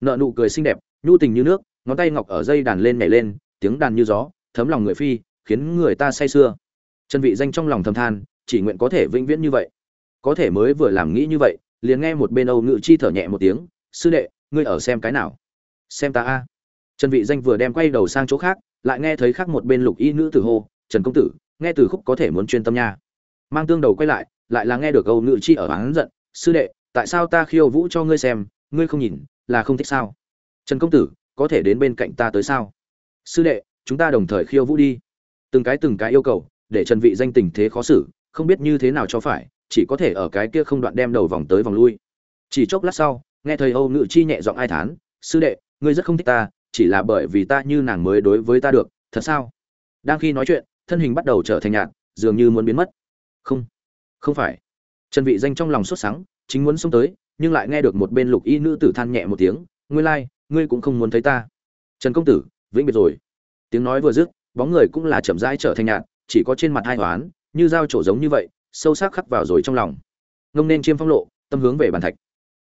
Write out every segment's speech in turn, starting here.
nợ nụ cười xinh đẹp, nhu tình như nước, ngón tay ngọc ở dây đàn lên nhảy lên, tiếng đàn như gió, thấm lòng người phi, khiến người ta say sưa. Trần vị danh trong lòng thầm than, chỉ nguyện có thể vĩnh viễn như vậy. Có thể mới vừa làm nghĩ như vậy, liền nghe một bên âu ngự chi thở nhẹ một tiếng, sư đệ, ngươi ở xem cái nào? Xem ta a. Trần vị danh vừa đem quay đầu sang chỗ khác, lại nghe thấy khác một bên lục y nữ tử hô, trần công tử, nghe từ khúc có thể muốn chuyên tâm nha. Mang tương đầu quay lại lại là nghe được âu ngự chi ở hắn giận, sư đệ, tại sao ta khiêu vũ cho ngươi xem, ngươi không nhìn là không thích sao? Trần công tử, có thể đến bên cạnh ta tới sao? Sư đệ, chúng ta đồng thời khiêu vũ đi. Từng cái từng cái yêu cầu, để trần vị danh tình thế khó xử, không biết như thế nào cho phải, chỉ có thể ở cái kia không đoạn đem đầu vòng tới vòng lui. Chỉ chốc lát sau, nghe thầy âu ngự chi nhẹ giọng ai thán, sư đệ, ngươi rất không thích ta, chỉ là bởi vì ta như nàng mới đối với ta được, thật sao? Đang khi nói chuyện, thân hình bắt đầu trở thành nhạt, dường như muốn biến mất. Không không phải. Trần vị danh trong lòng sốt sắng, chính muốn xông tới nhưng lại nghe được một bên lục y nữ tử than nhẹ một tiếng ngươi lai、like, ngươi cũng không muốn thấy ta. Trần công tử vĩnh biệt rồi. Tiếng nói vừa dứt bóng người cũng là chậm rãi trở thành nhạt chỉ có trên mặt hai hoán như dao trổ giống như vậy sâu sắc khắc vào rồi trong lòng. Ngông nên chiêm phong lộ tâm hướng về bàn thạch.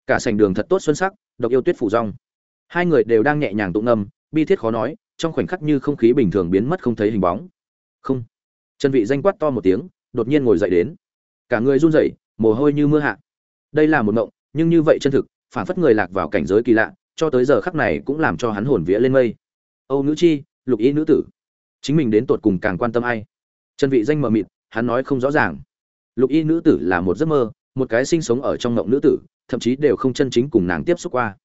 Cả sảnh đường thật tốt xuân sắc độc yêu tuyết phủ rong. Hai người đều đang nhẹ nhàng tụng ngâm bi thiết khó nói trong khoảnh khắc như không khí bình thường biến mất không thấy hình bóng. Không. Chân vị danh quát to một tiếng đột nhiên ngồi dậy đến. Cả người run rẩy mồ hôi như mưa hạ. Đây là một mộng nhưng như vậy chân thực, phản phất người lạc vào cảnh giới kỳ lạ, cho tới giờ khắc này cũng làm cho hắn hồn vía lên mây. Âu nữ chi, lục ý nữ tử. Chính mình đến tột cùng càng quan tâm ai? Chân vị danh mờ mịt, hắn nói không rõ ràng. Lục y nữ tử là một giấc mơ, một cái sinh sống ở trong ngộng nữ tử, thậm chí đều không chân chính cùng nàng tiếp xúc qua.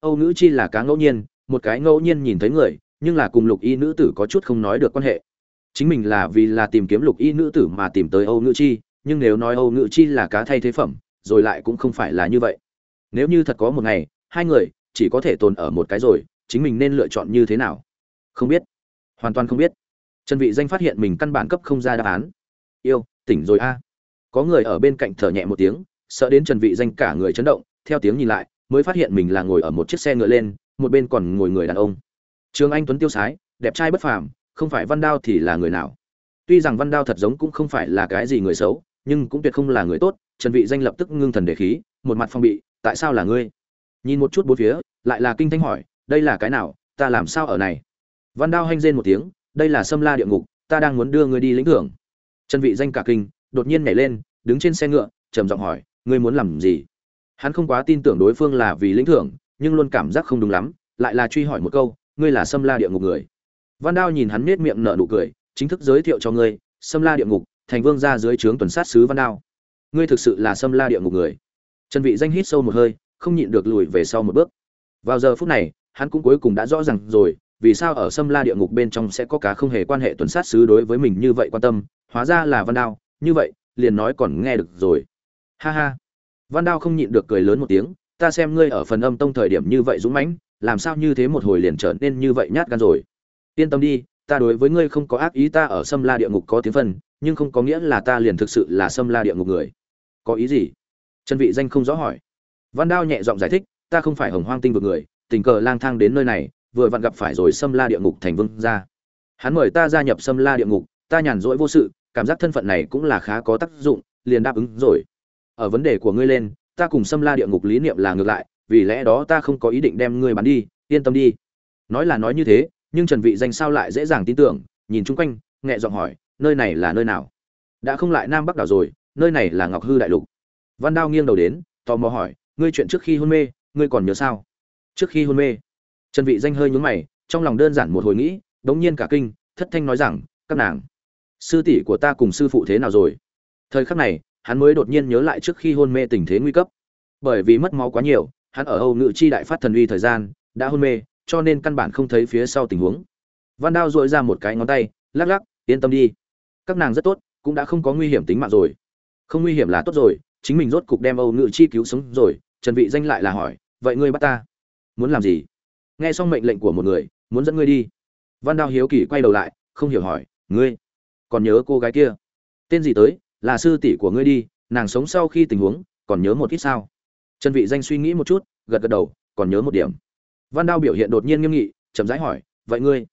Âu nữ chi là cá ngẫu nhiên, một cái ngẫu nhiên nhìn thấy người, nhưng là cùng lục y nữ tử có chút không nói được quan hệ. Chính mình là vì là tìm kiếm lục y nữ tử mà tìm tới âu nữ chi, nhưng nếu nói âu nữ chi là cá thay thế phẩm rồi lại cũng không phải là như vậy. Nếu như thật có một ngày, hai người chỉ có thể tồn ở một cái rồi, chính mình nên lựa chọn như thế nào? Không biết. Hoàn toàn không biết. Trần vị danh phát hiện mình căn bản cấp không ra đáp án. Yêu, tỉnh rồi a. Có người ở bên cạnh thở nhẹ một tiếng, sợ đến trần vị danh cả người chấn động, theo tiếng nhìn lại, mới phát hiện mình là ngồi ở một chiếc xe ngựa lên, một bên còn ngồi người đàn ông. Trương anh tuấn tiêu sái, đẹp trai bất phàm, không phải văn đao thì là người nào? Tuy rằng văn đao thật giống cũng không phải là cái gì người xấu, nhưng cũng tuyệt không là người tốt trần vị danh lập tức ngưng thần để khí, một mặt phong bị, tại sao là ngươi? Nhìn một chút bốn phía, lại là kinh thanh hỏi, đây là cái nào? Ta làm sao ở này? Văn đao hanh rên một tiếng, đây là sâm la địa ngục, ta đang muốn đưa ngươi đi lĩnh thưởng. Trần vị danh cả kinh, đột nhiên nhảy lên, đứng trên xe ngựa, trầm giọng hỏi, ngươi muốn làm gì? Hắn không quá tin tưởng đối phương là vì lĩnh thưởng, nhưng luôn cảm giác không đúng lắm, lại là truy hỏi một câu, ngươi là sâm la địa ngục người? Văn đao nhìn hắn nết miệng nở nụ cười, chính thức giới thiệu cho ngươi, sâm la địa ngục, thành vương gia dưới trướng tuần sát sứ văn đao ngươi thực sự là xâm la địa ngục người. Trần vị danh hít sâu một hơi, không nhịn được lùi về sau một bước. Vào giờ phút này, hắn cũng cuối cùng đã rõ ràng rồi, vì sao ở xâm la địa ngục bên trong sẽ có cá không hề quan hệ tuần sát sứ đối với mình như vậy quan tâm, hóa ra là văn đao. Như vậy, liền nói còn nghe được rồi. Ha ha. Văn đao không nhịn được cười lớn một tiếng, ta xem ngươi ở phần âm tông thời điểm như vậy dũng mãnh, làm sao như thế một hồi liền trở nên như vậy nhát gan rồi. Yên tâm đi, ta đối với ngươi không có ác ý, ta ở xâm la địa ngục có tiếng phân, nhưng không có nghĩa là ta liền thực sự là xâm la địa ngục người có ý gì? Trần vị danh không rõ hỏi. Văn đao nhẹ giọng giải thích, ta không phải hồng hoang tinh vực người, tình cờ lang thang đến nơi này, vừa vặn gặp phải rồi xâm la địa ngục thành vương gia. Hắn mời ta gia nhập xâm la địa ngục, ta nhàn rỗi vô sự, cảm giác thân phận này cũng là khá có tác dụng, liền đáp ứng rồi. Ở vấn đề của ngươi lên, ta cùng xâm la địa ngục lý niệm là ngược lại, vì lẽ đó ta không có ý định đem ngươi bán đi, yên tâm đi. Nói là nói như thế, nhưng trần vị danh sao lại dễ dàng tin tưởng, nhìn chung quanh, nhẹ giọng hỏi, nơi này là nơi nào? Đã không lại nam bắc đảo rồi nơi này là ngọc hư đại lục. Văn đao nghiêng đầu đến, tò mò hỏi, ngươi chuyện trước khi hôn mê, ngươi còn nhớ sao? Trước khi hôn mê? Trần vị danh hơi nhướng mày, trong lòng đơn giản một hồi nghĩ, đống nhiên cả kinh, thất thanh nói rằng, các nàng, sư tỷ của ta cùng sư phụ thế nào rồi? Thời khắc này, hắn mới đột nhiên nhớ lại trước khi hôn mê tình thế nguy cấp. Bởi vì mất máu quá nhiều, hắn ở âu ngự chi đại phát thần uy thời gian, đã hôn mê, cho nên căn bản không thấy phía sau tình huống. Văn đao dội ra một cái ngón tay, lắc lắc, yên tâm đi. Các nàng rất tốt, cũng đã không có nguy hiểm tính mạng rồi không nguy hiểm là tốt rồi, chính mình rốt cục đem âu ngự chi cứu sống rồi, trần vị danh lại là hỏi, vậy ngươi bắt ta? Muốn làm gì? Nghe xong mệnh lệnh của một người, muốn dẫn ngươi đi. Văn đao hiếu kỳ quay đầu lại, không hiểu hỏi, ngươi còn nhớ cô gái kia? Tên gì tới? Là sư tỷ của ngươi đi, nàng sống sau khi tình huống, còn nhớ một ít sao? Trần vị danh suy nghĩ một chút, gật gật đầu, còn nhớ một điểm. Văn đao biểu hiện đột nhiên nghiêm nghị, chậm rãi hỏi, vậy ngươi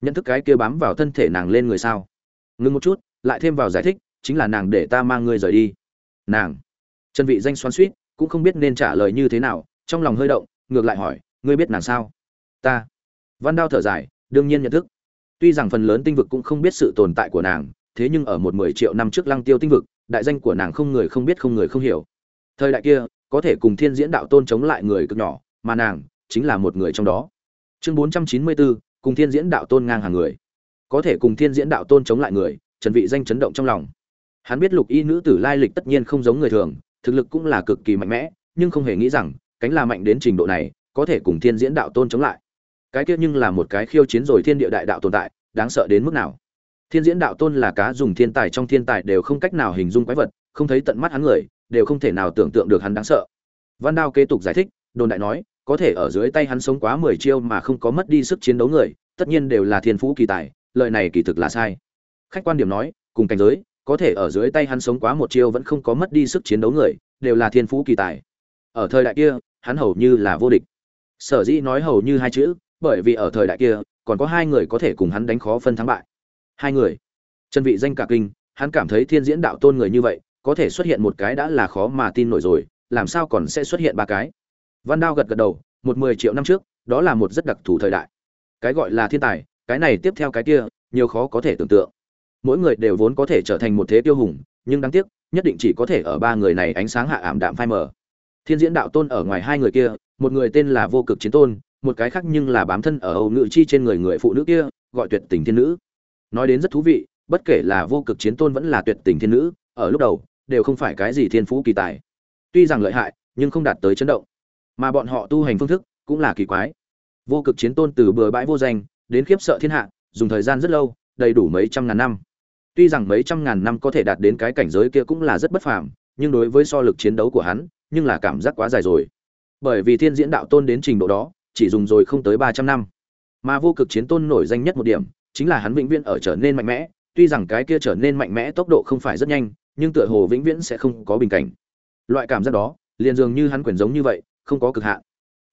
nhận thức cái kia bám vào thân thể nàng lên người sao? Ngưng một chút, lại thêm vào giải thích chính là nàng để ta mang ngươi rời đi. Nàng. Trần vị danh xoắn xuýt, cũng không biết nên trả lời như thế nào, trong lòng hơi động, ngược lại hỏi, ngươi biết nàng sao? Ta. Văn đao thở dài, đương nhiên nhận thức. Tuy rằng phần lớn tinh vực cũng không biết sự tồn tại của nàng, thế nhưng ở một mười triệu năm trước lăng tiêu tinh vực, đại danh của nàng không người không biết không người không hiểu. Thời đại kia, có thể cùng thiên diễn đạo tôn chống lại người cực nhỏ, mà nàng chính là một người trong đó. Chương bốn trăm chín mươi bốn cùng thiên diễn đạo tôn ngang hàng người. Có thể cùng thiên diễn đạo tôn chống lại người, trần vị danh chấn động trong lòng hắn biết lục y nữ tử lai lịch tất nhiên không giống người thường, thực lực cũng là cực kỳ mạnh mẽ, nhưng không hề nghĩ rằng, cánh là mạnh đến trình độ này, có thể cùng thiên diễn đạo tôn chống lại. Cái kia nhưng là một cái khiêu chiến rồi thiên địa đại đạo tồn tại, đáng sợ đến mức nào? Thiên diễn đạo tôn là cá dùng thiên tài trong thiên tài đều không cách nào hình dung quái vật, không thấy tận mắt hắn người, đều không thể nào tưởng tượng được hắn đáng sợ. Văn đao kế tục giải thích, đồn đại nói, có thể ở dưới tay hắn sống quá mười chiêu mà không có mất đi sức chiến đấu người, tất nhiên đều là thiên phú kỳ tài, Lời này kỳ thực là sai. Khách quan điểm nói, cùng cảnh giới có thể ở dưới tay hắn sống quá một chiêu vẫn không có mất đi sức chiến đấu người, đều là thiên phú kỳ tài. Ở thời đại kia, hắn hầu như là vô địch. Sở dĩ nói hầu như hai chữ, bởi vì ở thời đại kia, còn có hai người có thể cùng hắn đánh khó phân thắng bại. Hai người. Chân vị danh cả kinh, hắn cảm thấy thiên diễn đạo tôn người như vậy, có thể xuất hiện một cái đã là khó mà tin nổi rồi, làm sao còn sẽ xuất hiện ba cái? Văn đao gật gật đầu, một mười triệu năm trước, đó là một rất đặc thù thời đại. Cái gọi là thiên tài, cái này tiếp theo cái kia, nhiều khó có thể tưởng tượng mỗi người đều vốn có thể trở thành một thế tiêu hùng, nhưng đáng tiếc, nhất định chỉ có thể ở ba người này ánh sáng hạ ảm đạm phai mờ. Thiên diễn đạo tôn ở ngoài hai người kia, một người tên là vô cực chiến tôn, một cái khác nhưng là bám thân ở âu ngự chi trên người người phụ nữ kia, gọi tuyệt tình thiên nữ. Nói đến rất thú vị, bất kể là vô cực chiến tôn vẫn là tuyệt tình thiên nữ, ở lúc đầu, đều không phải cái gì thiên phú kỳ tài. Tuy rằng lợi hại, nhưng không đạt tới chấn động. Mà bọn họ tu hành phương thức cũng là kỳ quái. Vô cực chiến tôn từ bừa bãi vô danh, đến khiếp sợ thiên hạ, dùng thời gian rất lâu, đầy đủ mấy trăm ngàn năm tuy rằng mấy trăm ngàn năm có thể đạt đến cái cảnh giới kia cũng là rất bất phàm, nhưng đối với so lực chiến đấu của hắn, nhưng là cảm giác quá dài rồi. Bởi vì thiên diễn đạo tôn đến trình độ đó, chỉ dùng rồi không tới ba trăm năm. Mà vô cực chiến tôn nổi danh nhất một điểm, chính là hắn vĩnh viễn ở trở nên mạnh mẽ, tuy rằng cái kia trở nên mạnh mẽ tốc độ không phải rất nhanh, nhưng tựa hồ vĩnh viễn sẽ không có bình cảnh. Loại cảm giác đó, liền dường như hắn quyền giống như vậy, không có cực hạn.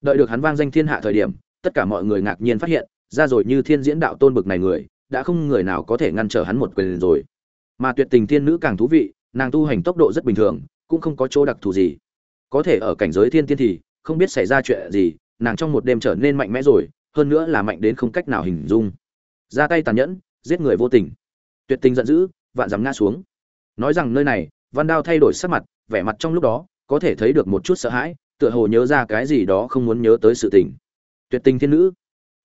Đợi được hắn vang danh thiên hạ thời điểm, tất cả mọi người ngạc nhiên phát hiện, ra rồi như thiên diễn đạo tôn bực này người đã không người nào có thể ngăn trở hắn một quyền rồi. Mà tuyệt tình tiên nữ càng thú vị, nàng tu hành tốc độ rất bình thường, cũng không có chỗ đặc thù gì. Có thể ở cảnh giới thiên tiên thì không biết xảy ra chuyện gì, nàng trong một đêm trở nên mạnh mẽ rồi, hơn nữa là mạnh đến không cách nào hình dung. Ra tay tàn nhẫn, giết người vô tình. Tuyệt tình giận dữ, vạn dám ngã xuống. Nói rằng nơi này, văn đao thay đổi sắc mặt, vẻ mặt trong lúc đó, có thể thấy được một chút sợ hãi, tựa hồ nhớ ra cái gì đó không muốn nhớ tới sự tình. Tuyệt tình thiên nữ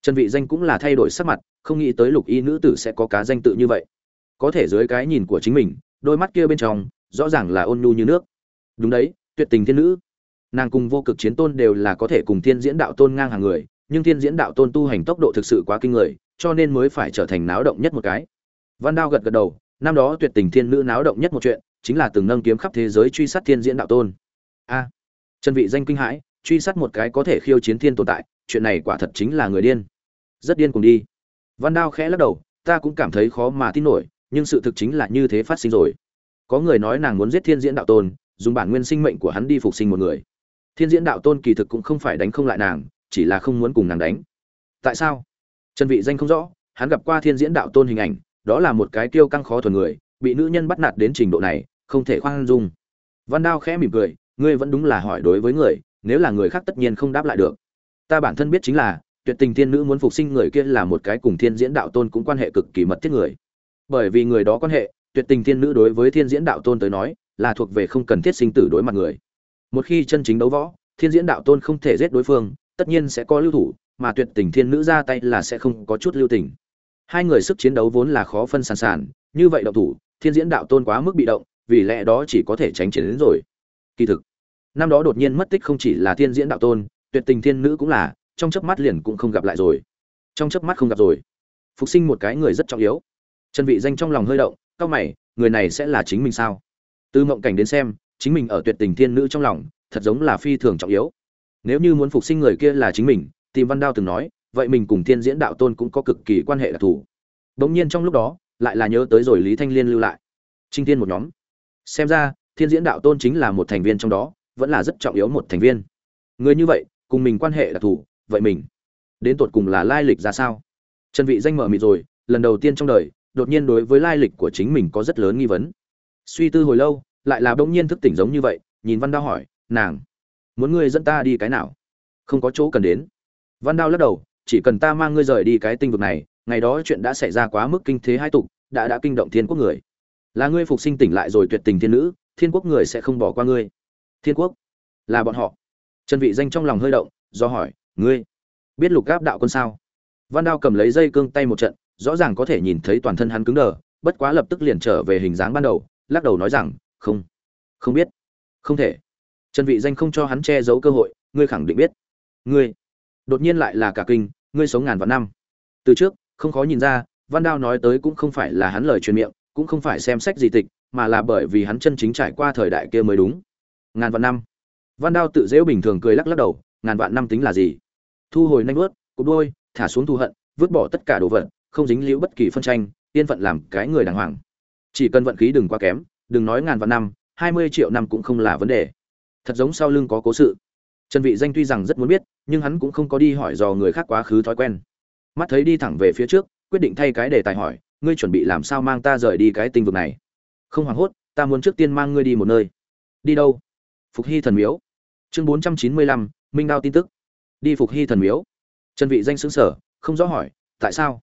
trần vị danh cũng là thay đổi sắc mặt không nghĩ tới lục y nữ tử sẽ có cá danh tự như vậy. Có thể dưới cái nhìn của chính mình đôi mắt kia bên trong rõ ràng là ôn nhu như nước. Đúng đấy tuyệt tình thiên nữ. Nàng cùng vô cực chiến tôn đều là có thể cùng thiên diễn đạo tôn ngang hàng người nhưng thiên diễn đạo tôn tu hành tốc độ thực sự quá kinh người cho nên mới phải trở thành náo động nhất một cái. Văn đao gật gật đầu năm đó tuyệt tình thiên nữ náo động nhất một chuyện chính là từng nâng kiếm khắp thế giới truy sát thiên diễn đạo tôn. A. À, trần vị danh kinh hãi truy sát một cái có thể khiêu chiến thiên tồn tại chuyện này quả thật chính là người điên rất điên cùng đi. Văn đao khẽ lắc đầu, ta cũng cảm thấy khó mà tin nổi, nhưng sự thực chính là như thế phát sinh rồi. Có người nói nàng muốn giết thiên diễn đạo tôn, dùng bản nguyên sinh mệnh của hắn đi phục sinh một người. Thiên diễn đạo tôn kỳ thực cũng không phải đánh không lại nàng, chỉ là không muốn cùng nàng đánh. Tại sao? Trần vị danh không rõ, hắn gặp qua thiên diễn đạo tôn hình ảnh, đó là một cái tiêu căng khó thuần người, bị nữ nhân bắt nạt đến trình độ này, không thể khoan dung. Văn đao khẽ mỉm cười, ngươi vẫn đúng là hỏi đối với người, nếu là người khác tất nhiên không đáp lại được. Ta bản thân biết chính là tuyệt tình thiên nữ muốn phục sinh người kia là một cái cùng thiên diễn đạo tôn cũng quan hệ cực kỳ mật thiết người. Bởi vì người đó quan hệ, tuyệt tình thiên nữ đối với thiên diễn đạo tôn tới nói, là thuộc về không cần thiết sinh tử đối mặt người. Một khi chân chính đấu võ, thiên diễn đạo tôn không thể giết đối phương, tất nhiên sẽ có lưu thủ, mà tuyệt tình thiên nữ ra tay là sẽ không có chút lưu tình. Hai người sức chiến đấu vốn là khó phân sàn sàn, như vậy động thủ, thiên diễn đạo tôn quá mức bị động, vì lẽ đó chỉ có thể tránh chiến đến rồi. Kỳ thực, năm đó đột nhiên mất tích không chỉ là thiên diễn đạo tôn, tuyệt tình thiên nữ cũng là trong chớp mắt liền cũng không gặp lại rồi. Trong chớp mắt không gặp rồi. Phục sinh một cái người rất trọng yếu. Chân vị danh trong lòng hơi động cao mày, người này sẽ là chính mình sao? Từ mộng cảnh đến xem, chính mình ở tuyệt tình thiên nữ trong lòng, thật giống là phi thường trọng yếu. Nếu như muốn phục sinh người kia là chính mình, tìm văn đao từng nói, vậy mình cùng thiên diễn đạo tôn cũng có cực kỳ quan hệ đặc thù. Bỗng nhiên trong lúc đó, lại là nhớ tới rồi lý thanh liên lưu lại. Trinh thiên một nhóm. Xem ra, thiên diễn đạo tôn chính là một thành viên trong đó, vẫn là rất trọng yếu một thành viên. Người như vậy, cùng mình quan hệ đặc thù vậy mình? Đến tột cùng là lai lịch ra sao? Trần vị danh mở mịt rồi, lần đầu tiên trong đời, đột nhiên đối với lai lịch của chính mình có rất lớn nghi vấn. Suy tư hồi lâu, lại là bỗng nhiên thức tỉnh giống như vậy, nhìn văn đao hỏi, nàng, muốn ngươi dẫn ta đi cái nào? Không có chỗ cần đến. Văn đao lắc đầu, chỉ cần ta mang ngươi rời đi cái tinh vực này, ngày đó chuyện đã xảy ra quá mức kinh thế hai tục, đã đã kinh động thiên quốc người. Là ngươi phục sinh tỉnh lại rồi tuyệt tình thiên nữ, thiên quốc người sẽ không bỏ qua ngươi. Thiên quốc? Là bọn họ? Trần vị danh trong lòng hơi động, do hỏi ngươi biết lục gáp đạo quân sao? Văn đao cầm lấy dây cương tay một trận, rõ ràng có thể nhìn thấy toàn thân hắn cứng đờ, bất quá lập tức liền trở về hình dáng ban đầu, lắc đầu nói rằng, không không biết, không thể. Trần vị danh không cho hắn che giấu cơ hội, ngươi khẳng định biết. Ngươi, đột nhiên lại là cả kinh, ngươi sống ngàn vạn năm. Từ trước, không khó nhìn ra, văn đao nói tới cũng không phải là hắn lời truyền miệng, cũng không phải xem sách gì tịch, mà là bởi vì hắn chân chính trải qua thời đại kia mới đúng. Ngàn vạn năm. Văn đao tự dễu bình thường cười lắc lắc đầu, ngàn vạn năm tính là gì? Thu hồi nanh vớt, cụp đôi, thả xuống thù hận, vứt bỏ tất cả đồ vật, không dính liễu bất kỳ phân tranh, yên phận làm cái người đàng hoàng. Chỉ cần vận khí đừng quá kém, đừng nói ngàn vạn năm, hai mươi triệu năm cũng không là vấn đề. Thật giống sau lưng có cố sự. Trần vị danh tuy rằng rất muốn biết, nhưng hắn cũng không có đi hỏi dò người khác quá khứ thói quen. Mắt thấy đi thẳng về phía trước, quyết định thay cái đề tài hỏi, ngươi chuẩn bị làm sao mang ta rời đi cái tinh vực này? Không hoảng hốt, ta muốn trước tiên mang ngươi đi một nơi. Đi đâu? Phục hy thần miếu. Chương bốn trăm chín mươi lăm, minh đao tin tức đi phục hy thần miếu. Trần vị danh xứng sở không rõ hỏi, tại sao?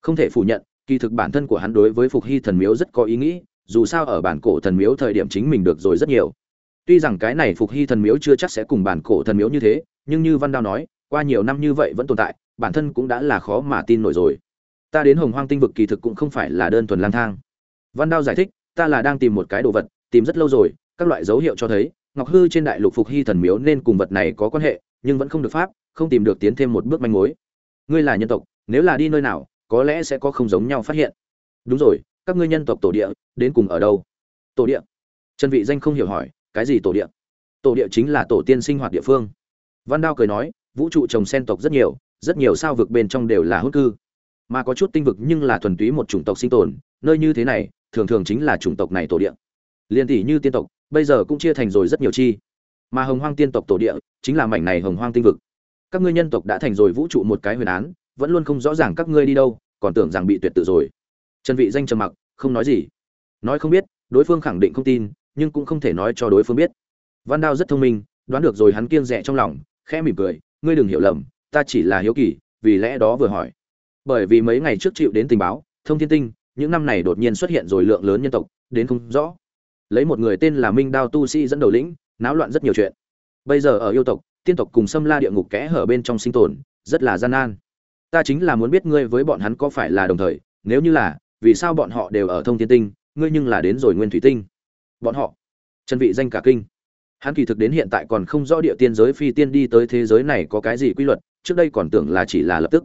Không thể phủ nhận, kỳ thực bản thân của hắn đối với phục hy thần miếu rất có ý nghĩ, dù sao ở bản cổ thần miếu thời điểm chính mình được rồi rất nhiều. Tuy rằng cái này phục hy thần miếu chưa chắc sẽ cùng bản cổ thần miếu như thế, nhưng như văn đao nói, qua nhiều năm như vậy vẫn tồn tại, bản thân cũng đã là khó mà tin nổi rồi. Ta đến hồng hoang tinh vực kỳ thực cũng không phải là đơn thuần lang thang. Văn đao giải thích, ta là đang tìm một cái đồ vật, tìm rất lâu rồi, các loại dấu hiệu cho thấy, ngọc hư trên đại lục phục hy thần miếu nên cùng vật này có quan hệ, nhưng vẫn không được pháp không tìm được tiến thêm một bước manh mối. Ngươi là nhân tộc, nếu là đi nơi nào, có lẽ sẽ có không giống nhau phát hiện. Đúng rồi, các ngươi nhân tộc tổ địa, đến cùng ở đâu? Tổ địa. Trần vị danh không hiểu hỏi, cái gì tổ địa? Tổ địa chính là tổ tiên sinh hoạt địa phương. Văn đao cười nói, vũ trụ trồng sen tộc rất nhiều rất nhiều sao vực bên trong đều là hốt cư. Mà có chút tinh vực nhưng là thuần túy một chủng tộc sinh tồn, nơi như thế này, thường thường chính là chủng tộc này tổ địa. Liên tỷ như tiên tộc, bây giờ cũng chia thành rồi rất nhiều chi. Mà hồng hoang tiên tộc tổ địa, chính là mảnh này hồng hoang tinh vực các ngươi nhân tộc đã thành rồi vũ trụ một cái huyền án, vẫn luôn không rõ ràng các ngươi đi đâu, còn tưởng rằng bị tuyệt tự rồi. Trần vị danh trầm mặc, không nói gì. Nói không biết, đối phương khẳng định không tin, nhưng cũng không thể nói cho đối phương biết. Văn đao rất thông minh, đoán được rồi hắn kiêng dè trong lòng, khẽ mỉm cười, ngươi đừng hiểu lầm, ta chỉ là hiếu kỳ, vì lẽ đó vừa hỏi. Bởi vì mấy ngày trước chịu đến tình báo, thông thiên tinh, những năm này đột nhiên xuất hiện rồi lượng lớn nhân tộc, đến không rõ. Lấy một người tên là minh đao tu sĩ dẫn đầu lĩnh, náo loạn rất nhiều chuyện. Bây giờ ở yêu tộc tiên tộc cùng xâm la địa ngục kẽ hở bên trong sinh tồn, rất là gian nan. Ta chính là muốn biết ngươi với bọn hắn có phải là đồng thời, nếu như là, vì sao bọn họ đều ở thông thiên tinh, ngươi nhưng là đến rồi nguyên thủy tinh. Bọn họ, chân vị danh cả kinh. Hắn kỳ thực đến hiện tại còn không rõ địa tiên giới phi tiên đi tới thế giới này có cái gì quy luật, trước đây còn tưởng là chỉ là lập tức.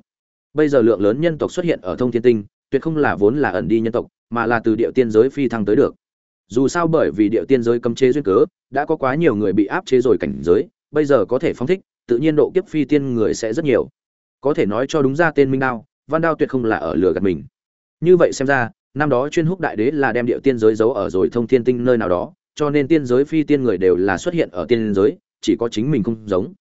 Bây giờ lượng lớn nhân tộc xuất hiện ở thông thiên tinh, tuyệt không là vốn là ẩn đi nhân tộc, mà là từ địa tiên giới phi thăng tới được. Dù sao bởi vì địa tiên giới cấm chế duyên cớ, đã có quá nhiều người bị áp chế rồi cảnh giới bây giờ có thể phóng thích, tự nhiên độ kiếp phi tiên người sẽ rất nhiều. Có thể nói cho đúng ra tên minh đao, văn đao tuyệt không là ở lừa gạt mình. Như vậy xem ra, năm đó chuyên húc đại đế là đem địa tiên giới giấu ở rồi thông thiên tinh nơi nào đó, cho nên tiên giới phi tiên người đều là xuất hiện ở tiên giới, chỉ có chính mình không giống.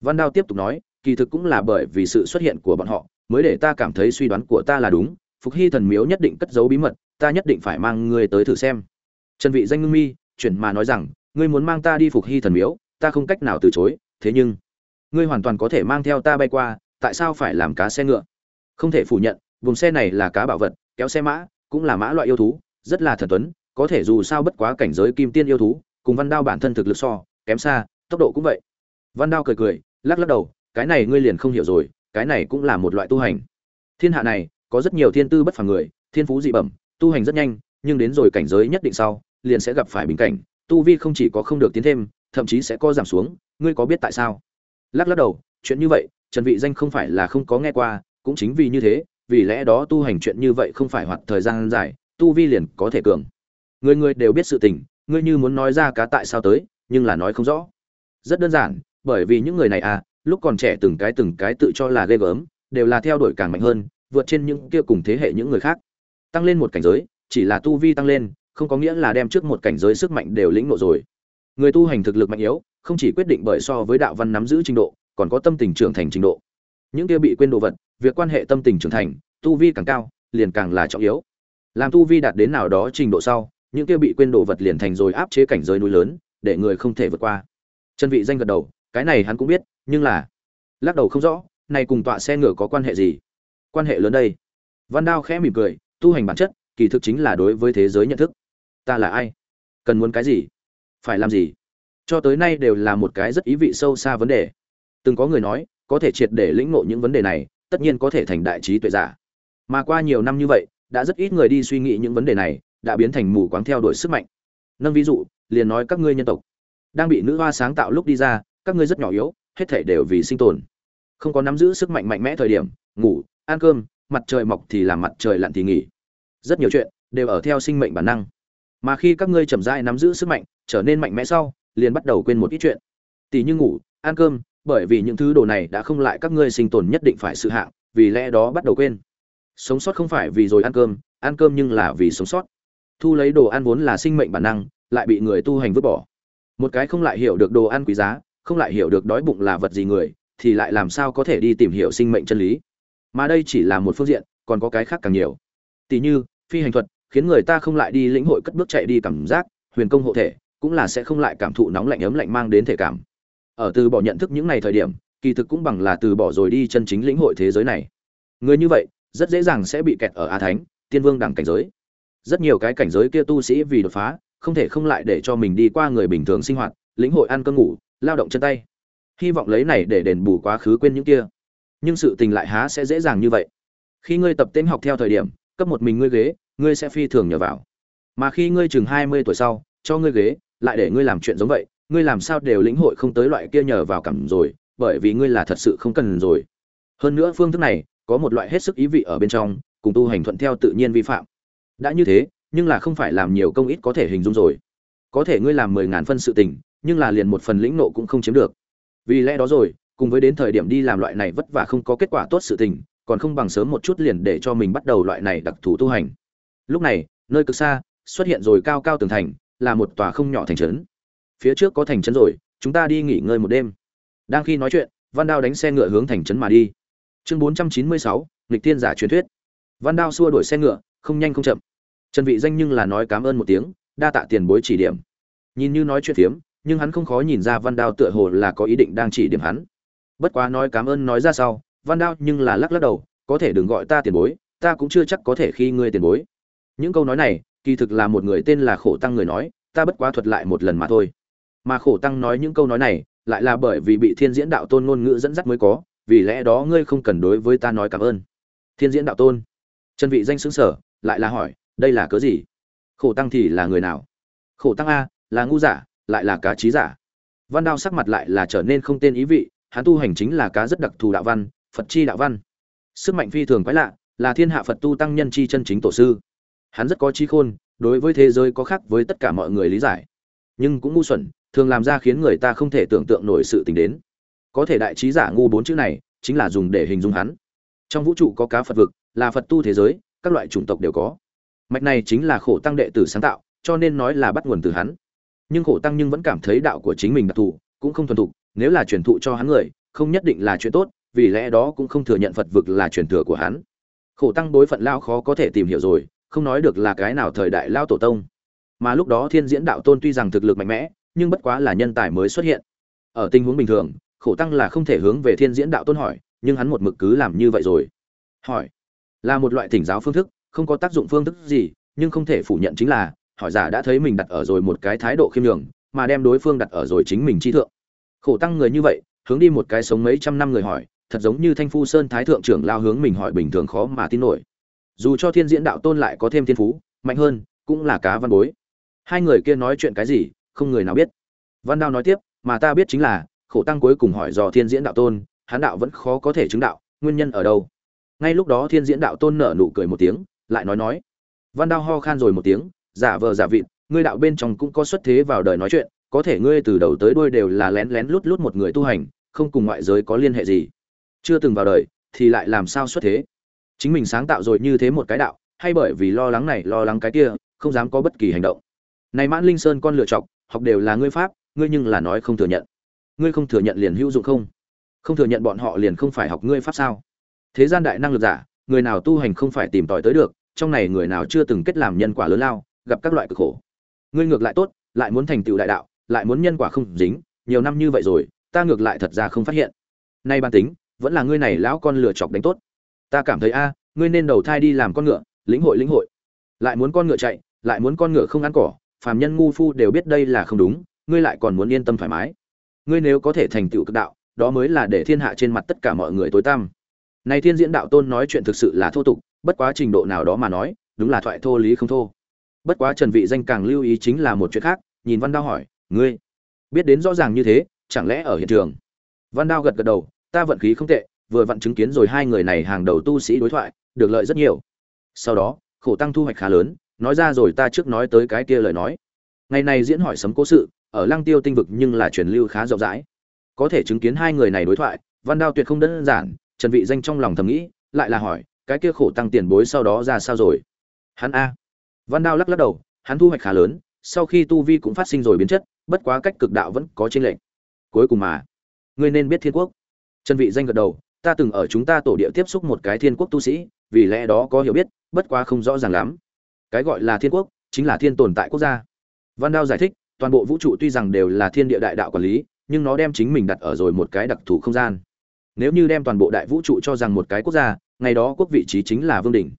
Văn đao tiếp tục nói, kỳ thực cũng là bởi vì sự xuất hiện của bọn họ, mới để ta cảm thấy suy đoán của ta là đúng, phục hy thần miếu nhất định cất giấu bí mật, ta nhất định phải mang ngươi tới thử xem. Trần vị danh ngưng mi chuyển mà nói rằng, ngươi muốn mang ta đi phục hy thần miếu ta không cách nào từ chối, thế nhưng, ngươi hoàn toàn có thể mang theo ta bay qua, tại sao phải làm cá xe ngựa? Không thể phủ nhận, vùng xe này là cá bảo vật, kéo xe mã, cũng là mã loại yêu thú, rất là thần tuấn, có thể dù sao bất quá cảnh giới kim tiên yêu thú, cùng văn đao bản thân thực lực so, kém xa, tốc độ cũng vậy. Văn đao cười cười, lắc lắc đầu, cái này ngươi liền không hiểu rồi, cái này cũng là một loại tu hành. Thiên hạ này, có rất nhiều thiên tư bất phàm người, thiên phú dị bẩm, tu hành rất nhanh, nhưng đến rồi cảnh giới nhất định sau, liền sẽ gặp phải bình cảnh, tu vi không chỉ có không được tiến thêm thậm chí sẽ có giảm xuống, ngươi có biết tại sao? Lắc lắc đầu, chuyện như vậy, trần vị danh không phải là không có nghe qua, cũng chính vì như thế, vì lẽ đó tu hành chuyện như vậy không phải hoạt thời gian dài, tu vi liền có thể cường. Người người đều biết sự tình, ngươi như muốn nói ra cá tại sao tới, nhưng là nói không rõ. Rất đơn giản, bởi vì những người này à lúc còn trẻ từng cái từng cái tự cho là ghê gớm, đều là theo đuổi càng mạnh hơn, vượt trên những kia cùng thế hệ những người khác. Tăng lên một cảnh giới, chỉ là tu vi tăng lên, không có nghĩa là đem trước một cảnh giới sức mạnh đều lĩnh ngộ rồi người tu hành thực lực mạnh yếu, không chỉ quyết định bởi so với đạo văn nắm giữ trình độ, còn có tâm tình trưởng thành trình độ. Những kia bị quên đồ vật, việc quan hệ tâm tình trưởng thành, tu vi càng cao, liền càng là trọng yếu. Làm tu vi đạt đến nào đó trình độ sau, những kia bị quên đồ vật liền thành rồi áp chế cảnh giới núi lớn, để người không thể vượt qua. Chân vị danh gật đầu, cái này hắn cũng biết, nhưng là lắc đầu không rõ, này cùng tọa xe ngựa có quan hệ gì? Quan hệ lớn đây. Văn đao khẽ mỉm cười, tu hành bản chất, kỳ thực chính là đối với thế giới nhận thức. Ta là ai? Cần muốn cái gì? Phải làm gì? Cho tới nay đều là một cái rất ý vị sâu xa vấn đề. Từng có người nói, có thể triệt để lĩnh ngộ những vấn đề này, tất nhiên có thể thành đại trí tuệ giả. Mà qua nhiều năm như vậy, đã rất ít người đi suy nghĩ những vấn đề này, đã biến thành mù quáng theo đuổi sức mạnh. Nâng ví dụ, liền nói các ngươi nhân tộc. Đang bị nữ hoa sáng tạo lúc đi ra, các ngươi rất nhỏ yếu, hết thể đều vì sinh tồn. Không có nắm giữ sức mạnh mạnh mẽ thời điểm, ngủ, ăn cơm, mặt trời mọc thì làm mặt trời lặn thì nghỉ. Rất nhiều chuyện đều ở theo sinh mệnh bản năng mà khi các ngươi chậm rãi nắm giữ sức mạnh, trở nên mạnh mẽ sau, liền bắt đầu quên một ít chuyện. Tỷ như ngủ, ăn cơm, bởi vì những thứ đồ này đã không lại các ngươi sinh tồn nhất định phải sự hạng, vì lẽ đó bắt đầu quên. Sống sót không phải vì rồi ăn cơm ăn cơm nhưng là vì sống sót. Thu lấy đồ ăn vốn là sinh mệnh bản năng, lại bị người tu hành vứt bỏ. Một cái không lại hiểu được đồ ăn quý giá, không lại hiểu được đói bụng là vật gì người, thì lại làm sao có thể đi tìm hiểu sinh mệnh chân lý? Mà đây chỉ là một phương diện, còn có cái khác càng nhiều. Tỷ như, phi hành thuật khiến người ta không lại đi lĩnh hội cất bước chạy đi cảm giác, huyền công hộ thể, cũng là sẽ không lại cảm thụ nóng lạnh ấm lạnh mang đến thể cảm. Ở từ bỏ nhận thức những ngày thời điểm, kỳ thực cũng bằng là từ bỏ rồi đi chân chính lĩnh hội thế giới này. Người như vậy, rất dễ dàng sẽ bị kẹt ở a thánh, tiên vương đẳng cảnh giới. Rất nhiều cái cảnh giới kia tu sĩ vì đột phá, không thể không lại để cho mình đi qua người bình thường sinh hoạt, lĩnh hội ăn cơm ngủ, lao động chân tay. Hy vọng lấy này để đền bù quá khứ quên những kia. Nhưng sự tình lại há sẽ dễ dàng như vậy. Khi ngươi tập tên học theo thời điểm, cấp một mình ngươi ghế ngươi sẽ phi thường nhờ vào. Mà khi ngươi chừng hai mươi tuổi sau, cho ngươi ghế, lại để ngươi làm chuyện giống vậy, ngươi làm sao đều lĩnh hội không tới loại kia nhờ vào cảm rồi, bởi vì ngươi là thật sự không cần rồi. Hơn nữa phương thức này, có một loại hết sức ý vị ở bên trong, cùng tu hành thuận theo tự nhiên vi phạm. Đã như thế, nhưng là không phải làm nhiều công ít có thể hình dung rồi. Có thể ngươi làm mười ngàn phân sự tình, nhưng là liền một phần lĩnh nộ cũng không chiếm được. Vì lẽ đó rồi, cùng với đến thời điểm đi làm loại này vất vả không có kết quả tốt sự tình, còn không bằng sớm một chút liền để cho mình bắt đầu loại này đặc thù tu hành lúc này, nơi cực xa, xuất hiện rồi cao cao tường thành, là một tòa không nhỏ thành trấn. Phía trước có thành trấn rồi, chúng ta đi nghỉ ngơi một đêm. Đang khi nói chuyện, văn đao đánh xe ngựa hướng thành trấn mà đi. Chương bốn trăm chín mươi sáu, nghịch tiên giả truyền thuyết. Văn đao xua đuổi xe ngựa, không nhanh không chậm. Trần vị danh nhưng là nói cảm ơn một tiếng, đa tạ tiền bối chỉ điểm. Nhìn như nói chuyện phiếm, nhưng hắn không khó nhìn ra văn đao tựa hồ là có ý định đang chỉ điểm hắn. Bất quá nói cảm ơn nói ra sau, văn đao nhưng là lắc lắc đầu, có thể đừng gọi ta tiền bối, ta cũng chưa chắc có thể khi ngươi tiền bối những câu nói này, kỳ thực là một người tên là khổ tăng người nói, ta bất quá thuật lại một lần mà thôi. Mà khổ tăng nói những câu nói này, lại là bởi vì bị thiên diễn đạo tôn ngôn ngữ dẫn dắt mới có, vì lẽ đó ngươi không cần đối với ta nói cảm ơn. Thiên diễn đạo tôn. Chân vị danh xứng sở lại là hỏi, đây là cớ gì? Khổ tăng thì là người nào? Khổ tăng a, là ngu giả, lại là cá trí giả. Văn đao sắc mặt lại là trở nên không tên ý vị, hắn tu hành chính là cá rất đặc thù đạo văn, phật chi đạo văn. Sức mạnh phi thường quái lạ, là thiên hạ phật tu tăng nhân chi chân chính tổ sư hắn rất có trí khôn, đối với thế giới có khác với tất cả mọi người lý giải. Nhưng cũng ngu xuẩn, thường làm ra khiến người ta không thể tưởng tượng nổi sự tình đến. Có thể đại trí giả ngu bốn chữ này, chính là dùng để hình dung hắn. Trong vũ trụ có cá phật vực, là phật tu thế giới, các loại chủng tộc đều có. Mạch này chính là khổ tăng đệ tử sáng tạo, cho nên nói là bắt nguồn từ hắn. Nhưng khổ tăng nhưng vẫn cảm thấy đạo của chính mình đặc thù, cũng không thuần thục, nếu là truyền thụ cho hắn người, không nhất định là chuyện tốt, vì lẽ đó cũng không thừa nhận phật vực là truyền thừa của hắn. Khổ tăng đối phận lao khó có thể tìm hiểu rồi không nói được là cái nào thời đại lao tổ tông. Mà lúc đó thiên diễn đạo tôn tuy rằng thực lực mạnh mẽ, nhưng bất quá là nhân tài mới xuất hiện. Ở tình huống bình thường, khổ tăng là không thể hướng về thiên diễn đạo tôn hỏi, nhưng hắn một mực cứ làm như vậy rồi. Hỏi là một loại thỉnh giáo phương thức, không có tác dụng phương thức gì, nhưng không thể phủ nhận chính là, hỏi giả đã thấy mình đặt ở rồi một cái thái độ khiêm nhường, mà đem đối phương đặt ở rồi chính mình chi thượng. Khổ tăng người như vậy, hướng đi một cái sống mấy trăm năm người hỏi, thật giống như thanh phu sơn thái thượng trưởng lao hướng mình hỏi bình thường khó mà tin nổi dù cho thiên diễn đạo tôn lại có thêm thiên phú, mạnh hơn, cũng là cá văn bối. Hai người kia nói chuyện cái gì, không người nào biết. Văn đao nói tiếp, mà ta biết chính là, khổ tăng cuối cùng hỏi dò thiên diễn đạo tôn hán đạo vẫn khó có thể chứng đạo, nguyên nhân ở đâu? Ngay lúc đó thiên diễn đạo tôn nở nụ cười một tiếng, lại nói nói. Văn đao ho khan rồi một tiếng, giả vờ giả vịt, ngươi đạo bên trong cũng có xuất thế vào đời nói chuyện, có thể ngươi từ đầu tới đuôi đều là lén lén lút lút một người tu hành, không cùng ngoại giới có liên hệ gì. Chưa từng vào đời, thì lại làm sao xuất thế? Chính mình sáng tạo rồi như thế một cái đạo, hay bởi vì lo lắng này, lo lắng cái kia, không dám có bất kỳ hành động. Này mãn linh sơn con lựa chọc, học đều là ngươi pháp, ngươi nhưng là nói không thừa nhận. Ngươi không thừa nhận liền hữu dụng không? Không thừa nhận bọn họ liền không phải học ngươi pháp sao? Thế gian đại năng lực giả, người nào tu hành không phải tìm tòi tới được, trong này người nào chưa từng kết làm nhân quả lớn lao, gặp các loại cực khổ. Ngươi ngược lại tốt, lại muốn thành tựu đại đạo, lại muốn nhân quả không dính, nhiều năm như vậy rồi, ta ngược lại thật ra không phát hiện. Nay ban tính, vẫn là ngươi này lão con lựa chọc đánh tốt ta cảm thấy a, ngươi nên đầu thai đi làm con ngựa, lĩnh hội lĩnh hội. Lại muốn con ngựa chạy, lại muốn con ngựa không ăn cỏ, phàm nhân ngu phu đều biết đây là không đúng, ngươi lại còn muốn yên tâm thoải mái. Ngươi nếu có thể thành tựu cực đạo, đó mới là để thiên hạ trên mặt tất cả mọi người tối tăm. Này thiên diễn đạo tôn nói chuyện thực sự là thô tục, bất quá trình độ nào đó mà nói, đúng là thoại thô lý không thô. Bất quá trần vị danh càng lưu ý chính là một chuyện khác, nhìn văn đao hỏi, ngươi biết đến rõ ràng như thế, chẳng lẽ ở hiện trường? Văn đao gật gật đầu, ta vận khí không tệ vừa vặn chứng kiến rồi hai người này hàng đầu tu sĩ đối thoại, được lợi rất nhiều. Sau đó, khổ tăng thu hoạch khá lớn, nói ra rồi ta trước nói tới cái kia lời nói. Ngày này diễn hỏi sấm cố sự, ở lăng tiêu tinh vực nhưng là truyền lưu khá rộng rãi. Có thể chứng kiến hai người này đối thoại, văn đao tuyệt không đơn giản, trần vị danh trong lòng thầm nghĩ, lại là hỏi, cái kia khổ tăng tiền bối sau đó ra sao rồi? Hắn a. Văn đao lắc lắc đầu, hắn thu hoạch khá lớn, sau khi tu vi cũng phát sinh rồi biến chất, bất quá cách cực đạo vẫn có chênh lệch. cuối cùng mà, ngươi nên biết thiên quốc. Trần vị danh gật đầu ta từng ở chúng ta tổ địa tiếp xúc một cái thiên quốc tu sĩ, vì lẽ đó có hiểu biết, bất quá không rõ ràng lắm. Cái gọi là thiên quốc, chính là thiên tồn tại quốc gia. Văn đao giải thích, toàn bộ vũ trụ tuy rằng đều là thiên địa đại đạo quản lý, nhưng nó đem chính mình đặt ở rồi một cái đặc thù không gian. Nếu như đem toàn bộ đại vũ trụ cho rằng một cái quốc gia, ngày đó quốc vị trí chính là vương đỉnh.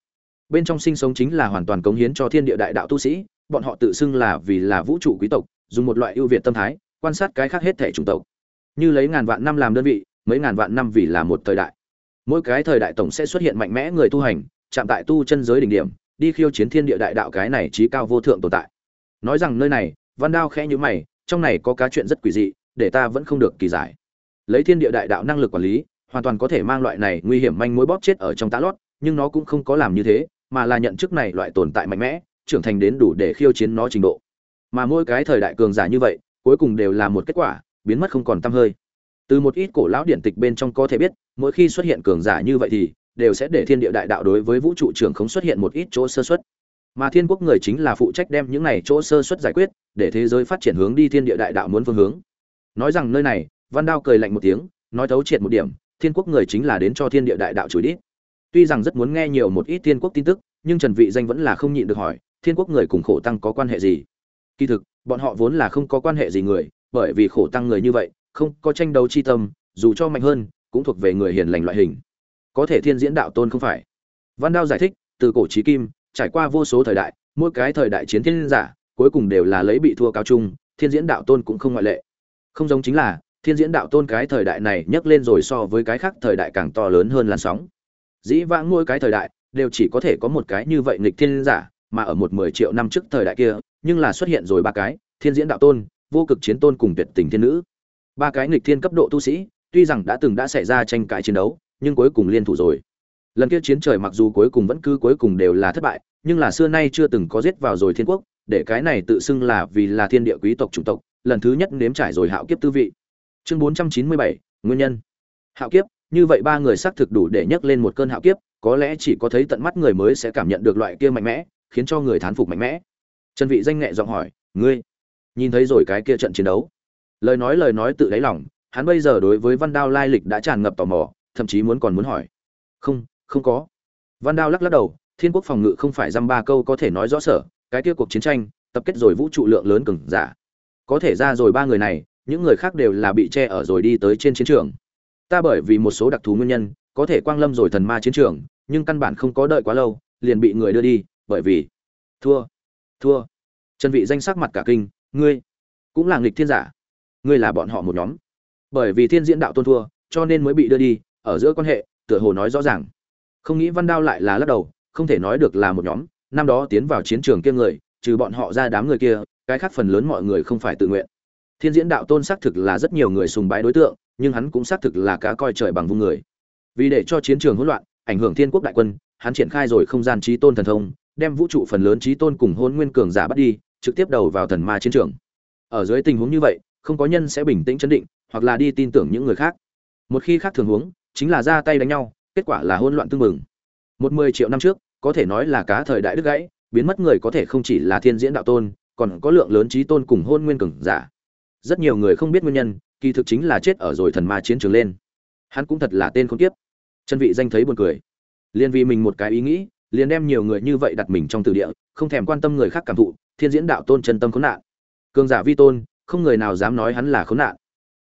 Bên trong sinh sống chính là hoàn toàn cống hiến cho thiên địa đại đạo tu sĩ, bọn họ tự xưng là vì là vũ trụ quý tộc, dùng một loại ưu việt tâm thái, quan sát cái khác hết thể chủng tộc. Như lấy ngàn vạn năm làm đơn vị mấy ngàn vạn năm vì là một thời đại. Mỗi cái thời đại tổng sẽ xuất hiện mạnh mẽ người tu hành, chạm tại tu chân giới đỉnh điểm, đi khiêu chiến thiên địa đại đạo cái này trí cao vô thượng tồn tại. Nói rằng nơi này, văn đao khẽ nhữ mày, trong này có cá chuyện rất quỷ dị, để ta vẫn không được kỳ giải. Lấy thiên địa đại đạo năng lực quản lý, hoàn toàn có thể mang loại này nguy hiểm manh mối bóp chết ở trong tá lót, nhưng nó cũng không có làm như thế, mà là nhận chức này loại tồn tại mạnh mẽ, trưởng thành đến đủ để khiêu chiến nó trình độ. Mà mỗi cái thời đại cường giả như vậy, cuối cùng đều là một kết quả, biến mất không còn tăm hơi từ một ít cổ lão điện tịch bên trong có thể biết, mỗi khi xuất hiện cường giả như vậy thì, đều sẽ để thiên địa đại đạo đối với vũ trụ trường không xuất hiện một ít chỗ sơ xuất mà thiên quốc người chính là phụ trách đem những này chỗ sơ xuất giải quyết, để thế giới phát triển hướng đi thiên địa đại đạo muốn phương hướng. Nói rằng nơi này, văn đao cười lạnh một tiếng, nói thấu triệt một điểm, thiên quốc người chính là đến cho thiên địa đại đạo chửi đít tuy rằng rất muốn nghe nhiều một ít thiên quốc tin tức, nhưng trần vị danh vẫn là không nhịn được hỏi, thiên quốc người cùng khổ tăng có quan hệ gì? Kỳ thực, bọn họ vốn là không có quan hệ gì người, bởi vì khổ tăng người như vậy không có tranh đấu chi tâm, dù cho mạnh hơn, cũng thuộc về người hiền lành loại hình. Có thể thiên diễn đạo tôn không phải. Văn đao giải thích, từ cổ chí kim, trải qua vô số thời đại, mỗi cái thời đại chiến thiên giả, cuối cùng đều là lấy bị thua cao trung, thiên diễn đạo tôn cũng không ngoại lệ. Không giống chính là, thiên diễn đạo tôn cái thời đại này nhấc lên rồi so với cái khác thời đại càng to lớn hơn làn sóng. Dĩ vãng mỗi cái thời đại, đều chỉ có thể có một cái như vậy nghịch thiên giả, mà ở một mười triệu năm trước thời đại kia, nhưng là xuất hiện rồi ba cái, thiên diễn đạo tôn, vô cực chiến tôn cùng tuyệt tình thiên nữ ba cái nghịch thiên cấp độ tu sĩ, tuy rằng đã từng đã xảy ra tranh cãi chiến đấu, nhưng cuối cùng liên thủ rồi. Lần kia chiến trời mặc dù cuối cùng vẫn cứ cuối cùng đều là thất bại, nhưng là xưa nay chưa từng có giết vào rồi thiên quốc, để cái này tự xưng là vì là thiên địa quý tộc chủng tộc, lần thứ nhất nếm trải rồi hạo kiếp tư vị. Chương bốn trăm chín mươi bảy, nguyên nhân. Hạo kiếp, như vậy ba người xác thực đủ để nhấc lên một cơn hạo kiếp, có lẽ chỉ có thấy tận mắt người mới sẽ cảm nhận được loại kia mạnh mẽ, khiến cho người thán phục mạnh mẽ. Trần vị danh nghệ giọng hỏi, ngươi nhìn thấy rồi cái kia trận chiến đấu? Lời nói lời nói tự đáy lòng, hắn bây giờ đối với văn đao lai lịch đã tràn ngập tò mò, thậm chí muốn còn muốn hỏi. Không không có. Văn đao lắc lắc đầu, thiên quốc phòng ngự không phải dăm ba câu có thể nói rõ sở, cái kia cuộc chiến tranh, tập kết rồi vũ trụ lượng lớn cừng giả. Có thể ra rồi ba người này, những người khác đều là bị che ở rồi đi tới trên chiến trường. Ta bởi vì một số đặc thù nguyên nhân, có thể quang lâm rồi thần ma chiến trường, nhưng căn bản không có đợi quá lâu, liền bị người đưa đi, bởi vì thua thua. Trần vị danh sắc mặt cả kinh, ngươi cũng là nghịch thiên giả ngươi là bọn họ một nhóm. Bởi vì thiên diễn đạo tôn thua, cho nên mới bị đưa đi, ở giữa quan hệ, tựa hồ nói rõ ràng. Không nghĩ văn đao lại là lắc đầu, không thể nói được là một nhóm, năm đó tiến vào chiến trường kia người, trừ bọn họ ra đám người kia, cái khác phần lớn mọi người không phải tự nguyện. Thiên diễn đạo tôn xác thực là rất nhiều người sùng bái đối tượng, nhưng hắn cũng xác thực là cá coi trời bằng vung người. Vì để cho chiến trường hỗn loạn, ảnh hưởng thiên quốc đại quân, hắn triển khai rồi không gian trí tôn thần thông, đem vũ trụ phần lớn trí tôn cùng hôn nguyên cường giả bắt đi, trực tiếp đầu vào thần ma chiến trường. Ở dưới tình huống như vậy không có nhân sẽ bình tĩnh chấn định, hoặc là đi tin tưởng những người khác. Một khi khác thường huống, chính là ra tay đánh nhau, kết quả là hỗn loạn tương mừng một mười triệu năm trước, có thể nói là cá thời đại đứt gãy, biến mất người có thể không chỉ là thiên diễn đạo tôn, còn có lượng lớn trí tôn cùng hôn nguyên cường giả. Rất nhiều người không biết nguyên nhân, kỳ thực chính là chết ở rồi thần ma chiến trường lên. Hắn cũng thật là tên không tiếp chân vị danh thấy buồn cười. Liên vì mình một cái ý nghĩ, liền đem nhiều người như vậy đặt mình trong từ địa, không thèm quan tâm người khác cảm thụ, thiên diễn đạo tôn chân tâm khốn nạn. Cường giả vi tôn không người nào dám nói hắn là khốn nạn.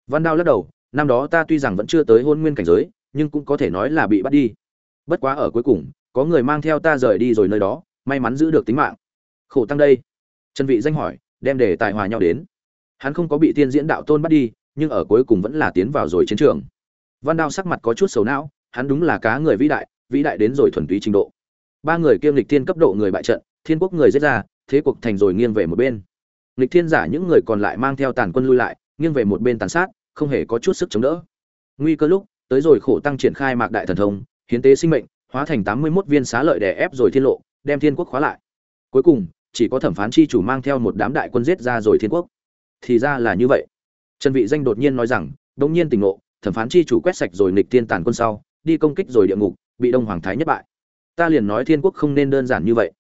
Văn đao lắc đầu, năm đó ta tuy rằng vẫn chưa tới hôn nguyên cảnh giới, nhưng cũng có thể nói là bị bắt đi. Bất quá ở cuối cùng, có người mang theo ta rời đi rồi nơi đó, may mắn giữ được tính mạng. Khổ tăng đây. Trần vị danh hỏi, đem để tài hòa nhau đến. Hắn không có bị tiên diễn đạo tôn bắt đi, nhưng ở cuối cùng vẫn là tiến vào rồi chiến trường. Văn đao sắc mặt có chút xấu não, hắn đúng là cá người vĩ đại vĩ đại đến rồi thuần túy trình độ. Ba người kiêm lịch thiên cấp độ người bại trận, thiên quốc người giết ra, thế cuộc thành rồi nghiêng về một bên lịch thiên giả những người còn lại mang theo tàn quân lui lại, nghiêng về một bên tàn sát, không hề có chút sức chống đỡ. Nguy cơ lúc, tới rồi khổ tăng triển khai mạc đại thần thông, hiến tế sinh mệnh, hóa thành tám mươi 81 viên xá lợi đè ép rồi thiên lộ, đem thiên quốc khóa lại. Cuối cùng, chỉ có thẩm phán chi chủ mang theo một đám đại quân giết ra rồi thiên quốc. Thì ra là như vậy. Trần vị danh đột nhiên nói rằng, Đông nhiên tỉnh ngộ, thẩm phán chi chủ quét sạch rồi nghịch thiên tàn quân sau, đi công kích rồi địa ngục, bị đông hoàng thái nhất bại. Ta liền nói thiên quốc không nên đơn giản như vậy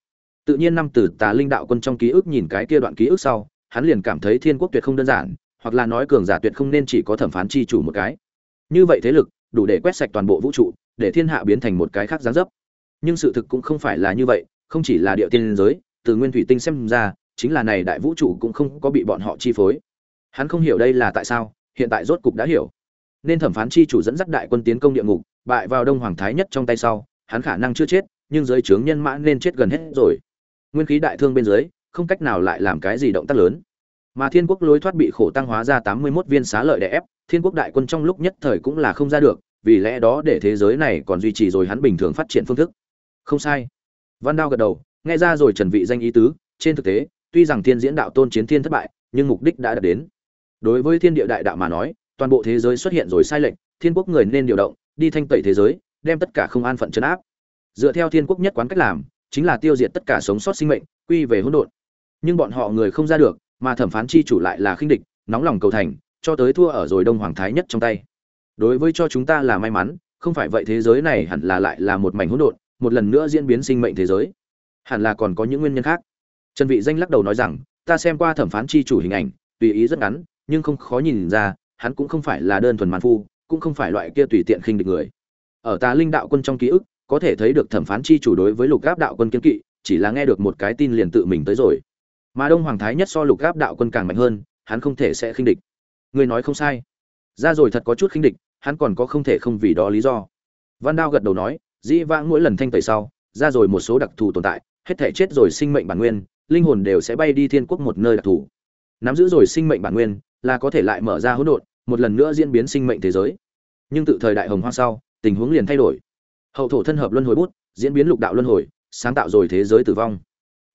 tự nhiên năm tử tà linh đạo quân trong ký ức nhìn cái kia đoạn ký ức sau, hắn liền cảm thấy thiên quốc tuyệt không đơn giản, hoặc là nói cường giả tuyệt không nên chỉ có thẩm phán chi chủ một cái. Như vậy thế lực, đủ để quét sạch toàn bộ vũ trụ, để thiên hạ biến thành một cái khác dáng dấp. Nhưng sự thực cũng không phải là như vậy, không chỉ là địa tiên giới, từ nguyên thủy tinh xem ra, chính là này đại vũ trụ cũng không có bị bọn họ chi phối. Hắn không hiểu đây là tại sao, hiện tại rốt cục đã hiểu. Nên thẩm phán chi chủ dẫn dắt đại quân tiến công địa ngục, bại vào đông hoàng thái nhất trong tay sau, hắn khả năng chưa chết, nhưng giới trướng nhân mã nên chết gần hết rồi nguyên khí đại thương bên dưới, không cách nào lại làm cái gì động tác lớn. Mà thiên quốc lối thoát bị khổ tăng hóa ra tám mươi 81 viên xá lợi đè ép, thiên quốc đại quân trong lúc nhất thời cũng là không ra được, vì lẽ đó để thế giới này còn duy trì rồi hắn bình thường phát triển phương thức. Không sai. Văn đao gật đầu, nghe ra rồi trần vị danh ý tứ, trên thực tế, tuy rằng thiên diễn đạo tôn chiến thiên thất bại, nhưng mục đích đã đạt đến. Đối với thiên địa đại đạo mà nói, toàn bộ thế giới xuất hiện rồi sai lệch, thiên quốc người nên điều động, đi thanh tẩy thế giới, đem tất cả không an phận chấn áp. Dựa theo thiên quốc nhất quán cách làm chính là tiêu diệt tất cả sống sót sinh mệnh, quy về hỗn độn. Nhưng bọn họ người không ra được, mà thẩm phán chi chủ lại là khinh địch, nóng lòng cầu thành, cho tới thua ở rồi đông hoàng thái nhất trong tay. Đối với cho chúng ta là may mắn, không phải vậy thế giới này hẳn là lại là một mảnh hỗn độn, một lần nữa diễn biến sinh mệnh thế giới. Hẳn là còn có những nguyên nhân khác. Trần vị danh lắc đầu nói rằng, ta xem qua thẩm phán chi chủ hình ảnh, tùy ý rất ngắn, nhưng không khó nhìn ra, hắn cũng không phải là đơn thuần màn phu, cũng không phải loại kia tùy tiện khinh địch người. Ở ta linh đạo quân trong ký ức có thể thấy được thẩm phán chi chủ đối với lục gáp đạo quân kiến kỵ, chỉ là nghe được một cái tin liền tự mình tới rồi. Mà đông hoàng thái nhất so lục gáp đạo quân càng mạnh hơn, hắn không thể sẽ khinh địch. Người nói không sai. Ra rồi thật có chút khinh địch, hắn còn có không thể không vì đó lý do. Văn đao gật đầu nói, dĩ vãng mỗi lần thanh tẩy sau, ra rồi một số đặc thù tồn tại, hết thể chết rồi sinh mệnh bản nguyên, linh hồn đều sẽ bay đi thiên quốc một nơi đặc thù. Nắm giữ rồi sinh mệnh bản nguyên, là có thể lại mở ra hỗn độn, một lần nữa diễn biến sinh mệnh thế giới. Nhưng tự thời đại hồng hoang sau, tình huống liền thay đổi hậu thổ thân hợp luân hồi bút, diễn biến lục đạo luân hồi, sáng tạo rồi thế giới tử vong.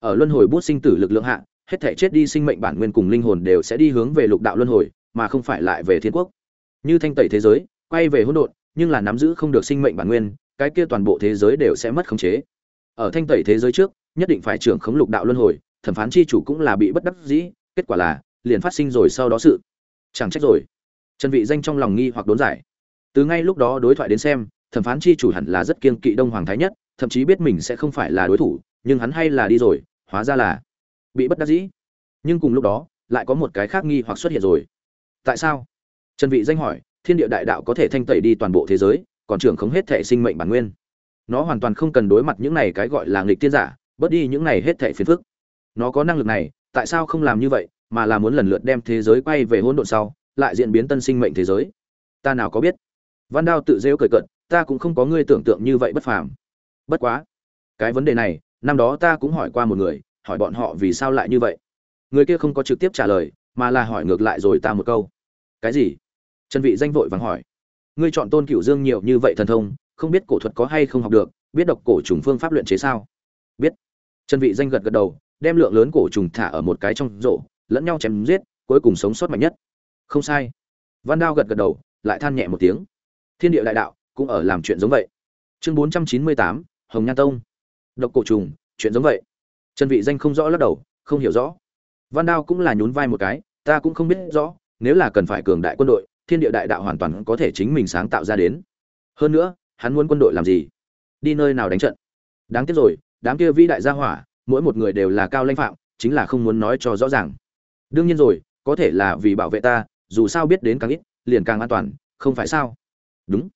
Ở luân hồi bút sinh tử lực lượng hạ, hết thể chết đi sinh mệnh bản nguyên cùng linh hồn đều sẽ đi hướng về lục đạo luân hồi, mà không phải lại về thiên quốc. Như thanh tẩy thế giới, quay về hỗn độn, nhưng là nắm giữ không được sinh mệnh bản nguyên, cái kia toàn bộ thế giới đều sẽ mất khống chế. Ở thanh tẩy thế giới trước, nhất định phải trưởng khống lục đạo luân hồi, thẩm phán chi chủ cũng là bị bất đắc dĩ, kết quả là, liền phát sinh rồi sau đó sự. Chẳng trách rồi. Trần vị danh trong lòng nghi hoặc đốn giải. Từ ngay lúc đó đối thoại đến xem thẩm phán chi chủ hẳn là rất kiên kỵ đông hoàng thái nhất, thậm chí biết mình sẽ không phải là đối thủ, nhưng hắn hay là đi rồi, hóa ra là bị bất đắc dĩ. Nhưng cùng lúc đó, lại có một cái khác nghi hoặc xuất hiện rồi. Tại sao? Trần vị danh hỏi, thiên địa đại đạo có thể thanh tẩy đi toàn bộ thế giới, còn trưởng không hết thể sinh mệnh bản nguyên. Nó hoàn toàn không cần đối mặt những này cái gọi là nghịch tiên giả, bớt đi những này hết thể phiền phức. Nó có năng lực này, tại sao không làm như vậy, mà là muốn lần lượt đem thế giới quay về hỗn độn sau, lại diễn biến tân sinh mệnh thế giới? Ta nào có biết. Văn đao tự rêu cười cợt ta cũng không có ngươi tưởng tượng như vậy bất phàm. Bất quá, cái vấn đề này, năm đó ta cũng hỏi qua một người, hỏi bọn họ vì sao lại như vậy. Người kia không có trực tiếp trả lời, mà là hỏi ngược lại rồi ta một câu. Cái gì? Trần vị danh vội vàng hỏi. Ngươi chọn tôn cửu dương nhiều như vậy thần thông, không biết cổ thuật có hay không học được, biết độc cổ trùng phương pháp luyện chế sao? Biết. Trần vị danh gật gật đầu, đem lượng lớn cổ trùng thả ở một cái trong rổ, lẫn nhau chém giết, cuối cùng sống sót mạnh nhất. Không sai. Văn đao gật gật đầu, lại than nhẹ một tiếng. Thiên địa đại đạo cũng ở làm chuyện giống vậy. Chương 498, hồng nhan tông. Độc cổ trùng chuyện giống vậy. Chân vị danh không rõ lắc đầu không hiểu rõ. Văn đao cũng là nhún vai một cái ta cũng không biết rõ nếu là cần phải cường đại quân đội thiên địa đại đạo hoàn toàn có thể chính mình sáng tạo ra đến. Hơn nữa hắn muốn quân đội làm gì? Đi nơi nào đánh trận? Đáng tiếc rồi đám kia vĩ đại gia hỏa mỗi một người đều là cao lãnh phạm chính là không muốn nói cho rõ ràng. Đương nhiên rồi có thể là vì bảo vệ ta dù sao biết đến càng ít liền càng an toàn không phải sao? Đúng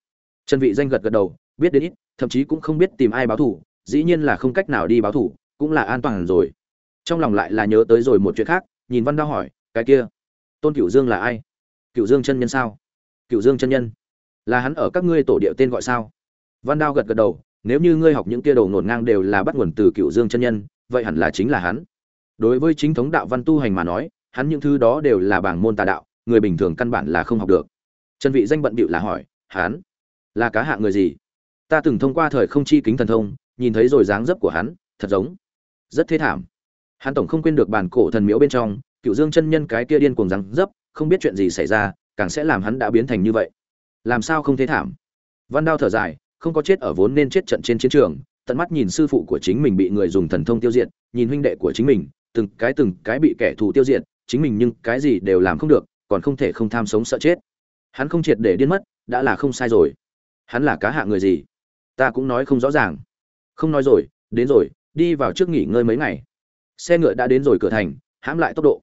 trần vị danh gật gật đầu biết đến ít thậm chí cũng không biết tìm ai báo thủ, dĩ nhiên là không cách nào đi báo thủ, cũng là an toàn rồi. Trong lòng lại là nhớ tới rồi một chuyện khác nhìn văn đao hỏi cái kia tôn cửu dương là ai? Cửu dương chân nhân sao? Cửu dương chân nhân là hắn ở các ngươi tổ địa tên gọi sao? Văn đao gật gật đầu nếu như ngươi học những kia đồ nổn ngang đều là bắt nguồn từ cửu dương chân nhân vậy hẳn là chính là hắn. Đối với chính thống đạo văn tu hành mà nói hắn những thứ đó đều là bảng môn tà đạo người bình thường căn bản là không học được. Trần vị danh bận bịu là hỏi hắn? Là cá hạ người gì? Ta từng thông qua thời không chi kính thần thông, nhìn thấy rồi dáng dấp của hắn, thật giống. Rất thế thảm. Hắn tổng không quên được bản cổ thần miếu bên trong, cựu dương chân nhân cái kia điên cuồng dáng dấp, không biết chuyện gì xảy ra, càng sẽ làm hắn đã biến thành như vậy. Làm sao không thế thảm? Văn đao thở dài, không có chết ở vốn nên chết trận trên chiến trường, tận mắt nhìn sư phụ của chính mình bị người dùng thần thông tiêu diệt, nhìn huynh đệ của chính mình, từng cái từng cái bị kẻ thù tiêu diệt, chính mình nhưng cái gì đều làm không được, còn không thể không tham sống sợ chết. Hắn không triệt để điên mất, đã là không sai rồi hắn là cá hạ người gì? Ta cũng nói không rõ ràng. Không nói rồi, đến rồi, đi vào trước nghỉ ngơi mấy ngày. Xe ngựa đã đến rồi cửa thành, hãm lại tốc độ.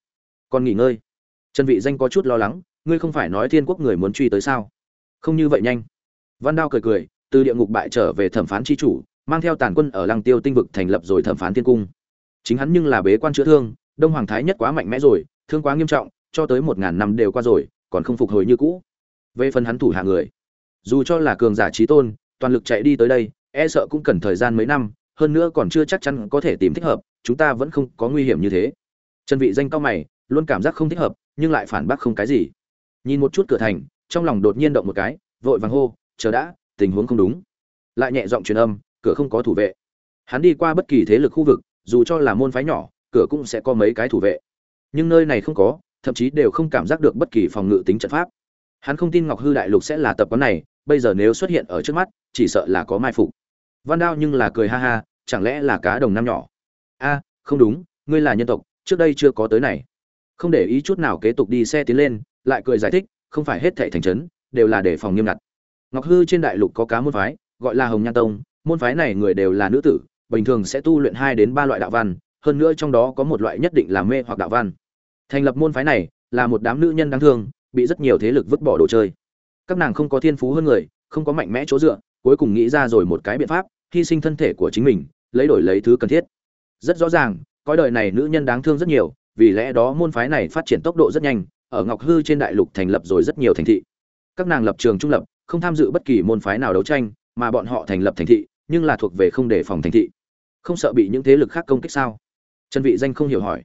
Còn nghỉ ngơi. Trần vị danh có chút lo lắng, ngươi không phải nói thiên quốc người muốn truy tới sao? Không như vậy nhanh. Văn đao cười cười, từ địa ngục bại trở về thẩm phán chi chủ, mang theo tàn quân ở lăng tiêu tinh vực thành lập rồi thẩm phán thiên cung. Chính hắn nhưng là bế quan chữa thương, đông hoàng thái nhất quá mạnh mẽ rồi, thương quá nghiêm trọng, cho tới một ngàn năm đều qua rồi, còn không phục hồi như cũ. Về phần hắn thủ hạ người dù cho là cường giả trí tôn, toàn lực chạy đi tới đây e sợ cũng cần thời gian mấy năm, hơn nữa còn chưa chắc chắn có thể tìm thích hợp, chúng ta vẫn không có nguy hiểm như thế. Trần vị danh cao mày, luôn cảm giác không thích hợp, nhưng lại phản bác không cái gì. Nhìn một chút cửa thành, trong lòng đột nhiên động một cái, vội vàng hô, chờ đã, tình huống không đúng. Lại nhẹ giọng truyền âm, cửa không có thủ vệ. Hắn đi qua bất kỳ thế lực khu vực, dù cho là môn phái nhỏ, cửa cũng sẽ có mấy cái thủ vệ. Nhưng nơi này không có, thậm chí đều không cảm giác được bất kỳ phòng ngự tính trận pháp. Hắn không tin ngọc hư đại lục sẽ là tập quán này bây giờ nếu xuất hiện ở trước mắt, chỉ sợ là có mai phục. Văn đao nhưng là cười ha ha, chẳng lẽ là cá đồng năm nhỏ? A, không đúng, ngươi là nhân tộc, trước đây chưa có tới này. Không để ý chút nào kế tục đi xe tiến lên, lại cười giải thích, không phải hết thảy thành trấn, đều là để phòng nghiêm ngặt. Ngọc hư trên đại lục có cá môn phái, gọi là hồng nhan tông, môn phái này người đều là nữ tử, bình thường sẽ tu luyện hai đến ba loại đạo văn, hơn nữa trong đó có một loại nhất định là mê hoặc đạo văn. Thành lập môn phái này, là một đám nữ nhân đáng thương, bị rất nhiều thế lực vứt bỏ đồ chơi các nàng không có thiên phú hơn người, không có mạnh mẽ chỗ dựa, cuối cùng nghĩ ra rồi một cái biện pháp, hy sinh thân thể của chính mình, lấy đổi lấy thứ cần thiết. Rất rõ ràng coi đời này nữ nhân đáng thương rất nhiều, vì lẽ đó môn phái này phát triển tốc độ rất nhanh, ở ngọc hư trên đại lục thành lập rồi rất nhiều thành thị. Các nàng lập trường trung lập, không tham dự bất kỳ môn phái nào đấu tranh, mà bọn họ thành lập thành thị, nhưng là thuộc về không đề phòng thành thị. Không sợ bị những thế lực khác công kích sao? Trần vị danh không hiểu hỏi.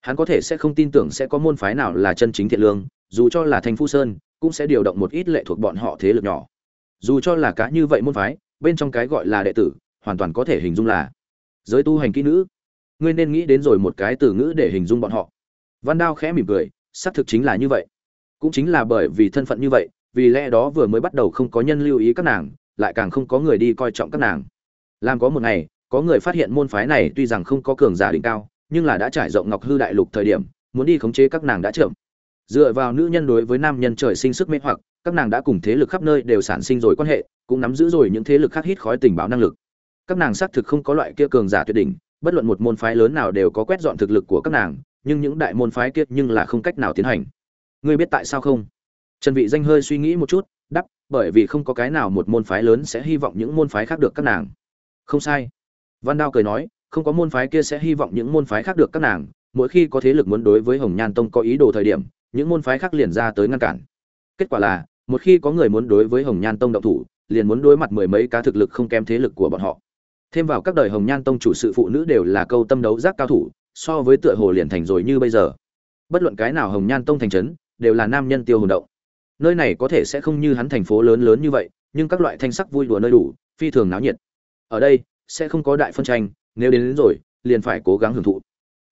Hắn có thể sẽ không tin tưởng sẽ có môn phái nào là chân chính thiện lương, dù cho là thành phu sơn cũng sẽ điều động một ít lệ thuộc bọn họ thế lực nhỏ. Dù cho là cá như vậy môn phái, bên trong cái gọi là đệ tử, hoàn toàn có thể hình dung là giới tu hành kỹ nữ. Ngươi nên nghĩ đến rồi một cái từ ngữ để hình dung bọn họ. Văn đao khẽ mỉm cười, xác thực chính là như vậy. Cũng chính là bởi vì thân phận như vậy, vì lẽ đó vừa mới bắt đầu không có nhân lưu ý các nàng, lại càng không có người đi coi trọng các nàng. Làm có một ngày, có người phát hiện môn phái này tuy rằng không có cường giả đỉnh cao, nhưng là đã trải rộng ngọc hư đại lục thời điểm, muốn đi khống chế các nàng đã chậm dựa vào nữ nhân đối với nam nhân trời sinh sức mê hoặc, các nàng đã cùng thế lực khắp nơi đều sản sinh rồi quan hệ, cũng nắm giữ rồi những thế lực khác hít khói tình báo năng lực. Các nàng xác thực không có loại kia cường giả tuyệt đỉnh, bất luận một môn phái lớn nào đều có quét dọn thực lực của các nàng, nhưng những đại môn phái kia nhưng là không cách nào tiến hành. Ngươi biết tại sao không? Trần vị danh hơi suy nghĩ một chút, đáp, bởi vì không có cái nào một môn phái lớn sẽ hy vọng những môn phái khác được các nàng. Không sai. Văn đao cười nói, không có môn phái kia sẽ hy vọng những môn phái khác được các nàng, mỗi khi có thế lực muốn đối với hồng nhan tông có ý đồ thời điểm những môn phái khác liền ra tới ngăn cản. Kết quả là một khi có người muốn đối với hồng nhan tông động thủ liền muốn đối mặt mười mấy cá thực lực không kém thế lực của bọn họ. Thêm vào các đời hồng nhan tông chủ sự phụ nữ đều là câu tâm đấu giác cao thủ so với tựa hồ liền thành rồi như bây giờ. Bất luận cái nào hồng nhan tông thành trấn đều là nam nhân tiêu hồn động. Nơi này có thể sẽ không như hắn thành phố lớn lớn như vậy nhưng các loại thanh sắc vui đùa nơi đủ phi thường náo nhiệt. Ở đây sẽ không có đại phân tranh nếu đến, đến rồi liền phải cố gắng hưởng thụ.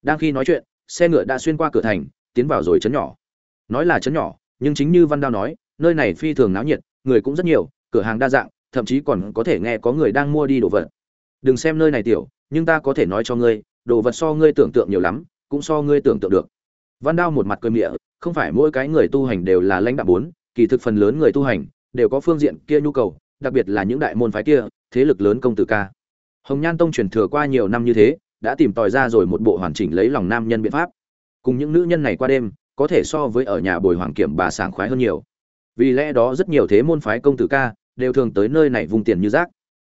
Đang khi nói chuyện xe ngựa đã xuyên qua cửa thành tiến vào rồi chấn nhỏ nói là chấn nhỏ, nhưng chính như văn đao nói, nơi này phi thường náo nhiệt, người cũng rất nhiều, cửa hàng đa dạng, thậm chí còn có thể nghe có người đang mua đi đồ vật. Đừng xem nơi này tiểu, nhưng ta có thể nói cho ngươi, đồ vật so ngươi tưởng tượng nhiều lắm, cũng so ngươi tưởng tượng được. Văn đao một mặt cơm địa không phải mỗi cái người tu hành đều là lãnh đạo bốn, kỳ thực phần lớn người tu hành, đều có phương diện kia nhu cầu, đặc biệt là những đại môn phái kia, thế lực lớn công tử ca. Hồng nhan tông truyền thừa qua nhiều năm như thế, đã tìm tòi ra rồi một bộ hoàn chỉnh lấy lòng nam nhân biện pháp. Cùng những nữ nhân này qua đêm có thể so với ở nhà bồi hoàng kiểm bà sảng khoái hơn nhiều. Vì lẽ đó rất nhiều thế môn phái công tử ca đều thường tới nơi này vùng tiền như rác.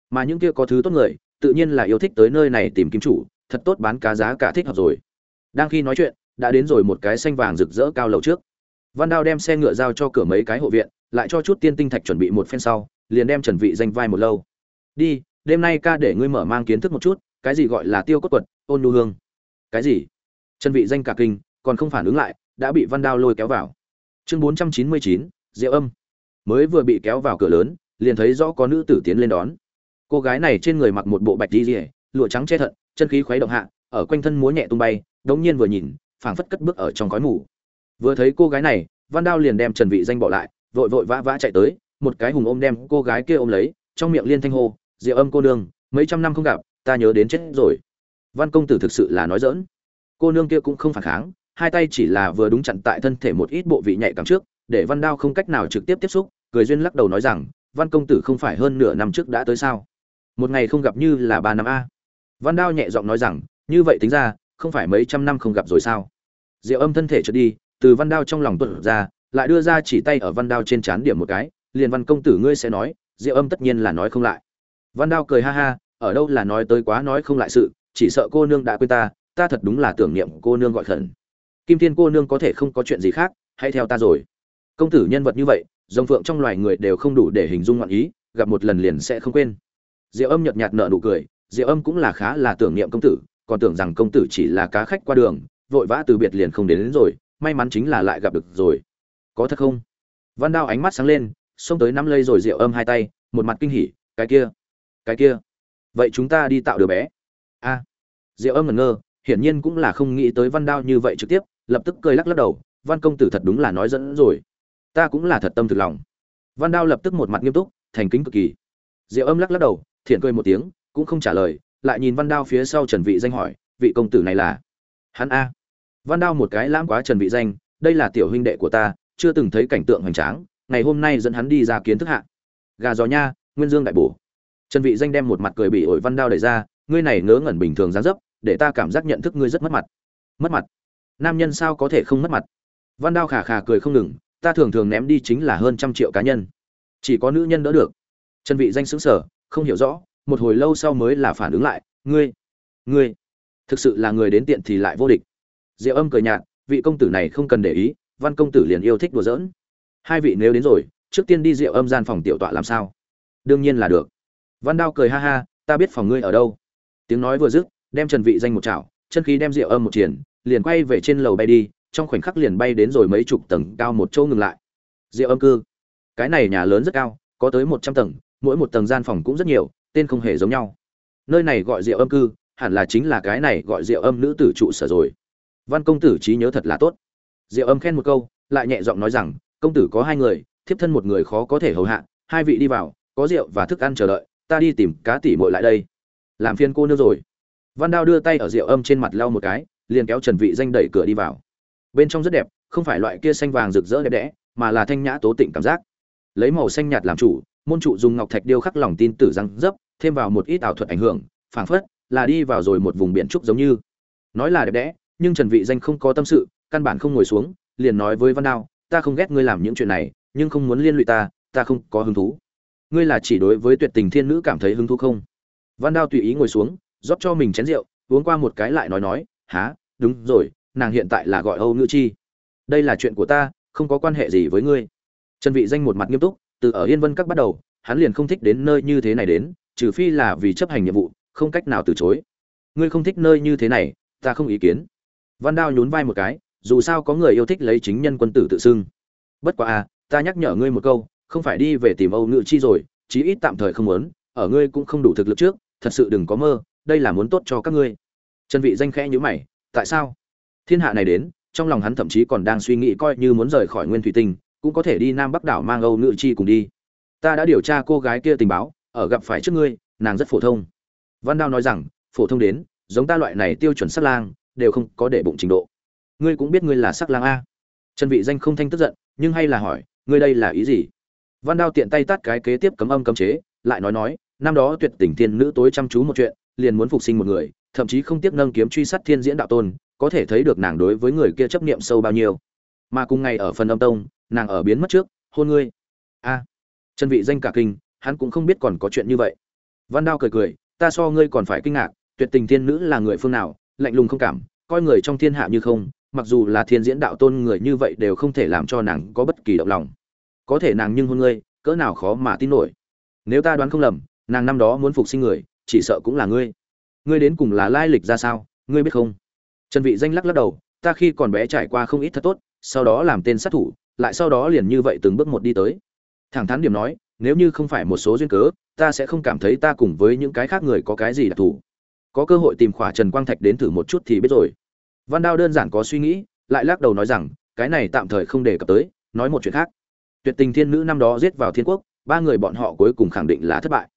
Mà những kia có thứ tốt người, tự nhiên là yêu thích tới nơi này tìm kiếm chủ, thật tốt bán cá giá cả thích hợp rồi. Đang khi nói chuyện, đã đến rồi một cái xanh vàng rực rỡ cao lầu trước. Văn đao đem xe ngựa giao cho cửa mấy cái hộ viện, lại cho chút tiên tinh thạch chuẩn bị một phen sau, liền đem trần vị danh vai một lâu. Đi, đêm nay ca để ngươi mở mang kiến thức một chút, cái gì gọi là tiêu cốt quật, ôn nhu hương. Cái gì? Trần vị danh cả kinh, còn không phản ứng lại đã bị văn đao lôi kéo vào. Chương 499, diệu âm. Mới vừa bị kéo vào cửa lớn liền thấy rõ có nữ tử tiến lên đón. Cô gái này trên người mặc một bộ bạch đi rỉa lụa trắng che thận chân khí khuấy động hạ ở quanh thân múa nhẹ tung bay đống nhiên vừa nhìn phảng phất cất bước ở trong khói mù. Vừa thấy cô gái này văn đao liền đem trần vị danh bỏ lại vội vội vã vã chạy tới một cái hùng ôm đem cô gái kia ôm lấy trong miệng liên thanh hô diệu âm cô nương mấy trăm năm không gặp ta nhớ đến chết rồi. Văn công tử thực sự là nói dỡn cô nương kia cũng không phản kháng hai tay chỉ là vừa đúng chặn tại thân thể một ít bộ vị nhạy cảm trước, để văn đao không cách nào trực tiếp tiếp xúc, cười duyên lắc đầu nói rằng, văn công tử không phải hơn nửa năm trước đã tới sao? Một ngày không gặp như là ba năm a. Văn đao nhẹ giọng nói rằng, như vậy tính ra, không phải mấy trăm năm không gặp rồi sao? Diệu âm thân thể chợt đi, từ văn đao trong lòng tuột ra, lại đưa ra chỉ tay ở văn đao trên trán điểm một cái, liền văn công tử ngươi sẽ nói, diệu âm tất nhiên là nói không lại. Văn đao cười ha ha, ở đâu là nói tới quá nói không lại sự, chỉ sợ cô nương đã quên ta ta thật đúng là tưởng niệm cô nương gọi thần kim thiên cô nương có thể không có chuyện gì khác hãy theo ta rồi. Công tử nhân vật như vậy dòng phượng trong loài người đều không đủ để hình dung ngoạn ý gặp một lần liền sẽ không quên. Diệu âm nhợt nhạt nở nụ cười diệu âm cũng là khá là tưởng niệm công tử còn tưởng rằng công tử chỉ là cá khách qua đường vội vã từ biệt liền không đến, đến rồi may mắn chính là lại gặp được rồi. Có thật không? Văn đao ánh mắt sáng lên xông tới nắm lây rồi diệu âm hai tay một mặt kinh hỉ cái kia cái kia vậy chúng ta đi tạo đứa bé. A. Diệu âm ngẩn ngơ hiển nhiên cũng là không nghĩ tới văn đao như vậy trực tiếp lập tức cười lắc lắc đầu, văn công tử thật đúng là nói dẫn rồi. Ta cũng là thật tâm thực lòng. Văn đao lập tức một mặt nghiêm túc, thành kính cực kỳ. Diệu âm lắc lắc đầu, thiện cười một tiếng, cũng không trả lời, lại nhìn văn đao phía sau trần vị danh hỏi, vị công tử này là? Hắn a. Văn đao một cái lãm quá trần vị danh, đây là tiểu huynh đệ của ta, chưa từng thấy cảnh tượng hoành tráng, ngày hôm nay dẫn hắn đi ra kiến thức hạ. Gà gió nha, nguyên dương đại bổ. Trần vị danh đem một mặt cười bị ổi văn đao đẩy ra, ngươi này ngớ ngẩn bình thường dáng dấp, để ta cảm giác nhận thức ngươi rất mất mặt. Mất mặt? Nam nhân sao có thể không mất mặt? Văn đao khà khà cười không ngừng, ta thường thường ném đi chính là hơn trăm triệu cá nhân. Chỉ có nữ nhân đỡ được. Trần vị danh sững sờ, không hiểu rõ, một hồi lâu sau mới là phản ứng lại, ngươi ngươi, thực sự là người đến tiện thì lại vô địch. Diệu âm cười nhạt, vị công tử này không cần để ý, văn công tử liền yêu thích đùa giỡn. Hai vị nếu đến rồi, trước tiên đi diệu âm gian phòng tiểu tọa làm sao? Đương nhiên là được. Văn đao cười ha ha, ta biết phòng ngươi ở đâu. Tiếng nói vừa dứt, đem trần vị danh một chảo, chân khí đem diệu âm một triển liền quay về trên lầu bay đi, trong khoảnh khắc liền bay đến rồi mấy chục tầng cao một chỗ ngừng lại. Diệu âm cư. Cái này nhà lớn rất cao, có tới một trăm tầng, mỗi một tầng gian phòng cũng rất nhiều, tên không hề giống nhau. Nơi này gọi diệu âm cư, hẳn là chính là cái này gọi diệu âm nữ tử trụ sở rồi. Văn công tử trí nhớ thật là tốt. Diệu âm khen một câu, lại nhẹ giọng nói rằng, công tử có hai người, thiếp thân một người khó có thể hầu hạ, hai vị đi vào, có rượu và thức ăn chờ đợi, ta đi tìm cá tỉ muội lại đây. Làm phiên cô nương rồi. Văn đao đưa tay ở rượu âm trên mặt lau một cái liền kéo trần vị danh đẩy cửa đi vào. Bên trong rất đẹp, không phải loại kia xanh vàng rực rỡ đẹp đẽ, mà là thanh nhã tố tịnh cảm giác. Lấy màu xanh nhạt làm chủ, môn trụ dùng ngọc thạch điêu khắc lòng tin tử răng dấp, thêm vào một ít ảo thuật ảnh hưởng, phảng phất là đi vào rồi một vùng biển trúc giống như. Nói là đẹp đẽ, nhưng trần vị danh không có tâm sự, căn bản không ngồi xuống, liền nói với văn đao, ta không ghét ngươi làm những chuyện này, nhưng không muốn liên lụy ta ta không có hứng thú. Ngươi là chỉ đối với tuyệt tình thiên nữ cảm thấy hứng thú không? Văn đao tùy ý ngồi xuống, rót cho mình chén rượu, uống qua một cái lại nói nói há đúng rồi, nàng hiện tại là gọi âu ngữ chi. Đây là chuyện của ta, không có quan hệ gì với ngươi. Trần vị danh một mặt nghiêm túc, từ ở yên vân các bắt đầu, hắn liền không thích đến nơi như thế này đến, trừ phi là vì chấp hành nhiệm vụ, không cách nào từ chối. Ngươi không thích nơi như thế này, ta không ý kiến. Văn đao nhún vai một cái, dù sao có người yêu thích lấy chính nhân quân tử tự xưng. Bất quá à ta nhắc nhở ngươi một câu, không phải đi về tìm âu ngữ chi rồi, chí ít tạm thời không muốn, ở ngươi cũng không đủ thực lực trước, thật sự đừng có mơ, đây là muốn tốt cho các ngươi trần vị danh khẽ nhíu mày, tại sao? Thiên hạ này đến, trong lòng hắn thậm chí còn đang suy nghĩ coi như muốn rời khỏi nguyên thủy tinh, cũng có thể đi nam bắc đảo mang âu ngự chi cùng đi. Ta đã điều tra cô gái kia tình báo, ở gặp phải trước ngươi, nàng rất phổ thông. Văn đao nói rằng, phổ thông đến, giống ta loại này tiêu chuẩn sắc lang, đều không có để bụng trình độ. Ngươi cũng biết ngươi là sắc lang a. Trần vị danh không thanh tức giận, nhưng hay là hỏi, ngươi đây là ý gì? Văn đao tiện tay tắt cái kế tiếp cấm âm cấm chế, lại nói nói, năm đó tuyệt tình thiên nữ tối chăm chú một chuyện, liền muốn phục sinh một người thậm chí không tiếc nâng kiếm truy sát thiên diễn đạo tôn có thể thấy được nàng đối với người kia chấp niệm sâu bao nhiêu. Mà cùng ngày ở phần âm tông nàng ở biến mất trước hôn ngươi. A. À, chân vị danh cả kinh hắn cũng không biết còn có chuyện như vậy. Văn đao cười cười ta so ngươi còn phải kinh ngạc tuyệt tình thiên nữ là người phương nào lạnh lùng không cảm coi người trong thiên hạ như không mặc dù là thiên diễn đạo tôn người như vậy đều không thể làm cho nàng có bất kỳ động lòng. Có thể nàng nhưng hôn ngươi cỡ nào khó mà tin nổi. Nếu ta đoán không lầm nàng năm đó muốn phục sinh người chỉ sợ cũng là ngươi ngươi đến cùng là lai lịch ra sao, ngươi biết không? Trần vị danh lắc lắc đầu, ta khi còn bé trải qua không ít thật tốt, sau đó làm tên sát thủ, lại sau đó liền như vậy từng bước một đi tới. Thẳng thắn điểm nói, nếu như không phải một số duyên cớ, ta sẽ không cảm thấy ta cùng với những cái khác người có cái gì đặc thù. Có cơ hội tìm khỏa trần quang thạch đến thử một chút thì biết rồi. Văn đao đơn giản có suy nghĩ, lại lắc đầu nói rằng, cái này tạm thời không đề cập tới, nói một chuyện khác. Tuyệt tình thiên nữ năm đó giết vào thiên quốc, ba người bọn họ cuối cùng khẳng định là thất bại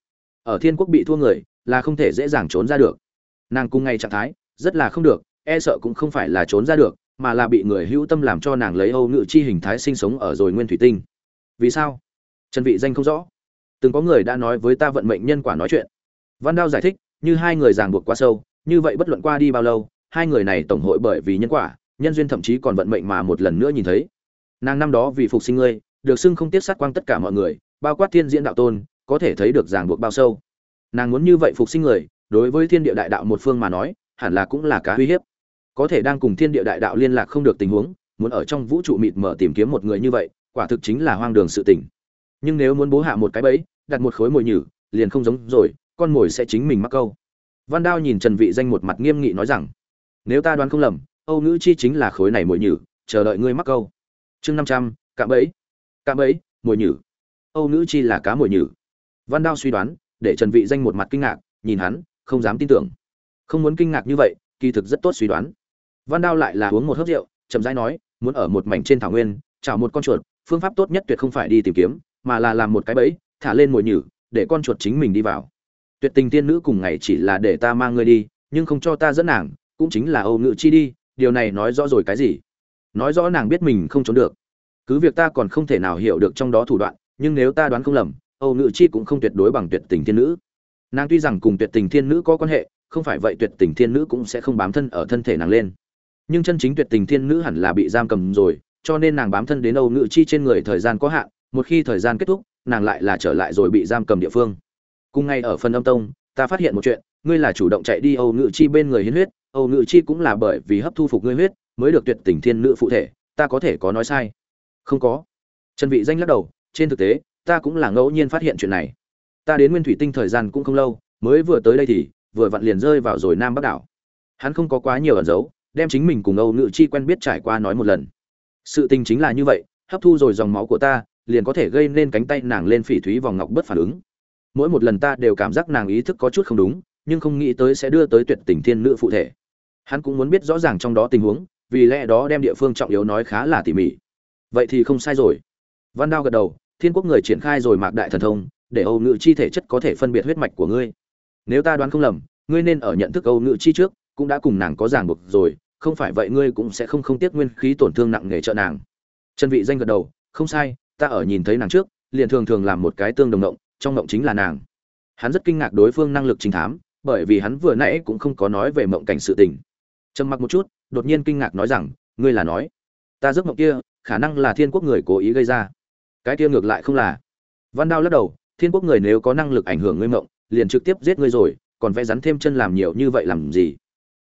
ở thiên quốc bị thua người, là không thể dễ dàng trốn ra được. Nàng cùng ngay trạng thái, rất là không được e sợ cũng không phải là trốn ra được, mà là bị người hữu tâm làm cho nàng lấy âu ngự chi hình thái sinh sống ở rồi nguyên thủy tinh. Vì sao? Trần vị danh không rõ. Từng có người đã nói với ta vận mệnh nhân quả nói chuyện. Văn đao giải thích, như hai người ràng buộc quá sâu, như vậy bất luận qua đi bao lâu, hai người này tổng hội bởi vì nhân quả, nhân duyên thậm chí còn vận mệnh mà một lần nữa nhìn thấy. Nàng năm đó vì phục sinh ngươi, được xưng không tiết sát quang tất cả mọi người, bao quát thiên diễn đạo tôn có thể thấy được ràng buộc bao sâu. Nàng muốn như vậy phục sinh người, đối với thiên địa đại đạo một phương mà nói, hẳn là cũng là cá uy hiếp. Có thể đang cùng thiên địa đại đạo liên lạc không được tình huống, muốn ở trong vũ trụ mịt mở tìm kiếm một người như vậy, quả thực chính là hoang đường sự tình. Nhưng nếu muốn bố hạ một cái bẫy, đặt một khối mồi nhử, liền không giống rồi, con mồi sẽ chính mình mắc câu. Văn đao nhìn trần vị danh một mặt nghiêm nghị nói rằng, nếu ta đoán không lầm, âu nữ chi chính là khối này mồi nhử, chờ đợi ngươi mắc câu. Chương năm trăm, cạm bẫy. Cạm bẫy, mồi nhử. Âu nữ chi là cá mồi nhử văn đao suy đoán, để trần vị danh một mặt kinh ngạc, nhìn hắn, không dám tin tưởng. Không muốn kinh ngạc như vậy, kỳ thực rất tốt suy đoán. Văn đao lại là uống một hớp rượu, chậm rãi nói, muốn ở một mảnh trên thảo nguyên chảo một con chuột, phương pháp tốt nhất tuyệt không phải đi tìm kiếm, mà là làm một cái bẫy, thả lên mồi nhử, để con chuột chính mình đi vào. Tuyệt tình tiên nữ cùng ngày chỉ là để ta mang ngươi đi, nhưng không cho ta dẫn nàng, cũng chính là âu ngự chi đi, điều này nói rõ rồi cái gì? Nói rõ nàng biết mình không trốn được. Cứ việc ta còn không thể nào hiểu được trong đó thủ đoạn, nhưng nếu ta đoán không lầm âu ngự chi cũng không tuyệt đối bằng tuyệt tình thiên nữ. Nàng tuy rằng cùng tuyệt tình thiên nữ có quan hệ, không phải vậy tuyệt tình thiên nữ cũng sẽ không bám thân ở thân thể nàng lên. Nhưng chân chính tuyệt tình thiên nữ hẳn là bị giam cầm rồi, cho nên nàng bám thân đến âu ngự chi trên người thời gian có hạn, một khi thời gian kết thúc, nàng lại là trở lại rồi bị giam cầm địa phương. Cùng ngay ở phần âm tông, ta phát hiện một chuyện, ngươi là chủ động chạy đi âu ngự chi bên người hiến huyết, âu ngự chi cũng là bởi vì hấp thu phục ngươi huyết, mới được tuyệt tình thiên nữ phụ thể, ta có thể có nói sai. Không có. Trần vị danh lắc đầu, trên thực tế ta cũng là ngẫu nhiên phát hiện chuyện này. Ta đến nguyên thủy tinh thời gian cũng không lâu, mới vừa tới đây thì, vừa vặn liền rơi vào rồi nam bắc đảo. Hắn không có quá nhiều ẩn giấu, đem chính mình cùng âu ngự chi quen biết trải qua nói một lần. Sự tình chính là như vậy, hấp thu rồi dòng máu của ta, liền có thể gây nên cánh tay nàng lên phỉ thúy vòng ngọc bất phản ứng. Mỗi một lần ta đều cảm giác nàng ý thức có chút không đúng, nhưng không nghĩ tới sẽ đưa tới tuyệt tình thiên nữ phụ thể. Hắn cũng muốn biết rõ ràng trong đó tình huống, vì lẽ đó đem địa phương trọng yếu nói khá là tỉ mỉ. Vậy thì không sai rồi. Văn đao gật đầu thiên quốc người triển khai rồi mạc đại thần thông, để âu ngự chi thể chất có thể phân biệt huyết mạch của ngươi. Nếu ta đoán không lầm, ngươi nên ở nhận thức âu ngự chi trước, cũng đã cùng nàng có ràng buộc rồi, không phải vậy ngươi cũng sẽ không không tiếc nguyên khí tổn thương nặng nề trợ nàng. Trần vị danh gật đầu, không sai, ta ở nhìn thấy nàng trước, liền thường thường làm một cái tương đồng động trong động chính là nàng. Hắn rất kinh ngạc đối phương năng lực trình thám, bởi vì hắn vừa nãy cũng không có nói về mộng cảnh sự tình. Trầm mặc một chút, đột nhiên kinh ngạc nói rằng, ngươi là nói, ta giấc mộng kia, khả năng là thiên quốc người cố ý gây ra cái kia ngược lại không là. Văn đao lắc đầu, thiên quốc người nếu có năng lực ảnh hưởng ngươi mộng, liền trực tiếp giết ngươi rồi, còn vẽ rắn thêm chân làm nhiều như vậy làm gì?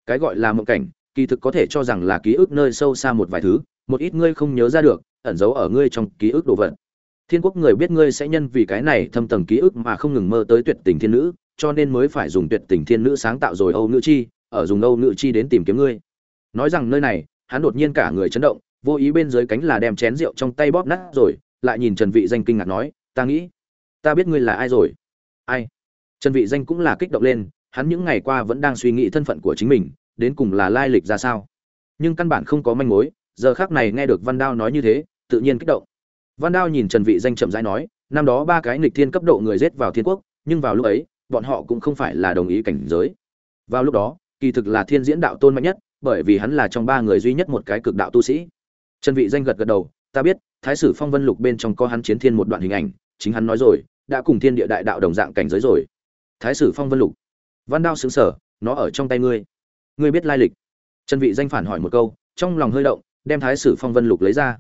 Cái gọi là mộng cảnh, kỳ thực có thể cho rằng là ký ức nơi sâu xa một vài thứ, một ít ngươi không nhớ ra được, ẩn giấu ở ngươi trong ký ức đồ vật. Thiên quốc người biết ngươi sẽ nhân vì cái này thâm tầng ký ức mà không ngừng mơ tới tuyệt tình thiên nữ, cho nên mới phải dùng tuyệt tình thiên nữ sáng tạo rồi âu nữ chi, ở dùng âu nữ chi đến tìm kiếm ngươi. Nói rằng nơi này, hắn đột nhiên cả người chấn động, vô ý bên dưới cánh là đem chén rượu trong tay bóp nát rồi lại nhìn trần vị danh kinh ngạc nói, ta nghĩ, ta biết ngươi là ai rồi. Ai? Trần vị danh cũng là kích động lên, hắn những ngày qua vẫn đang suy nghĩ thân phận của chính mình, đến cùng là lai lịch ra sao. Nhưng căn bản không có manh mối, giờ khắc này nghe được văn đao nói như thế, tự nhiên kích động. Văn đao nhìn trần vị danh chậm rãi nói, năm đó ba cái nghịch thiên cấp độ người giết vào thiên quốc, nhưng vào lúc ấy, bọn họ cũng không phải là đồng ý cảnh giới. Vào lúc đó, kỳ thực là thiên diễn đạo tôn mạnh nhất, bởi vì hắn là trong ba người duy nhất một cái cực đạo tu sĩ. Trần vị danh gật gật đầu ta biết, thái sử phong vân lục bên trong có hắn chiến thiên một đoạn hình ảnh, chính hắn nói rồi, đã cùng thiên địa đại đạo đồng dạng cảnh giới rồi. Thái sử phong vân lục. Văn đao xứng sở nó ở trong tay ngươi. Ngươi biết lai lịch. Trần vị danh phản hỏi một câu, trong lòng hơi động, đem thái sử phong vân lục lấy ra.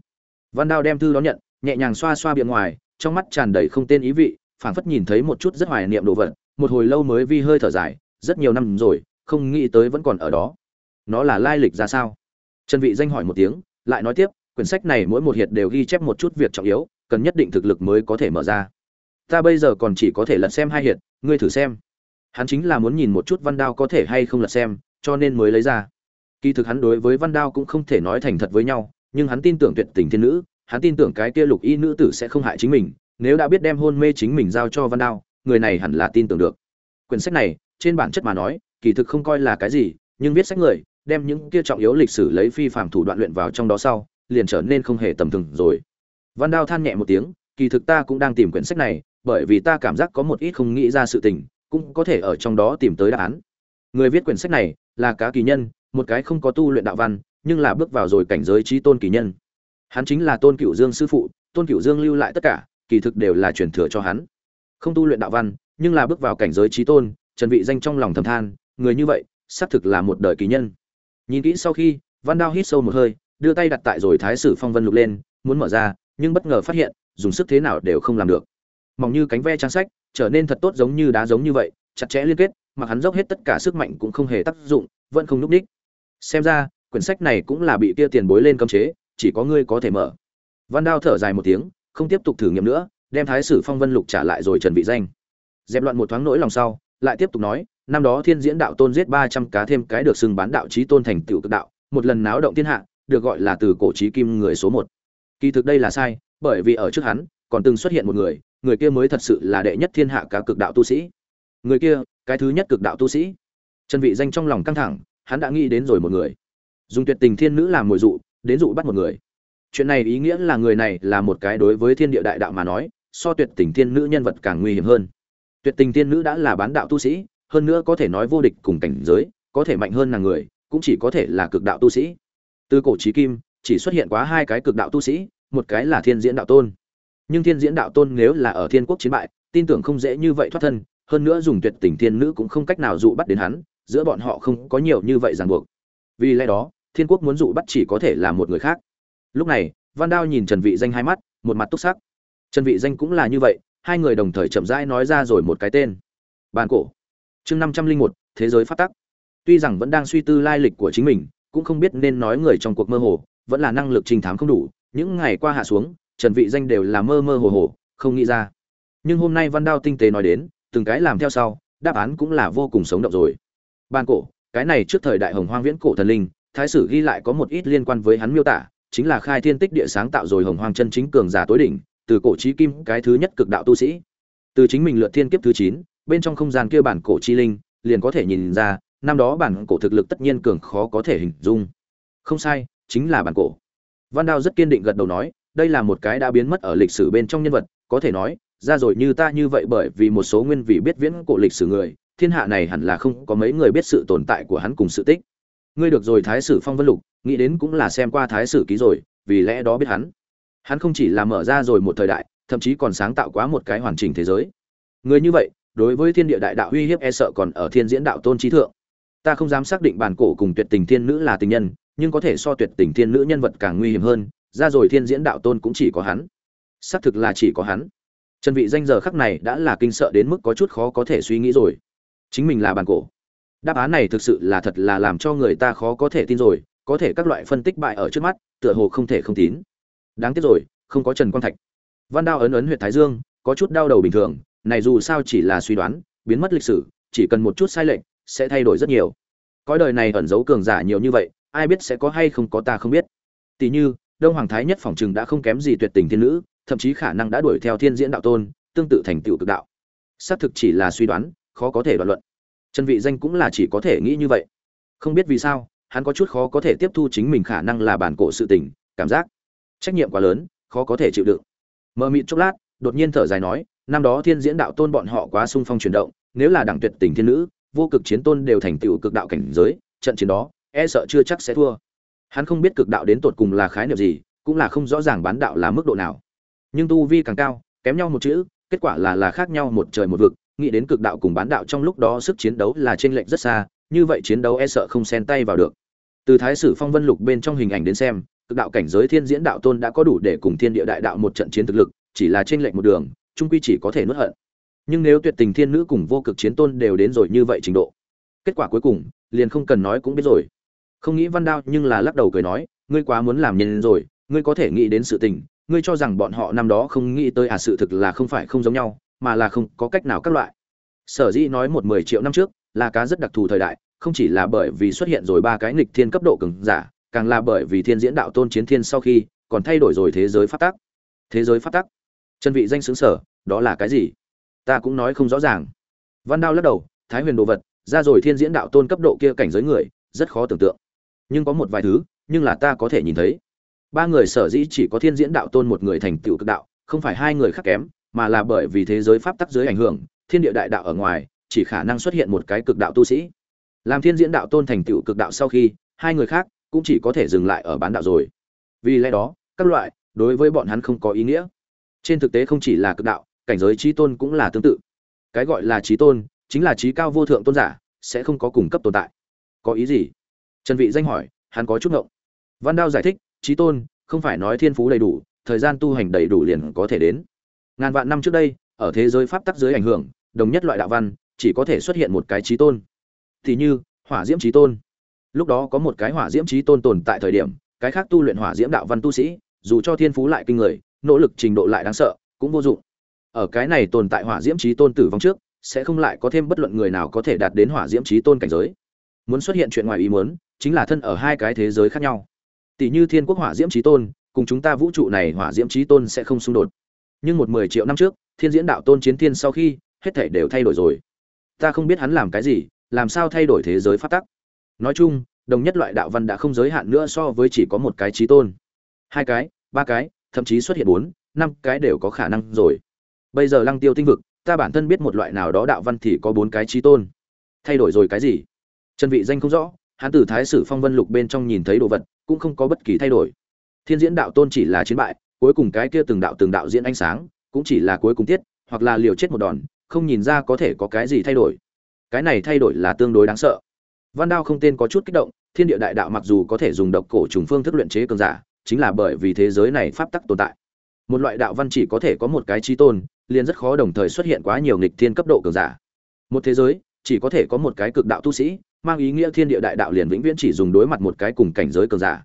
Văn đao đem thư đó nhận, nhẹ nhàng xoa xoa bìa ngoài, trong mắt tràn đầy không tên ý vị, phảng phất nhìn thấy một chút rất hoài niệm đồ vật, một hồi lâu mới vi hơi thở dài, rất nhiều năm rồi, không nghĩ tới vẫn còn ở đó. Nó là lai lịch ra sao? Trần vị danh hỏi một tiếng, lại nói tiếp quyển sách này mỗi một hiệp đều ghi chép một chút việc trọng yếu, cần nhất định thực lực mới có thể mở ra. Ta bây giờ còn chỉ có thể lật xem hai hiệp ngươi thử xem. Hắn chính là muốn nhìn một chút văn đao có thể hay không lật xem, cho nên mới lấy ra. Kỳ thực hắn đối với văn đao cũng không thể nói thành thật với nhau, nhưng hắn tin tưởng tuyệt tình thiên nữ, hắn tin tưởng cái kia lục y nữ tử sẽ không hại chính mình, nếu đã biết đem hôn mê chính mình giao cho văn đao, người này hẳn là tin tưởng được. Quyển sách này, trên bản chất mà nói, kỳ thực không coi là cái gì, nhưng viết sách người, đem những kia trọng yếu lịch sử lấy phi phạm thủ đoạn luyện vào trong đó sau liền trở nên không hề tầm thường rồi. Văn đao than nhẹ một tiếng, kỳ thực ta cũng đang tìm quyển sách này, bởi vì ta cảm giác có một ít không nghĩ ra sự tình, cũng có thể ở trong đó tìm tới đáp án. Người viết quyển sách này là cá kỳ nhân, một cái không có tu luyện đạo văn, nhưng là bước vào rồi cảnh giới trí tôn kỳ nhân. Hắn chính là tôn cửu dương sư phụ, tôn cửu dương lưu lại tất cả, kỳ thực đều là truyền thừa cho hắn. Không tu luyện đạo văn, nhưng là bước vào cảnh giới trí tôn, trần vị danh trong lòng thầm than, người như vậy, xác thực là một đời kỳ nhân. Nhìn kỹ sau khi, văn đao hít sâu một hơi đưa tay đặt tại rồi thái sử phong vân lục lên, muốn mở ra, nhưng bất ngờ phát hiện, dùng sức thế nào đều không làm được. Mỏng như cánh ve trang sách, trở nên thật tốt giống như đá giống như vậy, chặt chẽ liên kết mà hắn dốc hết tất cả sức mạnh cũng không hề tác dụng, vẫn không núp đích. Xem ra, quyển sách này cũng là bị kia tiền bối lên cấm chế, chỉ có ngươi có thể mở. Văn đao thở dài một tiếng, không tiếp tục thử nghiệm nữa, đem thái sử phong vân lục trả lại rồi trần vị danh. Dẹp loạn một thoáng nỗi lòng sau, lại tiếp tục nói, năm đó thiên diễn đạo tôn giết 300 cá thêm cái được xưng bán đạo chí tôn thành tựu cực đạo, một lần náo động thiên hạ được gọi là từ cổ chí kim người số một. Kỳ thực đây là sai, bởi vì ở trước hắn, còn từng xuất hiện một người người kia mới thật sự là đệ nhất thiên hạ cả cực đạo tu sĩ. Người kia, cái thứ nhất cực đạo tu sĩ. Trần vị danh trong lòng căng thẳng, hắn đã nghĩ đến rồi một người. Dùng tuyệt tình thiên nữ làm mồi dụ, đến dụ bắt một người. Chuyện này ý nghĩa là người này là một cái đối với thiên địa đại đạo mà nói, so tuyệt tình thiên nữ nhân vật càng nguy hiểm hơn. Tuyệt tình thiên nữ đã là bán đạo tu sĩ, hơn nữa có thể nói vô địch cùng cảnh giới, có thể mạnh hơn nàng người, cũng chỉ có thể là cực đạo tu sĩ từ cổ chí kim, chỉ xuất hiện quá hai cái cực đạo tu sĩ, một cái là thiên diễn đạo tôn. Nhưng thiên diễn đạo tôn nếu là ở thiên quốc chiến bại, tin tưởng không dễ như vậy thoát thân, hơn nữa dùng tuyệt tình thiên nữ cũng không cách nào dụ bắt đến hắn, giữa bọn họ không có nhiều như vậy ràng buộc. Vì lẽ đó, thiên quốc muốn dụ bắt chỉ có thể là một người khác. Lúc này, văn đao nhìn trần vị danh hai mắt, một mặt túc sắc. Trần vị danh cũng là như vậy, hai người đồng thời chậm rãi nói ra rồi một cái tên. Bàn cổ. Chương năm trăm linh một, thế giới phát tắc. Tuy rằng vẫn đang suy tư lai lịch của chính mình cũng không biết nên nói người trong cuộc mơ hồ vẫn là năng lực trình thám không đủ những ngày qua hạ xuống trần vị danh đều là mơ mơ hồ hồ không nghĩ ra. Nhưng hôm nay văn đao tinh tế nói đến từng cái làm theo sau đáp án cũng là vô cùng sống động rồi. Ban cổ cái này trước thời đại hồng hoang viễn cổ thần linh thái sử ghi lại có một ít liên quan với hắn miêu tả chính là khai thiên tích địa sáng tạo rồi hồng hoang chân chính cường giả tối đỉnh từ cổ chí kim cái thứ nhất cực đạo tu sĩ. Từ chính mình lượt thiên kiếp thứ 9, bên trong không gian kia bản cổ chi linh liền có thể nhìn ra năm đó bản cổ thực lực tất nhiên cường khó có thể hình dung. Không sai, chính là bản cổ. Văn đao rất kiên định gật đầu nói, đây là một cái đã biến mất ở lịch sử bên trong nhân vật, có thể nói, ra rồi như ta như vậy bởi vì một số nguyên vị biết viễn cổ lịch sử người, thiên hạ này hẳn là không có mấy người biết sự tồn tại của hắn cùng sự tích. Ngươi được rồi thái sử phong vân lục, nghĩ đến cũng là xem qua thái sử ký rồi, vì lẽ đó biết hắn. Hắn không chỉ là mở ra rồi một thời đại, thậm chí còn sáng tạo quá một cái hoàn chỉnh thế giới. Người như vậy, đối với thiên địa đại đạo uy hiếp e sợ còn ở thiên diễn đạo tôn trí thượng ta không dám xác định bản cổ cùng tuyệt tình thiên nữ là tình nhân, nhưng có thể so tuyệt tình thiên nữ nhân vật càng nguy hiểm hơn, ra rồi thiên diễn đạo tôn cũng chỉ có hắn. Xác thực là chỉ có hắn. Trần vị danh giờ khắc này đã là kinh sợ đến mức có chút khó có thể suy nghĩ rồi. Chính mình là bản cổ. Đáp án này thực sự là thật là làm cho người ta khó có thể tin rồi, có thể các loại phân tích bại ở trước mắt, tựa hồ không thể không tín. Đáng tiếc rồi, không có trần quang thạch. Văn đao ấn ấn Huyệt thái dương, có chút đau đầu bình thường, này dù sao chỉ là suy đoán, biến mất lịch sử, chỉ cần một chút sai lệch sẽ thay đổi rất nhiều. Cõi đời này ẩn giấu cường giả nhiều như vậy, ai biết sẽ có hay không có ta không biết. Tỷ như, đông hoàng thái nhất phỏng chừng đã không kém gì tuyệt tình thiên nữ, thậm chí khả năng đã đuổi theo thiên diễn đạo tôn, tương tự thành tựu cực đạo. Xác thực chỉ là suy đoán, khó có thể đoạt luận. Trần vị danh cũng là chỉ có thể nghĩ như vậy. Không biết vì sao, hắn có chút khó có thể tiếp thu chính mình khả năng là bản cổ sự tình, cảm giác. Trách nhiệm quá lớn, khó có thể chịu đựng. Mờ mịt chốc lát, đột nhiên thở dài nói, năm đó thiên diễn đạo tôn bọn họ quá sung phong chuyển động, nếu là đẳng tuyệt tình thiên nữ vô cực chiến tôn đều thành tựu cực đạo cảnh giới, trận chiến đó e sợ chưa chắc sẽ thua. Hắn không biết cực đạo đến tột cùng là khái niệm gì, cũng là không rõ ràng bán đạo là mức độ nào. Nhưng tu vi càng cao, kém nhau một chữ, kết quả là là khác nhau một trời một vực, nghĩ đến cực đạo cùng bán đạo trong lúc đó sức chiến đấu là trên lệnh rất xa, như vậy chiến đấu e sợ không xen tay vào được. Từ thái sử phong vân lục bên trong hình ảnh đến xem, cực đạo cảnh giới thiên diễn đạo tôn đã có đủ để cùng thiên địa đại đạo một trận chiến thực lực, chỉ là trên lệnh một đường trung quy chỉ có thể nuốt hận nhưng nếu tuyệt tình thiên nữ cùng vô cực chiến tôn đều đến rồi như vậy trình độ, kết quả cuối cùng, liền không cần nói cũng biết rồi. Không nghĩ văn đao nhưng là lắc đầu cười nói, ngươi quá muốn làm nhân rồi, ngươi có thể nghĩ đến sự tình, ngươi cho rằng bọn họ năm đó không nghĩ tới à sự thực là không phải không giống nhau, mà là không có cách nào các loại. Sở dĩ nói một mười triệu năm trước, là cá rất đặc thù thời đại, không chỉ là bởi vì xuất hiện rồi ba cái nghịch thiên cấp độ cường giả, càng là bởi vì thiên diễn đạo tôn chiến thiên sau khi, còn thay đổi rồi thế giới phát tắc. Thế giới phát tắc. Chân vị danh xứng sở, đó là cái gì? Ta cũng nói không rõ ràng. Văn đao lắc đầu, thái huyền đồ vật, ra rồi thiên diễn đạo tôn cấp độ kia cảnh giới người, rất khó tưởng tượng. Nhưng có một vài thứ, nhưng là ta có thể nhìn thấy. Ba người sở dĩ chỉ có thiên diễn đạo tôn một người thành tựu cực đạo, không phải hai người khác kém, mà là bởi vì thế giới pháp tắc dưới ảnh hưởng, thiên địa đại đạo ở ngoài, chỉ khả năng xuất hiện một cái cực đạo tu sĩ. Làm thiên diễn đạo tôn thành tựu cực đạo sau khi, hai người khác cũng chỉ có thể dừng lại ở bán đạo rồi. Vì lẽ đó, các loại đối với bọn hắn không có ý nghĩa. Trên thực tế không chỉ là cực đạo cảnh giới trí tôn cũng là tương tự. Cái gọi là trí tôn chính là trí cao vô thượng tôn giả, sẽ không có cùng cấp tồn tại. Có ý gì? Trần vị danh hỏi, hắn có chút ngộng. Văn đao giải thích, trí tôn không phải nói thiên phú đầy đủ, thời gian tu hành đầy đủ liền có thể đến. Ngàn vạn năm trước đây, ở thế giới pháp tắc dưới ảnh hưởng, đồng nhất loại đạo văn chỉ có thể xuất hiện một cái trí tôn. Thì như, hỏa diễm trí tôn. Lúc đó có một cái hỏa diễm trí tôn tồn tại thời điểm, cái khác tu luyện hỏa diễm đạo văn tu sĩ, dù cho thiên phú lại kinh người, nỗ lực trình độ lại đáng sợ, cũng vô dụng ở cái này tồn tại hỏa diễm trí tôn tử vong trước, sẽ không lại có thêm bất luận người nào có thể đạt đến hỏa diễm trí tôn cảnh giới. Muốn xuất hiện chuyện ngoài ý muốn, chính là thân ở hai cái thế giới khác nhau. Tỷ như thiên quốc hỏa diễm trí tôn, cùng chúng ta vũ trụ này hỏa diễm trí tôn sẽ không xung đột. Nhưng một mười triệu năm trước, thiên diễn đạo tôn chiến thiên sau khi, hết thể đều thay đổi rồi. Ta không biết hắn làm cái gì, làm sao thay đổi thế giới phát tắc. Nói chung, đồng nhất loại đạo văn đã không giới hạn nữa so với chỉ có một cái trí tôn. Hai cái, ba cái, thậm chí xuất hiện bốn, năm cái đều có khả năng rồi bây giờ lăng tiêu tinh vực, ta bản thân biết một loại nào đó đạo văn thì có bốn cái trí tôn. Thay đổi rồi cái gì? Trần vị danh không rõ hắn từ thái sử phong vân lục bên trong nhìn thấy đồ vật, cũng không có bất kỳ thay đổi. Thiên diễn đạo tôn chỉ là chiến bại, cuối cùng cái kia từng đạo từng đạo diễn ánh sáng, cũng chỉ là cuối cùng tiết, hoặc là liều chết một đòn, không nhìn ra có thể có cái gì thay đổi. Cái này thay đổi là tương đối đáng sợ. Văn đao không tên có chút kích động, thiên địa đại đạo mặc dù có thể dùng độc cổ trùng phương thức luyện chế cường giả, chính là bởi vì thế giới này pháp tắc tồn tại. Một loại đạo văn chỉ có thể có một cái trí tôn liền rất khó đồng thời xuất hiện quá nhiều nghịch thiên cấp độ cường giả. Một thế giới, chỉ có thể có một cái cực đạo tu sĩ, mang ý nghĩa thiên địa đại đạo liền vĩnh viễn chỉ dùng đối mặt một cái cùng cảnh giới cường giả.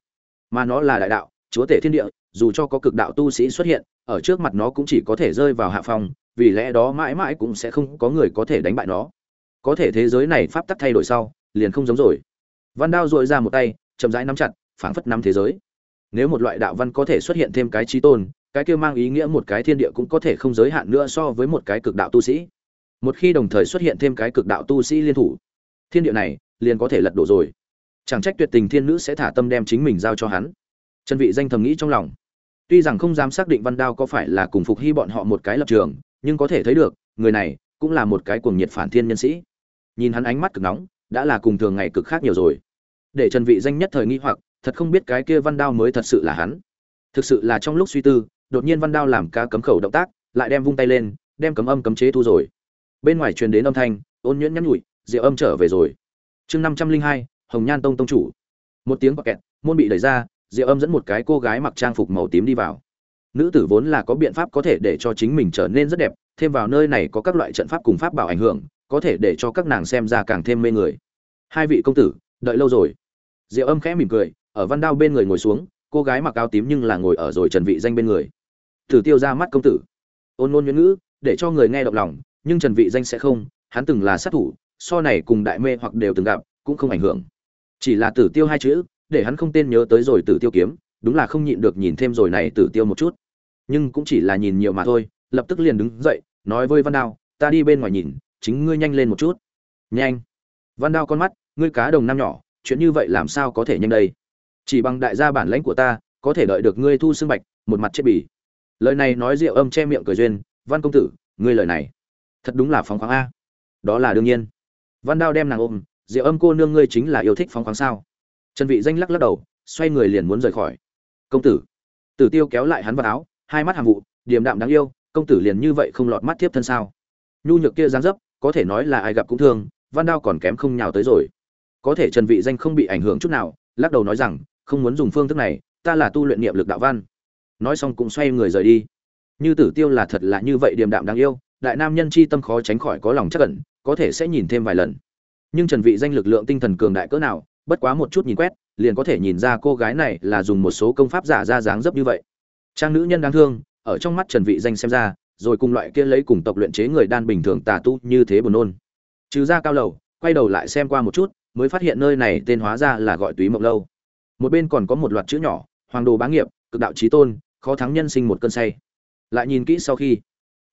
Mà nó là đại đạo, chúa tể thiên địa, dù cho có cực đạo tu sĩ xuất hiện, ở trước mặt nó cũng chỉ có thể rơi vào hạ phong, vì lẽ đó mãi mãi cũng sẽ không có người có thể đánh bại nó. Có thể thế giới này pháp tắc thay đổi sau, liền không giống rồi. Văn đao duỗi ra một tay, chậm rãi nắm chặt, phảng phất năm thế giới. Nếu một loại đạo văn có thể xuất hiện thêm cái trí tôn cái kia mang ý nghĩa một cái thiên địa cũng có thể không giới hạn nữa so với một cái cực đạo tu sĩ. Một khi đồng thời xuất hiện thêm cái cực đạo tu sĩ liên thủ, thiên địa này liền có thể lật đổ rồi. Chẳng trách tuyệt tình thiên nữ sẽ thả tâm đem chính mình giao cho hắn. Trần vị danh thầm nghĩ trong lòng. Tuy rằng không dám xác định văn đao có phải là cùng phục hy bọn họ một cái lập trường, nhưng có thể thấy được, người này cũng là một cái cuồng nhiệt phản thiên nhân sĩ. Nhìn hắn ánh mắt cực nóng, đã là cùng thường ngày cực khác nhiều rồi. Để trần vị danh nhất thời nghi hoặc, thật không biết cái kia văn đao mới thật sự là hắn. Thực sự là trong lúc suy tư đột nhiên văn đao làm ca cấm khẩu động tác, lại đem vung tay lên, đem cấm âm cấm chế thu rồi. Bên ngoài truyền đến âm thanh, ôn nhuyễn nhắn nhủi, diệu âm trở về rồi. Chương năm trăm linh hai, hồng nhan tông tông chủ. Một tiếng bọc kẹt, môn bị đẩy ra, diệu âm dẫn một cái cô gái mặc trang phục màu tím đi vào. Nữ tử vốn là có biện pháp có thể để cho chính mình trở nên rất đẹp, thêm vào nơi này có các loại trận pháp cùng pháp bảo ảnh hưởng, có thể để cho các nàng xem ra càng thêm mê người. Hai vị công tử, đợi lâu rồi. Diệu âm khẽ mỉm cười, ở văn đao bên người ngồi xuống, cô gái mặc áo tím nhưng là ngồi ở rồi trần vị danh bên người tử tiêu ra mắt công tử. Ôn nôn nhuyễn ngữ, để cho người nghe động lòng, nhưng trần vị danh sẽ không, hắn từng là sát thủ, so này cùng đại mê hoặc đều từng gặp, cũng không ảnh hưởng. Chỉ là tử tiêu hai chữ, để hắn không tên nhớ tới rồi tử tiêu kiếm, đúng là không nhịn được nhìn thêm rồi này tử tiêu một chút. Nhưng cũng chỉ là nhìn nhiều mà thôi, lập tức liền đứng dậy, nói với văn đao, ta đi bên ngoài nhìn, chính ngươi nhanh lên một chút. Nhanh. Văn đao con mắt, ngươi cá đồng năm nhỏ, chuyện như vậy làm sao có thể nhanh đây? Chỉ bằng đại gia bản lãnh của ta, có thể đợi được ngươi thu xương bạch, một mặt chết bỉ lời này nói rượu âm che miệng cười duyên, văn công tử, ngươi lời này thật đúng là phóng khoáng a. Đó là đương nhiên. Văn đao đem nàng ôm rượu âm cô nương ngươi chính là yêu thích phóng khoáng sao? Trần vị danh lắc lắc đầu, xoay người liền muốn rời khỏi. Công tử. Tử tiêu kéo lại hắn vào áo, hai mắt hàm vụ, điềm đạm đáng yêu, công tử liền như vậy không lọt mắt tiếp thân sao? Nhu nhược kia dáng dấp, có thể nói là ai gặp cũng thương, văn đao còn kém không nhào tới rồi. Có thể trần vị danh không bị ảnh hưởng chút nào, lắc đầu nói rằng, không muốn dùng phương thức này, ta là tu luyện niệm lực đạo văn nói xong cũng xoay người rời đi. Như tử tiêu là thật là như vậy điềm đạm đáng yêu, đại nam nhân chi tâm khó tránh khỏi có lòng chắc ẩn, có thể sẽ nhìn thêm vài lần. Nhưng trần vị danh lực lượng tinh thần cường đại cỡ nào, bất quá một chút nhìn quét, liền có thể nhìn ra cô gái này là dùng một số công pháp giả ra dáng dấp như vậy. Trang nữ nhân đáng thương, ở trong mắt trần vị danh xem ra, rồi cùng loại kia lấy cùng tộc luyện chế người đan bình thường tà tu như thế buồn nôn. Trừ ra cao lầu, quay đầu lại xem qua một chút, mới phát hiện nơi này tên hóa ra là gọi túy mộng lâu. Một bên còn có một loạt chữ nhỏ, hoàng đồ bá nghiệp, cực đạo chí tôn khó thắng nhân sinh một cơn say. Lại nhìn kỹ sau khi,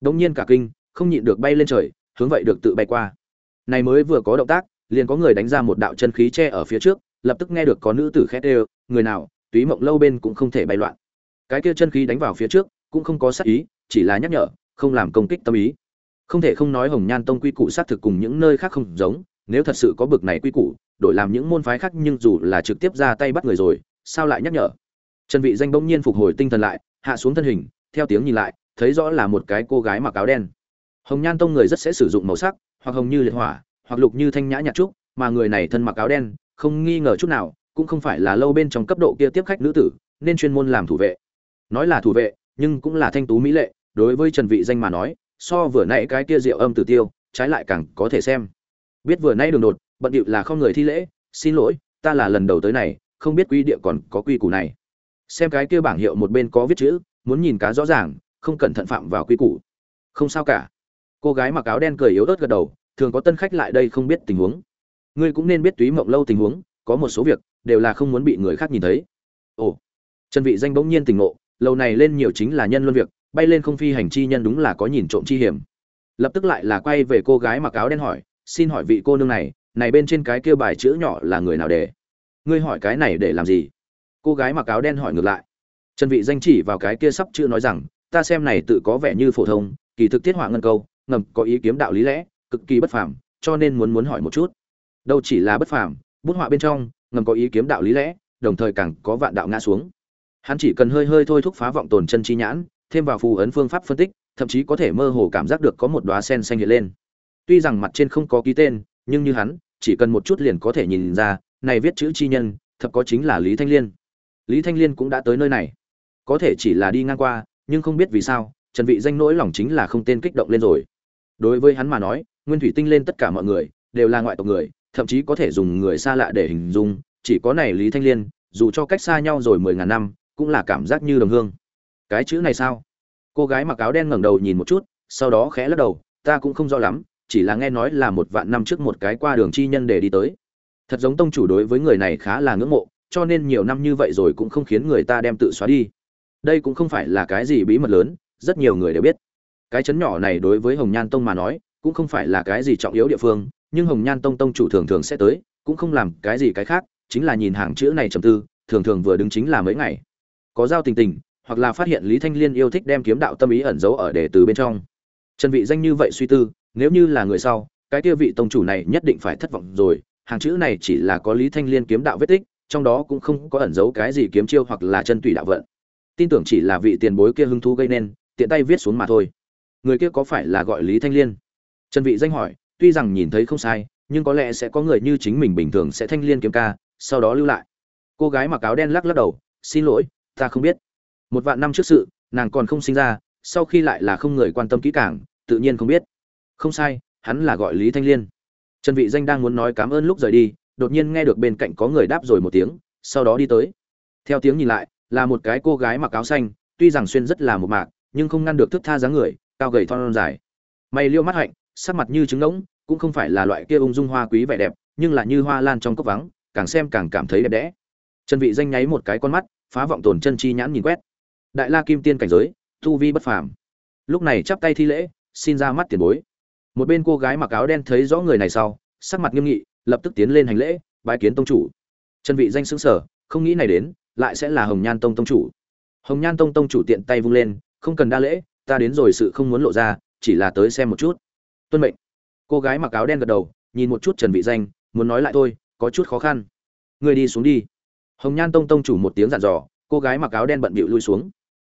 đống nhiên cả kinh, không nhịn được bay lên trời, hướng vậy được tự bay qua. Này mới vừa có động tác, liền có người đánh ra một đạo chân khí che ở phía trước, lập tức nghe được có nữ tử khét đều, người nào, túy mộng lâu bên cũng không thể bay loạn. Cái kia chân khí đánh vào phía trước, cũng không có sát ý, chỉ là nhắc nhở, không làm công kích tâm ý. Không thể không nói hồng nhan tông quy củ sát thực cùng những nơi khác không giống, nếu thật sự có bực này quy củ, đổi làm những môn phái khác nhưng dù là trực tiếp ra tay bắt người rồi, sao lại nhắc nhở? Trần vị danh bỗng nhiên phục hồi tinh thần lại, hạ xuống thân hình, theo tiếng nhìn lại, thấy rõ là một cái cô gái mặc áo đen. Hồng nhan tông người rất sẽ sử dụng màu sắc, hoặc hồng như liệt hỏa, hoặc lục như thanh nhã nhạt trúc, mà người này thân mặc áo đen, không nghi ngờ chút nào, cũng không phải là lâu bên trong cấp độ kia tiếp khách nữ tử, nên chuyên môn làm thủ vệ. Nói là thủ vệ, nhưng cũng là thanh tú mỹ lệ, đối với trần vị danh mà nói, so vừa nãy cái kia rượu âm tử tiêu, trái lại càng có thể xem. Biết vừa nãy đường đột, bận điệu là không người thi lễ, xin lỗi, ta là lần đầu tới này, không biết quy địa còn có quy củ này xem cái kia bảng hiệu một bên có viết chữ, muốn nhìn cá rõ ràng, không cẩn thận phạm vào quy củ. Không sao cả. Cô gái mặc áo đen cười yếu ớt gật đầu, thường có tân khách lại đây không biết tình huống. Ngươi cũng nên biết túy mộng lâu tình huống, có một số việc, đều là không muốn bị người khác nhìn thấy. Ồ. Trần vị danh bỗng nhiên tình ngộ, lâu này lên nhiều chính là nhân luân việc, bay lên không phi hành chi nhân đúng là có nhìn trộm chi hiểm. Lập tức lại là quay về cô gái mặc áo đen hỏi, xin hỏi vị cô nương này này bên trên cái kia bài chữ nhỏ là người nào để? Ngươi hỏi cái này để làm gì? Cô gái mặc áo đen hỏi ngược lại. Trần vị danh chỉ vào cái kia sắp chữ nói rằng, ta xem này tự có vẻ như phổ thông, kỳ thực tiết họa ngân câu, ngầm, có ý kiếm đạo lý lẽ, cực kỳ bất phàm, cho nên muốn muốn hỏi một chút. Đâu chỉ là bất phàm, bút họa bên trong, ngầm, có ý kiếm đạo lý lẽ, đồng thời càng có vạn đạo ngã xuống. Hắn chỉ cần hơi hơi thôi thúc phá vọng tồn chân chi nhãn, thêm vào phù ấn phương pháp phân tích, thậm chí có thể mơ hồ cảm giác được có một đóa sen xanh hiện lên. Tuy rằng mặt trên không có ký tên, nhưng như hắn, chỉ cần một chút liền có thể nhìn ra, này viết chữ chi nhân, thật có chính là lý thanh liên lý thanh liên cũng đã tới nơi này. Có thể chỉ là đi ngang qua, nhưng không biết vì sao, trần vị danh nỗi lòng chính là không tên kích động lên rồi. Đối với hắn mà nói, nguyên thủy tinh lên tất cả mọi người, đều là ngoại tộc người, thậm chí có thể dùng người xa lạ để hình dung, chỉ có này lý thanh liên, dù cho cách xa nhau rồi mười ngàn năm, cũng là cảm giác như đồng hương. Cái chữ này sao? Cô gái mặc áo đen ngẩng đầu nhìn một chút, sau đó khẽ lắc đầu, ta cũng không rõ lắm, chỉ là nghe nói là một vạn năm trước một cái qua đường chi nhân để đi tới. Thật giống tông chủ đối với người này khá là ngưỡng mộ cho nên nhiều năm như vậy rồi cũng không khiến người ta đem tự xóa đi. Đây cũng không phải là cái gì bí mật lớn, rất nhiều người đều biết. Cái chấn nhỏ này đối với hồng nhan tông mà nói, cũng không phải là cái gì trọng yếu địa phương, nhưng hồng nhan tông tông chủ thường thường sẽ tới, cũng không làm cái gì cái khác, chính là nhìn hàng chữ này trầm tư, thường thường vừa đứng chính là mấy ngày. Có giao tình tình, hoặc là phát hiện lý thanh liên yêu thích đem kiếm đạo tâm ý ẩn giấu ở đề từ bên trong. Trần vị danh như vậy suy tư, nếu như là người sau, cái kia vị tông chủ này nhất định phải thất vọng rồi, hàng chữ này chỉ là có lý thanh liên kiếm đạo vết tích trong đó cũng không có ẩn giấu cái gì kiếm chiêu hoặc là chân tùy đạo vận. Tin tưởng chỉ là vị tiền bối kia hứng thú gây nên, tiện tay viết xuống mà thôi. Người kia có phải là gọi lý thanh liên? Trần vị danh hỏi, tuy rằng nhìn thấy không sai, nhưng có lẽ sẽ có người như chính mình bình thường sẽ thanh liên kiếm ca, sau đó lưu lại. Cô gái mặc áo đen lắc lắc đầu, xin lỗi, ta không biết. Một vạn năm trước sự, nàng còn không sinh ra, sau khi lại là không người quan tâm kỹ càng, tự nhiên không biết. Không sai, hắn là gọi lý thanh liên. Trần vị danh đang muốn nói cảm ơn lúc rời đi đột nhiên nghe được bên cạnh có người đáp rồi một tiếng, sau đó đi tới. Theo tiếng nhìn lại, là một cái cô gái mặc áo xanh, tuy rằng xuyên rất là một mạc, nhưng không ngăn được thức tha dáng người, cao gầy thon dài. Mày liêu mắt hạnh, sắc mặt như trứng ngỗng, cũng không phải là loại kia ung dung hoa quý vẻ đẹp, nhưng là như hoa lan trong cốc vắng, càng xem càng cảm thấy đẹp đẽ. Trần vị danh nháy một cái con mắt, phá vọng tồn chân chi nhãn nhìn quét. Đại la kim tiên cảnh giới, tu vi bất phàm. Lúc này chắp tay thi lễ, xin ra mắt tiền bối. Một bên cô gái mặc áo đen thấy rõ người này sau, sắc mặt nghiêm nghị lập tức tiến lên hành lễ, bái kiến tông chủ. Trần vị danh sững sờ không nghĩ này đến, lại sẽ là hồng nhan tông tông chủ. Hồng nhan tông tông chủ tiện tay vung lên, không cần đa lễ, ta đến rồi sự không muốn lộ ra, chỉ là tới xem một chút. Tuân mệnh. Cô gái mặc áo đen gật đầu, nhìn một chút trần vị danh, muốn nói lại thôi, có chút khó khăn. Người đi xuống đi. Hồng nhan tông tông chủ một tiếng dặn dò, cô gái mặc áo đen bận bịu lui xuống.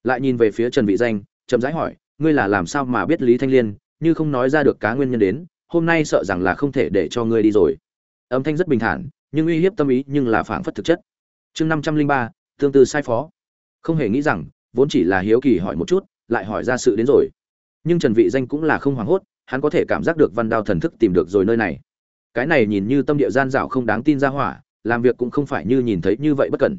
Lại nhìn về phía trần vị danh, chậm rãi hỏi, ngươi là làm sao mà biết lý thanh liên, như không nói ra được cá nguyên nhân đến, hôm nay sợ rằng là không thể để cho ngươi đi rồi âm thanh rất bình thản, nhưng uy hiếp tâm ý nhưng là phảng phất thực chất. Chương năm trăm linh ba, tương tự sai phó. Không hề nghĩ rằng, vốn chỉ là hiếu kỳ hỏi một chút, lại hỏi ra sự đến rồi. Nhưng trần vị danh cũng là không hoảng hốt, hắn có thể cảm giác được văn đao thần thức tìm được rồi nơi này. Cái này nhìn như tâm địa gian dảo không đáng tin ra hỏa, làm việc cũng không phải như nhìn thấy như vậy bất cẩn.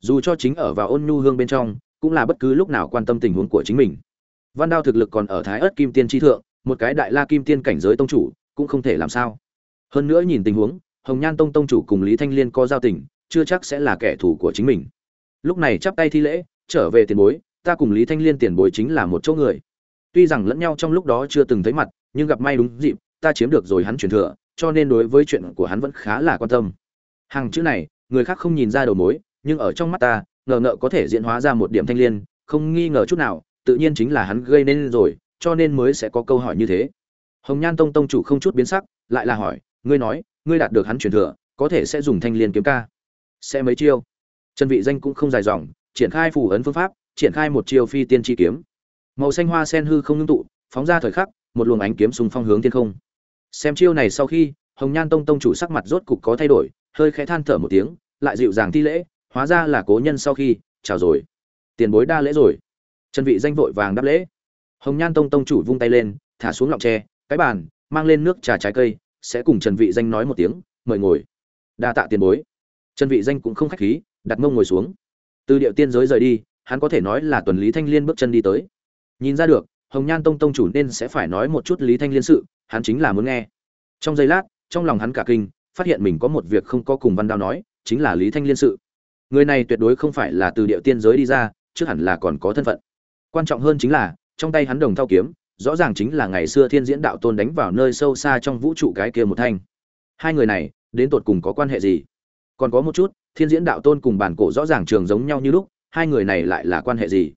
Dù cho chính ở vào ôn nhu hương bên trong, cũng là bất cứ lúc nào quan tâm tình huống của chính mình. Văn đao thực lực còn ở thái ớt kim tiên tri thượng, một cái đại la kim tiên cảnh giới tông chủ, cũng không thể làm sao. Hơn nữa nhìn tình huống hồng nhan tông tông chủ cùng lý thanh liên có giao tình, chưa chắc sẽ là kẻ thù của chính mình. Lúc này chắp tay thi lễ, trở về tiền bối, ta cùng lý thanh liên tiền bối chính là một chỗ người. Tuy rằng lẫn nhau trong lúc đó chưa từng thấy mặt, nhưng gặp may đúng dịp, ta chiếm được rồi hắn truyền thừa, cho nên đối với chuyện của hắn vẫn khá là quan tâm. Hàng chữ này, người khác không nhìn ra đầu mối, nhưng ở trong mắt ta, ngờ ngợ có thể diễn hóa ra một điểm thanh liên, không nghi ngờ chút nào, tự nhiên chính là hắn gây nên rồi, cho nên mới sẽ có câu hỏi như thế. Hồng nhan tông tông chủ không chút biến sắc, lại là hỏi, ngươi nói ngươi đạt được hắn truyền thừa, có thể sẽ dùng thanh liên kiếm ca. Sẽ mấy chiêu? Chân vị danh cũng không dài dòng, triển khai phù ấn phương pháp, triển khai một chiêu phi tiên chi kiếm. Màu xanh hoa sen hư không ngưng tụ, phóng ra thời khắc, một luồng ánh kiếm xung phong hướng thiên không. Xem chiêu này sau khi, hồng nhan tông tông chủ sắc mặt rốt cục có thay đổi, hơi khẽ than thở một tiếng, lại dịu dàng thi lễ, hóa ra là cố nhân sau khi, chào rồi. Tiền bối đa lễ rồi. Trần vị danh vội vàng đáp lễ. Hồng nhan tông tông chủ vung tay lên, thả xuống lọng tre, cái bàn, mang lên nước trà trái cây sẽ cùng trần vị danh nói một tiếng, mời ngồi. Đa tạ tiền bối. Trần vị danh cũng không khách khí, đặt mông ngồi xuống. Từ điệu tiên giới rời đi, hắn có thể nói là tuần lý thanh liên bước chân đi tới. Nhìn ra được, hồng nhan tông tông chủ nên sẽ phải nói một chút lý thanh liên sự, hắn chính là muốn nghe. Trong giây lát, trong lòng hắn cả kinh, phát hiện mình có một việc không có cùng văn đao nói, chính là lý thanh liên sự. Người này tuyệt đối không phải là từ địa tiên giới đi ra, trước hẳn là còn có thân phận. Quan trọng hơn chính là, trong tay hắn đồng thao kiếm rõ ràng chính là ngày xưa thiên diễn đạo tôn đánh vào nơi sâu xa trong vũ trụ cái kia một thanh. Hai người này, đến tột cùng có quan hệ gì? Còn có một chút, thiên diễn đạo tôn cùng bản cổ rõ ràng trường giống nhau như lúc, hai người này lại là quan hệ gì?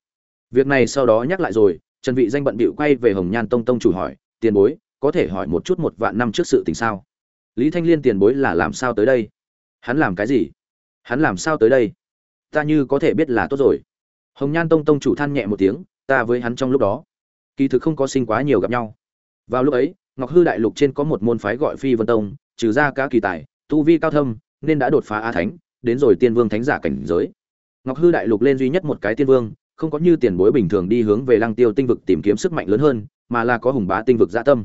Việc này sau đó nhắc lại rồi, trần vị danh bận bịu quay về hồng nhan tông tông chủ hỏi, tiền bối, có thể hỏi một chút một vạn năm trước sự tình sao? Lý thanh liên tiền bối là làm sao tới đây? Hắn làm cái gì? Hắn làm sao tới đây? Ta như có thể biết là tốt rồi. Hồng nhan tông tông chủ than nhẹ một tiếng, ta với hắn trong lúc đó kỳ thực không có sinh quá nhiều gặp nhau. Vào lúc ấy, ngọc hư đại lục trên có một môn phái gọi phi vân tông, trừ ra cá kỳ tài, tu vi cao thâm, nên đã đột phá a thánh, đến rồi tiên vương thánh giả cảnh giới. Ngọc hư đại lục lên duy nhất một cái tiên vương, không có như tiền bối bình thường đi hướng về lăng tiêu tinh vực tìm kiếm sức mạnh lớn hơn, mà là có hùng bá tinh vực dạ tâm.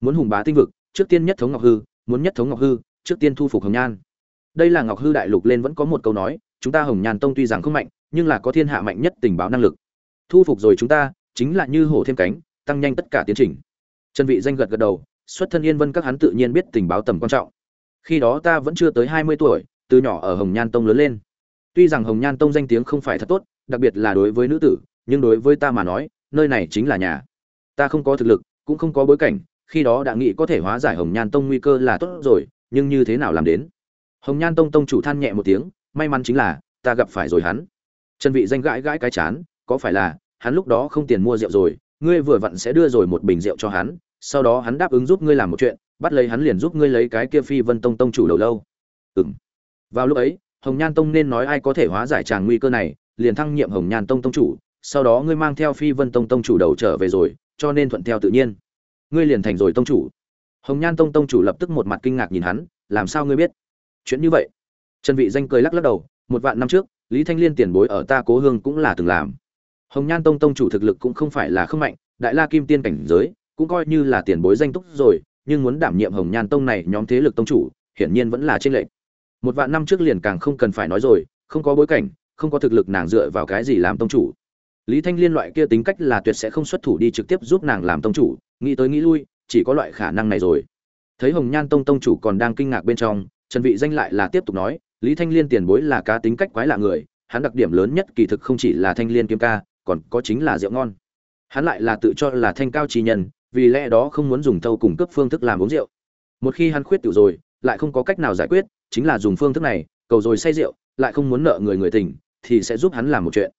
Muốn hùng bá tinh vực, trước tiên nhất thống ngọc hư, muốn nhất thống ngọc hư, trước tiên thu phục hồng nhan. Đây là ngọc hư đại lục lên vẫn có một câu nói, chúng ta hồng nhan tông tuy rằng không mạnh, nhưng là có thiên hạ mạnh nhất tình báo năng lực. Thu phục rồi chúng ta chính là như hổ thêm cánh, tăng nhanh tất cả tiến trình. Trần vị danh gật gật đầu, xuất thân yên vân các hắn tự nhiên biết tình báo tầm quan trọng. Khi đó ta vẫn chưa tới 20 tuổi, từ nhỏ ở hồng nhan tông lớn lên. Tuy rằng hồng nhan tông danh tiếng không phải thật tốt, đặc biệt là đối với nữ tử, nhưng đối với ta mà nói, nơi này chính là nhà. Ta không có thực lực, cũng không có bối cảnh, khi đó đã nghĩ có thể hóa giải hồng nhan tông nguy cơ là tốt rồi, nhưng như thế nào làm đến? Hồng nhan tông tông chủ than nhẹ một tiếng, may mắn chính là, ta gặp phải rồi hắn. Trần vị danh gãi gãi cái chán, có phải là hắn lúc đó không tiền mua rượu rồi, ngươi vừa vặn sẽ đưa rồi một bình rượu cho hắn, sau đó hắn đáp ứng giúp ngươi làm một chuyện, bắt lấy hắn liền giúp ngươi lấy cái kia phi vân tông tông chủ đầu lâu. Ừm. Vào lúc ấy, hồng nhan tông nên nói ai có thể hóa giải tràng nguy cơ này, liền thăng nhiệm hồng nhan tông tông chủ, sau đó ngươi mang theo phi vân tông tông chủ đầu trở về rồi, cho nên thuận theo tự nhiên. Ngươi liền thành rồi tông chủ. Hồng nhan tông tông chủ lập tức một mặt kinh ngạc nhìn hắn, làm sao ngươi biết? Chuyện như vậy. Trần vị danh cười lắc lắc đầu, một vạn năm trước, lý thanh liên tiền bối ở ta cố hương cũng là từng làm hồng nhan tông tông chủ thực lực cũng không phải là không mạnh, đại la kim tiên cảnh giới cũng coi như là tiền bối danh túc rồi, nhưng muốn đảm nhiệm hồng nhan tông này nhóm thế lực tông chủ, hiển nhiên vẫn là trên lệnh một vạn năm trước liền càng không cần phải nói rồi, không có bối cảnh, không có thực lực nàng dựa vào cái gì làm tông chủ. Lý thanh liên loại kia tính cách là tuyệt sẽ không xuất thủ đi trực tiếp giúp nàng làm tông chủ, nghĩ tới nghĩ lui, chỉ có loại khả năng này rồi. Thấy hồng nhan tông tông chủ còn đang kinh ngạc bên trong, trần vị danh lại là tiếp tục nói, lý thanh liên tiền bối là cá tính cách quái lạ người, hắn đặc điểm lớn nhất kỳ thực không chỉ là thanh liên kiếm ca còn có chính là rượu ngon. Hắn lại là tự cho là thanh cao trí nhân, vì lẽ đó không muốn dùng thâu cung cấp phương thức làm uống rượu. Một khi hắn khuyết tiểu rồi, lại không có cách nào giải quyết, chính là dùng phương thức này, cầu rồi say rượu, lại không muốn nợ người người tình, thì sẽ giúp hắn làm một chuyện.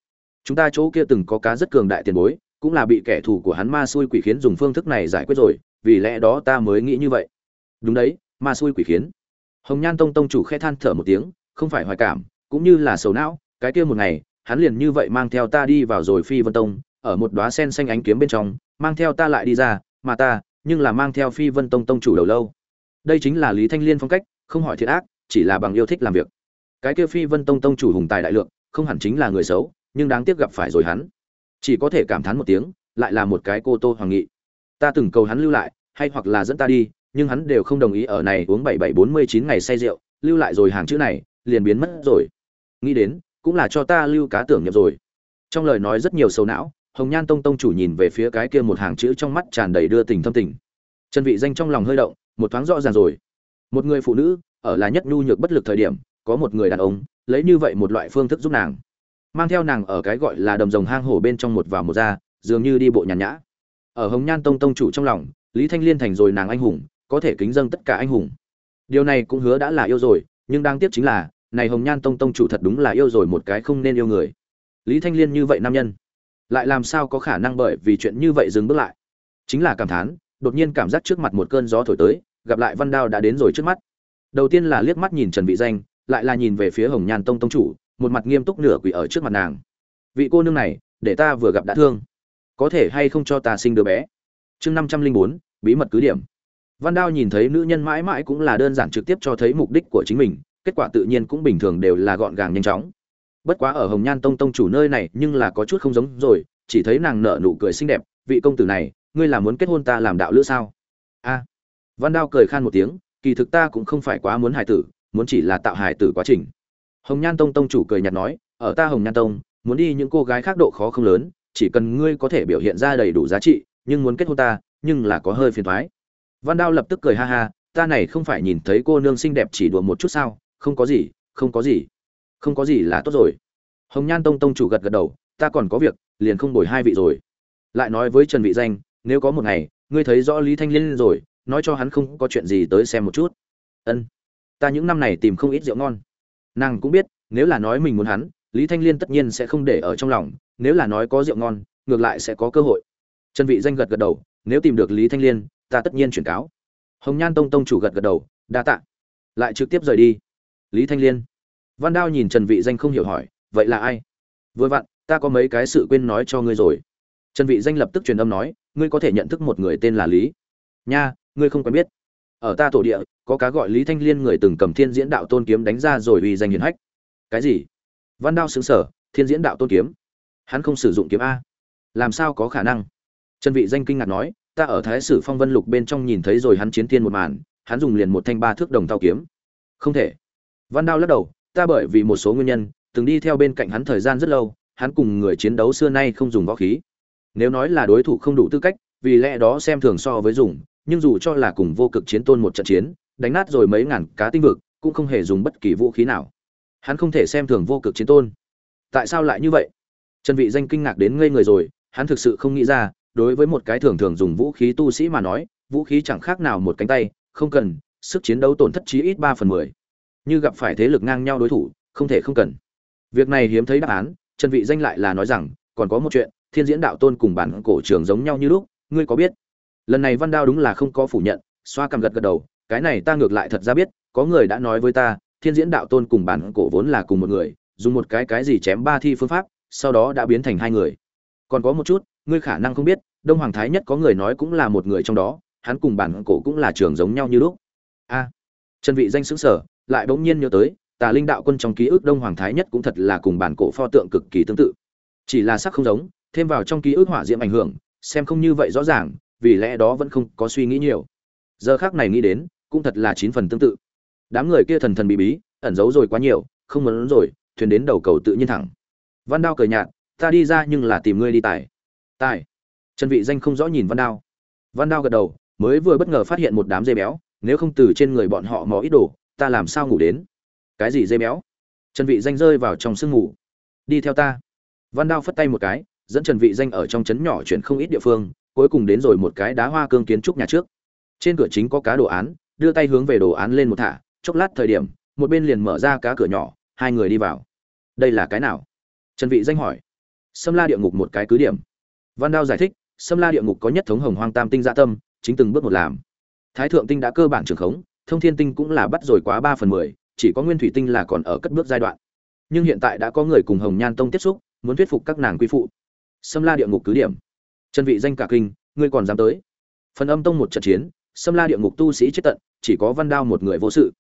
Chúng ta chỗ kia từng có cá rất cường đại tiền bối, cũng là bị kẻ thù của hắn ma xui quỷ khiến dùng phương thức này giải quyết rồi, vì lẽ đó ta mới nghĩ như vậy. Đúng đấy, ma xui quỷ khiến. Hồng nhan tông tông chủ khẽ than thở một tiếng, không phải hoài cảm, cũng như là sầu não, cái kia một ngày hắn liền như vậy mang theo ta đi vào rồi phi vân tông, ở một đóa sen xanh ánh kiếm bên trong, mang theo ta lại đi ra, mà ta, nhưng là mang theo phi vân tông tông chủ đầu lâu. Đây chính là lý thanh liên phong cách, không hỏi thiệt ác, chỉ là bằng yêu thích làm việc. Cái kia phi vân tông tông chủ hùng tài đại lượng, không hẳn chính là người xấu, nhưng đáng tiếc gặp phải rồi hắn. Chỉ có thể cảm thán một tiếng, lại là một cái cô tô hoàng nghị. Ta từng cầu hắn lưu lại, hay hoặc là dẫn ta đi, nhưng hắn đều không đồng ý ở này uống bảy bảy bốn mươi chín ngày say rượu, lưu lại rồi hàng chữ này, liền biến mất rồi. Nghĩ đến cũng là cho ta lưu cá tưởng nhập rồi. Trong lời nói rất nhiều sâu não, hồng nhan tông tông chủ nhìn về phía cái kia một hàng chữ trong mắt tràn đầy đưa tình thâm tình. Chân vị danh trong lòng hơi động, một thoáng rõ ràng rồi. Một người phụ nữ, ở là nhất nhu nhược bất lực thời điểm, có một người đàn ông, lấy như vậy một loại phương thức giúp nàng. Mang theo nàng ở cái gọi là đầm rồng hang hổ bên trong một vào một ra, dường như đi bộ nhàn nhã. Ở hồng nhan tông tông chủ trong lòng, lý thanh liên thành rồi nàng anh hùng, có thể kính dâng tất cả anh hùng. Điều này cũng hứa đã là yêu rồi, nhưng đáng tiếc chính là này hồng nhan tông tông chủ thật đúng là yêu rồi một cái không nên yêu người. Lý thanh liên như vậy nam nhân, lại làm sao có khả năng bởi vì chuyện như vậy dừng bước lại? Chính là cảm thán, đột nhiên cảm giác trước mặt một cơn gió thổi tới, gặp lại văn đao đã đến rồi trước mắt. Đầu tiên là liếc mắt nhìn trần vị danh, lại là nhìn về phía hồng nhan tông tông chủ, một mặt nghiêm túc nửa quỳ ở trước mặt nàng. Vị cô nương này, để ta vừa gặp đã thương. Có thể hay không cho ta sinh đứa bé? Chương năm trăm linh bốn, bí mật cứ điểm. Văn đao nhìn thấy nữ nhân mãi mãi cũng là đơn giản trực tiếp cho thấy mục đích của chính mình kết quả tự nhiên cũng bình thường đều là gọn gàng nhanh chóng. Bất quá ở hồng nhan tông tông chủ nơi này nhưng là có chút không giống rồi, chỉ thấy nàng nở nụ cười xinh đẹp, vị công tử này, ngươi là muốn kết hôn ta làm đạo lữ sao? A. Văn đao cười khan một tiếng, kỳ thực ta cũng không phải quá muốn hài tử, muốn chỉ là tạo hài tử quá trình. Hồng nhan tông tông chủ cười nhạt nói, ở ta hồng nhan tông, muốn đi những cô gái khác độ khó không lớn, chỉ cần ngươi có thể biểu hiện ra đầy đủ giá trị, nhưng muốn kết hôn ta, nhưng là có hơi phiền thoái văn đao lập tức cười ha ha, ta này không phải nhìn thấy cô nương xinh đẹp chỉ đùa một chút sao? Không có gì, không có gì. Không có gì là tốt rồi. Hồng nhan tông tông chủ gật gật đầu, ta còn có việc, liền không đổi hai vị rồi. Lại nói với trần vị danh, nếu có một ngày, ngươi thấy rõ lý thanh liên rồi, nói cho hắn không có chuyện gì tới xem một chút. Ân. Ta những năm này tìm không ít rượu ngon. Nàng cũng biết, nếu là nói mình muốn hắn, lý thanh liên tất nhiên sẽ không để ở trong lòng, nếu là nói có rượu ngon, ngược lại sẽ có cơ hội. Trần vị danh gật gật đầu, nếu tìm được lý thanh liên, ta tất nhiên chuyển cáo. Hồng nhan tông tông chủ gật gật đầu, đa tạ. Lại trực tiếp rời đi lý thanh liên. Văn đao nhìn trần vị danh không hiểu hỏi, vậy là ai? Vừa vặn, ta có mấy cái sự quên nói cho ngươi rồi. Trần vị danh lập tức truyền âm nói, ngươi có thể nhận thức một người tên là lý. Nha, ngươi không quen biết. Ở ta tổ địa, có cá gọi lý thanh liên người từng cầm thiên diễn đạo tôn kiếm đánh ra rồi uy danh hiển hách. Cái gì? Văn đao xứng sở thiên diễn đạo tôn kiếm? Hắn không sử dụng kiếm a. Làm sao có khả năng? Trần vị danh kinh ngạc nói, ta ở thái sử phong vân lục bên trong nhìn thấy rồi hắn chiến thiên một màn, hắn dùng liền một thanh ba thước đồng thao kiếm. Không thể văn đao lắc đầu, ta bởi vì một số nguyên nhân, từng đi theo bên cạnh hắn thời gian rất lâu, hắn cùng người chiến đấu xưa nay không dùng võ khí. Nếu nói là đối thủ không đủ tư cách, vì lẽ đó xem thường so với dùng, nhưng dù cho là cùng vô cực chiến tôn một trận chiến, đánh nát rồi mấy ngàn cá tinh vực, cũng không hề dùng bất kỳ vũ khí nào. Hắn không thể xem thường vô cực chiến tôn. Tại sao lại như vậy? Trần vị danh kinh ngạc đến ngây người rồi, hắn thực sự không nghĩ ra, đối với một cái thường thường dùng vũ khí tu sĩ mà nói, vũ khí chẳng khác nào một cánh tay, không cần, sức chiến đấu tổn thất chí ít ba phần mười như gặp phải thế lực ngang nhau đối thủ, không thể không cần. Việc này hiếm thấy đáp án, trần vị danh lại là nói rằng, còn có một chuyện, thiên diễn đạo tôn cùng bản cổ trường giống nhau như lúc, ngươi có biết? Lần này văn đao đúng là không có phủ nhận, xoa cằm gật gật đầu, cái này ta ngược lại thật ra biết, có người đã nói với ta, thiên diễn đạo tôn cùng bản cổ vốn là cùng một người, dùng một cái cái gì chém ba thi phương pháp, sau đó đã biến thành hai người. Còn có một chút, ngươi khả năng không biết, đông hoàng thái nhất có người nói cũng là một người trong đó, hắn cùng bản cổ cũng là trường giống nhau như lúc. A, trần vị danh sững sở lại bỗng nhiên nhớ tới, tà linh đạo quân trong ký ức đông hoàng thái nhất cũng thật là cùng bản cổ pho tượng cực kỳ tương tự. Chỉ là sắc không giống, thêm vào trong ký ức hỏa diễm ảnh hưởng, xem không như vậy rõ ràng, vì lẽ đó vẫn không có suy nghĩ nhiều. Giờ khác này nghĩ đến, cũng thật là chín phần tương tự. Đám người kia thần thần bí bí, ẩn giấu rồi quá nhiều, không muốn rồi, thuyền đến đầu cầu tự nhiên thẳng. Văn đao cười nhạt, ta đi ra nhưng là tìm ngươi đi tài. Tài? Trần vị danh không rõ nhìn văn đao. Văn đao gật đầu, mới vừa bất ngờ phát hiện một đám dây béo, nếu không từ trên người bọn họ mò ít đồ ta làm sao ngủ đến? Cái gì dây béo? Trần vị danh rơi vào trong sương ngủ đi theo ta. Văn đao phất tay một cái, dẫn trần vị danh ở trong trấn nhỏ chuyển không ít địa phương, cuối cùng đến rồi một cái đá hoa cương kiến trúc nhà trước. Trên cửa chính có cá đồ án, đưa tay hướng về đồ án lên một thả. Chốc lát thời điểm, một bên liền mở ra cá cửa nhỏ, hai người đi vào. Đây là cái nào? Trần vị danh hỏi. Sâm la địa ngục một cái cứ điểm. Văn đao giải thích, sâm la địa ngục có nhất thống hồng hoang tam tinh dạ tâm, chính từng bước một làm. Thái thượng tinh đã cơ bản trường khống thông thiên tinh cũng là bắt rồi quá ba phần mười, chỉ có nguyên thủy tinh là còn ở cất bước giai đoạn. Nhưng hiện tại đã có người cùng hồng nhan tông tiếp xúc, muốn thuyết phục các nàng quy phụ. Sâm la địa ngục cứ điểm. Chân vị danh cả kinh, ngươi còn dám tới? Phần âm tông một trận chiến, sâm la địa ngục tu sĩ chết tận, chỉ có văn đao một người vô sự.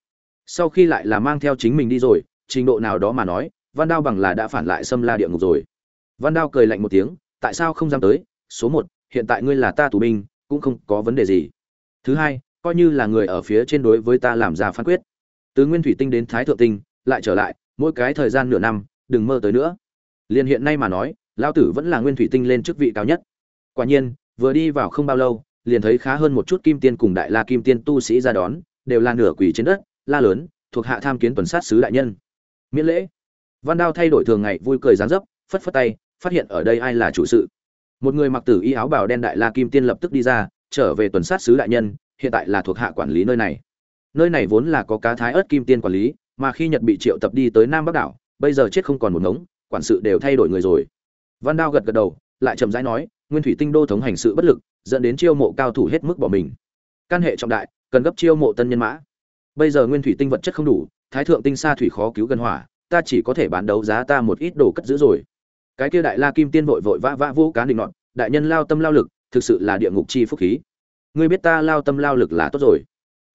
Sau khi lại là mang theo chính mình đi rồi, trình độ nào đó mà nói, văn đao bằng là đã phản lại sâm la địa ngục rồi. Văn đao cười lạnh một tiếng, tại sao không dám tới? Số một, hiện tại ngươi là ta tù binh, cũng không có vấn đề gì. Thứ hai coi như là người ở phía trên đối với ta làm ra phán quyết. Từ nguyên thủy tinh đến thái thượng tinh, lại trở lại, mỗi cái thời gian nửa năm, đừng mơ tới nữa. Liền hiện nay mà nói lao tử vẫn là nguyên thủy tinh lên chức vị cao nhất. Quả nhiên, vừa đi vào không bao lâu, liền thấy khá hơn một chút kim tiên cùng đại la kim tiên tu sĩ ra đón, đều là nửa quỷ trên đất, la lớn, thuộc hạ tham kiến tuần sát sứ đại nhân. Miễn lễ. Văn đao thay đổi thường ngày, vui cười giáng dấp, phất phất tay, phát hiện ở đây ai là chủ sự. Một người mặc tử y áo bào đen đại la kim tiên lập tức đi ra, trở về tuần sát sứ đại nhân hiện tại là thuộc hạ quản lý nơi này. Nơi này vốn là có cá thái ớt kim tiên quản lý, mà khi nhật bị triệu tập đi tới nam bắc đảo, bây giờ chết không còn một ngống, quản sự đều thay đổi người rồi. Văn đao gật gật đầu, lại chậm rãi nói, nguyên thủy tinh đô thống hành sự bất lực, dẫn đến chiêu mộ cao thủ hết mức bỏ mình. Căn hệ trọng đại, cần gấp chiêu mộ tân nhân mã. Bây giờ nguyên thủy tinh vật chất không đủ, thái thượng tinh xa thủy khó cứu gần hỏa, ta chỉ có thể bán đấu giá ta một ít đồ cất giữ rồi. Cái kia đại la kim tiên vội vội vã vã vô cá định nọt, đại nhân lao tâm lao lực, thực sự là địa ngục chi phúc khí ngươi biết ta lao tâm lao lực là tốt rồi.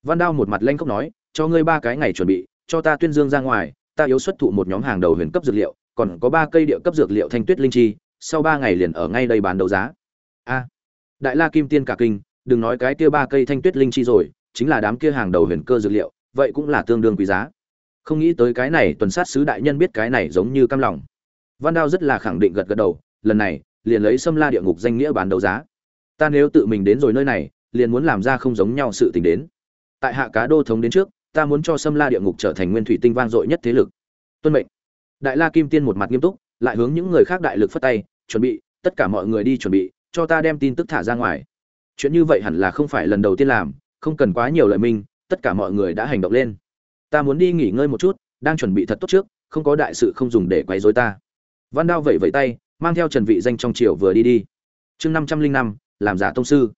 Văn đao một mặt lanh khóc nói, cho ngươi ba cái ngày chuẩn bị, cho ta tuyên dương ra ngoài, ta yếu xuất thụ một nhóm hàng đầu huyền cấp dược liệu, còn có ba cây địa cấp dược liệu thanh tuyết linh chi, sau ba ngày liền ở ngay đây bán đấu giá. A, đại la kim tiên cả kinh, đừng nói cái kia ba cây thanh tuyết linh chi rồi, chính là đám kia hàng đầu huyền cơ dược liệu, vậy cũng là tương đương quý giá. Không nghĩ tới cái này tuần sát sứ đại nhân biết cái này giống như cam lòng. Văn đao rất là khẳng định gật gật đầu, lần này, liền lấy xâm la địa ngục danh nghĩa bán đấu giá. Ta nếu tự mình đến rồi nơi này liền muốn làm ra không giống nhau sự tình đến. Tại hạ cá đô thống đến trước, ta muốn cho xâm la địa ngục trở thành nguyên thủy tinh vang dội nhất thế lực. Tuân mệnh. Đại la kim tiên một mặt nghiêm túc, lại hướng những người khác đại lực phất tay, chuẩn bị, tất cả mọi người đi chuẩn bị, cho ta đem tin tức thả ra ngoài. Chuyện như vậy hẳn là không phải lần đầu tiên làm, không cần quá nhiều lời minh, tất cả mọi người đã hành động lên. Ta muốn đi nghỉ ngơi một chút, đang chuẩn bị thật tốt trước, không có đại sự không dùng để quấy rối ta. Văn đao vẫy vẫy tay, mang theo trần vị danh trong triều vừa đi đi. Chương năm trăm linh năm, làm giả tông sư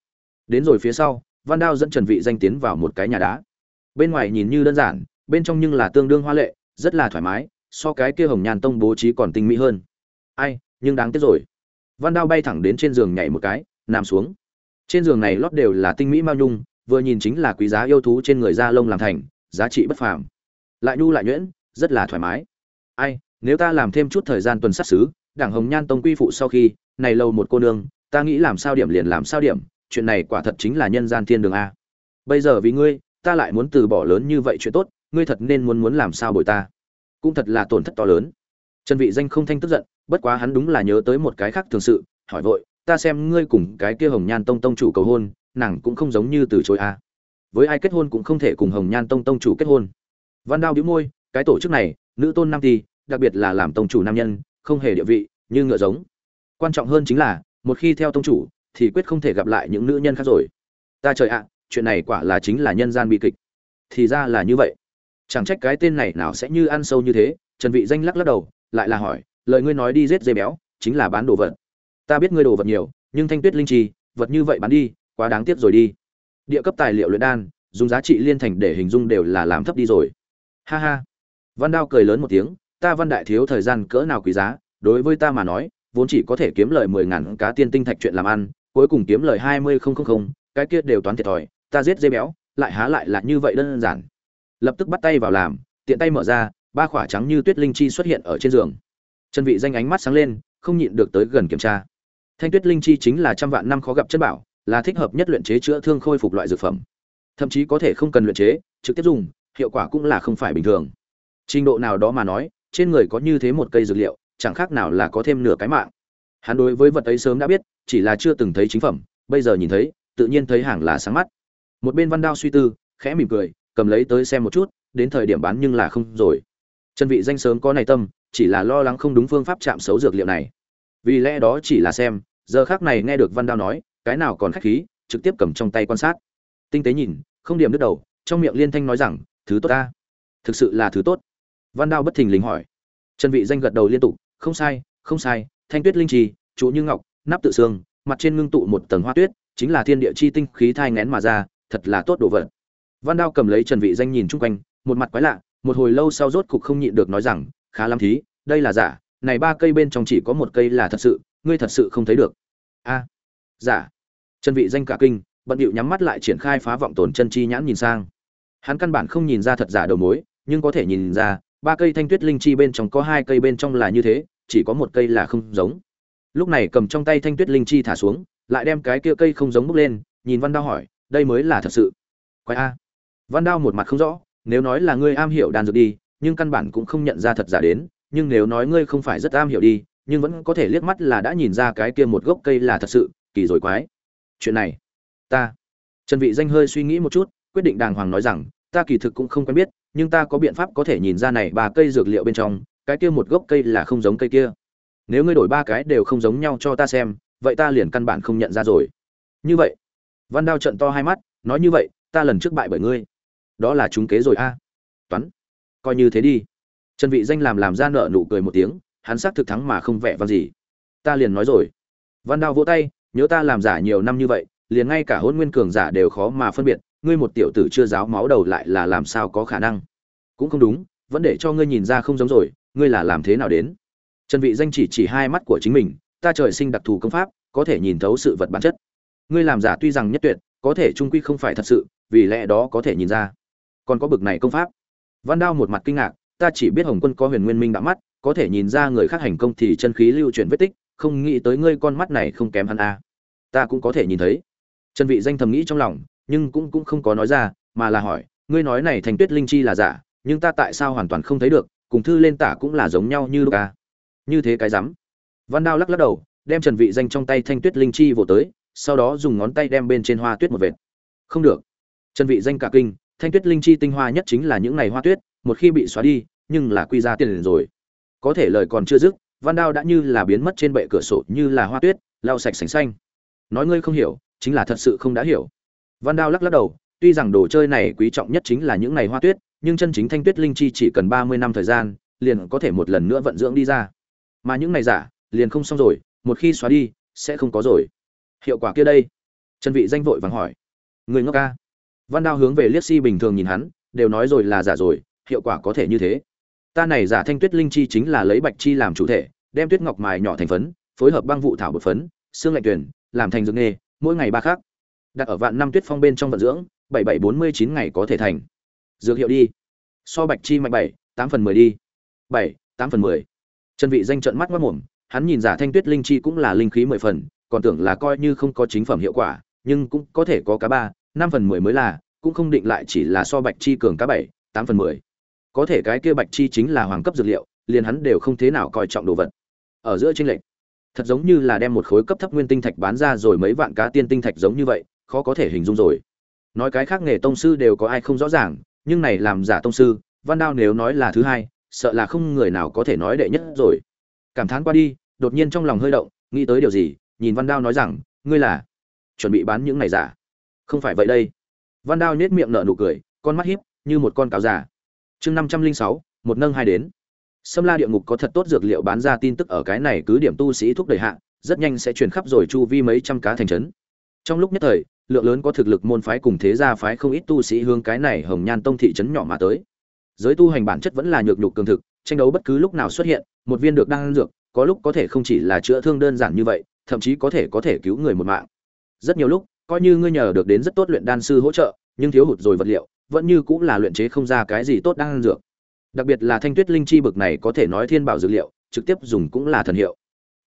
đến rồi phía sau, văn đao dẫn trần vị danh tiến vào một cái nhà đá. Bên ngoài nhìn như đơn giản, bên trong nhưng là tương đương hoa lệ, rất là thoải mái, so cái kia hồng nhàn tông bố trí còn tinh mỹ hơn. Ai, nhưng đáng tiếc rồi. Văn đao bay thẳng đến trên giường nhảy một cái, nằm xuống. Trên giường này lót đều là tinh mỹ mao nhung, vừa nhìn chính là quý giá yêu thú trên người da lông làm thành, giá trị bất phàm. Lại nhu lại nhuyễn, rất là thoải mái. Ai, nếu ta làm thêm chút thời gian tuần sát xứ, đảng hồng nhan tông quy phụ sau khi, này lâu một cô nương, ta nghĩ làm sao điểm liền làm sao điểm chuyện này quả thật chính là nhân gian thiên đường a. Bây giờ vì ngươi ta lại muốn từ bỏ lớn như vậy chuyện tốt ngươi thật nên muốn muốn làm sao bồi ta? Cũng thật là tổn thất to lớn. Trần vị danh không thanh tức giận bất quá hắn đúng là nhớ tới một cái khác thường sự hỏi vội ta xem ngươi cùng cái kia hồng nhan tông tông chủ cầu hôn nàng cũng không giống như từ chối a. Với ai kết hôn cũng không thể cùng hồng nhan tông tông chủ kết hôn. Văn đao bĩu môi cái tổ chức này nữ tôn nam thi, đặc biệt là làm tông chủ nam nhân không hề địa vị như ngựa giống. Quan trọng hơn chính là một khi theo tông chủ thì quyết không thể gặp lại những nữ nhân khác rồi. Ta trời ạ, chuyện này quả là chính là nhân gian bi kịch. Thì ra là như vậy. Chẳng trách cái tên này nào sẽ như ăn sâu như thế, trần vị danh lắc lắc đầu, lại là hỏi, lời ngươi nói đi giết dê béo, chính là bán đồ vật. Ta biết ngươi đồ vật nhiều, nhưng thanh tuyết linh trì vật như vậy bán đi, quá đáng tiếc rồi đi. Địa cấp tài liệu luyện đan, dùng giá trị liên thành để hình dung đều là làm thấp đi rồi. Ha ha. Văn đao cười lớn một tiếng, ta văn đại thiếu thời gian cỡ nào quý giá, đối với ta mà nói, vốn chỉ có thể kiếm lời mười ngàn cá tiên tinh thạch chuyện làm ăn cuối cùng kiếm lời hai mươi không không không, cái kia đều toán thiệt thòi, ta giết dê béo, lại há lại là như vậy đơn giản. Lập tức bắt tay vào làm, tiện tay mở ra, ba khỏa trắng như tuyết linh chi xuất hiện ở trên giường. Trần vị danh ánh mắt sáng lên, không nhịn được tới gần kiểm tra. Thanh tuyết linh chi chính là trăm vạn năm khó gặp chất bảo, là thích hợp nhất luyện chế chữa thương khôi phục loại dược phẩm. Thậm chí có thể không cần luyện chế, trực tiếp dùng, hiệu quả cũng là không phải bình thường. Trình độ nào đó mà nói, trên người có như thế một cây dược liệu, chẳng khác nào là có thêm nửa cái mạng hắn đối với vật ấy sớm đã biết, chỉ là chưa từng thấy chính phẩm, bây giờ nhìn thấy, tự nhiên thấy hàng là sáng mắt. Một bên văn đao suy tư, khẽ mỉm cười, cầm lấy tới xem một chút, đến thời điểm bán nhưng là không rồi. Chân vị danh sớm có này tâm, chỉ là lo lắng không đúng phương pháp chạm xấu dược liệu này. Vì lẽ đó chỉ là xem, giờ khác này nghe được văn đao nói, cái nào còn khách khí, trực tiếp cầm trong tay quan sát. Tinh tế nhìn, không điểm đứt đầu, trong miệng liên thanh nói rằng, thứ tốt ta. Thực sự là thứ tốt. Văn đao bất thình lình hỏi. Trần vị danh gật đầu liên tục, không sai không sai thanh tuyết linh trì trụ như ngọc, nắp tự xương, mặt trên ngưng tụ một tầng hoa tuyết, chính là thiên địa chi tinh khí thai ngén mà ra, thật là tốt đồ vật. Văn đao cầm lấy trần vị danh nhìn chung quanh, một mặt quái lạ, một hồi lâu sau rốt cục không nhịn được nói rằng, khá lắm thí, đây là giả, này ba cây bên trong chỉ có một cây là thật sự, ngươi thật sự không thấy được. A, giả. Trần vị danh cả kinh, bận điệu nhắm mắt lại triển khai phá vọng tồn chân chi nhãn nhìn sang. Hắn căn bản không nhìn ra thật giả đầu mối, nhưng có thể nhìn ra, ba cây thanh tuyết linh chi bên trong có hai cây bên trong là như thế chỉ có một cây là không giống. Lúc này cầm trong tay thanh tuyết linh chi thả xuống, lại đem cái kia cây không giống bốc lên, nhìn văn đao hỏi, đây mới là thật sự? Quái a. Văn đao một mặt không rõ, nếu nói là ngươi am hiểu đan dược đi, nhưng căn bản cũng không nhận ra thật giả đến, nhưng nếu nói ngươi không phải rất am hiểu đi, nhưng vẫn có thể liếc mắt là đã nhìn ra cái kia một gốc cây là thật sự, kỳ rồi quái. Chuyện này, ta trần vị danh hơi suy nghĩ một chút, quyết định đàng hoàng nói rằng, ta kỳ thực cũng không quen biết, nhưng ta có biện pháp có thể nhìn ra này ba cây dược liệu bên trong cái kia một gốc cây là không giống cây kia. Nếu ngươi đổi ba cái đều không giống nhau cho ta xem, vậy ta liền căn bản không nhận ra rồi. Như vậy, văn đao trận to hai mắt, nói như vậy, ta lần trước bại bởi ngươi. Đó là chúng kế rồi a. Toán, coi như thế đi. Trần vị danh làm làm ra nợ nụ cười một tiếng, hắn xác thực thắng mà không vẻ vang gì. Ta liền nói rồi. Văn đao vỗ tay, nhớ ta làm giả nhiều năm như vậy, liền ngay cả hôn nguyên cường giả đều khó mà phân biệt, ngươi một tiểu tử chưa giáo máu đầu lại là làm sao có khả năng? Cũng không đúng, vẫn để cho ngươi nhìn ra không giống rồi ngươi là làm thế nào đến? Trần vị danh chỉ chỉ hai mắt của chính mình, ta trời sinh đặc thù công pháp, có thể nhìn thấu sự vật bản chất. Ngươi làm giả tuy rằng nhất tuyệt, có thể trung quy không phải thật sự, vì lẽ đó có thể nhìn ra. Còn có bực này công pháp. Văn đao một mặt kinh ngạc, ta chỉ biết hồng quân có huyền nguyên minh đã mắt, có thể nhìn ra người khác hành công thì chân khí lưu chuyển vết tích, không nghĩ tới ngươi con mắt này không kém hắn a ta cũng có thể nhìn thấy. Trần vị danh thầm nghĩ trong lòng, nhưng cũng cũng không có nói ra, mà là hỏi, ngươi nói này thành tuyết linh chi là giả, nhưng ta tại sao hoàn toàn không thấy được cùng thư lên tả cũng là giống nhau như lúc a như thế cái rắm. Văn đao lắc lắc đầu, đem trần vị danh trong tay thanh tuyết linh chi vỗ tới, sau đó dùng ngón tay đem bên trên hoa tuyết một vệt. Không được. Trần vị danh cả kinh, thanh tuyết linh chi tinh hoa nhất chính là những ngày hoa tuyết, một khi bị xóa đi, nhưng là quy ra tiền rồi. Có thể lời còn chưa dứt, văn đao đã như là biến mất trên bệ cửa sổ như là hoa tuyết, lau sạch sành xanh. Nói ngươi không hiểu, chính là thật sự không đã hiểu. Văn đao lắc lắc đầu, tuy rằng đồ chơi này quý trọng nhất chính là những ngày hoa tuyết nhưng chân chính thanh tuyết linh chi chỉ cần ba mươi năm thời gian, liền có thể một lần nữa vận dưỡng đi ra. Mà những này giả, liền không xong rồi, một khi xóa đi, sẽ không có rồi. Hiệu quả kia đây? Trần vị danh vội vàng hỏi. Người ngốc ca. Văn đao hướng về liếc si bình thường nhìn hắn, đều nói rồi là giả rồi, hiệu quả có thể như thế. Ta này giả thanh tuyết linh chi chính là lấy bạch chi làm chủ thể, đem tuyết ngọc mài nhỏ thành phấn, phối hợp băng vụ thảo bột phấn, xương lạnh tuyển, làm thành dược nghề, mỗi ngày ba khác đặt ở vạn năm tuyết phong bên trong vận dưỡng, bảy bảy bốn mươi chín ngày có thể thành dược hiệu đi. So bạch chi mạnh bảy, tám phần mười đi. Bảy, tám phần mười. Trần vị danh trận mắt mất mồm, hắn nhìn giả thanh tuyết linh chi cũng là linh khí mười phần, còn tưởng là coi như không có chính phẩm hiệu quả, nhưng cũng có thể có cá ba, năm phần mười mới là, cũng không định lại chỉ là so bạch chi cường cá bảy, tám phần mười. Có thể cái kia bạch chi chính là hoàng cấp dược liệu, liền hắn đều không thế nào coi trọng đồ vật. Ở giữa tranh lệch, thật giống như là đem một khối cấp thấp nguyên tinh thạch bán ra rồi mấy vạn cá tiên tinh thạch giống như vậy, khó có thể hình dung rồi. Nói cái khác nghề tông sư đều có ai không rõ ràng nhưng này làm giả tông sư văn đao nếu nói là thứ hai sợ là không người nào có thể nói đệ nhất rồi. Cảm thán qua đi đột nhiên trong lòng hơi động nghĩ tới điều gì nhìn văn đao nói rằng ngươi là chuẩn bị bán những này giả? Không phải vậy đây. Văn đao nhếch miệng nở nụ cười con mắt hiếp như một con cáo giả. Chương năm trăm linh sáu một nâng hai đến. Sâm La địa ngục có thật tốt dược liệu bán ra tin tức ở cái này cứ điểm tu sĩ thúc đẩy hạ, rất nhanh sẽ truyền khắp rồi chu vi mấy trăm cá thành trấn. Trong lúc nhất thời, lượng lớn có thực lực môn phái cùng thế gia phái không ít tu sĩ hướng cái này Hồng Nhan Tông thị trấn nhỏ mà tới. Giới tu hành bản chất vẫn là nhược nhục cường thực, tranh đấu bất cứ lúc nào xuất hiện, một viên được đang dược, có lúc có thể không chỉ là chữa thương đơn giản như vậy, thậm chí có thể có thể cứu người một mạng. Rất nhiều lúc, coi như ngươi nhờ được đến rất tốt luyện đan sư hỗ trợ, nhưng thiếu hụt rồi vật liệu, vẫn như cũng là luyện chế không ra cái gì tốt đan dược đặc biệt là thanh tuyết linh chi bực này có thể nói thiên bảo dược liệu trực tiếp dùng cũng là thần hiệu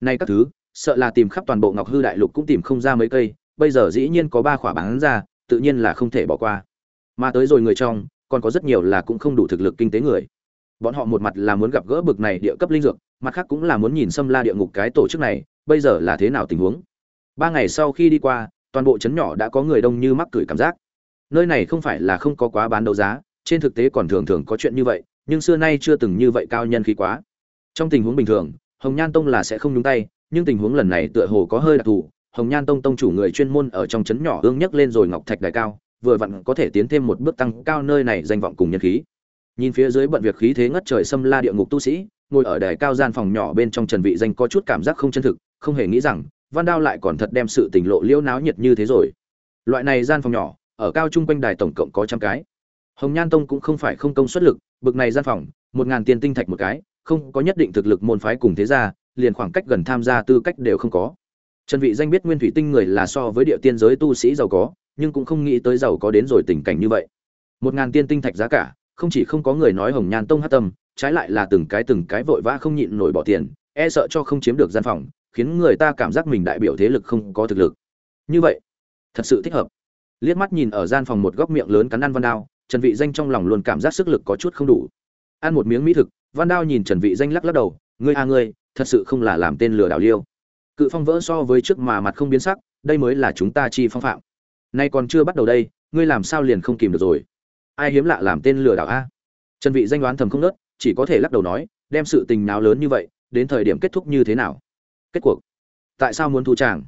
nay các thứ sợ là tìm khắp toàn bộ ngọc hư đại lục cũng tìm không ra mấy cây bây giờ dĩ nhiên có ba khỏa bán ra, tự nhiên là không thể bỏ qua. Mà tới rồi người trong, còn có rất nhiều là cũng không đủ thực lực kinh tế người. Bọn họ một mặt là muốn gặp gỡ bực này địa cấp linh dược, mặt khác cũng là muốn nhìn xâm la địa ngục cái tổ chức này, bây giờ là thế nào tình huống. Ba ngày sau khi đi qua, toàn bộ trấn nhỏ đã có người đông như mắc cười cảm giác. Nơi này không phải là không có quá bán đấu giá, trên thực tế còn thường thường có chuyện như vậy, nhưng xưa nay chưa từng như vậy cao nhân khí quá. Trong tình huống bình thường, hồng nhan tông là sẽ không nhúng tay, nhưng tình huống lần này tựa hồ có hơi đặc thù hồng nhan tông tông chủ người chuyên môn ở trong trấn nhỏ ương nhấc lên rồi ngọc thạch đài cao, vừa vặn có thể tiến thêm một bước tăng cao nơi này danh vọng cùng nhân khí. Nhìn phía dưới bận việc khí thế ngất trời xâm la địa ngục tu sĩ, ngồi ở đài cao gian phòng nhỏ bên trong trần vị danh có chút cảm giác không chân thực, không hề nghĩ rằng, văn đao lại còn thật đem sự tình lộ liễu náo nhiệt như thế rồi. Loại này gian phòng nhỏ, ở cao trung quanh đài tổng cộng có trăm cái. Hồng nhan tông cũng không phải không công suất lực, bực này gian phòng, một ngàn tiền tinh thạch một cái, không có nhất định thực lực môn phái cùng thế gia, liền khoảng cách gần tham gia tư cách đều không có trần vị danh biết nguyên thủy tinh người là so với địa tiên giới tu sĩ giàu có, nhưng cũng không nghĩ tới giàu có đến rồi tình cảnh như vậy. Một ngàn tiên tinh thạch giá cả, không chỉ không có người nói hồng nhan tông hắc tâm, trái lại là từng cái từng cái vội vã không nhịn nổi bỏ tiền e sợ cho không chiếm được gian phòng, khiến người ta cảm giác mình đại biểu thế lực không có thực lực. Như vậy, thật sự thích hợp. Liếc mắt nhìn ở gian phòng một góc miệng lớn cắn ăn văn đao, trần vị danh trong lòng luôn cảm giác sức lực có chút không đủ. Ăn một miếng mỹ thực, văn đao nhìn trần vị danh lắc lắc đầu, ngươi a ngươi, thật sự không là làm tên lừa đảo liêu cự phong vỡ so với trước mà mặt không biến sắc, đây mới là chúng ta chi phong phạm. Nay còn chưa bắt đầu đây, ngươi làm sao liền không kìm được rồi? Ai hiếm lạ làm tên lừa đảo a? Trần vị danh đoán thầm không nớt, chỉ có thể lắc đầu nói, đem sự tình nào lớn như vậy, đến thời điểm kết thúc như thế nào? Kết cuộc? Tại sao muốn thu chàng?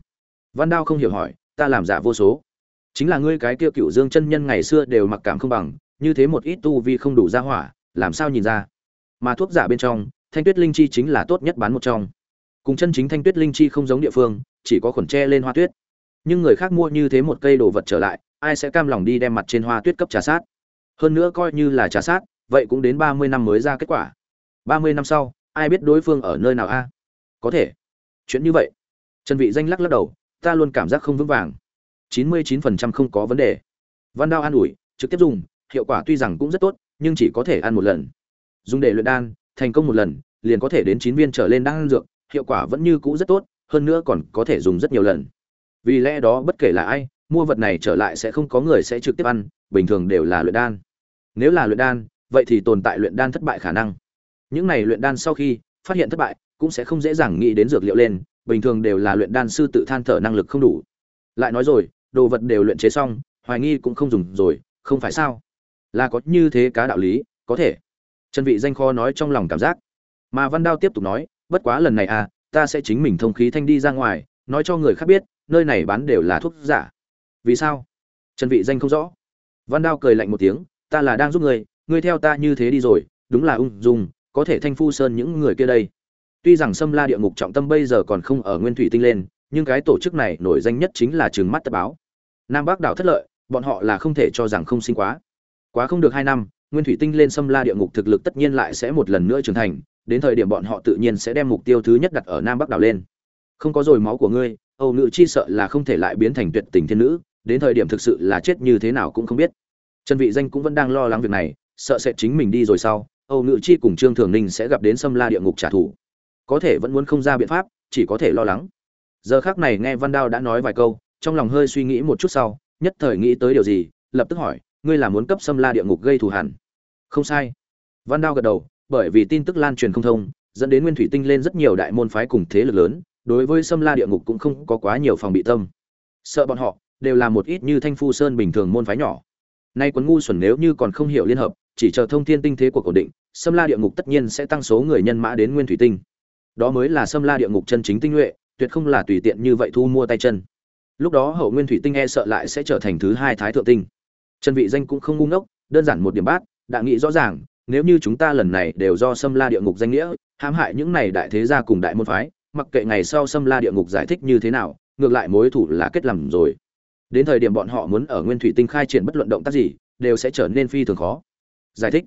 Văn đao không hiểu hỏi, ta làm giả vô số. Chính là ngươi cái kia cựu dương chân nhân ngày xưa đều mặc cảm không bằng, như thế một ít tu vi không đủ ra hỏa, làm sao nhìn ra? Mà thuốc giả bên trong, thanh tuyết linh chi chính là tốt nhất bán một trong cùng chân chính thanh tuyết linh chi không giống địa phương, chỉ có khuẩn tre lên hoa tuyết. Nhưng người khác mua như thế một cây đồ vật trở lại, ai sẽ cam lòng đi đem mặt trên hoa tuyết cấp trà sát? Hơn nữa coi như là trà sát, vậy cũng đến ba mươi năm mới ra kết quả. Ba mươi năm sau, ai biết đối phương ở nơi nào a? Có thể. Chuyện như vậy. Trần vị danh lắc lắc đầu, ta luôn cảm giác không vững vàng. chín mươi chín phần trăm không có vấn đề. Văn đao an ủi, trực tiếp dùng, hiệu quả tuy rằng cũng rất tốt, nhưng chỉ có thể ăn một lần. Dùng để luyện đan, thành công một lần, liền có thể đến chín viên trở lên đan dược hiệu quả vẫn như cũ rất tốt, hơn nữa còn có thể dùng rất nhiều lần. Vì lẽ đó bất kể là ai, mua vật này trở lại sẽ không có người sẽ trực tiếp ăn, bình thường đều là luyện đan. Nếu là luyện đan, vậy thì tồn tại luyện đan thất bại khả năng. Những này luyện đan sau khi phát hiện thất bại, cũng sẽ không dễ dàng nghĩ đến dược liệu lên, bình thường đều là luyện đan sư tự than thở năng lực không đủ. Lại nói rồi, đồ vật đều luyện chế xong, hoài nghi cũng không dùng rồi, không phải sao? Là có như thế cá đạo lý, có thể. Chân vị danh kho nói trong lòng cảm giác. Mà văn đao tiếp tục nói bất quá lần này à ta sẽ chính mình thông khí thanh đi ra ngoài, nói cho người khác biết, nơi này bán đều là thuốc giả. Vì sao? Trần vị danh không rõ. Văn đao cười lạnh một tiếng, ta là đang giúp ngươi ngươi theo ta như thế đi rồi, đúng là ung dung, có thể thanh phu sơn những người kia đây. Tuy rằng sâm la địa ngục trọng tâm bây giờ còn không ở nguyên thủy tinh lên, nhưng cái tổ chức này nổi danh nhất chính là trường mắt tập báo. Nam bắc đảo thất lợi, bọn họ là không thể cho rằng không sinh quá. Quá không được hai năm, nguyên thủy tinh lên sâm la địa ngục thực lực tất nhiên lại sẽ một lần nữa trưởng thành đến thời điểm bọn họ tự nhiên sẽ đem mục tiêu thứ nhất đặt ở nam bắc đảo lên. Không có rồi máu của ngươi, âu nữ chi sợ là không thể lại biến thành tuyệt tình thiên nữ, đến thời điểm thực sự là chết như thế nào cũng không biết. Trần vị danh cũng vẫn đang lo lắng việc này, sợ sẽ chính mình đi rồi sau, âu nữ chi cùng trương thường ninh sẽ gặp đến xâm la địa ngục trả thù. Có thể vẫn muốn không ra biện pháp, chỉ có thể lo lắng. Giờ khắc này nghe văn đao đã nói vài câu, trong lòng hơi suy nghĩ một chút sau, nhất thời nghĩ tới điều gì, lập tức hỏi, ngươi là muốn cấp xâm la địa ngục gây thù hằn không sai. Văn đao gật đầu bởi vì tin tức lan truyền không thông, dẫn đến nguyên thủy tinh lên rất nhiều đại môn phái cùng thế lực lớn, đối với sâm la địa ngục cũng không có quá nhiều phòng bị tâm. Sợ bọn họ, đều là một ít như thanh phu sơn bình thường môn phái nhỏ. Nay quấn ngu xuẩn nếu như còn không hiểu liên hợp, chỉ chờ thông thiên tinh thế của cổ định sâm la địa ngục tất nhiên sẽ tăng số người nhân mã đến nguyên thủy tinh. Đó mới là sâm la địa ngục chân chính tinh nhuệ, tuyệt không là tùy tiện như vậy thu mua tay chân. Lúc đó hậu nguyên thủy tinh e sợ lại sẽ trở thành thứ hai thái thượng tinh. Chân vị danh cũng không ngu ngốc, đơn giản một điểm bát, đã nghĩ rõ ràng nếu như chúng ta lần này đều do sâm la địa ngục danh nghĩa, hãm hại những này đại thế gia cùng đại môn phái, mặc kệ ngày sau sâm la địa ngục giải thích như thế nào, ngược lại mối thủ là kết lầm rồi. Đến thời điểm bọn họ muốn ở nguyên thủy tinh khai triển bất luận động tác gì, đều sẽ trở nên phi thường khó. Giải thích.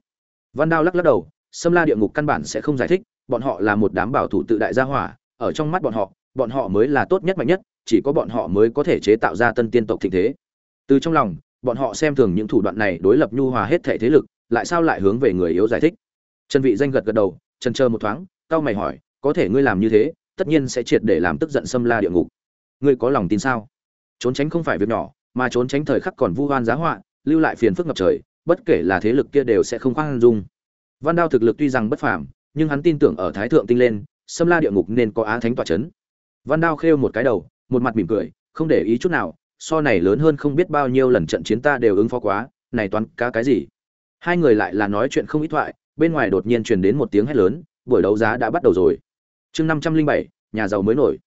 Văn đao lắc lắc đầu, sâm la địa ngục căn bản sẽ không giải thích, bọn họ là một đám bảo thủ tự đại gia hỏa, ở trong mắt bọn họ bọn họ mới là tốt nhất mạnh nhất, chỉ có bọn họ mới có thể chế tạo ra tân tiên tộc thịnh thế. Từ trong lòng, bọn họ xem thường những thủ đoạn này đối lập nhu hòa hết thể thế lực lại sao lại hướng về người yếu giải thích? Trần vị danh gật gật đầu, trần chờ một thoáng cao mày hỏi, có thể ngươi làm như thế, tất nhiên sẽ triệt để làm tức giận xâm la địa ngục. Ngươi có lòng tin sao? Trốn tránh không phải việc nhỏ, mà trốn tránh thời khắc còn vu oan giá họa, lưu lại phiền phức ngập trời, bất kể là thế lực kia đều sẽ không khoan dung. Văn đao thực lực tuy rằng bất phàm, nhưng hắn tin tưởng ở thái thượng tinh lên, xâm la địa ngục nên có á thánh tỏa chấn. Văn đao khêu một cái đầu, một mặt mỉm cười, không để ý chút nào, so này lớn hơn không biết bao nhiêu lần trận chiến ta đều ứng phó quá, này toán cá cái gì? Hai người lại là nói chuyện không ít thoại, bên ngoài đột nhiên truyền đến một tiếng hét lớn, buổi đấu giá đã bắt đầu rồi. Chương năm trăm linh bảy, nhà giàu mới nổi.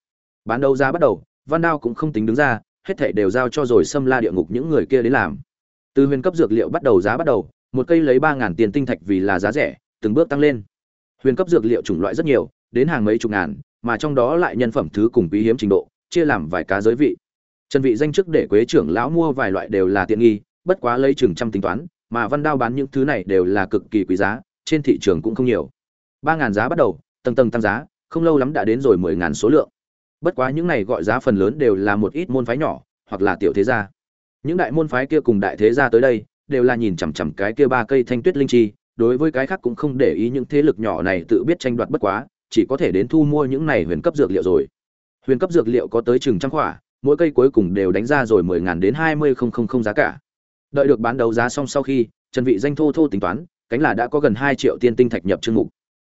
Bán đấu giá bắt đầu, văn đao cũng không tính đứng ra, hết thảy đều giao cho rồi xâm la địa ngục những người kia đến làm. Từ huyền cấp dược liệu bắt đầu giá bắt đầu, một cây lấy ba ngàn tiền tinh thạch vì là giá rẻ, từng bước tăng lên. Huyền cấp dược liệu chủng loại rất nhiều, đến hàng mấy chục ngàn, mà trong đó lại nhân phẩm thứ cùng quý hiếm trình độ, chia làm vài cá giới vị. Trần vị danh chức để quế trưởng lão mua vài loại đều là tiện nghi, bất quá lấy chừng trăm tính toán mà văn đao bán những thứ này đều là cực kỳ quý giá, trên thị trường cũng không nhiều. Ba ngàn giá bắt đầu, tầng tầng tăng giá, không lâu lắm đã đến rồi mười ngàn số lượng. Bất quá những này gọi giá phần lớn đều là một ít môn phái nhỏ, hoặc là tiểu thế gia. Những đại môn phái kia cùng đại thế gia tới đây, đều là nhìn chằm chằm cái kia ba cây thanh tuyết linh chi, đối với cái khác cũng không để ý những thế lực nhỏ này tự biết tranh đoạt bất quá, chỉ có thể đến thu mua những này huyền cấp dược liệu rồi. Huyền cấp dược liệu có tới chừng trăm khỏa, mỗi cây cuối cùng đều đánh ra rồi mười ngàn đến hai mươi không không không giá cả đợi được bán đấu giá xong sau khi, trần vị danh thô thô tính toán, cánh là đã có gần 2 triệu tiên tinh thạch nhập chương mục.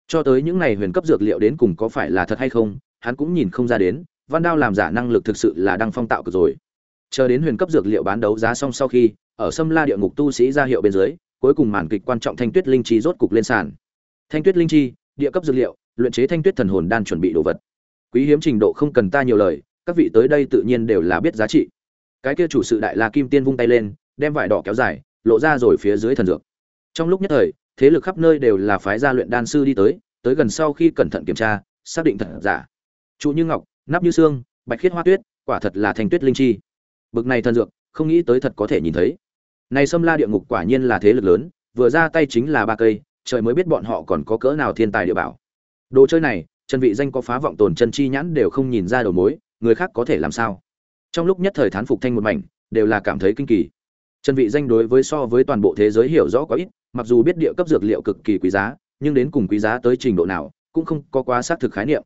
Cho tới những này huyền cấp dược liệu đến cùng có phải là thật hay không, hắn cũng nhìn không ra đến, văn đao làm giả năng lực thực sự là đang phong tạo cực rồi. Chờ đến huyền cấp dược liệu bán đấu giá xong sau khi, ở sâm la địa ngục tu sĩ ra hiệu bên dưới, cuối cùng màn kịch quan trọng thanh tuyết linh chi rốt cục lên sàn. Thanh tuyết linh chi, địa cấp dược liệu, luyện chế thanh tuyết thần hồn đan chuẩn bị đồ vật. Quý hiếm trình độ không cần ta nhiều lời, các vị tới đây tự nhiên đều là biết giá trị. Cái kia chủ sự đại la kim tiên vung tay lên đem vải đỏ kéo dài, lộ ra rồi phía dưới thần dược. Trong lúc nhất thời, thế lực khắp nơi đều là phái gia luyện đan sư đi tới tới gần sau khi cẩn thận kiểm tra, xác định thật giả. Trụ như ngọc, nắp như xương, bạch khiết hoa tuyết, quả thật là thanh tuyết linh chi. Bực này thần dược, không nghĩ tới thật có thể nhìn thấy. Này xâm la địa ngục quả nhiên là thế lực lớn, vừa ra tay chính là ba cây, trời mới biết bọn họ còn có cỡ nào thiên tài địa bảo. Đồ chơi này chân vị danh có phá vọng tồn chân chi nhãn đều không nhìn ra đầu mối, người khác có thể làm sao? Trong lúc nhất thời thán phục thanh một mảnh, đều là cảm thấy kinh kỳ trần vị danh đối với so với toàn bộ thế giới hiểu rõ quá ít, mặc dù biết địa cấp dược liệu cực kỳ quý giá, nhưng đến cùng quý giá tới trình độ nào, cũng không có quá xác thực khái niệm.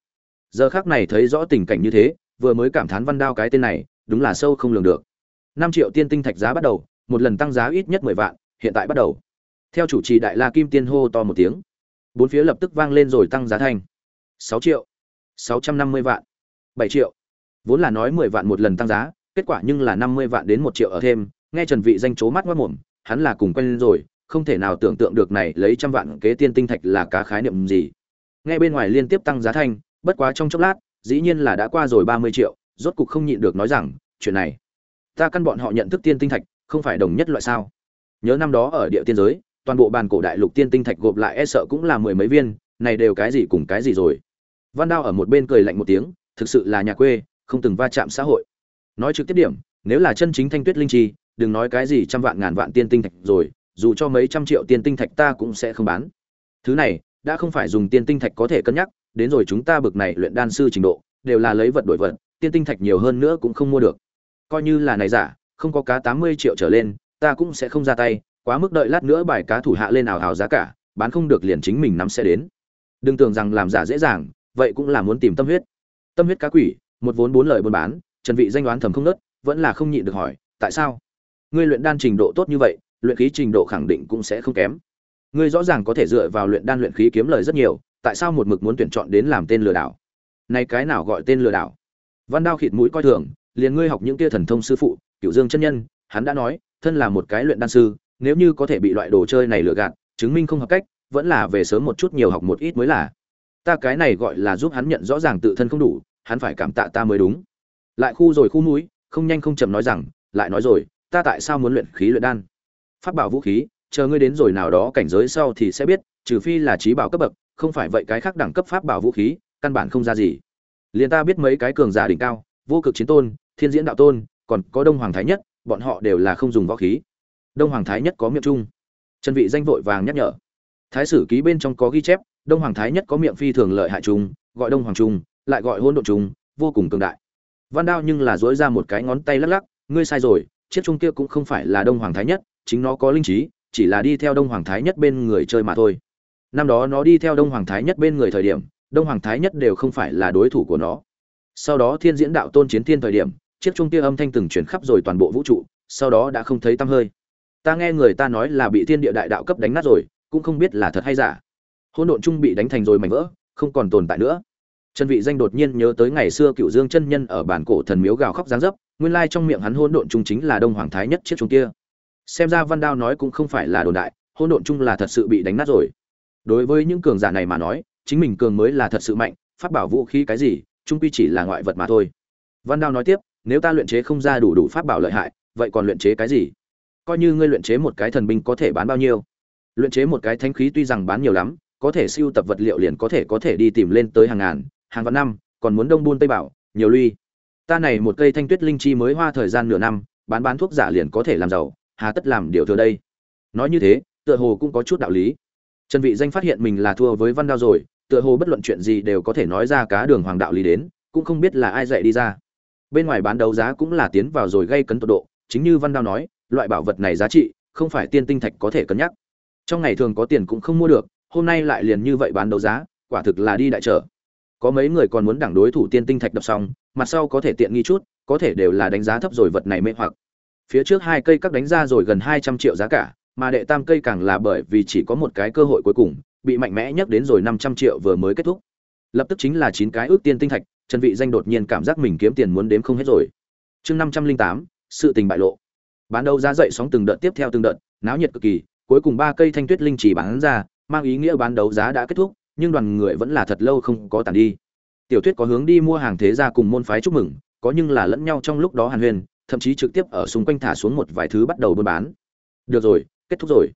Giờ khắc này thấy rõ tình cảnh như thế, vừa mới cảm thán văn đao cái tên này, đúng là sâu không lường được. 5 triệu tiên tinh thạch giá bắt đầu, một lần tăng giá ít nhất 10 vạn, hiện tại bắt đầu. Theo chủ trì đại la kim tiên hô to một tiếng, bốn phía lập tức vang lên rồi tăng giá thành. 6 triệu 650 vạn 7 triệu. Vốn là nói 10 vạn một lần tăng giá, kết quả nhưng là 50 vạn đến 1 triệu ở thêm nghe trần vị danh chố mắt ngoa mồm, hắn là cùng quen rồi, không thể nào tưởng tượng được này lấy trăm vạn kế tiên tinh thạch là cá khái niệm gì. Nghe bên ngoài liên tiếp tăng giá thành bất quá trong chốc lát, dĩ nhiên là đã qua rồi 30 triệu, rốt cục không nhịn được nói rằng, chuyện này, ta căn bọn họ nhận thức tiên tinh thạch, không phải đồng nhất loại sao? Nhớ năm đó ở địa tiên giới, toàn bộ bàn cổ đại lục tiên tinh thạch gộp lại e sợ cũng là mười mấy viên, này đều cái gì cùng cái gì rồi. Văn đao ở một bên cười lạnh một tiếng, thực sự là nhà quê, không từng va chạm xã hội. Nói trực tiếp điểm, nếu là chân chính thanh tuyết linh chi đừng nói cái gì trăm vạn ngàn vạn tiên tinh thạch rồi, dù cho mấy trăm triệu tiên tinh thạch ta cũng sẽ không bán. Thứ này, đã không phải dùng tiên tinh thạch có thể cân nhắc, đến rồi chúng ta bực này luyện đan sư trình độ, đều là lấy vật đổi vật, tiên tinh thạch nhiều hơn nữa cũng không mua được. Coi như là này giả, không có cá tám mươi triệu trở lên, ta cũng sẽ không ra tay, quá mức đợi lát nữa bài cá thủ hạ lên ảo ảo giá cả, bán không được liền chính mình nắm sẽ đến. Đừng tưởng rằng làm giả dễ dàng, vậy cũng là muốn tìm tâm huyết. Tâm huyết cá quỷ, một vốn bốn lời buôn bán, trần vị danh đoán thầm không nớt, vẫn là không nhịn được hỏi, tại sao? Ngươi luyện đan trình độ tốt như vậy, luyện khí trình độ khẳng định cũng sẽ không kém. Ngươi rõ ràng có thể dựa vào luyện đan luyện khí kiếm lời rất nhiều, tại sao một mực muốn tuyển chọn đến làm tên lừa đảo? Này cái nào gọi tên lừa đảo? Văn đao khịt mũi coi thường, liền ngươi học những kia thần thông sư phụ cựu dương chân nhân, hắn đã nói, thân là một cái luyện đan sư, nếu như có thể bị loại đồ chơi này lừa gạt, chứng minh không hợp cách, vẫn là về sớm một chút nhiều học một ít mới là. Ta cái này gọi là giúp hắn nhận rõ ràng tự thân không đủ, hắn phải cảm tạ ta mới đúng. Lại khu rồi khu mũi, không nhanh không chậm nói rằng, lại nói rồi ta tại sao muốn luyện khí luyện đan? Phát bảo vũ khí, chờ ngươi đến rồi nào đó cảnh giới sau thì sẽ biết, trừ phi là trí bảo cấp bậc, không phải vậy cái khác đẳng cấp pháp bảo vũ khí, căn bản không ra gì. Liền ta biết mấy cái cường giả đỉnh cao, vô cực chiến tôn, thiên diễn đạo tôn, còn có đông hoàng thái nhất, bọn họ đều là không dùng võ khí. Đông hoàng thái nhất có miệng chung trần vị danh vội vàng nhắc nhở. Thái sử ký bên trong có ghi chép, đông hoàng thái nhất có miệng phi thường lợi hại chung gọi đông hoàng trung, lại gọi hôn độn trung, vô cùng cường đại. Văn đao nhưng là dỗi ra một cái ngón tay lắc lắc, ngươi sai rồi chiếc trung kia cũng không phải là đông hoàng thái nhất chính nó có linh trí chỉ là đi theo đông hoàng thái nhất bên người chơi mà thôi. Năm đó nó đi theo đông hoàng thái nhất bên người thời điểm đông hoàng thái nhất đều không phải là đối thủ của nó. Sau đó thiên diễn đạo tôn chiến thiên thời điểm chiếc trung kia âm thanh từng chuyển khắp rồi toàn bộ vũ trụ sau đó đã không thấy tăm hơi. Ta nghe người ta nói là bị thiên địa đại đạo cấp đánh nát rồi cũng không biết là thật hay giả. Hỗn độn trung bị đánh thành rồi mảnh vỡ không còn tồn tại nữa. Trần Vị Danh đột nhiên nhớ tới ngày xưa Cựu Dương chân nhân ở bản cổ thần miếu gào khóc giáng dấp, nguyên lai trong miệng hắn hỗn độn trung chính là Đông Hoàng Thái nhất chiếc trung kia. Xem ra Văn Đao nói cũng không phải là đồn đại, hỗn độn trung là thật sự bị đánh nát rồi. Đối với những cường giả này mà nói, chính mình cường mới là thật sự mạnh, Phát bảo vũ khí cái gì, trung quy chỉ là ngoại vật mà thôi. Văn Đao nói tiếp, nếu ta luyện chế không ra đủ đủ pháp bảo lợi hại, vậy còn luyện chế cái gì? Coi như ngươi luyện chế một cái thần binh có thể bán bao nhiêu? Luyện chế một cái thánh khí tuy rằng bán nhiều lắm, có thể siêu tập vật liệu liền có thể có thể đi tìm lên tới hàng ngàn, hàng vạn năm, còn muốn đông buôn tây bảo, nhiều ly. Ta này một cây thanh tuyết linh chi mới hoa thời gian nửa năm, bán bán thuốc giả liền có thể làm giàu, hà tất làm điều thừa đây. Nói như thế, tựa hồ cũng có chút đạo lý. Trần Vị Danh phát hiện mình là thua với Văn Đao rồi, tựa hồ bất luận chuyện gì đều có thể nói ra cá đường hoàng đạo lý đến, cũng không biết là ai dạy đi ra. Bên ngoài bán đấu giá cũng là tiến vào rồi gây cấn tột độ, chính như Văn Đao nói, loại bảo vật này giá trị, không phải tiên tinh thạch có thể cân nhắc. Trong ngày thường có tiền cũng không mua được, hôm nay lại liền như vậy bán đấu giá, quả thực là đi đại trở có mấy người còn muốn đẳng đối thủ tiên tinh thạch đập xong mặt sau có thể tiện nghi chút, có thể đều là đánh giá thấp rồi vật này mê hoặc. Phía trước hai cây các đánh ra rồi gần hai trăm triệu giá cả, mà đệ tam cây càng là bởi vì chỉ có một cái cơ hội cuối cùng, bị mạnh mẽ nhất đến rồi năm trăm triệu vừa mới kết thúc. Lập tức chính là chín cái ước tiên tinh thạch, trần vị danh đột nhiên cảm giác mình kiếm tiền muốn đếm không hết rồi. Chương năm trăm linh tám, sự tình bại lộ. Bán đấu giá dậy sóng từng đợt tiếp theo từng đợt, náo nhiệt cực kỳ, cuối cùng ba cây thanh tuyết linh chỉ bán ra, mang ý nghĩa bán đấu giá đã kết thúc, nhưng đoàn người vẫn là thật lâu không có tàn đi tiểu thuyết có hướng đi mua hàng thế gia cùng môn phái chúc mừng, có nhưng là lẫn nhau trong lúc đó hàn huyền thậm chí trực tiếp ở xung quanh thả xuống một vài thứ bắt đầu buôn bán. Được rồi, kết thúc rồi.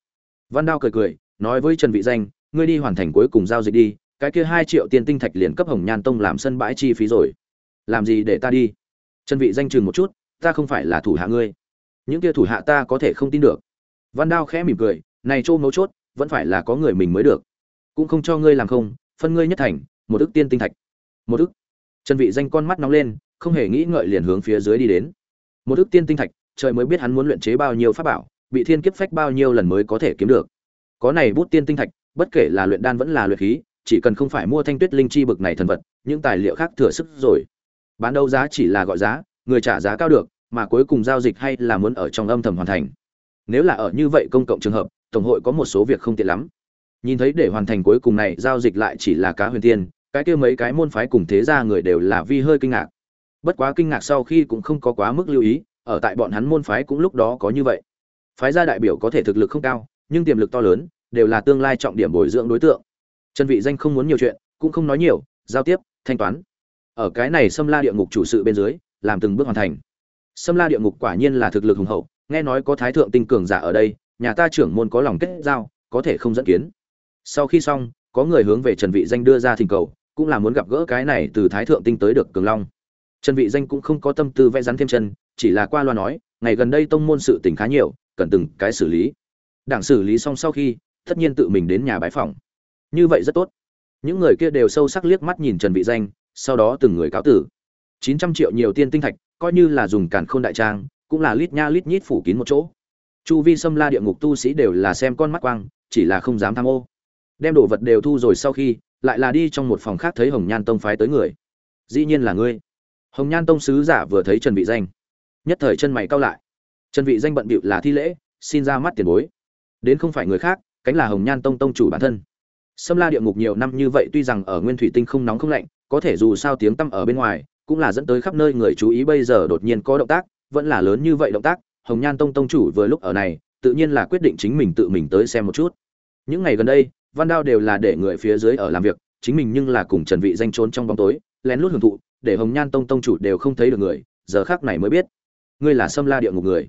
Văn đao cười cười, nói với trần vị danh, ngươi đi hoàn thành cuối cùng giao dịch đi, cái kia hai triệu tiền tinh thạch liền cấp hồng nhan tông làm sân bãi chi phí rồi. Làm gì để ta đi? Trần vị danh chừng một chút, ta không phải là thủ hạ ngươi. Những kia thủ hạ ta có thể không tin được. Văn đao khẽ mỉm cười, này trô mấu chốt, vẫn phải là có người mình mới được. Cũng không cho ngươi làm không, phân ngươi nhất thành, một ức tiên tinh thạch một ức. Trần vị danh con mắt nóng lên, không hề nghĩ ngợi liền hướng phía dưới đi đến. Một ức tiên tinh thạch, trời mới biết hắn muốn luyện chế bao nhiêu pháp bảo, bị thiên kiếp phách bao nhiêu lần mới có thể kiếm được. Có này bút tiên tinh thạch, bất kể là luyện đan vẫn là luyện khí, chỉ cần không phải mua thanh tuyết linh chi bực này thần vật, những tài liệu khác thừa sức rồi. Bán đấu giá chỉ là gọi giá, người trả giá cao được, mà cuối cùng giao dịch hay là muốn ở trong âm thầm hoàn thành. Nếu là ở như vậy công cộng trường hợp, tổng hội có một số việc không tiện lắm. Nhìn thấy để hoàn thành cuối cùng này, giao dịch lại chỉ là cá huyền tiên cái kia mấy cái môn phái cùng thế gia người đều là vi hơi kinh ngạc. Bất quá kinh ngạc sau khi cũng không có quá mức lưu ý, ở tại bọn hắn môn phái cũng lúc đó có như vậy. Phái gia đại biểu có thể thực lực không cao, nhưng tiềm lực to lớn, đều là tương lai trọng điểm bồi dưỡng đối tượng. Trần vị danh không muốn nhiều chuyện, cũng không nói nhiều, giao tiếp, thanh toán. Ở cái này Sâm la địa ngục chủ sự bên dưới, làm từng bước hoàn thành. Sâm la địa ngục quả nhiên là thực lực hùng hậu, nghe nói có thái thượng tinh cường giả ở đây, nhà ta trưởng môn có lòng kết giao, có thể không dẫn kiến. Sau khi xong, có người hướng về trần vị danh đưa ra thỉnh cầu cũng là muốn gặp gỡ cái này từ thái thượng tinh tới được cường long. Trần vị danh cũng không có tâm tư vẽ rắn thêm chân chỉ là qua loa nói ngày gần đây tông môn sự tình khá nhiều cần từng cái xử lý. Đảng xử lý xong sau khi tất nhiên tự mình đến nhà bái phỏng, như vậy rất tốt. Những người kia đều sâu sắc liếc mắt nhìn trần vị danh sau đó từng người cáo tử. 900 triệu nhiều tiên tinh thạch coi như là dùng càn khôn đại trang cũng là lít nha lít nhít phủ kín một chỗ. Chu vi xâm la địa ngục tu sĩ đều là xem con mắt quang chỉ là không dám tham ô. Đem đồ vật đều thu rồi sau khi lại là đi trong một phòng khác thấy hồng nhan tông phái tới người. Dĩ nhiên là ngươi. Hồng nhan tông sứ giả vừa thấy trần vị danh nhất thời chân mày cau lại. Trần vị danh bận bịu là thi lễ xin ra mắt tiền bối. Đến không phải người khác cánh là hồng nhan tông tông chủ bản thân. Sâm La địa ngục nhiều năm như vậy tuy rằng ở Nguyên Thủy Tinh không nóng không lạnh, có thể dù sao tiếng tăm ở bên ngoài, cũng là dẫn tới khắp nơi người chú ý bây giờ đột nhiên có động tác, vẫn là lớn như vậy động tác, Hồng Nhan Tông tông chủ vừa lúc ở này, tự nhiên là quyết định chính mình tự mình tới xem một chút. Những ngày gần đây, Văn Đao đều là để người phía dưới ở làm việc, chính mình nhưng là cùng Trần Vị danh trốn trong bóng tối, lén lút hưởng thụ, để Hồng Nhan Tông tông chủ đều không thấy được người, giờ khắc này mới biết, ngươi là Sâm La địa ngục người.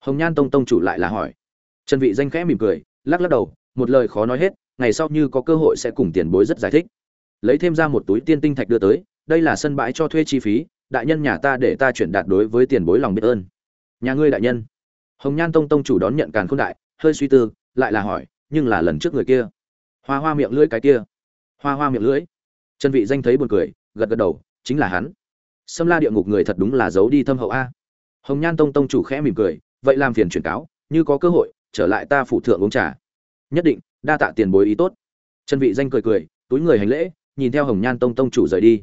Hồng Nhan Tông tông chủ lại là hỏi. Trần Vị danh khẽ mỉm cười, lắc lắc đầu, một lời khó nói hết, ngày sau như có cơ hội sẽ cùng tiền bối rất giải thích. Lấy thêm ra một túi tiên tinh thạch đưa tới đây là sân bãi cho thuê chi phí đại nhân nhà ta để ta chuyển đạt đối với tiền bối lòng biết ơn. Nhà ngươi đại nhân. Hồng nhan tông tông chủ đón nhận càn khôn đại hơi suy tư lại là hỏi nhưng là lần trước người kia hoa hoa miệng lưỡi cái kia. Hoa hoa miệng lưỡi. Chân vị danh thấy buồn cười, gật gật đầu, chính là hắn. Xâm la địa ngục người thật đúng là giấu đi thâm hậu a. Hồng nhan tông tông chủ khẽ mỉm cười, vậy làm phiền truyền cáo, như có cơ hội, trở lại ta phụ thượng uống trà. Nhất định, đa tạ tiền bối ý tốt. Trần vị danh cười cười, túi người hành lễ, nhìn theo hồng nhan tông tông chủ rời đi.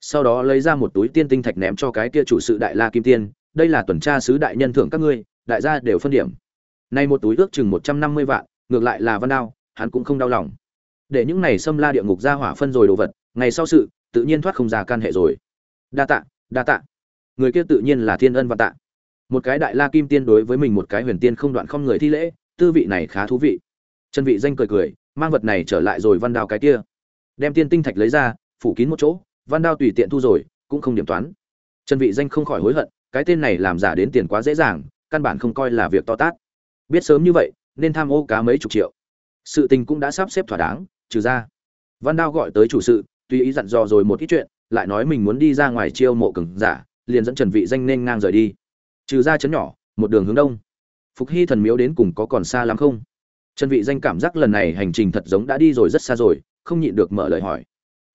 Sau đó lấy ra một túi tiên tinh thạch ném cho cái kia chủ sự đại la kim tiên, đây là tuần tra sứ đại nhân thưởng các ngươi, đại gia đều phân điểm. Nay một túi ước chừng một trăm năm mươi vạn, ngược lại là văn đao hắn cũng không đau lòng. Để những này xâm la địa ngục ra hỏa phân rồi đồ vật, ngày sau sự, tự nhiên thoát không ra can hệ rồi. Đa tạ đa tạ. Người kia tự nhiên là thiên ân và tạ. Một cái đại la kim tiên đối với mình một cái huyền tiên không đoạn không người thi lễ, tư vị này khá thú vị. Chân vị danh cười cười, mang vật này trở lại rồi văn đao cái kia. Đem tiên tinh thạch lấy ra, phủ kín một chỗ, văn đao tùy tiện thu rồi, cũng không điểm toán. Chân vị danh không khỏi hối hận, cái tên này làm giả đến tiền quá dễ dàng, căn bản không coi là việc to tát. Biết sớm như vậy, nên tham ô cá mấy chục triệu sự tình cũng đã sắp xếp thỏa đáng trừ ra văn đao gọi tới chủ sự tùy ý dặn dò rồi một ít chuyện lại nói mình muốn đi ra ngoài chiêu mộ cường giả liền dẫn trần vị danh nên ngang rời đi trừ ra chấn nhỏ một đường hướng đông phục hy thần miếu đến cùng có còn xa lắm không Trần Vị Danh cảm giác lần này hành trình thật giống đã đi rồi rất xa rồi, không nhịn được mở lời hỏi.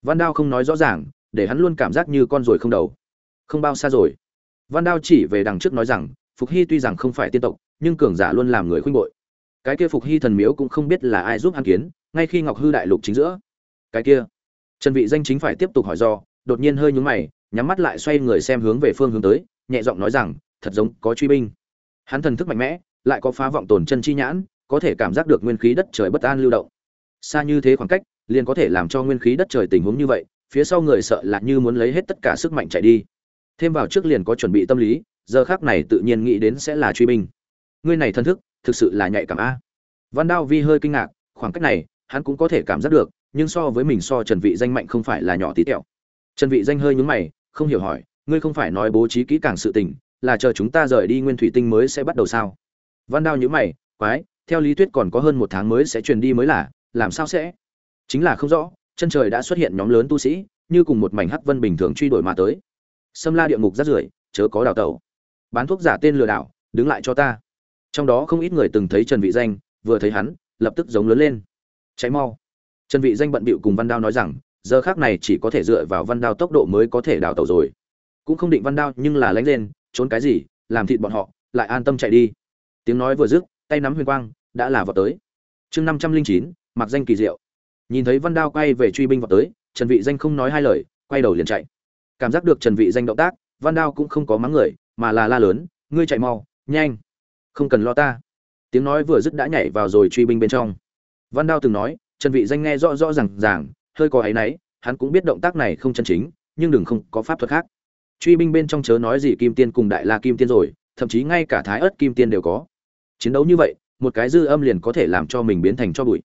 Văn Đao không nói rõ ràng, để hắn luôn cảm giác như con rồi không đầu. Không bao xa rồi. Văn Đao chỉ về đằng trước nói rằng, Phục Hy tuy rằng không phải tiên tộc, nhưng cường giả luôn làm người khuynh bội. Cái kia Phục Hy thần miếu cũng không biết là ai giúp hắn kiến, ngay khi Ngọc Hư đại lục chính giữa. Cái kia, Trần Vị Danh chính phải tiếp tục hỏi do, đột nhiên hơi nhướng mày, nhắm mắt lại xoay người xem hướng về phương hướng tới, nhẹ giọng nói rằng, thật giống có truy binh. Hắn thần thức mạnh mẽ, lại có phá vọng tổn chân chi nhãn, có thể cảm giác được nguyên khí đất trời bất an lưu động xa như thế khoảng cách liền có thể làm cho nguyên khí đất trời tình huống như vậy phía sau người sợ là như muốn lấy hết tất cả sức mạnh chạy đi thêm vào trước liền có chuẩn bị tâm lý giờ khác này tự nhiên nghĩ đến sẽ là truy binh ngươi này thân thức thực sự là nhạy cảm a. Văn đao vi hơi kinh ngạc, khoảng cách này, hắn cũng có thể cảm giác được, nhưng so với mình so trần vị danh mạnh không phải là nhỏ tí tẹo. Trần vị danh hơi nhướng mày, không hiểu hỏi, ngươi không phải nói bố trí kỹ càng sự tình, là chờ chúng ta rời đi nguyên thủy tinh mới sẽ bắt đầu sao? Văn đao nhướng mày, quái, theo lý thuyết còn có hơn một tháng mới sẽ truyền đi mới là, làm sao sẽ? Chính là không rõ, chân trời đã xuất hiện nhóm lớn tu sĩ, như cùng một mảnh hắc vân bình thường truy đuổi mà tới. Xâm la địa ngục rát rưởi, chớ có đào tẩu. Bán thuốc giả tên lừa đảo, đứng lại cho ta trong đó không ít người từng thấy trần vị danh, vừa thấy hắn, lập tức giống lớn lên. Cháy mau. Trần vị danh bận bịu cùng văn đao nói rằng, giờ khắc này chỉ có thể dựa vào văn đao tốc độ mới có thể đào tẩu rồi. Cũng không định văn đao nhưng là lánh lên, trốn cái gì, làm thịt bọn họ, lại an tâm chạy đi. Tiếng nói vừa dứt, tay nắm huyền quang, đã là vào tới. Chương năm trăm linh chín, mặc danh kỳ diệu. Nhìn thấy văn đao quay về truy binh vào tới, trần vị danh không nói hai lời, quay đầu liền chạy. Cảm giác được trần vị danh động tác, văn đao cũng không có mắng người, mà là la lớn, ngươi chạy mau, nhanh không cần lo ta. Tiếng nói vừa dứt đã nhảy vào rồi truy binh bên trong. Văn đao từng nói, trần vị danh nghe rõ rõ ràng ràng, hơi có ấy nấy hắn cũng biết động tác này không chân chính, nhưng đừng không có pháp thuật khác. Truy binh bên trong chớ nói gì kim tiên cùng đại la kim tiên rồi, thậm chí ngay cả thái ớt kim tiên đều có. Chiến đấu như vậy, một cái dư âm liền có thể làm cho mình biến thành cho bụi.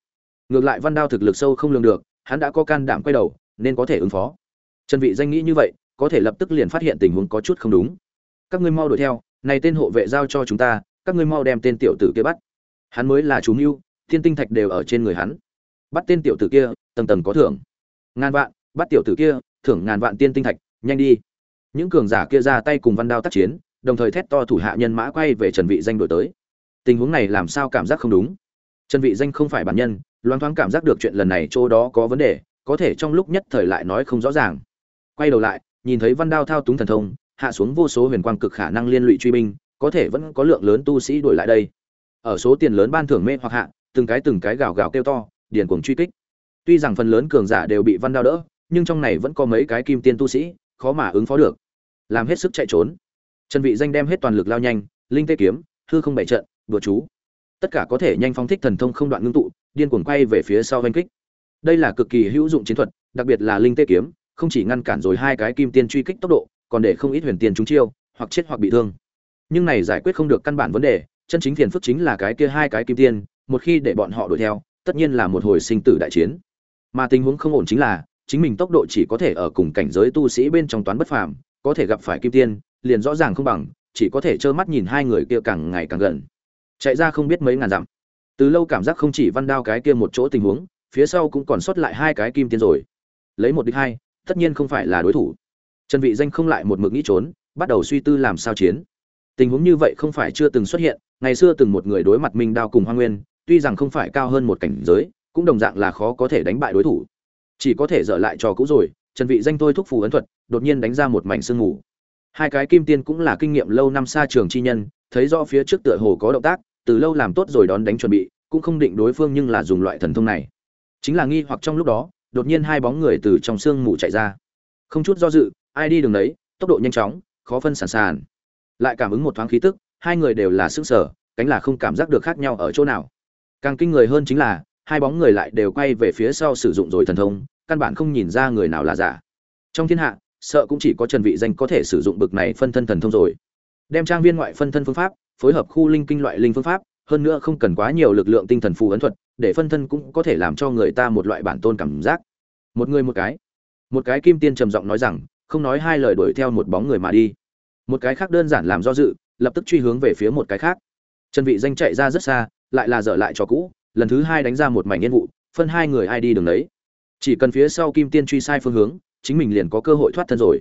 Ngược lại văn đao thực lực sâu không lường được, hắn đã có can đảm quay đầu, nên có thể ứng phó. Trần vị danh nghĩ như vậy, có thể lập tức liền phát hiện tình huống có chút không đúng. Các ngươi mau đuổi theo, này tên hộ vệ giao cho chúng ta các ngươi mau đem tên tiểu tử kia bắt. Hắn mới là chú mưu, thiên tinh thạch đều ở trên người hắn. Bắt tên tiểu tử kia, tầng tầng có thưởng. Ngàn vạn, bắt tiểu tử kia, thưởng ngàn vạn tiên tinh thạch, nhanh đi. Những cường giả kia ra tay cùng văn đao tác chiến, đồng thời thét to thủ hạ nhân mã quay về trần vị danh đổi tới. Tình huống này làm sao cảm giác không đúng? Trần vị danh không phải bản nhân, loáng thoáng cảm giác được chuyện lần này chỗ đó có vấn đề, có thể trong lúc nhất thời lại nói không rõ ràng. Quay đầu lại, nhìn thấy văn đao thao túng thần thông, hạ xuống vô số huyền quang cực khả năng liên lụy truy binh có thể vẫn có lượng lớn tu sĩ đuổi lại đây. Ở số tiền lớn ban thưởng mê hoặc hạ, từng cái từng cái gào gào kêu to, điền cuồng truy kích. Tuy rằng phần lớn cường giả đều bị văn đao đỡ, nhưng trong này vẫn có mấy cái kim tiên tu sĩ, khó mà ứng phó được. Làm hết sức chạy trốn. Trần vị danh đem hết toàn lực lao nhanh, linh tê kiếm, hư không bảy trận, đùa chú. Tất cả có thể nhanh phóng thích thần thông không đoạn ngưng tụ, điên cuồng quay về phía sau vanh kích. Đây là cực kỳ hữu dụng chiến thuật, đặc biệt là linh tê kiếm, không chỉ ngăn cản rồi hai cái kim tiên truy kích tốc độ, còn để không ít huyền tiền chúng chiêu, hoặc chết hoặc bị thương nhưng này giải quyết không được căn bản vấn đề, chân chính phiền phức chính là cái kia hai cái kim tiên, một khi để bọn họ đuổi theo, tất nhiên là một hồi sinh tử đại chiến. Mà tình huống không ổn chính là, chính mình tốc độ chỉ có thể ở cùng cảnh giới tu sĩ bên trong toán bất phàm, có thể gặp phải kim tiên, liền rõ ràng không bằng, chỉ có thể trơ mắt nhìn hai người kia càng ngày càng gần. Chạy ra không biết mấy ngàn dặm. Từ lâu cảm giác không chỉ văn đao cái kia một chỗ tình huống, phía sau cũng còn sót lại hai cái kim tiên rồi. Lấy một đích hai, tất nhiên không phải là đối thủ. Trần vị danh không lại một mực nghĩ trốn, bắt đầu suy tư làm sao chiến tình huống như vậy không phải chưa từng xuất hiện, ngày xưa từng một người đối mặt minh đao cùng hoa nguyên, tuy rằng không phải cao hơn một cảnh giới, cũng đồng dạng là khó có thể đánh bại đối thủ. Chỉ có thể dở lại trò cũ rồi, trần vị danh tôi thúc phù ấn thuật, đột nhiên đánh ra một mảnh sương mù. Hai cái kim tiên cũng là kinh nghiệm lâu năm xa trường chi nhân, thấy rõ phía trước tựa hồ có động tác, từ lâu làm tốt rồi đón đánh chuẩn bị, cũng không định đối phương nhưng là dùng loại thần thông này. Chính là nghi hoặc trong lúc đó, đột nhiên hai bóng người từ trong sương mù chạy ra. Không chút do dự, ai đi đường đấy, tốc độ nhanh chóng, khó phân sản sản lại cảm ứng một thoáng khí tức, hai người đều là sức sở cánh là không cảm giác được khác nhau ở chỗ nào. Càng kinh người hơn chính là, hai bóng người lại đều quay về phía sau sử dụng rồi thần thông, căn bản không nhìn ra người nào là giả. Trong thiên hạ, sợ cũng chỉ có trần vị danh có thể sử dụng bực này phân thân thần thông rồi. Đem trang viên ngoại phân thân phương pháp, phối hợp khu linh kinh loại linh phương pháp, hơn nữa không cần quá nhiều lực lượng tinh thần phù ấn thuật, để phân thân cũng có thể làm cho người ta một loại bản tôn cảm giác. Một người một cái. Một cái kim tiên trầm giọng nói rằng, không nói hai lời đuổi theo một bóng người mà đi một cái khác đơn giản làm do dự, lập tức truy hướng về phía một cái khác. Trần vị danh chạy ra rất xa, lại là dở lại cho cũ, lần thứ hai đánh ra một mảnh nhiên vụ, phân hai người ai đi đường đấy chỉ cần phía sau kim tiên truy sai phương hướng, chính mình liền có cơ hội thoát thân rồi.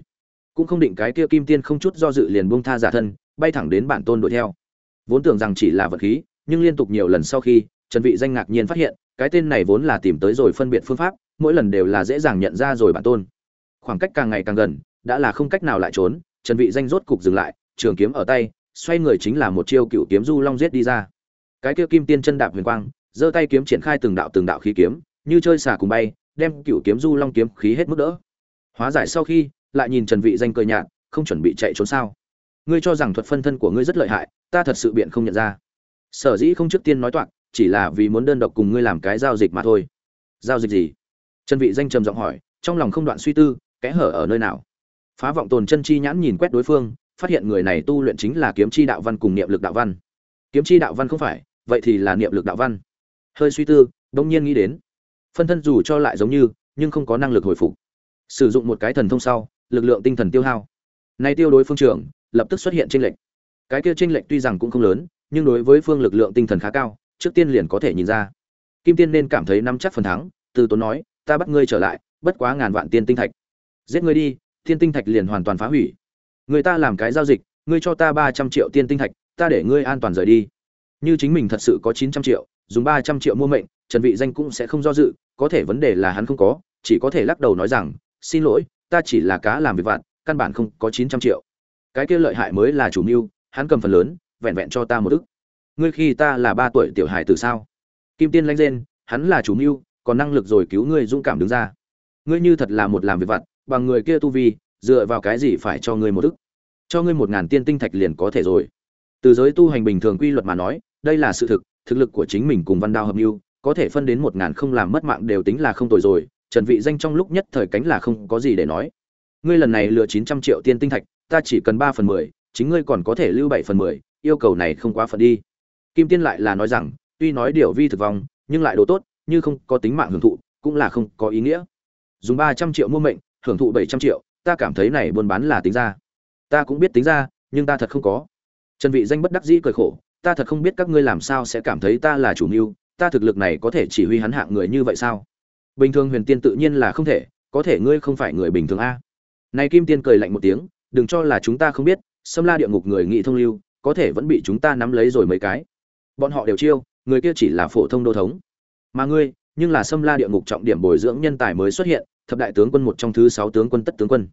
Cũng không định cái kia kim tiên không chút do dự liền buông tha giả thân, bay thẳng đến bản tôn đuổi theo. Vốn tưởng rằng chỉ là vật khí, nhưng liên tục nhiều lần sau khi, trần vị danh ngạc nhiên phát hiện, cái tên này vốn là tìm tới rồi phân biệt phương pháp, mỗi lần đều là dễ dàng nhận ra rồi bản tôn. Khoảng cách càng ngày càng gần, đã là không cách nào lại trốn trần vị danh rốt cục dừng lại, trường kiếm ở tay, xoay người chính là một chiêu cựu kiếm du long giết đi ra. Cái kia kim tiên chân đạp huyền quang, giơ tay kiếm triển khai từng đạo từng đạo khí kiếm, như chơi xả cùng bay, đem cựu kiếm du long kiếm khí hết mức đỡ. Hóa giải sau khi, lại nhìn trần vị danh cười nhạt, không chuẩn bị chạy trốn sao. Ngươi cho rằng thuật phân thân của ngươi rất lợi hại, ta thật sự biện không nhận ra. Sở dĩ không trước tiên nói toạc, chỉ là vì muốn đơn độc cùng ngươi làm cái giao dịch mà thôi. Giao dịch gì? Trần vị danh trầm giọng hỏi, trong lòng không đoạn suy tư, kẽ hở ở nơi nào? Phá vọng tồn chân chi nhãn nhìn quét đối phương, phát hiện người này tu luyện chính là kiếm chi đạo văn cùng niệm lực đạo văn. Kiếm chi đạo văn không phải, vậy thì là niệm lực đạo văn. Hơi suy tư, đông nhiên nghĩ đến. Phân thân dù cho lại giống như, nhưng không có năng lực hồi phục. Sử dụng một cái thần thông sau, lực lượng tinh thần tiêu hao. Nay tiêu đối phương trưởng, lập tức xuất hiện tranh lệch. Cái kia tranh lệch tuy rằng cũng không lớn, nhưng đối với phương lực lượng tinh thần khá cao, trước tiên liền có thể nhìn ra. Kim tiên nên cảm thấy nắm chắc phần thắng, từ tốn nói, ta bắt ngươi trở lại, bất quá ngàn vạn tiên tinh thạch. Giết ngươi đi tiên tinh thạch liền hoàn toàn phá hủy. Người ta làm cái giao dịch, ngươi cho ta ba trăm triệu tiên tinh thạch, ta để ngươi an toàn rời đi. Như chính mình thật sự có chín trăm triệu, dùng ba trăm triệu mua mệnh, trần vị danh cũng sẽ không do dự, có thể vấn đề là hắn không có, chỉ có thể lắc đầu nói rằng, xin lỗi, ta chỉ là cá làm việc vặt, căn bản không có chín trăm triệu. Cái kia lợi hại mới là chủ mưu, hắn cầm phần lớn, vẹn vẹn cho ta một ức. Ngươi khi ta là ba tuổi tiểu hài từ sao? Kim tiên lanh rên, hắn là chủ mưu, còn năng lực rồi cứu ngươi dũng cảm đứng ra. Ngươi như thật là một làm việc vặt bằng người kia tu vi dựa vào cái gì phải cho ngươi một ức? Cho ngươi một ngàn tiên tinh thạch liền có thể rồi. Từ giới tu hành bình thường quy luật mà nói đây là sự thực thực lực của chính mình cùng văn đao hợp lưu, có thể phân đến một ngàn không làm mất mạng đều tính là không tồi rồi trần vị danh trong lúc nhất thời cánh là không có gì để nói. Ngươi lần này lừa chín trăm triệu tiên tinh thạch ta chỉ cần ba phần mười chính ngươi còn có thể lưu bảy phần mười yêu cầu này không quá phần đi. Kim tiên lại là nói rằng tuy nói điều vi thực vong nhưng lại đồ tốt như không có tính mạng hưởng thụ cũng là không có ý nghĩa. Dùng ba trăm triệu mua mệnh hưởng thụ bảy trăm triệu, ta cảm thấy này buôn bán là tính ra. Ta cũng biết tính ra, nhưng ta thật không có. Trần vị danh bất đắc dĩ cười khổ, ta thật không biết các ngươi làm sao sẽ cảm thấy ta là chủ mưu, ta thực lực này có thể chỉ huy hắn hạng người như vậy sao? Bình thường huyền tiên tự nhiên là không thể, có thể ngươi không phải người bình thường a. Này kim tiên cười lạnh một tiếng, đừng cho là chúng ta không biết xâm la địa ngục người nghị thông lưu, có thể vẫn bị chúng ta nắm lấy rồi mấy cái. Bọn họ đều chiêu, người kia chỉ là phổ thông đô thống. Mà ngươi, nhưng là xâm la địa ngục trọng điểm bồi dưỡng nhân tài mới xuất hiện thập đại tướng quân một trong thứ sáu tướng quân tất tướng quân.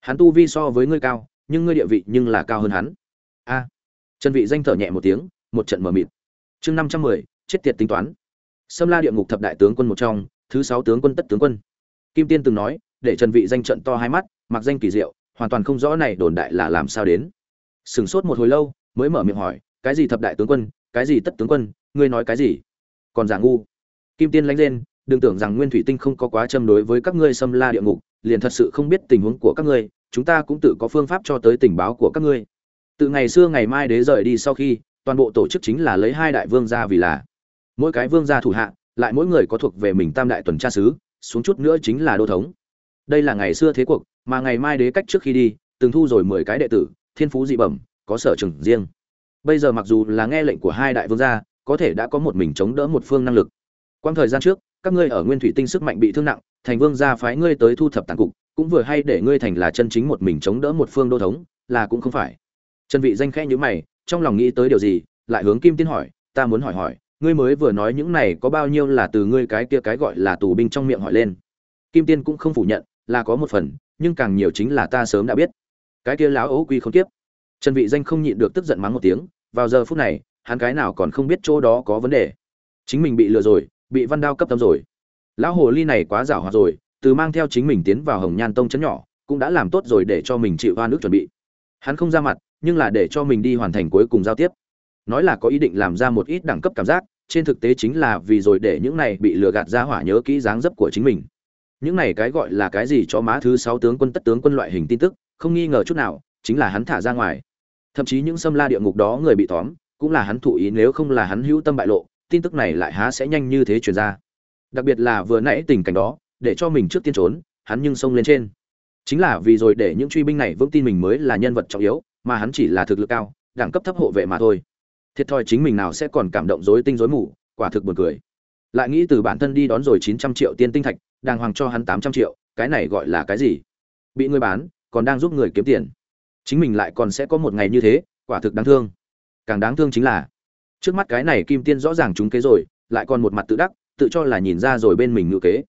Hắn tu vi so với ngươi cao, nhưng ngươi địa vị nhưng là cao hơn hắn. A. Trần vị danh thở nhẹ một tiếng, một trận mở mịt. Chương năm trăm mười, chết tiệt tính toán. Xâm la địa ngục thập đại tướng quân một trong, thứ sáu tướng quân tất tướng quân. Kim tiên từng nói, để trần vị danh trận to hai mắt, mặc danh kỳ diệu, hoàn toàn không rõ này đồn đại là làm sao đến. Sừng sốt một hồi lâu, mới mở miệng hỏi, cái gì thập đại tướng quân, cái gì tất tướng quân, ngươi nói cái gì? Còn giả ngu. Kim tiên lánh lên đừng tưởng rằng nguyên thủy tinh không có quá châm đối với các ngươi xâm la địa ngục, liền thật sự không biết tình huống của các ngươi, chúng ta cũng tự có phương pháp cho tới tình báo của các ngươi. Từ ngày xưa ngày mai đế rời đi sau khi, toàn bộ tổ chức chính là lấy hai đại vương gia vì là. Mỗi cái vương gia thủ hạ, lại mỗi người có thuộc về mình tam đại tuần tra sứ xuống chút nữa chính là đô thống. Đây là ngày xưa thế cuộc, mà ngày mai đế cách trước khi đi, từng thu rồi mười cái đệ tử, thiên phú dị bẩm, có sở trường riêng. Bây giờ mặc dù là nghe lệnh của hai đại vương gia, có thể đã có một mình chống đỡ một phương năng lực. Quang thời gian trước các ngươi ở nguyên thủy tinh sức mạnh bị thương nặng, thành vương gia phái ngươi tới thu thập tàn cục, cũng vừa hay để ngươi thành là chân chính một mình chống đỡ một phương đô thống, là cũng không phải. Trần vị danh khẽ nhíu mày, trong lòng nghĩ tới điều gì, lại hướng kim tiên hỏi, ta muốn hỏi hỏi, ngươi mới vừa nói những này có bao nhiêu là từ ngươi cái kia cái gọi là tù binh trong miệng hỏi lên? Kim tiên cũng không phủ nhận, là có một phần, nhưng càng nhiều chính là ta sớm đã biết. Cái kia láo ấu quy không tiếp trần vị danh không nhịn được tức giận mắng một tiếng, vào giờ phút này, hắn cái nào còn không biết chỗ đó có vấn đề. Chính mình bị lừa rồi bị văn đao cấp tâm rồi. Lão hồ ly này quá giảo hoạt rồi, từ mang theo chính mình tiến vào hồng nhan tông chấn nhỏ, cũng đã làm tốt rồi để cho mình chịu hoa nước chuẩn bị. Hắn không ra mặt, nhưng là để cho mình đi hoàn thành cuối cùng giao tiếp. Nói là có ý định làm ra một ít đẳng cấp cảm giác, trên thực tế chính là vì rồi để những này bị lừa gạt ra hỏa nhớ kỹ dáng dấp của chính mình. Những này cái gọi là cái gì cho má thứ sáu tướng quân tất tướng quân loại hình tin tức, không nghi ngờ chút nào, chính là hắn thả ra ngoài. Thậm chí những xâm la địa ngục đó người bị tóm, cũng là hắn thụ ý nếu không là hắn hữu tâm bại lộ tin tức này lại há sẽ nhanh như thế truyền ra. Đặc biệt là vừa nãy tình cảnh đó, để cho mình trước tiên trốn, hắn nhưng xông lên trên. Chính là vì rồi để những truy binh này vững tin mình mới là nhân vật trọng yếu, mà hắn chỉ là thực lực cao, đẳng cấp thấp hộ vệ mà thôi. Thiệt thòi chính mình nào sẽ còn cảm động rối tinh rối mù, quả thực buồn cười. Lại nghĩ từ bản thân đi đón rồi chín trăm triệu tiên tinh thạch, đàng hoàng cho hắn tám trăm triệu, cái này gọi là cái gì? Bị người bán, còn đang giúp người kiếm tiền. Chính mình lại còn sẽ có một ngày như thế, quả thực đáng thương. Càng đáng thương chính là trước mắt cái này kim tiên rõ ràng trúng kế rồi, lại còn một mặt tự đắc, tự cho là nhìn ra rồi bên mình ngự kế.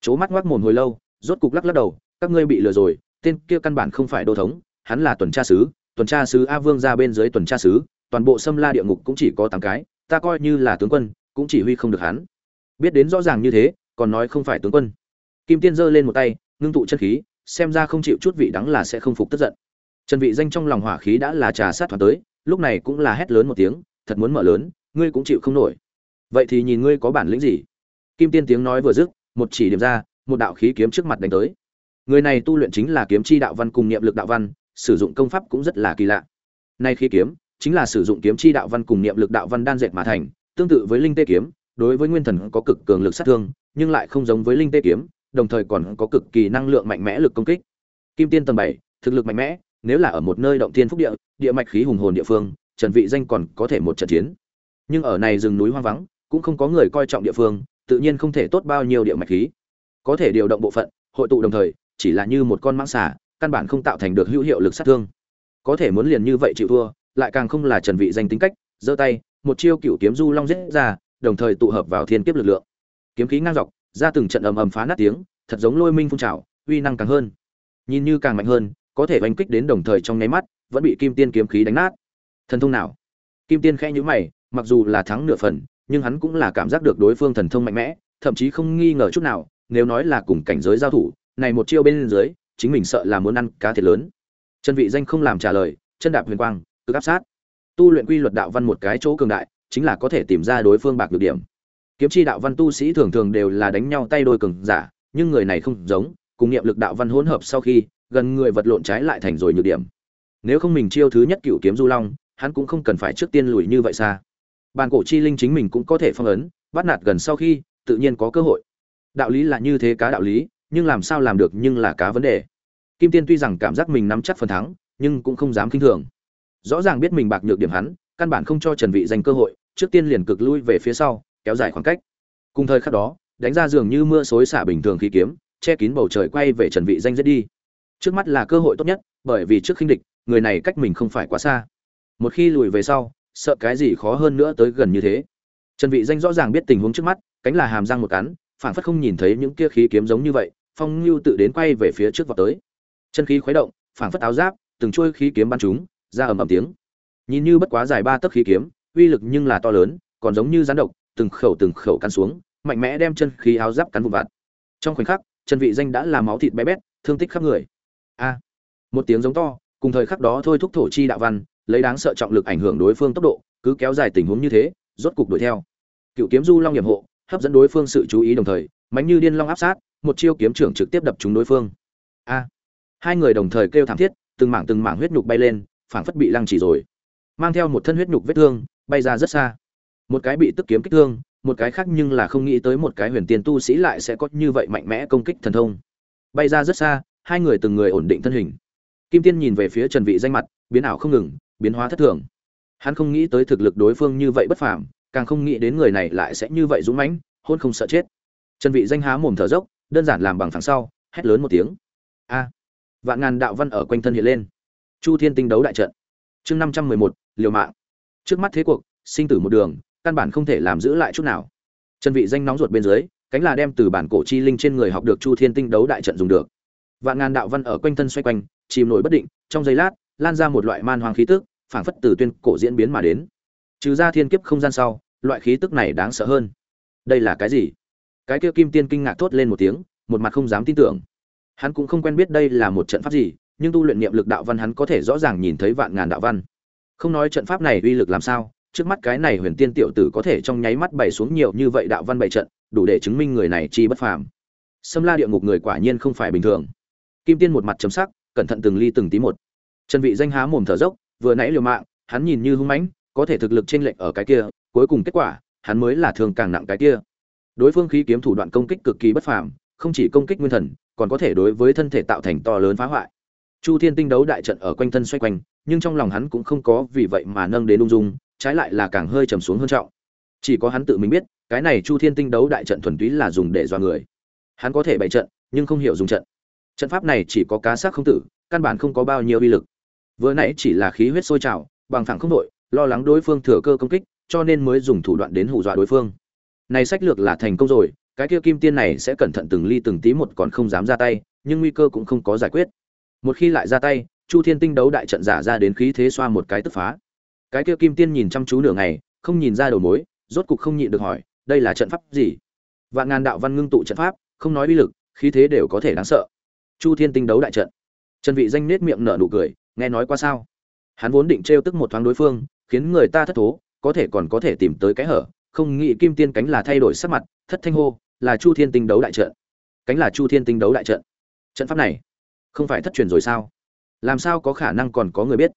Chố mắt ngoác mồm hồi lâu, rốt cục lắc lắc đầu, các ngươi bị lừa rồi, tên kia căn bản không phải đô thống, hắn là tuần tra sứ, tuần tra sứ a vương ra bên dưới tuần tra sứ, toàn bộ xâm la địa ngục cũng chỉ có tám cái, ta coi như là tướng quân, cũng chỉ huy không được hắn. Biết đến rõ ràng như thế, còn nói không phải tướng quân. Kim tiên giơ lên một tay, ngưng tụ chân khí, xem ra không chịu chút vị đắng là sẽ không phục tức giận. Trần vị danh trong lòng hỏa khí đã là trà sát thoáng tới, lúc này cũng là hét lớn một tiếng thật muốn mở lớn, ngươi cũng chịu không nổi. Vậy thì nhìn ngươi có bản lĩnh gì? Kim tiên tiếng nói vừa dứt, một chỉ điểm ra, một đạo khí kiếm trước mặt đánh tới. Người này tu luyện chính là kiếm chi đạo văn cùng niệm lực đạo văn, sử dụng công pháp cũng rất là kỳ lạ. Nay khí kiếm chính là sử dụng kiếm chi đạo văn cùng niệm lực đạo văn đan dệt mà thành, tương tự với linh tê kiếm, đối với nguyên thần có cực cường lực sát thương, nhưng lại không giống với linh tê kiếm, đồng thời còn có cực kỳ năng lượng mạnh mẽ lực công kích. Kim tiên tầng bảy, thực lực mạnh mẽ, nếu là ở một nơi động thiên phúc địa địa mạch khí hùng hồn địa phương trần vị danh còn có thể một trận chiến. Nhưng ở này rừng núi hoang vắng, cũng không có người coi trọng địa phương, tự nhiên không thể tốt bao nhiêu địa mạch khí. Có thể điều động bộ phận, hội tụ đồng thời, chỉ là như một con mãng xà, căn bản không tạo thành được hữu hiệu lực sát thương. Có thể muốn liền như vậy chịu thua, lại càng không là trần vị danh tính cách, giơ tay, một chiêu cửu kiếm du long giết ra, đồng thời tụ hợp vào thiên kiếp lực lượng. Kiếm khí ngang dọc, ra từng trận ầm ầm phá nát tiếng, thật giống lôi minh phun trào, uy năng càng hơn. Nhìn như càng mạnh hơn, có thể đánh kích đến đồng thời trong nháy mắt, vẫn bị kim tiên kiếm khí đánh nát thần thông nào? Kim tiên khẽ nhíu mày, mặc dù là thắng nửa phần, nhưng hắn cũng là cảm giác được đối phương thần thông mạnh mẽ, thậm chí không nghi ngờ chút nào, nếu nói là cùng cảnh giới giao thủ, này một chiêu bên dưới, chính mình sợ là muốn ăn cá thiệt lớn. Chân vị danh không làm trả lời, chân đạp huyền quang cứ áp sát. Tu luyện quy luật đạo văn một cái chỗ cường đại, chính là có thể tìm ra đối phương bạc được điểm. Kiếm chi đạo văn tu sĩ thường thường đều là đánh nhau tay đôi cường giả, nhưng người này không giống, cùng niệm lực đạo văn hỗn hợp sau khi, gần người vật lộn trái lại thành rồi nhược điểm. Nếu không mình chiêu thứ nhất cựu kiếm du long hắn cũng không cần phải trước tiên lùi như vậy xa. Bàn cổ chi linh chính mình cũng có thể phong ấn, bắt nạt gần sau khi, tự nhiên có cơ hội. Đạo lý là như thế cá đạo lý, nhưng làm sao làm được nhưng là cá vấn đề. Kim tiên tuy rằng cảm giác mình nắm chắc phần thắng, nhưng cũng không dám kinh thường. Rõ ràng biết mình bạc nhược điểm hắn, căn bản không cho trần vị dành cơ hội, trước tiên liền cực lui về phía sau, kéo dài khoảng cách. Cùng thời khắc đó, đánh ra dường như mưa xối xả bình thường khí kiếm, che kín bầu trời quay về trần vị danh giết đi. Trước mắt là cơ hội tốt nhất, bởi vì trước khinh địch, người này cách mình không phải quá xa một khi lùi về sau, sợ cái gì khó hơn nữa tới gần như thế. Trần vị danh rõ ràng biết tình huống trước mắt, cánh là hàm răng một cắn phản phất không nhìn thấy những kia khí kiếm giống như vậy, phong lưu tự đến quay về phía trước vọt tới. Chân khí khuấy động phản phất áo giáp, từng chuôi khí kiếm bắn chúng, ra ầm ầm tiếng. Nhìn như bất quá dài ba tấc khí kiếm, uy lực nhưng là to lớn, còn giống như rắn độc, từng khẩu từng khẩu cắn xuống, mạnh mẽ đem chân khí áo giáp cắn vụn vặt. Trong khoảnh khắc, trần vị danh đã làm máu thịt bé bét, thương tích khắp người. A! Một tiếng giống to, cùng thời khắc đó thôi thúc thổ chi đạo văn lấy đáng sợ trọng lực ảnh hưởng đối phương tốc độ, cứ kéo dài tình huống như thế, rốt cục đuổi theo. Cựu kiếm du long nhiệm hộ, hấp dẫn đối phương sự chú ý đồng thời mánh như điên long áp sát, một chiêu kiếm trưởng trực tiếp đập trúng đối phương. A! Hai người đồng thời kêu thảm thiết, từng mảng từng mảng huyết nhục bay lên, phảng phất bị lăng chỉ rồi. Mang theo một thân huyết nhục vết thương, bay ra rất xa. Một cái bị tức kiếm kích thương, một cái khác nhưng là không nghĩ tới một cái huyền tiên tu sĩ lại sẽ có như vậy mạnh mẽ công kích thần thông. Bay ra rất xa, hai người từng người ổn định thân hình. Kim tiên nhìn về phía trần vị danh mặt, biến ảo không ngừng biến hóa thất thường. Hắn không nghĩ tới thực lực đối phương như vậy bất phàm, càng không nghĩ đến người này lại sẽ như vậy dũng mãnh, hôn không sợ chết. Trần vị danh há mồm thở dốc, đơn giản làm bằng phẳng sau, hét lớn một tiếng. A! Vạn ngàn đạo văn ở quanh thân hiện lên. Chu thiên tinh đấu đại trận. Chương năm trăm mười một, liều mạng. Trước mắt thế cuộc, sinh tử một đường, căn bản không thể làm giữ lại chút nào. Trần vị danh nóng ruột bên dưới, cánh là đem từ bản cổ chi linh trên người học được chu thiên tinh đấu đại trận dùng được. Vạn ngàn đạo văn ở quanh thân xoay quanh, chìm nổi bất định, trong giây lát lan ra một loại man hoang khí tức, phảng phất từ tuyên cổ diễn biến mà đến. Trừ ra thiên kiếp không gian sau, loại khí tức này đáng sợ hơn. Đây là cái gì? Cái kia kim tiên kinh ngạc thốt lên một tiếng, một mặt không dám tin tưởng. Hắn cũng không quen biết đây là một trận pháp gì, nhưng tu luyện niệm lực đạo văn hắn có thể rõ ràng nhìn thấy vạn ngàn đạo văn. Không nói trận pháp này uy lực làm sao, trước mắt cái này huyền tiên tiểu tử có thể trong nháy mắt bày xuống nhiều như vậy đạo văn bảy trận, đủ để chứng minh người này chi bất phàm. Xâm la địa ngục người quả nhiên không phải bình thường. Kim tiên một mặt chấm sắc, cẩn thận từng ly từng tí một trần vị danh há mồm thở dốc, vừa nãy liều mạng, hắn nhìn như hung mãnh, có thể thực lực trên lệnh ở cái kia, cuối cùng kết quả, hắn mới là thường càng nặng cái kia. Đối phương khí kiếm thủ đoạn công kích cực kỳ bất phàm, không chỉ công kích nguyên thần, còn có thể đối với thân thể tạo thành to lớn phá hoại. Chu thiên tinh đấu đại trận ở quanh thân xoay quanh, nhưng trong lòng hắn cũng không có vì vậy mà nâng đến ung dung, trái lại là càng hơi trầm xuống hơn trọng. Chỉ có hắn tự mình biết, cái này chu thiên tinh đấu đại trận thuần túy là dùng để dọa người. Hắn có thể bày trận, nhưng không hiểu dùng trận. Trận pháp này chỉ có cá xác không tử, căn bản không có bao nhiêu uy lực vừa nãy chỉ là khí huyết sôi trào, bằng phẳng không đội, lo lắng đối phương thừa cơ công kích, cho nên mới dùng thủ đoạn đến hù dọa đối phương. Này sách lược là thành công rồi, cái kia kim tiên này sẽ cẩn thận từng ly từng tí một còn không dám ra tay, nhưng nguy cơ cũng không có giải quyết. Một khi lại ra tay, chu thiên tinh đấu đại trận giả ra đến khí thế xoa một cái tức phá. Cái kia kim tiên nhìn chăm chú nửa ngày, không nhìn ra đầu mối, rốt cục không nhịn được hỏi, đây là trận pháp gì? Vạn ngàn đạo văn ngưng tụ trận pháp, không nói uy lực, khí thế đều có thể đáng sợ. Chu thiên tinh đấu đại trận. Trần vị danh nết miệng nở nụ cười nghe nói qua sao? Hắn vốn định trêu tức một thoáng đối phương, khiến người ta thất thố, có thể còn có thể tìm tới cái hở, không nghĩ kim tiên cánh là thay đổi sắc mặt, thất thanh hô, là chu thiên tinh đấu đại trận. Cánh là chu thiên tinh đấu đại trận. Trận pháp này, không phải thất truyền rồi sao? Làm sao có khả năng còn có người biết?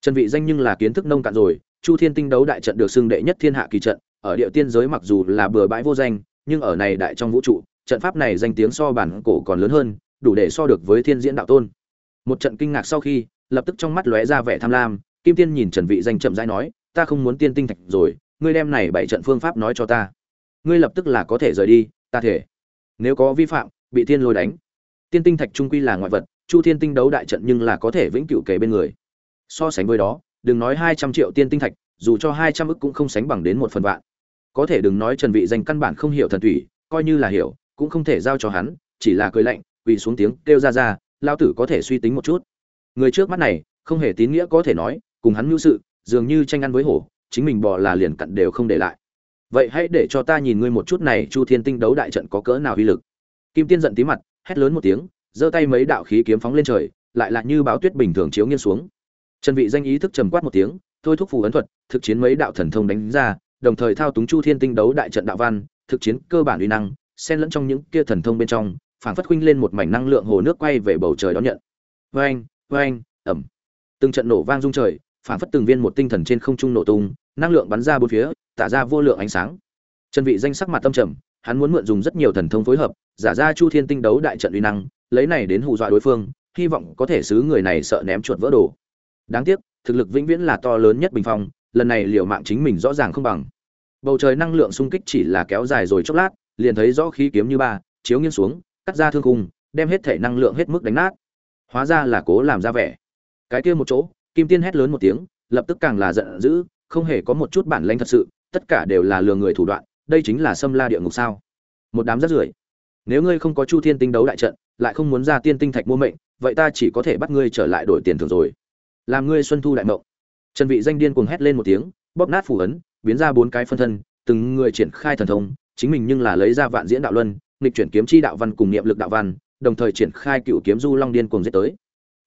Trần vị danh nhưng là kiến thức nông cạn rồi, chu thiên tinh đấu đại trận được xưng đệ nhất thiên hạ kỳ trận, ở địa tiên giới mặc dù là bừa bãi vô danh, nhưng ở này đại trong vũ trụ, trận pháp này danh tiếng so bản cổ còn lớn hơn, đủ để so được với thiên diễn đạo tôn. Một trận kinh ngạc sau khi lập tức trong mắt lóe ra vẻ tham lam, kim tiên nhìn trần vị danh chậm rãi nói, ta không muốn tiên tinh thạch rồi, ngươi đem này bảy trận phương pháp nói cho ta. Ngươi lập tức là có thể rời đi, ta thể. Nếu có vi phạm, bị thiên lôi đánh. Tiên tinh thạch trung quy là ngoại vật, chu thiên tinh đấu đại trận nhưng là có thể vĩnh cửu kể bên người. So sánh với đó, đừng nói hai trăm triệu tiên tinh thạch, dù cho hai trăm ức cũng không sánh bằng đến một phần vạn. Có thể đừng nói trần vị danh căn bản không hiểu thần thủy coi như là hiểu, cũng không thể giao cho hắn, chỉ là cười lạnh vì xuống tiếng kêu ra ra lao tử có thể suy tính một chút người trước mắt này, không hề tín nghĩa có thể nói, cùng hắn mưu sự, dường như tranh ăn với hổ, chính mình bỏ là liền cặn đều không để lại. Vậy hãy để cho ta nhìn ngươi một chút này, chu thiên tinh đấu đại trận có cỡ nào uy lực. Kim tiên giận tí mặt, hét lớn một tiếng, giơ tay mấy đạo khí kiếm phóng lên trời, lại là như báo tuyết bình thường chiếu nghiêng xuống. Trần vị danh ý thức trầm quát một tiếng, thôi thúc phù ấn thuật, thực chiến mấy đạo thần thông đánh ra, đồng thời thao túng chu thiên tinh đấu đại trận đạo văn, thực chiến cơ bản uy năng, xen lẫn trong những kia thần thông bên trong, phảng phất khuynh lên một mảnh năng lượng hồ nước quay về bầu trời đón nhận. Anh vang ầm từng trận nổ vang rung trời, phảng phất từng viên một tinh thần trên không trung nổ tung, năng lượng bắn ra bốn phía, tỏa ra vô lượng ánh sáng. Trần vị danh sắc mặt tâm trầm, hắn muốn mượn dùng rất nhiều thần thông phối hợp, giả ra chu thiên tinh đấu đại trận uy năng, lấy này đến hù dọa đối phương, hy vọng có thể xứ người này sợ ném chuột vỡ đồ. Đáng tiếc, thực lực vĩnh viễn là to lớn nhất bình phong, lần này liều mạng chính mình rõ ràng không bằng. Bầu trời năng lượng xung kích chỉ là kéo dài rồi chốc lát, liền thấy rõ khí kiếm như ba, chiếu nghiêng xuống, cắt ra thương khung, đem hết thể năng lượng hết mức đánh nát hóa ra là cố làm ra vẻ. Cái kia một chỗ, kim tiên hét lớn một tiếng, lập tức càng là giận dữ, không hề có một chút bản lĩnh thật sự, tất cả đều là lừa người thủ đoạn, đây chính là xâm la địa ngục sao? Một đám rắt rưởi. Nếu ngươi không có chu thiên tinh đấu đại trận, lại không muốn ra tiên tinh thạch mua mệnh, vậy ta chỉ có thể bắt ngươi trở lại đổi tiền thường rồi. Làm ngươi xuân thu đại mộng. Trần vị danh điên cuồng hét lên một tiếng, bóp nát phủ ấn, biến ra bốn cái phân thân, từng người triển khai thần thông, chính mình nhưng là lấy ra vạn diễn đạo luân, nghịch chuyển kiếm chi đạo văn cùng niệm lực đạo văn đồng thời triển khai cựu kiếm du long điên cuồng giết tới.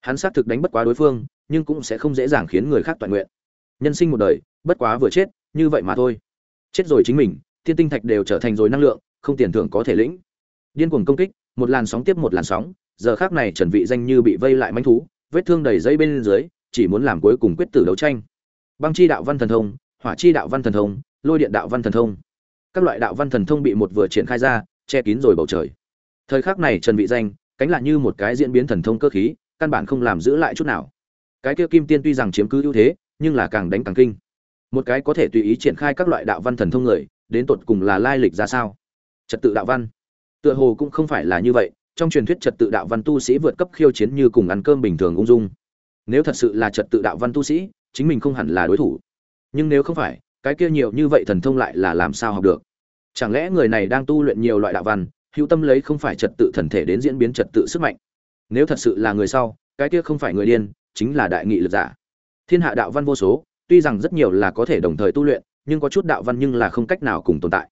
Hắn xác thực đánh bất quá đối phương, nhưng cũng sẽ không dễ dàng khiến người khác toàn nguyện. Nhân sinh một đời, bất quá vừa chết, như vậy mà thôi. Chết rồi chính mình, thiên tinh thạch đều trở thành rồi năng lượng, không tiền thưởng có thể lĩnh. Điên cuồng công kích, một làn sóng tiếp một làn sóng, giờ khác này trần vị danh như bị vây lại manh thú, vết thương đầy dây bên dưới, chỉ muốn làm cuối cùng quyết tử đấu tranh. Băng chi đạo văn thần thông, hỏa chi đạo văn thần thông, lôi điện đạo văn thần thông. Các loại đạo văn thần thông bị một vừa triển khai ra, che kín rồi bầu trời thời khắc này trần vị danh, cánh là như một cái diễn biến thần thông cơ khí, căn bản không làm giữ lại chút nào. Cái kia kim tiên tuy rằng chiếm cứ ưu thế, nhưng là càng đánh càng kinh. Một cái có thể tùy ý triển khai các loại đạo văn thần thông người, đến tột cùng là lai lịch ra sao? Trật tự đạo văn. Tựa hồ cũng không phải là như vậy, trong truyền thuyết trật tự đạo văn tu sĩ vượt cấp khiêu chiến như cùng ăn cơm bình thường ung dung. Nếu thật sự là trật tự đạo văn tu sĩ, chính mình không hẳn là đối thủ. Nhưng nếu không phải, cái kia nhiều như vậy thần thông lại là làm sao học được? Chẳng lẽ người này đang tu luyện nhiều loại đạo văn hữu tâm lấy không phải trật tự thần thể đến diễn biến trật tự sức mạnh. Nếu thật sự là người sau, cái kia không phải người điên, chính là đại nghị lực giả. Thiên hạ đạo văn vô số, tuy rằng rất nhiều là có thể đồng thời tu luyện, nhưng có chút đạo văn nhưng là không cách nào cùng tồn tại.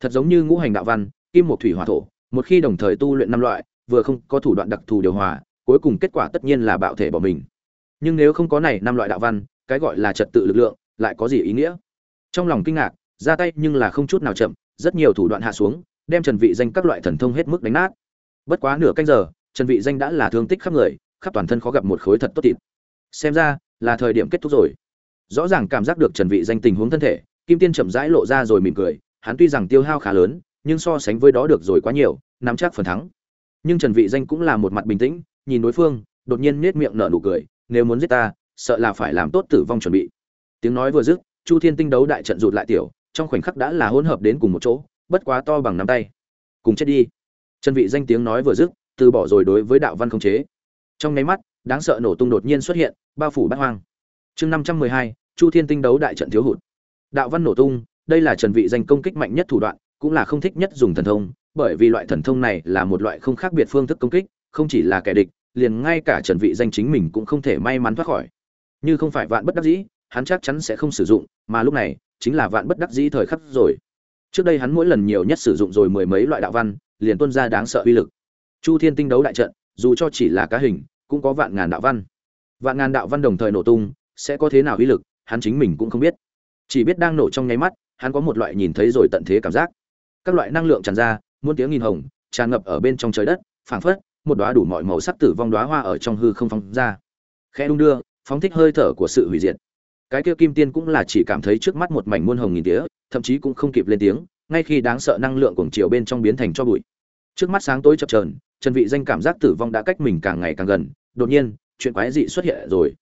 Thật giống như ngũ hành đạo văn, kim một thủy hỏa thổ, một khi đồng thời tu luyện năm loại, vừa không có thủ đoạn đặc thù điều hòa, cuối cùng kết quả tất nhiên là bạo thể bỏ mình. Nhưng nếu không có này năm loại đạo văn, cái gọi là trật tự lực lượng, lại có gì ý nghĩa? Trong lòng kinh ngạc, ra tay nhưng là không chút nào chậm, rất nhiều thủ đoạn hạ xuống đem trần vị danh các loại thần thông hết mức đánh nát. Bất quá nửa canh giờ, trần vị danh đã là thương tích khắp người, khắp toàn thân khó gặp một khối thật tốt thịt. Xem ra, là thời điểm kết thúc rồi. Rõ ràng cảm giác được trần vị danh tình huống thân thể, kim tiên chậm rãi lộ ra rồi mỉm cười, hắn tuy rằng tiêu hao khá lớn, nhưng so sánh với đó được rồi quá nhiều, nắm chắc phần thắng. Nhưng trần vị danh cũng là một mặt bình tĩnh, nhìn đối phương, đột nhiên nhếch miệng nở nụ cười, nếu muốn giết ta, sợ là phải làm tốt tử vong chuẩn bị. Tiếng nói vừa dứt, chu thiên tinh đấu đại trận rụt lại tiểu, trong khoảnh khắc đã là hỗn hợp đến cùng một chỗ bất quá to bằng nắm tay. Cùng chết đi. Trần vị danh tiếng nói vừa dứt từ bỏ rồi đối với đạo văn không chế. Trong nháy mắt đáng sợ nổ tung đột nhiên xuất hiện bao phủ bát hoang. Chương 512, chu thiên tinh đấu đại trận thiếu hụt. Đạo văn nổ tung đây là trần vị danh công kích mạnh nhất thủ đoạn cũng là không thích nhất dùng thần thông bởi vì loại thần thông này là một loại không khác biệt phương thức công kích không chỉ là kẻ địch liền ngay cả trần vị danh chính mình cũng không thể may mắn thoát khỏi. Như không phải vạn bất đắc dĩ hắn chắc chắn sẽ không sử dụng mà lúc này chính là vạn bất đắc dĩ thời khắc rồi trước đây hắn mỗi lần nhiều nhất sử dụng rồi mười mấy loại đạo văn, liền tuân ra đáng sợ uy lực. Chu thiên tinh đấu đại trận, dù cho chỉ là cá hình, cũng có vạn ngàn đạo văn. Vạn ngàn đạo văn đồng thời nổ tung, sẽ có thế nào uy lực, hắn chính mình cũng không biết. Chỉ biết đang nổ trong nháy mắt, hắn có một loại nhìn thấy rồi tận thế cảm giác. Các loại năng lượng tràn ra, muôn tiếng nghìn hồng, tràn ngập ở bên trong trời đất, phảng phất một đóa đủ mọi màu sắc tử vong đóa hoa ở trong hư không phóng ra. Khẽ đung đưa, phóng thích hơi thở của sự hủy diệt cái kia kim tiên cũng là chỉ cảm thấy trước mắt một mảnh muôn hồng nghìn tía thậm chí cũng không kịp lên tiếng ngay khi đáng sợ năng lượng cuồng chiều bên trong biến thành cho bụi. Trước mắt sáng tối chập trờn, trần vị danh cảm giác tử vong đã cách mình càng ngày càng gần đột nhiên chuyện quái dị xuất hiện rồi.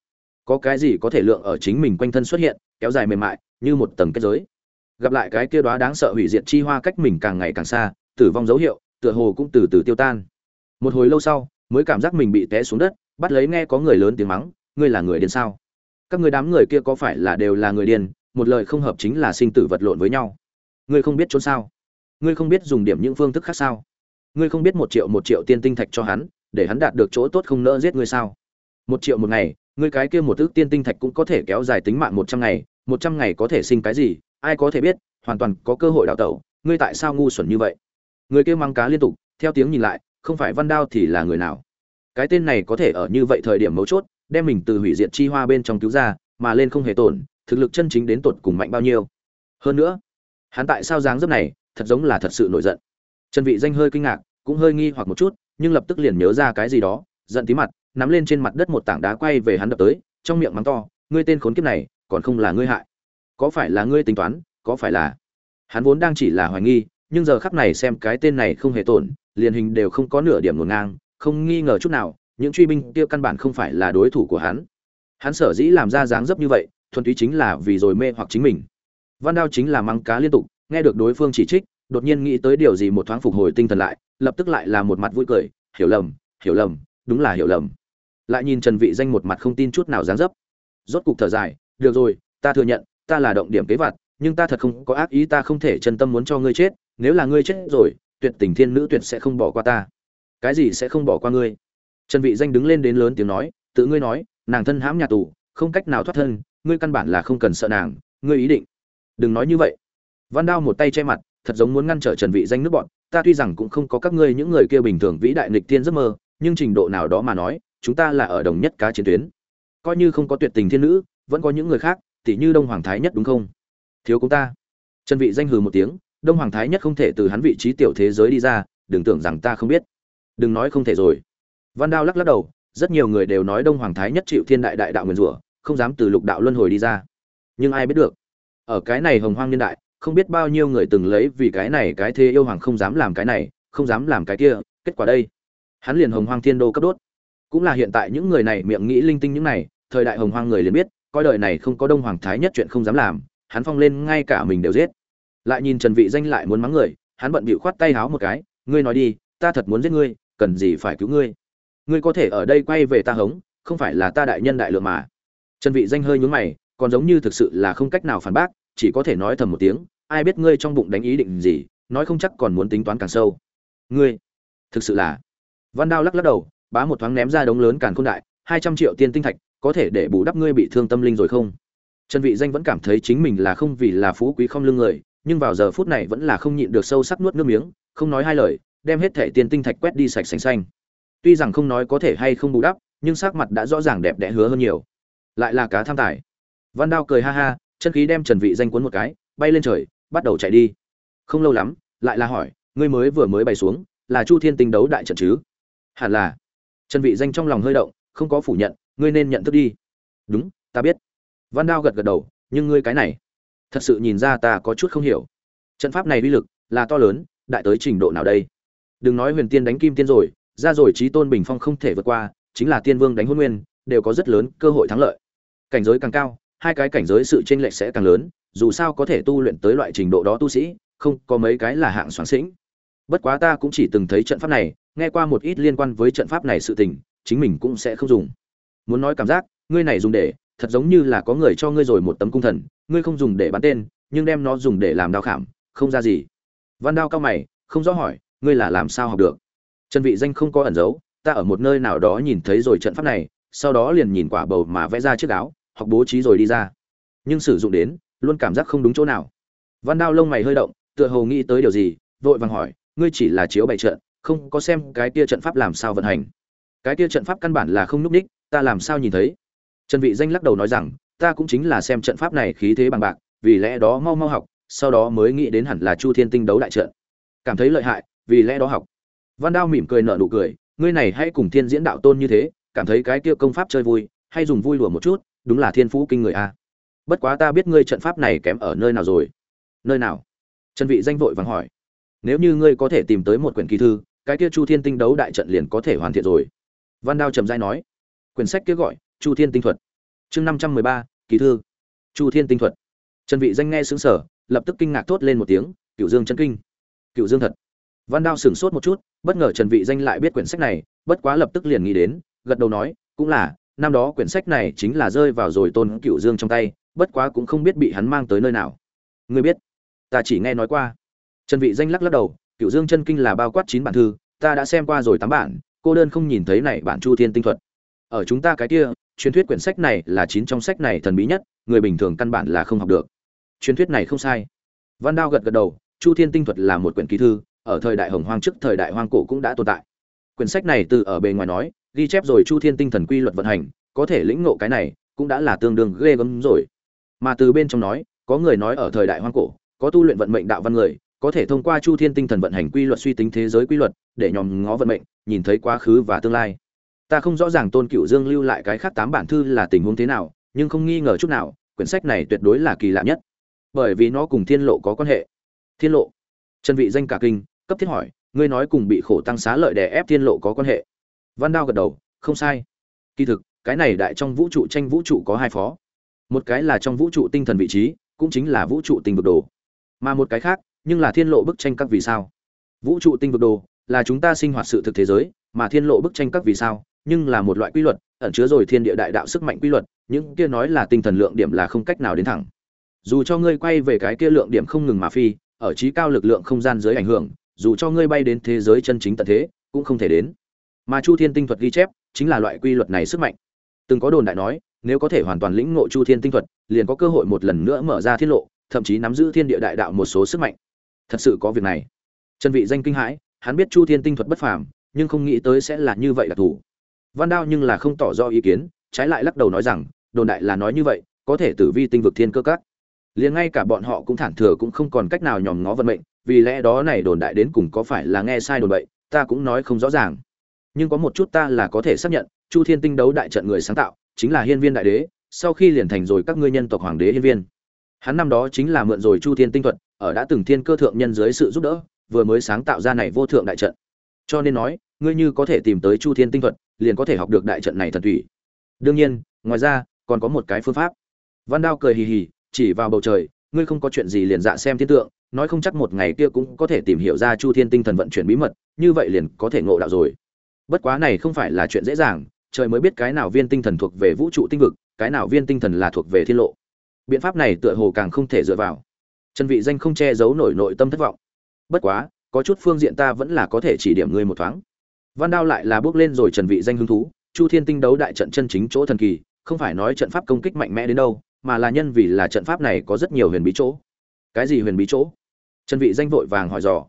Có cái gì có thể lượng ở chính mình quanh thân xuất hiện kéo dài mềm mại như một tầng kết giới. Gặp lại cái kia đóa đáng sợ hủy diệt chi hoa cách mình càng ngày càng xa tử vong dấu hiệu tựa hồ cũng từ từ tiêu tan. Một hồi lâu sau mới cảm giác mình bị té xuống đất bắt lấy nghe có người lớn tiếng mắng ngươi là người điên sao? Các người đám người kia có phải là đều là người điên, một lời không hợp chính là sinh tử vật lộn với nhau. Ngươi không biết trốn sao? Ngươi không biết dùng điểm những phương thức khác sao? Ngươi không biết một triệu một triệu tiên tinh thạch cho hắn, để hắn đạt được chỗ tốt không nỡ giết ngươi sao? Một triệu một ngày, ngươi cái kia một ước tiên tinh thạch cũng có thể kéo dài tính mạng một trăm ngày, một trăm ngày có thể sinh cái gì, ai có thể biết, hoàn toàn có cơ hội đào tẩu, ngươi tại sao ngu xuẩn như vậy? Người kia mang cá liên tục, theo tiếng nhìn lại, không phải văn đao thì là người nào? Cái tên này có thể ở như vậy thời điểm mấu chốt đem mình từ hủy diệt chi hoa bên trong cứu ra, mà lên không hề tổn, thực lực chân chính đến tột cùng mạnh bao nhiêu. Hơn nữa, hắn tại sao dáng dấp này, thật giống là thật sự nổi giận. Trần vị danh hơi kinh ngạc, cũng hơi nghi hoặc một chút, nhưng lập tức liền nhớ ra cái gì đó, giận tí mặt, nắm lên trên mặt đất một tảng đá quay về hắn đập tới, trong miệng mắng to, ngươi tên khốn kiếp này, còn không là ngươi hại. Có phải là ngươi tính toán, có phải là hắn vốn đang chỉ là hoài nghi, nhưng giờ khắc này xem cái tên này không hề tổn, liền hình đều không có nửa điểm ngổn ngang, không nghi ngờ chút nào những truy binh kia căn bản không phải là đối thủ của hắn. Hắn sở dĩ làm ra dáng dấp như vậy, thuần túy chính là vì rồi mê hoặc chính mình. Văn đao chính là mắng cá liên tục, nghe được đối phương chỉ trích, đột nhiên nghĩ tới điều gì một thoáng phục hồi tinh thần lại, lập tức lại là một mặt vui cười, hiểu lầm hiểu lầm, đúng là hiểu lầm. Lại nhìn trần vị danh một mặt không tin chút nào dáng dấp. Rốt cục thở dài, được rồi, ta thừa nhận, ta là động điểm kế vặt, nhưng ta thật không có ác ý, ta không thể chân tâm muốn cho ngươi chết, nếu là ngươi chết rồi, tuyệt tình thiên nữ tuyệt sẽ không bỏ qua ta. Cái gì sẽ không bỏ qua ngươi? Trần vị danh đứng lên đến lớn tiếng nói, tự ngươi nói, nàng thân hãm nhà tù, không cách nào thoát thân, ngươi căn bản là không cần sợ nàng, ngươi ý định. Đừng nói như vậy. Văn đao một tay che mặt, thật giống muốn ngăn trở trần vị danh nước bọn. Ta tuy rằng cũng không có các ngươi những người kia bình thường vĩ đại nghịch tiên giấc mơ, nhưng trình độ nào đó mà nói, chúng ta là ở đồng nhất cá chiến tuyến. Coi như không có tuyệt tình thiên nữ, vẫn có những người khác tỷ như đông hoàng thái nhất đúng không? Thiếu chúng ta. Trần vị danh hừ một tiếng, đông hoàng thái nhất không thể từ hắn vị trí tiểu thế giới đi ra, đừng tưởng rằng ta không biết. Đừng nói không thể rồi văn đao lắc lắc đầu, rất nhiều người đều nói đông hoàng thái nhất chịu thiên đại đại đạo nguyên rủa, không dám từ lục đạo luân hồi đi ra. Nhưng ai biết được, ở cái này hồng hoang niên đại, không biết bao nhiêu người từng lấy vì cái này cái thế yêu hoàng không dám làm cái này, không dám làm cái kia, kết quả đây. Hắn liền hồng hoang thiên đô cấp đốt. Cũng là hiện tại những người này miệng nghĩ linh tinh những này, thời đại hồng hoang người liền biết, coi đời này không có đông hoàng thái nhất chuyện không dám làm, hắn phong lên ngay cả mình đều giết. Lại nhìn trần vị danh lại muốn mắng người, hắn bận bịu khoát tay háo một cái, ngươi nói đi, ta thật muốn giết ngươi, cần gì phải cứu ngươi? Ngươi có thể ở đây quay về ta hống, không phải là ta đại nhân đại lượng mà. Trần vị danh hơi nhướng mày, còn giống như thực sự là không cách nào phản bác, chỉ có thể nói thầm một tiếng, ai biết ngươi trong bụng đánh ý định gì, nói không chắc còn muốn tính toán càng sâu. Ngươi, thực sự là. Văn đao lắc lắc đầu, bá một thoáng ném ra đống lớn càn khôn đại, hai trăm triệu tiền tinh thạch, có thể để bù đắp ngươi bị thương tâm linh rồi không? Trần vị danh vẫn cảm thấy chính mình là không vì là phú quý không lương người, nhưng vào giờ phút này vẫn là không nhịn được sâu sắc nuốt nước miếng, không nói hai lời, đem hết thẻ tiền tinh thạch quét đi sạch sành xanh tuy rằng không nói có thể hay không bù đắp, nhưng sắc mặt đã rõ ràng đẹp đẽ hứa hơn nhiều. Lại là cá tham tài. Văn đao cười ha ha, chân khí đem trần vị danh cuốn một cái, bay lên trời, bắt đầu chạy đi. Không lâu lắm, lại là hỏi, ngươi mới vừa mới bay xuống, là chu thiên tinh đấu đại trận chứ? Hẳn là. Trần vị danh trong lòng hơi động, không có phủ nhận, ngươi nên nhận thức đi. Đúng, ta biết. Văn đao gật gật đầu, nhưng ngươi cái này, thật sự nhìn ra ta có chút không hiểu. Trận pháp này uy lực là to lớn, đại tới trình độ nào đây? Đừng nói huyền tiên đánh kim tiên rồi ra rồi trí tôn bình phong không thể vượt qua, chính là tiên vương đánh hôn nguyên, đều có rất lớn cơ hội thắng lợi. Cảnh giới càng cao, hai cái cảnh giới sự chênh lệch sẽ càng lớn, dù sao có thể tu luyện tới loại trình độ đó tu sĩ, không có mấy cái là hạng soáng sĩnh bất quá ta cũng chỉ từng thấy trận pháp này, nghe qua một ít liên quan với trận pháp này sự tình, chính mình cũng sẽ không dùng. Muốn nói cảm giác, ngươi này dùng để, thật giống như là có người cho ngươi rồi một tấm cung thần, ngươi không dùng để bắn tên, nhưng đem nó dùng để làm đao khảm, không ra gì. Văn đao cao mày, không rõ hỏi, ngươi là làm sao học được? Trần vị danh không có ẩn giấu, ta ở một nơi nào đó nhìn thấy rồi trận pháp này, sau đó liền nhìn quả bầu mà vẽ ra chiếc áo học bố trí rồi đi ra. Nhưng sử dụng đến, luôn cảm giác không đúng chỗ nào. Văn đao lông mày hơi động, tựa hồ nghĩ tới điều gì, vội vàng hỏi, ngươi chỉ là chiếu bày trận, không có xem cái kia trận pháp làm sao vận hành? Cái kia trận pháp căn bản là không núp đích ta làm sao nhìn thấy? Trần vị danh lắc đầu nói rằng, ta cũng chính là xem trận pháp này khí thế bằng bạc, vì lẽ đó mau mau học, sau đó mới nghĩ đến hẳn là chu thiên tinh đấu đại trận. Cảm thấy lợi hại, vì lẽ đó học văn đao mỉm cười nở nụ cười, ngươi này hãy cùng thiên diễn đạo tôn như thế, cảm thấy cái kia công pháp chơi vui, hay dùng vui đùa một chút, đúng là thiên phú kinh người a. Bất quá ta biết ngươi trận pháp này kém ở nơi nào rồi. Nơi nào? Trần vị danh vội vàng hỏi. Nếu như ngươi có thể tìm tới một quyển kỳ thư, cái kia chu thiên tinh đấu đại trận liền có thể hoàn thiện rồi. Văn đao trầm giai nói. Quyển sách kia gọi, chu thiên tinh thuật. Chương năm trăm mười ba, kỳ thư. Chu thiên tinh thuật. Trần vị danh nghe sướng sở lập tức kinh ngạc thốt lên một tiếng cựu dương chân kinh. Cựu dương thật văn đao sửng sốt một chút, bất ngờ trần vị danh lại biết quyển sách này, bất quá lập tức liền nghĩ đến, gật đầu nói, cũng là, năm đó quyển sách này chính là rơi vào rồi tôn cựu dương trong tay, bất quá cũng không biết bị hắn mang tới nơi nào. Ngươi biết? Ta chỉ nghe nói qua. Trần vị danh lắc lắc đầu cựu dương chân kinh là bao quát chín bản thư, ta đã xem qua rồi tám bản, cô đơn không nhìn thấy này bản chu thiên tinh thuật. Ở chúng ta cái kia, truyền thuyết quyển sách này là chín trong sách này thần bí nhất, người bình thường căn bản là không học được. Truyền thuyết này không sai. Văn đao gật gật đầu, chu thiên tinh thuật là một quyển ký thư ở thời đại hồng hoang trước thời đại hoang cổ cũng đã tồn tại. Quyển sách này từ ở bề ngoài nói, ghi chép rồi chu thiên tinh thần quy luật vận hành, có thể lĩnh ngộ cái này cũng đã là tương đương ghê gớm rồi. Mà từ bên trong nói, có người nói ở thời đại hoang cổ, có tu luyện vận mệnh đạo văn người, có thể thông qua chu thiên tinh thần vận hành quy luật suy tính thế giới quy luật, để nhòm ngó vận mệnh, nhìn thấy quá khứ và tương lai. Ta không rõ ràng tôn cựu dương lưu lại cái khác tám bản thư là tình huống thế nào, nhưng không nghi ngờ chút nào, quyển sách này tuyệt đối là kỳ lạ nhất. Bởi vì nó cùng thiên lộ có quan hệ. Thiên lộ, chân vị danh cả kinh cấp thiết hỏi, ngươi nói cùng bị khổ tăng xá lợi đè ép thiên lộ có quan hệ? Văn đao gật đầu, không sai. Kỳ thực, cái này đại trong vũ trụ tranh vũ trụ có hai phó. Một cái là trong vũ trụ tinh thần vị trí, cũng chính là vũ trụ tinh vực đồ. Mà một cái khác, nhưng là thiên lộ bức tranh các vì sao. Vũ trụ tinh vực đồ là chúng ta sinh hoạt sự thực thế giới, mà thiên lộ bức tranh các vì sao, nhưng là một loại quy luật, ẩn chứa rồi thiên địa đại đạo sức mạnh quy luật, những kia nói là tinh thần lượng điểm là không cách nào đến thẳng. Dù cho ngươi quay về cái kia lượng điểm không ngừng mà phi, ở trí cao lực lượng không gian dưới ảnh hưởng dù cho ngươi bay đến thế giới chân chính tận thế, cũng không thể đến. Mà chu thiên tinh thuật ghi chép, chính là loại quy luật này sức mạnh. Từng có đồn đại nói, nếu có thể hoàn toàn lĩnh ngộ chu thiên tinh thuật, liền có cơ hội một lần nữa mở ra thiên lộ, thậm chí nắm giữ thiên địa đại đạo một số sức mạnh. Thật sự có việc này. Trần vị danh kinh hãi, hắn biết chu thiên tinh thuật bất phàm, nhưng không nghĩ tới sẽ là như vậy là thủ. Văn đao nhưng là không tỏ rõ ý kiến, trái lại lắc đầu nói rằng, đồn đại là nói như vậy, có thể tử vi tinh vực thiên cơ các. Liền ngay cả bọn họ cũng thản thừa cũng không còn cách nào nhòm ngó vận mệnh vì lẽ đó này đồn đại đến cùng có phải là nghe sai đồn bậy, ta cũng nói không rõ ràng. Nhưng có một chút ta là có thể xác nhận, chu thiên tinh đấu đại trận người sáng tạo, chính là hiên viên đại đế, sau khi liền thành rồi các ngươi nhân tộc hoàng đế hiên viên. Hắn năm đó chính là mượn rồi chu thiên tinh thuật, ở đã từng thiên cơ thượng nhân dưới sự giúp đỡ, vừa mới sáng tạo ra này vô thượng đại trận. Cho nên nói, ngươi như có thể tìm tới chu thiên tinh thuật, liền có thể học được đại trận này thần thủy. Đương nhiên, ngoài ra, còn có một cái phương pháp. Văn đao cười hì hì, chỉ vào bầu trời, ngươi không có chuyện gì liền dạ xem thiên tượng nói không chắc một ngày kia cũng có thể tìm hiểu ra chu thiên tinh thần vận chuyển bí mật, như vậy liền có thể ngộ đạo rồi. Bất quá này không phải là chuyện dễ dàng, trời mới biết cái nào viên tinh thần thuộc về vũ trụ tinh vực, cái nào viên tinh thần là thuộc về thiên lộ. Biện pháp này tựa hồ càng không thể dựa vào. Trần vị danh không che giấu nổi nội tâm thất vọng. Bất quá, có chút phương diện ta vẫn là có thể chỉ điểm ngươi một thoáng. Văn đao lại là bước lên rồi trần vị danh hứng thú, chu thiên tinh đấu đại trận chân chính chỗ thần kỳ, không phải nói trận pháp công kích mạnh mẽ đến đâu, mà là nhân vì là trận pháp này có rất nhiều huyền bí chỗ. Cái gì huyền bí chỗ? Trần vị danh vội vàng hỏi dò.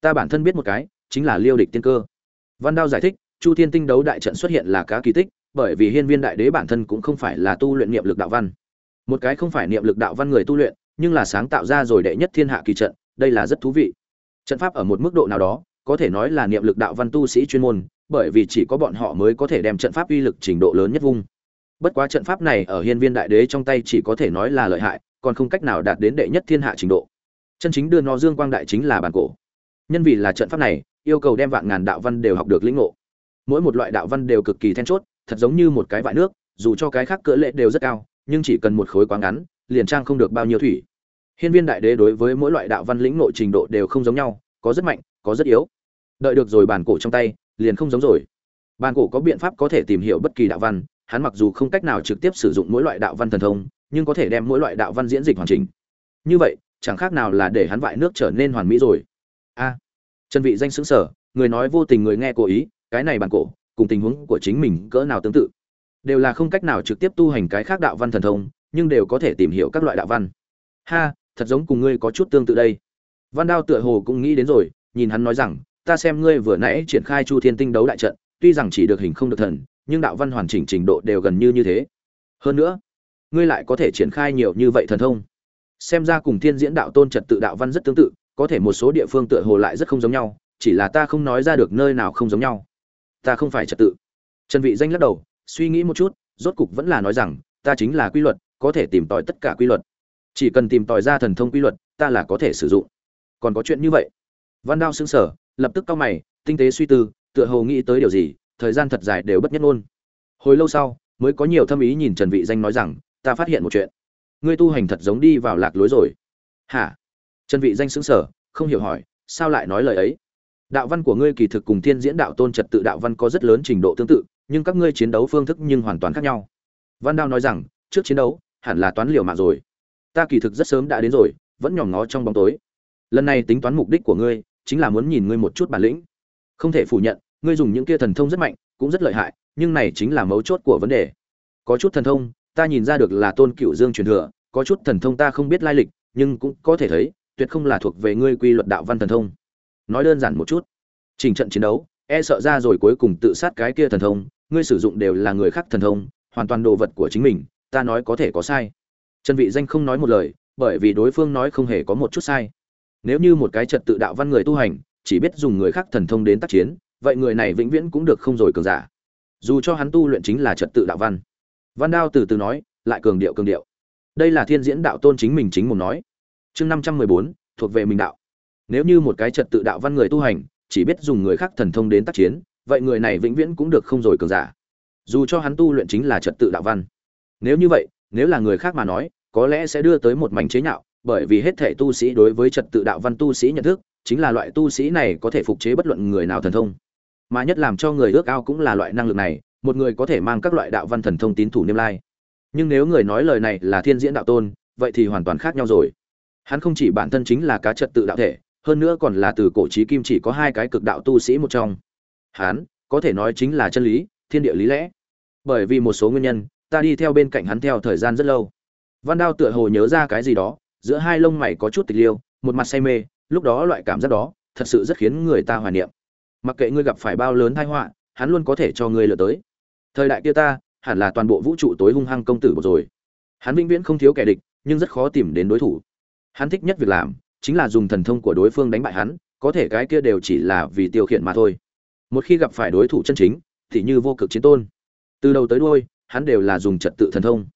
Ta bản thân biết một cái, chính là liêu địch tiên cơ. Văn đao giải thích, chu thiên tinh đấu đại trận xuất hiện là cá kỳ tích, bởi vì hiên viên đại đế bản thân cũng không phải là tu luyện niệm lực đạo văn. Một cái không phải niệm lực đạo văn người tu luyện, nhưng là sáng tạo ra rồi đệ nhất thiên hạ kỳ trận, đây là rất thú vị. Trận pháp ở một mức độ nào đó, có thể nói là niệm lực đạo văn tu sĩ chuyên môn, bởi vì chỉ có bọn họ mới có thể đem trận pháp uy lực trình độ lớn nhất vung. Bất quá trận pháp này ở hiên viên đại đế trong tay chỉ có thể nói là lợi hại, còn không cách nào đạt đến đệ nhất thiên hạ trình độ chân chính đưa nó dương quang đại chính là bản cổ. Nhân vì là trận pháp này, yêu cầu đem vạn ngàn đạo văn đều học được lĩnh ngộ. Mỗi một loại đạo văn đều cực kỳ then chốt, thật giống như một cái vại nước, dù cho cái khác cỡ lệ đều rất cao, nhưng chỉ cần một khối quá ngắn, liền trang không được bao nhiêu thủy. Hiên viên đại đế đối với mỗi loại đạo văn lĩnh ngộ trình độ đều không giống nhau, có rất mạnh, có rất yếu. Đợi được rồi bản cổ trong tay, liền không giống rồi. Bản cổ có biện pháp có thể tìm hiểu bất kỳ đạo văn, hắn mặc dù không cách nào trực tiếp sử dụng mỗi loại đạo văn thần thông, nhưng có thể đem mỗi loại đạo văn diễn dịch hoàn chỉnh. Như vậy chẳng khác nào là để hắn vại nước trở nên hoàn mỹ rồi. A à, trần vị danh xứng sở người nói vô tình người nghe cố ý cái này bản cổ cùng tình huống của chính mình cỡ nào tương tự. Đều là không cách nào trực tiếp tu hành cái khác đạo văn thần thông nhưng đều có thể tìm hiểu các loại đạo văn. Ha thật giống cùng ngươi có chút tương tự đây. Văn đao tựa hồ cũng nghĩ đến rồi nhìn hắn nói rằng ta xem ngươi vừa nãy triển khai chu thiên tinh đấu đại trận tuy rằng chỉ được hình không được thần nhưng đạo văn hoàn chỉnh trình độ đều gần như như thế. Hơn nữa ngươi lại có thể triển khai nhiều như vậy thần thông xem ra cùng thiên diễn đạo tôn trật tự đạo văn rất tương tự, có thể một số địa phương tựa hồ lại rất không giống nhau, chỉ là ta không nói ra được nơi nào không giống nhau. Ta không phải trật tự. Trần vị danh lắc đầu, suy nghĩ một chút, rốt cục vẫn là nói rằng, ta chính là quy luật, có thể tìm tòi tất cả quy luật. Chỉ cần tìm tòi ra thần thông quy luật, ta là có thể sử dụng. Còn có chuyện như vậy. Văn đao sững sờ, lập tức cau mày, tinh tế suy tư, tựa hồ nghĩ tới điều gì, thời gian thật dài đều bất nhất ngôn. Hồi lâu sau, mới có nhiều thâm ý nhìn trần vị danh nói rằng, ta phát hiện một chuyện ngươi tu hành thật giống đi vào lạc lối rồi. Hả? Trần vị danh sững sờ, không hiểu hỏi, sao lại nói lời ấy? Đạo văn của ngươi kỳ thực cùng thiên diễn đạo tôn trật tự đạo văn có rất lớn trình độ tương tự, nhưng các ngươi chiến đấu phương thức nhưng hoàn toàn khác nhau. Văn đao nói rằng, trước chiến đấu, hẳn là toán liều mạng rồi. Ta kỳ thực rất sớm đã đến rồi, vẫn nhòm ngó trong bóng tối. Lần này tính toán mục đích của ngươi, chính là muốn nhìn ngươi một chút bản lĩnh. Không thể phủ nhận, ngươi dùng những kia thần thông rất mạnh, cũng rất lợi hại, nhưng này chính là mấu chốt của vấn đề. Có chút thần thông ta nhìn ra được là tôn cựu dương truyền thừa, có chút thần thông ta không biết lai lịch, nhưng cũng có thể thấy, tuyệt không là thuộc về ngươi quy luật đạo văn thần thông. Nói đơn giản một chút, trình trận chiến đấu e sợ ra rồi cuối cùng tự sát cái kia thần thông, ngươi sử dụng đều là người khác thần thông, hoàn toàn đồ vật của chính mình, ta nói có thể có sai. Trần vị danh không nói một lời, bởi vì đối phương nói không hề có một chút sai. Nếu như một cái trật tự đạo văn người tu hành, chỉ biết dùng người khác thần thông đến tác chiến, vậy người này vĩnh viễn cũng được không rồi cường giả. Dù cho hắn tu luyện chính là trật tự đạo văn văn đao từ từ nói, lại cường điệu cường điệu. Đây là thiên diễn đạo tôn chính mình chính mồm nói. Chương năm trăm mười bốn, thuộc về mình đạo. Nếu như một cái trật tự đạo văn người tu hành, chỉ biết dùng người khác thần thông đến tác chiến, vậy người này vĩnh viễn cũng được không rồi cường giả. Dù cho hắn tu luyện chính là trật tự đạo văn. Nếu như vậy, nếu là người khác mà nói, có lẽ sẽ đưa tới một mảnh chế nhạo, bởi vì hết thể tu sĩ đối với trật tự đạo văn tu sĩ nhận thức, chính là loại tu sĩ này có thể phục chế bất luận người nào thần thông. Mà nhất làm cho người ước ao cũng là loại năng lực này một người có thể mang các loại đạo văn thần thông tín thủ niêm lai. Nhưng nếu người nói lời này là thiên diễn đạo tôn, vậy thì hoàn toàn khác nhau rồi. Hắn không chỉ bản thân chính là cá trật tự đạo thể, hơn nữa còn là từ cổ trí kim chỉ có hai cái cực đạo tu sĩ một trong. Hắn, có thể nói chính là chân lý, thiên địa lý lẽ. Bởi vì một số nguyên nhân, ta đi theo bên cạnh hắn theo thời gian rất lâu. Văn đao tựa hồ nhớ ra cái gì đó, giữa hai lông mày có chút tịch liêu, một mặt say mê, lúc đó loại cảm giác đó, thật sự rất khiến người ta hoài niệm. Mặc kệ ngươi gặp phải bao lớn thai họa, hắn luôn có thể cho ngươi lựa tới thời đại kia ta, hẳn là toàn bộ vũ trụ tối hung hăng công tử một rồi. Hắn vĩnh viễn không thiếu kẻ địch, nhưng rất khó tìm đến đối thủ. Hắn thích nhất việc làm, chính là dùng thần thông của đối phương đánh bại hắn, có thể cái kia đều chỉ là vì tiêu khiển mà thôi. Một khi gặp phải đối thủ chân chính, thì như vô cực chiến tôn. Từ đầu tới đuôi, hắn đều là dùng trật tự thần thông.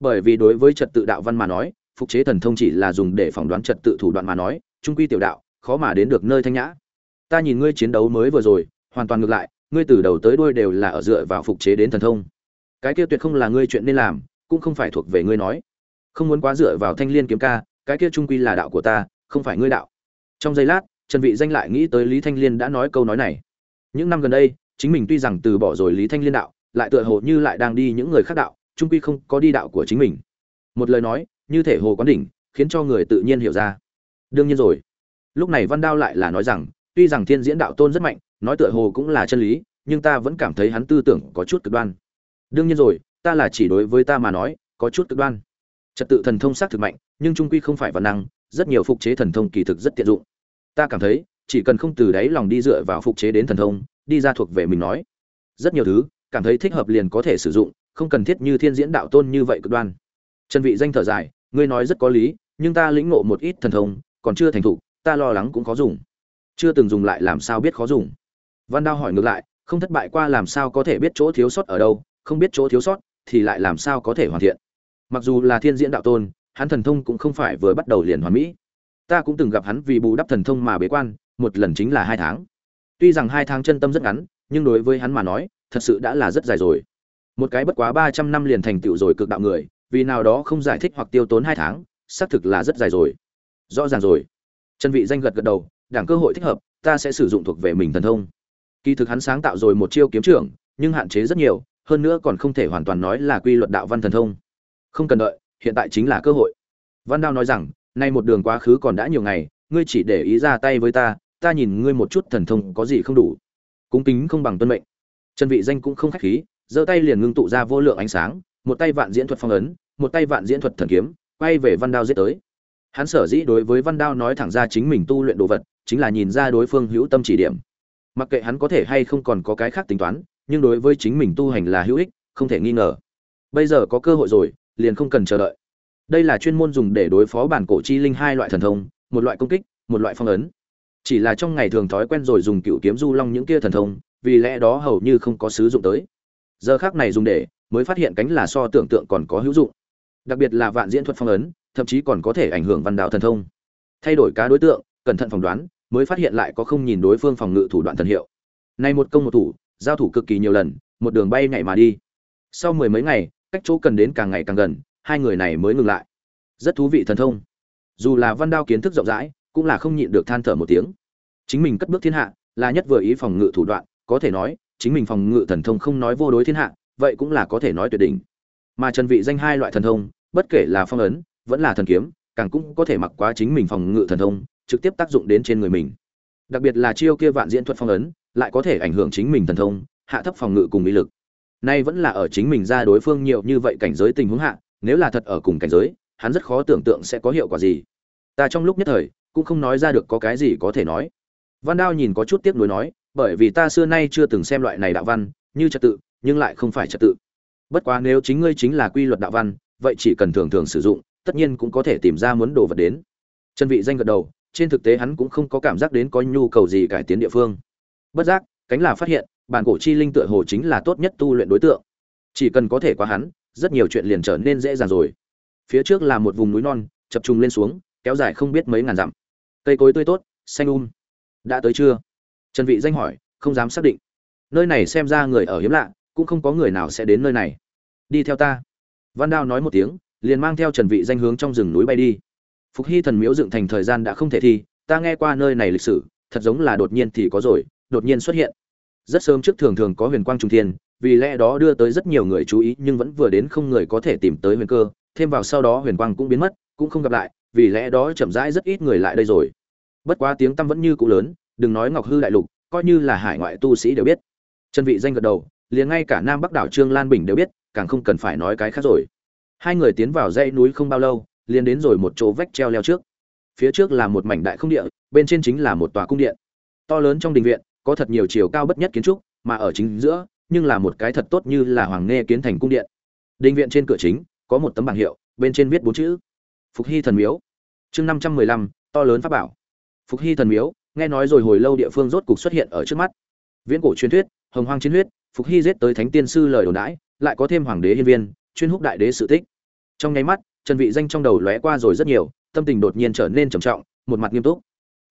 Bởi vì đối với trật tự đạo văn mà nói, phục chế thần thông chỉ là dùng để phỏng đoán trật tự thủ đoạn mà nói, trung quy tiểu đạo, khó mà đến được nơi thanh nhã. Ta nhìn ngươi chiến đấu mới vừa rồi, hoàn toàn ngược lại ngươi từ đầu tới đuôi đều là ở dựa vào phục chế đến thần thông. Cái kia tuyệt không là ngươi chuyện nên làm, cũng không phải thuộc về ngươi nói. Không muốn quá dựa vào thanh liên kiếm ca, cái kia trung quy là đạo của ta, không phải ngươi đạo. Trong giây lát, trần vị danh lại nghĩ tới lý thanh liên đã nói câu nói này. Những năm gần đây, chính mình tuy rằng từ bỏ rồi lý thanh liên đạo, lại tựa hồ như lại đang đi những người khác đạo, trung quy không có đi đạo của chính mình. Một lời nói, như thể hồ quán đỉnh, khiến cho người tự nhiên hiểu ra. Đương nhiên rồi. Lúc này văn đao lại là nói rằng, tuy rằng thiên diễn đạo tôn rất mạnh nói tựa hồ cũng là chân lý, nhưng ta vẫn cảm thấy hắn tư tưởng có chút cực đoan. Đương nhiên rồi, ta là chỉ đối với ta mà nói, có chút cực đoan. Trật tự thần thông xác thực mạnh, nhưng trung quy không phải văn năng, rất nhiều phục chế thần thông kỳ thực rất tiện dụng. Ta cảm thấy, chỉ cần không từ đáy lòng đi dựa vào phục chế đến thần thông, đi ra thuộc về mình nói. Rất nhiều thứ, cảm thấy thích hợp liền có thể sử dụng, không cần thiết như thiên diễn đạo tôn như vậy cực đoan. Trần vị danh thở dài, ngươi nói rất có lý, nhưng ta lĩnh ngộ một ít thần thông, còn chưa thành thục, ta lo lắng cũng khó dùng. Chưa từng dùng lại làm sao biết khó dùng văn đao hỏi ngược lại, không thất bại qua làm sao có thể biết chỗ thiếu sót ở đâu, không biết chỗ thiếu sót thì lại làm sao có thể hoàn thiện. Mặc dù là thiên diễn đạo tôn, hắn thần thông cũng không phải vừa bắt đầu liền hoàn mỹ. Ta cũng từng gặp hắn vì bù đắp thần thông mà bế quan, một lần chính là hai tháng. Tuy rằng hai tháng chân tâm rất ngắn, nhưng đối với hắn mà nói, thật sự đã là rất dài rồi. Một cái bất quá ba trăm năm liền thành tựu rồi cực đạo người, vì nào đó không giải thích hoặc tiêu tốn hai tháng, xác thực là rất dài rồi. Rõ ràng rồi. Trần vị danh gật gật đầu đảng cơ hội thích hợp, ta sẽ sử dụng thuộc về mình thần thông kỳ thực hắn sáng tạo rồi một chiêu kiếm trưởng, nhưng hạn chế rất nhiều, hơn nữa còn không thể hoàn toàn nói là quy luật đạo văn thần thông. Không cần đợi, hiện tại chính là cơ hội. Văn đao nói rằng, nay một đường quá khứ còn đã nhiều ngày, ngươi chỉ để ý ra tay với ta ta nhìn ngươi một chút thần thông có gì không đủ. Cũng tính không bằng tuân mệnh. Trần vị danh cũng không khách khí, giơ tay liền ngưng tụ ra vô lượng ánh sáng, một tay vạn diễn thuật phong ấn, một tay vạn diễn thuật thần kiếm, quay về văn đao giết tới. Hắn sở dĩ đối với văn đao nói thẳng ra chính mình tu luyện đồ vật, chính là nhìn ra đối phương hữu tâm chỉ điểm mặc kệ hắn có thể hay không còn có cái khác tính toán, nhưng đối với chính mình tu hành là hữu ích, không thể nghi ngờ. Bây giờ có cơ hội rồi, liền không cần chờ đợi. Đây là chuyên môn dùng để đối phó bản cổ chi linh hai loại thần thông, một loại công kích, một loại phong ấn. Chỉ là trong ngày thường thói quen rồi dùng cựu kiếm du long những kia thần thông, vì lẽ đó hầu như không có sử dụng tới. Giờ khác này dùng để, mới phát hiện cánh là so tưởng tượng còn có hữu dụng. Đặc biệt là vạn diễn thuật phong ấn, thậm chí còn có thể ảnh hưởng văn đạo thần thông. Thay đổi cá đối tượng, cẩn thận phỏng đoán mới phát hiện lại có không nhìn đối phương phòng ngự thủ đoạn thần hiệu. Nay một công một thủ, giao thủ cực kỳ nhiều lần, một đường bay nhảy mà đi. Sau mười mấy ngày, cách chỗ cần đến càng ngày càng gần, hai người này mới ngừng lại. Rất thú vị thần thông. Dù là văn đao kiến thức rộng rãi, cũng là không nhịn được than thở một tiếng. Chính mình cất bước thiên hạ, là nhất vừa ý phòng ngự thủ đoạn, có thể nói, chính mình phòng ngự thần thông không nói vô đối thiên hạ, vậy cũng là có thể nói tuyệt đỉnh. Mà trần vị danh hai loại thần thông, bất kể là phong ấn, vẫn là thần kiếm, càng cũng có thể mặc quá chính mình phòng ngự thần thông trực tiếp tác dụng đến trên người mình. Đặc biệt là chiêu kia vạn diễn thuật phong ấn, lại có thể ảnh hưởng chính mình thần thông, hạ thấp phòng ngự cùng ý lực. Nay vẫn là ở chính mình ra đối phương nhiều như vậy cảnh giới tình huống hạ, nếu là thật ở cùng cảnh giới, hắn rất khó tưởng tượng sẽ có hiệu quả gì. Ta trong lúc nhất thời, cũng không nói ra được có cái gì có thể nói. Văn đao nhìn có chút tiếc nuối nói, bởi vì ta xưa nay chưa từng xem loại này đạo văn, như trật tự, nhưng lại không phải trật tự. Bất quá nếu chính ngươi chính là quy luật đạo văn, vậy chỉ cần thường thường sử dụng, tất nhiên cũng có thể tìm ra muốn đồ vật đến. Chân vị danh gật đầu trên thực tế hắn cũng không có cảm giác đến có nhu cầu gì cải tiến địa phương. Bất giác, cánh là phát hiện, bản cổ chi linh tựa hồ chính là tốt nhất tu luyện đối tượng. Chỉ cần có thể qua hắn, rất nhiều chuyện liền trở nên dễ dàng rồi. Phía trước là một vùng núi non, chập trùng lên xuống, kéo dài không biết mấy ngàn dặm. Cây cối tươi tốt, xanh um. Đã tới chưa? Trần vị danh hỏi, không dám xác định. Nơi này xem ra người ở hiếm lạ, cũng không có người nào sẽ đến nơi này. Đi theo ta. Văn đao nói một tiếng, liền mang theo trần vị danh hướng trong rừng núi bay đi phục hy thần miếu dựng thành thời gian đã không thể thi, ta nghe qua nơi này lịch sử, thật giống là đột nhiên thì có rồi, đột nhiên xuất hiện. Rất sớm trước thường thường có huyền quang trung thiên, vì lẽ đó đưa tới rất nhiều người chú ý, nhưng vẫn vừa đến không người có thể tìm tới huyền cơ, thêm vào sau đó huyền quang cũng biến mất, cũng không gặp lại, vì lẽ đó chậm rãi rất ít người lại đây rồi. Bất quá tiếng tăm vẫn như cũ lớn, đừng nói ngọc hư đại lục, coi như là hải ngoại tu sĩ đều biết. Chân vị danh gật đầu, liền ngay cả nam bắc đảo trương lan bình đều biết, càng không cần phải nói cái khác rồi. Hai người tiến vào dãy núi không bao lâu liền đến rồi một chỗ vách treo leo trước. Phía trước là một mảnh đại không địa, bên trên chính là một tòa cung điện. To lớn trong đình viện, có thật nhiều chiều cao bất nhất kiến trúc, mà ở chính giữa, nhưng là một cái thật tốt như là hoàng nghe kiến thành cung điện. Đình viện trên cửa chính, có một tấm bảng hiệu, bên trên viết bốn chữ. Phục hy thần miếu. Chương năm trăm mười lăm, to lớn pháp bảo. Phục hy thần miếu, nghe nói rồi hồi lâu địa phương rốt cục xuất hiện ở trước mắt. Viễn cổ truyền thuyết, hồng hoang chiến huyết, phục hy giết tới thánh tiên sư lời đồn đãi, lại có thêm hoàng đế hiên viên, chuyên húc đại đế sự tích. Trong nháy mắt trần vị danh trong đầu lóe qua rồi rất nhiều, tâm tình đột nhiên trở nên trầm trọng, một mặt nghiêm túc.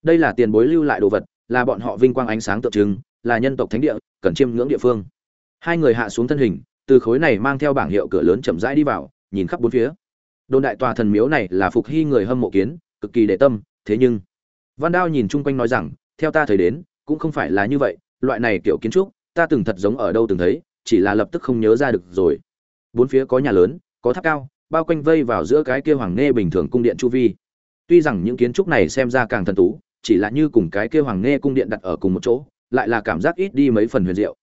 Đây là tiền bối lưu lại đồ vật, là bọn họ vinh quang ánh sáng tượng trưng, là nhân tộc thánh địa, cần chiêm ngưỡng địa phương. Hai người hạ xuống thân hình, từ khối này mang theo bảng hiệu cửa lớn chậm rãi đi vào, nhìn khắp bốn phía. Đồn đại tòa thần miếu này là phục hy người hâm mộ kiến, cực kỳ để tâm, thế nhưng, văn đao nhìn chung quanh nói rằng, theo ta thấy đến, cũng không phải là như vậy, loại này kiểu kiến trúc, ta từng thật giống ở đâu từng thấy, chỉ là lập tức không nhớ ra được rồi. Bốn phía có nhà lớn, có tháp cao bao quanh vây vào giữa cái kia hoàng nghe bình thường cung điện chu vi. Tuy rằng những kiến trúc này xem ra càng thần tú, chỉ là như cùng cái kia hoàng nghe cung điện đặt ở cùng một chỗ, lại là cảm giác ít đi mấy phần huyền diệu.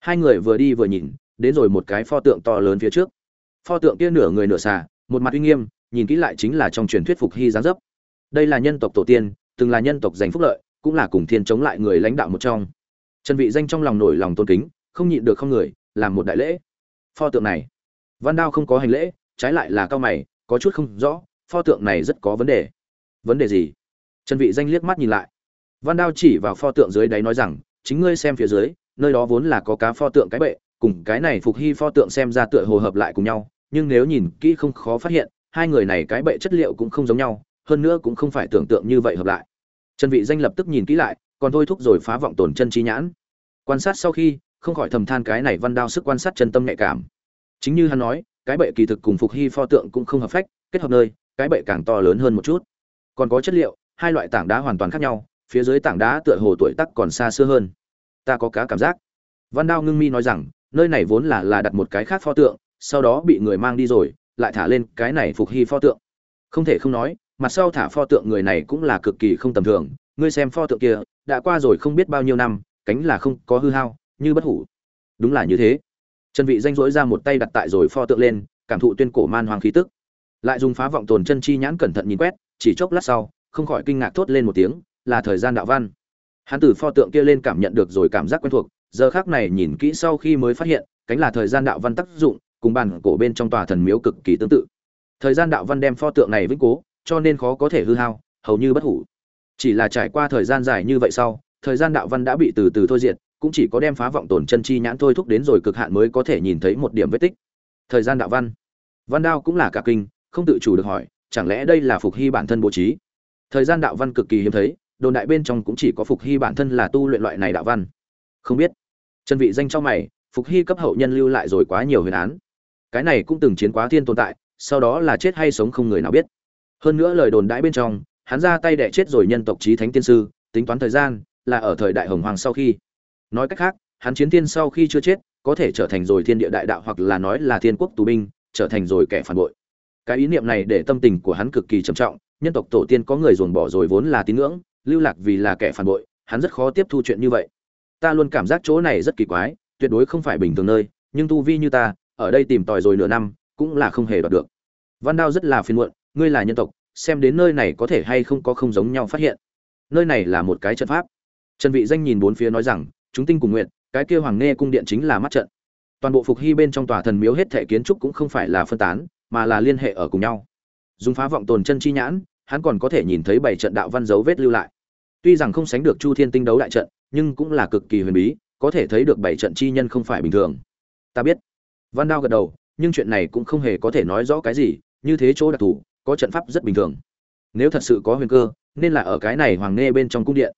Hai người vừa đi vừa nhìn, đến rồi một cái pho tượng to lớn phía trước. Pho tượng kia nửa người nửa xà, một mặt uy nghiêm, nhìn kỹ lại chính là trong truyền thuyết phục hy giáng dấp. Đây là nhân tộc tổ tiên, từng là nhân tộc giành phúc lợi, cũng là cùng thiên chống lại người lãnh đạo một trong. Trần vị danh trong lòng nổi lòng tôn kính, không nhịn được không người, làm một đại lễ. Pho tượng này, văn đao không có hành lễ trái lại là cao mày, có chút không rõ, pho tượng này rất có vấn đề. Vấn đề gì? Trần vị danh liếc mắt nhìn lại. Văn đao chỉ vào pho tượng dưới đáy nói rằng, chính ngươi xem phía dưới, nơi đó vốn là có cá pho tượng cái bệ, cùng cái này phục hy pho tượng xem ra tựa hồ hợp lại cùng nhau, nhưng nếu nhìn kỹ không khó phát hiện, hai người này cái bệ chất liệu cũng không giống nhau, hơn nữa cũng không phải tưởng tượng như vậy hợp lại. Trần vị danh lập tức nhìn kỹ lại, còn thôi thúc rồi phá vọng tổn chân trí nhãn. Quan sát sau khi, không khỏi thầm than cái này văn đao sức quan sát chân tâm nhạy cảm. Chính như hắn nói cái bệ kỳ thực cùng phục hy pho tượng cũng không hợp phách, kết hợp nơi, cái bệ càng to lớn hơn một chút. Còn có chất liệu, hai loại tảng đá hoàn toàn khác nhau, phía dưới tảng đá tựa hồ tuổi tắc còn xa xưa hơn. Ta có cá cảm giác. Văn đao ngưng mi nói rằng, nơi này vốn là là đặt một cái khác pho tượng, sau đó bị người mang đi rồi, lại thả lên cái này phục hy pho tượng. Không thể không nói, mặt sau thả pho tượng người này cũng là cực kỳ không tầm thường. Ngươi xem pho tượng kia, đã qua rồi không biết bao nhiêu năm, cánh là không có hư hao, như bất hủ. Đúng là như thế trần vị danh dỗi ra một tay đặt tại rồi pho tượng lên, cảm thụ tuyên cổ man hoàng khí tức. Lại dùng phá vọng tồn chân chi nhãn cẩn thận nhìn quét, chỉ chốc lát sau, không khỏi kinh ngạc thốt lên một tiếng, là thời gian đạo văn. Hắn từ pho tượng kia lên cảm nhận được rồi cảm giác quen thuộc, giờ khắc này nhìn kỹ sau khi mới phát hiện, cánh là thời gian đạo văn tác dụng, cùng bản cổ bên trong tòa thần miếu cực kỳ tương tự. Thời gian đạo văn đem pho tượng này vững cố, cho nên khó có thể hư hao, hầu như bất hủ. Chỉ là trải qua thời gian dài như vậy sau, thời gian đạo văn đã bị từ từ thôi diệt cũng chỉ có đem phá vọng tổn chân chi nhãn thôi thúc đến rồi cực hạn mới có thể nhìn thấy một điểm vết tích. Thời gian đạo văn. Văn đao cũng là cả kinh, không tự chủ được hỏi, chẳng lẽ đây là phục hy bản thân bố trí? Thời gian đạo văn cực kỳ hiếm thấy, đồn đại bên trong cũng chỉ có phục hy bản thân là tu luyện loại này đạo văn. Không biết. Chân vị danh trong mày, phục hy cấp hậu nhân lưu lại rồi quá nhiều huyền án. Cái này cũng từng chiến quá thiên tồn tại, sau đó là chết hay sống không người nào biết. Hơn nữa lời đồn đãi bên trong, hắn ra tay đẻ chết rồi nhân tộc trí thánh tiên sư, tính toán thời gian, là ở thời đại hồng hoàng sau khi nói cách khác, hắn chiến tiên sau khi chưa chết, có thể trở thành rồi thiên địa đại đạo hoặc là nói là thiên quốc tù binh, trở thành rồi kẻ phản bội. Cái ý niệm này để tâm tình của hắn cực kỳ trầm trọng, nhân tộc tổ tiên có người dồn bỏ rồi vốn là tín ngưỡng, lưu lạc vì là kẻ phản bội, hắn rất khó tiếp thu chuyện như vậy. Ta luôn cảm giác chỗ này rất kỳ quái, tuyệt đối không phải bình thường nơi, nhưng tu vi như ta, ở đây tìm tòi rồi nửa năm, cũng là không hề đoạt được. Văn đao rất là phiền muộn, ngươi là nhân tộc, xem đến nơi này có thể hay không có không giống nhau phát hiện. Nơi này là một cái trận pháp. Trần vị danh nhìn bốn phía nói rằng chúng tinh cùng nguyện, cái kia hoàng nghe cung điện chính là mắt trận. Toàn bộ phục hy bên trong tòa thần miếu hết thể kiến trúc cũng không phải là phân tán, mà là liên hệ ở cùng nhau. Dùng phá vọng tồn chân chi nhãn, hắn còn có thể nhìn thấy bảy trận đạo văn dấu vết lưu lại. Tuy rằng không sánh được chu thiên tinh đấu đại trận, nhưng cũng là cực kỳ huyền bí, có thể thấy được bảy trận chi nhân không phải bình thường. Ta biết. Văn đao gật đầu, nhưng chuyện này cũng không hề có thể nói rõ cái gì, như thế chỗ đặc thù, có trận pháp rất bình thường. Nếu thật sự có huyền cơ, nên là ở cái này hoàng nghe bên trong cung điện.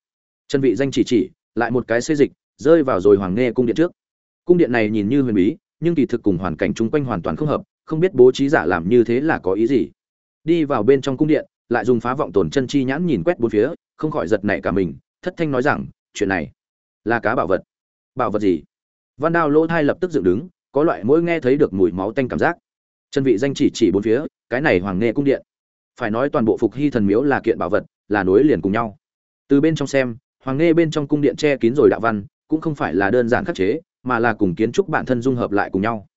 Chân vị danh chỉ chỉ, lại một cái xây dịch rơi vào rồi hoàng nghe cung điện trước. Cung điện này nhìn như huyền bí, nhưng kỳ thực cùng hoàn cảnh chung quanh hoàn toàn không hợp, không biết bố trí giả làm như thế là có ý gì. Đi vào bên trong cung điện, lại dùng phá vọng tổn chân chi nhãn nhìn quét bốn phía, không khỏi giật nảy cả mình, thất thanh nói rằng, chuyện này là cá bảo vật. Bảo vật gì? Văn đao lỗ thai lập tức dựng đứng, có loại mỗi nghe thấy được mùi máu tanh cảm giác. Chân vị danh chỉ chỉ bốn phía, cái này hoàng nghe cung điện. Phải nói toàn bộ phục hy thần miếu là kiện bảo vật, là nối liền cùng nhau. Từ bên trong xem, hoàng nghe bên trong cung điện che kín rồi đạo văn cũng không phải là đơn giản khắc chế, mà là cùng kiến trúc bản thân dung hợp lại cùng nhau.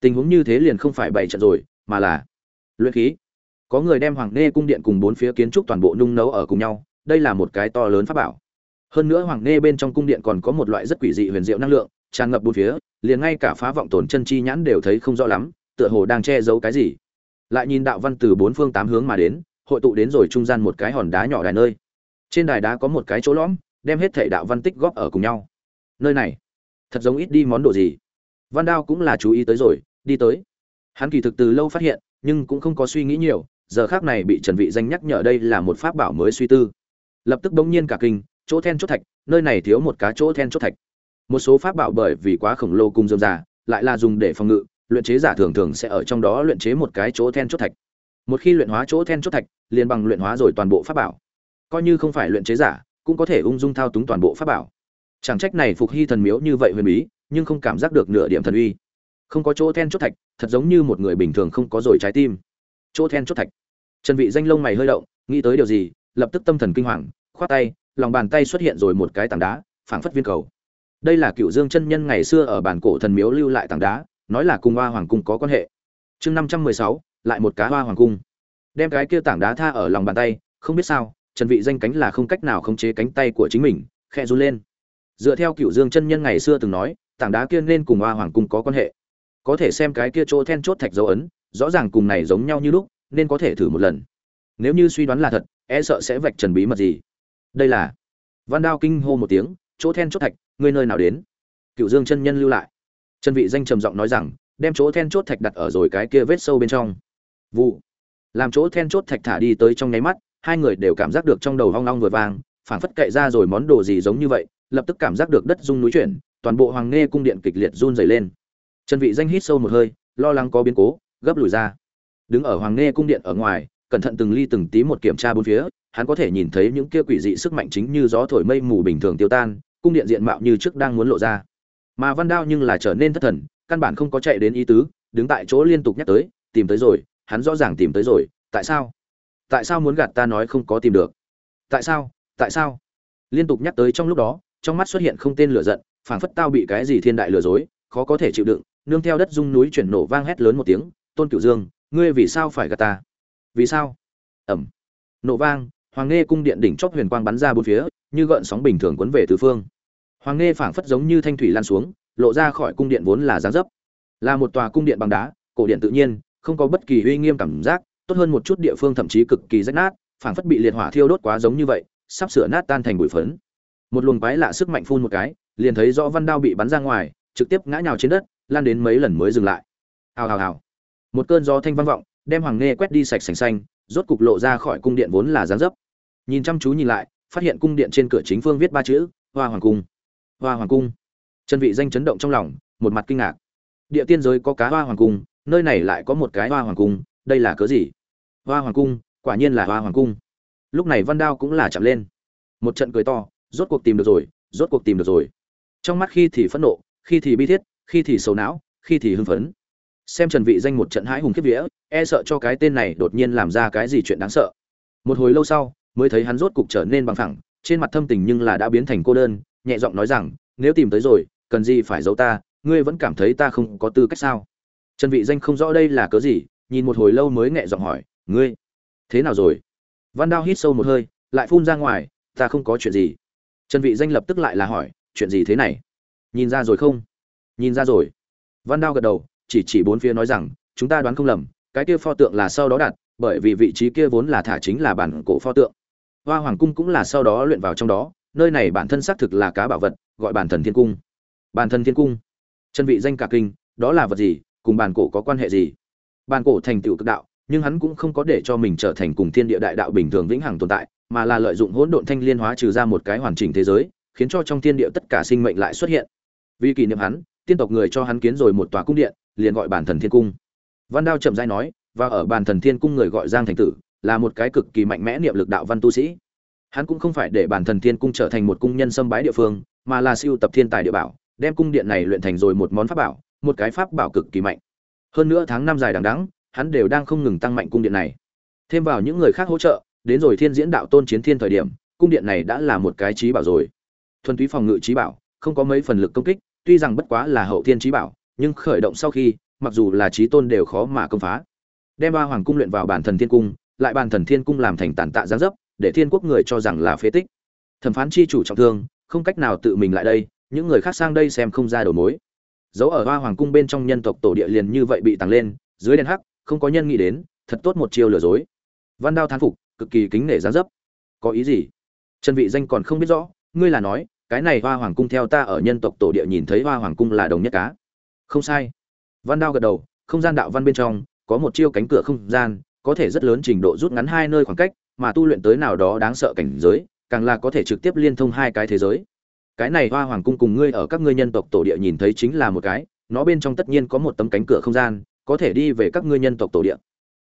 Tình huống như thế liền không phải bảy trận rồi, mà là luyện khí. Có người đem hoàng nê cung điện cùng bốn phía kiến trúc toàn bộ nung nấu ở cùng nhau, đây là một cái to lớn pháp bảo. Hơn nữa hoàng nê bên trong cung điện còn có một loại rất quỷ dị huyền diệu năng lượng, tràn ngập bốn phía, liền ngay cả phá vọng tổn chân chi nhãn đều thấy không rõ lắm, tựa hồ đang che giấu cái gì. Lại nhìn đạo văn từ bốn phương tám hướng mà đến, hội tụ đến rồi trung gian một cái hòn đá nhỏ đài nơi. Trên đài đá có một cái chỗ lõm, đem hết thể đạo văn tích góp ở cùng nhau nơi này, thật giống ít đi món đồ gì. Văn đao cũng là chú ý tới rồi, đi tới. Hắn kỳ thực từ lâu phát hiện, nhưng cũng không có suy nghĩ nhiều, giờ khác này bị trần vị danh nhắc nhở đây là một pháp bảo mới suy tư. Lập tức bỗng nhiên cả kinh, chỗ then chốt thạch, nơi này thiếu một cá chỗ then chốt thạch. Một số pháp bảo bởi vì quá khổng lồ cùng dườm già lại là dùng để phòng ngự, luyện chế giả thường thường sẽ ở trong đó luyện chế một cái chỗ then chốt thạch. Một khi luyện hóa chỗ then chốt thạch, liền bằng luyện hóa rồi toàn bộ pháp bảo. Coi như không phải luyện chế giả, cũng có thể ung dung thao túng toàn bộ pháp bảo chẳng trách này phục hy thần miếu như vậy huyền bí, nhưng không cảm giác được nửa điểm thần uy. Không có chỗ then chốt thạch, thật giống như một người bình thường không có rồi trái tim. Chỗ then chốt thạch. Trần vị danh lông mày hơi động, nghĩ tới điều gì, lập tức tâm thần kinh hoàng, khoát tay, lòng bàn tay xuất hiện rồi một cái tảng đá, phảng phất viên cầu. Đây là cựu dương chân nhân ngày xưa ở bản cổ thần miếu lưu lại tảng đá, nói là cùng hoa hoàng cung có quan hệ. Chương năm trăm mười sáu, lại một cá hoa hoàng cung. Đem cái kia tảng đá tha ở lòng bàn tay, không biết sao, trần vị danh cánh là không cách nào khống chế cánh tay của chính mình, khẽ run lên dựa theo cựu dương chân nhân ngày xưa từng nói, tảng đá kia nên cùng hoa hoàng cung có quan hệ. Có thể xem cái kia chỗ then chốt thạch dấu ấn, rõ ràng cùng này giống nhau như lúc, nên có thể thử một lần. Nếu như suy đoán là thật e sợ sẽ vạch trần bí mật gì. Đây là văn đao kinh hô một tiếng, chỗ then chốt thạch, ngươi nơi nào đến? Cựu dương chân nhân lưu lại. Chân vị danh trầm giọng nói rằng, đem chỗ then chốt thạch đặt ở rồi cái kia vết sâu bên trong. Vụ. Làm chỗ then chốt thạch thả đi tới trong nháy mắt, hai người đều cảm giác được trong đầu hoang long vừa vang, phảng phất cậy ra rồi món đồ gì giống như vậy lập tức cảm giác được đất rung núi chuyển, toàn bộ hoàng nghe cung điện kịch liệt run rẩy lên. Trần vị danh hít sâu một hơi, lo lắng có biến cố, gấp lùi ra. Đứng ở hoàng nghe cung điện ở ngoài, cẩn thận từng ly từng tí một kiểm tra bốn phía, hắn có thể nhìn thấy những kia quỷ dị sức mạnh chính như gió thổi mây mù bình thường tiêu tan, cung điện diện mạo như trước đang muốn lộ ra. Mà văn đao nhưng là trở nên thất thần, căn bản không có chạy đến ý tứ, đứng tại chỗ liên tục nhắc tới, tìm tới rồi, hắn rõ ràng tìm tới rồi, tại sao? Tại sao muốn gạt ta nói không có tìm được? Tại sao? Tại sao? Liên tục nhắc tới trong lúc đó trong mắt xuất hiện không tên lửa giận, phảng phất tao bị cái gì thiên đại lừa dối, khó có thể chịu đựng, nương theo đất rung núi chuyển nổ vang hét lớn một tiếng, tôn cửu dương, ngươi vì sao phải gạt ta? Vì sao? Ẩm nổ vang, hoàng nghe cung điện đỉnh chóp huyền quang bắn ra bốn phía, như gợn sóng bình thường cuốn về tứ phương. Hoàng nghe phảng phất giống như thanh thủy lan xuống, lộ ra khỏi cung điện vốn là dáng dấp. Là một tòa cung điện bằng đá, cổ điện tự nhiên, không có bất kỳ uy nghiêm cảm giác, tốt hơn một chút địa phương thậm chí cực kỳ rách nát, phảng phất bị liệt hỏa thiêu đốt quá giống như vậy, sắp sửa nát tan thành bụi phấn một luồng quái lạ sức mạnh phun một cái, liền thấy rõ văn đao bị bắn ra ngoài, trực tiếp ngã nhào trên đất, lan đến mấy lần mới dừng lại. Hào hào hào. Một cơn gió thanh vang vọng, đem hoàng nghe quét đi sạch sành xanh, rốt cục lộ ra khỏi cung điện vốn là dáng dấp. Nhìn chăm chú nhìn lại, phát hiện cung điện trên cửa chính phương viết ba chữ, hoa hoàng cung. Hoa hoàng cung. Chân vị danh chấn động trong lòng, một mặt kinh ngạc. Địa tiên giới có cá hoa hoàng cung, nơi này lại có một cái hoa hoàng cung, đây là cớ gì? Hoa hoàng cung, quả nhiên là hoa hoàng cung. Lúc này văn đao cũng là chạm lên. Một trận cười to rốt cuộc tìm được rồi, rốt cuộc tìm được rồi. Trong mắt khi thì phẫn nộ, khi thì bi thiết, khi thì sầu não, khi thì hưng phấn. Xem trần vị danh một trận hãi hùng kiếp vía e sợ cho cái tên này đột nhiên làm ra cái gì chuyện đáng sợ. Một hồi lâu sau, mới thấy hắn rốt cục trở nên bằng phẳng, trên mặt thâm tình nhưng là đã biến thành cô đơn, nhẹ giọng nói rằng, nếu tìm tới rồi, cần gì phải giấu ta, ngươi vẫn cảm thấy ta không có tư cách sao? Trần vị danh không rõ đây là cớ gì, nhìn một hồi lâu mới nhẹ giọng hỏi, ngươi, thế nào rồi? Văn đao hít sâu một hơi, lại phun ra ngoài, ta không có chuyện gì trần vị danh lập tức lại là hỏi, chuyện gì thế này? Nhìn ra rồi không? Nhìn ra rồi. Văn đao gật đầu, chỉ chỉ bốn phía nói rằng, chúng ta đoán không lầm, cái kia pho tượng là sau đó đặt, bởi vì vị trí kia vốn là thả chính là bản cổ pho tượng. Hoa hoàng cung cũng là sau đó luyện vào trong đó, nơi này bản thân xác thực là cá bảo vật, gọi bản thần thiên cung. Bản thần thiên cung? Chân vị danh cả kinh, đó là vật gì, cùng bản cổ có quan hệ gì? Bản cổ thành tựu cực đạo, nhưng hắn cũng không có để cho mình trở thành cùng thiên địa đại đạo bình thường vĩnh hằng tồn tại mà là lợi dụng hỗn độn thanh liên hóa trừ ra một cái hoàn chỉnh thế giới, khiến cho trong thiên địa tất cả sinh mệnh lại xuất hiện. Vì kỷ niệm hắn, tiên tộc người cho hắn kiến rồi một tòa cung điện, liền gọi bản thần thiên cung. Văn đao chậm rãi nói, và ở bản thần thiên cung người gọi giang thành tử, là một cái cực kỳ mạnh mẽ niệm lực đạo văn tu sĩ. Hắn cũng không phải để bản thần thiên cung trở thành một cung nhân xâm bái địa phương, mà là siêu tập thiên tài địa bảo, đem cung điện này luyện thành rồi một món pháp bảo, một cái pháp bảo cực kỳ mạnh. Hơn nữa tháng năm dài đằng đẵng, hắn đều đang không ngừng tăng mạnh cung điện này. Thêm vào những người khác hỗ trợ đến rồi thiên diễn đạo tôn chiến thiên thời điểm, cung điện này đã là một cái trí bảo rồi. Thuần túy phòng ngự trí bảo, không có mấy phần lực công kích, tuy rằng bất quá là hậu thiên trí bảo, nhưng khởi động sau khi, mặc dù là trí tôn đều khó mà công phá. Đem ba hoàng cung luyện vào bản thần thiên cung, lại bản thần thiên cung làm thành tàn tạ giáng dấp, để thiên quốc người cho rằng là phế tích. Thẩm phán chi chủ trọng thương, không cách nào tự mình lại đây, những người khác sang đây xem không ra đầu mối. Dấu ở hoa hoàng cung bên trong nhân tộc tổ địa liền như vậy bị tàng lên, dưới đèn hắc, không có nhân nghĩ đến, thật tốt một chiêu lừa dối. Văn đao thán phục cực kỳ kính nể giáng dấp. Có ý gì? Trần vị danh còn không biết rõ, ngươi là nói, cái này hoa hoàng cung theo ta ở nhân tộc tổ địa nhìn thấy hoa hoàng cung là đồng nhất cá. Không sai. Văn đao gật đầu, không gian đạo văn bên trong, có một chiêu cánh cửa không gian, có thể rất lớn trình độ rút ngắn hai nơi khoảng cách, mà tu luyện tới nào đó đáng sợ cảnh giới, càng là có thể trực tiếp liên thông hai cái thế giới. Cái này hoa hoàng cung cùng ngươi ở các ngươi nhân tộc tổ địa nhìn thấy chính là một cái, nó bên trong tất nhiên có một tấm cánh cửa không gian, có thể đi về các ngươi nhân tộc tổ địa.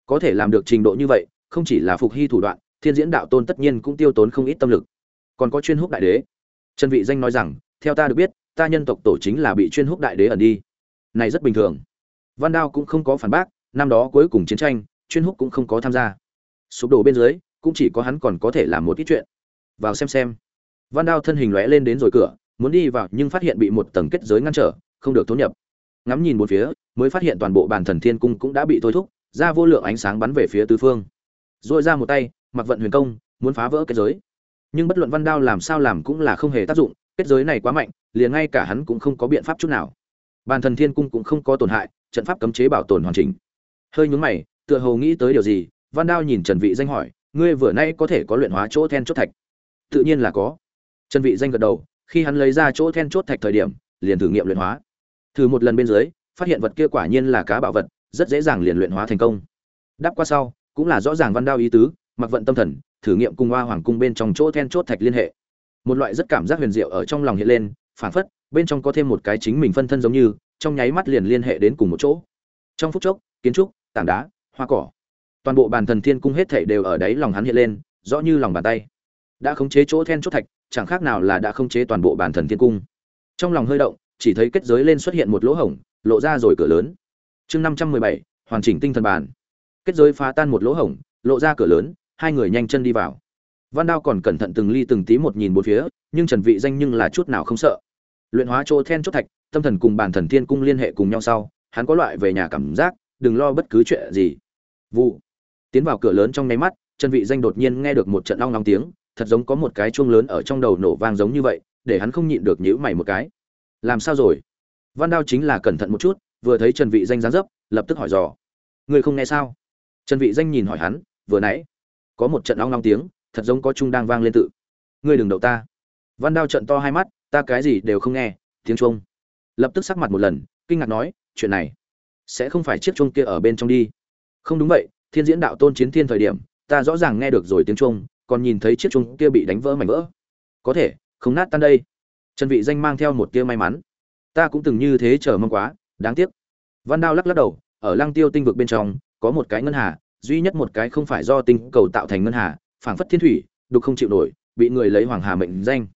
Có thể làm được trình độ như vậy không chỉ là phục hy thủ đoạn, thiên diễn đạo tôn tất nhiên cũng tiêu tốn không ít tâm lực. Còn có chuyên húc đại đế. Trần vị danh nói rằng, theo ta được biết, ta nhân tộc tổ chính là bị chuyên húc đại đế ẩn đi. Này rất bình thường. Văn đao cũng không có phản bác, năm đó cuối cùng chiến tranh, chuyên húc cũng không có tham gia. Sụp đổ bên dưới, cũng chỉ có hắn còn có thể làm một ít chuyện. Vào xem xem. Văn đao thân hình lóe lên đến rồi cửa, muốn đi vào nhưng phát hiện bị một tầng kết giới ngăn trở, không được thốn nhập. Ngắm nhìn một phía, mới phát hiện toàn bộ bàn thần thiên cung cũng đã bị thôi thúc, ra vô lượng ánh sáng bắn về phía tứ phương dội ra một tay, mặc vận huyền công, muốn phá vỡ kết giới. Nhưng bất luận văn đao làm sao làm cũng là không hề tác dụng, kết giới này quá mạnh, liền ngay cả hắn cũng không có biện pháp chút nào. Bàn thần thiên cung cũng không có tổn hại, trận pháp cấm chế bảo tồn hoàn chỉnh. Hơi nhúng mày, tựa hồ nghĩ tới điều gì, văn đao nhìn trần vị danh hỏi, ngươi vừa nay có thể có luyện hóa chỗ then chốt thạch? Tự nhiên là có. Trần vị danh gật đầu, khi hắn lấy ra chỗ then chốt thạch thời điểm, liền thử nghiệm luyện hóa. Thử một lần bên dưới, phát hiện vật kia quả nhiên là cá bảo vật, rất dễ dàng liền luyện hóa thành công. Đáp qua sau cũng là rõ ràng văn đao ý tứ, mặc vận tâm thần, thử nghiệm cung hoa hoàng cung bên trong chỗ then chốt thạch liên hệ. Một loại rất cảm giác huyền diệu ở trong lòng hiện lên phản phất, bên trong có thêm một cái chính mình phân thân giống như, trong nháy mắt liền liên hệ đến cùng một chỗ. Trong phút chốc, kiến trúc, tảng đá, hoa cỏ, toàn bộ bàn thần thiên cung hết thảy đều ở đấy lòng hắn hiện lên, rõ như lòng bàn tay. Đã khống chế chỗ then chốt thạch, chẳng khác nào là đã khống chế toàn bộ bàn thần thiên cung. Trong lòng hơi động, chỉ thấy kết giới lên xuất hiện một lỗ hổng, lộ ra rồi cửa lớn. Chương năm trăm mười bảy, hoàn chỉnh tinh thần bàn kết giới phá tan một lỗ hổng, lộ ra cửa lớn, hai người nhanh chân đi vào. Văn đao còn cẩn thận từng ly từng tí một nhìn bốn phía, nhưng trần vị danh nhưng là chút nào không sợ. Luyện hóa chỗ then chốt thạch, tâm thần cùng bản thần thiên cung liên hệ cùng nhau sau, hắn có loại về nhà cảm giác, đừng lo bất cứ chuyện gì. Vụ. Tiến vào cửa lớn trong nháy mắt, trần vị danh đột nhiên nghe được một trận long long tiếng, thật giống có một cái chuông lớn ở trong đầu nổ vang giống như vậy, để hắn không nhịn được nhíu mày một cái. Làm sao rồi? Văn đao chính là cẩn thận một chút, vừa thấy trần vị danh dáng dấp, lập tức hỏi dò. Người không nghe sao? Trần vị danh nhìn hỏi hắn, vừa nãy, có một trận long long tiếng, thật giống có trung đang vang lên tự. Ngươi đừng đậu ta. Văn đao trận to hai mắt, ta cái gì đều không nghe, tiếng chuông. Lập tức sắc mặt một lần, kinh ngạc nói, chuyện này sẽ không phải chiếc chuông kia ở bên trong đi. Không đúng vậy, thiên diễn đạo tôn chiến thiên thời điểm, ta rõ ràng nghe được rồi tiếng chuông, còn nhìn thấy chiếc chuông kia bị đánh vỡ mảnh vỡ. Có thể, không nát tan đây. Trần vị danh mang theo một tia may mắn. Ta cũng từng như thế chờ mong quá, đáng tiếc. Văn đao lắc lắc đầu, ở lăng tiêu tinh vực bên trong có một cái ngân hà, duy nhất một cái không phải do tinh cầu tạo thành ngân hà, phảng phất thiên thủy, đục không chịu nổi, bị người lấy hoàng hà mệnh danh.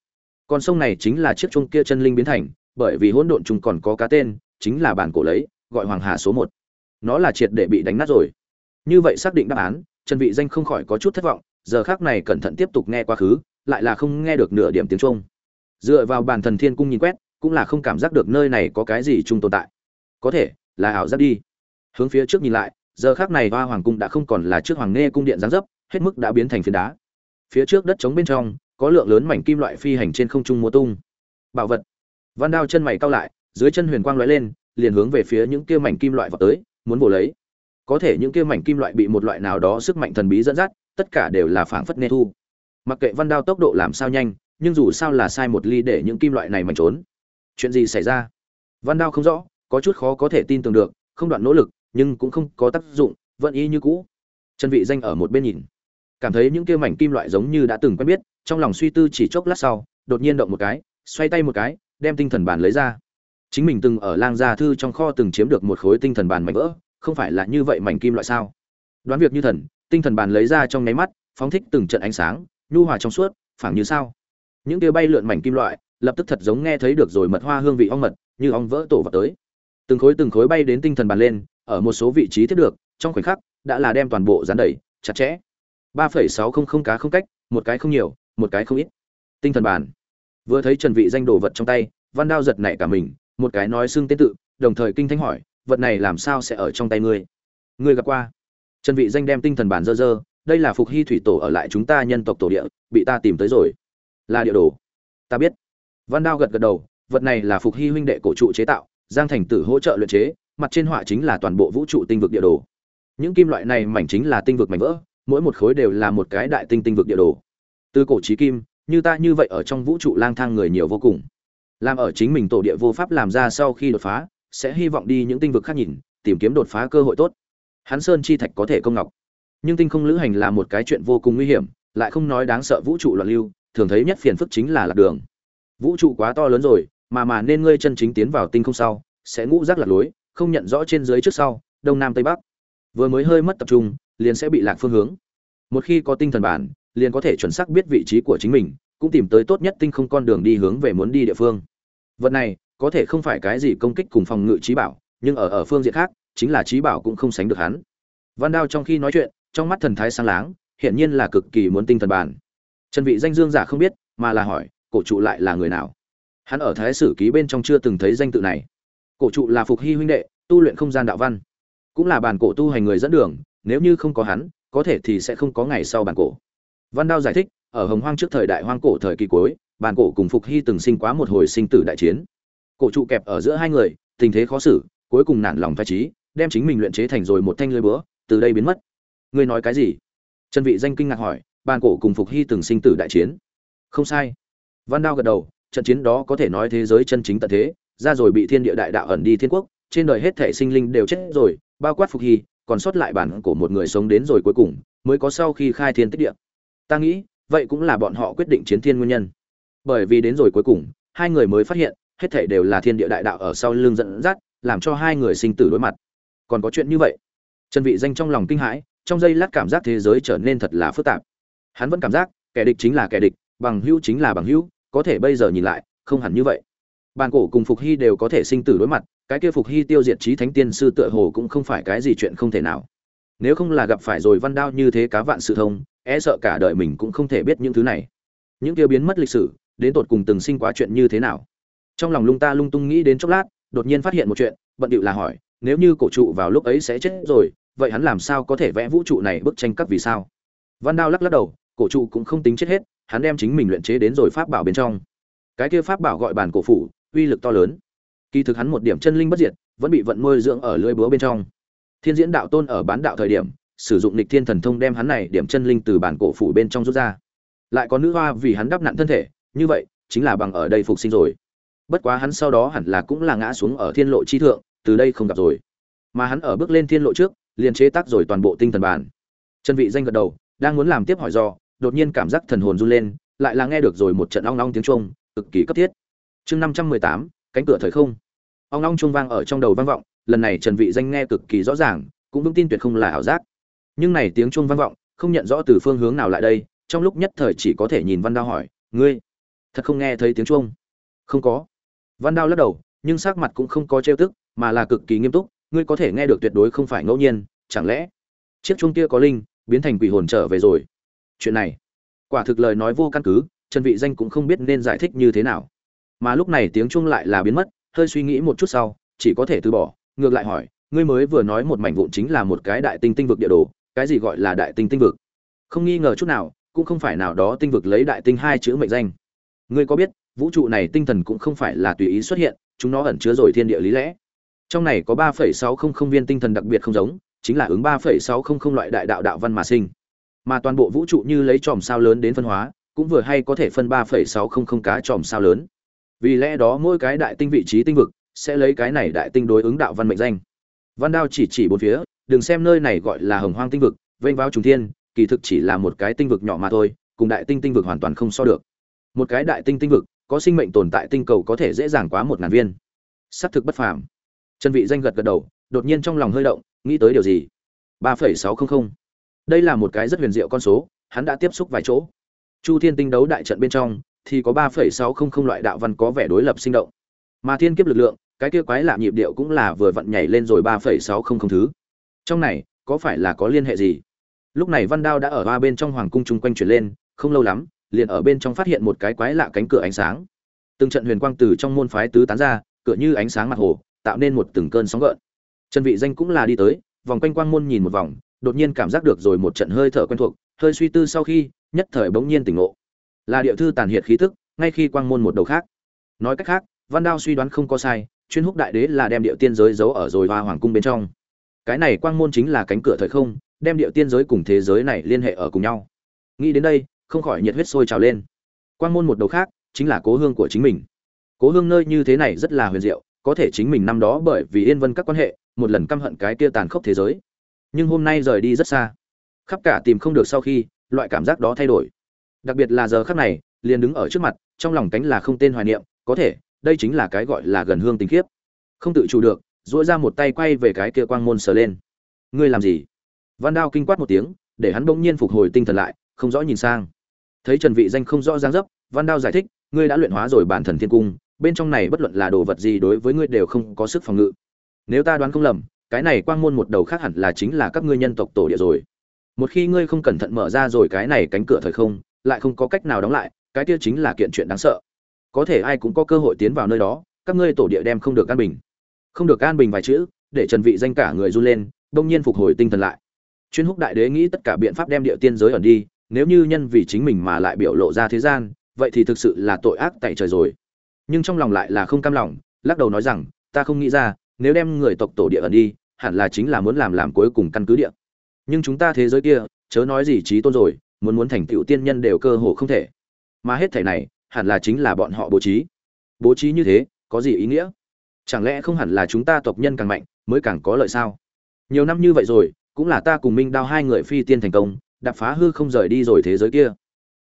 Con sông này chính là chiếc chuông kia chân linh biến thành, bởi vì hỗn độn chung còn có cá tên, chính là bản cổ lấy, gọi hoàng hà số một. Nó là triệt để bị đánh nát rồi. Như vậy xác định đáp án, trần vị danh không khỏi có chút thất vọng, giờ khắc này cẩn thận tiếp tục nghe quá khứ, lại là không nghe được nửa điểm tiếng trung dựa vào bản thần thiên cung nhìn quét, cũng là không cảm giác được nơi này có cái gì chung tồn tại. Có thể là ảo giác đi. Hướng phía trước nhìn lại giờ khắc này hoa hoàng cung đã không còn là trước hoàng nghe cung điện giáng dấp, hết mức đã biến thành phiến đá. Phía trước đất trống bên trong, có lượng lớn mảnh kim loại phi hành trên không trung múa tung. Bảo vật. Văn đao chân mày cao lại, dưới chân huyền quang lóe lên, liền hướng về phía những kia mảnh kim loại vào tới, muốn bổ lấy. Có thể những kia mảnh kim loại bị một loại nào đó sức mạnh thần bí dẫn dắt, tất cả đều là phảng phất nê thu. Mặc kệ văn đao tốc độ làm sao nhanh, nhưng dù sao là sai một ly để những kim loại này mảnh trốn. Chuyện gì xảy ra? Văn đao không rõ, có chút khó có thể tin tưởng được, không đoạn nỗ lực nhưng cũng không có tác dụng, vẫn y như cũ. Trần vị danh ở một bên nhìn, cảm thấy những kia mảnh kim loại giống như đã từng quen biết, trong lòng suy tư chỉ chốc lát sau, đột nhiên động một cái, xoay tay một cái, đem tinh thần bàn lấy ra. Chính mình từng ở lang gia thư trong kho từng chiếm được một khối tinh thần bàn mảnh vỡ, không phải là như vậy mảnh kim loại sao? Đoán việc như thần, tinh thần bàn lấy ra trong nháy mắt, phóng thích từng trận ánh sáng, nhu hòa trong suốt phảng như sao. Những kia bay lượn mảnh kim loại, lập tức thật giống nghe thấy được rồi mật hoa hương vị ong mật, như ong vỡ tổ vào tới. Từng khối từng khối bay đến tinh thần bàn lên ở một số vị trí thiết được, trong khoảnh khắc, đã là đem toàn bộ dán đầy, chặt chẽ. ba phẩy sáu không không cá không cách, một cái không nhiều, một cái không ít. Tinh thần bản. vừa thấy trần vị danh đồ vật trong tay, văn đao giật nảy cả mình, một cái nói xưng tên tự, đồng thời kinh thánh hỏi, vật này làm sao sẽ ở trong tay ngươi? Ngươi gặp qua? Trần vị danh đem tinh thần bản dơ dơ, đây là phục hy thủy tổ ở lại chúng ta nhân tộc tổ địa, bị ta tìm tới rồi. Là địa đồ. Ta biết. Văn đao gật gật đầu, vật này là phục hy huynh đệ cổ trụ chế tạo, giang thành tử hỗ trợ luyện chế mặt trên họa chính là toàn bộ vũ trụ tinh vực địa đồ. Những kim loại này mảnh chính là tinh vực mảnh vỡ, mỗi một khối đều là một cái đại tinh tinh vực địa đồ. Từ cổ chí kim, như ta như vậy ở trong vũ trụ lang thang người nhiều vô cùng. Làm ở chính mình tổ địa vô pháp làm ra sau khi đột phá, sẽ hy vọng đi những tinh vực khác nhìn, tìm kiếm đột phá cơ hội tốt. Hắn sơn chi thạch có thể công ngọc. Nhưng tinh không lữ hành là một cái chuyện vô cùng nguy hiểm, lại không nói đáng sợ vũ trụ loạn lưu, thường thấy nhất phiền phức chính là lạc đường. Vũ trụ quá to lớn rồi, mà mà nên ngươi chân chính tiến vào tinh không sau, sẽ ngũ rác lạc lối không nhận rõ trên dưới trước sau, đông nam tây bắc. Vừa mới hơi mất tập trung, liền sẽ bị lạc phương hướng. Một khi có tinh thần bản, liền có thể chuẩn xác biết vị trí của chính mình, cũng tìm tới tốt nhất tinh không con đường đi hướng về muốn đi địa phương. Vật này, có thể không phải cái gì công kích cùng phòng ngự trí bảo, nhưng ở ở phương diện khác, chính là trí bảo cũng không sánh được hắn. Văn đao trong khi nói chuyện, trong mắt thần thái sáng láng, hiển nhiên là cực kỳ muốn tinh thần bản. Trần vị danh dương giả không biết, mà là hỏi, cổ trụ lại là người nào? Hắn ở thái sử ký bên trong chưa từng thấy danh tự này cổ trụ là phục hy huynh đệ, tu luyện không gian đạo văn. Cũng là bản cổ tu hành người dẫn đường, nếu như không có hắn, có thể thì sẽ không có ngày sau bản cổ. Văn đao giải thích, ở hồng hoang trước thời đại hoang cổ thời kỳ cuối, bản cổ cùng phục hy từng sinh quá một hồi sinh tử đại chiến. Cổ trụ kẹp ở giữa hai người, tình thế khó xử, cuối cùng nản lòng phái trí, đem chính mình luyện chế thành rồi một thanh lưới búa, từ đây biến mất. Ngươi nói cái gì? Trần vị danh kinh ngạc hỏi, bản cổ cùng phục hy từng sinh tử đại chiến. Không sai. Văn đao gật đầu, trận chiến đó có thể nói thế giới chân chính tận thế ra rồi bị thiên địa đại đạo ẩn đi thiên quốc, trên đời hết thể sinh linh đều chết rồi, bao quát phục hy, còn sót lại bản của một người sống đến rồi cuối cùng, mới có sau khi khai thiên tích địa. Ta nghĩ, vậy cũng là bọn họ quyết định chiến thiên nguyên nhân. Bởi vì đến rồi cuối cùng, hai người mới phát hiện, hết thể đều là thiên địa đại đạo ở sau lưng dẫn dắt, làm cho hai người sinh tử đối mặt. Còn có chuyện như vậy. Trần vị danh trong lòng kinh hãi, trong giây lát cảm giác thế giới trở nên thật là phức tạp. Hắn vẫn cảm giác, kẻ địch chính là kẻ địch, bằng hữu chính là bằng hữu, có thể bây giờ nhìn lại, không hẳn như vậy bàn cổ cùng phục hy đều có thể sinh tử đối mặt, cái kia phục hy tiêu diệt trí thánh tiên sư tựa hồ cũng không phải cái gì chuyện không thể nào. Nếu không là gặp phải rồi văn đao như thế cá vạn sự thông e sợ cả đời mình cũng không thể biết những thứ này. Những kia biến mất lịch sử, đến tột cùng từng sinh quá chuyện như thế nào? Trong lòng lung ta lung tung nghĩ đến chốc lát, đột nhiên phát hiện một chuyện, bận điệu là hỏi, nếu như cổ trụ vào lúc ấy sẽ chết rồi, vậy hắn làm sao có thể vẽ vũ trụ này bức tranh cấp vì sao? Văn đao lắc lắc đầu, cổ trụ cũng không tính chết hết, hắn đem chính mình luyện chế đến rồi pháp bảo bên trong. Cái kia pháp bảo gọi bản cổ phủ uy lực to lớn. Kỳ thực hắn một điểm chân linh bất diệt, vẫn bị vận nuôi dưỡng ở lưỡi búa bên trong. Thiên diễn đạo tôn ở bán đạo thời điểm, sử dụng lịch thiên thần thông đem hắn này điểm chân linh từ bản cổ phủ bên trong rút ra. Lại có nữ hoa vì hắn đắp nặn thân thể, như vậy, chính là bằng ở đây phục sinh rồi. Bất quá hắn sau đó hẳn là cũng là ngã xuống ở thiên lộ chi thượng, từ đây không gặp rồi. Mà hắn ở bước lên thiên lộ trước, liền chế tác rồi toàn bộ tinh thần bản. Chân vị danh gật đầu, đang muốn làm tiếp hỏi do, đột nhiên cảm giác thần hồn run lên, lại là nghe được rồi một trận ong ong tiếng chuông, cực kỳ cấp thiết chương năm trăm mười tám, cánh cửa thời không. Ong ong chuông vang ở trong đầu vang vọng, lần này trần vị danh nghe cực kỳ rõ ràng, cũng vững tin tuyệt không là ảo giác. Nhưng này tiếng chuông vang vọng, không nhận rõ từ phương hướng nào lại đây, trong lúc nhất thời chỉ có thể nhìn văn đao hỏi, ngươi, thật không nghe thấy tiếng chuông? Không có. Văn đao lắc đầu, nhưng sắc mặt cũng không có trêu tức, mà là cực kỳ nghiêm túc, ngươi có thể nghe được tuyệt đối không phải ngẫu nhiên, chẳng lẽ chiếc chuông kia có linh, biến thành quỷ hồn trở về rồi? Chuyện này, quả thực lời nói vô căn cứ, trần vị danh cũng không biết nên giải thích như thế nào mà lúc này tiếng chuông lại là biến mất, hơi suy nghĩ một chút sau, chỉ có thể từ bỏ, ngược lại hỏi, ngươi mới vừa nói một mảnh vụn chính là một cái đại tinh tinh vực địa đồ, cái gì gọi là đại tinh tinh vực? Không nghi ngờ chút nào, cũng không phải nào đó tinh vực lấy đại tinh hai chữ mệnh danh. Ngươi có biết, vũ trụ này tinh thần cũng không phải là tùy ý xuất hiện, chúng nó ẩn chứa rồi thiên địa lý lẽ. Trong này có ba phẩy sáu không không viên tinh thần đặc biệt không giống, chính là ứng ba phẩy sáu không không loại đại đạo đạo văn mà sinh. Mà toàn bộ vũ trụ như lấy chòm sao lớn đến phân hóa, cũng vừa hay có thể phân ba phẩy sáu không không cá chòm sao lớn vì lẽ đó mỗi cái đại tinh vị trí tinh vực sẽ lấy cái này đại tinh đối ứng đạo văn mệnh danh. Văn đao chỉ chỉ bốn phía, đừng xem nơi này gọi là hồng hoang tinh vực, vênh vào trùng thiên, kỳ thực chỉ là một cái tinh vực nhỏ mà thôi, cùng đại tinh tinh vực hoàn toàn không so được. Một cái đại tinh tinh vực, có sinh mệnh tồn tại tinh cầu có thể dễ dàng quá một ngàn viên. Xác thực bất phàm. Chân vị danh gật gật đầu, đột nhiên trong lòng hơi động, nghĩ tới điều gì? ba phẩy sáu không không. Đây là một cái rất huyền diệu con số, hắn đã tiếp xúc vài chỗ. Chu thiên tinh đấu đại trận bên trong thì có ba phẩy sáu không không loại đạo văn có vẻ đối lập sinh động. Mà thiên kiếp lực lượng, cái kia quái lạ nhịp điệu cũng là vừa vặn nhảy lên rồi ba phẩy sáu không không thứ. Trong này, có phải là có liên hệ gì? Lúc này văn đao đã ở ba bên trong hoàng cung chung quanh chuyển lên, không lâu lắm, liền ở bên trong phát hiện một cái quái lạ cánh cửa ánh sáng. Từng trận huyền quang từ trong môn phái tứ tán ra, cửa như ánh sáng mặt hồ, tạo nên một từng cơn sóng gợn. Trần vị danh cũng là đi tới, vòng quanh quang môn nhìn một vòng, đột nhiên cảm giác được rồi một trận hơi thở quen thuộc, hơi suy tư sau khi, nhất thời bỗng nhiên tỉnh ngộ là địa thư tàn hiệt khí tức, ngay khi quang môn một đầu khác. Nói cách khác, văn đao suy đoán không có sai, chuyên húc đại đế là đem địa tiên giới giấu ở rồi hoa hoàng cung bên trong. Cái này quang môn chính là cánh cửa thời không, đem địa tiên giới cùng thế giới này liên hệ ở cùng nhau. Nghĩ đến đây, không khỏi nhiệt huyết sôi trào lên. Quang môn một đầu khác, chính là cố hương của chính mình. Cố hương nơi như thế này rất là huyền diệu, có thể chính mình năm đó bởi vì yên vân các quan hệ, một lần căm hận cái kia tàn khốc thế giới. Nhưng hôm nay rời đi rất xa. Khắp cả tìm không được sau khi, loại cảm giác đó thay đổi đặc biệt là giờ khắc này, liền đứng ở trước mặt, trong lòng cánh là không tên hoài niệm, có thể, đây chính là cái gọi là gần hương tình khiếp. Không tự chủ được dỗi ra một tay quay về cái kia quang môn sờ lên. Ngươi làm gì? Văn đao kinh quát một tiếng, để hắn bỗng nhiên phục hồi tinh thần lại, không rõ nhìn sang. Thấy trần vị danh không rõ dáng dấp, văn đao giải thích, ngươi đã luyện hóa rồi bản thần thiên cung, bên trong này bất luận là đồ vật gì đối với ngươi đều không có sức phòng ngự. Nếu ta đoán không lầm, cái này quang môn một đầu khác hẳn là chính là các ngươi nhân tộc tổ địa rồi. Một khi ngươi không cẩn thận mở ra rồi cái này cánh cửa thời không lại không có cách nào đóng lại, cái kia chính là kiện chuyện đáng sợ. Có thể ai cũng có cơ hội tiến vào nơi đó, các ngươi tổ địa đem không được an bình. Không được an bình vài chữ, để trần vị danh cả người run lên đông nhiên phục hồi tinh thần lại. Chuyên húc đại đế nghĩ tất cả biện pháp đem địa tiên giới ẩn đi, nếu như nhân vì chính mình mà lại biểu lộ ra thế gian, vậy thì thực sự là tội ác tại trời rồi. Nhưng trong lòng lại là không cam lòng, lắc đầu nói rằng, ta không nghĩ ra, nếu đem người tộc tổ địa ẩn đi, hẳn là chính là muốn làm làm cuối cùng căn cứ địa. Nhưng chúng ta thế giới kia, chớ nói gì trí tôn rồi muốn muốn thành tựu tiên nhân đều cơ hồ không thể. Mà hết thảy này, hẳn là chính là bọn họ bố trí. Bố trí như thế, có gì ý nghĩa? Chẳng lẽ không hẳn là chúng ta tộc nhân càng mạnh, mới càng có lợi sao? Nhiều năm như vậy rồi, cũng là ta cùng minh đao hai người phi tiên thành công đập phá hư không rời đi rồi thế giới kia.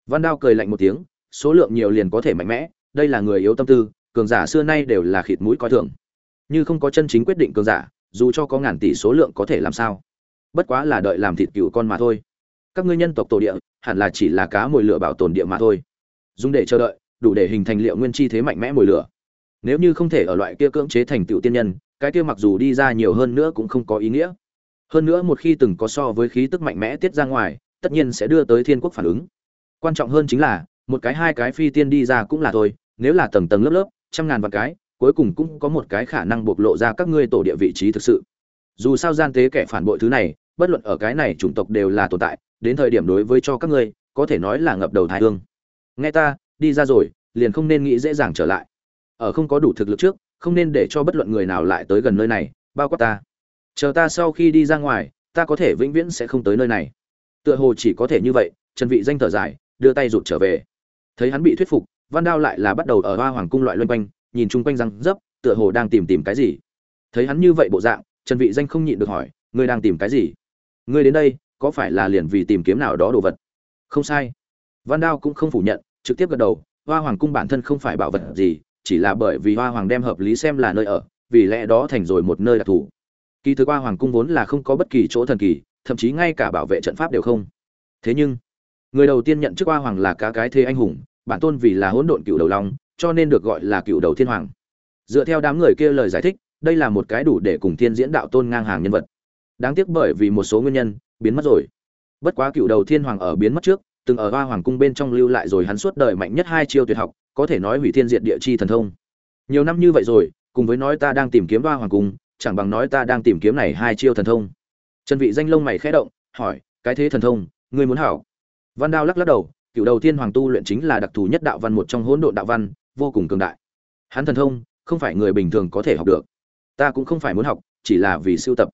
Văn đao cười lạnh một tiếng, số lượng nhiều liền có thể mạnh mẽ, đây là người yếu tâm tư, cường giả xưa nay đều là khịt mũi coi thường. Như không có chân chính quyết định cường giả, dù cho có ngàn tỷ số lượng có thể làm sao? Bất quá là đợi làm thịt cựu con mà thôi các ngươi nhân tộc tổ địa, hẳn là chỉ là cá mồi lửa bảo tồn địa mà thôi. Dùng để chờ đợi, đủ để hình thành liệu nguyên chi thế mạnh mẽ mồi lửa. Nếu như không thể ở loại kia cưỡng chế thành tựu tiên nhân, cái kia mặc dù đi ra nhiều hơn nữa cũng không có ý nghĩa. Hơn nữa một khi từng có so với khí tức mạnh mẽ tiết ra ngoài, tất nhiên sẽ đưa tới thiên quốc phản ứng. Quan trọng hơn chính là, một cái hai cái phi tiên đi ra cũng là thôi, nếu là tầng tầng lớp lớp, trăm ngàn vạn cái, cuối cùng cũng có một cái khả năng bộc lộ ra các ngươi tổ địa vị trí thực sự. Dù sao gian tế kẻ phản bội thứ này, bất luận ở cái này chủng tộc đều là tồn tại đến thời điểm đối với cho các ngươi, có thể nói là ngập đầu thái hương. Nghe ta, đi ra rồi, liền không nên nghĩ dễ dàng trở lại. Ở không có đủ thực lực trước, không nên để cho bất luận người nào lại tới gần nơi này, bao quát ta. Chờ ta sau khi đi ra ngoài, ta có thể vĩnh viễn sẽ không tới nơi này. Tựa hồ chỉ có thể như vậy, trần vị danh thở dài, đưa tay rụt trở về. Thấy hắn bị thuyết phục, văn đao lại là bắt đầu ở hoa hoàng cung loại loanh quanh, nhìn chung quanh răng dấp, tựa hồ đang tìm tìm cái gì. Thấy hắn như vậy bộ dạng, trần vị danh không nhịn được hỏi, ngươi đang tìm cái gì? Ngươi đến đây có phải là liền vì tìm kiếm nào đó đồ vật? Không sai. Văn đao cũng không phủ nhận, trực tiếp gật đầu, hoa hoàng cung bản thân không phải bảo vật gì, chỉ là bởi vì hoa hoàng đem hợp lý xem là nơi ở, vì lẽ đó thành rồi một nơi đặc thù. Kỳ thực hoa hoàng cung vốn là không có bất kỳ chỗ thần kỳ, thậm chí ngay cả bảo vệ trận pháp đều không. Thế nhưng, người đầu tiên nhận chức hoa hoàng là cá cái thế anh hùng, bản tôn vì là hỗn độn cựu đầu long, cho nên được gọi là cựu đầu thiên hoàng. Dựa theo đám người kia lời giải thích, đây là một cái đủ để cùng thiên diễn đạo tôn ngang hàng nhân vật. Đáng tiếc bởi vì một số nguyên nhân biến mất rồi. Bất quá cựu đầu thiên hoàng ở biến mất trước, từng ở hoa hoàng cung bên trong lưu lại rồi hắn suốt đời mạnh nhất hai chiêu tuyệt học, có thể nói hủy thiên diệt địa chi thần thông. Nhiều năm như vậy rồi, cùng với nói ta đang tìm kiếm hoa hoàng cung, chẳng bằng nói ta đang tìm kiếm này hai chiêu thần thông. Trần vị danh lông mày khẽ động, hỏi, cái thế thần thông, ngươi muốn hảo? Văn đao lắc lắc đầu, cựu đầu thiên hoàng tu luyện chính là đặc thù nhất đạo văn, một trong hỗn độn đạo văn, vô cùng cường đại. Hắn thần thông, không phải người bình thường có thể học được. Ta cũng không phải muốn học, chỉ là vì siêu tập.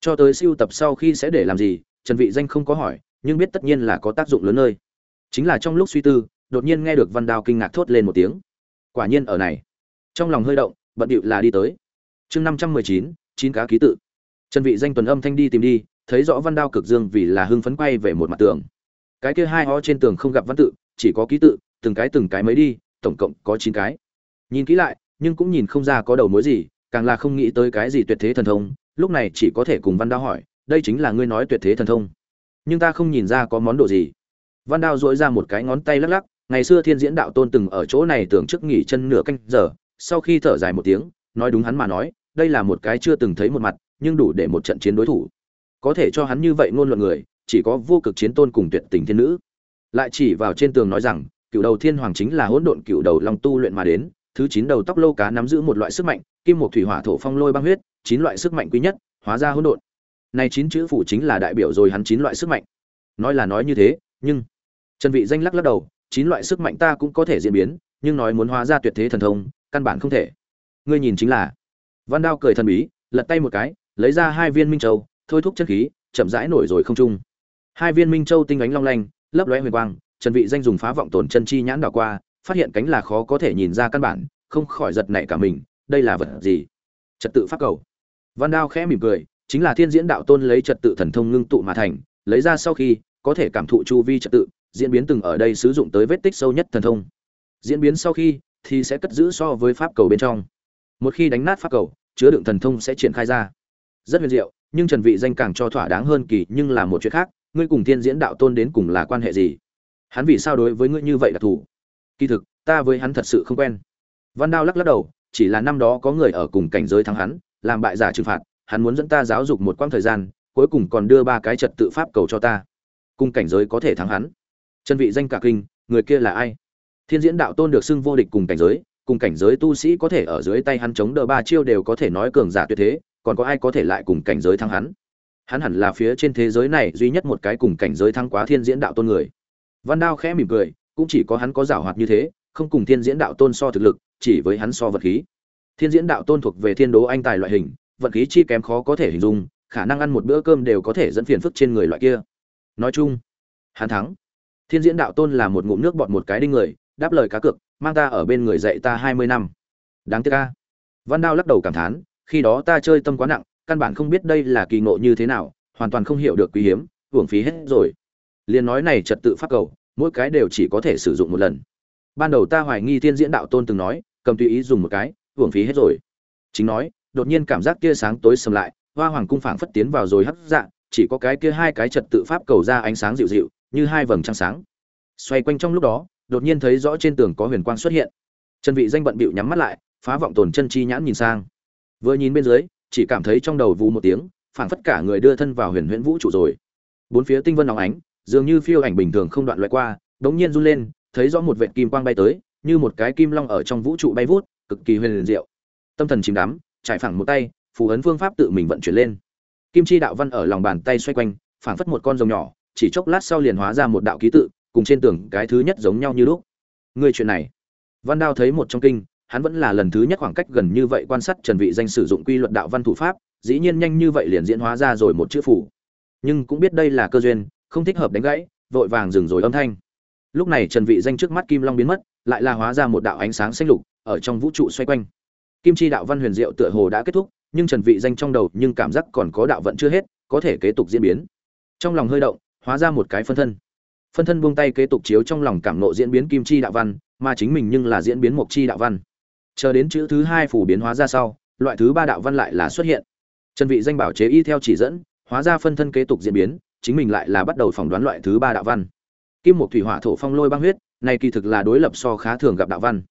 Cho tới siêu tập sau khi sẽ để làm gì trần vị danh không có hỏi, nhưng biết tất nhiên là có tác dụng lớn nơi. Chính là trong lúc suy tư, đột nhiên nghe được văn đao kinh ngạc thốt lên một tiếng. Quả nhiên ở này. Trong lòng hơi động, bận điệu là đi tới. Chương năm trăm mười chín chín cá ký tự. Trần vị danh tuần âm thanh đi tìm đi, thấy rõ văn đao cực dương vì là hưng phấn quay về một mặt tường. Cái kia hai ho trên tường không gặp văn tự, chỉ có ký tự, từng cái từng cái mới đi, tổng cộng có chín cái. Nhìn kỹ lại, nhưng cũng nhìn không ra có đầu mối gì, càng là không nghĩ tới cái gì tuyệt thế thần thông, lúc này chỉ có thể cùng văn đao hỏi đây chính là ngươi nói tuyệt thế thần thông. Nhưng ta không nhìn ra có món đồ gì. Văn đao dỗi ra một cái ngón tay lắc lắc, ngày xưa thiên diễn đạo tôn từng ở chỗ này tưởng trước nghỉ chân nửa canh giờ, sau khi thở dài một tiếng, nói đúng hắn mà nói, đây là một cái chưa từng thấy một mặt, nhưng đủ để một trận chiến đối thủ. Có thể cho hắn như vậy ngôn luận người, chỉ có vô cực chiến tôn cùng tuyệt tình thiên nữ. Lại chỉ vào trên tường nói rằng cựu đầu thiên hoàng chính là hỗn độn cựu đầu long tu luyện mà đến, thứ chín đầu tóc lâu cá nắm giữ một loại sức mạnh, kim một thủy hỏa thổ phong lôi băng huyết, chín loại sức mạnh quý nhất, hóa ra hỗn độn này chín chữ phủ chính là đại biểu rồi hắn chín loại sức mạnh. Nói là nói như thế, nhưng trần vị danh lắc lắc đầu, chín loại sức mạnh ta cũng có thể diễn biến, nhưng nói muốn hóa ra tuyệt thế thần thông, căn bản không thể. Ngươi nhìn chính là văn đao cười thần bí, lật tay một cái, lấy ra hai viên minh châu, thôi thúc chân khí, chậm rãi nổi rồi không trung. Hai viên minh châu tinh ánh long lanh, lấp lóe huyền quang, trần vị danh dùng phá vọng tổn chân chi nhãn đảo qua, phát hiện cánh là khó có thể nhìn ra căn bản, không khỏi giật nảy cả mình, đây là vật gì? Trật tự pháp cầu. Văn đao khẽ mỉm cười chính là thiên diễn đạo tôn lấy trật tự thần thông ngưng tụ mà thành, lấy ra sau khi, có thể cảm thụ chu vi trật tự, diễn biến từng ở đây sử dụng tới vết tích sâu nhất thần thông. Diễn biến sau khi, thì sẽ cất giữ so với pháp cầu bên trong. Một khi đánh nát pháp cầu, chứa đựng thần thông sẽ triển khai ra. Rất huyền diệu, nhưng trần vị danh càng cho thỏa đáng hơn kỳ, nhưng là một chuyện khác, ngươi cùng thiên diễn đạo tôn đến cùng là quan hệ gì? Hắn vì sao đối với ngươi như vậy đặc thù kỳ thực, ta với hắn thật sự không quen. Văn đao lắc lắc đầu, chỉ là năm đó có người ở cùng cảnh giới thắng hắn, làm bại giả trừng phạt hắn muốn dẫn ta giáo dục một quãng thời gian, cuối cùng còn đưa ba cái trật tự pháp cầu cho ta. Cung cảnh giới có thể thắng hắn. Chân vị danh cả kinh, người kia là ai? Thiên diễn đạo tôn được xưng vô địch cùng cảnh giới, cùng cảnh giới tu sĩ có thể ở dưới tay hắn chống đỡ ba chiêu đều có thể nói cường giả tuyệt thế, còn có ai có thể lại cùng cảnh giới thắng hắn? Hắn hẳn là phía trên thế giới này duy nhất một cái cùng cảnh giới thắng quá thiên diễn đạo tôn người. Văn đao khẽ mỉm cười, cũng chỉ có hắn có giảo hoạt như thế, không cùng thiên diễn đạo tôn so thực lực, chỉ với hắn so vật khí. Thiên diễn đạo tôn thuộc về thiên đố anh tài loại hình vận khí chi kém khó có thể hình dung, khả năng ăn một bữa cơm đều có thể dẫn phiền phức trên người loại kia. Nói chung, hắn thắng. Thiên diễn đạo tôn là một ngụm nước bọt một cái đinh người, đáp lời cá cược, mang ta ở bên người dạy ta hai mươi năm. Đáng tiếc ca văn đao lắc đầu cảm thán, khi đó ta chơi tâm quá nặng, căn bản không biết đây là kỳ ngộ như thế nào, hoàn toàn không hiểu được quý hiếm, hưởng phí hết rồi. Liền nói này trật tự pháp cầu, mỗi cái đều chỉ có thể sử dụng một lần. Ban đầu ta hoài nghi thiên diễn đạo tôn từng nói, cầm tùy ý dùng một cái, hưởng phí hết rồi. Chính nói đột nhiên cảm giác kia sáng tối sầm lại, hoa hoàng cung phảng phất tiến vào rồi hấp dạ chỉ có cái kia hai cái trật tự pháp cầu ra ánh sáng dịu dịu, như hai vầng trăng sáng. Xoay quanh trong lúc đó, đột nhiên thấy rõ trên tường có huyền quang xuất hiện. Trần vị danh bận bịu nhắm mắt lại, phá vọng tồn chân chi nhãn nhìn sang. Vừa nhìn bên dưới, chỉ cảm thấy trong đầu vù một tiếng, phảng phất cả người đưa thân vào huyền huyễn vũ trụ rồi. Bốn phía tinh vân nóng ánh, dường như phiêu ảnh bình thường không đoạn loại qua, đống nhiên run lên, thấy rõ một vệt kim quang bay tới, như một cái kim long ở trong vũ trụ bay vút, cực kỳ huyền diệu. Tâm thần chìm đắm trải phẳng một tay, phù ấn phương pháp tự mình vận chuyển lên. Kim chi đạo văn ở lòng bàn tay xoay quanh, phảng phất một con rồng nhỏ, chỉ chốc lát sau liền hóa ra một đạo ký tự, cùng trên tường cái thứ nhất giống nhau như lúc. Người chuyện này. Văn đao thấy một trong kinh, hắn vẫn là lần thứ nhất khoảng cách gần như vậy quan sát trần vị danh sử dụng quy luật đạo văn thủ pháp, dĩ nhiên nhanh như vậy liền diễn hóa ra rồi một chữ phủ nhưng cũng biết đây là cơ duyên, không thích hợp đánh gãy, vội vàng dừng rồi âm thanh. Lúc này trần vị danh trước mắt kim long biến mất, lại là hóa ra một đạo ánh sáng xanh lục, ở trong vũ trụ xoay quanh kim chi đạo văn huyền diệu tựa hồ đã kết thúc, nhưng trần vị danh trong đầu nhưng cảm giác còn có đạo vận chưa hết, có thể kế tục diễn biến. Trong lòng hơi động, hóa ra một cái phân thân. Phân thân buông tay kế tục chiếu trong lòng cảm nộ diễn biến kim chi đạo văn, mà chính mình nhưng là diễn biến mộc chi đạo văn. Chờ đến chữ thứ hai phủ biến hóa ra sau, loại thứ ba đạo văn lại là xuất hiện. Trần vị danh bảo chế y theo chỉ dẫn, hóa ra phân thân kế tục diễn biến, chính mình lại là bắt đầu phỏng đoán loại thứ ba đạo văn. Kim một thủy hỏa thổ phong lôi băng huyết, này kỳ thực là đối lập so khá thường gặp đạo văn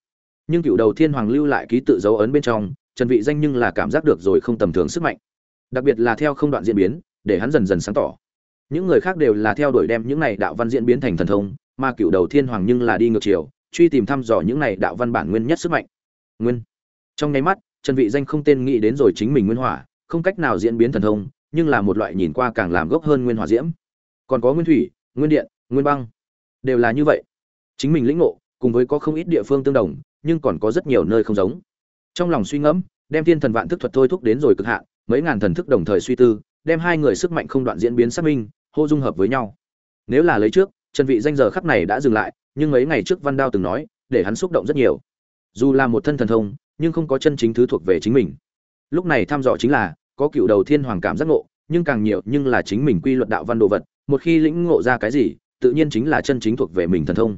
nhưng cựu đầu thiên hoàng lưu lại ký tự dấu ấn bên trong, trần vị danh nhưng là cảm giác được rồi không tầm thường sức mạnh. Đặc biệt là theo không đoạn diễn biến, để hắn dần dần sáng tỏ. Những người khác đều là theo đuổi đem những này đạo văn diễn biến thành thần thông, mà cựu đầu thiên hoàng nhưng là đi ngược chiều, truy tìm thăm dò những này đạo văn bản nguyên nhất sức mạnh. Nguyên. Trong nháy mắt, trần vị danh không tên nghĩ đến rồi chính mình nguyên hỏa, không cách nào diễn biến thần thông, nhưng là một loại nhìn qua càng làm gốc hơn nguyên hỏa diễm. Còn có nguyên thủy, nguyên điện, nguyên băng, đều là như vậy. Chính mình lĩnh ngộ, cùng với có không ít địa phương tương đồng nhưng còn có rất nhiều nơi không giống. Trong lòng suy ngẫm, đem thiên thần vạn thức thuật thôi thúc đến rồi cực hạn, mấy ngàn thần thức đồng thời suy tư, đem hai người sức mạnh không đoạn diễn biến xác minh, hô dung hợp với nhau. Nếu là lấy trước, trần vị danh giờ khắc này đã dừng lại, nhưng mấy ngày trước văn đao từng nói, để hắn xúc động rất nhiều. Dù là một thân thần thông, nhưng không có chân chính thứ thuộc về chính mình. Lúc này thăm dò chính là, có cựu đầu thiên hoàng cảm giác ngộ, nhưng càng nhiều nhưng là chính mình quy luật đạo văn đồ vật, một khi lĩnh ngộ ra cái gì, tự nhiên chính là chân chính thuộc về mình thần thông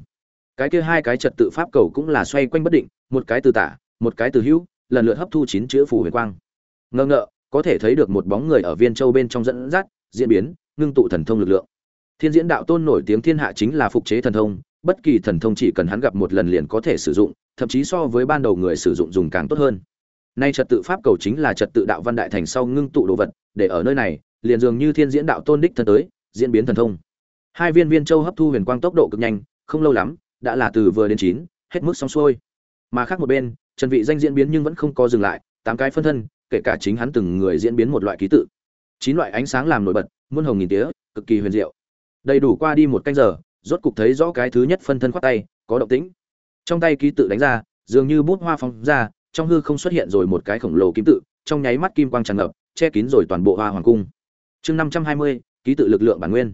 cái kia hai cái trật tự pháp cầu cũng là xoay quanh bất định, một cái từ tả, một cái từ hữu, lần lượt hấp thu chín chữ phù huyền quang. Ngơ ngợ, có thể thấy được một bóng người ở viên châu bên trong dẫn dắt, diễn biến, ngưng tụ thần thông lực lượng. Thiên diễn đạo tôn nổi tiếng thiên hạ chính là phục chế thần thông, bất kỳ thần thông chỉ cần hắn gặp một lần liền có thể sử dụng, thậm chí so với ban đầu người sử dụng dùng càng tốt hơn. Nay trật tự pháp cầu chính là trật tự đạo văn đại thành sau ngưng tụ đồ vật, để ở nơi này, liền dường như thiên diễn đạo tôn đích thân tới, diễn biến thần thông. Hai viên viên châu hấp thu huyền quang tốc độ cực nhanh, không lâu lắm đã là từ vừa đến chín, hết mức xong xuôi. Mà khác một bên, trần vị danh diễn biến nhưng vẫn không có dừng lại, tám cái phân thân, kể cả chính hắn từng người diễn biến một loại ký tự. Chín loại ánh sáng làm nổi bật, muôn hồng nghìn tía, cực kỳ huyền diệu. Đầy đủ qua đi một canh giờ, rốt cục thấy rõ cái thứ nhất phân thân khoát tay, có động tĩnh. Trong tay ký tự đánh ra, dường như bút hoa phóng ra, trong hư không xuất hiện rồi một cái khổng lồ kim tự, trong nháy mắt kim quang tràn ngập, che kín rồi toàn bộ hoa hoàng cung. Chương năm trăm hai mươi, ký tự lực lượng bản nguyên.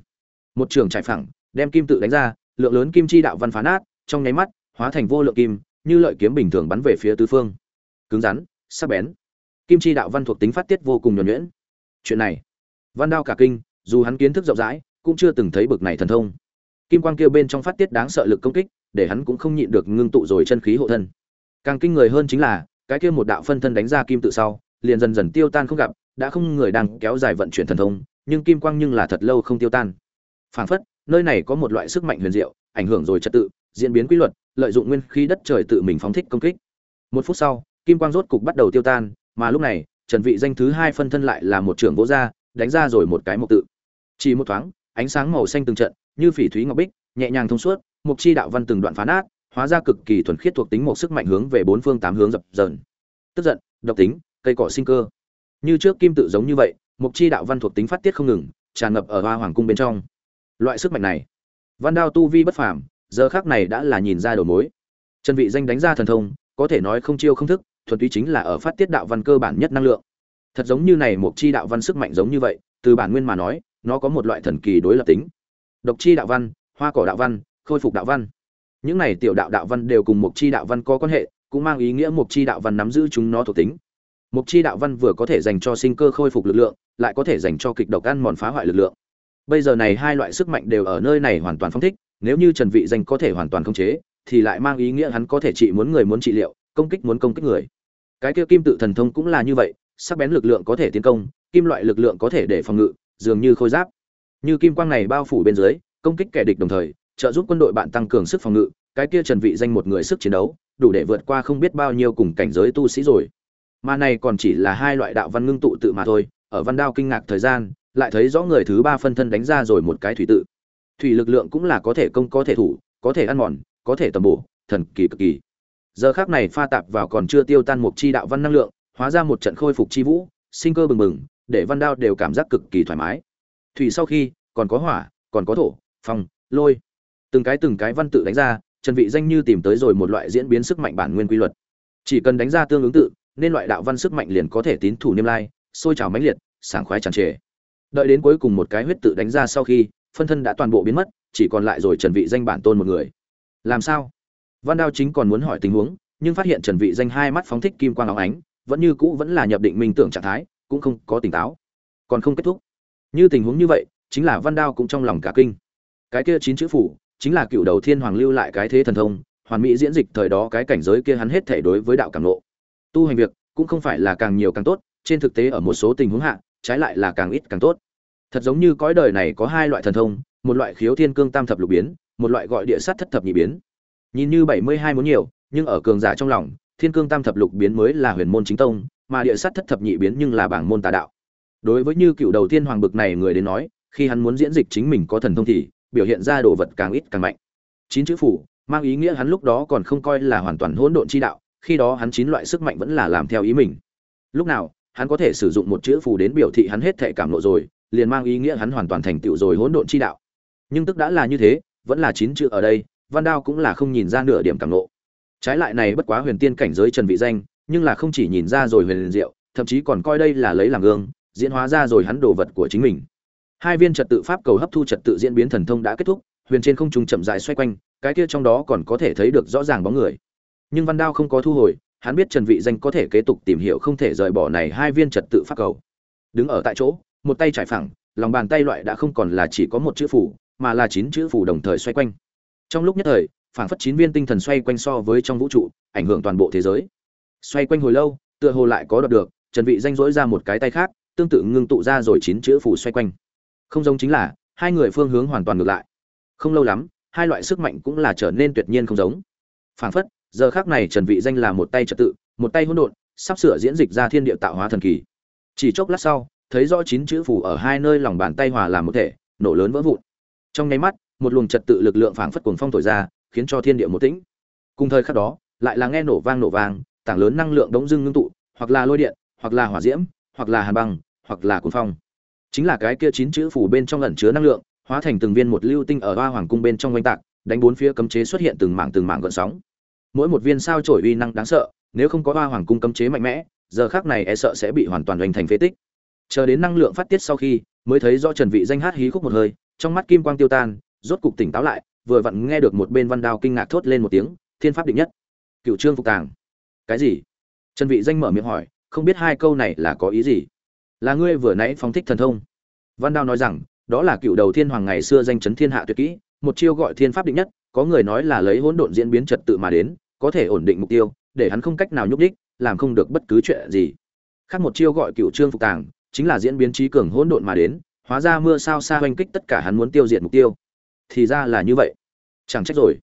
Một trường trải phẳng, đem kim tự đánh ra lượng lớn kim chi đạo văn phá nát, trong nháy mắt, hóa thành vô lượng kim, như lợi kiếm bình thường bắn về phía tứ phương. Cứng rắn, sắc bén. Kim chi đạo văn thuộc tính phát tiết vô cùng nhuẩn nhuyễn. Chuyện này, văn đao cả kinh, dù hắn kiến thức rộng rãi, cũng chưa từng thấy bực này thần thông. Kim quang kia bên trong phát tiết đáng sợ lực công kích, để hắn cũng không nhịn được ngưng tụ rồi chân khí hộ thân. Càng kinh người hơn chính là, cái kia một đạo phân thân đánh ra kim tự sau, liền dần dần tiêu tan không gặp, đã không người đang kéo dài vận chuyển thần thông, nhưng kim quang nhưng là thật lâu không tiêu tan. Phảng phất nơi này có một loại sức mạnh huyền diệu, ảnh hưởng rồi trật tự, diễn biến quy luật, lợi dụng nguyên khí đất trời tự mình phóng thích công kích. Một phút sau, kim quang rốt cục bắt đầu tiêu tan, mà lúc này, trần vị danh thứ hai phân thân lại là một trưởng vỗ ra, đánh ra rồi một cái mục tự. Chỉ một thoáng, ánh sáng màu xanh từng trận, như phỉ thúy ngọc bích, nhẹ nhàng thông suốt mục chi đạo văn từng đoạn phá nát hóa ra cực kỳ thuần khiết thuộc tính một sức mạnh hướng về bốn phương tám hướng dập dờn. Tức giận, độc tính, cây cỏ sinh cơ. Như trước kim tự giống như vậy mục chi đạo văn thuộc tính phát tiết không ngừng, tràn ngập ở hoa hoàng cung bên trong loại sức mạnh này, văn đao tu vi bất phàm, giờ khác này đã là nhìn ra đầu mối. Trần vị danh đánh ra thần thông, có thể nói không chiêu không thức, thuần túy chính là ở phát tiết đạo văn cơ bản nhất năng lượng. Thật giống như này một chi đạo văn sức mạnh giống như vậy, từ bản nguyên mà nói, nó có một loại thần kỳ đối lập tính. Độc chi đạo văn, hoa cỏ đạo văn, khôi phục đạo văn. Những này tiểu đạo đạo văn đều cùng một chi đạo văn có quan hệ, cũng mang ý nghĩa một chi đạo văn nắm giữ chúng nó thuộc tính. Một chi đạo văn vừa có thể dành cho sinh cơ khôi phục lực lượng, lại có thể dành cho kịch độc ăn mòn phá hoại lực lượng bây giờ này hai loại sức mạnh đều ở nơi này hoàn toàn phong thích, nếu như trần vị danh có thể hoàn toàn khống chế, thì lại mang ý nghĩa hắn có thể trị muốn người muốn trị liệu, công kích muốn công kích người. Cái kia kim tự thần thông cũng là như vậy, sắc bén lực lượng có thể tiến công, kim loại lực lượng có thể để phòng ngự, dường như khôi giáp. Như kim quang này bao phủ bên dưới, công kích kẻ địch đồng thời, trợ giúp quân đội bạn tăng cường sức phòng ngự, cái kia trần vị danh một người sức chiến đấu, đủ để vượt qua không biết bao nhiêu cùng cảnh giới tu sĩ rồi. Mà này còn chỉ là hai loại đạo văn ngưng tụ tự mà thôi, ở văn đao kinh ngạc thời gian lại thấy rõ người thứ ba phân thân đánh ra rồi một cái thủy tự. Thủy lực lượng cũng là có thể công, có thể thủ, có thể ăn mòn, có thể tầm bổ, thần kỳ cực kỳ. Giờ khác này pha tạp vào còn chưa tiêu tan một chi đạo văn năng lượng, hóa ra một trận khôi phục chi vũ, sinh cơ bừng bừng, để văn đao đều cảm giác cực kỳ thoải mái. Thủy sau khi, còn có hỏa, còn có thổ, phong, lôi. Từng cái từng cái văn tự đánh ra, trần vị danh như tìm tới rồi một loại diễn biến sức mạnh bản nguyên quy luật. Chỉ cần đánh ra tương ứng tự, nên loại đạo văn sức mạnh liền có thể tín thủ niêm lai, sôi trào mãnh liệt, sảng khoái tràn trề đợi đến cuối cùng một cái huyết tự đánh ra sau khi, phân thân đã toàn bộ biến mất, chỉ còn lại rồi trần vị danh bản tôn một người. Làm sao? Văn đao chính còn muốn hỏi tình huống, nhưng phát hiện trần vị danh hai mắt phóng thích kim quang óng ánh, vẫn như cũ vẫn là nhập định minh tưởng trạng thái, cũng không có tỉnh táo. Còn không kết thúc. Như tình huống như vậy, chính là văn đao cũng trong lòng cả kinh. Cái kia chín chữ phủ, chính là cựu đầu thiên hoàng lưu lại cái thế thần thông, hoàn mỹ diễn dịch thời đó cái cảnh giới kia hắn hết thể đối với đạo cảm nộ tu hành việc, cũng không phải là càng nhiều càng tốt, trên thực tế ở một số tình huống hạ, trái lại là càng ít càng tốt thật giống như cõi đời này có hai loại thần thông, một loại khiếu thiên cương tam thập lục biến, một loại gọi địa sát thất thập nhị biến. Nhìn như bảy mươi hai muốn nhiều, nhưng ở cường giả trong lòng, thiên cương tam thập lục biến mới là huyền môn chính tông, mà địa sát thất thập nhị biến nhưng là bảng môn tà đạo. Đối với như cựu đầu tiên hoàng bực này người đến nói, khi hắn muốn diễn dịch chính mình có thần thông thì, biểu hiện ra đồ vật càng ít càng mạnh. Chín chữ phủ, mang ý nghĩa hắn lúc đó còn không coi là hoàn toàn hỗn độn chi đạo, khi đó hắn chín loại sức mạnh vẫn là làm theo ý mình. Lúc nào, hắn có thể sử dụng một chữ phù đến biểu thị hắn hết thệ cảm lộ rồi liền mang ý nghĩa hắn hoàn toàn thành tựu rồi hỗn độn chi đạo. Nhưng tức đã là như thế, vẫn là chín chữ ở đây, văn đao cũng là không nhìn ra nửa điểm cảm lộ trái lại này bất quá huyền tiên cảnh giới trần vị danh, nhưng là không chỉ nhìn ra rồi huyền diệu, thậm chí còn coi đây là lấy làm gương, diễn hóa ra rồi hắn đồ vật của chính mình. Hai viên trật tự pháp cầu hấp thu trật tự diễn biến thần thông đã kết thúc, huyền trên không trung chậm rãi xoay quanh, cái kia trong đó còn có thể thấy được rõ ràng bóng người. Nhưng văn đao không có thu hồi, hắn biết trần vị danh có thể kế tục tìm hiểu không thể rời bỏ này hai viên trật tự pháp cầu. Đứng ở tại chỗ một tay trải phẳng, lòng bàn tay loại đã không còn là chỉ có một chữ phủ, mà là chín chữ phủ đồng thời xoay quanh. Trong lúc nhất thời, phảng phất chín viên tinh thần xoay quanh so với trong vũ trụ, ảnh hưởng toàn bộ thế giới. Xoay quanh hồi lâu, tựa hồ lại có đoạt được, trần vị danh dỗi ra một cái tay khác, tương tự ngưng tụ ra rồi chín chữ phủ xoay quanh. Không giống chính là, hai người phương hướng hoàn toàn ngược lại. Không lâu lắm, hai loại sức mạnh cũng là trở nên tuyệt nhiên không giống. Phảng phất, giờ khác này trần vị danh là một tay trật tự, một tay hỗn độn, sắp sửa diễn dịch ra thiên địa tạo hóa thần kỳ. Chỉ chốc lát sau thấy rõ chín chữ phù ở hai nơi lòng bàn tay hòa làm một thể, nổ lớn vỡ vụn. Trong nháy mắt, một luồng trật tự lực lượng phảng phất cuồng phong thổi ra, khiến cho thiên địa một tĩnh. Cùng thời khắc đó, lại là nghe nổ vang nổ vang, tảng lớn năng lượng đống dưng ngưng tụ, hoặc là lôi điện, hoặc là hỏa diễm, hoặc là hàn băng, hoặc là cuồng phong. Chính là cái kia chín chữ phù bên trong ẩn chứa năng lượng, hóa thành từng viên một lưu tinh ở hoa hoàng cung bên trong oanh tạc, đánh bốn phía cấm chế xuất hiện từng mảng từng mảng gợn sóng. Mỗi một viên sao chổi uy năng đáng sợ, nếu không có hoa hoàng cung cấm chế mạnh mẽ, giờ khắc này e sợ sẽ bị hoàn toàn hoành thành phế tích chờ đến năng lượng phát tiết sau khi, mới thấy do trần vị danh hát hí khúc một hơi, trong mắt kim quang tiêu tan, rốt cục tỉnh táo lại, vừa vặn nghe được một bên văn đao kinh ngạc thốt lên một tiếng, thiên pháp định nhất, cựu trương phục tàng. Cái gì? Trần vị danh mở miệng hỏi, không biết hai câu này là có ý gì? Là ngươi vừa nãy phóng thích thần thông. Văn đao nói rằng, đó là cựu đầu thiên hoàng ngày xưa danh chấn thiên hạ tuyệt kỹ, một chiêu gọi thiên pháp định nhất, có người nói là lấy hỗn độn diễn biến trật tự mà đến, có thể ổn định mục tiêu, để hắn không cách nào nhúc đích làm không được bất cứ chuyện gì. Khác một chiêu gọi cựu trương phục tàng chính là diễn biến trí cường hỗn độn mà đến, hóa ra mưa sao xa hoành kích tất cả hắn muốn tiêu diệt mục tiêu. Thì ra là như vậy. Chẳng trách rồi.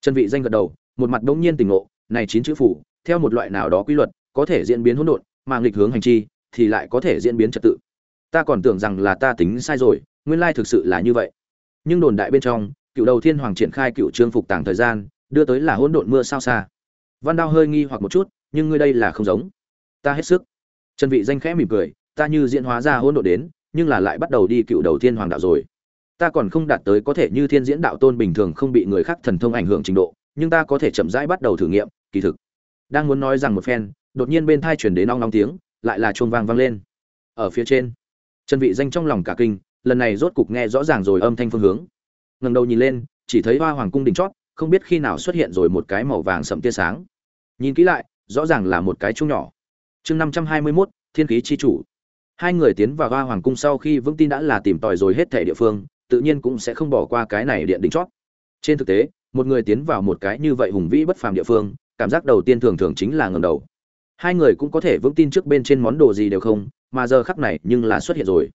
Chân vị danh gật đầu, một mặt đống nhiên tình ngộ, này chín chữ phủ, theo một loại nào đó quy luật, có thể diễn biến hỗn độn, mà nghịch hướng hành chi, thì lại có thể diễn biến trật tự. Ta còn tưởng rằng là ta tính sai rồi, nguyên lai thực sự là như vậy. Nhưng đồn đại bên trong, cựu đầu thiên hoàng triển khai cựu trương phục tàng thời gian, đưa tới là hỗn độn mưa sao xa. Văn đao hơi nghi hoặc một chút, nhưng ngươi đây là không giống. Ta hết sức. Trần vị danh khẽ mỉm cười ta như diễn hóa ra hỗn độn đến nhưng là lại bắt đầu đi cựu đầu thiên hoàng đạo rồi. Ta còn không đạt tới có thể như thiên diễn đạo tôn bình thường không bị người khác thần thông ảnh hưởng trình độ nhưng ta có thể chậm rãi bắt đầu thử nghiệm kỳ thực. Đang muốn nói rằng một phen đột nhiên bên tai chuyển đến ong ong tiếng lại là chuông vang vang lên. Ở phía trên trần vị danh trong lòng cả kinh lần này rốt cục nghe rõ ràng rồi âm thanh phương hướng. Ngẩng đầu nhìn lên chỉ thấy hoa hoàng cung đỉnh chót không biết khi nào xuất hiện rồi một cái màu vàng sậm tia sáng. Nhìn kỹ lại rõ ràng là một cái chuông nhỏ. Chương năm trăm hai mươi 521, thiên khí chi chủ hai người tiến vào hoa hoàng cung sau khi vững tin đã là tìm tòi rồi hết thể địa phương, tự nhiên cũng sẽ không bỏ qua cái này điện đỉnh chót. Trên thực tế, một người tiến vào một cái như vậy hùng vĩ bất phàm địa phương, cảm giác đầu tiên thường thường chính là ngầm đầu. Hai người cũng có thể vững tin trước bên trên món đồ gì đều không, mà giờ khắc này nhưng là xuất hiện rồi.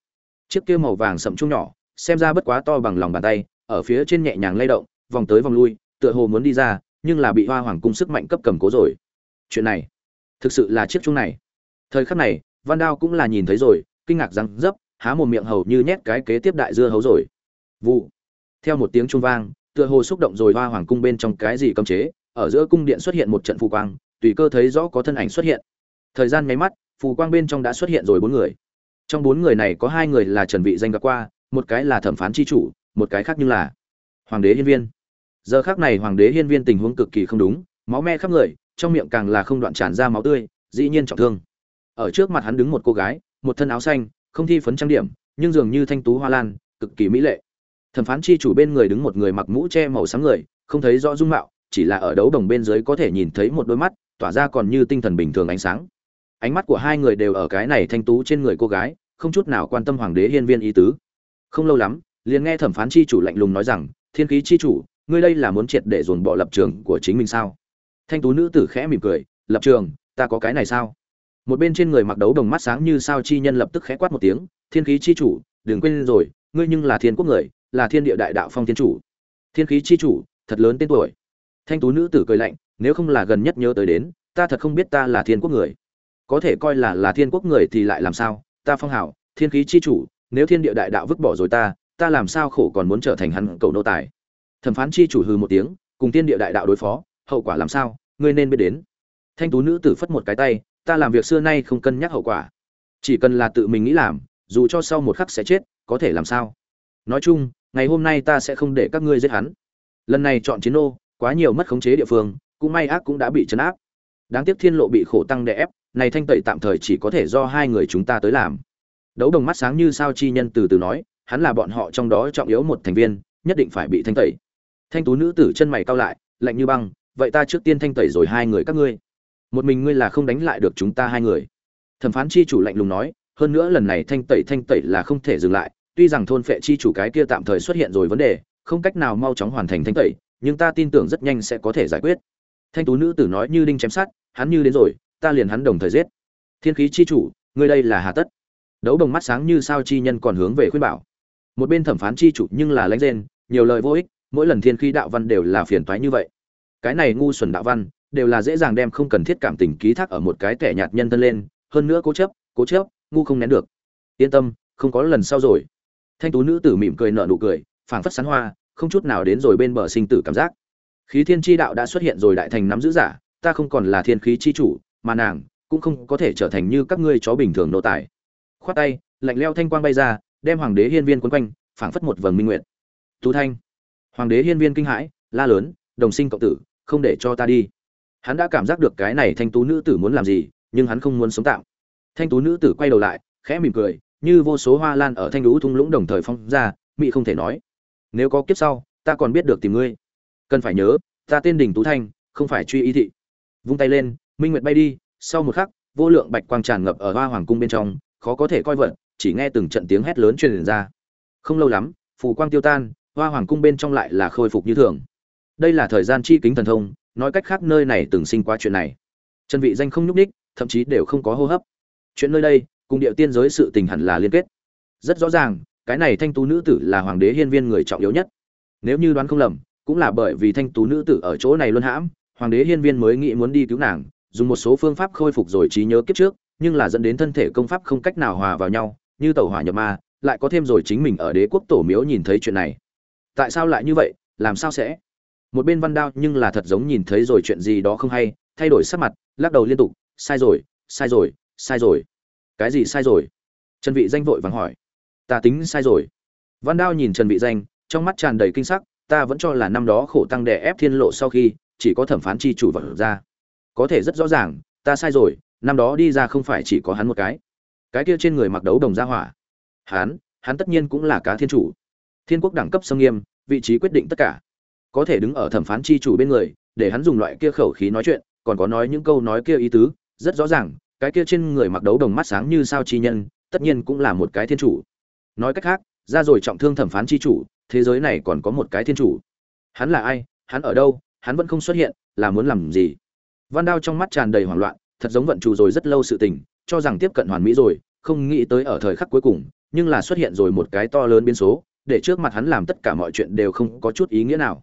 Chiếc kia màu vàng sậm chung nhỏ, xem ra bất quá to bằng lòng bàn tay, ở phía trên nhẹ nhàng lay động, vòng tới vòng lui, tựa hồ muốn đi ra, nhưng là bị hoa hoàng cung sức mạnh cấp cầm cố rồi. Chuyện này, thực sự là chiếc chung này. Thời khắc này văn đao cũng là nhìn thấy rồi, kinh ngạc răng dấp, há một miệng hầu như nhét cái kế tiếp đại dưa hấu rồi. Vụ. Theo một tiếng trung vang, tựa hồ xúc động rồi hoa hoàng cung bên trong cái gì cấm chế, ở giữa cung điện xuất hiện một trận phù quang, tùy cơ thấy rõ có thân ảnh xuất hiện. Thời gian nháy mắt, phù quang bên trong đã xuất hiện rồi bốn người. Trong bốn người này có hai người là trần vị danh gặp qua, một cái là thẩm phán chi chủ, một cái khác như là hoàng đế hiên viên. Giờ khác này hoàng đế hiên viên tình huống cực kỳ không đúng, máu me khắp người, trong miệng càng là không đoạn tràn ra máu tươi, dĩ nhiên trọng thương ở trước mặt hắn đứng một cô gái, một thân áo xanh, không thi phấn trang điểm, nhưng dường như thanh tú hoa lan, cực kỳ mỹ lệ. Thẩm phán chi chủ bên người đứng một người mặc mũ che màu sáng người, không thấy rõ dung mạo, chỉ là ở đấu đồng bên dưới có thể nhìn thấy một đôi mắt, tỏa ra còn như tinh thần bình thường ánh sáng. Ánh mắt của hai người đều ở cái này thanh tú trên người cô gái, không chút nào quan tâm hoàng đế hiên viên ý tứ. Không lâu lắm, liền nghe thẩm phán chi chủ lạnh lùng nói rằng, thiên khí chi chủ, ngươi đây là muốn triệt để dồn bỏ lập trường của chính mình sao? Thanh tú nữ tử khẽ mỉm cười, lập trường, ta có cái này sao? Một bên trên người mặc đấu đồng mắt sáng như sao chi nhân lập tức khẽ quát một tiếng, thiên khí chi chủ, đừng quên rồi, ngươi nhưng là thiên quốc người, là thiên địa đại đạo phong thiên chủ. Thiên khí chi chủ, thật lớn tên tuổi. Thanh tú nữ tử cười lạnh, nếu không là gần nhất nhớ tới đến, ta thật không biết ta là thiên quốc người. Có thể coi là là thiên quốc người thì lại làm sao? Ta phong hảo, thiên khí chi chủ, nếu thiên địa đại đạo vứt bỏ rồi ta ta làm sao khổ còn muốn trở thành hắn cầu nô tài? Thẩm phán chi chủ hư một tiếng, cùng thiên địa đại đạo đối phó, hậu quả làm sao? Ngươi nên biết đến. Thanh tú nữ tử phất một cái tay ta làm việc xưa nay không cân nhắc hậu quả. Chỉ cần là tự mình nghĩ làm, dù cho sau một khắc sẽ chết, có thể làm sao? Nói chung, ngày hôm nay ta sẽ không để các ngươi giết hắn. Lần này chọn chiến ô quá nhiều mất khống chế địa phương, cũng may ác cũng đã bị chấn áp. Đáng tiếc thiên lộ bị khổ tăng đè ép, này thanh tẩy tạm thời chỉ có thể do hai người chúng ta tới làm. Đấu đồng mắt sáng như sao chi nhân từ từ nói, hắn là bọn họ trong đó trọng yếu một thành viên, nhất định phải bị thanh tẩy. Thanh tú nữ tử chân mày cao lại, lạnh như băng, vậy ta trước tiên thanh tẩy rồi hai người các ngươi một mình ngươi là không đánh lại được chúng ta hai người. Thẩm phán chi chủ lạnh lùng nói, hơn nữa lần này thanh tẩy thanh tẩy là không thể dừng lại, tuy rằng thôn phệ chi chủ cái kia tạm thời xuất hiện rồi vấn đề, không cách nào mau chóng hoàn thành thanh tẩy, nhưng ta tin tưởng rất nhanh sẽ có thể giải quyết. Thanh tú nữ tử nói như đinh chém sát hắn như đến rồi, ta liền hắn đồng thời giết. Thiên khí chi chủ, ngươi đây là hà tất. Đấu đồng mắt sáng như sao chi nhân còn hướng về khuyên bảo. Một bên thẩm phán chi chủ nhưng là lãnh rên, nhiều lời vô ích, mỗi lần thiên khí đạo văn đều là phiền toái như vậy. Cái này ngu xuẩn đạo văn đều là dễ dàng đem không cần thiết cảm tình ký thác ở một cái kẻ nhạt nhân thân lên, hơn nữa cố chấp cố chấp, ngu không nén được. Yên tâm, không có lần sau rồi. Thanh tú nữ tử mỉm cười nở nụ cười, phảng phất sán hoa, không chút nào đến rồi bên bờ sinh tử cảm giác. Khí thiên chi đạo đã xuất hiện rồi đại thành nắm giữ giả, ta không còn là thiên khí chi chủ, mà nàng cũng không có thể trở thành như các ngươi chó bình thường nô tài. Khoát tay, lạnh leo thanh quang bay ra, đem hoàng đế hiên viên quấn quanh, phảng phất một vầng minh nguyện tú thanh, hoàng đế hiên viên kinh hãi, la lớn, đồng sinh cộng tử, không để cho ta đi hắn đã cảm giác được cái này thanh tú nữ tử muốn làm gì, nhưng hắn không muốn sống tạm. Thanh tú nữ tử quay đầu lại, khẽ mỉm cười, như vô số hoa lan ở thanh lũ thung lũng đồng thời phong ra mỹ không thể nói. Nếu có kiếp sau, ta còn biết được tìm ngươi. Cần phải nhớ, ta tên đình tú thanh, không phải truy ý thị. Vung tay lên, minh nguyệt bay đi, sau một khắc, vô lượng bạch quang tràn ngập ở hoa hoàng cung bên trong, khó có thể coi vật, chỉ nghe từng trận tiếng hét lớn truyền ra. Không lâu lắm, phù quang tiêu tan, hoa hoàng cung bên trong lại là khôi phục như thường. Đây là thời gian chi kính thần thông nói cách khác nơi này từng sinh qua chuyện này. Chân vị danh không nhúc ních thậm chí đều không có hô hấp. Chuyện nơi đây, cùng địa tiên giới sự tình hẳn là liên kết. Rất rõ ràng, cái này thanh tú nữ tử là hoàng đế hiên viên người trọng yếu nhất. Nếu như đoán không lầm, cũng là bởi vì thanh tú nữ tử ở chỗ này luôn hãm, hoàng đế hiên viên mới nghĩ muốn đi cứu nàng, dùng một số phương pháp khôi phục rồi trí nhớ kiếp trước, nhưng là dẫn đến thân thể công pháp không cách nào hòa vào nhau, như tàu hỏa nhập ma, lại có thêm rồi chính mình ở đế quốc tổ miếu nhìn thấy chuyện này. Tại sao lại như vậy, làm sao sẽ? Một bên văn đao nhưng là thật giống nhìn thấy rồi chuyện gì đó không hay, thay đổi sắc mặt, lắc đầu liên tục, sai rồi sai rồi sai rồi. Cái gì sai rồi? Trần vị danh vội vàng hỏi. Ta tính sai rồi. Văn đao nhìn trần vị danh, trong mắt tràn đầy kinh sắc, ta vẫn cho là năm đó khổ tăng đè ép thiên lộ sau khi, chỉ có thẩm phán chi chủ vật ra. Có thể rất rõ ràng, ta sai rồi, năm đó đi ra không phải chỉ có hắn một cái. Cái kia trên người mặc đấu đồng gia hỏa. Hắn hắn tất nhiên cũng là cá thiên chủ. Thiên quốc đẳng cấp sông nghiêm, vị trí quyết định tất cả có thể đứng ở thẩm phán chi chủ bên người, để hắn dùng loại kia khẩu khí nói chuyện, còn có nói những câu nói kia ý tứ, rất rõ ràng, cái kia trên người mặc đấu đồng mắt sáng như sao chi nhân, tất nhiên cũng là một cái thiên chủ. Nói cách khác, ra rồi trọng thương thẩm phán chi chủ, thế giới này còn có một cái thiên chủ. Hắn là ai, hắn ở đâu, hắn vẫn không xuất hiện, là muốn làm gì? Văn đao trong mắt tràn đầy hoảng loạn, thật giống vận trù rồi rất lâu sự tình, cho rằng tiếp cận hoàn mỹ rồi, không nghĩ tới ở thời khắc cuối cùng, nhưng là xuất hiện rồi một cái to lớn biến số, để trước mặt hắn làm tất cả mọi chuyện đều không có chút ý nghĩa nào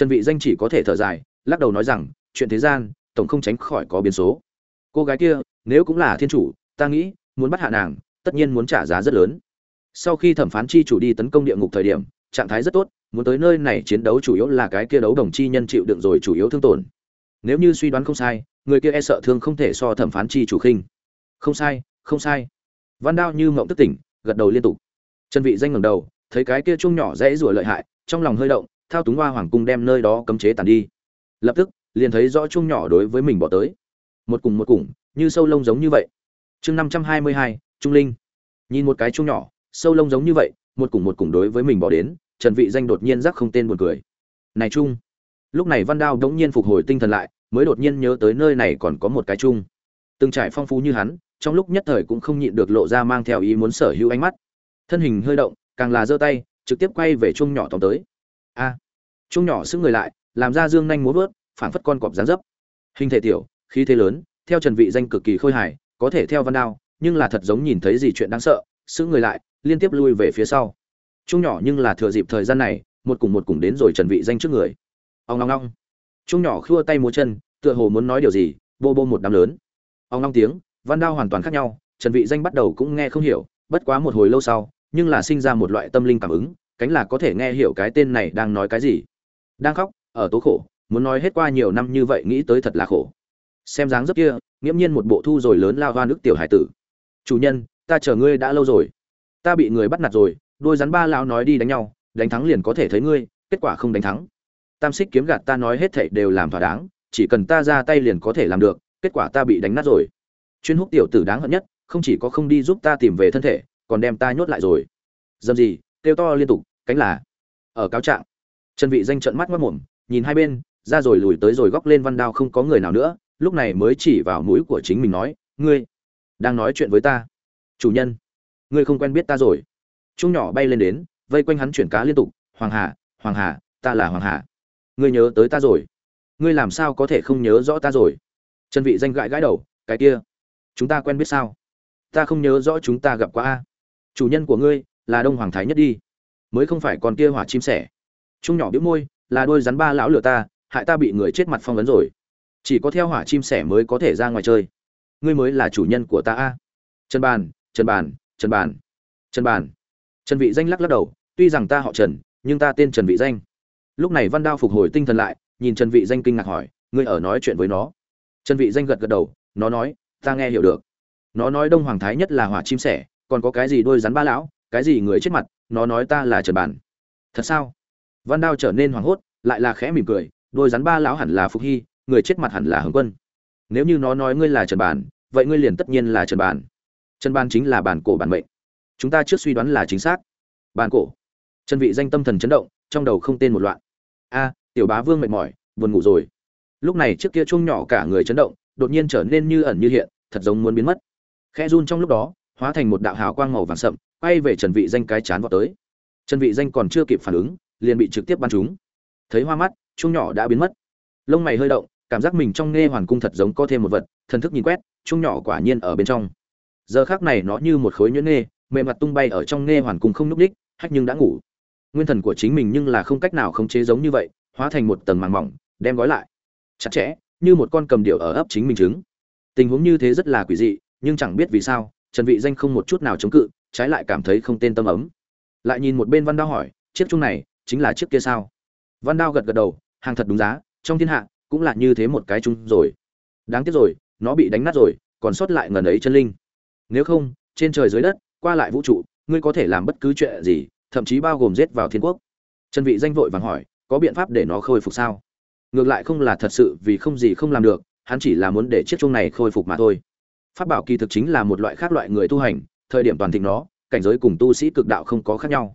trần vị danh chỉ có thể thở dài, lắc đầu nói rằng, chuyện thế gian, tổng không tránh khỏi có biến số. Cô gái kia, nếu cũng là thiên chủ, ta nghĩ, muốn bắt hạ nàng, tất nhiên muốn trả giá rất lớn. Sau khi thẩm phán chi chủ đi tấn công địa ngục thời điểm, trạng thái rất tốt, muốn tới nơi này chiến đấu chủ yếu là cái kia đấu đồng chi nhân chịu đựng rồi chủ yếu thương tổn. Nếu như suy đoán không sai, người kia e sợ thương không thể so thẩm phán chi chủ khinh. Không sai không sai. Văn đao như mộng tức tỉnh, gật đầu liên tục. Trần vị danh ngẩng đầu, thấy cái kia chuông nhỏ dễ rủa lợi hại, trong lòng hơi động thao túng hoa hoàng cung đem nơi đó cấm chế tàn đi. Lập tức, liền thấy rõ chuông nhỏ đối với mình bỏ tới. Một cùng một cùng, như sâu lông giống như vậy. Chương năm trăm hai mươi hai, trung linh. Nhìn một cái chuông nhỏ, sâu lông giống như vậy, một cùng một cùng đối với mình bỏ đến, trần vị danh đột nhiên rắc không tên buồn cười. Này trung. lúc này văn đao đống nhiên phục hồi tinh thần lại, mới đột nhiên nhớ tới nơi này còn có một cái chung từng trải phong phú như hắn, trong lúc nhất thời cũng không nhịn được lộ ra mang theo ý muốn sở hữu ánh mắt. Thân hình hơi động, càng là giơ tay, trực tiếp quay về chung nhỏ tóm tới a. À, chung nhỏ xứng người lại làm ra dương nhanh múa vớt phảng phất con cọp dáng dấp. Hình thể tiểu khí thế lớn theo trần vị danh cực kỳ khôi hài có thể theo văn đao nhưng là thật giống nhìn thấy gì chuyện đáng sợ xứng người lại liên tiếp lui về phía sau. Chung nhỏ nhưng là thừa dịp thời gian này một cùng một cùng đến rồi trần vị danh trước người. Ông long long chung nhỏ khua tay múa chân tựa hồ muốn nói điều gì bô bô một đám lớn. Ông long tiếng văn đao hoàn toàn khác nhau trần vị danh bắt đầu cũng nghe không hiểu bất quá một hồi lâu sau nhưng là sinh ra một loại tâm linh cảm ứng cánh là có thể nghe hiểu cái tên này đang nói cái gì. Đang khóc, ở tố khổ, muốn nói hết qua nhiều năm như vậy nghĩ tới thật là khổ. Xem dáng dấp kia, nghiễm nhiên một bộ thu rồi lớn lao hoa nước tiểu hải tử. Chủ nhân, ta chờ ngươi đã lâu rồi. Ta bị người bắt nạt rồi, đôi rắn ba lão nói đi đánh nhau, đánh thắng liền có thể thấy ngươi, kết quả không đánh thắng. Tam xích kiếm gạt ta nói hết thảy đều làm thỏa đáng, chỉ cần ta ra tay liền có thể làm được, kết quả ta bị đánh nát rồi. Chuyên húc tiểu tử đáng hận nhất, không chỉ có không đi giúp ta tìm về thân thể, còn đem ta nhốt lại rồi. Dầm gì, kêu to liên tục cánh là ở cáo trạng. Trần vị danh trợn mắt mắt mồm, nhìn hai bên, ra rồi lùi tới rồi góc lên văn đao không có người nào nữa, lúc này mới chỉ vào mũi của chính mình nói, ngươi đang nói chuyện với ta. Chủ nhân, ngươi không quen biết ta rồi. Trung nhỏ bay lên đến, vây quanh hắn chuyển cá liên tục, hoàng hà hoàng hà, ta là hoàng hà. Ngươi nhớ tới ta rồi. Ngươi làm sao có thể không nhớ rõ ta rồi? Trần vị danh gãi gãi đầu, cái kia, chúng ta quen biết sao? Ta không nhớ rõ chúng ta gặp qua a. Chủ nhân của ngươi là đông hoàng thái nhất đi mới không phải con kia hỏa chim sẻ. Trung nhỏ bĩu môi, là đôi rắn ba lão lừa ta, hại ta bị người chết mặt phong ấn rồi. Chỉ có theo hỏa chim sẻ mới có thể ra ngoài chơi. Ngươi mới là chủ nhân của ta a. Trần bàn trần bàn trần bàn trần bàn. Trần vị danh lắc lắc đầu, tuy rằng ta họ trần, nhưng ta tên trần vị danh. Lúc này văn đao phục hồi tinh thần lại, nhìn trần vị danh kinh ngạc hỏi, ngươi ở nói chuyện với nó? Trần vị danh gật gật đầu, nó nói, ta nghe hiểu được. Nó nói đông hoàng thái nhất là hỏa chim sẻ, còn có cái gì đôi rắn ba lão cái gì người chết mặt, nó nói ta là trần bản. Thật sao? Văn đao trở nên hoảng hốt, lại là khẽ mỉm cười, đôi rắn ba lão hẳn là phục hy, người chết mặt hẳn là hưng quân. Nếu như nó nói ngươi là trần bản, vậy ngươi liền tất nhiên là trần bản. Trần bản chính là bản cổ bản mệnh. Chúng ta trước suy đoán là chính xác. Bản cổ. Trần vị danh tâm thần chấn động, trong đầu không tên một loạn. A, tiểu bá vương mệt mỏi, buồn ngủ rồi. Lúc này trước kia chuông nhỏ cả người chấn động, đột nhiên trở nên như ẩn như hiện, thật giống muốn biến mất. Khe run trong lúc đó, hóa thành một đạo hào quang màu vàng sậm quay về trần vị danh cái chán vọt tới. Trần vị danh còn chưa kịp phản ứng, liền bị trực tiếp bắn trúng. Thấy hoa mắt, chuông nhỏ đã biến mất. Lông mày hơi động, cảm giác mình trong nghe hoàn cung thật giống có thêm một vật, thần thức nhìn quét, chuông nhỏ quả nhiên ở bên trong. Giờ khắc này nó như một khối nhuyễn nghe, mềm mặt tung bay ở trong nghe hoàn cung không núc đích hách nhưng đã ngủ. Nguyên thần của chính mình nhưng là không cách nào khống chế giống như vậy, hóa thành một tầng màng mỏng, đem gói lại. Chặt chẽ, như một con cầm điệu ở ấp chính mình trứng. Tình huống như thế rất là quỷ dị, nhưng chẳng biết vì sao, trần vị danh không một chút nào chống cự trái lại cảm thấy không tên tâm ấm. Lại nhìn một bên văn đao hỏi, chiếc chung này chính là chiếc kia sao? Văn đao gật gật đầu, hàng thật đúng giá, trong thiên hạ cũng là như thế một cái chung rồi. Đáng tiếc rồi, nó bị đánh nát rồi, còn sót lại ngần ấy chân linh. Nếu không, trên trời dưới đất, qua lại vũ trụ, ngươi có thể làm bất cứ chuyện gì, thậm chí bao gồm giết vào thiên quốc. Trần vị danh vội vàng hỏi, có biện pháp để nó khôi phục sao? Ngược lại không là thật sự vì không gì không làm được, hắn chỉ là muốn để chiếc chuông này khôi phục mà thôi. Pháp bảo kỳ thực chính là một loại khác loại người tu hành thời điểm toàn thịnh nó, cảnh giới cùng tu sĩ cực đạo không có khác nhau.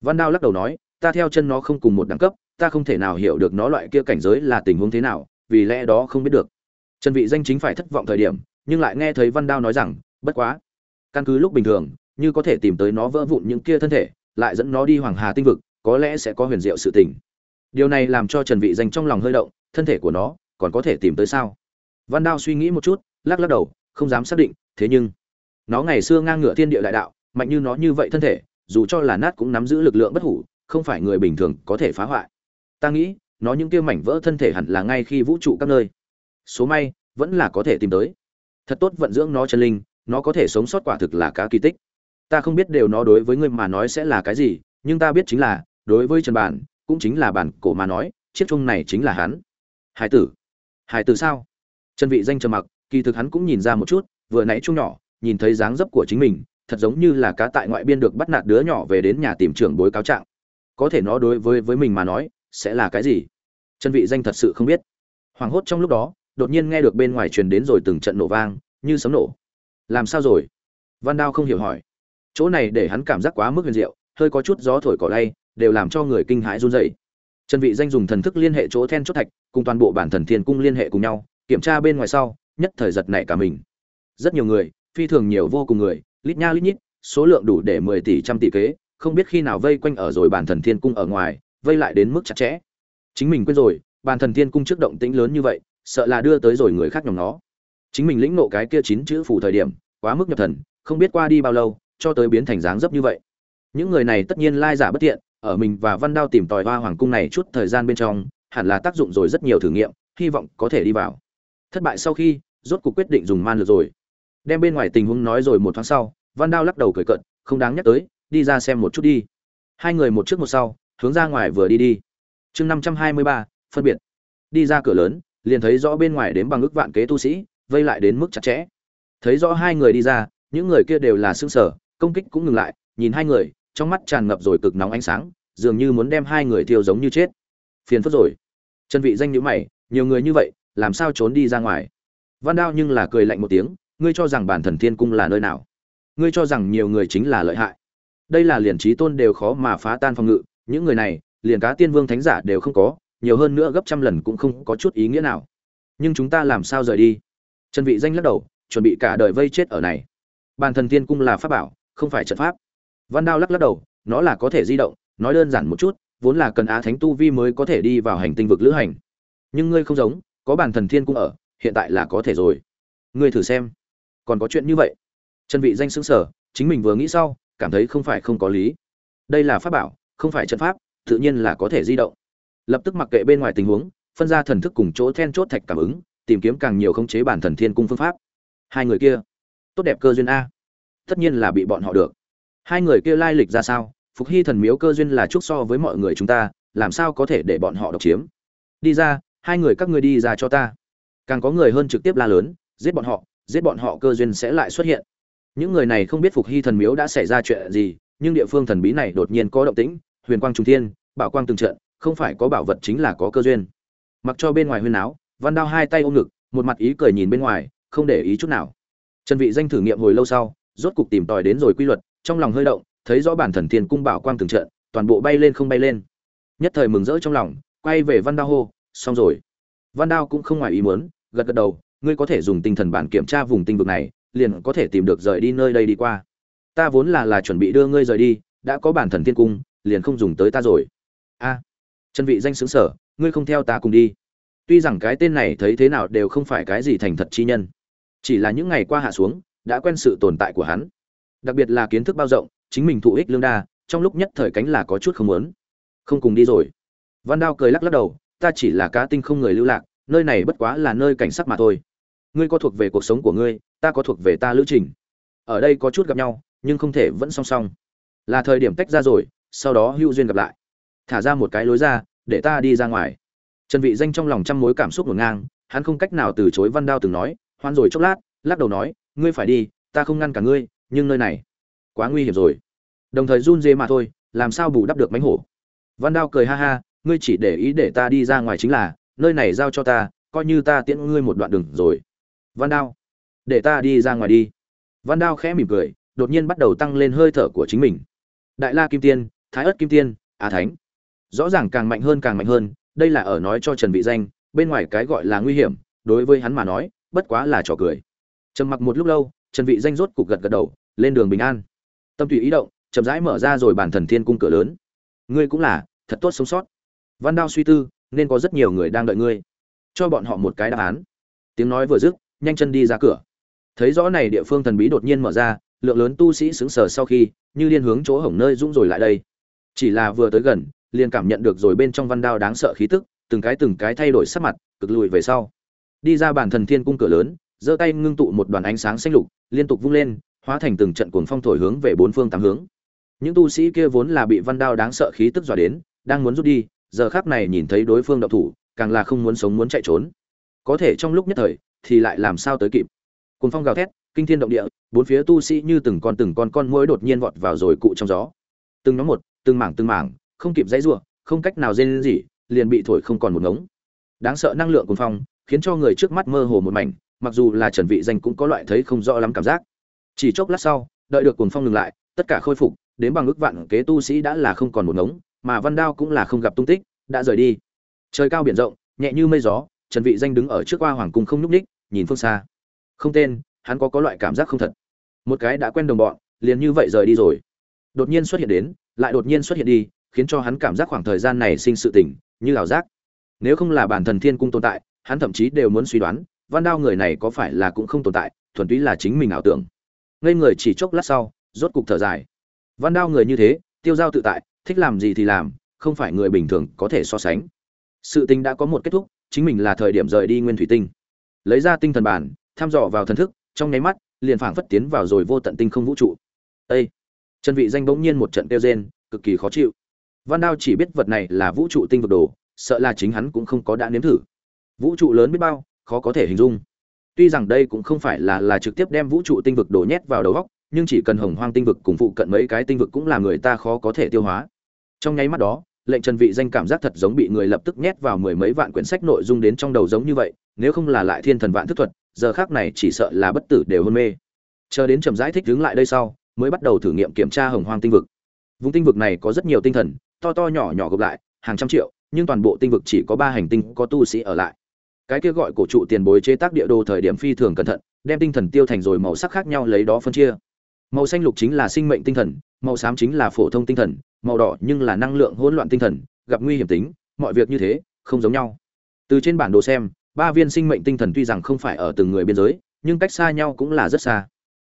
Văn đao lắc đầu nói, ta theo chân nó không cùng một đẳng cấp, ta không thể nào hiểu được nó loại kia cảnh giới là tình huống thế nào, vì lẽ đó không biết được. Trần vị danh chính phải thất vọng thời điểm, nhưng lại nghe thấy văn đao nói rằng, bất quá, căn cứ lúc bình thường, như có thể tìm tới nó vỡ vụn những kia thân thể, lại dẫn nó đi hoàng hà tinh vực, có lẽ sẽ có huyền diệu sự tình. Điều này làm cho trần vị danh trong lòng hơi động, thân thể của nó còn có thể tìm tới sao? Văn đao suy nghĩ một chút, lắc lắc đầu, không dám xác định, thế nhưng nó ngày xưa ngang ngửa thiên địa đại đạo, mạnh như nó như vậy thân thể, dù cho là nát cũng nắm giữ lực lượng bất hủ, không phải người bình thường có thể phá hoại. Ta nghĩ, nó những kia mảnh vỡ thân thể hẳn là ngay khi vũ trụ các nơi. Số may, vẫn là có thể tìm tới. Thật tốt vận dưỡng nó chân linh, nó có thể sống sót quả thực là cá kỳ tích. Ta không biết điều nó đối với ngươi mà nói sẽ là cái gì, nhưng ta biết chính là, đối với trần bản, cũng chính là bản cổ mà nói, chiếc chung này chính là hắn. Hải tử. Hải tử sao? Trần vị danh trầm mặc, kỳ thực hắn cũng nhìn ra một chút, vừa nãy chung nhỏ nhìn thấy dáng dấp của chính mình, thật giống như là cá tại ngoại biên được bắt nạt đứa nhỏ về đến nhà tìm trưởng bối cáo trạng. Có thể nó đối với với mình mà nói, sẽ là cái gì? Trần vị danh thật sự không biết. Hoàng hốt trong lúc đó, đột nhiên nghe được bên ngoài truyền đến rồi từng trận nổ vang, như sấm nổ. Làm sao rồi? Văn đao không hiểu hỏi. Chỗ này để hắn cảm giác quá mức huyền diệu, hơi có chút gió thổi cỏ lay, đều làm cho người kinh hãi run rẩy. Trần vị danh dùng thần thức liên hệ chỗ then chốt thạch, cùng toàn bộ bản thần thiên cung liên hệ cùng nhau, kiểm tra bên ngoài sau, nhất thời giật nảy cả mình. Rất nhiều người phi thường nhiều vô cùng người, lít nha lít nhít, số lượng đủ để 10 tỷ trăm tỷ kế, không biết khi nào vây quanh ở rồi bản thần thiên cung ở ngoài, vây lại đến mức chặt chẽ. Chính mình quên rồi, bản thần thiên cung trước động tĩnh lớn như vậy, sợ là đưa tới rồi người khác nhóm nó chính mình lĩnh nộ cái kia chín chữ phủ thời điểm, quá mức nhập thần, không biết qua đi bao lâu, cho tới biến thành dáng dấp như vậy. Những người này tất nhiên lai giả bất tiện ở mình và văn đao tìm tòi hoa hoàng cung này chút thời gian bên trong, hẳn là tác dụng rồi rất nhiều thử nghiệm, hy vọng có thể đi vào. Thất bại sau khi, rốt cuộc quyết định dùng man lược rồi đem bên ngoài tình huống nói rồi một tháng sau, văn đao lắc đầu cười cận không đáng nhắc tới, đi ra xem một chút đi. Hai người một trước một sau, hướng ra ngoài vừa đi đi. Chương năm trăm hai mươi ba, phân biệt. Đi ra cửa lớn, liền thấy rõ bên ngoài đến bằng ước vạn kế tu sĩ, vây lại đến mức chặt chẽ. Thấy rõ hai người đi ra, những người kia đều là xương sở công kích cũng ngừng lại, nhìn hai người, trong mắt tràn ngập rồi cực nóng ánh sáng, dường như muốn đem hai người thiêu giống như chết. Phiền phức rồi. Chân vị danh nhữ mày, nhiều người như vậy, làm sao trốn đi ra ngoài? Văn đao nhưng là cười lạnh một tiếng ngươi cho rằng bản thần thiên cung là nơi nào? Ngươi cho rằng nhiều người chính là lợi hại? Đây là liền trí tôn đều khó mà phá tan phòng ngự, những người này, liền cá tiên vương thánh giả đều không có, nhiều hơn nữa gấp trăm lần cũng không có chút ý nghĩa nào. Nhưng chúng ta làm sao rời đi? Trần vị danh lắc đầu, chuẩn bị cả đời vây chết ở này. Bản thần thiên cung là pháp bảo, không phải trận pháp. Văn đao lắc lắc đầu, nó là có thể di động, nói đơn giản một chút, vốn là cần á thánh tu vi mới có thể đi vào hành tinh vực lữ hành. Nhưng ngươi không giống, có bản thần thiên cung ở, hiện tại là có thể rồi. Ngươi thử xem còn có chuyện như vậy. Trần vị danh sững sở chính mình vừa nghĩ sau, cảm thấy không phải không có lý. Đây là pháp bảo, không phải trận pháp, tự nhiên là có thể di động. Lập tức mặc kệ bên ngoài tình huống, phân ra thần thức cùng chỗ then chốt thạch cảm ứng, tìm kiếm càng nhiều khống chế bản thần thiên cung phương pháp. Hai người kia, tốt đẹp cơ duyên a. Tất nhiên là bị bọn họ được. Hai người kia lai lịch ra sao? Phục hy thần miếu cơ duyên là chúc so với mọi người chúng ta, làm sao có thể để bọn họ độc chiếm? Đi ra, hai người các ngươi đi ra cho ta. Càng có người hơn trực tiếp la lớn, giết bọn họ giết bọn họ cơ duyên sẽ lại xuất hiện. Những người này không biết phục hy thần miếu đã xảy ra chuyện gì, nhưng địa phương thần bí này đột nhiên có động tĩnh, huyền quang trung thiên, bảo quang từng trận, không phải có bảo vật chính là có cơ duyên. Mặc cho bên ngoài huyên áo văn đao hai tay ôm ngực, một mặt ý cười nhìn bên ngoài, không để ý chút nào. Trần vị danh thử nghiệm hồi lâu sau, rốt cục tìm tòi đến rồi quy luật, trong lòng hơi động, thấy rõ bản thần thiên cung bảo quang từng trận, toàn bộ bay lên không bay lên. Nhất thời mừng rỡ trong lòng, quay về văn đao hô, xong rồi. Văn đao cũng không ngoài ý muốn, gật gật đầu ngươi có thể dùng tinh thần bản kiểm tra vùng tinh vực này liền có thể tìm được rời đi nơi đây đi qua. Ta vốn là là chuẩn bị đưa ngươi rời đi đã có bản thần tiên cung liền không dùng tới ta rồi. A à, chân vị danh xứng sở ngươi không theo ta cùng đi. Tuy rằng cái tên này thấy thế nào đều không phải cái gì thành thật chi nhân chỉ là những ngày qua hạ xuống đã quen sự tồn tại của hắn. Đặc biệt là kiến thức bao rộng chính mình thụ ích lương đa trong lúc nhất thời cánh là có chút không muốn. Không cùng đi rồi. Văn đao cười lắc lắc đầu ta chỉ là cá tinh không người lưu lạc nơi này bất quá là nơi cảnh sắc mà thôi ngươi có thuộc về cuộc sống của ngươi, ta có thuộc về ta lữ trình. Ở đây có chút gặp nhau, nhưng không thể vẫn song song. Là thời điểm tách ra rồi, sau đó hữu duyên gặp lại. Thả ra một cái lối ra, để ta đi ra ngoài. Trần vị danh trong lòng trăm mối cảm xúc ngổn ngang, hắn không cách nào từ chối văn đao từng nói, hoan rồi chốc lát, lắc đầu nói, ngươi phải đi, ta không ngăn cả ngươi, nhưng nơi này quá nguy hiểm rồi. Đồng thời run dê mà thôi, làm sao bù đắp được mánh hổ? Văn đao cười ha ha, ngươi chỉ để ý để ta đi ra ngoài chính là, nơi này giao cho ta, coi như ta tiễn ngươi một đoạn đường rồi văn đao, để ta đi ra ngoài đi. Văn đao khẽ mỉm cười, đột nhiên bắt đầu tăng lên hơi thở của chính mình. Đại la kim tiên, thái ớt kim tiên, á thánh. Rõ ràng càng mạnh hơn càng mạnh hơn, đây là ở nói cho trần vị danh, bên ngoài cái gọi là nguy hiểm, đối với hắn mà nói, bất quá là trò cười. Trầm mặc một lúc lâu, trần vị danh rốt cục gật gật đầu, lên đường bình an. Tâm tùy ý động, chậm rãi mở ra rồi bản thần thiên cung cửa lớn. Ngươi cũng là, thật tốt sống sót. Văn đao suy tư, nên có rất nhiều người đang đợi ngươi. Cho bọn họ một cái đáp án. Tiếng nói vừa dứt nhanh chân đi ra cửa. Thấy rõ này địa phương thần bí đột nhiên mở ra, lượng lớn tu sĩ xứng sở sau khi, như liên hướng chỗ hổng nơi dũng rồi lại đây. Chỉ là vừa tới gần, liền cảm nhận được rồi bên trong văn đao đáng sợ khí tức, từng cái từng cái thay đổi sắc mặt, cực lùi về sau. Đi ra bản thần thiên cung cửa lớn, giơ tay ngưng tụ một đoàn ánh sáng xanh lục, liên tục vung lên, hóa thành từng trận cuồng phong thổi hướng về bốn phương tám hướng. Những tu sĩ kia vốn là bị văn đao đáng sợ khí tức dọa đến, đang muốn rút đi, giờ khắc này nhìn thấy đối phương động thủ, càng là không muốn sống muốn chạy trốn. Có thể trong lúc nhất thời thì lại làm sao tới kịp. Cuồng phong gào thét, kinh thiên động địa, bốn phía tu sĩ như từng con từng con con muỗi đột nhiên vọt vào rồi cụ trong gió. Từng nhóm một, từng mảng từng mảng, không kịp dãy rủa, không cách nào rên gì liền bị thổi không còn một ngống. Đáng sợ năng lượng cuồng phong, khiến cho người trước mắt mơ hồ một mảnh, mặc dù là trần vị danh cũng có loại thấy không rõ lắm cảm giác. Chỉ chốc lát sau, đợi được cuồng phong ngừng lại, tất cả khôi phục, đến bằng ước vạn kế tu sĩ đã là không còn một ngống, mà văn đao cũng là không gặp tung tích, đã rời đi. Trời cao biển rộng, nhẹ như mây gió, trần vị danh đứng ở trước qua hoàng cung không nhúc ních nhìn phương xa. Không tên, hắn có có loại cảm giác không thật. Một cái đã quen đồng bọn, liền như vậy rời đi rồi. Đột nhiên xuất hiện đến, lại đột nhiên xuất hiện đi, khiến cho hắn cảm giác khoảng thời gian này sinh sự tỉnh, như ảo giác. Nếu không là bản thần thiên cung tồn tại, hắn thậm chí đều muốn suy đoán, văn đao người này có phải là cũng không tồn tại, thuần túy là chính mình ảo tưởng. Ngây người chỉ chốc lát sau, rốt cục thở dài. Văn đao người như thế, tiêu giao tự tại, thích làm gì thì làm, không phải người bình thường có thể so sánh. Sự tình đã có một kết thúc, chính mình là thời điểm rời đi nguyên thủy tinh lấy ra tinh thần bản, thăm dò vào thần thức, trong nháy mắt, liền phảng phất tiến vào rồi vô tận tinh không vũ trụ. Ê! chân vị danh bỗng nhiên một trận tiêu rên, cực kỳ khó chịu. Văn đao chỉ biết vật này là vũ trụ tinh vực đồ, sợ là chính hắn cũng không có đã nếm thử. Vũ trụ lớn biết bao, khó có thể hình dung. Tuy rằng đây cũng không phải là là trực tiếp đem vũ trụ tinh vực đổ nhét vào đầu góc nhưng chỉ cần hồng hoang tinh vực cùng phụ cận mấy cái tinh vực cũng là người ta khó có thể tiêu hóa. Trong nháy mắt đó lệnh trần vị danh cảm giác thật giống bị người lập tức nhét vào mười mấy vạn quyển sách nội dung đến trong đầu giống như vậy, nếu không là lại thiên thần vạn thức thuật, giờ khắc này chỉ sợ là bất tử đều hôn mê. Chờ đến trầm giải thích đứng lại đây sau, mới bắt đầu thử nghiệm kiểm tra hồng hoang tinh vực. Vùng tinh vực này có rất nhiều tinh thần, to to nhỏ nhỏ gộp lại, hàng trăm triệu, nhưng toàn bộ tinh vực chỉ có ba hành tinh có tu sĩ ở lại. Cái kia gọi cổ trụ tiền bối chế tác địa đồ thời điểm phi thường cẩn thận, đem tinh thần tiêu thành rồi màu sắc khác nhau lấy đó phân chia. Màu xanh lục chính là sinh mệnh tinh thần, màu xám chính là phổ thông tinh thần màu đỏ nhưng là năng lượng hỗn loạn tinh thần, gặp nguy hiểm tính, mọi việc như thế, không giống nhau. Từ trên bản đồ xem, ba viên sinh mệnh tinh thần tuy rằng không phải ở từng người biên giới, nhưng cách xa nhau cũng là rất xa.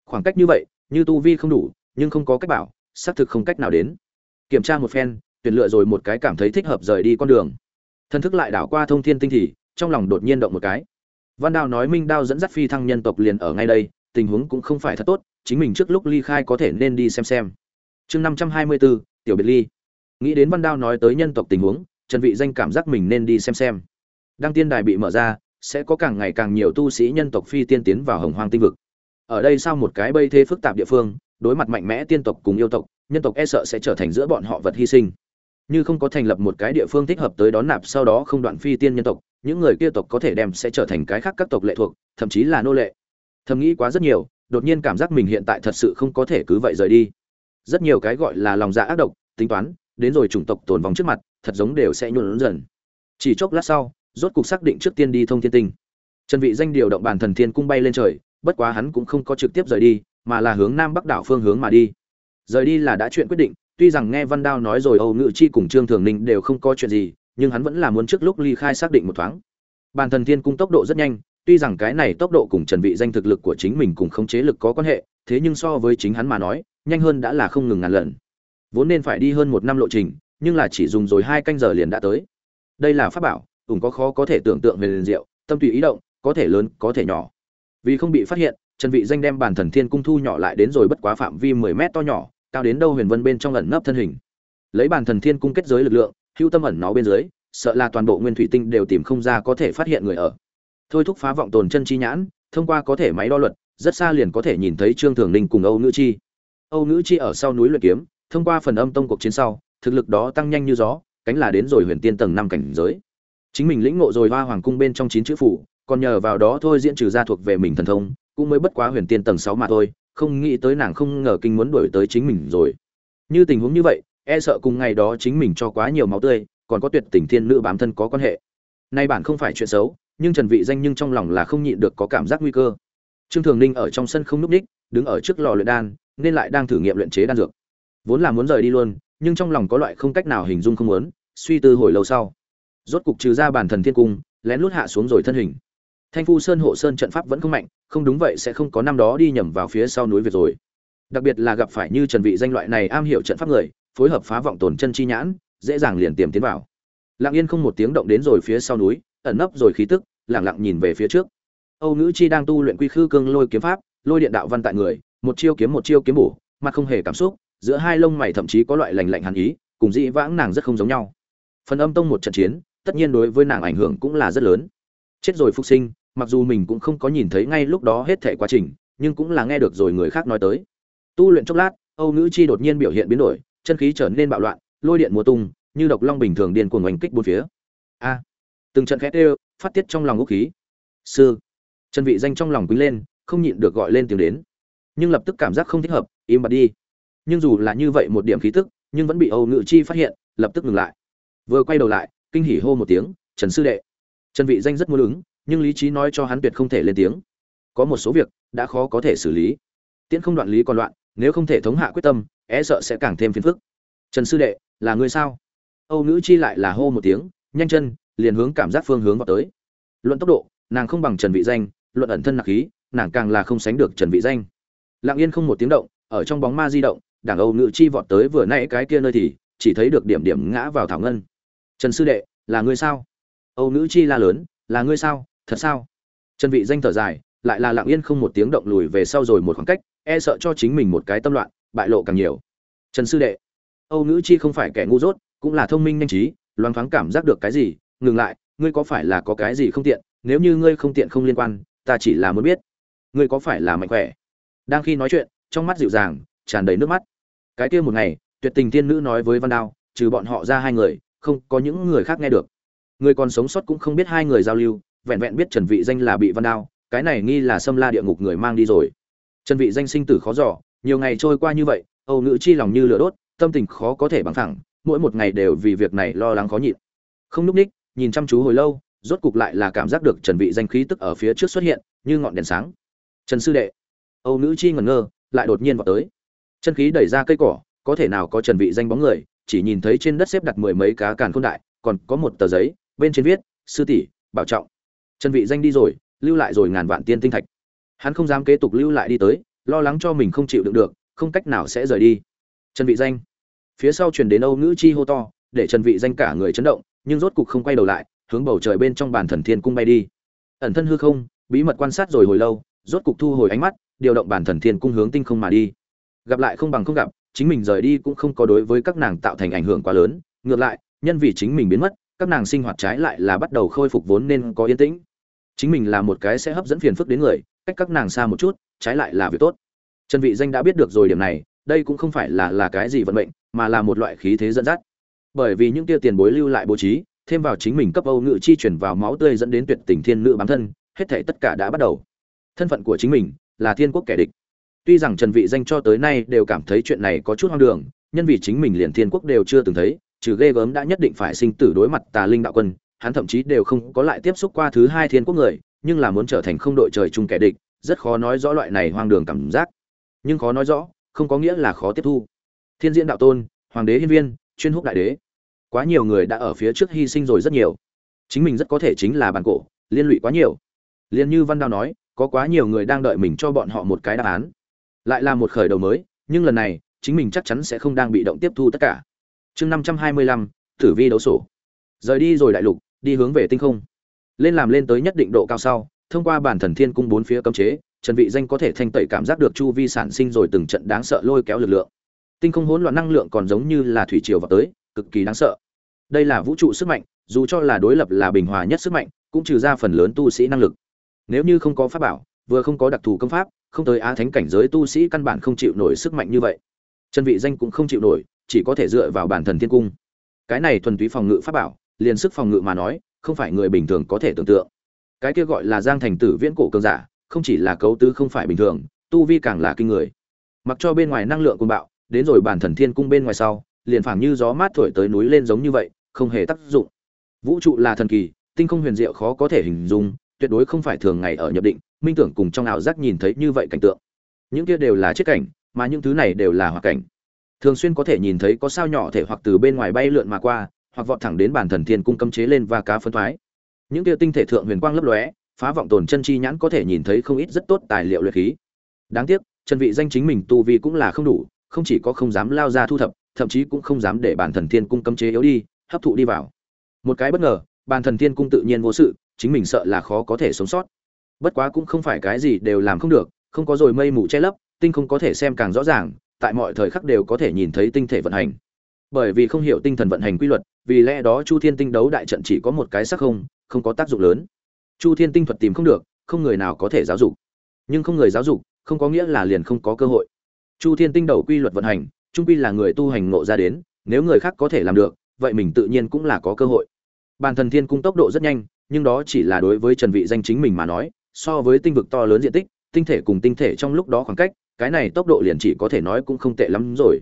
Khoảng cách như vậy, như tu vi không đủ, nhưng không có cách bảo, xác thực không cách nào đến. Kiểm tra một phen, tuyển lựa rồi một cái cảm thấy thích hợp rời đi con đường. Thân thức lại đảo qua thông thiên tinh thì, trong lòng đột nhiên động một cái. Văn đào nói Minh Đao dẫn dắt phi thăng nhân tộc liền ở ngay đây, tình huống cũng không phải thật tốt, chính mình trước lúc ly khai có thể nên đi xem xem. Chương 524, tiểu biệt ly. Nghĩ đến văn đao nói tới nhân tộc tình huống, trần vị danh cảm giác mình nên đi xem xem. Đăng tiên đài bị mở ra, sẽ có càng ngày càng nhiều tu sĩ nhân tộc phi tiên tiến vào hồng hoang tinh vực. Ở đây sau một cái bây thế phức tạp địa phương, đối mặt mạnh mẽ tiên tộc cùng yêu tộc, nhân tộc e sợ sẽ trở thành giữa bọn họ vật hy sinh. Như không có thành lập một cái địa phương thích hợp tới đón nạp sau đó không đoạn phi tiên nhân tộc, những người kia tộc có thể đem sẽ trở thành cái khác các tộc lệ thuộc, thậm chí là nô lệ. Thầm nghĩ quá rất nhiều, đột nhiên cảm giác mình hiện tại thật sự không có thể cứ vậy rời đi rất nhiều cái gọi là lòng dạ ác độc, tính toán, đến rồi chủng tộc tồn vong trước mặt, thật giống đều sẽ nhuộn dần. Chỉ chốc lát sau, rốt cục xác định trước tiên đi thông thiên tinh. Trần vị danh điều động bản thần thiên cung bay lên trời, bất quá hắn cũng không có trực tiếp rời đi, mà là hướng nam bắc đảo phương hướng mà đi. Rời đi là đã chuyện quyết định, tuy rằng nghe văn đao nói rồi âu ngự chi cùng trương thường ninh đều không có chuyện gì, nhưng hắn vẫn là muốn trước lúc ly khai xác định một thoáng. Bản thần thiên cung tốc độ rất nhanh, tuy rằng cái này tốc độ cùng trần vị danh thực lực của chính mình cùng khống chế lực có quan hệ, thế nhưng so với chính hắn mà nói nhanh hơn đã là không ngừng ngàn lần. Vốn nên phải đi hơn một năm lộ trình, nhưng là chỉ dùng rồi hai canh giờ liền đã tới. Đây là pháp bảo, ủng có khó có thể tưởng tượng về liền diệu, tâm tùy ý động, có thể lớn, có thể nhỏ. Vì không bị phát hiện, trần vị danh đem bản thần thiên cung thu nhỏ lại đến rồi bất quá phạm vi 10 mét to nhỏ, cao đến đâu huyền vân bên trong ẩn nấp thân hình. Lấy bản thần thiên cung kết giới lực lượng, hưu tâm ẩn nó bên dưới, sợ là toàn bộ nguyên thủy tinh đều tìm không ra có thể phát hiện người ở. Thôi thúc phá vọng tồn chân chi nhãn, thông qua có thể máy đo luật, rất xa liền có thể nhìn thấy trương thường ninh cùng âu nữ chi âu nữ chi ở sau núi luyện kiếm thông qua phần âm tông cuộc chiến sau thực lực đó tăng nhanh như gió cánh là đến rồi huyền tiên tầng năm cảnh giới. Chính mình lĩnh ngộ rồi hoa hoàng cung bên trong chín chữ phủ còn nhờ vào đó thôi diễn trừ ra thuộc về mình thần thông cũng mới bất quá huyền tiên tầng sáu mà thôi không nghĩ tới nàng không ngờ kinh muốn đuổi tới chính mình rồi. Như tình huống như vậy e sợ cùng ngày đó chính mình cho quá nhiều máu tươi còn có tuyệt tình thiên nữ bám thân có quan hệ. Nay bản không phải chuyện xấu nhưng trần vị danh nhưng trong lòng là không nhịn được có cảm giác nguy cơ. Trương thường ninh ở trong sân không núp đích, đứng ở trước lò luyện đan nên lại đang thử nghiệm luyện chế đan dược. Vốn là muốn rời đi luôn, nhưng trong lòng có loại không cách nào hình dung không muốn, suy tư hồi lâu sau. Rốt cục trừ ra bản thần thiên cung, lén lút hạ xuống rồi thân hình. Thanh phu sơn hộ sơn trận pháp vẫn không mạnh, không đúng vậy sẽ không có năm đó đi nhầm vào phía sau núi việt rồi. Đặc biệt là gặp phải như trần vị danh loại này am hiểu trận pháp người, phối hợp phá vọng tồn chân chi nhãn, dễ dàng liền tiềm tiến vào. Lặng yên không một tiếng động đến rồi phía sau núi, ẩn nấp rồi khí tức, lặng lặng nhìn về phía trước. Âu nữ chi đang tu luyện quy khư cương lôi kiếm pháp, lôi điện đạo văn tại người một chiêu kiếm một chiêu kiếm bổ mặt không hề cảm xúc, giữa hai lông mày thậm chí có loại lạnh lạnh hàn ý, cùng dĩ vãng nàng rất không giống nhau. Phần âm tông một trận chiến, tất nhiên đối với nàng ảnh hưởng cũng là rất lớn. Chết rồi phục sinh, mặc dù mình cũng không có nhìn thấy ngay lúc đó hết thể quá trình, nhưng cũng là nghe được rồi người khác nói tới. Tu luyện chốc lát, âu nữ chi đột nhiên biểu hiện biến đổi, chân khí trở nên bạo loạn, lôi điện mùa tung, như độc long bình thường điên cuồng oanh kích bốn phía. A! À, từng trận khét đều phát tiết trong lòng ngũ khí. Sư! Chân vị danh trong lòng quý lên, không nhịn được gọi lên tiếng đến nhưng lập tức cảm giác không thích hợp, im bặt đi. Nhưng dù là như vậy một điểm khí tức, nhưng vẫn bị âu ngự chi phát hiện, lập tức ngừng lại. Vừa quay đầu lại, kinh hỉ hô một tiếng, trần sư đệ. Trần vị danh rất muốn ứng, nhưng lý trí nói cho hắn tuyệt không thể lên tiếng. Có một số việc, đã khó có thể xử lý. Tiễn không đoạn lý còn loạn, nếu không thể thống hạ quyết tâm e sợ sẽ càng thêm phiền phức. Trần sư đệ, là người sao? Âu nữ chi lại là hô một tiếng, nhanh chân, liền hướng cảm giác phương hướng vào tới. Luận tốc độ, nàng không bằng trần vị danh, luận ẩn thân nặc khí, nàng càng là không sánh được trần vị danh lặng yên không một tiếng động, ở trong bóng ma di động, đảng âu ngự chi vọt tới vừa nãy cái kia nơi thì, chỉ thấy được điểm điểm ngã vào thảo ngân. Trần sư đệ, là ngươi sao? Âu nữ chi la lớn, là ngươi sao? Thật sao? Trần vị danh thở dài, lại là lặng yên không một tiếng động lùi về sau rồi một khoảng cách e sợ cho chính mình một cái tâm loạn, bại lộ càng nhiều. Trần sư đệ, âu nữ chi không phải kẻ ngu dốt, cũng là thông minh nhanh trí, loáng thoáng cảm giác được cái gì, ngừng lại, ngươi có phải là có cái gì không tiện, nếu như ngươi không tiện không liên quan, ta chỉ là muốn biết. Ngươi có phải là mạnh khỏe? Đang khi nói chuyện, trong mắt dịu dàng, tràn đầy nước mắt. Cái kia một ngày, tuyệt tình tiên nữ nói với văn đao, trừ bọn họ ra hai người, không có những người khác nghe được. Người còn sống sót cũng không biết hai người giao lưu, vẹn vẹn biết trần vị danh là bị văn đao, cái này nghi là xâm la địa ngục người mang đi rồi. Trần vị danh sinh tử khó dò, nhiều ngày trôi qua như vậy, âu nữ chi lòng như lửa đốt, tâm tình khó có thể bằng thẳng mỗi một ngày đều vì việc này lo lắng khó nhịn. Không núp ních, nhìn chăm chú hồi lâu, rốt cục lại là cảm giác được trần vị danh khí tức ở phía trước xuất hiện, như ngọn đèn sáng. Trần sư đệ âu nữ chi ngẩn ngơ, lại đột nhiên vọt tới. Chân khí đẩy ra cây cỏ, có thể nào có trần vị danh bóng người, chỉ nhìn thấy trên đất xếp đặt mười mấy cá càn khôn đại, còn có một tờ giấy, bên trên viết, sư tỷ, bảo trọng. Trần vị danh đi rồi, lưu lại rồi ngàn vạn tiên tinh thạch. Hắn không dám kế tục lưu lại đi tới, lo lắng cho mình không chịu đựng được, không cách nào sẽ rời đi. Trần vị danh. Phía sau truyền đến âu nữ chi hô to, để trần vị danh cả người chấn động, nhưng rốt cục không quay đầu lại, hướng bầu trời bên trong bàn thần thiên cung bay đi. Ẩn thân hư không, bí mật quan sát rồi hồi lâu, rốt cục thu hồi ánh mắt điều động bản thần thiên cung hướng tinh không mà đi. Gặp lại không bằng không gặp, chính mình rời đi cũng không có đối với các nàng tạo thành ảnh hưởng quá lớn. Ngược lại, nhân vì chính mình biến mất, các nàng sinh hoạt trái lại là bắt đầu khôi phục vốn nên có yên tĩnh. Chính mình là một cái sẽ hấp dẫn phiền phức đến người, cách các nàng xa một chút, trái lại là việc tốt. Trần vị danh đã biết được rồi điểm này, đây cũng không phải là là cái gì vận mệnh, mà là một loại khí thế dẫn dắt. Bởi vì những tia tiền bối lưu lại bố trí, thêm vào chính mình cấp âu ngự chi chuyển vào máu tươi dẫn đến tuyệt tình thiên nữ bám thân, hết thảy tất cả đã bắt đầu. Thân phận của chính mình là thiên quốc kẻ địch. Tuy rằng trần vị danh cho tới nay đều cảm thấy chuyện này có chút hoang đường, nhân vì chính mình liền thiên quốc đều chưa từng thấy, trừ ghê gớm đã nhất định phải sinh tử đối mặt tà linh đạo quân, hắn thậm chí đều không có lại tiếp xúc qua thứ hai thiên quốc người, nhưng là muốn trở thành không đội trời chung kẻ địch, rất khó nói rõ loại này hoang đường cảm giác. Nhưng khó nói rõ, không có nghĩa là khó tiếp thu. Thiên diễn đạo tôn, hoàng đế hiên viên, chuyên húc đại đế. Quá nhiều người đã ở phía trước hy sinh rồi rất nhiều. Chính mình rất có thể chính là bản cổ, liên lụy quá nhiều. Liên như văn đao nói có quá nhiều người đang đợi mình cho bọn họ một cái đáp án. Lại là một khởi đầu mới, nhưng lần này, chính mình chắc chắn sẽ không đang bị động tiếp thu tất cả. Chương năm trăm hai mươi lăm tử vi đấu sổ. Rời đi rồi đại lục, đi hướng về tinh không. Lên làm lên tới nhất định độ cao sau, thông qua bản thần thiên cung bốn phía cấm chế, trần vị danh có thể thanh tẩy cảm giác được chu vi sản sinh rồi từng trận đáng sợ lôi kéo lực lượng. Tinh không hỗn loạn năng lượng còn giống như là thủy triều vào tới, cực kỳ đáng sợ. Đây là vũ trụ sức mạnh, dù cho là đối lập là bình hòa nhất sức mạnh, cũng trừ ra phần lớn tu sĩ năng lực nếu như không có pháp bảo, vừa không có đặc thù công pháp, không tới á thánh cảnh giới tu sĩ căn bản không chịu nổi sức mạnh như vậy. Chân vị danh cũng không chịu nổi, chỉ có thể dựa vào bản thần thiên cung. Cái này thuần túy phòng ngự pháp bảo, liền sức phòng ngự mà nói, không phải người bình thường có thể tưởng tượng. Cái kia gọi là giang thành tử viễn cổ cường giả, không chỉ là cấu tứ không phải bình thường, tu vi càng là kinh người. Mặc cho bên ngoài năng lượng côn bạo, đến rồi bản thần thiên cung bên ngoài sau, liền phảng như gió mát thổi tới núi lên giống như vậy, không hề tác dụng. Vũ trụ là thần kỳ, tinh không huyền diệu khó có thể hình dung tuyệt đối không phải thường ngày ở nhập định, minh tưởng cùng trong ảo giác nhìn thấy như vậy cảnh tượng. Những kia đều là chết cảnh, mà những thứ này đều là hoạt cảnh. Thường xuyên có thể nhìn thấy có sao nhỏ thể hoặc từ bên ngoài bay lượn mà qua, hoặc vọt thẳng đến bản thần thiên cung cấm chế lên và cá phân thoái. Những kia tinh thể thượng huyền quang lấp lóe, phá vọng tồn chân chi nhãn có thể nhìn thấy không ít rất tốt tài liệu luyện khí. Đáng tiếc, chân vị danh chính mình tu vi cũng là không đủ, không chỉ có không dám lao ra thu thập, thậm chí cũng không dám để bản thần thiên cung cấm chế yếu đi, hấp thụ đi vào. Một cái bất ngờ, bản thần thiên cung tự nhiên vô sự chính mình sợ là khó có thể sống sót. Bất quá cũng không phải cái gì đều làm không được, không có rồi mây mù che lấp, tinh không có thể xem càng rõ ràng, tại mọi thời khắc đều có thể nhìn thấy tinh thể vận hành. Bởi vì không hiểu tinh thần vận hành quy luật, vì lẽ đó chu thiên tinh đấu đại trận chỉ có một cái sắc không không có tác dụng lớn. Chu thiên tinh thuật tìm không được, không người nào có thể giáo dục. Nhưng không người giáo dục, không có nghĩa là liền không có cơ hội. Chu thiên tinh đầu quy luật vận hành, trung quy là người tu hành ngộ ra đến, nếu người khác có thể làm được, vậy mình tự nhiên cũng là có cơ hội. Bàn thần thiên cung tốc độ rất nhanh nhưng đó chỉ là đối với trần vị danh chính mình mà nói, so với tinh vực to lớn diện tích, tinh thể cùng tinh thể trong lúc đó khoảng cách, cái này tốc độ liền chỉ có thể nói cũng không tệ lắm rồi.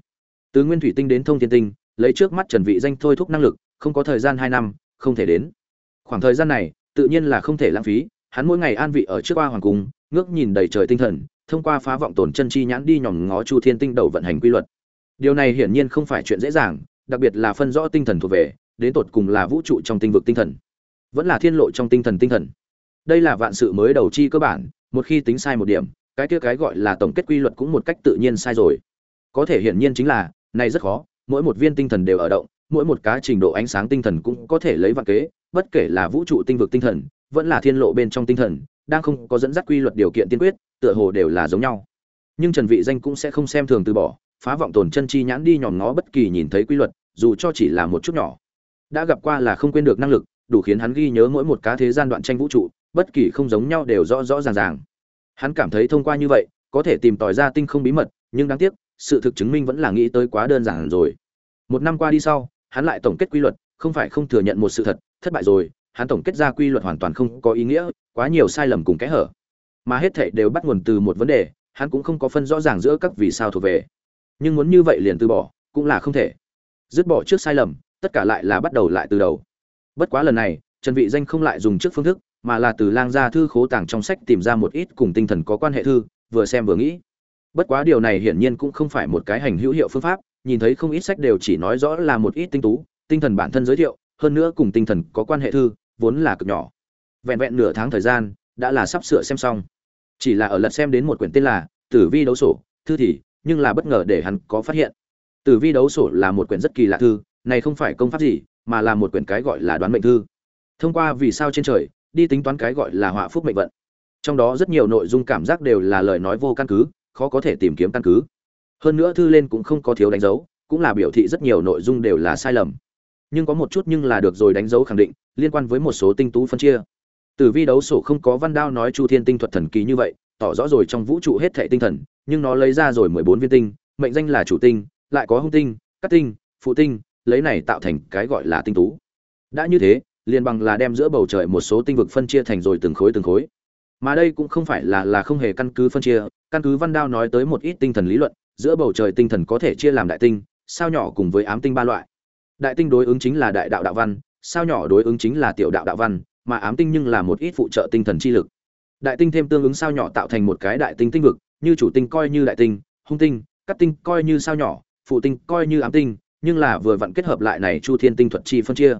Từ nguyên thủy tinh đến thông thiên tinh, lấy trước mắt trần vị danh thôi thúc năng lực, không có thời gian hai năm, không thể đến. Khoảng thời gian này, tự nhiên là không thể lãng phí, hắn mỗi ngày an vị ở trước qua hoàng cung, ngước nhìn đầy trời tinh thần, thông qua phá vọng tổn chân chi nhãn đi nhòm ngó chu thiên tinh đầu vận hành quy luật. Điều này hiển nhiên không phải chuyện dễ dàng, đặc biệt là phân rõ tinh thần thuộc về, đến tột cùng là vũ trụ trong tinh vực tinh thần vẫn là thiên lộ trong tinh thần tinh thần. Đây là vạn sự mới đầu chi cơ bản, một khi tính sai một điểm, cái kia cái gọi là tổng kết quy luật cũng một cách tự nhiên sai rồi. Có thể hiển nhiên chính là, này rất khó, mỗi một viên tinh thần đều ở động, mỗi một cá trình độ ánh sáng tinh thần cũng có thể lấy vạn kế, bất kể là vũ trụ tinh vực tinh thần, vẫn là thiên lộ bên trong tinh thần, đang không có dẫn dắt quy luật điều kiện tiên quyết, tựa hồ đều là giống nhau. Nhưng trần vị danh cũng sẽ không xem thường từ bỏ, phá vọng tồn chân chi nhãn đi nhòm ngó bất kỳ nhìn thấy quy luật, dù cho chỉ là một chút nhỏ. Đã gặp qua là không quên được năng lực đủ khiến hắn ghi nhớ mỗi một cá thế gian đoạn tranh vũ trụ, bất kỳ không giống nhau đều rõ rõ ràng ràng. Hắn cảm thấy thông qua như vậy, có thể tìm tòi ra tinh không bí mật, nhưng đáng tiếc, sự thực chứng minh vẫn là nghĩ tới quá đơn giản rồi. Một năm qua đi sau, hắn lại tổng kết quy luật, không phải không thừa nhận một sự thật, thất bại rồi, hắn tổng kết ra quy luật hoàn toàn không có ý nghĩa, quá nhiều sai lầm cùng kẽ hở. Mà hết thảy đều bắt nguồn từ một vấn đề, hắn cũng không có phân rõ ràng giữa các vì sao thuộc về. Nhưng muốn như vậy liền từ bỏ, cũng là không thể. Dứt bỏ trước sai lầm, tất cả lại là bắt đầu lại từ đầu bất quá lần này, trần vị danh không lại dùng trước phương thức, mà là từ lang gia thư khố tàng trong sách tìm ra một ít cùng tinh thần có quan hệ thư, vừa xem vừa nghĩ. Bất quá điều này hiển nhiên cũng không phải một cái hành hữu hiệu phương pháp, nhìn thấy không ít sách đều chỉ nói rõ là một ít tinh tú, tinh thần bản thân giới thiệu, hơn nữa cùng tinh thần có quan hệ thư, vốn là cực nhỏ. Vẹn vẹn nửa tháng thời gian, đã là sắp sửa xem xong. Chỉ là ở lật xem đến một quyển tên là tử vi đấu sổ, thư thì, nhưng là bất ngờ để hắn có phát hiện. Tử vi đấu sổ là một quyển rất kỳ lạ thư, này không phải công pháp gì mà là một quyển cái gọi là đoán mệnh thư. Thông qua vì sao trên trời, đi tính toán cái gọi là họa phúc mệnh vận. Trong đó rất nhiều nội dung cảm giác đều là lời nói vô căn cứ, khó có thể tìm kiếm căn cứ. Hơn nữa thư lên cũng không có thiếu đánh dấu, cũng là biểu thị rất nhiều nội dung đều là sai lầm. Nhưng có một chút nhưng là được rồi đánh dấu khẳng định, liên quan với một số tinh tú phân chia. Tử vi đấu sổ không có văn đao nói chu thiên tinh thuật thần kỳ như vậy, tỏ rõ rồi trong vũ trụ hết thệ tinh thần, nhưng nó lấy ra rồi mười bốn viên tinh, mệnh danh là chủ tinh, lại có hung tinh, cát tinh, phụ tinh lấy này tạo thành cái gọi là tinh tú. Đã như thế, liền bằng là đem giữa bầu trời một số tinh vực phân chia thành rồi từng khối từng khối. Mà đây cũng không phải là là không hề căn cứ phân chia. Căn cứ văn đao nói tới một ít tinh thần lý luận, giữa bầu trời tinh thần có thể chia làm đại tinh, sao nhỏ cùng với ám tinh ba loại. Đại tinh đối ứng chính là đại đạo đạo văn, sao nhỏ đối ứng chính là tiểu đạo đạo văn, mà ám tinh nhưng là một ít phụ trợ tinh thần chi lực. Đại tinh thêm tương ứng sao nhỏ tạo thành một cái đại tinh tinh vực, như chủ tinh coi như đại tinh, hung tinh, cắt tinh coi như sao nhỏ, phụ tinh coi như ám tinh nhưng là vừa vặn kết hợp lại này chu thiên tinh thuật chi phân chia.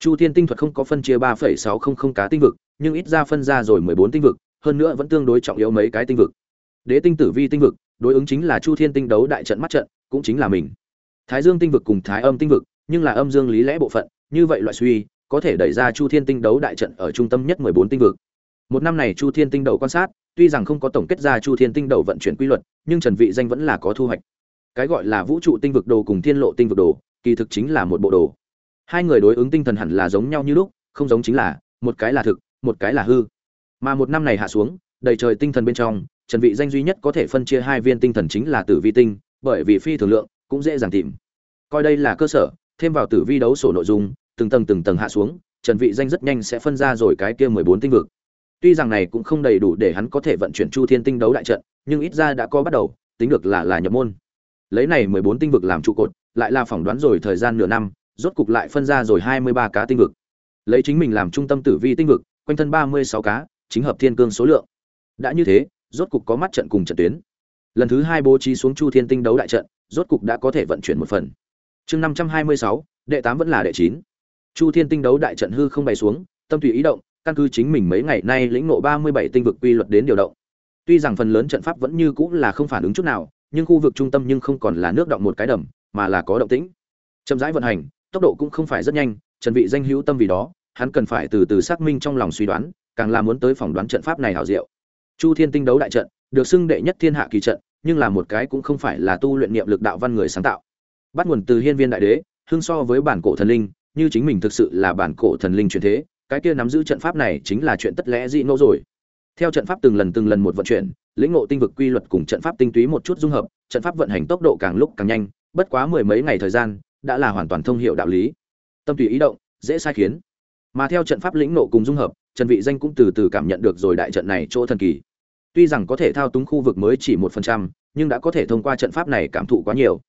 Chu thiên tinh thuật không có phân chia ba phẩy sáu không không cá tinh vực, nhưng ít ra phân ra rồi mười bốn tinh vực, hơn nữa vẫn tương đối trọng yếu mấy cái tinh vực. Đế tinh tử vi tinh vực, đối ứng chính là chu thiên tinh đấu đại trận mắt trận, cũng chính là mình. Thái dương tinh vực cùng thái âm tinh vực, nhưng là âm dương lý lẽ bộ phận, như vậy loại suy, có thể đẩy ra chu thiên tinh đấu đại trận ở trung tâm nhất mười bốn tinh vực. Một năm này chu thiên tinh đầu quan sát, tuy rằng không có tổng kết ra chu thiên tinh đầu vận chuyển quy luật, nhưng trần vị danh vẫn là có thu hoạch cái gọi là vũ trụ tinh vực đồ cùng thiên lộ tinh vực đồ, kỳ thực chính là một bộ đồ. Hai người đối ứng tinh thần hẳn là giống nhau như lúc, không giống chính là, một cái là thực, một cái là hư. Mà một năm này hạ xuống, đầy trời tinh thần bên trong, trần vị danh duy nhất có thể phân chia hai viên tinh thần chính là tử vi tinh, bởi vì phi thường lượng, cũng dễ dàng tìm. Coi đây là cơ sở, thêm vào tử vi đấu sổ nội dung, từng tầng từng tầng hạ xuống, trần vị danh rất nhanh sẽ phân ra rồi cái kia 14 tinh vực. Tuy rằng này cũng không đầy đủ để hắn có thể vận chuyển chu thiên tinh đấu đại trận, nhưng ít ra đã có bắt đầu, tính được là là nhập môn lấy này 14 tinh vực làm trụ cột lại là phỏng đoán rồi thời gian nửa năm rốt cục lại phân ra rồi 23 cá tinh vực. Lấy chính mình làm trung tâm tử vi tinh vực quanh thân 36 cá chính hợp thiên cương số lượng. Đã như thế rốt cục có mắt trận cùng trận tuyến. Lần thứ hai bố trí xuống chu thiên tinh đấu đại trận rốt cục đã có thể vận chuyển một phần. Chương 526, đệ tám vẫn là đệ chín. Chu thiên tinh đấu đại trận hư không bày xuống tâm tùy ý động căn cứ chính mình mấy ngày nay lĩnh ngộ 37 tinh vực quy luật đến điều động. Tuy rằng phần lớn trận pháp vẫn như cũ là không phản ứng chút nào nhưng khu vực trung tâm nhưng không còn là nước động một cái đầm, mà là có động tĩnh. Chậm rãi vận hành, tốc độ cũng không phải rất nhanh, trần vị danh hữu tâm vì đó, hắn cần phải từ từ xác minh trong lòng suy đoán, càng là muốn tới phỏng đoán trận pháp này hảo diệu. Chu thiên tinh đấu đại trận, được xưng đệ nhất thiên hạ kỳ trận, nhưng là một cái cũng không phải là tu luyện niệm lực đạo văn người sáng tạo. Bắt nguồn từ hiên viên đại đế hương so với bản cổ thần linh, như chính mình thực sự là bản cổ thần linh truyền thế, cái kia nắm giữ trận pháp này chính là chuyện tất lẽ dị ngẫu rồi. Theo trận pháp từng lần từng lần một vận chuyển lĩnh ngộ tinh vực quy luật cùng trận pháp tinh túy một chút dung hợp, trận pháp vận hành tốc độ càng lúc càng nhanh, bất quá mười mấy ngày thời gian, đã là hoàn toàn thông hiểu đạo lý. Tâm tùy ý động, dễ sai khiến. Mà theo trận pháp lĩnh ngộ cùng dung hợp, trần vị danh cũng từ từ cảm nhận được rồi đại trận này chỗ thần kỳ. Tuy rằng có thể thao túng khu vực mới chỉ một phần trăm, nhưng đã có thể thông qua trận pháp này cảm thụ quá nhiều.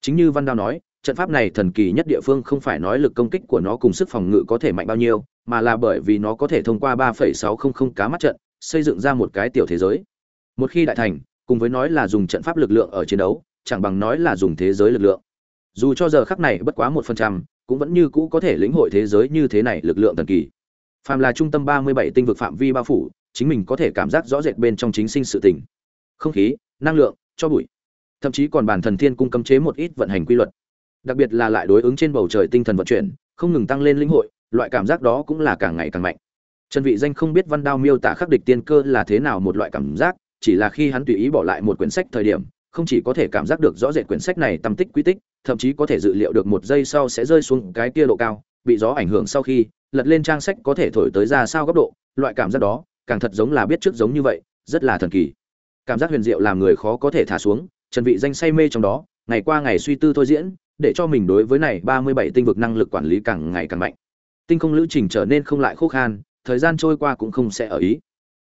Chính như văn đao nói, trận pháp này thần kỳ nhất địa phương không phải nói lực công kích của nó cùng sức phòng ngự có thể mạnh bao nhiêu, mà là bởi vì nó có thể thông qua 3.600 cá mắt trận, xây dựng ra một cái tiểu thế giới một khi đại thành, cùng với nói là dùng trận pháp lực lượng ở chiến đấu, chẳng bằng nói là dùng thế giới lực lượng. Dù cho giờ khắc này bất quá một phần trăm, cũng vẫn như cũ có thể lĩnh hội thế giới như thế này lực lượng thần kỳ. Phàm là trung tâm 37 tinh vực phạm vi bao phủ, chính mình có thể cảm giác rõ rệt bên trong chính sinh sự tình. Không khí, năng lượng, cho bụi. Thậm chí còn bản thần thiên cung cấm chế một ít vận hành quy luật. Đặc biệt là lại đối ứng trên bầu trời tinh thần vận chuyển, không ngừng tăng lên linh hội, loại cảm giác đó cũng là càng ngày càng mạnh. Trần vị danh không biết văn đao miêu tả khắc địch tiên cơ là thế nào một loại cảm giác chỉ là khi hắn tùy ý bỏ lại một quyển sách thời điểm, không chỉ có thể cảm giác được rõ rệt quyển sách này tâm tích quy tích, thậm chí có thể dự liệu được một giây sau sẽ rơi xuống cái kia độ cao, bị gió ảnh hưởng sau khi, lật lên trang sách có thể thổi tới ra sao góc độ, loại cảm giác đó, càng thật giống là biết trước giống như vậy, rất là thần kỳ. Cảm giác huyền diệu làm người khó có thể thả xuống, trần vị danh say mê trong đó, ngày qua ngày suy tư thôi diễn, để cho mình đối với này 37 tinh vực năng lực quản lý càng ngày càng mạnh. Tinh không lữ trình trở nên không lại khô khan, thời gian trôi qua cũng không sẽ ở ý.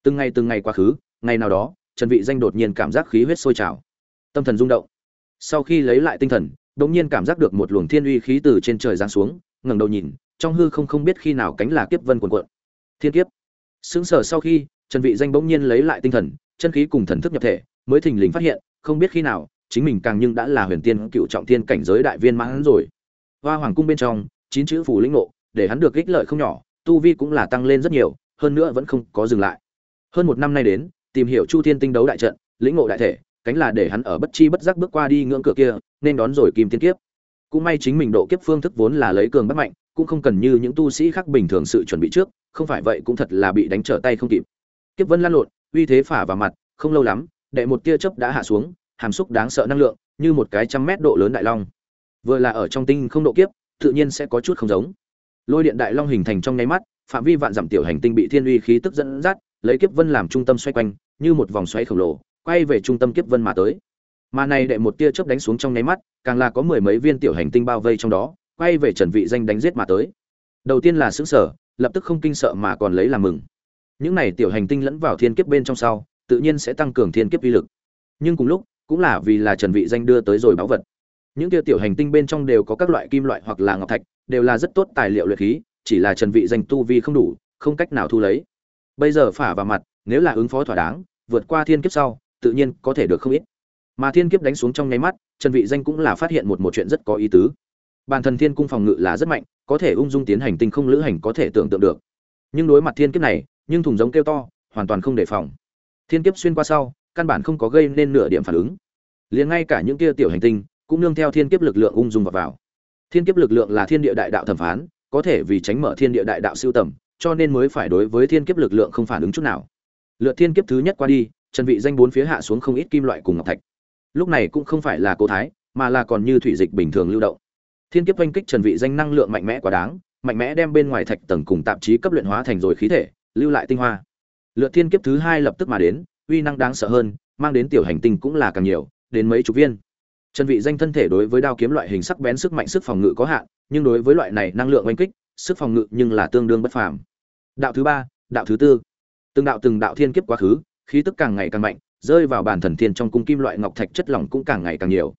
Từng ngày từng ngày quá khứ, ngày nào đó trần vị danh đột nhiên cảm giác khí huyết sôi trào. Tâm thần rung động. Sau khi lấy lại tinh thần, đột nhiên cảm giác được một luồng thiên uy khí từ trên trời giáng xuống, ngẩng đầu nhìn, trong hư không không biết khi nào cánh là kiếp vân cuộn cuộn. Thiên kiếp. Sững sờ sau khi, trần vị danh bỗng nhiên lấy lại tinh thần, chân khí cùng thần thức nhập thể, mới thình lình phát hiện, không biết khi nào, chính mình càng nhưng đã là huyền tiên cựu trọng thiên cảnh giới đại viên mãn rồi. Hoa hoàng cung bên trong, chín chữ phủ lĩnh ngộ, để hắn được ích lợi không nhỏ, tu vi cũng là tăng lên rất nhiều, hơn nữa vẫn không có dừng lại. Hơn một năm nay đến tìm hiểu chu thiên tinh đấu đại trận, lĩnh ngộ đại thể, cánh là để hắn ở bất chi bất giác bước qua đi ngưỡng cửa kia, nên đón rồi kim tiên kiếp. Cũng may chính mình độ kiếp phương thức vốn là lấy cường bất mạnh, cũng không cần như những tu sĩ khác bình thường sự chuẩn bị trước, không phải vậy cũng thật là bị đánh trở tay không kịp. Kiếp vân lan lộn, uy thế phả vào mặt, không lâu lắm, đệ một tia chớp đã hạ xuống, hàm xúc đáng sợ năng lượng, như một cái trăm mét độ lớn đại long. Vừa là ở trong tinh không độ kiếp, tự nhiên sẽ có chút không giống. Lôi điện đại long hình thành trong nháy mắt, phạm vi vạn dặm tiểu hành tinh bị thiên uy khí tức dẫn dắt lấy kiếp vân làm trung tâm xoay quanh, như một vòng xoáy khổng lồ, quay về trung tâm kiếp vân mà tới. Mà này đệ một tia chớp đánh xuống trong nháy mắt, càng là có mười mấy viên tiểu hành tinh bao vây trong đó, quay về trần vị danh đánh giết mà tới. Đầu tiên là sững sở lập tức không kinh sợ mà còn lấy làm mừng. Những này tiểu hành tinh lẫn vào thiên kiếp bên trong sau, tự nhiên sẽ tăng cường thiên kiếp uy lực. Nhưng cùng lúc, cũng là vì là trần vị danh đưa tới rồi báo vật. Những kia tiểu hành tinh bên trong đều có các loại kim loại hoặc là ngọc thạch, đều là rất tốt tài liệu luyện khí, chỉ là trần vị danh tu vi không đủ, không cách nào thu lấy bây giờ phả vào mặt, nếu là ứng phó thỏa đáng, vượt qua thiên kiếp sau, tự nhiên có thể được không ít. Mà thiên kiếp đánh xuống trong nháy mắt, trần vị danh cũng là phát hiện một một chuyện rất có ý tứ. Bản thân thiên cung phòng ngự là rất mạnh, có thể ung dung tiến hành tinh không lữ hành có thể tưởng tượng được. Nhưng đối mặt thiên kiếp này, nhưng thùng giống kêu to, hoàn toàn không đề phòng. Thiên kiếp xuyên qua sau, căn bản không có gây nên nửa điểm phản ứng. Liền ngay cả những kia tiểu hành tinh, cũng nương theo thiên kiếp lực lượng ung dung vào. Vào thiên kiếp lực lượng là thiên địa đại đạo thẩm phán, có thể vì tránh mở thiên địa đại đạo siêu tầm cho nên mới phải đối với thiên kiếp lực lượng không phản ứng chút nào. Lượt thiên kiếp thứ nhất qua đi, trần vị danh bốn phía hạ xuống không ít kim loại cùng ngọc thạch. Lúc này cũng không phải là cố thái, mà là còn như thủy dịch bình thường lưu động. Thiên kiếp oanh kích trần vị danh năng lượng mạnh mẽ quá đáng, mạnh mẽ đem bên ngoài thạch tầng cùng tạp chí cấp luyện hóa thành rồi khí thể, lưu lại tinh hoa. Lượt thiên kiếp thứ hai lập tức mà đến, uy năng đáng sợ hơn, mang đến tiểu hành tinh cũng là càng nhiều, đến mấy chục viên. Trần vị danh thân thể đối với đao kiếm loại hình sắc bén sức mạnh sức phòng ngự có hạn, nhưng đối với loại này năng lượng oanh kích, sức phòng ngự nhưng là tương đương bất phàm đạo thứ ba, đạo thứ tư. Từng đạo từng đạo thiên kiếp quá khứ, khí tức càng ngày càng mạnh, rơi vào bản thần thiên trong cung kim loại ngọc thạch chất lỏng cũng càng ngày càng nhiều.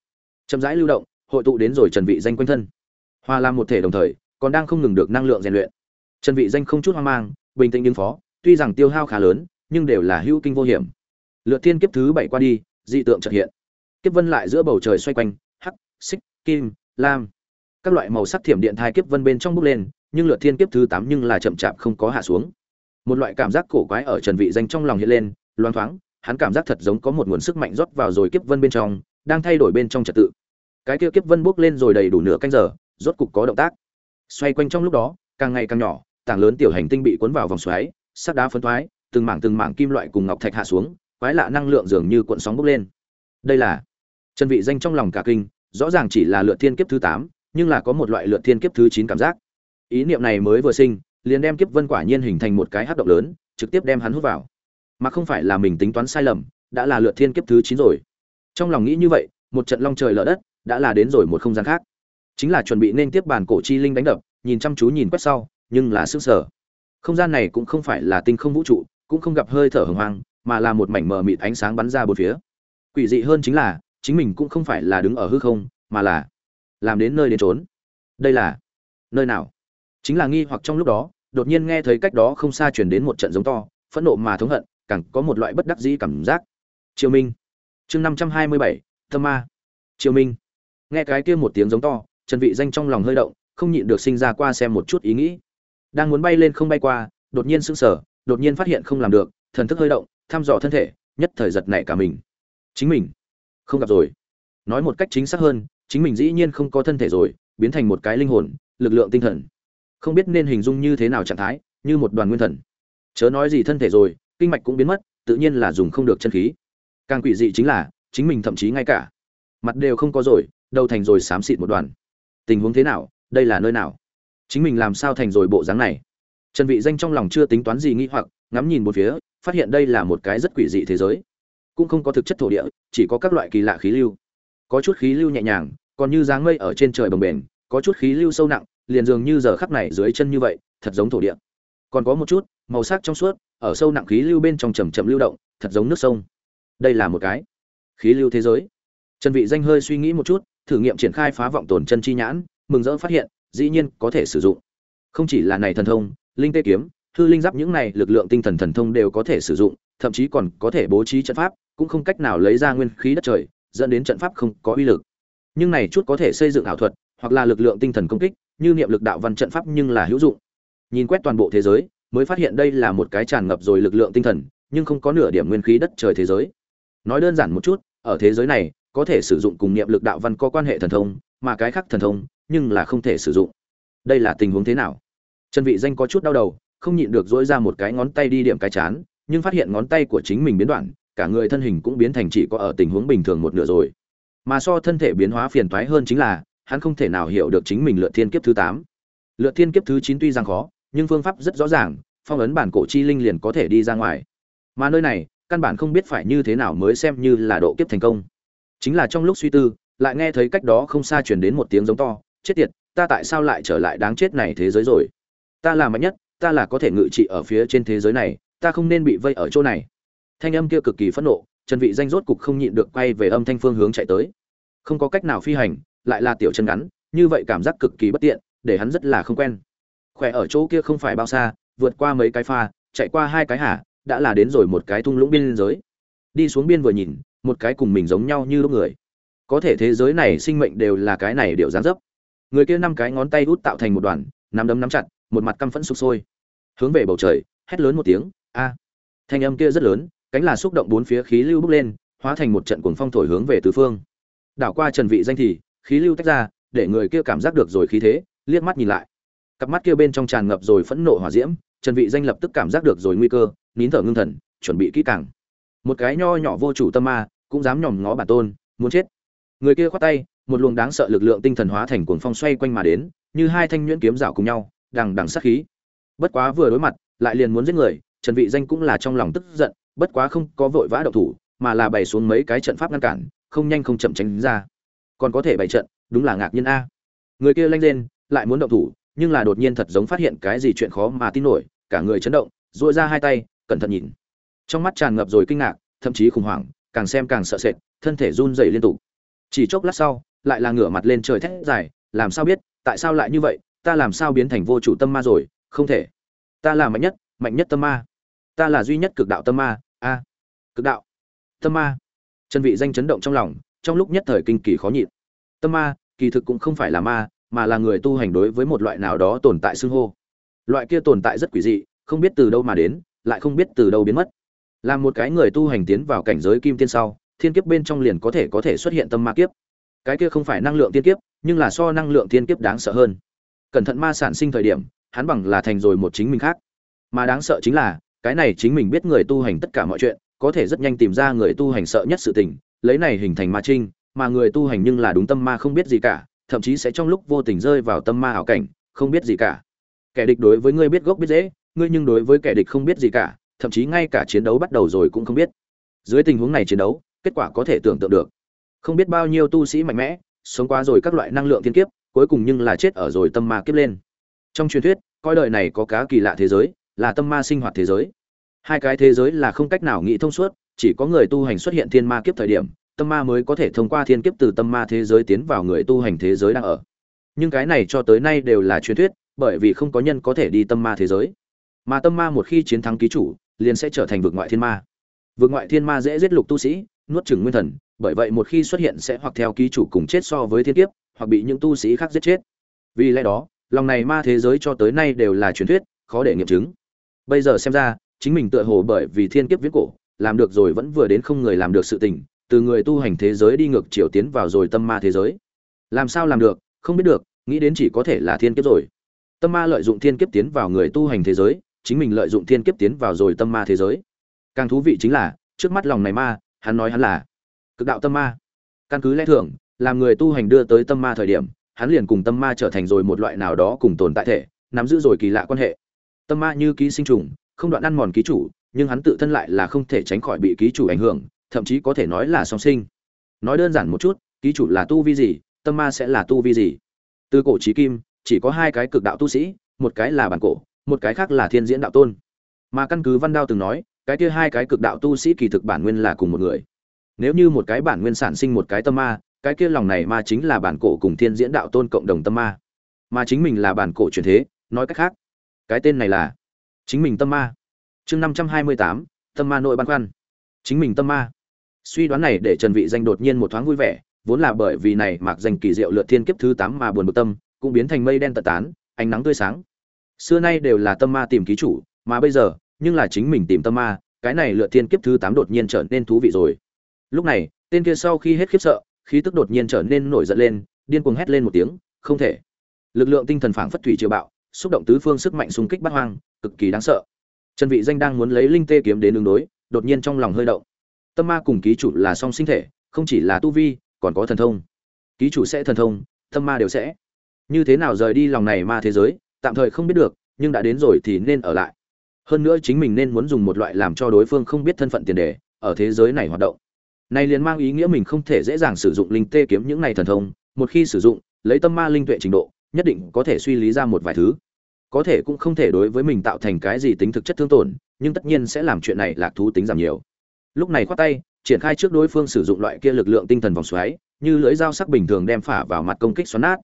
Chậm rãi lưu động, hội tụ đến rồi trần vị danh quanh thân. Hòa làm một thể đồng thời, còn đang không ngừng được năng lượng rèn luyện. Trần vị danh không chút hoang mang, bình tĩnh ứng phó, tuy rằng tiêu hao khá lớn, nhưng đều là hữu kinh vô hiểm. Lượt thiên kiếp thứ bảy qua đi, dị tượng chợt hiện. Kiếp vân lại giữa bầu trời xoay quanh, hắc, xích, kim, lam. Các loại màu sắc thiểm điện thai kiếp vân bên trong bốc lên nhưng lượt thiên kiếp thứ tám nhưng là chậm chạp không có hạ xuống. Một loại cảm giác cổ quái ở trần vị danh trong lòng hiện lên loáng thoáng, hắn cảm giác thật giống có một nguồn sức mạnh rót vào rồi kiếp vân bên trong, đang thay đổi bên trong trật tự. Cái kia kiếp vân bước lên rồi đầy đủ nửa canh giờ, rốt cục có động tác. Xoay quanh trong lúc đó, càng ngày càng nhỏ, tảng lớn tiểu hành tinh bị cuốn vào vòng xoáy sắc đá phân thoái, từng mảng từng mảng kim loại cùng ngọc thạch hạ xuống, quái lạ năng lượng dường như cuộn sóng bốc lên. Đây là chân vị danh trong lòng cả kinh, rõ ràng chỉ là lượt thiên kiếp thứ tám, nhưng là có một loại lượt thiên kiếp thứ chín cảm giác ý niệm này mới vừa sinh, liền đem kiếp vân quả nhiên hình thành một cái hát động lớn, trực tiếp đem hắn hút vào. Mà không phải là mình tính toán sai lầm, đã là lượt thiên kiếp thứ chín rồi. Trong lòng nghĩ như vậy, một trận long trời lở đất, đã là đến rồi một không gian khác. Chính là chuẩn bị nên tiếp bàn cổ chi linh đánh đập, nhìn chăm chú nhìn quét sau, nhưng là sức sở không gian này cũng không phải là tinh không vũ trụ, cũng không gặp hơi thở hồng hoang, mà là một mảnh mờ mịt ánh sáng bắn ra bốn phía. Quỷ dị hơn chính là, chính mình cũng không phải là đứng ở hư không, mà là làm đến nơi đến trốn đây là nơi nào? Chính là nghi hoặc trong lúc đó, đột nhiên nghe thấy cách đó không xa chuyển đến một trận giống to, phẫn nộ mà thống hận, càng có một loại bất đắc dĩ cảm giác. Triều minh. Chương năm trăm hai mươi bảy thơ ma. Triều minh. Nghe cái kia một tiếng giống to, trần vị danh trong lòng hơi động, không nhịn được sinh ra qua xem một chút ý nghĩ. Đang muốn bay lên không bay qua, đột nhiên sững sờ, đột nhiên phát hiện không làm được, thần thức hơi động, thăm dò thân thể, nhất thời giật nảy cả mình. Chính mình. Không gặp rồi. Nói một cách chính xác hơn, chính mình dĩ nhiên không có thân thể rồi, biến thành một cái linh hồn, lực lượng tinh thần không biết nên hình dung như thế nào trạng thái, như một đoàn nguyên thần. Chớ nói gì thân thể rồi, kinh mạch cũng biến mất, tự nhiên là dùng không được chân khí. Càng quỷ dị chính là, chính mình thậm chí ngay cả mặt đều không có rồi, đầu thành rồi xám xịt một đoàn. Tình huống thế nào, đây là nơi nào? Chính mình làm sao thành rồi bộ dáng này? Trần vị danh trong lòng chưa tính toán gì nghi hoặc, ngắm nhìn một phía, phát hiện đây là một cái rất quỷ dị thế giới. Cũng không có thực chất thổ địa, chỉ có các loại kỳ lạ khí lưu. Có chút khí lưu nhẹ nhàng, còn như dáng mây ở trên trời bồng bềnh, có chút khí lưu sâu nặng liền dường như giờ khắc này dưới chân như vậy, thật giống thổ địa. Còn có một chút, màu sắc trong suốt, ở sâu nặng khí lưu bên trong chậm chậm lưu động, thật giống nước sông. Đây là một cái khí lưu thế giới. Trần vị danh hơi suy nghĩ một chút, thử nghiệm triển khai phá vọng tổn chân chi nhãn, mừng rỡ phát hiện, dĩ nhiên có thể sử dụng. Không chỉ là này thần thông, linh tê kiếm, hư linh giáp những này lực lượng tinh thần thần thông đều có thể sử dụng, thậm chí còn có thể bố trí trận pháp, cũng không cách nào lấy ra nguyên khí đất trời, dẫn đến trận pháp không có uy lực. Nhưng này chút có thể xây dựng ảo thuật, hoặc là lực lượng tinh thần công kích như niệm lực đạo văn trận pháp nhưng là hữu dụng. Nhìn quét toàn bộ thế giới, mới phát hiện đây là một cái tràn ngập rồi lực lượng tinh thần, nhưng không có nửa điểm nguyên khí đất trời thế giới. Nói đơn giản một chút, ở thế giới này, có thể sử dụng cùng niệm lực đạo văn có quan hệ thần thông, mà cái khác thần thông, nhưng là không thể sử dụng. Đây là tình huống thế nào? Trần vị danh có chút đau đầu, không nhịn được dỗi ra một cái ngón tay đi điểm cái chán, nhưng phát hiện ngón tay của chính mình biến đoạn, cả người thân hình cũng biến thành chỉ có ở tình huống bình thường một nửa rồi. Mà so thân thể biến hóa phiền toái hơn chính là hắn không thể nào hiểu được chính mình lựa thiên kiếp thứ tám. Lựa thiên kiếp thứ chín tuy rằng khó, nhưng phương pháp rất rõ ràng, phong ấn bản cổ chi linh liền có thể đi ra ngoài. Mà nơi này, căn bản không biết phải như thế nào mới xem như là độ kiếp thành công. Chính là trong lúc suy tư, lại nghe thấy cách đó không xa truyền đến một tiếng giống to, chết tiệt, ta tại sao lại trở lại đáng chết này thế giới rồi? Ta là mạnh nhất, ta là có thể ngự trị ở phía trên thế giới này, ta không nên bị vây ở chỗ này. Thanh âm kia cực kỳ phẫn nộ, trần vị danh rốt cục không nhịn được quay về âm thanh phương hướng chạy tới. Không có cách nào phi hành lại là tiểu chân ngắn, như vậy cảm giác cực kỳ bất tiện, để hắn rất là không quen. Khỏe ở chỗ kia không phải bao xa, vượt qua mấy cái pha, chạy qua hai cái hả đã là đến rồi một cái thung lũng biên giới. Đi xuống biên vừa nhìn, một cái cùng mình giống nhau như lúc người. Có thể thế giới này sinh mệnh đều là cái này điệu dáng dấp. Người kia năm cái ngón tay út tạo thành một đoàn, nắm đấm nắm chặt, một mặt căm phẫn sụp sôi. Hướng về bầu trời, hét lớn một tiếng, a! Thanh âm kia rất lớn, cánh là xúc động bốn phía khí lưu bốc lên, hóa thành một trận cuồng phong thổi hướng về tứ phương. Đảo qua trần vị danh thì khí lưu tách ra, để người kia cảm giác được rồi khí thế, liếc mắt nhìn lại. Cặp mắt kia bên trong tràn ngập rồi phẫn nộ hỏa diễm, trần vị danh lập tức cảm giác được rồi nguy cơ, nín thở ngưng thần, chuẩn bị kỹ càng. Một cái nho nhỏ vô chủ tâm ma, cũng dám nhòm ngó bản tôn, muốn chết. Người kia khoát tay, một luồng đáng sợ lực lượng tinh thần hóa thành cuồng phong xoay quanh mà đến, như hai thanh nhuyễn kiếm rảo cùng nhau, đằng đằng sát khí. Bất quá vừa đối mặt, lại liền muốn giết người, trần vị danh cũng là trong lòng tức giận, bất quá không có vội vã động thủ, mà là bày xuống mấy cái trận pháp ngăn cản, không nhanh không chậm tránh ra còn có thể bày trận, đúng là ngạc nhiên a. Người kia lanh lên lại muốn động thủ, nhưng là đột nhiên thật giống phát hiện cái gì chuyện khó mà tin nổi, cả người chấn động, duỗi ra hai tay, cẩn thận nhìn. Trong mắt tràn ngập rồi kinh ngạc, thậm chí khủng hoảng, càng xem càng sợ sệt, thân thể run rẩy liên tục. Chỉ chốc lát sau, lại là ngửa mặt lên trời thét dài, làm sao biết, tại sao lại như vậy? Ta làm sao biến thành vô chủ tâm ma rồi? Không thể. Ta là mạnh nhất mạnh nhất tâm ma. Ta là duy nhất cực đạo tâm ma, a. Cực đạo. Tâm ma. Chân vị danh chấn động trong lòng trong lúc nhất thời kinh kỳ khó nhịn. Tâm ma, kỳ thực cũng không phải là ma, mà là người tu hành đối với một loại nào đó tồn tại xưng hô. Loại kia tồn tại rất quỷ dị, không biết từ đâu mà đến, lại không biết từ đâu biến mất. Làm một cái người tu hành tiến vào cảnh giới kim tiên sau, thiên kiếp bên trong liền có thể có thể xuất hiện tâm ma kiếp. Cái kia không phải năng lượng tiên kiếp, nhưng là so năng lượng tiên kiếp đáng sợ hơn. Cẩn thận ma sản sinh thời điểm, hắn bằng là thành rồi một chính mình khác. Mà đáng sợ chính là, cái này chính mình biết người tu hành tất cả mọi chuyện, có thể rất nhanh tìm ra người tu hành sợ nhất sự tình lấy này hình thành ma trinh, mà người tu hành nhưng là đúng tâm ma không biết gì cả, thậm chí sẽ trong lúc vô tình rơi vào tâm ma ảo cảnh, không biết gì cả. Kẻ địch đối với ngươi biết gốc biết dễ ngươi nhưng đối với kẻ địch không biết gì cả, thậm chí ngay cả chiến đấu bắt đầu rồi cũng không biết. Dưới tình huống này chiến đấu, kết quả có thể tưởng tượng được. Không biết bao nhiêu tu sĩ mạnh mẽ, sống qua rồi các loại năng lượng thiên kiếp, cuối cùng nhưng là chết ở rồi tâm ma kiếp lên. Trong truyền thuyết, coi đời này có cá kỳ lạ thế giới, là tâm ma sinh hoạt thế giới. Hai cái thế giới là không cách nào nghĩ thông suốt chỉ có người tu hành xuất hiện thiên ma kiếp thời điểm, tâm ma mới có thể thông qua thiên kiếp từ tâm ma thế giới tiến vào người tu hành thế giới đang ở. Nhưng cái này cho tới nay đều là truyền thuyết, bởi vì không có nhân có thể đi tâm ma thế giới. Mà tâm ma một khi chiến thắng ký chủ, liền sẽ trở thành vực ngoại thiên ma. Vực ngoại thiên ma dễ giết lục tu sĩ, nuốt chửng nguyên thần, bởi vậy một khi xuất hiện sẽ hoặc theo ký chủ cùng chết so với thiên kiếp, hoặc bị những tu sĩ khác giết chết. Vì lẽ đó, lòng này ma thế giới cho tới nay đều là truyền thuyết, khó để nghiệm chứng. Bây giờ xem ra, chính mình tựa hồ bởi vì thiên kiếp viết cổ làm được rồi vẫn vừa đến không người làm được sự tình, từ người tu hành thế giới đi ngược chiều tiến vào rồi tâm ma thế giới. Làm sao làm được, không biết được, nghĩ đến chỉ có thể là thiên kiếp rồi. Tâm ma lợi dụng thiên kiếp tiến vào người tu hành thế giới, chính mình lợi dụng thiên kiếp tiến vào rồi tâm ma thế giới. Càng thú vị chính là, trước mắt lòng này ma, hắn nói hắn là cực đạo tâm ma. Căn cứ lẽ thường, làm người tu hành đưa tới tâm ma thời điểm, hắn liền cùng tâm ma trở thành rồi một loại nào đó cùng tồn tại thể, nắm giữ rồi kỳ lạ quan hệ. Tâm ma như ký sinh trùng, không đoạn ăn mòn ký chủ nhưng hắn tự thân lại là không thể tránh khỏi bị ký chủ ảnh hưởng, thậm chí có thể nói là song sinh. Nói đơn giản một chút, ký chủ là tu vi gì, tâm ma sẽ là tu vi gì? Từ cổ trí kim, chỉ có hai cái cực đạo tu sĩ, một cái là bản cổ, một cái khác là thiên diễn đạo tôn. Mà căn cứ văn đao từng nói, cái kia hai cái cực đạo tu sĩ kỳ thực bản nguyên là cùng một người. Nếu như một cái bản nguyên sản sinh một cái tâm ma, cái kia lòng này ma chính là bản cổ cùng thiên diễn đạo tôn cộng đồng tâm ma. Mà chính mình là bản cổ truyền thế, nói cách khác, cái tên này là chính mình tâm ma chương năm trăm hai mươi tám, tâm ma nội băn khoăn. Chính mình tâm ma. Suy đoán này để trần vị danh đột nhiên một thoáng vui vẻ, vốn là bởi vì này mạc danh kỳ diệu lượt thiên kiếp thứ tám mà buồn bực tâm, cũng biến thành mây đen tật tán, ánh nắng tươi sáng. Xưa nay đều là tâm ma tìm ký chủ, mà bây giờ, nhưng là chính mình tìm tâm ma, cái này lượt thiên kiếp thứ tám đột nhiên trở nên thú vị rồi. Lúc này, tên kia sau khi hết khiếp sợ, khí tức đột nhiên trở nên nổi giận lên, điên cuồng hét lên một tiếng, không thể. Lực lượng tinh thần phảng phất thủy triều bạo, xúc động tứ phương sức mạnh xung kích bát hoang, cực kỳ đáng sợ trần vị danh đang muốn lấy linh tê kiếm đến ứng đối đột nhiên trong lòng hơi động. Tâm ma cùng ký chủ là song sinh thể không chỉ là tu vi còn có thần thông. Ký chủ sẽ thần thông tâm ma đều sẽ. Như thế nào rời đi lòng này ma thế giới tạm thời không biết được nhưng đã đến rồi thì nên ở lại. Hơn nữa chính mình nên muốn dùng một loại làm cho đối phương không biết thân phận tiền đề ở thế giới này hoạt động. Này liền mang ý nghĩa mình không thể dễ dàng sử dụng linh tê kiếm những này thần thông, một khi sử dụng, lấy tâm ma linh tuệ trình độ, nhất định có thể suy lý ra một vài thứ. Có thể cũng không thể đối với mình tạo thành cái gì tính thực chất thương tổn, nhưng tất nhiên sẽ làm chuyện này lạc thú tính giảm nhiều. Lúc này khoát tay, triển khai trước đối phương sử dụng loại kia lực lượng tinh thần vòng xoáy, như lưỡi dao sắc bình thường đem phả vào mặt công kích xoắn nát.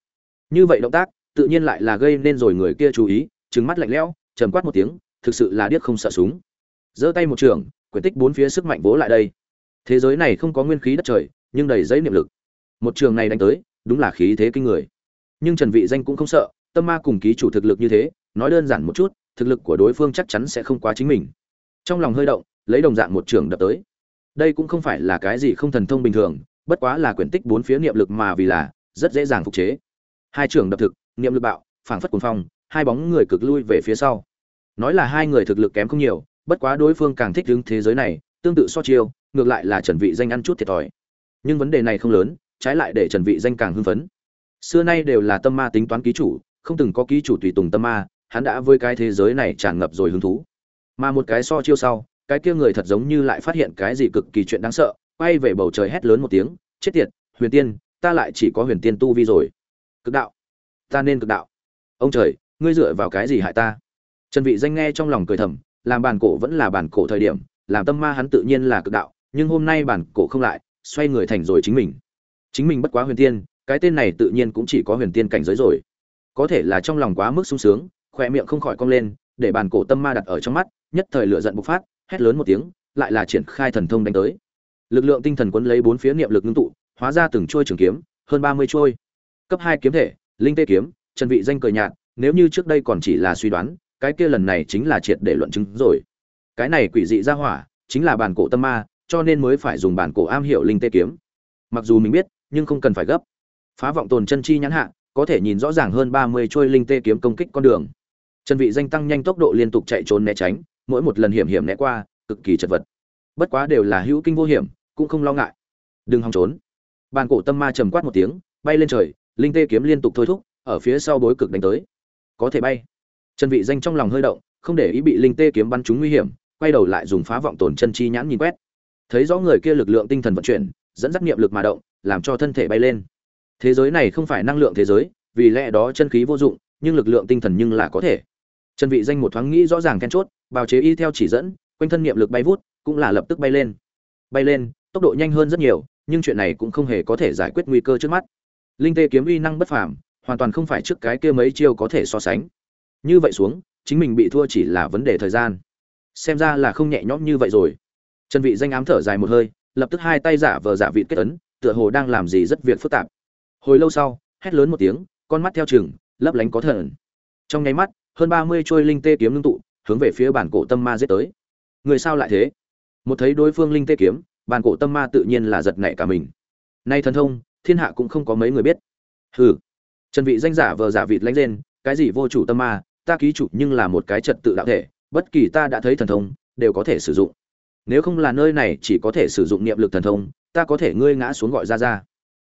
Như vậy động tác, tự nhiên lại là gây nên rồi người kia chú ý, trừng mắt lạnh lẽo, trầm quát một tiếng, thực sự là điếc không sợ súng. Giơ tay một trường, quyền tích bốn phía sức mạnh vỗ lại đây thế giới này không có nguyên khí đất trời nhưng đầy giấy niệm lực một trường này đánh tới đúng là khí thế kinh người nhưng trần vị danh cũng không sợ tâm ma cùng ký chủ thực lực như thế nói đơn giản một chút thực lực của đối phương chắc chắn sẽ không quá chính mình trong lòng hơi động lấy đồng dạng một trường đập tới đây cũng không phải là cái gì không thần thông bình thường bất quá là quyển tích bốn phía niệm lực mà vì là rất dễ dàng phục chế hai trường đập thực niệm lực bạo phảng phất cuồng phong hai bóng người cực lui về phía sau nói là hai người thực lực kém không nhiều bất quá đối phương càng thích đứng thế giới này tương tự so chiêu ngược lại là Trần Vị Danh ăn chút thiệt thòi. Nhưng vấn đề này không lớn, trái lại để Trần Vị Danh càng hưng phấn. Xưa nay đều là tâm ma tính toán ký chủ, không từng có ký chủ tùy tùng tâm ma, hắn đã với cái thế giới này tràn ngập rồi hứng thú. Mà một cái so chiêu sau, cái kia người thật giống như lại phát hiện cái gì cực kỳ chuyện đáng sợ, quay về bầu trời hét lớn một tiếng, chết tiệt, Huyền Tiên, ta lại chỉ có Huyền Tiên tu vi rồi. Cực đạo, ta nên cực đạo. Ông trời, ngươi dựa vào cái gì hại ta? Trần Vị Danh nghe trong lòng cười thầm, làm bản cổ vẫn là bản cổ thời điểm, làm tâm ma hắn tự nhiên là cực đạo, nhưng hôm nay bản cổ không lại xoay người thành rồi chính mình chính mình bất quá huyền tiên cái tên này tự nhiên cũng chỉ có huyền tiên cảnh giới rồi có thể là trong lòng quá mức sung sướng khoe miệng không khỏi cong lên, để bàn cổ tâm ma đặt ở trong mắt, nhất thời lửa giận bộc phát, hét lớn một tiếng, lại là triển khai thần thông đánh tới. Lực lượng tinh thần quấn lấy bốn phía niệm lực ngưng tụ, hóa ra từng trôi trường kiếm, hơn ba mươi trôi cấp hai kiếm thể, linh tê kiếm trần vị danh cười nhạt, nếu như trước đây còn chỉ là suy đoán, cái kia lần này chính là triệt để luận chứng rồi. Cái này quỷ dị ra hỏa, chính là bàn cổ tâm ma, cho nên mới phải dùng bản cổ am hiểu linh tê kiếm. Mặc dù mình biết, nhưng không cần phải gấp. Phá vọng tồn chân chi nhãn hạ có thể nhìn rõ ràng hơn ba mươi trôi linh tê kiếm công kích con đường. Trần vị danh tăng nhanh tốc độ liên tục chạy trốn né tránh, mỗi một lần hiểm hiểm né qua, cực kỳ chật vật. Bất quá đều là hữu kinh vô hiểm, cũng không lo ngại. Đừng hòng trốn. Bàn cổ tâm ma trầm quát một tiếng, bay lên trời, linh tê kiếm liên tục thôi thúc, ở phía sau bối cực đánh tới. Có thể bay. Trần vị danh trong lòng hơi động, không để ý bị linh tê kiếm bắn trúng nguy hiểm, quay đầu lại dùng phá vọng tổn chân chi nhãn nhìn quét. Thấy rõ người kia lực lượng tinh thần vận chuyển, dẫn dắt niệm lực mà động, làm cho thân thể bay lên thế giới này không phải năng lượng thế giới, vì lẽ đó chân khí vô dụng, nhưng lực lượng tinh thần nhưng là có thể. Trần vị danh một thoáng nghĩ rõ ràng then chốt, bào chế y theo chỉ dẫn, quanh thân niệm lực bay vút, cũng là lập tức bay lên. Bay lên, tốc độ nhanh hơn rất nhiều, nhưng chuyện này cũng không hề có thể giải quyết nguy cơ trước mắt. Linh tê kiếm uy năng bất phàm, hoàn toàn không phải trước cái kia mấy chiêu có thể so sánh. Như vậy xuống, chính mình bị thua chỉ là vấn đề thời gian. Xem ra là không nhẹ nhõm như vậy rồi. Trần vị danh ám thở dài một hơi, lập tức hai tay giả vờ giả vị kết ấn, tựa hồ đang làm gì rất việc phức tạp hồi lâu sau, hét lớn một tiếng, con mắt theo chừng, lấp lánh có thần. Trong nháy mắt, hơn ba mươi trôi linh tê kiếm ngưng tụ, hướng về phía bản cổ tâm ma giết tới. Người sao lại thế? Một thấy đối phương linh tê kiếm, bản cổ tâm ma tự nhiên là giật nảy cả mình. Nay thần thông, thiên hạ cũng không có mấy người biết. Hừ. Trần vị danh giả vờ giả vịt lánh lên cái gì vô chủ tâm ma, ta ký chủ nhưng là một cái trật tự đạo thể, bất kỳ ta đã thấy thần thông, đều có thể sử dụng. Nếu không là nơi này chỉ có thể sử dụng niệm lực thần thông, ta có thể ngươi ngã xuống gọi ra ra.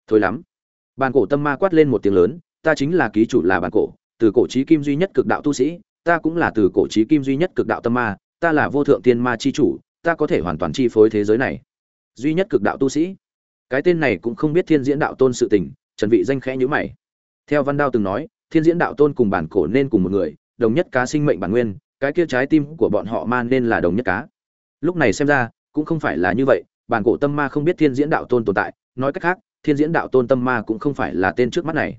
Thôi lắm bàn cổ tâm ma quát lên một tiếng lớn, ta chính là ký chủ là bàn cổ, từ cổ trí kim duy nhất cực đạo tu sĩ, ta cũng là từ cổ trí kim duy nhất cực đạo tâm ma, ta là vô thượng tiên ma chi chủ, ta có thể hoàn toàn chi phối thế giới này. Duy nhất cực đạo tu sĩ. Cái tên này cũng không biết thiên diễn đạo tôn sự tình, trần vị danh khẽ nhíu mày. Theo văn đao từng nói, thiên diễn đạo tôn cùng bản cổ nên cùng một người, đồng nhất cá sinh mệnh bản nguyên, cái kia trái tim của bọn họ man nên là đồng nhất cá. Lúc này xem ra, cũng không phải là như vậy, bản cổ tâm ma không biết thiên diễn đạo tôn tồn tại, nói cách khác thiên diễn đạo tôn tâm ma cũng không phải là tên trước mắt này.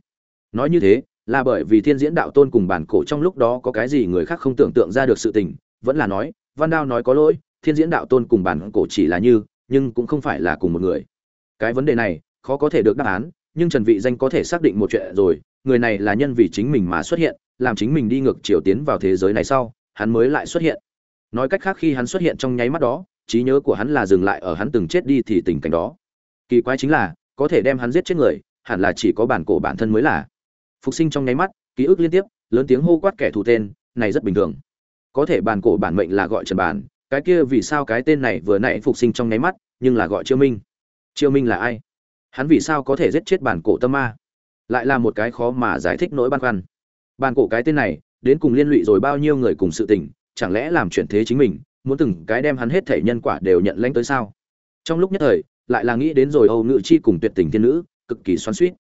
Nói như thế, là bởi vì thiên diễn đạo tôn cùng bản cổ trong lúc đó có cái gì người khác không tưởng tượng ra được sự tình, vẫn là nói, văn đao nói có lỗi, thiên diễn đạo tôn cùng bản cổ chỉ là như, nhưng cũng không phải là cùng một người. Cái vấn đề này, khó có thể được đáp án, nhưng trần vị danh có thể xác định một chuyện rồi, người này là nhân vì chính mình mà xuất hiện, làm chính mình đi ngược chiều tiến vào thế giới này sau, hắn mới lại xuất hiện. Nói cách khác khi hắn xuất hiện trong nháy mắt đó, trí nhớ của hắn là dừng lại ở hắn từng chết đi thì tình cảnh đó. Kỳ quái chính là có thể đem hắn giết chết người, hẳn là chỉ có bản cổ bản thân mới là. Phục sinh trong nháy mắt, ký ức liên tiếp, lớn tiếng hô quát kẻ thù tên, này rất bình thường. Có thể bản cổ bản mệnh là gọi trần bản, cái kia vì sao cái tên này vừa nãy phục sinh trong nháy mắt, nhưng là gọi chiêu minh. Chiêu minh là ai? Hắn vì sao có thể giết chết bản cổ tâm ma? Lại là một cái khó mà giải thích nỗi băn khoăn. Bản cổ cái tên này, đến cùng liên lụy rồi bao nhiêu người cùng sự tình, chẳng lẽ làm chuyển thế chính mình, muốn từng cái đem hắn hết thể nhân quả đều nhận lãnh tới sao? Trong lúc nhất thời lại là nghĩ đến rồi âu ngự chi cùng tuyệt tình thiên nữ, cực kỳ xoắn xuýt.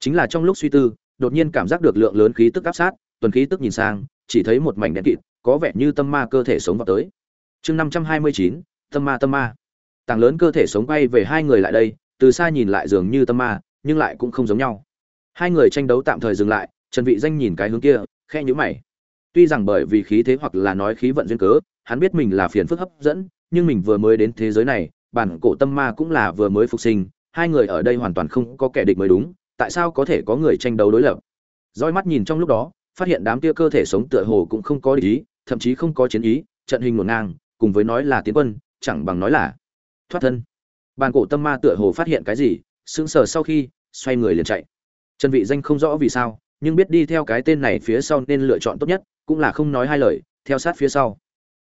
Chính là trong lúc suy tư, đột nhiên cảm giác được lượng lớn khí tức áp sát, tuần khí tức nhìn sang, chỉ thấy một mảnh đen kịt, có vẻ như tâm ma cơ thể sống vào tới. Chương năm trăm hai mươi chín, tâm ma tâm ma. Tàng lớn cơ thể sống bay về hai người lại đây, từ xa nhìn lại dường như tâm ma, nhưng lại cũng không giống nhau. Hai người tranh đấu tạm thời dừng lại, trần vị danh nhìn cái hướng kia, khẽ nhíu mày. Tuy rằng bởi vì khí thế hoặc là nói khí vận duyên cớ, hắn biết mình là phiền phức hấp dẫn, nhưng mình vừa mới đến thế giới này bản cổ tâm ma cũng là vừa mới phục sinh, hai người ở đây hoàn toàn không có kẻ địch mới đúng, tại sao có thể có người tranh đấu đối lập? Dõi mắt nhìn trong lúc đó, phát hiện đám kia cơ thể sống tựa hồ cũng không có ý, thậm chí không có chiến ý, trận hình hỗn ngang, cùng với nói là tiến quân, chẳng bằng nói là thoát thân. Bản cổ tâm ma tựa hồ phát hiện cái gì, sững sờ sau khi, xoay người liền chạy. Trần vị danh không rõ vì sao, nhưng biết đi theo cái tên này phía sau nên lựa chọn tốt nhất, cũng là không nói hai lời, theo sát phía sau.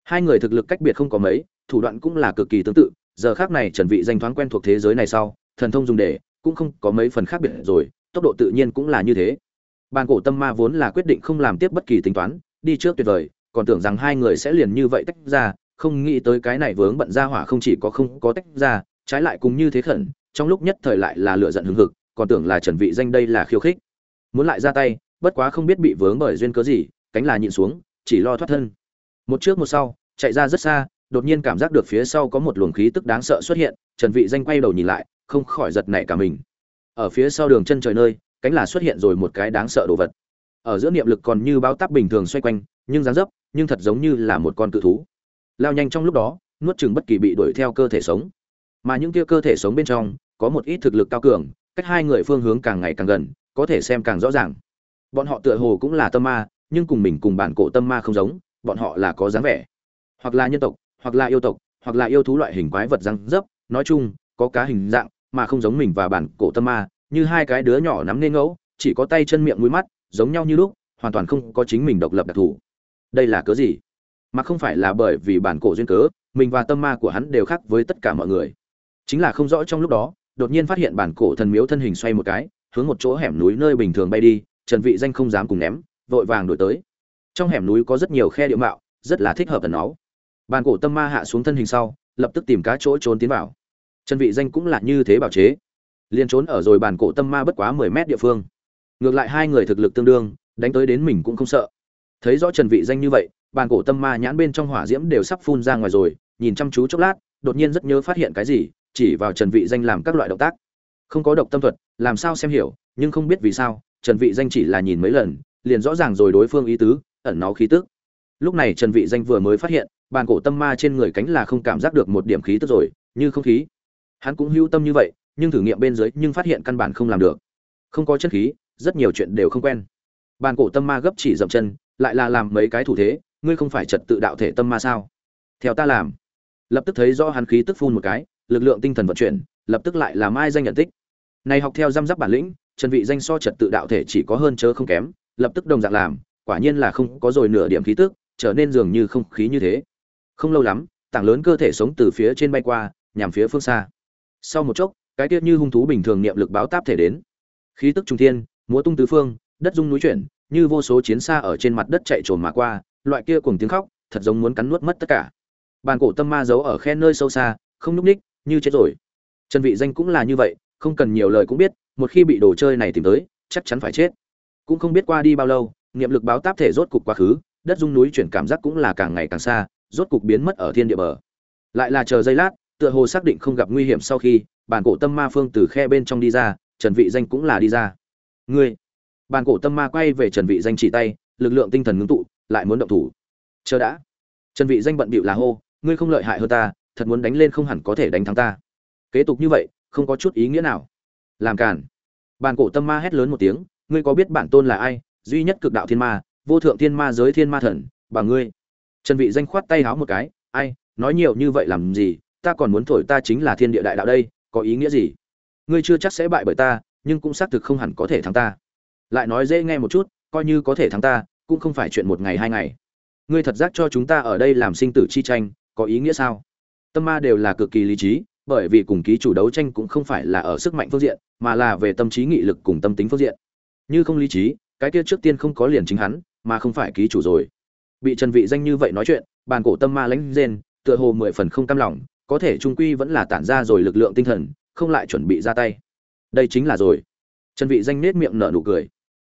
Hai người thực lực cách biệt không có mấy, thủ đoạn cũng là cực kỳ tương tự giờ khác này trần vị danh thoáng quen thuộc thế giới này sau, thần thông dùng để cũng không có mấy phần khác biệt rồi, tốc độ tự nhiên cũng là như thế. Bàn cổ tâm ma vốn là quyết định không làm tiếp bất kỳ tính toán, đi trước tuyệt vời, còn tưởng rằng hai người sẽ liền như vậy tách ra, không nghĩ tới cái này vướng bận ra hỏa không chỉ có không có tách ra, trái lại cũng như thế khẩn, trong lúc nhất thời lại là lựa giận hứng hực, còn tưởng là trần vị danh đây là khiêu khích. Muốn lại ra tay, bất quá không biết bị vướng bởi duyên cớ gì, cánh là nhịn xuống, chỉ lo thoát thân. Một trước một sau, chạy ra rất xa đột nhiên cảm giác được phía sau có một luồng khí tức đáng sợ xuất hiện, trần vị danh quay đầu nhìn lại, không khỏi giật nảy cả mình. Ở phía sau đường chân trời nơi, cánh là xuất hiện rồi một cái đáng sợ đồ vật. Ở giữa niệm lực còn như bao táp bình thường xoay quanh, nhưng dáng dấp, nhưng thật giống như là một con cự thú. Lao nhanh trong lúc đó, nuốt chừng bất kỳ bị đuổi theo cơ thể sống. Mà những kia cơ thể sống bên trong, có một ít thực lực cao cường, cách hai người phương hướng càng ngày càng gần, có thể xem càng rõ ràng. Bọn họ tựa hồ cũng là tâm ma, nhưng cùng mình cùng bản cổ tâm ma không giống, bọn họ là có dáng vẻ. Hoặc là nhân tộc hoặc là yêu tộc, hoặc là yêu thú loại hình quái vật răng dấp, nói chung, có cá hình dạng, mà không giống mình và bản cổ tâm ma, như hai cái đứa nhỏ nắm nên ngẫu, chỉ có tay chân miệng mũi mắt, giống nhau như lúc, hoàn toàn không có chính mình độc lập đặc thù. Đây là cớ gì? Mà không phải là bởi vì bản cổ duyên cớ, mình và tâm ma của hắn đều khác với tất cả mọi người. Chính là không rõ trong lúc đó, đột nhiên phát hiện bản cổ thần miếu thân hình xoay một cái, hướng một chỗ hẻm núi nơi bình thường bay đi, trần vị danh không dám cùng ném, vội vàng đuổi tới. Trong hẻm núi có rất nhiều khe địa mạo, rất là thích hợp tần áo bàn cổ tâm ma hạ xuống thân hình sau, lập tức tìm cá chỗ trốn tiến vào. Trần vị danh cũng là như thế bảo chế. Liền trốn ở rồi bàn cổ tâm ma bất quá 10 mét địa phương. Ngược lại hai người thực lực tương đương, đánh tới đến mình cũng không sợ. Thấy rõ trần vị danh như vậy, bàn cổ tâm ma nhãn bên trong hỏa diễm đều sắp phun ra ngoài rồi, nhìn chăm chú chốc lát, đột nhiên rất nhớ phát hiện cái gì, chỉ vào trần vị danh làm các loại động tác. Không có độc tâm thuật, làm sao xem hiểu, nhưng không biết vì sao, trần vị danh chỉ là nhìn mấy lần, liền rõ ràng rồi đối phương ý tứ, ẩn náu khí tức lúc này trần vị danh vừa mới phát hiện, bàn cổ tâm ma trên người cánh là không cảm giác được một điểm khí tức rồi, như không khí. Hắn cũng hữu tâm như vậy, nhưng thử nghiệm bên dưới nhưng phát hiện căn bản không làm được. Không có chất khí, rất nhiều chuyện đều không quen. Bàn cổ tâm ma gấp chỉ dậm chân, lại là làm mấy cái thủ thế, ngươi không phải trật tự đạo thể tâm ma sao? Theo ta làm. Lập tức thấy rõ hắn khí tức phun một cái, lực lượng tinh thần vận chuyển, lập tức lại là mai danh nhận tích. Này học theo giam giáp bản lĩnh, trần vị danh so trật tự đạo thể chỉ có hơn chớ không kém, lập tức đồng dạng làm, quả nhiên là không có rồi nửa điểm khí tức trở nên dường như không khí như thế. Không lâu lắm, tảng lớn cơ thể sống từ phía trên bay qua, nhằm phía phương xa. Sau một chốc, cái tiết như hung thú bình thường niệm lực báo táp thể đến. Khí tức trung thiên, múa tung tứ phương, đất rung núi chuyển, như vô số chiến xa ở trên mặt đất chạy trồm mà qua, loại kia cùng tiếng khóc, thật giống muốn cắn nuốt mất tất cả. Bàn cổ tâm ma giấu ở khe nơi sâu xa, không núp ních như chết rồi. Trần vị danh cũng là như vậy, không cần nhiều lời cũng biết, một khi bị đồ chơi này tìm tới, chắc chắn phải chết. Cũng không biết qua đi bao lâu, niệm lực báo táp thể rốt cục quá khứ đất rung núi chuyển cảm giác cũng là càng ngày càng xa, rốt cục biến mất ở thiên địa bờ. Lại là chờ giây lát, tựa hồ xác định không gặp nguy hiểm sau khi, bản cổ tâm ma phương từ khe bên trong đi ra, trần vị danh cũng là đi ra. Ngươi! Bản cổ tâm ma quay về trần vị danh chỉ tay, lực lượng tinh thần ngưng tụ, lại muốn động thủ. Chờ đã. Trần vị danh bận bịu là hô, ngươi không lợi hại hơn ta, thật muốn đánh lên không hẳn có thể đánh thắng ta. Kế tục như vậy, không có chút ý nghĩa nào. Làm cản bản cổ tâm ma hét lớn một tiếng, ngươi có biết bản tôn là ai? Duy nhất cực đạo thiên ma vô thượng thiên ma giới thiên ma thần, bà ngươi. Trần vị danh khoát tay háo một cái, ai, nói nhiều như vậy làm gì? Ta còn muốn thổi ta chính là thiên địa đại đạo đây, có ý nghĩa gì? Ngươi chưa chắc sẽ bại bởi ta, nhưng cũng xác thực không hẳn có thể thắng ta. Lại nói dễ nghe một chút, coi như có thể thắng ta, cũng không phải chuyện một ngày hai ngày. Ngươi thật giác cho chúng ta ở đây làm sinh tử chi tranh, có ý nghĩa sao? Tâm ma đều là cực kỳ lý trí, bởi vì cùng ký chủ đấu tranh cũng không phải là ở sức mạnh phương diện, mà là về tâm trí nghị lực cùng tâm tính phương diện. Như không lý trí, cái kia trước tiên không có liền chính hắn mà không phải ký chủ rồi. Bị trần vị danh như vậy nói chuyện, bàn cổ tâm ma lãnh rên, tựa hồ mười phần không cam lòng, có thể trung quy vẫn là tản ra rồi lực lượng tinh thần, không lại chuẩn bị ra tay. Đây chính là rồi. Trần vị danh nết miệng nở nụ cười.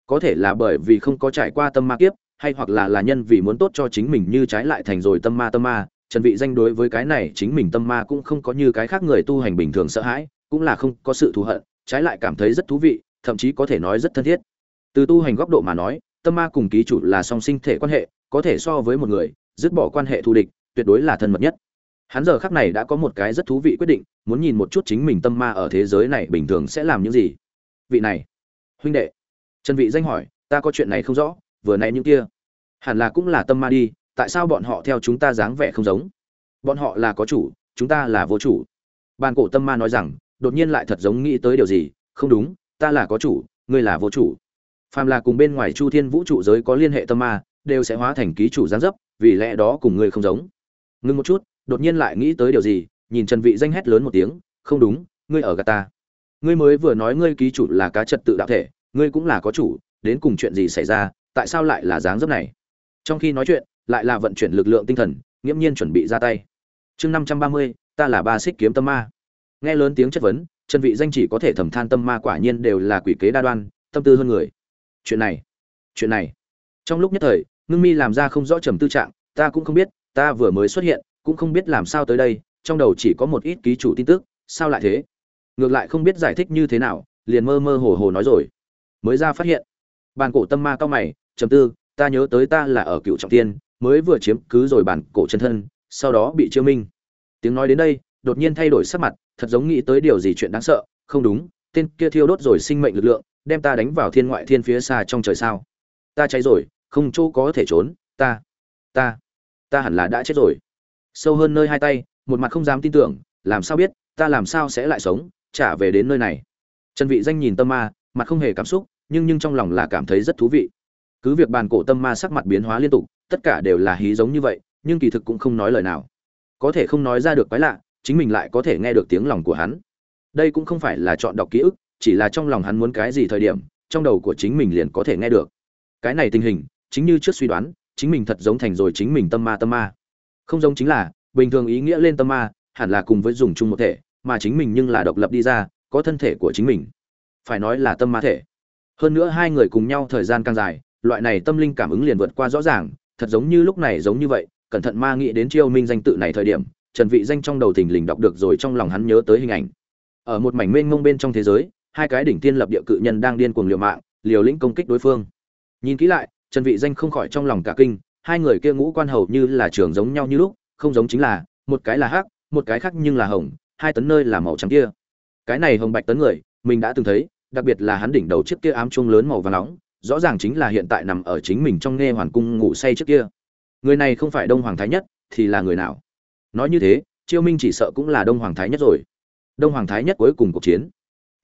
Có thể là bởi vì không có trải qua tâm ma kiếp, hay hoặc là là nhân vì muốn tốt cho chính mình như trái lại thành rồi tâm ma tâm ma, trần vị danh đối với cái này chính mình tâm ma cũng không có như cái khác người tu hành bình thường sợ hãi, cũng là không có sự thù hận, trái lại cảm thấy rất thú vị, thậm chí có thể nói rất thân thiết. Từ tu hành góc độ mà nói tâm ma cùng ký chủ là song sinh thể quan hệ, có thể so với một người, dứt bỏ quan hệ thù địch, tuyệt đối là thân mật nhất. Hắn giờ khắc này đã có một cái rất thú vị quyết định, muốn nhìn một chút chính mình tâm ma ở thế giới này bình thường sẽ làm những gì. Vị này, huynh đệ. Trần vị danh hỏi, ta có chuyện này không rõ, vừa nãy những kia hẳn là cũng là tâm ma đi, tại sao bọn họ theo chúng ta dáng vẻ không giống? Bọn họ là có chủ, chúng ta là vô chủ. Bàn cổ tâm ma nói rằng, đột nhiên lại thật giống nghĩ tới điều gì, không đúng, ta là có chủ, ngươi là vô chủ phàm là cùng bên ngoài chu thiên vũ trụ giới có liên hệ tâm ma, đều sẽ hóa thành ký chủ gián dấp, vì lẽ đó cùng ngươi không giống. Ngưng một chút, đột nhiên lại nghĩ tới điều gì, nhìn trần vị danh hét lớn một tiếng, không đúng, ngươi ở gạt ta. Ngươi mới vừa nói ngươi ký chủ là cá trật tự đạo thể, ngươi cũng là có chủ, đến cùng chuyện gì xảy ra, tại sao lại là dáng dấp này? Trong khi nói chuyện, lại là vận chuyển lực lượng tinh thần, nghiễm nhiên chuẩn bị ra tay. Chương năm trăm ba mươi, ta là ba xích kiếm tâm ma. Nghe lớn tiếng chất vấn, trần vị danh chỉ có thể thầm than tâm ma quả nhiên đều là quỷ kế đa đoan, tâm tư hơn người chuyện này chuyện này. Trong lúc nhất thời, ngưng mi làm ra không rõ trầm tư trạng, ta cũng không biết, ta vừa mới xuất hiện, cũng không biết làm sao tới đây, trong đầu chỉ có một ít ký chủ tin tức, sao lại thế? Ngược lại không biết giải thích như thế nào, liền mơ mơ hồ hồ nói rồi. Mới ra phát hiện bàn cổ tâm ma cao mày, trầm tư, ta nhớ tới ta là ở cựu trọng tiên, mới vừa chiếm cứ rồi bản cổ chân thân, sau đó bị chiêu minh. Tiếng nói đến đây, đột nhiên thay đổi sắc mặt, thật giống nghĩ tới điều gì chuyện đáng sợ, không đúng tên kia thiêu đốt rồi sinh mệnh lực lượng, đem ta đánh vào thiên ngoại thiên phía xa trong trời sao? Ta cháy rồi, không chỗ có thể trốn, ta ta ta hẳn là đã chết rồi. Sâu hơn nơi hai tay, một mặt không dám tin tưởng, làm sao biết, ta làm sao sẽ lại sống, trả về đến nơi này? Trần vị danh nhìn tâm ma, mặt không hề cảm xúc, nhưng nhưng trong lòng là cảm thấy rất thú vị. Cứ việc bàn cổ tâm ma sắc mặt biến hóa liên tục, tất cả đều là hí giống như vậy, nhưng kỳ thực cũng không nói lời nào. Có thể không nói ra được quái lạ, chính mình lại có thể nghe được tiếng lòng của hắn đây cũng không phải là chọn đọc ký ức, chỉ là trong lòng hắn muốn cái gì thời điểm, trong đầu của chính mình liền có thể nghe được. Cái này tình hình, chính như trước suy đoán, chính mình thật giống thành rồi chính mình tâm ma tâm ma. Không giống chính là, bình thường ý nghĩa lên tâm ma, hẳn là cùng với dùng chung một thể, mà chính mình nhưng là độc lập đi ra, có thân thể của chính mình. Phải nói là tâm ma thể. Hơn nữa hai người cùng nhau thời gian càng dài, loại này tâm linh cảm ứng liền vượt qua rõ ràng, thật giống như lúc này giống như vậy, cẩn thận ma nghĩ đến chiêu minh danh tự này thời điểm, trần vị danh trong đầu thình lình đọc được rồi trong lòng hắn nhớ tới hình ảnh ở một mảnh mênh mông bên trong thế giới, hai cái đỉnh tiên lập địa cự nhân đang điên cuồng liều mạng, liều lĩnh công kích đối phương. Nhìn kỹ lại, trần vị danh không khỏi trong lòng cả kinh, hai người kia ngũ quan hầu như là trường giống nhau như lúc, không giống chính là, một cái là hắc, một cái khác nhưng là hồng, hai tấn nơi là màu trắng kia. Cái này hồng bạch tấn người, mình đã từng thấy, đặc biệt là hắn đỉnh đầu chiếc kia ám chuông lớn màu vàng nóng, rõ ràng chính là hiện tại nằm ở chính mình trong nghe hoàn cung ngủ say trước kia. Người này không phải đông hoàng thái nhất, thì là người nào? Nói như thế, chiêu minh chỉ sợ cũng là đông hoàng thái nhất rồi đông hoàng thái nhất cuối cùng cuộc chiến.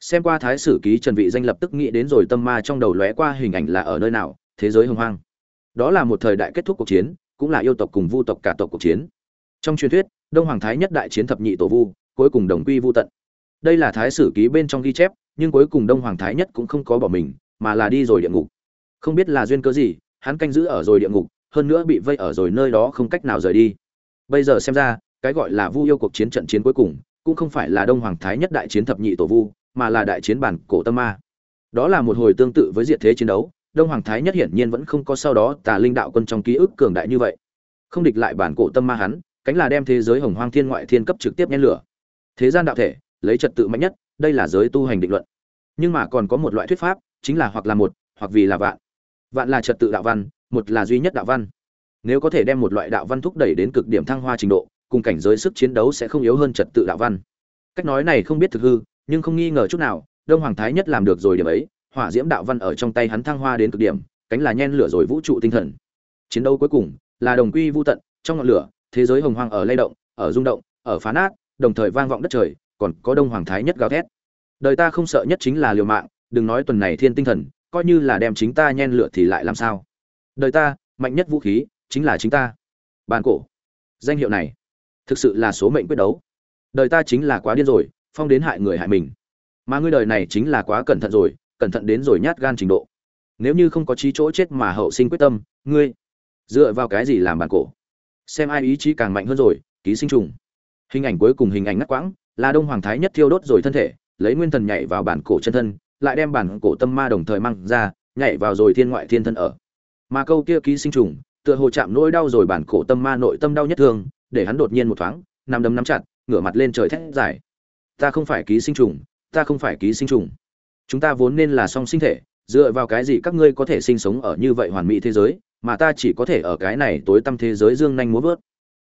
Xem qua thái sử ký trần vị danh lập tức nghĩ đến rồi tâm ma trong đầu lóe qua hình ảnh là ở nơi nào, thế giới hồng hoang. Đó là một thời đại kết thúc cuộc chiến, cũng là yêu tộc cùng vu tộc cả tộc cuộc chiến. Trong truyền thuyết, đông hoàng thái nhất đại chiến thập nhị tổ vu, cuối cùng đồng quy vu tận. Đây là thái sử ký bên trong ghi chép, nhưng cuối cùng đông hoàng thái nhất cũng không có bỏ mình, mà là đi rồi địa ngục. Không biết là duyên cớ gì, hắn canh giữ ở rồi địa ngục, hơn nữa bị vây ở rồi nơi đó không cách nào rời đi. Bây giờ xem ra, cái gọi là vu yêu cuộc chiến trận chiến cuối cùng cũng không phải là đông hoàng thái nhất đại chiến thập nhị tổ vu, mà là đại chiến bản cổ tâm ma. Đó là một hồi tương tự với diệt thế chiến đấu, đông hoàng thái nhất hiển nhiên vẫn không có sau đó tà linh đạo quân trong ký ức cường đại như vậy. Không địch lại bản cổ tâm ma hắn, cánh là đem thế giới hồng hoang thiên ngoại thiên cấp trực tiếp nhen lửa. Thế gian đạo thể, lấy trật tự mạnh nhất, đây là giới tu hành định luận. Nhưng mà còn có một loại thuyết pháp, chính là hoặc là một, hoặc vì là vạn. Vạn là trật tự đạo văn, một là duy nhất đạo văn. Nếu có thể đem một loại đạo văn thúc đẩy đến cực điểm thăng hoa trình độ cùng cảnh giới sức chiến đấu sẽ không yếu hơn trật tự đạo văn. Cách nói này không biết thực hư, nhưng không nghi ngờ chút nào, đông hoàng thái nhất làm được rồi điểm ấy, hỏa diễm đạo văn ở trong tay hắn thăng hoa đến cực điểm, cánh là nhen lửa rồi vũ trụ tinh thần. Chiến đấu cuối cùng là đồng quy vô tận, trong ngọn lửa, thế giới hồng hoang ở lay động, ở rung động, ở phá nát, đồng thời vang vọng đất trời, còn có đông hoàng thái nhất gào thét. Đời ta không sợ nhất chính là liều mạng, đừng nói tuần này thiên tinh thần, coi như là đem chính ta nhen lửa thì lại làm sao? Đời ta, mạnh nhất vũ khí chính là chính ta. Bàn cổ. Danh hiệu này thực sự là số mệnh quyết đấu. Đời ta chính là quá điên rồi, phong đến hại người hại mình. Mà ngươi đời này chính là quá cẩn thận rồi, cẩn thận đến rồi nhát gan trình độ. Nếu như không có trí chỗ chết mà hậu sinh quyết tâm, ngươi dựa vào cái gì làm bản cổ? Xem ai ý chí càng mạnh hơn rồi, ký sinh trùng. Hình ảnh cuối cùng hình ảnh ngắt quãng, là đông hoàng thái nhất thiêu đốt rồi thân thể, lấy nguyên thần nhảy vào bản cổ chân thân, lại đem bản cổ tâm ma đồng thời mang ra, nhảy vào rồi thiên ngoại thiên thân ở. Mà câu kia ký sinh trùng, tựa hồ chạm nỗi đau rồi bản cổ tâm ma nội tâm đau nhất thương để hắn đột nhiên một thoáng nằm đấm nắm chặt, ngửa mặt lên trời thét dài. Ta không phải ký sinh trùng, ta không phải ký sinh trùng. Chúng ta vốn nên là song sinh thể, dựa vào cái gì các ngươi có thể sinh sống ở như vậy hoàn mỹ thế giới, mà ta chỉ có thể ở cái này tối tăm thế giới dương nhanh múa vớt.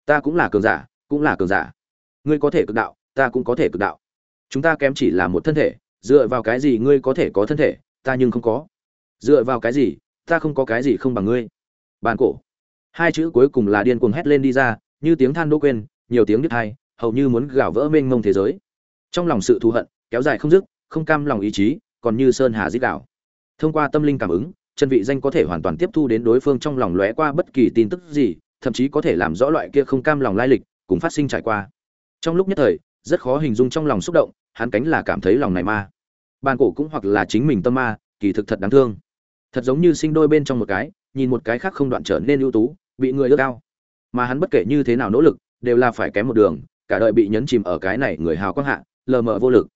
Ta cũng là cường giả, cũng là cường giả. Ngươi có thể cực đạo, ta cũng có thể cực đạo. Chúng ta kém chỉ là một thân thể, dựa vào cái gì ngươi có thể có thân thể, ta nhưng không có. Dựa vào cái gì, ta không có cái gì không bằng ngươi. Bàn cổ. Hai chữ cuối cùng là điên cuồng hét lên đi ra như tiếng than đô quên, nhiều tiếng đứt hai hầu như muốn gào vỡ mênh mông thế giới. Trong lòng sự thù hận, kéo dài không dứt, không cam lòng ý chí, còn như sơn hà dít đảo thông qua tâm linh cảm ứng, chân vị danh có thể hoàn toàn tiếp thu đến đối phương trong lòng lóe qua bất kỳ tin tức gì, thậm chí có thể làm rõ loại kia không cam lòng lai lịch, cùng phát sinh trải qua. Trong lúc nhất thời, rất khó hình dung trong lòng xúc động, hắn cánh là cảm thấy lòng này ma. Bàn cổ cũng hoặc là chính mình tâm ma, kỳ thực thật đáng thương. Thật giống như sinh đôi bên trong một cái, nhìn một cái khác không đoạn trở nên ưu tú, bị người ước cao mà hắn bất kể như thế nào nỗ lực, đều là phải kém một đường, cả đời bị nhấn chìm ở cái này người hào quang hạ, lờ mờ vô lực.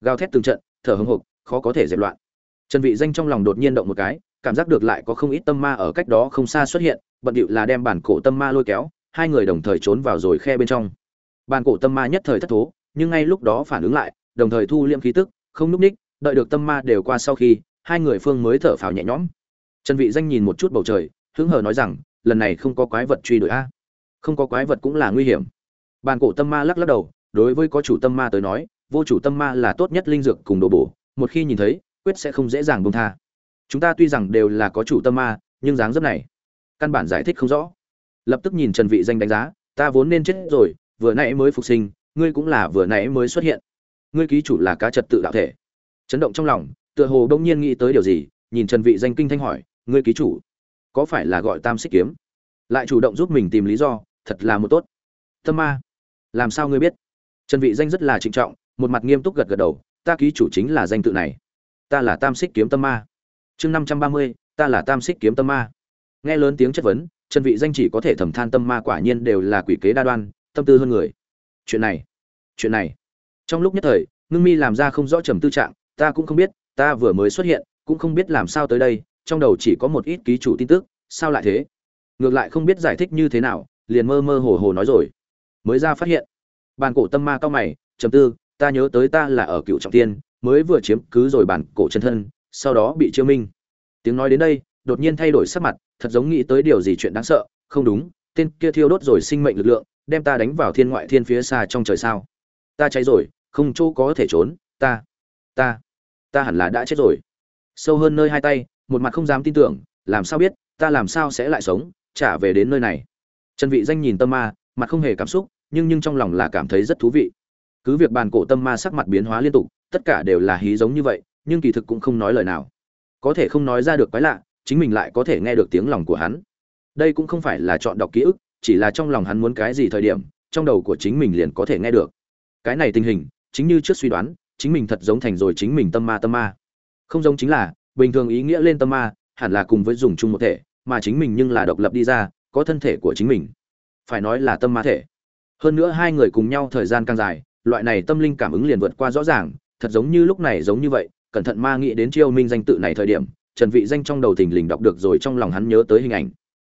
Gào thét từng trận, thở hưng hục khó có thể dẹp loạn. Trần vị danh trong lòng đột nhiên động một cái, cảm giác được lại có không ít tâm ma ở cách đó không xa xuất hiện, bận điệu là đem bản cổ tâm ma lôi kéo, hai người đồng thời trốn vào rồi khe bên trong. Bản cổ tâm ma nhất thời thất thố, nhưng ngay lúc đó phản ứng lại, đồng thời thu liêm khí tức, không núp ních, đợi được tâm ma đều qua sau khi, hai người phương mới thở phào nhẹ nhõm. Trần vị danh nhìn một chút bầu trời, hứng hờ nói rằng, lần này không có quái vật truy đuổi a không có quái vật cũng là nguy hiểm. Bàn cổ tâm ma lắc lắc đầu, đối với có chủ tâm ma tới nói, vô chủ tâm ma là tốt nhất linh dược cùng đồ bổ, một khi nhìn thấy, quyết sẽ không dễ dàng buông tha. Chúng ta tuy rằng đều là có chủ tâm ma, nhưng dáng dấp này, căn bản giải thích không rõ. Lập tức nhìn trần vị danh đánh giá, ta vốn nên chết rồi, vừa nãy mới phục sinh, ngươi cũng là vừa nãy mới xuất hiện. Ngươi ký chủ là cá trật tự đạo thể. Chấn động trong lòng, tựa hồ đông nhiên nghĩ tới điều gì, nhìn trần vị danh kinh thanh hỏi, ngươi ký chủ, có phải là gọi tam xích kiếm? Lại chủ động giúp mình tìm lý do thật là một tốt. Tâm ma, làm sao ngươi biết? Trần vị danh rất là trịnh trọng, một mặt nghiêm túc gật gật đầu, ta ký chủ chính là danh tự này. Ta là tam xích kiếm tâm ma. Chương năm trăm ba mươi, ta là tam xích kiếm tâm ma. Nghe lớn tiếng chất vấn, trần vị danh chỉ có thể thầm than tâm ma quả nhiên đều là quỷ kế đa đoan, tâm tư hơn người. Chuyện này chuyện này. Trong lúc nhất thời, ngưng mi làm ra không rõ trầm tư trạng, ta cũng không biết, ta vừa mới xuất hiện, cũng không biết làm sao tới đây, trong đầu chỉ có một ít ký chủ tin tức, sao lại thế? Ngược lại không biết giải thích như thế nào liền mơ mơ hồ hồ nói rồi. Mới ra phát hiện bàn cổ tâm ma cao mày chấm tư, ta nhớ tới ta là ở cựu trọng tiên, mới vừa chiếm cứ rồi bàn cổ chân thân, sau đó bị chiêu minh. Tiếng nói đến đây, đột nhiên thay đổi sắc mặt, thật giống nghĩ tới điều gì chuyện đáng sợ, không đúng, tên kia thiêu đốt rồi sinh mệnh lực lượng, đem ta đánh vào thiên ngoại thiên phía xa trong trời sao? Ta cháy rồi, không chỗ có thể trốn, ta ta ta hẳn là đã chết rồi. Sâu hơn nơi hai tay, một mặt không dám tin tưởng, làm sao biết, ta làm sao sẽ lại sống, trả về đến nơi này? Trần vị danh nhìn tâm ma, mặt không hề cảm xúc, nhưng nhưng trong lòng là cảm thấy rất thú vị. Cứ việc bàn cổ tâm ma sắc mặt biến hóa liên tục, tất cả đều là hí giống như vậy, nhưng kỳ thực cũng không nói lời nào. Có thể không nói ra được quái lạ, chính mình lại có thể nghe được tiếng lòng của hắn. Đây cũng không phải là chọn đọc ký ức, chỉ là trong lòng hắn muốn cái gì thời điểm, trong đầu của chính mình liền có thể nghe được. Cái này tình hình, chính như trước suy đoán, chính mình thật giống thành rồi chính mình tâm ma tâm ma. Không giống chính là, bình thường ý nghĩa lên tâm ma, hẳn là cùng với dùng chung một thể, mà chính mình nhưng là độc lập đi ra có thân thể của chính mình. Phải nói là tâm ma thể. Hơn nữa hai người cùng nhau thời gian càng dài, loại này tâm linh cảm ứng liền vượt qua rõ ràng, thật giống như lúc này giống như vậy, cẩn thận ma nghĩ đến chiêu minh danh tự này thời điểm, trần vị danh trong đầu thình lình đọc được rồi trong lòng hắn nhớ tới hình ảnh.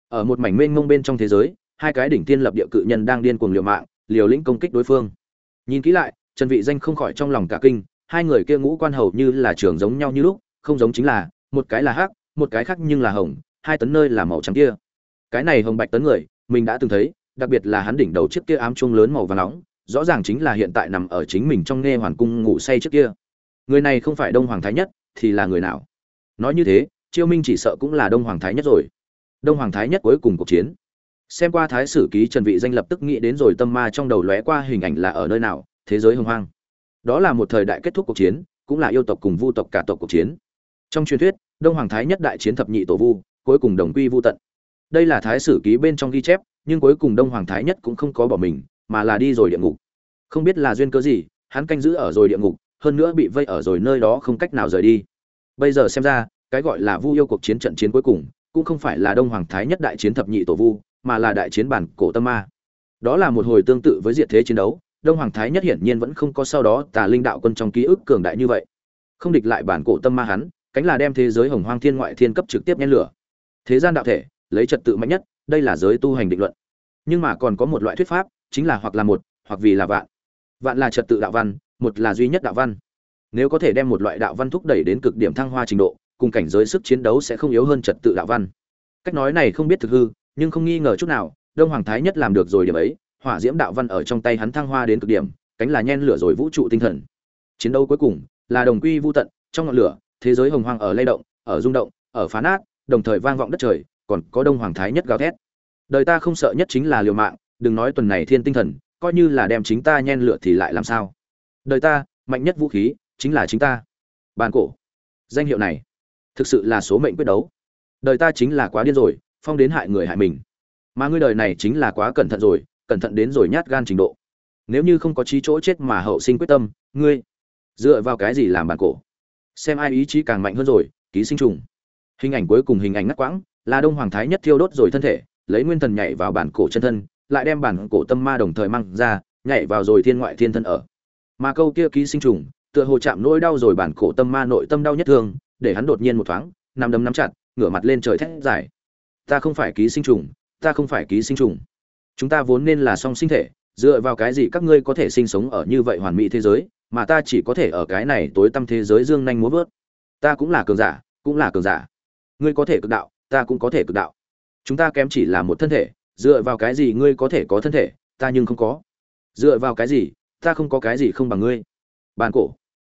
Ở một mảnh mênh mông bên trong thế giới, hai cái đỉnh tiên lập địa cự nhân đang điên cuồng liều mạng, liều lĩnh công kích đối phương. Nhìn kỹ lại, trần vị danh không khỏi trong lòng cả kinh, hai người kia ngũ quan hầu như là trường giống nhau như lúc, không giống chính là, một cái là hắc, một cái khác nhưng là hồng, hai tấn nơi là màu trắng kia cái này hồng bạch tấn người, mình đã từng thấy, đặc biệt là hắn đỉnh đầu chiếc kia ám chuông lớn màu vàng nóng, rõ ràng chính là hiện tại nằm ở chính mình trong nghe hoàn cung ngủ say trước kia. Người này không phải đông hoàng thái nhất, thì là người nào? Nói như thế, chiêu minh chỉ sợ cũng là đông hoàng thái nhất rồi. Đông hoàng thái nhất cuối cùng cuộc chiến. Xem qua thái sử ký trần vị danh lập tức nghĩ đến rồi tâm ma trong đầu lóe qua hình ảnh là ở nơi nào, thế giới hồng hoang. Đó là một thời đại kết thúc cuộc chiến, cũng là yêu tộc cùng vu tộc cả tộc cuộc chiến. Trong truyền thuyết, đông hoàng thái nhất đại chiến thập nhị tổ vu, cuối cùng đồng quy vu tận đây là thái sử ký bên trong ghi chép, nhưng cuối cùng đông hoàng thái nhất cũng không có bỏ mình, mà là đi rồi địa ngục. Không biết là duyên cớ gì, hắn canh giữ ở rồi địa ngục, hơn nữa bị vây ở rồi nơi đó không cách nào rời đi. Bây giờ xem ra, cái gọi là vu yêu cuộc chiến trận chiến cuối cùng, cũng không phải là đông hoàng thái nhất đại chiến thập nhị tổ vu, mà là đại chiến bản cổ tâm ma. Đó là một hồi tương tự với diệt thế chiến đấu, đông hoàng thái nhất hiển nhiên vẫn không có sau đó tà linh đạo quân trong ký ức cường đại như vậy. Không địch lại bản cổ tâm ma hắn, cánh là đem thế giới hồng hoang thiên ngoại thiên cấp trực tiếp nhen lửa. Thế gian đạo thể lấy trật tự mạnh nhất, đây là giới tu hành định luận. Nhưng mà còn có một loại thuyết pháp, chính là hoặc là một, hoặc vì là vạn. Vạn là trật tự đạo văn, một là duy nhất đạo văn. Nếu có thể đem một loại đạo văn thúc đẩy đến cực điểm thăng hoa trình độ, cùng cảnh giới sức chiến đấu sẽ không yếu hơn trật tự đạo văn. Cách nói này không biết thực hư, nhưng không nghi ngờ chút nào, đông hoàng thái nhất làm được rồi điểm ấy, hỏa diễm đạo văn ở trong tay hắn thăng hoa đến cực điểm, cánh là nhen lửa rồi vũ trụ tinh thần. Chiến đấu cuối cùng, là đồng quy vô tận, trong ngọn lửa, thế giới hồng hoang ở lay động, ở rung động, ở phá nát, đồng thời vang vọng đất trời còn có đông hoàng thái nhất gào thét. Đời ta không sợ nhất chính là liều mạng, đừng nói tuần này thiên tinh thần, coi như là đem chính ta nhen lửa thì lại làm sao? Đời ta, mạnh nhất vũ khí, chính là chính ta. Bàn cổ. Danh hiệu này, thực sự là số mệnh quyết đấu. Đời ta chính là quá điên rồi, phong đến hại người hại mình. Mà ngươi đời này chính là quá cẩn thận rồi, cẩn thận đến rồi nhát gan trình độ. Nếu như không có trí chỗ chết mà hậu sinh quyết tâm, ngươi dựa vào cái gì làm bản cổ? Xem ai ý chí càng mạnh hơn rồi, ký sinh trùng. Hình ảnh cuối cùng hình ảnh ngắt quãng là đông hoàng thái nhất thiêu đốt rồi thân thể, lấy nguyên thần nhảy vào bản cổ chân thân, lại đem bản cổ tâm ma đồng thời mang ra, nhảy vào rồi thiên ngoại thiên thân ở. Mà câu kia ký sinh trùng, tựa hồ chạm nỗi đau rồi bản cổ tâm ma nội tâm đau nhất thương, để hắn đột nhiên một thoáng, nằm đấm nắm chặt, ngửa mặt lên trời thét dài. ta không phải ký sinh trùng, ta không phải ký sinh trùng. Chúng ta vốn nên là song sinh thể, dựa vào cái gì các ngươi có thể sinh sống ở như vậy hoàn mỹ thế giới, mà ta chỉ có thể ở cái này tối tăm thế giới dương nhanh múa vớt. Ta cũng là cường giả, cũng là cường giả. Ngươi có thể cực đạo ta cũng có thể cực đạo. Chúng ta kém chỉ là một thân thể, dựa vào cái gì ngươi có thể có thân thể, ta nhưng không có. Dựa vào cái gì, ta không có cái gì không bằng ngươi. Bàn cổ.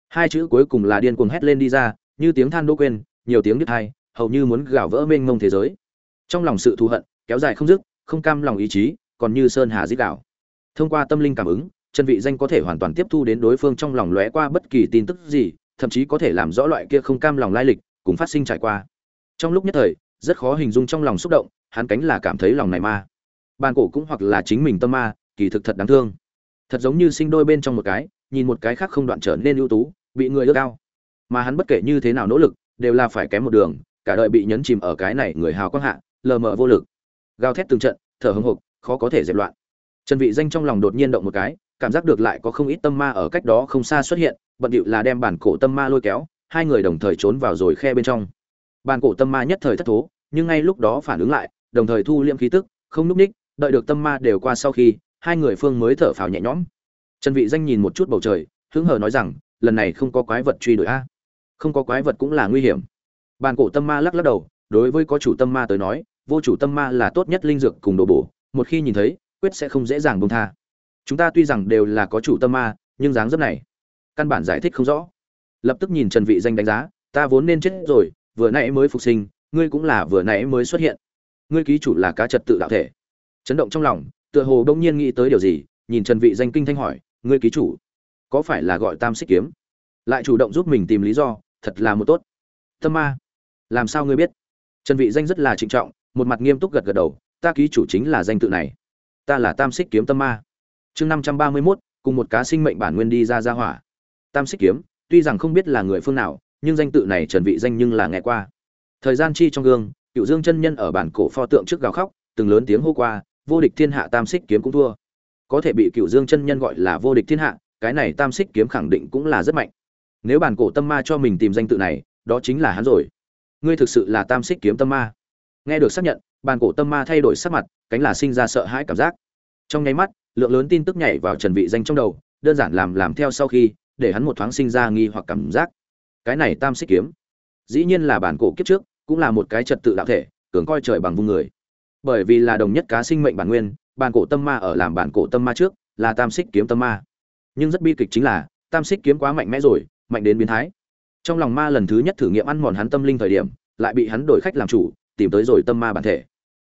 Hai chữ cuối cùng là điên cuồng hét lên đi ra, như tiếng than đỗ quên, nhiều tiếng đứt hai, hầu như muốn gào vỡ mênh mông thế giới. Trong lòng sự thù hận, kéo dài không dứt, không cam lòng ý chí, còn như sơn hà dít đảo thông qua tâm linh cảm ứng, chân vị danh có thể hoàn toàn tiếp thu đến đối phương trong lòng lóe qua bất kỳ tin tức gì, thậm chí có thể làm rõ loại kia không cam lòng lai lịch, cùng phát sinh trải qua. Trong lúc nhất thời rất khó hình dung trong lòng xúc động, hắn cánh là cảm thấy lòng này ma. Bàn cổ cũng hoặc là chính mình tâm ma, kỳ thực thật đáng thương. Thật giống như sinh đôi bên trong một cái, nhìn một cái khác không đoạn trở nên ưu tú, bị người ước ao. Mà hắn bất kể như thế nào nỗ lực, đều là phải kém một đường, cả đời bị nhấn chìm ở cái này người hào quang hạ, lờ mờ vô lực. Gào thét từng trận, thở hồng hộc, khó có thể dẹp loạn. Trần vị danh trong lòng đột nhiên động một cái, cảm giác được lại có không ít tâm ma ở cách đó không xa xuất hiện, bận điệu là đem bản cổ tâm ma lôi kéo, hai người đồng thời trốn vào rồi khe bên trong bàn cổ tâm ma nhất thời thất thố, nhưng ngay lúc đó phản ứng lại, đồng thời thu liễm khí tức, không núp ních, đợi được tâm ma đều qua sau khi, hai người phương mới thở phào nhẹ nhõm. Trần vị danh nhìn một chút bầu trời, hứng hờ nói rằng, lần này không có quái vật truy đuổi a. Không có quái vật cũng là nguy hiểm. Bàn cổ tâm ma lắc lắc đầu, đối với có chủ tâm ma tới nói, vô chủ tâm ma là tốt nhất linh dược cùng đồ bổ, một khi nhìn thấy, quyết sẽ không dễ dàng buông tha. Chúng ta tuy rằng đều là có chủ tâm ma, nhưng dáng dấp này, căn bản giải thích không rõ. Lập tức nhìn trần vị danh đánh giá, ta vốn nên chết rồi vừa nãy mới phục sinh ngươi cũng là vừa nãy mới xuất hiện. Ngươi ký chủ là cá trật tự đạo thể. Chấn động trong lòng tựa hồ đông nhiên nghĩ tới điều gì nhìn trần vị danh kinh thanh hỏi ngươi ký chủ có phải là gọi tam xích kiếm? Lại chủ động giúp mình tìm lý do thật là một tốt. Tâm ma làm sao ngươi biết? Trần vị danh rất là trịnh trọng một mặt nghiêm túc gật gật đầu ta ký chủ chính là danh tự này. Ta là tam xích kiếm tâm ma. Chương 531, cùng một cá sinh mệnh bản nguyên đi ra ra hỏa. Tam xích kiếm tuy rằng không biết là người phương nào nhưng danh tự này trần vị danh nhưng là nghe qua. Thời gian chi trong gương, cựu dương chân nhân ở bản cổ pho tượng trước gào khóc, từng lớn tiếng hô qua, vô địch thiên hạ tam xích kiếm cũng thua. Có thể bị cựu dương chân nhân gọi là vô địch thiên hạ, cái này tam xích kiếm khẳng định cũng là rất mạnh. Nếu bản cổ tâm ma cho mình tìm danh tự này, đó chính là hắn rồi. Ngươi thực sự là tam xích kiếm tâm ma. Nghe được xác nhận, bản cổ tâm ma thay đổi sắc mặt, cánh là sinh ra sợ hãi cảm giác. Trong nháy mắt, lượng lớn tin tức nhảy vào trần vị danh trong đầu, đơn giản làm làm theo sau khi, để hắn một thoáng sinh ra nghi hoặc cảm giác cái này tam xích kiếm. Dĩ nhiên là bản cổ kiếp trước, cũng là một cái trật tự đạo thể, cường coi trời bằng vung người. Bởi vì là đồng nhất cá sinh mệnh bản nguyên, bản cổ tâm ma ở làm bản cổ tâm ma trước, là tam xích kiếm tâm ma. Nhưng rất bi kịch chính là, tam xích kiếm quá mạnh mẽ rồi, mạnh đến biến thái. Trong lòng ma lần thứ nhất thử nghiệm ăn mòn hắn tâm linh thời điểm, lại bị hắn đổi khách làm chủ, tìm tới rồi tâm ma bản thể.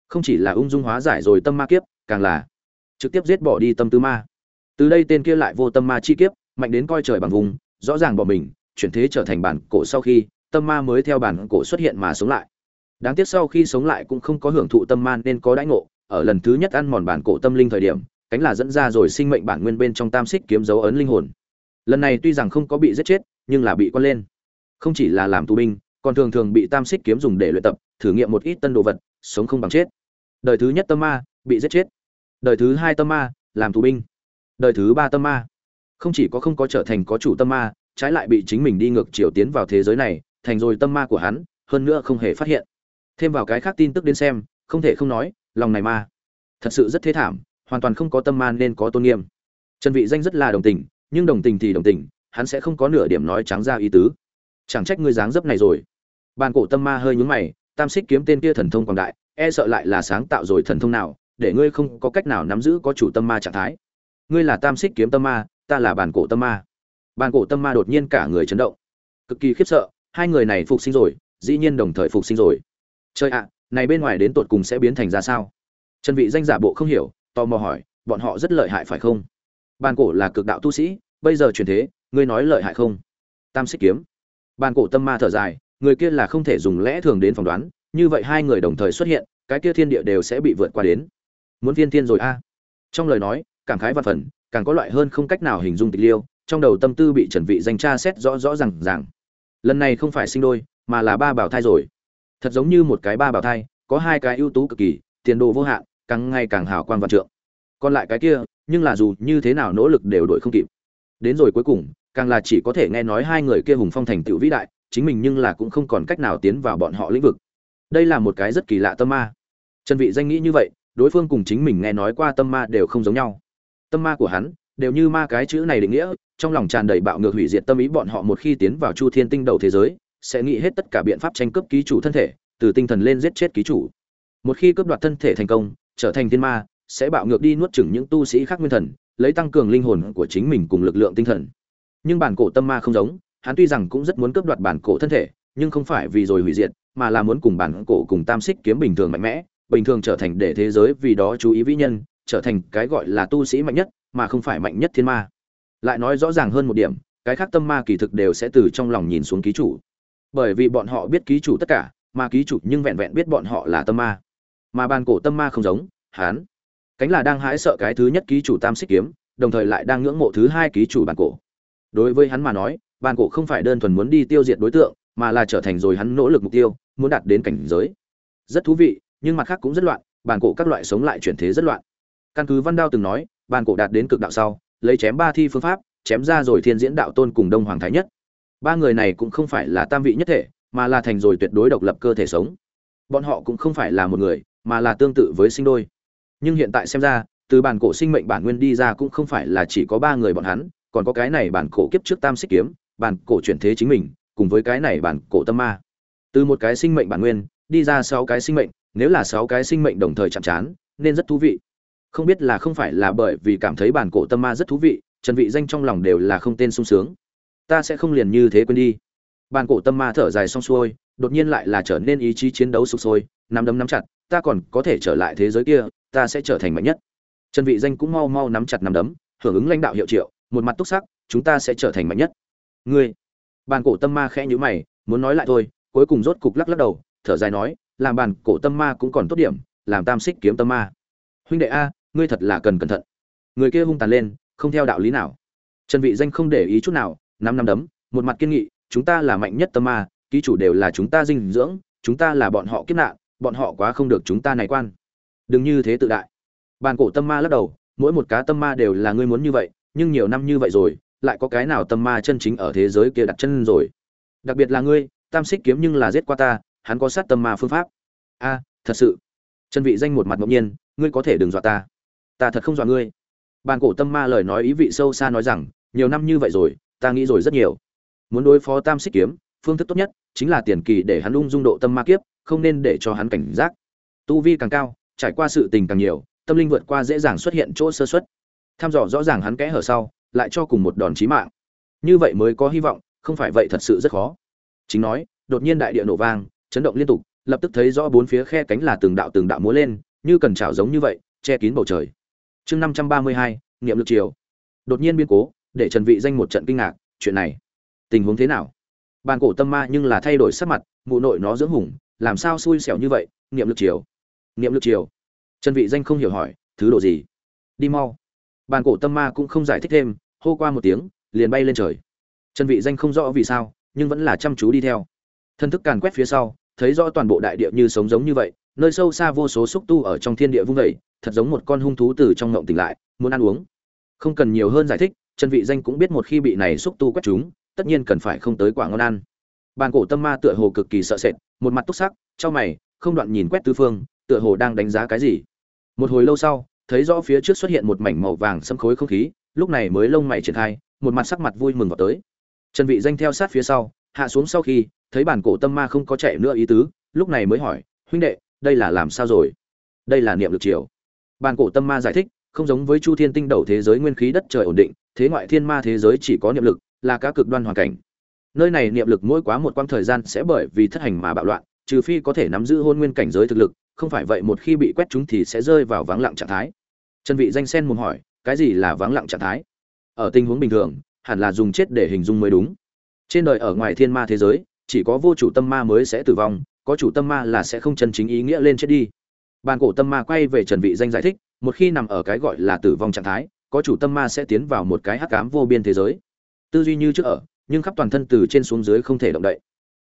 Không chỉ là ung dung hóa giải rồi tâm ma kiếp, càng là trực tiếp giết bỏ đi tâm tư ma. Từ đây tên kia lại vô tâm ma chi kiếp, mạnh đến coi trời bằng vùng, rõ ràng bỏ mình chuyển thế trở thành bản cổ sau khi, tâm ma mới theo bản cổ xuất hiện mà sống lại. Đáng tiếc sau khi sống lại cũng không có hưởng thụ tâm ma nên có đãi ngộ. Ở lần thứ nhất ăn mòn bản cổ tâm linh thời điểm, cánh là dẫn ra rồi sinh mệnh bản nguyên bên trong tam xích kiếm dấu ấn linh hồn. Lần này tuy rằng không có bị giết chết, nhưng là bị quan lên. Không chỉ là làm tù binh, còn thường thường bị tam xích kiếm dùng để luyện tập, thử nghiệm một ít tân đồ vật, sống không bằng chết. Đời thứ nhất tâm ma, bị giết chết. Đời thứ hai tâm ma, làm tù binh. Đời thứ ba tâm ma. Không chỉ có không có trở thành có chủ tâm ma trái lại bị chính mình đi ngược chiều tiến vào thế giới này, thành rồi tâm ma của hắn, hơn nữa không hề phát hiện. Thêm vào cái khác tin tức đến xem, không thể không nói, lòng này ma. Thật sự rất thế thảm, hoàn toàn không có tâm ma nên có tôn nghiêm. Trần vị danh rất là đồng tình, nhưng đồng tình thì đồng tình, hắn sẽ không có nửa điểm nói trắng ra ý tứ. Chẳng trách ngươi dáng dấp này rồi. Bàn cổ tâm ma hơi nhướng mày, tam xích kiếm tên kia thần thông quảng đại e sợ lại là sáng tạo rồi thần thông nào, để ngươi không có cách nào nắm giữ có chủ tâm ma trạng thái. Ngươi là tam xích kiếm tâm ma, ta là bàn cổ tâm ma bàn cổ tâm ma đột nhiên cả người chấn động. Cực kỳ khiếp sợ, hai người này phục sinh rồi, dĩ nhiên đồng thời phục sinh rồi. Chơi ạ, này bên ngoài đến tột cùng sẽ biến thành ra sao? Trần vị danh giả bộ không hiểu, tò mò hỏi, bọn họ rất lợi hại phải không? Bàn cổ là cực đạo tu sĩ, bây giờ chuyển thế, ngươi nói lợi hại không? Tam xích kiếm. Bàn cổ tâm ma thở dài, người kia là không thể dùng lẽ thường đến phỏng đoán, như vậy hai người đồng thời xuất hiện, cái kia thiên địa đều sẽ bị vượt qua đến. Muốn viên thiên rồi a. Trong lời nói, cảm khái văn phần, càng có loại hơn không cách nào hình dung tịch liêu trong đầu tâm tư bị trần vị danh tra xét rõ rõ ràng ràng. Lần này không phải sinh đôi, mà là ba bảo thai rồi. Thật giống như một cái ba bảo thai, có hai cái ưu tú cực kỳ, tiền đồ vô hạn, càng ngày càng hào quang vạn trượng. Còn lại cái kia, nhưng là dù như thế nào nỗ lực đều đổi không kịp. Đến rồi cuối cùng, càng là chỉ có thể nghe nói hai người kia hùng phong thành tựu vĩ đại, chính mình nhưng là cũng không còn cách nào tiến vào bọn họ lĩnh vực. Đây là một cái rất kỳ lạ tâm ma. Trần vị danh nghĩ như vậy, đối phương cùng chính mình nghe nói qua tâm ma đều không giống nhau. Tâm ma của hắn, đều như ma cái chữ này định nghĩa trong lòng tràn đầy bạo ngược hủy diệt tâm ý bọn họ một khi tiến vào chu thiên tinh đầu thế giới, sẽ nghĩ hết tất cả biện pháp tranh cướp ký chủ thân thể, từ tinh thần lên giết chết ký chủ. Một khi cướp đoạt thân thể thành công, trở thành thiên ma, sẽ bạo ngược đi nuốt chửng những tu sĩ khác nguyên thần, lấy tăng cường linh hồn của chính mình cùng lực lượng tinh thần. Nhưng bản cổ tâm ma không giống, hắn tuy rằng cũng rất muốn cướp đoạt bản cổ thân thể, nhưng không phải vì rồi hủy diệt, mà là muốn cùng bản cổ cùng tam xích kiếm bình thường mạnh mẽ, bình thường trở thành để thế giới vì đó chú ý vĩ nhân, trở thành cái gọi là tu sĩ mạnh nhất, mà không phải mạnh nhất thiên ma lại nói rõ ràng hơn một điểm, cái khác tâm ma kỳ thực đều sẽ từ trong lòng nhìn xuống ký chủ. Bởi vì bọn họ biết ký chủ tất cả, mà ký chủ nhưng vẹn vẹn biết bọn họ là tâm ma. Mà bàn cổ tâm ma không giống, hán. Cánh là đang hãi sợ cái thứ nhất ký chủ tam xích kiếm, đồng thời lại đang ngưỡng mộ thứ hai ký chủ bàn cổ. Đối với hắn mà nói, bàn cổ không phải đơn thuần muốn đi tiêu diệt đối tượng, mà là trở thành rồi hắn nỗ lực mục tiêu, muốn đạt đến cảnh giới. Rất thú vị, nhưng mặt khác cũng rất loạn, bàn cổ các loại sống lại chuyển thế rất loạn. Căn cứ văn đao từng nói, bàn cổ đạt đến cực đạo sau lấy chém ba thi phương pháp, chém ra rồi thiên diễn đạo tôn cùng đông hoàng thái nhất. Ba người này cũng không phải là tam vị nhất thể, mà là thành rồi tuyệt đối độc lập cơ thể sống. Bọn họ cũng không phải là một người, mà là tương tự với sinh đôi. Nhưng hiện tại xem ra, từ bản cổ sinh mệnh bản nguyên đi ra cũng không phải là chỉ có ba người bọn hắn, còn có cái này bản cổ kiếp trước tam xích kiếm, bản cổ chuyển thế chính mình, cùng với cái này bản cổ tâm ma. Từ một cái sinh mệnh bản nguyên, đi ra sáu cái sinh mệnh, nếu là sáu cái sinh mệnh đồng thời chạm trán, nên rất thú vị không biết là không phải là bởi vì cảm thấy bản cổ tâm ma rất thú vị, trần vị danh trong lòng đều là không tên sung sướng. Ta sẽ không liền như thế quên đi. Bản cổ tâm ma thở dài xong xuôi, đột nhiên lại là trở nên ý chí chiến đấu sục sôi, nắm đấm nắm chặt, ta còn có thể trở lại thế giới kia, ta sẽ trở thành mạnh nhất. Trần vị danh cũng mau mau nắm chặt nắm đấm, hưởng ứng lãnh đạo hiệu triệu, một mặt túc sắc, chúng ta sẽ trở thành mạnh nhất. Ngươi. Bản cổ tâm ma khẽ nhíu mày, muốn nói lại thôi, cuối cùng rốt cục lắc lắc đầu, thở dài nói, làm bản cổ tâm ma cũng còn tốt điểm, làm tam xích kiếm tâm ma. Huynh đệ a ngươi thật là cần cẩn thận. Người kia hung tàn lên, không theo đạo lý nào. Trần vị danh không để ý chút nào năm năm đấm, một mặt kiên nghị, chúng ta là mạnh nhất tâm ma, ký chủ đều là chúng ta dinh dưỡng, chúng ta là bọn họ kiếp nạn, bọn họ quá không được chúng ta này quan. Đừng như thế tự đại. Bàn cổ tâm ma lắc đầu, mỗi một cá tâm ma đều là ngươi muốn như vậy, nhưng nhiều năm như vậy rồi, lại có cái nào tâm ma chân chính ở thế giới kia đặt chân rồi? Đặc biệt là ngươi, tam xích kiếm nhưng là giết qua ta, hắn có sát tâm ma phương pháp. A, thật sự. Chân vị danh một mặt ngẫu nhiên, ngươi có thể đừng dọa ta ta thật không dọa ngươi. Bàn cổ tâm ma lời nói ý vị sâu xa nói rằng, nhiều năm như vậy rồi, ta nghĩ rồi rất nhiều. Muốn đối phó tam xích kiếm, phương thức tốt nhất chính là tiền kỳ để hắn ung dung độ tâm ma kiếp, không nên để cho hắn cảnh giác. Tu vi càng cao, trải qua sự tình càng nhiều, tâm linh vượt qua dễ dàng xuất hiện chỗ sơ xuất tham dò rõ ràng hắn kẽ hở sau, lại cho cùng một đòn chí mạng. Như vậy mới có hy vọng, không phải vậy thật sự rất khó. Chính nói, đột nhiên đại địa nổ vang, chấn động liên tục, lập tức thấy rõ bốn phía khe cánh là từng đạo từng đạo múa lên, như cần chảo giống như vậy, che kín bầu trời chương năm trăm ba mươi hai, niệm lực chiều đột nhiên biến cố, để trần vị danh một trận kinh ngạc, chuyện này, tình huống thế nào? Bàn cổ tâm ma nhưng là thay đổi sắc mặt, mụ nội nó dưỡng hùng, làm sao xui xẻo như vậy, niệm lực chiều niệm lực chiều trần vị danh không hiểu hỏi, thứ độ gì? Đi mau. Bàn cổ tâm ma cũng không giải thích thêm, hô qua một tiếng, liền bay lên trời. Trần vị danh không rõ vì sao, nhưng vẫn là chăm chú đi theo. Thân thức càn quét phía sau, thấy rõ toàn bộ đại địa như sống giống như vậy, nơi sâu xa vô số xúc tu ở trong thiên địa vung vẩy thật giống một con hung thú từ trong ngộng tỉnh lại, muốn ăn uống. Không cần nhiều hơn giải thích, trần vị danh cũng biết một khi bị này xúc tu quét chúng, tất nhiên cần phải không tới quả ngon ăn. Bàn cổ tâm ma tựa hồ cực kỳ sợ sệt, một mặt túc sắc, trong mày, không đoạn nhìn quét tứ phương, tựa hồ đang đánh giá cái gì. Một hồi lâu sau, thấy rõ phía trước xuất hiện một mảnh màu vàng xâm khối không khí, lúc này mới lông mày triển khai, một mặt sắc mặt vui mừng vào tới. Trần vị danh theo sát phía sau, hạ xuống sau khi, thấy bản cổ tâm ma không có chạy nữa ý tứ, lúc này mới hỏi, huynh đệ, đây là làm sao rồi? Đây là niệm lực chiều Bàn cổ tâm ma giải thích, không giống với chu thiên tinh đầu thế giới nguyên khí đất trời ổn định, thế ngoại thiên ma thế giới chỉ có niệm lực, là các cực đoan hoàn cảnh. Nơi này niệm lực mỗi quá một quãng thời gian sẽ bởi vì thất hành mà bạo loạn, trừ phi có thể nắm giữ hôn nguyên cảnh giới thực lực, không phải vậy một khi bị quét chúng thì sẽ rơi vào vắng lặng trạng thái. Trần vị danh sen mồm hỏi, cái gì là vắng lặng trạng thái? Ở tình huống bình thường, hẳn là dùng chết để hình dung mới đúng. Trên đời ở ngoài thiên ma thế giới, chỉ có vô chủ tâm ma mới sẽ tử vong, có chủ tâm ma là sẽ không chân chính ý nghĩa lên chết đi bàn cổ tâm ma quay về trần vị danh giải thích, một khi nằm ở cái gọi là tử vong trạng thái, có chủ tâm ma sẽ tiến vào một cái hắc ám vô biên thế giới. Tư duy như trước ở, nhưng khắp toàn thân từ trên xuống dưới không thể động đậy.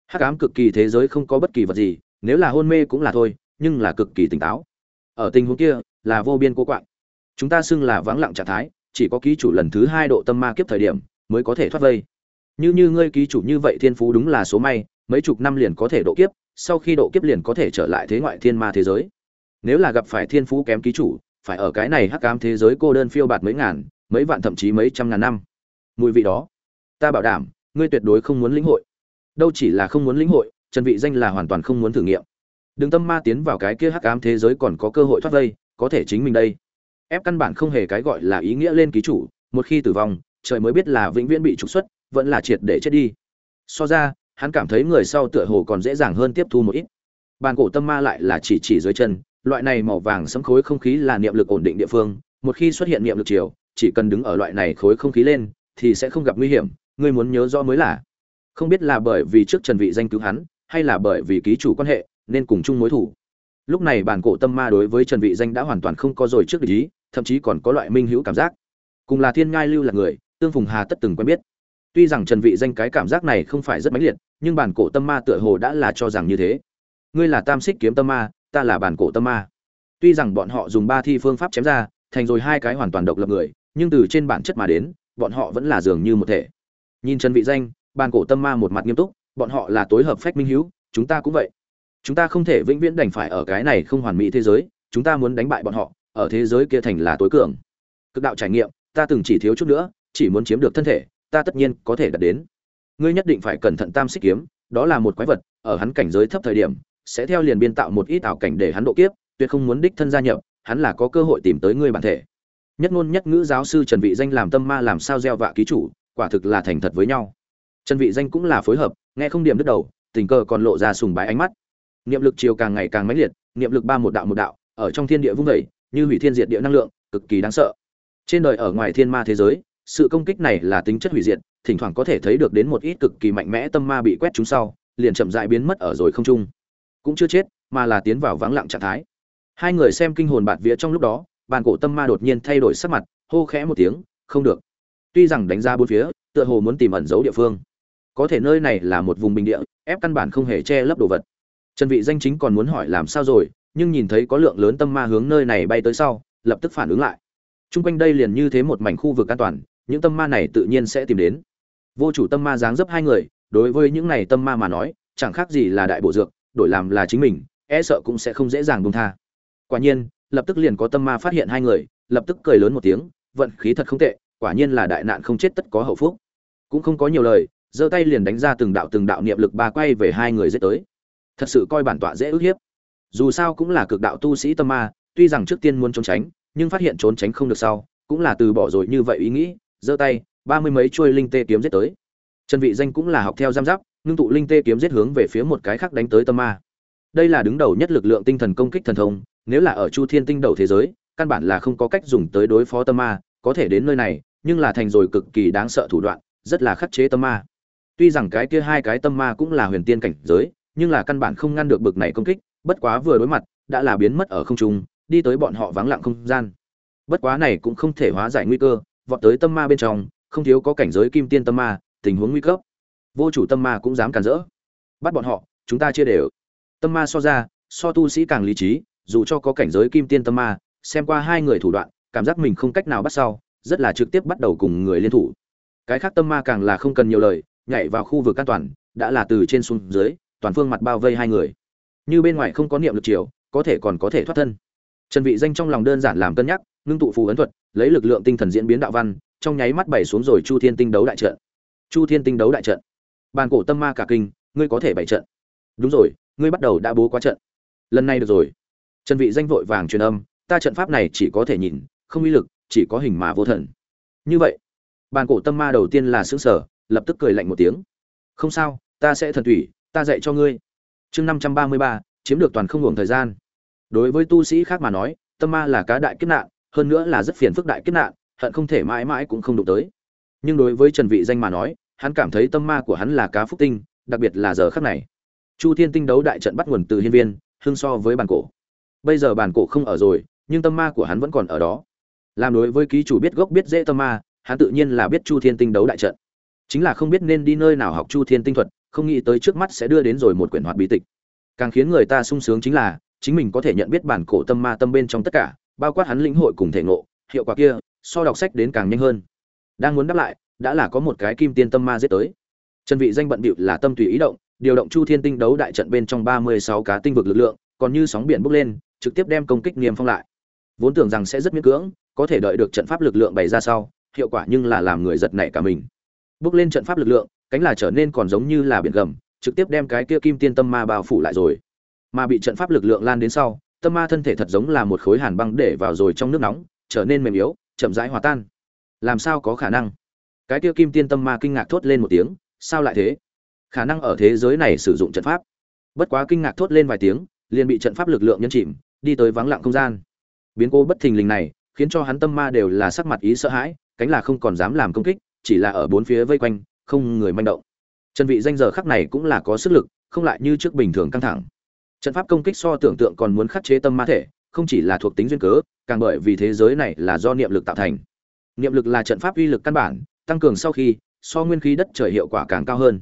Hắc ám cực kỳ thế giới không có bất kỳ vật gì, nếu là hôn mê cũng là thôi, nhưng là cực kỳ tỉnh táo. Ở tình huống kia, là vô biên cố quạng. Chúng ta xưng là vắng lặng trạng thái, chỉ có ký chủ lần thứ hai độ tâm ma kiếp thời điểm mới có thể thoát vây. Như như ngươi ký chủ như vậy thiên phú đúng là số may, mấy chục năm liền có thể độ kiếp, sau khi độ kiếp liền có thể trở lại thế ngoại thiên ma thế giới nếu là gặp phải thiên phú kém ký chủ, phải ở cái này hắc ám thế giới cô đơn phiêu bạt mấy ngàn, mấy vạn thậm chí mấy trăm ngàn năm. Mùi vị đó, ta bảo đảm, ngươi tuyệt đối không muốn lĩnh hội. Đâu chỉ là không muốn lĩnh hội, trần vị danh là hoàn toàn không muốn thử nghiệm. Đừng tâm ma tiến vào cái kia hắc ám thế giới còn có cơ hội thoát vây, có thể chính mình đây. Ép căn bản không hề cái gọi là ý nghĩa lên ký chủ, một khi tử vong, trời mới biết là vĩnh viễn bị trục xuất, vẫn là triệt để chết đi. So ra, hắn cảm thấy người sau tựa hồ còn dễ dàng hơn tiếp thu một ít. Bàn cổ tâm ma lại là chỉ chỉ dưới chân loại này màu vàng sẫm khối không khí là niệm lực ổn định địa phương, một khi xuất hiện niệm lực chiều, chỉ cần đứng ở loại này khối không khí lên, thì sẽ không gặp nguy hiểm, ngươi muốn nhớ rõ mới là. Không biết là bởi vì trước trần vị danh cứu hắn, hay là bởi vì ký chủ quan hệ, nên cùng chung mối thủ. Lúc này bản cổ tâm ma đối với trần vị danh đã hoàn toàn không có rồi trước địch ý, thậm chí còn có loại minh hữu cảm giác. Cùng là thiên ngai lưu là người, tương phùng hà tất từng quen biết. Tuy rằng trần vị danh cái cảm giác này không phải rất mãnh liệt, nhưng bản cổ tâm ma tựa hồ đã là cho rằng như thế. Ngươi là tam xích kiếm tâm ma ta là bản cổ tâm ma. Tuy rằng bọn họ dùng ba thi phương pháp chém ra, thành rồi hai cái hoàn toàn độc lập người, nhưng từ trên bản chất mà đến, bọn họ vẫn là dường như một thể. Nhìn trần vị danh, bản cổ tâm ma một mặt nghiêm túc, bọn họ là tối hợp phách minh hữu, chúng ta cũng vậy. Chúng ta không thể vĩnh viễn đành phải ở cái này không hoàn mỹ thế giới, chúng ta muốn đánh bại bọn họ, ở thế giới kia thành là tối cường. Cực đạo trải nghiệm, ta từng chỉ thiếu chút nữa, chỉ muốn chiếm được thân thể, ta tất nhiên có thể đạt đến. Ngươi nhất định phải cẩn thận tam xích kiếm, đó là một quái vật, ở hắn cảnh giới thấp thời điểm sẽ theo liền biên tạo một ít ảo cảnh để hắn độ kiếp tuyệt không muốn đích thân gia nhập hắn là có cơ hội tìm tới ngươi bản thể. Nhất ngôn nhất ngữ giáo sư trần vị danh làm tâm ma làm sao gieo vạ ký chủ quả thực là thành thật với nhau. Trần vị danh cũng là phối hợp nghe không điểm đứt đầu tình cờ còn lộ ra sùng bái ánh mắt. Niệm lực chiều càng ngày càng mãnh liệt niệm lực ba một đạo một đạo ở trong thiên địa vung dậy, như hủy thiên diệt địa năng lượng cực kỳ đáng sợ. Trên đời ở ngoài thiên ma thế giới sự công kích này là tính chất hủy diệt thỉnh thoảng có thể thấy được đến một ít cực kỳ mạnh mẽ tâm ma bị quét trúng sau liền chậm rãi biến mất ở rồi không trung cũng chưa chết mà là tiến vào vắng lặng trạng thái. Hai người xem kinh hồn bạt vía trong lúc đó bàn cổ tâm ma đột nhiên thay đổi sắc mặt hô khẽ một tiếng không được. Tuy rằng đánh ra bốn phía tựa hồ muốn tìm ẩn giấu địa phương. Có thể nơi này là một vùng bình địa ép căn bản không hề che lấp đồ vật. Trần vị danh chính còn muốn hỏi làm sao rồi nhưng nhìn thấy có lượng lớn tâm ma hướng nơi này bay tới sau lập tức phản ứng lại. Trung quanh đây liền như thế một mảnh khu vực an toàn, những tâm ma này tự nhiên sẽ tìm đến. Vô chủ tâm ma dáng dấp hai người, đối với những này tâm ma mà nói, chẳng khác gì là đại bộ dược, đổi làm là chính mình, e sợ cũng sẽ không dễ dàng buông tha. Quả nhiên, lập tức liền có tâm ma phát hiện hai người, lập tức cười lớn một tiếng, vận khí thật không tệ, quả nhiên là đại nạn không chết tất có hậu phúc. Cũng không có nhiều lời, giơ tay liền đánh ra từng đạo từng đạo niệm lực ba quay về hai người giết tới. Thật sự coi bản tọa dễ ức hiếp. Dù sao cũng là cực đạo tu sĩ tâm ma, tuy rằng trước tiên muốn trốn tránh, nhưng phát hiện trốn tránh không được sau cũng là từ bỏ rồi như vậy ý nghĩ giơ tay ba mươi mấy chuôi linh tê kiếm giết tới trần vị danh cũng là học theo giam giáp ngưng tụ linh tê kiếm giết hướng về phía một cái khác đánh tới tâm ma. Đây là đứng đầu nhất lực lượng tinh thần công kích thần thông, nếu là ở chu thiên tinh đầu thế giới, căn bản là không có cách dùng tới đối phó tâm ma, có thể đến nơi này, nhưng là thành rồi cực kỳ đáng sợ thủ đoạn, rất là khắc chế tâm ma. Tuy rằng cái kia hai cái tâm ma cũng là huyền tiên cảnh giới, nhưng là căn bản không ngăn được bực này công kích, bất quá vừa đối mặt, đã là biến mất ở không trung, đi tới bọn họ vắng lặng không gian. Bất quá này cũng không thể hóa giải nguy cơ, vọt tới tâm ma bên trong, không thiếu có cảnh giới kim tiên tâm ma, tình huống nguy cấp vô chủ tâm ma cũng dám cản rỡ. Bắt bọn họ chúng ta chia đều. Tâm ma so ra so tu sĩ càng lý trí dù cho có cảnh giới kim tiên tâm ma xem qua hai người thủ đoạn cảm giác mình không cách nào bắt sau rất là trực tiếp bắt đầu cùng người liên thủ. Cái khác tâm ma càng là không cần nhiều lời nhảy vào khu vực an toàn đã là từ trên xuống dưới toàn phương mặt bao vây hai người. Như bên ngoài không có niệm lực chiều có thể còn có thể thoát thân. Trần Vị Danh trong lòng đơn giản làm cân nhắc, ngưng tụ phù ấn thuật, lấy lực lượng tinh thần diễn biến đạo văn, trong nháy mắt bày xuống rồi Chu Thiên Tinh đấu đại trận. Chu Thiên Tinh đấu đại trận. Bàn cổ tâm ma cả kinh, ngươi có thể bày trận. Đúng rồi, ngươi bắt đầu đã bố quá trận. Lần này được rồi. Trần Vị Danh vội vàng truyền âm, ta trận pháp này chỉ có thể nhìn, không uy lực, chỉ có hình mà vô thần. Như vậy, bàn cổ tâm ma đầu tiên là sững sở, lập tức cười lạnh một tiếng. Không sao, ta sẽ thần thủy, ta dạy cho ngươi. Chương 533, chiếm được toàn không ngừng thời gian đối với tu sĩ khác mà nói tâm ma là cá đại kiếp nạn hơn nữa là rất phiền phức đại kiếp nạn hận không thể mãi mãi cũng không đụng tới nhưng đối với trần vị danh mà nói hắn cảm thấy tâm ma của hắn là cá phúc tinh, đặc biệt là giờ khắc này. Chu thiên tinh đấu đại trận bắt nguồn từ hiên viên hương so với bàn cổ. Bây giờ bàn cổ không ở rồi, nhưng tâm ma của hắn vẫn còn ở đó. Làm đối với ký chủ biết gốc biết dễ tâm ma, hắn tự nhiên là biết chu thiên tinh đấu đại trận. Chính là không biết nên đi nơi nào học chu thiên tinh thuật, không nghĩ tới trước mắt sẽ đưa đến rồi một quyển hoạt bí tịch. Càng khiến người ta sung sướng chính là, chính mình có thể nhận biết bản cổ tâm ma tâm bên trong tất cả, bao quát hắn lĩnh hội cùng thể ngộ, hiệu quả kia, so đọc sách đến càng nhanh hơn. Đang muốn đáp lại đã là có một cái kim tiên tâm ma giết tới. Trần vị danh bận bịu là tâm tùy ý động, điều động chu thiên tinh đấu đại trận bên trong 36 cá tinh vực lực lượng, còn như sóng biển bốc lên, trực tiếp đem công kích niêm phong lại. Vốn tưởng rằng sẽ rất miễn cưỡng, có thể đợi được trận pháp lực lượng bày ra sau, hiệu quả nhưng là làm người giật nảy cả mình. Bước lên trận pháp lực lượng, cánh là trở nên còn giống như là biển gầm, trực tiếp đem cái kia kim tiên tâm ma bao phủ lại rồi. Mà bị trận pháp lực lượng lan đến sau, tâm ma thân thể thật giống là một khối hàn băng để vào rồi trong nước nóng, trở nên mềm yếu, chậm rãi hòa tan. Làm sao có khả năng? Cái tiêu kim tiên tâm ma kinh ngạc thốt lên một tiếng, sao lại thế? Khả năng ở thế giới này sử dụng trận pháp. Bất quá kinh ngạc thốt lên vài tiếng, liền bị trận pháp lực lượng nhấn chìm, đi tới vắng lặng không gian. Biến cố bất thình lình này, khiến cho hắn tâm ma đều là sắc mặt ý sợ hãi, cánh là không còn dám làm công kích, chỉ là ở bốn phía vây quanh, không người manh động. Trần vị danh giờ khắc này cũng là có sức lực, không lại như trước bình thường căng thẳng. Trận pháp công kích so tưởng tượng còn muốn khắc chế tâm ma thể, không chỉ là thuộc tính duyên cớ, càng bởi vì thế giới này là do niệm lực tạo thành. Niệm lực là trận pháp uy lực căn bản tăng cường sau khi, so nguyên khí đất trời hiệu quả càng cao hơn.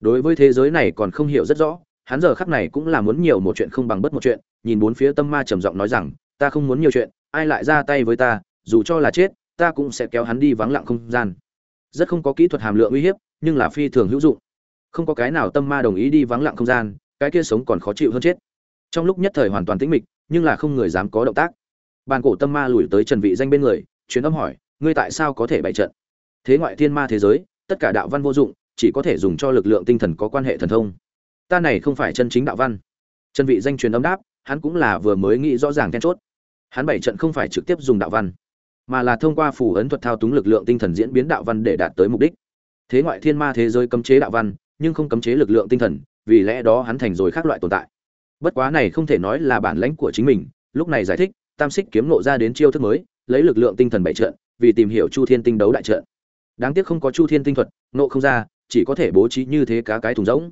Đối với thế giới này còn không hiểu rất rõ, hắn giờ khắc này cũng là muốn nhiều một chuyện không bằng bất một chuyện, nhìn bốn phía tâm ma trầm giọng nói rằng, ta không muốn nhiều chuyện, ai lại ra tay với ta, dù cho là chết, ta cũng sẽ kéo hắn đi vắng lặng không gian. Rất không có kỹ thuật hàm lượng uy hiếp, nhưng là phi thường hữu dụng. Không có cái nào tâm ma đồng ý đi vắng lặng không gian, cái kia sống còn khó chịu hơn chết. Trong lúc nhất thời hoàn toàn tĩnh mịch, nhưng là không người dám có động tác. Bàn cổ tâm ma lùi tới trần vị danh bên người, truyền âm hỏi, ngươi tại sao có thể bày trận? Thế ngoại thiên ma thế giới, tất cả đạo văn vô dụng, chỉ có thể dùng cho lực lượng tinh thần có quan hệ thần thông. Ta này không phải chân chính đạo văn. Chân vị danh truyền âm đáp, hắn cũng là vừa mới nghĩ rõ ràng then chốt. Hắn bảy trận không phải trực tiếp dùng đạo văn, mà là thông qua phù ấn thuật thao túng lực lượng tinh thần diễn biến đạo văn để đạt tới mục đích. Thế ngoại thiên ma thế giới cấm chế đạo văn, nhưng không cấm chế lực lượng tinh thần, vì lẽ đó hắn thành rồi khác loại tồn tại. Bất quá này không thể nói là bản lãnh của chính mình, lúc này giải thích, tam xích kiếm nộ ra đến chiêu thức mới, lấy lực lượng tinh thần bảy trận, vì tìm hiểu chu thiên tinh đấu đại trận đáng tiếc không có chu thiên tinh thuật nộ không ra, chỉ có thể bố trí như thế cá cái thùng rỗng.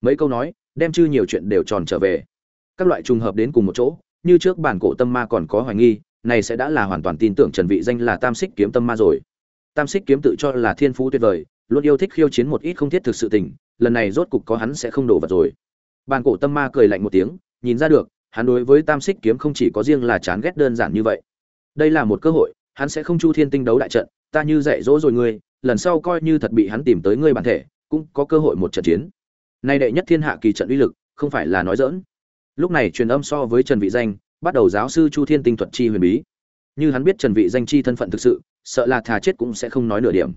Mấy câu nói, đem chư nhiều chuyện đều tròn trở về. Các loại trùng hợp đến cùng một chỗ, như trước bản cổ tâm ma còn có hoài nghi, này sẽ đã là hoàn toàn tin tưởng trần vị danh là tam xích kiếm tâm ma rồi. Tam xích kiếm tự cho là thiên phú tuyệt vời, luôn yêu thích khiêu chiến một ít không thiết thực sự tình, lần này rốt cục có hắn sẽ không đổ vật rồi. Bản cổ tâm ma cười lạnh một tiếng, nhìn ra được, hắn đối với tam xích kiếm không chỉ có riêng là chán ghét đơn giản như vậy. Đây là một cơ hội, hắn sẽ không chu thiên tinh đấu đại trận ta như dạy dỗ rồi ngươi, lần sau coi như thật bị hắn tìm tới ngươi bản thể, cũng có cơ hội một trận chiến. Nay đệ nhất thiên hạ kỳ trận uy lực, không phải là nói dỡn lúc này truyền âm so với trần vị danh, bắt đầu giáo sư chu thiên tinh thuật chi huyền bí. Như hắn biết trần vị danh chi thân phận thực sự, sợ là thà chết cũng sẽ không nói nửa điểm.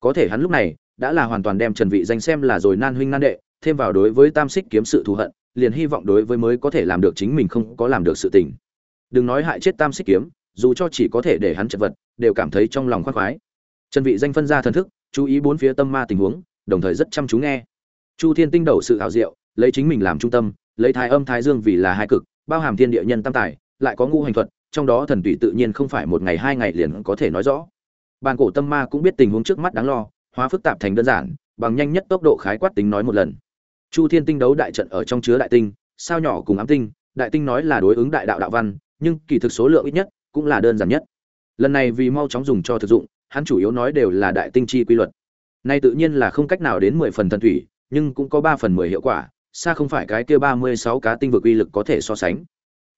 Có thể hắn lúc này, đã là hoàn toàn đem trần vị danh xem là rồi nan huynh nan đệ, thêm vào đối với tam xích kiếm sự thù hận, liền hy vọng đối với mới có thể làm được chính mình không có làm được sự tình. Đừng nói hại chết tam xích kiếm dù cho chỉ có thể để hắn chật vật, đều cảm thấy trong lòng khoan khoái. Trần vị danh phân ra thần thức, chú ý bốn phía tâm ma tình huống, đồng thời rất chăm chú nghe. Chu thiên tinh đầu sự hảo diệu, lấy chính mình làm trung tâm, lấy thái âm thái dương vì là hai cực, bao hàm thiên địa nhân tam tài, lại có ngũ hành thuật, trong đó thần tùy tự nhiên không phải một ngày hai ngày liền có thể nói rõ. Bàn cổ tâm ma cũng biết tình huống trước mắt đáng lo, hóa phức tạp thành đơn giản, bằng nhanh nhất tốc độ khái quát tính nói một lần. Chu thiên tinh đấu đại trận ở trong chứa đại tinh, sao nhỏ cùng ám tinh, đại tinh nói là đối ứng đại đạo đạo văn, nhưng kỳ thực số lượng ít nhất cũng là đơn giản nhất. Lần này vì mau chóng dùng cho thực dụng, hắn chủ yếu nói đều là đại tinh chi quy luật. Nay tự nhiên là không cách nào đến mười phần thần thủy, nhưng cũng có ba phần mười hiệu quả, xa không phải cái kia ba mươi sáu cá tinh vực uy lực có thể so sánh.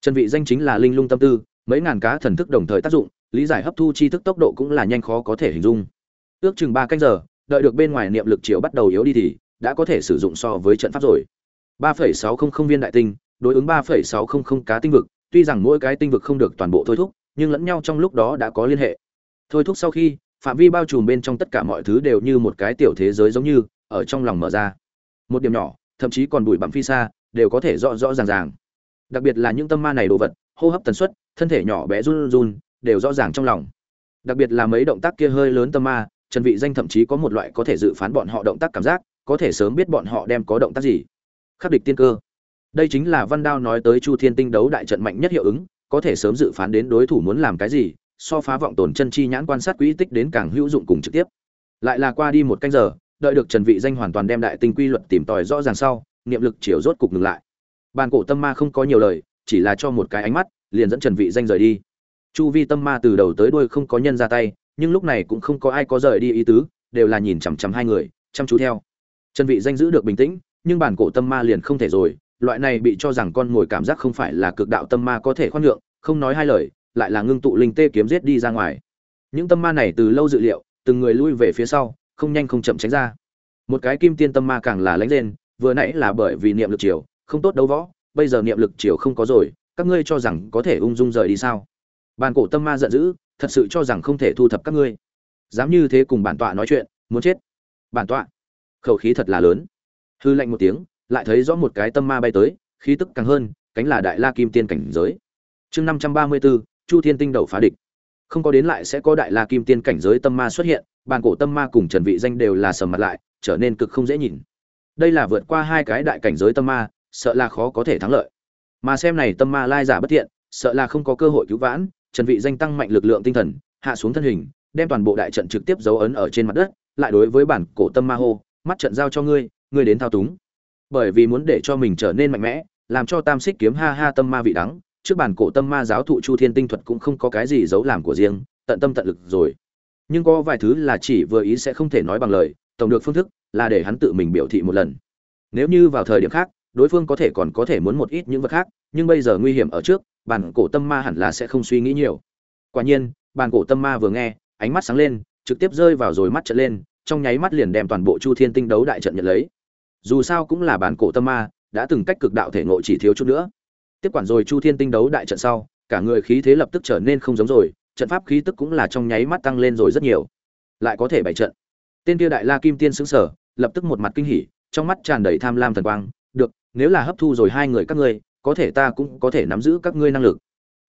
Trần vị danh chính là linh lung tâm tư, mấy ngàn cá thần thức đồng thời tác dụng, lý giải hấp thu chi thức tốc độ cũng là nhanh khó có thể hình dung. Ước chừng ba canh giờ, đợi được bên ngoài niệm lực chiều bắt đầu yếu đi thì, đã có thể sử dụng so với trận pháp rồi. ba phẩy sáu không không viên đại tinh, đối ứng ba phẩy sáu không không cá tinh vực, tuy rằng mỗi cái tinh vực không được toàn bộ thôi thúc nhưng lẫn nhau trong lúc đó đã có liên hệ. Thôi thúc sau khi, phạm vi bao trùm bên trong tất cả mọi thứ đều như một cái tiểu thế giới giống như, ở trong lòng mở ra. Một điểm nhỏ, thậm chí còn bụi bặm phi xa, đều có thể rõ rõ ràng ràng. Đặc biệt là những tâm ma này đồ vật, hô hấp tần suất, thân thể nhỏ bé run run, đều rõ ràng trong lòng. Đặc biệt là mấy động tác kia hơi lớn tâm ma, trần vị danh thậm chí có một loại có thể dự phán bọn họ động tác cảm giác, có thể sớm biết bọn họ đem có động tác gì. Khắc địch tiên cơ. Đây chính là văn đao nói tới chu thiên tinh đấu đại trận mạnh nhất hiệu ứng có thể sớm dự phán đến đối thủ muốn làm cái gì, so phá vọng tồn chân chi nhãn quan sát quỹ tích đến càng hữu dụng cùng trực tiếp. Lại là qua đi một canh giờ, đợi được trần vị danh hoàn toàn đem đại tinh quy luật tìm tòi rõ ràng sau, niệm lực chiều rốt cục ngừng lại. Bàn cổ tâm ma không có nhiều lời, chỉ là cho một cái ánh mắt, liền dẫn trần vị danh rời đi. Chu vi tâm ma từ đầu tới đuôi không có nhân ra tay, nhưng lúc này cũng không có ai có rời đi ý tứ, đều là nhìn chằm chằm hai người, chăm chú theo. Trần vị danh giữ được bình tĩnh, nhưng bản cổ tâm ma liền không thể rồi loại này bị cho rằng con ngồi cảm giác không phải là cực đạo tâm ma có thể khoan nhượng, không nói hai lời, lại là ngưng tụ linh tê kiếm giết đi ra ngoài. Những tâm ma này từ lâu dự liệu, từng người lui về phía sau, không nhanh không chậm tránh ra. Một cái kim tiên tâm ma càng là lánh lên vừa nãy là bởi vì niệm lực chiều không tốt đấu võ, bây giờ niệm lực chiều không có rồi, các ngươi cho rằng có thể ung dung rời đi sao? Bàn cổ tâm ma giận dữ, thật sự cho rằng không thể thu thập các ngươi. Dám như thế cùng bản tọa nói chuyện, muốn chết. Bản tọa, khẩu khí thật là lớn. Hư lạnh một tiếng lại thấy rõ một cái tâm ma bay tới, khí tức càng hơn, cánh là đại la kim tiên cảnh giới. Chương năm trăm ba mươi bốn chu thiên tinh đầu phá địch. Không có đến lại sẽ có đại la kim tiên cảnh giới tâm ma xuất hiện, bàn cổ tâm ma cùng trần vị danh đều là sầm mặt lại, trở nên cực không dễ nhìn. Đây là vượt qua hai cái đại cảnh giới tâm ma, sợ là khó có thể thắng lợi. Mà xem này tâm ma lai giả bất thiện, sợ là không có cơ hội cứu vãn, trần vị danh tăng mạnh lực lượng tinh thần, hạ xuống thân hình, đem toàn bộ đại trận trực tiếp dấu ấn ở trên mặt đất, lại đối với bản cổ tâm ma hô, mắt trận giao cho ngươi ngươi đến thao túng bởi vì muốn để cho mình trở nên mạnh mẽ, làm cho tam xích kiếm ha ha tâm ma vị đắng, trước bản cổ tâm ma giáo thụ chu thiên tinh thuật cũng không có cái gì giấu làm của riêng, tận tâm tận lực rồi. Nhưng có vài thứ là chỉ vừa ý sẽ không thể nói bằng lời, tổng được phương thức là để hắn tự mình biểu thị một lần. Nếu như vào thời điểm khác, đối phương có thể còn có thể muốn một ít những vật khác, nhưng bây giờ nguy hiểm ở trước bản cổ tâm ma hẳn là sẽ không suy nghĩ nhiều. Quả nhiên bản cổ tâm ma vừa nghe, ánh mắt sáng lên, trực tiếp rơi vào rồi mắt trận lên, trong nháy mắt liền đem toàn bộ chu thiên tinh đấu đại trận nhận lấy dù sao cũng là bản cổ tâm ma, đã từng cách cực đạo thể ngộ chỉ thiếu chút nữa. Tiếp quản rồi chu thiên tinh đấu đại trận sau, cả người khí thế lập tức trở nên không giống rồi, trận pháp khí tức cũng là trong nháy mắt tăng lên rồi rất nhiều. Lại có thể bày trận. Tên kia đại la kim tiên xứng sở lập tức một mặt kinh hỉ, trong mắt tràn đầy tham lam thần quang, được, nếu là hấp thu rồi hai người các ngươi, có thể ta cũng có thể nắm giữ các ngươi năng lực.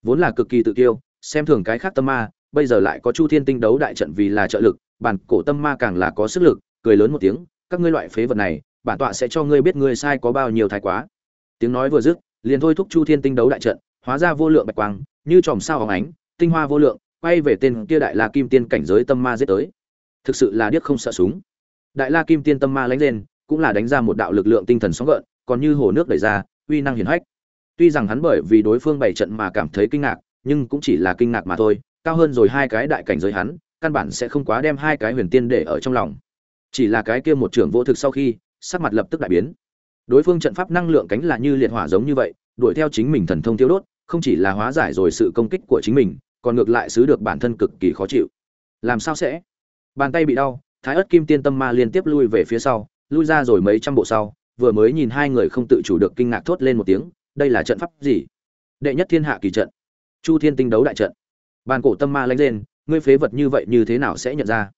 Vốn là cực kỳ tự tiêu xem thường cái khác tâm ma, bây giờ lại có chu thiên tinh đấu đại trận vì là trợ lực, bản cổ tâm ma càng là có sức lực, cười lớn một tiếng, các ngươi loại phế vật này bản tọa sẽ cho ngươi biết ngươi sai có bao nhiêu thái quá. Tiếng nói vừa dứt, liền thôi thúc chu thiên tinh đấu đại trận, hóa ra vô lượng bạch quang, như chòm sao hóng ánh, tinh hoa vô lượng, quay về tên kia đại la kim tiên cảnh giới tâm ma giết tới. Thực sự là điếc không sợ súng. Đại la kim tiên tâm ma lánh lên, cũng là đánh ra một đạo lực lượng tinh thần sóng gợn, còn như hồ nước đẩy ra, uy năng hiển hách. Tuy rằng hắn bởi vì đối phương bảy trận mà cảm thấy kinh ngạc, nhưng cũng chỉ là kinh ngạc mà thôi, cao hơn rồi hai cái đại cảnh giới hắn, căn bản sẽ không quá đem hai cái huyền tiên để ở trong lòng. Chỉ là cái kia một trưởng vô thực sau khi sắc mặt lập tức đại biến. Đối phương trận pháp năng lượng cánh là như liệt hỏa giống như vậy, đuổi theo chính mình thần thông tiêu đốt, không chỉ là hóa giải rồi sự công kích của chính mình, còn ngược lại xứ được bản thân cực kỳ khó chịu. Làm sao sẽ? Bàn tay bị đau, thái ớt kim tiên tâm ma liên tiếp lui về phía sau, lui ra rồi mấy trăm bộ sau, vừa mới nhìn hai người không tự chủ được kinh ngạc thốt lên một tiếng, đây là trận pháp gì? Đệ nhất thiên hạ kỳ trận, chu thiên tinh đấu đại trận. Bàn cổ tâm ma lanh lên ngươi phế vật như vậy như thế nào sẽ nhận ra?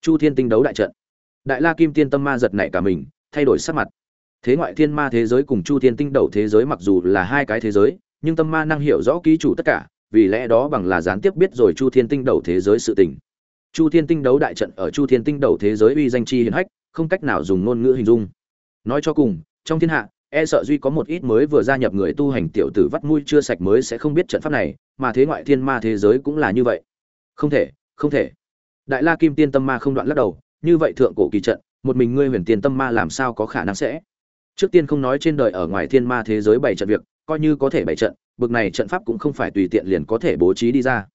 Chu thiên tinh đấu đại trận. Đại la kim tiên tâm ma giật nảy cả mình thay đổi sắc mặt. Thế ngoại thiên ma thế giới cùng chu thiên tinh đầu thế giới mặc dù là hai cái thế giới, nhưng tâm ma năng hiểu rõ ký chủ tất cả, vì lẽ đó bằng là gián tiếp biết rồi chu thiên tinh đầu thế giới sự tình. Chu thiên tinh đấu đại trận ở chu thiên tinh đầu thế giới uy danh chi hiển hách, không cách nào dùng ngôn ngữ hình dung. Nói cho cùng, trong thiên hạ e sợ duy có một ít mới vừa gia nhập người tu hành tiểu tử vắt mũi chưa sạch mới sẽ không biết trận pháp này, mà thế ngoại thiên ma thế giới cũng là như vậy. Không thể không thể. Đại la kim tiên tâm ma không đoạn lắc đầu, như vậy thượng cổ kỳ trận một mình ngươi huyền tiên tâm ma làm sao có khả năng sẽ? Trước tiên không nói trên đời ở ngoài thiên ma thế giới bảy trận việc, coi như có thể bảy trận, bực này trận pháp cũng không phải tùy tiện liền có thể bố trí đi ra.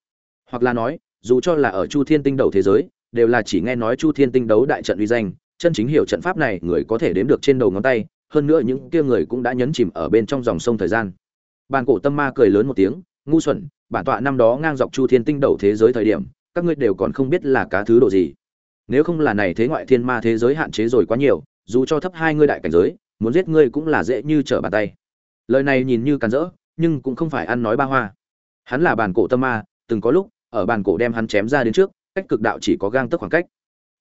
Hoặc là nói, dù cho là ở chu thiên tinh đầu thế giới, đều là chỉ nghe nói chu thiên tinh đấu đại trận uy danh, chân chính hiểu trận pháp này người có thể đếm được trên đầu ngón tay, hơn nữa những kia người cũng đã nhấn chìm ở bên trong dòng sông thời gian. Bàn cổ tâm ma cười lớn một tiếng, ngu xuẩn, bản tọa năm đó ngang dọc chu thiên tinh đầu thế giới thời điểm, các ngươi đều còn không biết là cá thứ độ gì nếu không là này thế ngoại thiên ma thế giới hạn chế rồi quá nhiều, dù cho thấp hai ngươi đại cảnh giới, muốn giết ngươi cũng là dễ như trở bàn tay. Lời này nhìn như càn rỡ, nhưng cũng không phải ăn nói ba hoa. Hắn là bàn cổ tâm ma, từng có lúc, ở bàn cổ đem hắn chém ra đến trước, cách cực đạo chỉ có gang tấc khoảng cách.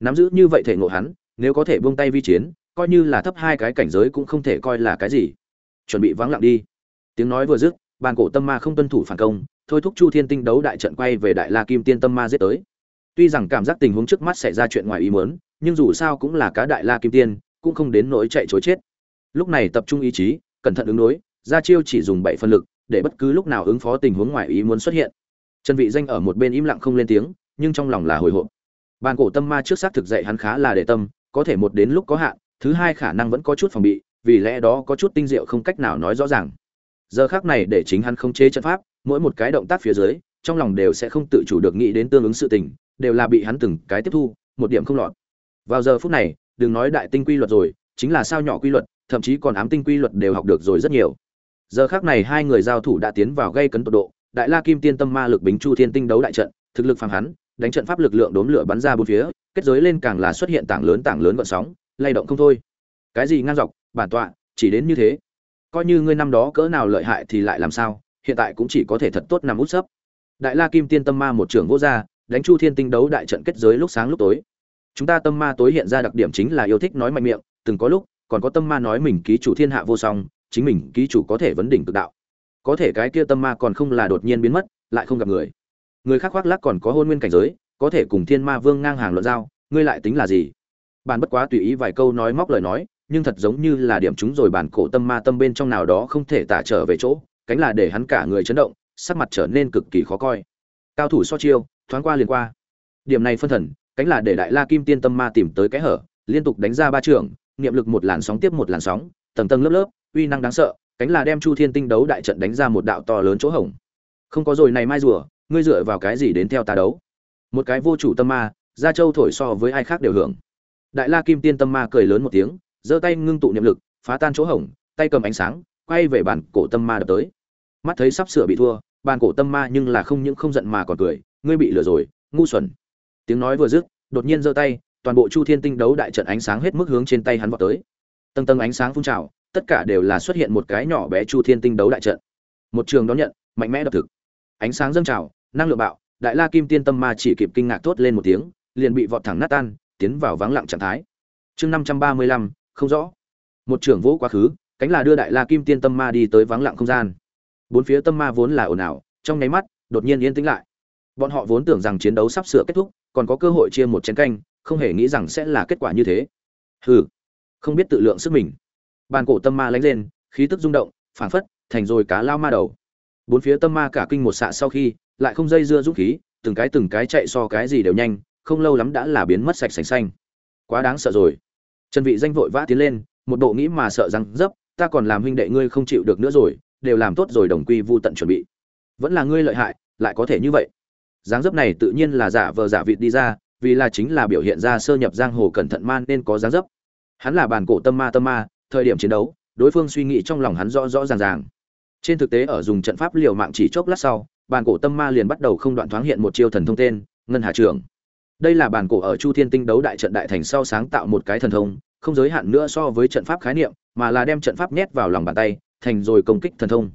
Nắm giữ như vậy thể ngộ hắn, nếu có thể buông tay vi chiến, coi như là thấp hai cái cảnh giới cũng không thể coi là cái gì. Chuẩn bị vắng lặng đi. Tiếng nói vừa dứt bàn cổ tâm ma không tuân thủ phản công, thôi thúc chu thiên tinh đấu đại trận quay về đại la kim tiên tâm ma giết tới tuy rằng cảm giác tình huống trước mắt xảy ra chuyện ngoài ý muốn, nhưng dù sao cũng là cá đại la kim tiên, cũng không đến nỗi chạy chối chết. Lúc này tập trung ý chí, cẩn thận ứng đối, ra chiêu chỉ dùng bảy phân lực, để bất cứ lúc nào ứng phó tình huống ngoài ý muốn xuất hiện. Trần vị danh ở một bên im lặng không lên tiếng, nhưng trong lòng là hồi hộp. Bàn cổ tâm ma trước xác thực dạy hắn khá là để tâm, có thể một đến lúc có hạn, thứ hai khả năng vẫn có chút phòng bị, vì lẽ đó có chút tinh diệu không cách nào nói rõ ràng. Giờ khác này để chính hắn không chế trận pháp, mỗi một cái động tác phía dưới, trong lòng đều sẽ không tự chủ được nghĩ đến tương ứng sự tình đều là bị hắn từng cái tiếp thu, một điểm không lọt. Vào giờ phút này, đừng nói đại tinh quy luật rồi, chính là sao nhỏ quy luật, thậm chí còn ám tinh quy luật đều học được rồi rất nhiều. Giờ khác này hai người giao thủ đã tiến vào gây cấn tột độ, đại la kim tiên tâm ma lực bính chu thiên tinh đấu đại trận, thực lực phàm hắn, đánh trận pháp lực lượng đốn lửa bắn ra bốn phía, kết giới lên càng là xuất hiện tảng lớn tảng lớn gợn sóng, lay động không thôi. Cái gì ngang dọc, bản tọa, chỉ đến như thế. Coi như ngươi năm đó cỡ nào lợi hại thì lại làm sao, hiện tại cũng chỉ có thể thật tốt nằm út sấp. Đại la kim tiên tâm ma một trưởng vô gia đánh chu thiên tinh đấu đại trận kết giới lúc sáng lúc tối. Chúng ta tâm ma tối hiện ra đặc điểm chính là yêu thích nói mạnh miệng, từng có lúc, còn có tâm ma nói mình ký chủ thiên hạ vô song, chính mình ký chủ có thể vấn đỉnh cực đạo. Có thể cái kia tâm ma còn không là đột nhiên biến mất, lại không gặp người. Người khác khoác lác còn có hôn nguyên cảnh giới, có thể cùng thiên ma vương ngang hàng luận giao, ngươi lại tính là gì? Bàn bất quá tùy ý vài câu nói móc lời nói, nhưng thật giống như là điểm chúng rồi bản cổ tâm ma tâm bên trong nào đó không thể tả trở về chỗ, cánh là để hắn cả người chấn động, sắc mặt trở nên cực kỳ khó coi. Cao thủ so chiêu thoáng qua liền qua. Điểm này phân thần, cánh là để đại la kim tiên tâm ma tìm tới cái hở, liên tục đánh ra ba trường, niệm lực một làn sóng tiếp một làn sóng, tầng tầng lớp lớp, uy năng đáng sợ, cánh là đem chu thiên tinh đấu đại trận đánh ra một đạo to lớn chỗ hổng. Không có rồi này mai rùa, ngươi dựa vào cái gì đến theo ta đấu? Một cái vô chủ tâm ma gia châu thổi so với ai khác đều hưởng. Đại la kim tiên tâm ma cười lớn một tiếng, giơ tay ngưng tụ niệm lực, phá tan chỗ hổng, tay cầm ánh sáng, quay về bản cổ tâm ma đập tới. Mắt thấy sắp sửa bị thua, bản cổ tâm ma nhưng là không những không giận mà còn cười ngươi bị lừa rồi, ngu xuẩn. Tiếng nói vừa dứt, đột nhiên giơ tay, toàn bộ chu thiên tinh đấu đại trận ánh sáng hết mức hướng trên tay hắn vọt tới. Tầng tầng ánh sáng phun trào, tất cả đều là xuất hiện một cái nhỏ bé chu thiên tinh đấu đại trận. Một trường đón nhận, mạnh mẽ đập thực. Ánh sáng dâng trào, năng lượng bạo, đại la kim tiên tâm ma chỉ kịp kinh ngạc thốt lên một tiếng, liền bị vọt thẳng nát tan, tiến vào vắng lặng trạng thái. Chương năm trăm ba mươi lăm, không rõ. Một trưởng vỗ quá khứ, cánh là đưa đại la kim tiên tâm ma đi tới vắng lặng không gian. Bốn phía tâm ma vốn là ồn ào, trong nháy mắt, đột nhiên yên tĩnh lại bọn họ vốn tưởng rằng chiến đấu sắp sửa kết thúc, còn có cơ hội chia một chén canh, không hề nghĩ rằng sẽ là kết quả như thế. Hừ, không biết tự lượng sức mình. Bàn cổ tâm ma lánh lên, khí tức rung động, phảng phất, thành rồi cá lao ma đầu. Bốn phía tâm ma cả kinh một xạ sau khi, lại không dây dưa dũng khí, từng cái từng cái chạy so cái gì đều nhanh, không lâu lắm đã là biến mất sạch sành xanh. Quá đáng sợ rồi. Trần vị danh vội vã tiến lên, một bộ nghĩ mà sợ rằng dấp ta còn làm huynh đệ ngươi không chịu được nữa rồi, đều làm tốt rồi, đồng quy vu tận chuẩn bị. Vẫn là ngươi lợi hại, lại có thể như vậy dáng dấp này tự nhiên là giả vờ giả vịt đi ra, vì là chính là biểu hiện ra sơ nhập giang hồ cẩn thận man nên có dáng dấp. Hắn là bản cổ tâm ma tâm ma, thời điểm chiến đấu, đối phương suy nghĩ trong lòng hắn rõ rõ ràng ràng. Trên thực tế ở dùng trận pháp liều mạng chỉ chốc lát sau, bản cổ tâm ma liền bắt đầu không đoạn thoáng hiện một chiêu thần thông tên, ngân hà trưởng đây là bản cổ ở chu thiên tinh đấu đại trận đại thành sau sáng tạo một cái thần thông, không giới hạn nữa so với trận pháp khái niệm, mà là đem trận pháp nhét vào lòng bàn tay, thành rồi công kích thần thông.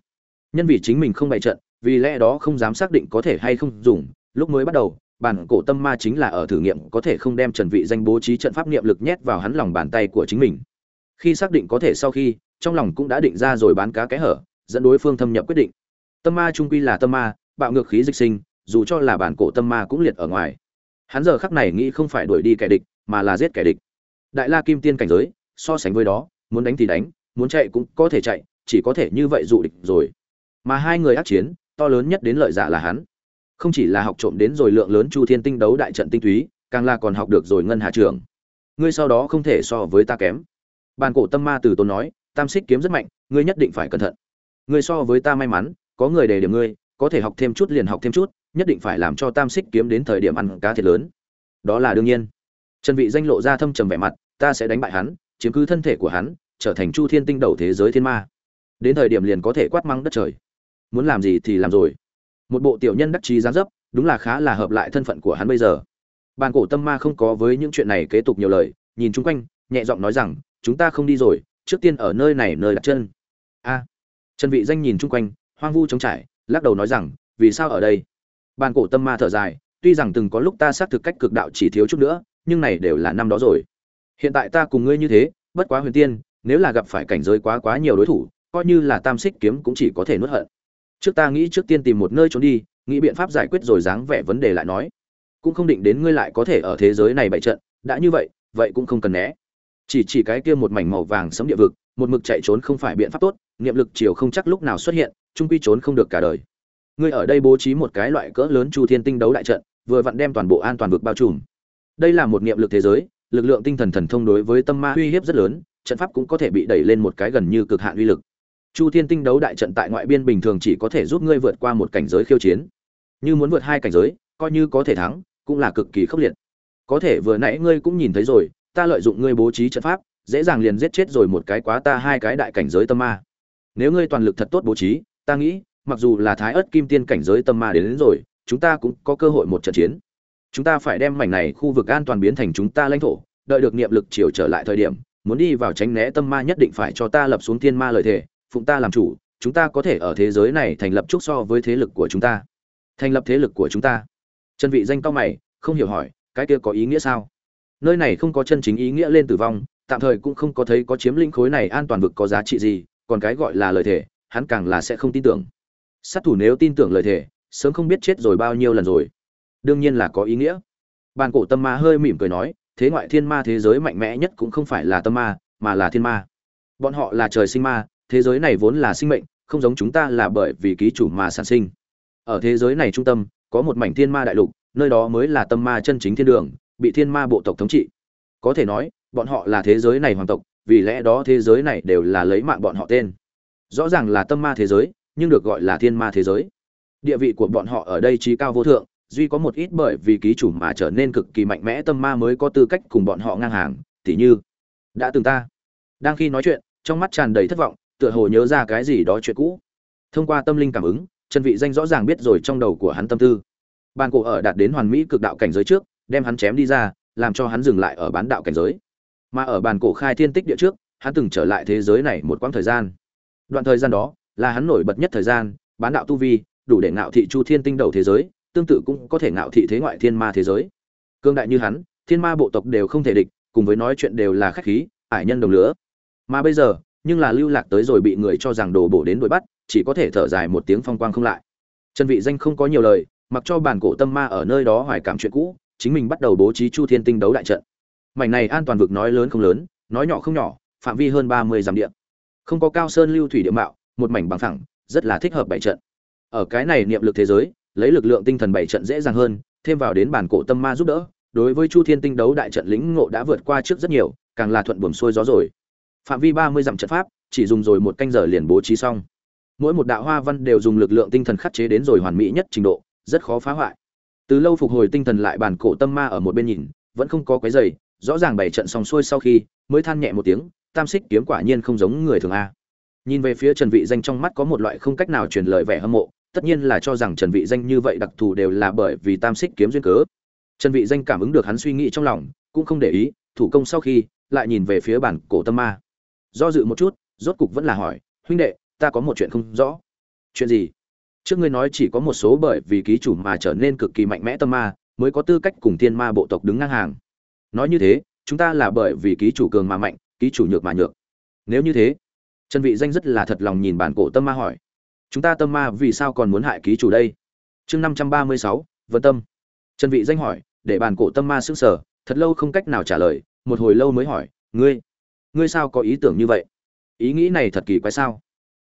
Nhân vì chính mình không bày trận vì lẽ đó không dám xác định có thể hay không dùng. Lúc mới bắt đầu, bản cổ tâm ma chính là ở thử nghiệm, có thể không đem trần vị danh bố trí trận pháp niệm lực nhét vào hắn lòng bàn tay của chính mình. Khi xác định có thể sau khi, trong lòng cũng đã định ra rồi bán cá cái hở, dẫn đối phương thâm nhập quyết định. Tâm ma trung quy là tâm ma, bạo ngược khí dịch sinh, dù cho là bản cổ tâm ma cũng liệt ở ngoài. Hắn giờ khắc này nghĩ không phải đuổi đi kẻ địch, mà là giết kẻ địch. Đại la kim tiên cảnh giới, so sánh với đó, muốn đánh thì đánh, muốn chạy cũng có thể chạy, chỉ có thể như vậy dụ địch rồi. Mà hai người ác chiến to lớn nhất đến lợi giả là hắn. Không chỉ là học trộm đến rồi lượng lớn chu thiên tinh đấu đại trận tinh túy, càng là còn học được rồi ngân hà trường. ngươi sau đó không thể so với ta kém. Bàn cổ tâm ma từ tôn nói, tam xích kiếm rất mạnh, ngươi nhất định phải cẩn thận. Ngươi so với ta may mắn, có người đề điểm ngươi, có thể học thêm chút liền học thêm chút, nhất định phải làm cho tam xích kiếm đến thời điểm ăn cá thiệt lớn. Đó là đương nhiên. Trần vị danh lộ ra thâm trầm vẻ mặt, ta sẽ đánh bại hắn, chiếm cứ thân thể của hắn, trở thành chu thiên tinh đầu thế giới thiên ma. Đến thời điểm liền có thể quát mắng đất trời muốn làm gì thì làm rồi. Một bộ tiểu nhân đắc chí gián dấp, đúng là khá là hợp lại thân phận của hắn bây giờ. Bàn cổ tâm ma không có với những chuyện này kế tục nhiều lời, nhìn chung quanh, nhẹ giọng nói rằng, chúng ta không đi rồi, trước tiên ở nơi này nơi đặt chân. A. Trần vị danh nhìn chung quanh, hoang vu trống trải, lắc đầu nói rằng, vì sao ở đây? Bàn cổ tâm ma thở dài, tuy rằng từng có lúc ta xác thực cách cực đạo chỉ thiếu chút nữa, nhưng này đều là năm đó rồi. Hiện tại ta cùng ngươi như thế, bất quá huyền tiên, nếu là gặp phải cảnh giới quá quá nhiều đối thủ, coi như là tam xích kiếm cũng chỉ có thể nuốt hận trước ta nghĩ trước tiên tìm một nơi trốn đi, nghĩ biện pháp giải quyết rồi dáng vẻ vấn đề lại nói. Cũng không định đến ngươi lại có thể ở thế giới này bại trận, đã như vậy vậy cũng không cần né. Chỉ chỉ cái kia một mảnh màu vàng sấm địa vực, một mực chạy trốn không phải biện pháp tốt, niệm lực chiều không chắc lúc nào xuất hiện, trung quy trốn không được cả đời. Ngươi ở đây bố trí một cái loại cỡ lớn chu thiên tinh đấu đại trận, vừa vặn đem toàn bộ an toàn vực bao trùm. Đây là một niệm lực thế giới, lực lượng tinh thần thần thông đối với tâm ma uy hiếp rất lớn, trận pháp cũng có thể bị đẩy lên một cái gần như cực hạn uy lực chu thiên tinh đấu đại trận tại ngoại biên bình thường chỉ có thể giúp ngươi vượt qua một cảnh giới khiêu chiến. Như muốn vượt hai cảnh giới coi như có thể thắng cũng là cực kỳ khốc liệt. Có thể vừa nãy ngươi cũng nhìn thấy rồi ta lợi dụng ngươi bố trí trận pháp dễ dàng liền giết chết rồi một cái quá ta hai cái đại cảnh giới tâm ma. Nếu ngươi toàn lực thật tốt bố trí ta nghĩ mặc dù là thái ớt kim tiên cảnh giới tâm ma đến, đến rồi chúng ta cũng có cơ hội một trận chiến. Chúng ta phải đem mảnh này khu vực an toàn biến thành chúng ta lãnh thổ đợi được niệm lực chiều trở lại thời điểm muốn đi vào tránh né tâm ma nhất định phải cho ta lập xuống thiên ma lời thể phụng ta làm chủ, chúng ta có thể ở thế giới này thành lập chúc so với thế lực của chúng ta. Thành lập thế lực của chúng ta. Chân vị danh cao mày, không hiểu hỏi, cái kia có ý nghĩa sao? Nơi này không có chân chính ý nghĩa lên tử vong, tạm thời cũng không có thấy có chiếm lĩnh khối này an toàn vực có giá trị gì, còn cái gọi là lời thể hắn càng là sẽ không tin tưởng. Sát thủ nếu tin tưởng lời thể sớm không biết chết rồi bao nhiêu lần rồi. Đương nhiên là có ý nghĩa. Bàn cổ tâm ma hơi mỉm cười nói, thế ngoại thiên ma thế giới mạnh mẽ nhất cũng không phải là tâm ma, mà là thiên ma. Bọn họ là trời sinh ma thế giới này vốn là sinh mệnh, không giống chúng ta là bởi vì ký chủ mà sản sinh. Ở thế giới này trung tâm, có một mảnh thiên ma đại lục, nơi đó mới là tâm ma chân chính thiên đường, bị thiên ma bộ tộc thống trị. Có thể nói, bọn họ là thế giới này hoàng tộc, vì lẽ đó thế giới này đều là lấy mạng bọn họ tên. Rõ ràng là tâm ma thế giới, nhưng được gọi là thiên ma thế giới. Địa vị của bọn họ ở đây trí cao vô thượng, duy có một ít bởi vì ký chủ mà trở nên cực kỳ mạnh mẽ tâm ma mới có tư cách cùng bọn họ ngang hàng, tỉ như, đã từng ta. Đang khi nói chuyện, trong mắt tràn đầy thất vọng tựa hồ nhớ ra cái gì đó chuyện cũ. Thông qua tâm linh cảm ứng, trần vị danh rõ ràng biết rồi trong đầu của hắn tâm tư. Bàn cổ ở đạt đến hoàn mỹ cực đạo cảnh giới trước, đem hắn chém đi ra, làm cho hắn dừng lại ở bán đạo cảnh giới. Mà ở bàn cổ khai thiên tích địa trước, hắn từng trở lại thế giới này một quãng thời gian. Đoạn thời gian đó, là hắn nổi bật nhất thời gian, bán đạo tu vi, đủ để ngạo thị chu thiên tinh đầu thế giới, tương tự cũng có thể ngạo thị thế ngoại thiên ma thế giới. Cương đại như hắn, thiên ma bộ tộc đều không thể địch, cùng với nói chuyện đều là khách khí, ải nhân đồng lửa. Mà bây giờ nhưng là lưu lạc tới rồi bị người cho rằng đồ bổ đến đuổi bắt, chỉ có thể thở dài một tiếng phong quang không lại. Trần vị danh không có nhiều lời, mặc cho bản cổ tâm ma ở nơi đó hoài cảm chuyện cũ, chính mình bắt đầu bố trí chu thiên tinh đấu đại trận. Mảnh này an toàn vực nói lớn không lớn, nói nhỏ không nhỏ, phạm vi hơn 30 dặm địa. Không có cao sơn lưu thủy địa mạo, một mảnh bằng phẳng, rất là thích hợp bảy trận. Ở cái này niệm lực thế giới, lấy lực lượng tinh thần bảy trận dễ dàng hơn, thêm vào đến bản cổ tâm ma giúp đỡ, đối với chu thiên tinh đấu đại trận lĩnh ngộ đã vượt qua trước rất nhiều, càng là thuận buồm xuôi gió rồi phạm vi ba mươi dặm trận pháp, chỉ dùng rồi một canh giờ liền bố trí xong. Mỗi một đạo hoa văn đều dùng lực lượng tinh thần khắc chế đến rồi hoàn mỹ nhất trình độ, rất khó phá hoại. Từ lâu phục hồi tinh thần lại bản cổ tâm ma ở một bên nhìn, vẫn không có quấy giày rõ ràng bảy trận xong xuôi sau khi, mới than nhẹ một tiếng, tam xích kiếm quả nhiên không giống người thường a. Nhìn về phía trần vị danh trong mắt có một loại không cách nào truyền lời vẻ hâm mộ, tất nhiên là cho rằng trần vị danh như vậy đặc thù đều là bởi vì tam xích kiếm duyên cớ. Trần vị danh cảm ứng được hắn suy nghĩ trong lòng, cũng không để ý, thủ công sau khi, lại nhìn về phía bản cổ tâm ma do dự một chút rốt cục vẫn là hỏi huynh đệ ta có một chuyện không rõ. Chuyện gì? Trước ngươi nói chỉ có một số bởi vì ký chủ mà trở nên cực kỳ mạnh mẽ tâm ma mới có tư cách cùng thiên ma bộ tộc đứng ngang hàng. Nói như thế chúng ta là bởi vì ký chủ cường mà mạnh ký chủ nhược mà nhược. Nếu như thế trần vị danh rất là thật lòng nhìn bản cổ tâm ma hỏi chúng ta tâm ma vì sao còn muốn hại ký chủ đây? Chương 536, vân tâm. Trần vị danh hỏi để bản cổ tâm ma sững sờ thật lâu không cách nào trả lời một hồi lâu mới hỏi ngươi ngươi sao có ý tưởng như vậy? Ý nghĩ này thật kỳ quái sao?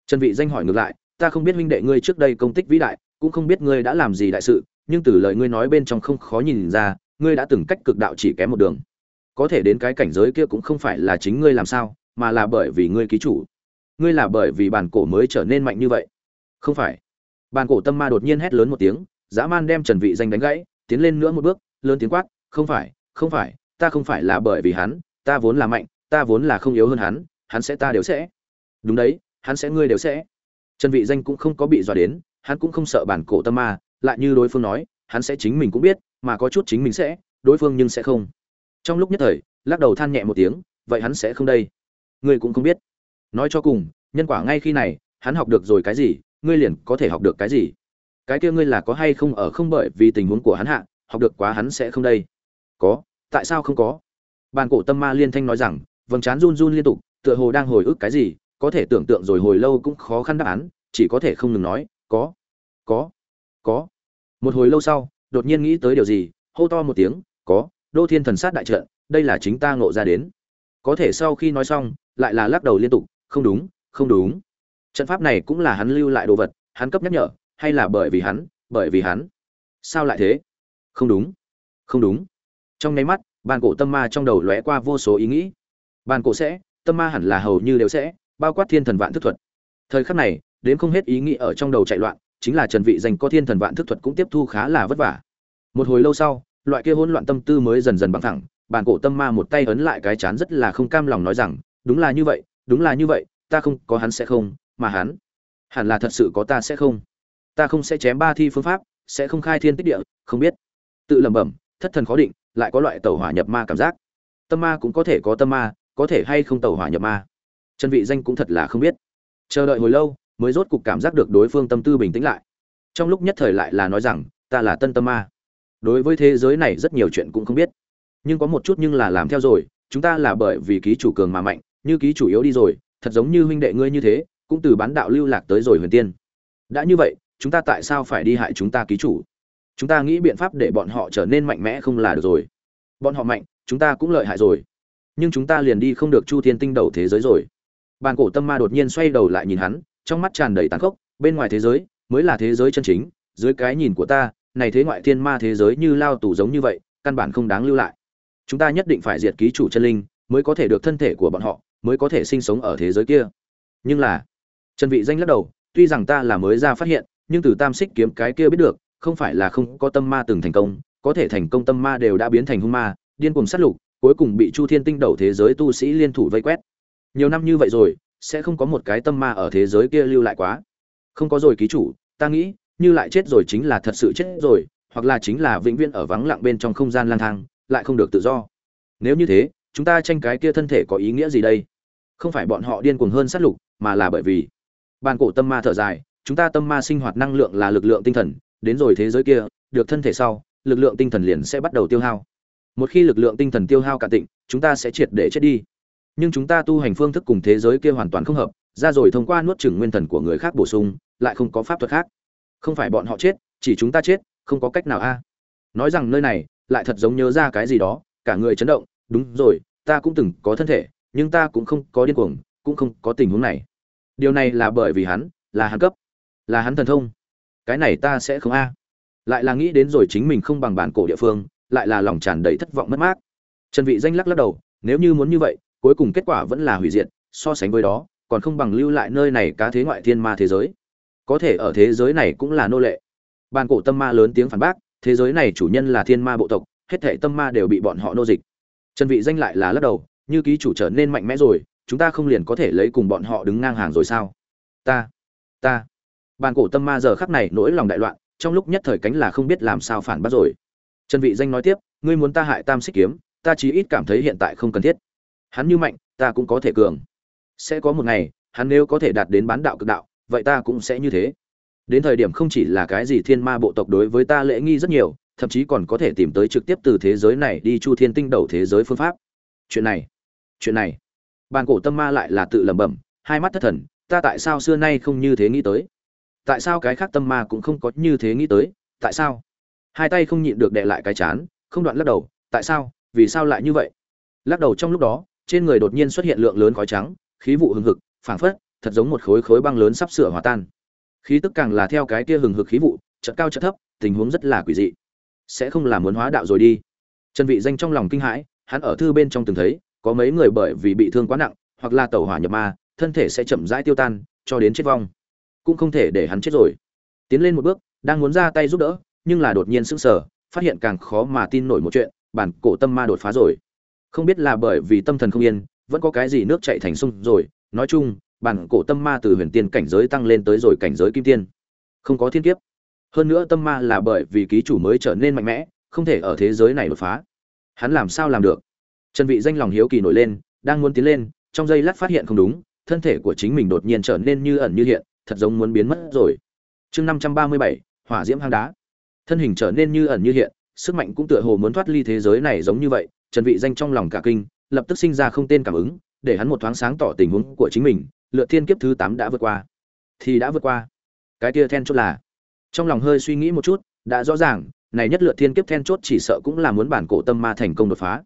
Trần vị danh hỏi ngược lại, ta không biết huynh đệ ngươi trước đây công tích vĩ đại, cũng không biết ngươi đã làm gì đại sự, nhưng từ lời ngươi nói bên trong không khó nhìn ra, ngươi đã từng cách cực đạo chỉ kém một đường. Có thể đến cái cảnh giới kia cũng không phải là chính ngươi làm sao, mà là bởi vì ngươi ký chủ. Ngươi là bởi vì bản cổ mới trở nên mạnh như vậy. Không phải. Bản cổ tâm ma đột nhiên hét lớn một tiếng, dã man đem trần vị danh đánh gãy, tiến lên nữa một bước, lớn tiếng quát, không phải không phải, ta không phải là bởi vì hắn, ta vốn là mạnh ta vốn là không yếu hơn hắn hắn sẽ ta đều sẽ. Đúng đấy, hắn sẽ ngươi đều sẽ. Trần vị danh cũng không có bị dọa đến, hắn cũng không sợ bản cổ tâm ma, lại như đối phương nói, hắn sẽ chính mình cũng biết, mà có chút chính mình sẽ, đối phương nhưng sẽ không. Trong lúc nhất thời, lắc đầu than nhẹ một tiếng, vậy hắn sẽ không đây. Ngươi cũng không biết. Nói cho cùng, nhân quả ngay khi này, hắn học được rồi cái gì, ngươi liền có thể học được cái gì. Cái kia ngươi là có hay không ở không bởi vì tình huống của hắn hạ, học được quá hắn sẽ không đây. Có, tại sao không có? Bàn cổ tâm ma liên thanh nói rằng vầng trán run run liên tục, tựa hồ đang hồi ức cái gì, có thể tưởng tượng rồi hồi lâu cũng khó khăn đáp án, chỉ có thể không ngừng nói, có có có. Một hồi lâu sau, đột nhiên nghĩ tới điều gì, hô to một tiếng, có, đô thiên thần sát đại trận, đây là chính ta ngộ ra đến. Có thể sau khi nói xong, lại là lắc đầu liên tục, không đúng không đúng. Trận pháp này cũng là hắn lưu lại đồ vật, hắn cấp nhắc nhở, hay là bởi vì hắn, bởi vì hắn. Sao lại thế? Không đúng không đúng. Trong nháy mắt, bàn cổ tâm ma trong đầu lóe qua vô số ý nghĩ bàn cổ sẽ, tâm ma hẳn là hầu như đều sẽ, bao quát thiên thần vạn thức thuật. Thời khắc này đến không hết ý nghĩ ở trong đầu chạy loạn, chính là trần vị dành có thiên thần vạn thức thuật cũng tiếp thu khá là vất vả. Một hồi lâu sau, loại kia hỗn loạn tâm tư mới dần dần bằng thẳng, bàn cổ tâm ma một tay ấn lại cái chán rất là không cam lòng nói rằng, đúng là như vậy, đúng là như vậy, ta không có hắn sẽ không, mà hắn hẳn là thật sự có ta sẽ không. Ta không sẽ chém ba thi phương pháp, sẽ không khai thiên tích địa, không biết. Tự lẩm bẩm, thất thần khó định, lại có loại tẩu hỏa nhập ma cảm giác. Tâm ma cũng có thể có tâm ma có thể hay không tẩu hỏa nhập ma. Chân vị danh cũng thật là không biết. Chờ đợi hồi lâu, mới rốt cục cảm giác được đối phương tâm tư bình tĩnh lại. Trong lúc nhất thời lại là nói rằng, ta là tân tâm ma. Đối với thế giới này rất nhiều chuyện cũng không biết. Nhưng có một chút nhưng là làm theo rồi, chúng ta là bởi vì ký chủ cường mà mạnh, như ký chủ yếu đi rồi, thật giống như huynh đệ ngươi như thế, cũng từ bán đạo lưu lạc tới rồi huyền tiên. Đã như vậy, chúng ta tại sao phải đi hại chúng ta ký chủ? Chúng ta nghĩ biện pháp để bọn họ trở nên mạnh mẽ không là được rồi. Bọn họ mạnh, chúng ta cũng lợi hại rồi nhưng chúng ta liền đi không được chu thiên tinh đầu thế giới rồi. Bàn cổ tâm ma đột nhiên xoay đầu lại nhìn hắn, trong mắt tràn đầy tàn khốc, bên ngoài thế giới mới là thế giới chân chính, dưới cái nhìn của ta, này thế ngoại thiên ma thế giới như lao tù giống như vậy, căn bản không đáng lưu lại. Chúng ta nhất định phải diệt ký chủ chân linh, mới có thể được thân thể của bọn họ, mới có thể sinh sống ở thế giới kia. Nhưng là, trần vị danh lắc đầu, tuy rằng ta là mới ra phát hiện, nhưng từ tam xích kiếm cái kia biết được, không phải là không có tâm ma từng thành công, có thể thành công tâm ma đều đã biến thành hung ma, điên cuồng sát lục cuối cùng bị chu thiên tinh đầu thế giới tu sĩ liên thủ vây quét. Nhiều năm như vậy rồi, sẽ không có một cái tâm ma ở thế giới kia lưu lại quá. Không có rồi ký chủ, ta nghĩ, như lại chết rồi chính là thật sự chết rồi, hoặc là chính là vĩnh viễn ở vắng lặng bên trong không gian lang thang, lại không được tự do. Nếu như thế, chúng ta tranh cái kia thân thể có ý nghĩa gì đây? Không phải bọn họ điên cuồng hơn sát lục, mà là bởi vì bàn cổ tâm ma thở dài, chúng ta tâm ma sinh hoạt năng lượng là lực lượng tinh thần, đến rồi thế giới kia, được thân thể sau, lực lượng tinh thần liền sẽ bắt đầu tiêu hao một khi lực lượng tinh thần tiêu hao cạn tịnh, chúng ta sẽ triệt để chết đi. Nhưng chúng ta tu hành phương thức cùng thế giới kia hoàn toàn không hợp, ra rồi thông qua nuốt chửng nguyên thần của người khác bổ sung, lại không có pháp thuật khác. Không phải bọn họ chết, chỉ chúng ta chết, không có cách nào a. À. Nói rằng nơi này, lại thật giống nhớ ra cái gì đó, cả người chấn động, đúng rồi, ta cũng từng có thân thể, nhưng ta cũng không có điên cuồng, cũng không có tình huống này. Điều này là bởi vì hắn, là hắn cấp, là hắn thần thông. Cái này ta sẽ không a. Lại là nghĩ đến rồi chính mình không bằng bản cổ địa phương lại là lòng tràn đầy thất vọng mất mát. Trần vị danh lắc lắc đầu, nếu như muốn như vậy, cuối cùng kết quả vẫn là hủy diệt, so sánh với đó, còn không bằng lưu lại nơi này cá thế ngoại thiên ma thế giới. Có thể ở thế giới này cũng là nô lệ. Bàn cổ tâm ma lớn tiếng phản bác, thế giới này chủ nhân là thiên ma bộ tộc, hết thảy tâm ma đều bị bọn họ nô dịch. Trần vị danh lại là lắc đầu, như ký chủ trở nên mạnh mẽ rồi, chúng ta không liền có thể lấy cùng bọn họ đứng ngang hàng rồi sao? Ta ta. Bàn cổ tâm ma giờ khắc này nỗi lòng đại loạn, trong lúc nhất thời cánh là không biết làm sao phản bác rồi trần vị danh nói tiếp, ngươi muốn ta hại tam xích kiếm, ta chỉ ít cảm thấy hiện tại không cần thiết. Hắn như mạnh, ta cũng có thể cường. Sẽ có một ngày, hắn nếu có thể đạt đến bán đạo cực đạo, vậy ta cũng sẽ như thế. Đến thời điểm không chỉ là cái gì thiên ma bộ tộc đối với ta lễ nghi rất nhiều, thậm chí còn có thể tìm tới trực tiếp từ thế giới này đi chu thiên tinh đầu thế giới phương pháp. Chuyện này chuyện này. Bàn cổ tâm ma lại là tự lẩm bẩm, hai mắt thất thần, ta tại sao xưa nay không như thế nghĩ tới? Tại sao cái khác tâm ma cũng không có như thế nghĩ tới? Tại sao? Hai tay không nhịn được đệ lại cái chán, không đoạn lắc đầu, tại sao? Vì sao lại như vậy? Lắc đầu trong lúc đó, trên người đột nhiên xuất hiện lượng lớn khói trắng, khí vụ hừng hực, phảng phất, thật giống một khối khối băng lớn sắp sửa hòa tan. Khí tức càng là theo cái kia hừng hực khí vụ, chợt cao chợt thấp, tình huống rất là quỷ dị. Sẽ không là muốn hóa đạo rồi đi. Trần vị danh trong lòng kinh hãi, hắn ở thư bên trong từng thấy, có mấy người bởi vì bị thương quá nặng, hoặc là tẩu hỏa nhập ma, thân thể sẽ chậm rãi tiêu tan, cho đến chết vong. Cũng không thể để hắn chết rồi. Tiến lên một bước, đang muốn ra tay giúp đỡ nhưng là đột nhiên sững sờ phát hiện càng khó mà tin nổi một chuyện bản cổ tâm ma đột phá rồi. Không biết là bởi vì tâm thần không yên vẫn có cái gì nước chảy thành sông rồi nói chung bản cổ tâm ma từ huyền tiên cảnh giới tăng lên tới rồi cảnh giới kim tiên. Không có thiên kiếp. Hơn nữa tâm ma là bởi vì ký chủ mới trở nên mạnh mẽ không thể ở thế giới này đột phá. Hắn làm sao làm được? Trần vị danh lòng hiếu kỳ nổi lên đang muốn tiến lên trong giây lát phát hiện không đúng thân thể của chính mình đột nhiên trở nên như ẩn như hiện thật giống muốn biến mất rồi. Chương 537, hỏa diễm hang đá thân hình trở nên như ẩn như hiện, sức mạnh cũng tựa hồ muốn thoát ly thế giới này giống như vậy, trần vị danh trong lòng cả kinh, lập tức sinh ra không tên cảm ứng, để hắn một thoáng sáng tỏ tình huống của chính mình lựa thiên kiếp thứ 8 đã vượt qua. Thì đã vượt qua. Cái kia then chốt là, trong lòng hơi suy nghĩ một chút, đã rõ ràng, này nhất lựa thiên kiếp then chốt chỉ sợ cũng là muốn bản cổ tâm ma thành công đột phá.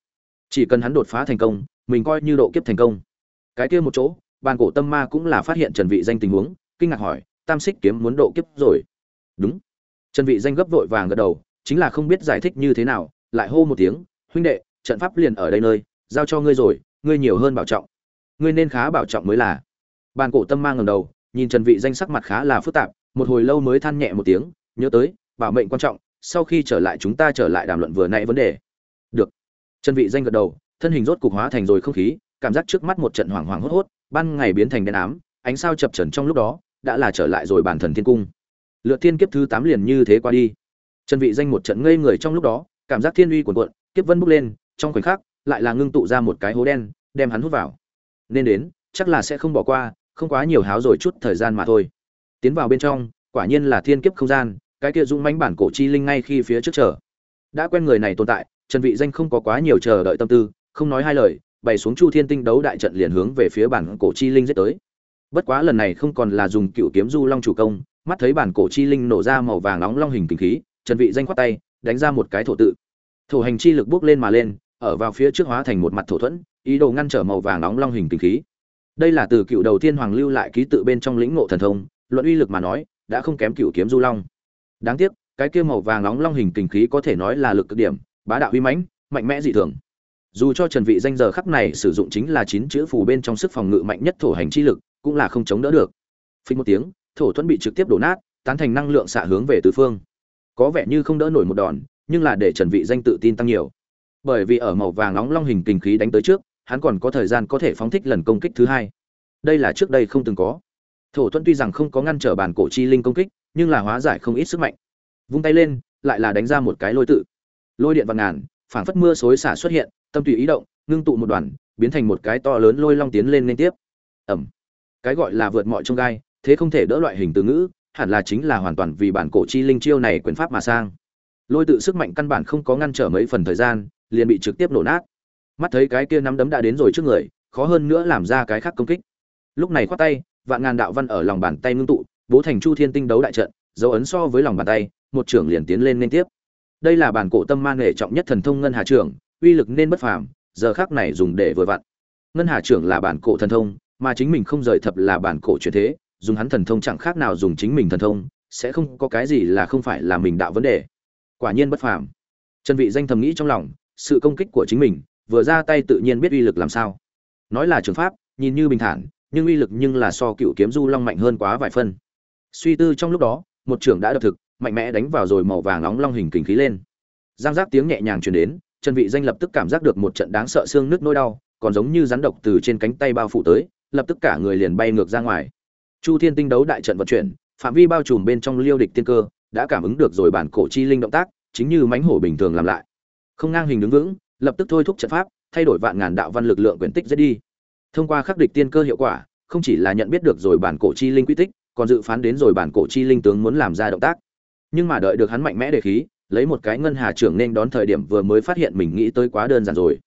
Chỉ cần hắn đột phá thành công, mình coi như độ kiếp thành công. Cái kia một chỗ, bản cổ tâm ma cũng là phát hiện trần vị danh tình huống, kinh ngạc hỏi, tam xích kiếm muốn độ kiếp rồi? Đúng trần vị danh gấp vội vàng gật đầu, chính là không biết giải thích như thế nào, lại hô một tiếng, huynh đệ, trận pháp liền ở đây nơi, giao cho ngươi rồi, ngươi nhiều hơn bảo trọng. Ngươi nên khá bảo trọng mới là. Bàn cổ tâm mang ngẩng đầu, nhìn trần vị danh sắc mặt khá là phức tạp, một hồi lâu mới than nhẹ một tiếng, nhớ tới, bảo mệnh quan trọng, sau khi trở lại chúng ta trở lại đàm luận vừa nãy vấn đề. Được. Trần vị danh gật đầu, thân hình rốt cục hóa thành rồi không khí, cảm giác trước mắt một trận hoảng hoảng hốt hốt, ban ngày biến thành đen ám, ánh sao chập chờn trong lúc đó, đã là trở lại rồi bản thần thiên cung lượt thiên kiếp thứ tám liền như thế qua đi. Trần vị danh một trận ngây người trong lúc đó, cảm giác thiên uy cuồn cuộn, kiếp vân bốc lên, trong khoảnh khắc, lại là ngưng tụ ra một cái hố đen, đem hắn hút vào. Nên đến, chắc là sẽ không bỏ qua, không quá nhiều háo rồi chút thời gian mà thôi. Tiến vào bên trong, quả nhiên là thiên kiếp không gian, cái kia dũng mãnh bản cổ chi linh ngay khi phía trước chờ. Đã quen người này tồn tại, trần vị danh không có quá nhiều chờ đợi tâm tư, không nói hai lời, bày xuống chu thiên tinh đấu đại trận liền hướng về phía bản cổ chi linh giết tới. Bất quá lần này không còn là dùng cựu kiếm du long chủ công mắt thấy bản cổ chi linh nổ ra màu vàng nóng long hình kinh khí, trần vị danh quát tay, đánh ra một cái thổ tự. Thổ hành chi lực bước lên mà lên, ở vào phía trước hóa thành một mặt thổ thuẫn, ý đồ ngăn trở màu vàng nóng long hình kinh khí. Đây là từ cựu đầu tiên hoàng lưu lại ký tự bên trong lĩnh ngộ thần thông, luận uy lực mà nói, đã không kém cựu kiếm du long. Đáng tiếc, cái kia màu vàng nóng long hình kinh khí có thể nói là lực cực điểm, bá đạo uy mãnh, mạnh mẽ dị thường. Dù cho trần vị danh giờ khắc này sử dụng chính là chín chữ phù bên trong sức phòng ngự mạnh nhất thổ hành chi lực, cũng là không chống đỡ được. Phình một tiếng thổ thuẫn bị trực tiếp đổ nát, tán thành năng lượng xạ hướng về tứ phương. Có vẻ như không đỡ nổi một đòn, nhưng là để trần vị danh tự tin tăng nhiều. Bởi vì ở màu vàng nóng long hình kinh khí đánh tới trước, hắn còn có thời gian có thể phóng thích lần công kích thứ hai. Đây là trước đây không từng có. Thổ thuẫn tuy rằng không có ngăn trở bản cổ chi linh công kích, nhưng là hóa giải không ít sức mạnh. Vung tay lên, lại là đánh ra một cái lôi tự. Lôi điện vạn ngàn, phảng phất mưa xối xả xuất hiện, tâm tùy ý động, ngưng tụ một đoàn, biến thành một cái to lớn lôi long tiến lên liên tiếp. Ẩm cái gọi là vượt mọi trông gai thế không thể đỡ loại hình từ ngữ, hẳn là chính là hoàn toàn vì bản cổ chi linh chiêu này quyền pháp mà sang. Lôi tự sức mạnh căn bản không có ngăn trở mấy phần thời gian, liền bị trực tiếp nổ nát. Mắt thấy cái kia nắm đấm đã đến rồi trước người, khó hơn nữa làm ra cái khác công kích. Lúc này khoát tay, vạn ngàn đạo văn ở lòng bàn tay ngưng tụ, bố thành chu thiên tinh đấu đại trận, dấu ấn so với lòng bàn tay, một trưởng liền tiến lên liên tiếp. Đây là bản cổ tâm man nghệ trọng nhất thần thông ngân hà trưởng, uy lực nên bất phàm, giờ khác này dùng để vừa vặn. Ngân hà trưởng là bản cổ thần thông, mà chính mình không rời thập là bản cổ truyền thế dùng hắn thần thông chẳng khác nào dùng chính mình thần thông, sẽ không có cái gì là không phải là mình đạo vấn đề. Quả nhiên bất phàm. Trần vị danh thầm nghĩ trong lòng, sự công kích của chính mình, vừa ra tay tự nhiên biết uy lực làm sao. Nói là trường pháp, nhìn như bình thản, nhưng uy lực nhưng là so cựu kiếm du long mạnh hơn quá vài phân. Suy tư trong lúc đó, một trưởng đã đập thực, mạnh mẽ đánh vào rồi màu vàng nóng long hình kình khí lên. Giang giác tiếng nhẹ nhàng truyền đến, trần vị danh lập tức cảm giác được một trận đáng sợ xương nứt nỗi đau, còn giống như rắn độc từ trên cánh tay bao phủ tới, lập tức cả người liền bay ngược ra ngoài chu thiên tinh đấu đại trận vận chuyển, phạm vi bao trùm bên trong liêu địch tiên cơ, đã cảm ứng được rồi bản cổ chi linh động tác, chính như mãnh hổ bình thường làm lại. Không ngang hình đứng vững, lập tức thôi thúc trận pháp, thay đổi vạn ngàn đạo văn lực lượng quyển tích dễ đi. Thông qua khắc địch tiên cơ hiệu quả, không chỉ là nhận biết được rồi bản cổ chi linh quy tích, còn dự phán đến rồi bản cổ chi linh tướng muốn làm ra động tác. Nhưng mà đợi được hắn mạnh mẽ để khí, lấy một cái ngân hà trưởng nên đón thời điểm vừa mới phát hiện mình nghĩ tới quá đơn giản rồi.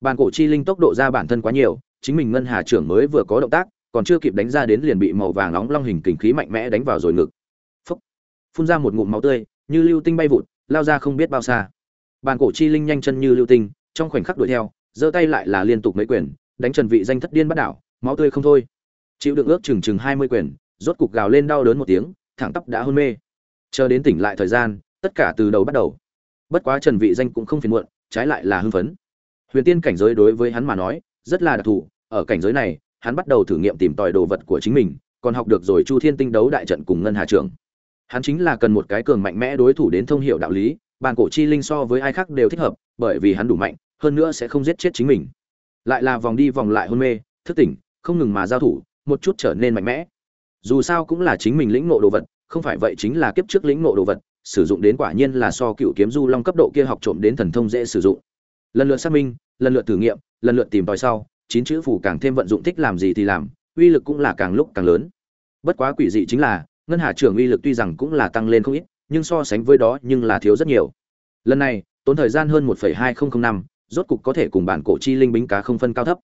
Bản cổ chi linh tốc độ ra bản thân quá nhiều, chính mình ngân hà trưởng mới vừa có động tác còn chưa kịp đánh ra đến liền bị màu vàng nóng long hình kình khí mạnh mẽ đánh vào rồi ngực. Phúc. phun ra một ngụm máu tươi, như lưu tinh bay vụt, lao ra không biết bao xa. Bàn cổ chi linh nhanh chân như lưu tinh, trong khoảnh khắc đuổi theo, giơ tay lại là liên tục mấy quyền, đánh trần vị danh thất điên bắt đảo, máu tươi không thôi. Chịu đựng ước chừng chừng hai mươi quyền, rốt cục gào lên đau đớn một tiếng, thẳng tắp đã hôn mê. Chờ đến tỉnh lại thời gian, tất cả từ đầu bắt đầu. Bất quá trần vị danh cũng không phiền muộn, trái lại là hưng phấn. Huyền tiên cảnh giới đối với hắn mà nói, rất là đặc thù, ở cảnh giới này hắn bắt đầu thử nghiệm tìm tòi đồ vật của chính mình, còn học được rồi chu thiên tinh đấu đại trận cùng ngân hà trưởng hắn chính là cần một cái cường mạnh mẽ đối thủ đến thông hiểu đạo lý bàn cổ chi linh so với ai khác đều thích hợp, bởi vì hắn đủ mạnh, hơn nữa sẽ không giết chết chính mình. Lại là vòng đi vòng lại hôn mê, thức tỉnh, không ngừng mà giao thủ, một chút trở nên mạnh mẽ. Dù sao cũng là chính mình lĩnh ngộ đồ vật, không phải vậy chính là kiếp trước lĩnh ngộ đồ vật, sử dụng đến quả nhiên là so cựu kiếm du long cấp độ kia học trộm đến thần thông dễ sử dụng. Lần lượt xác minh, lần lượt thử nghiệm, lần lượt tìm tòi sau chín chữ phủ càng thêm vận dụng thích làm gì thì làm uy lực cũng là càng lúc càng lớn. Bất quá quỷ dị chính là ngân hà trưởng uy lực tuy rằng cũng là tăng lên không ít nhưng so sánh với đó nhưng là thiếu rất nhiều. Lần này tốn thời gian hơn 1,2005, năm rốt cục có thể cùng bản cổ chi linh bính cá không phân cao thấp.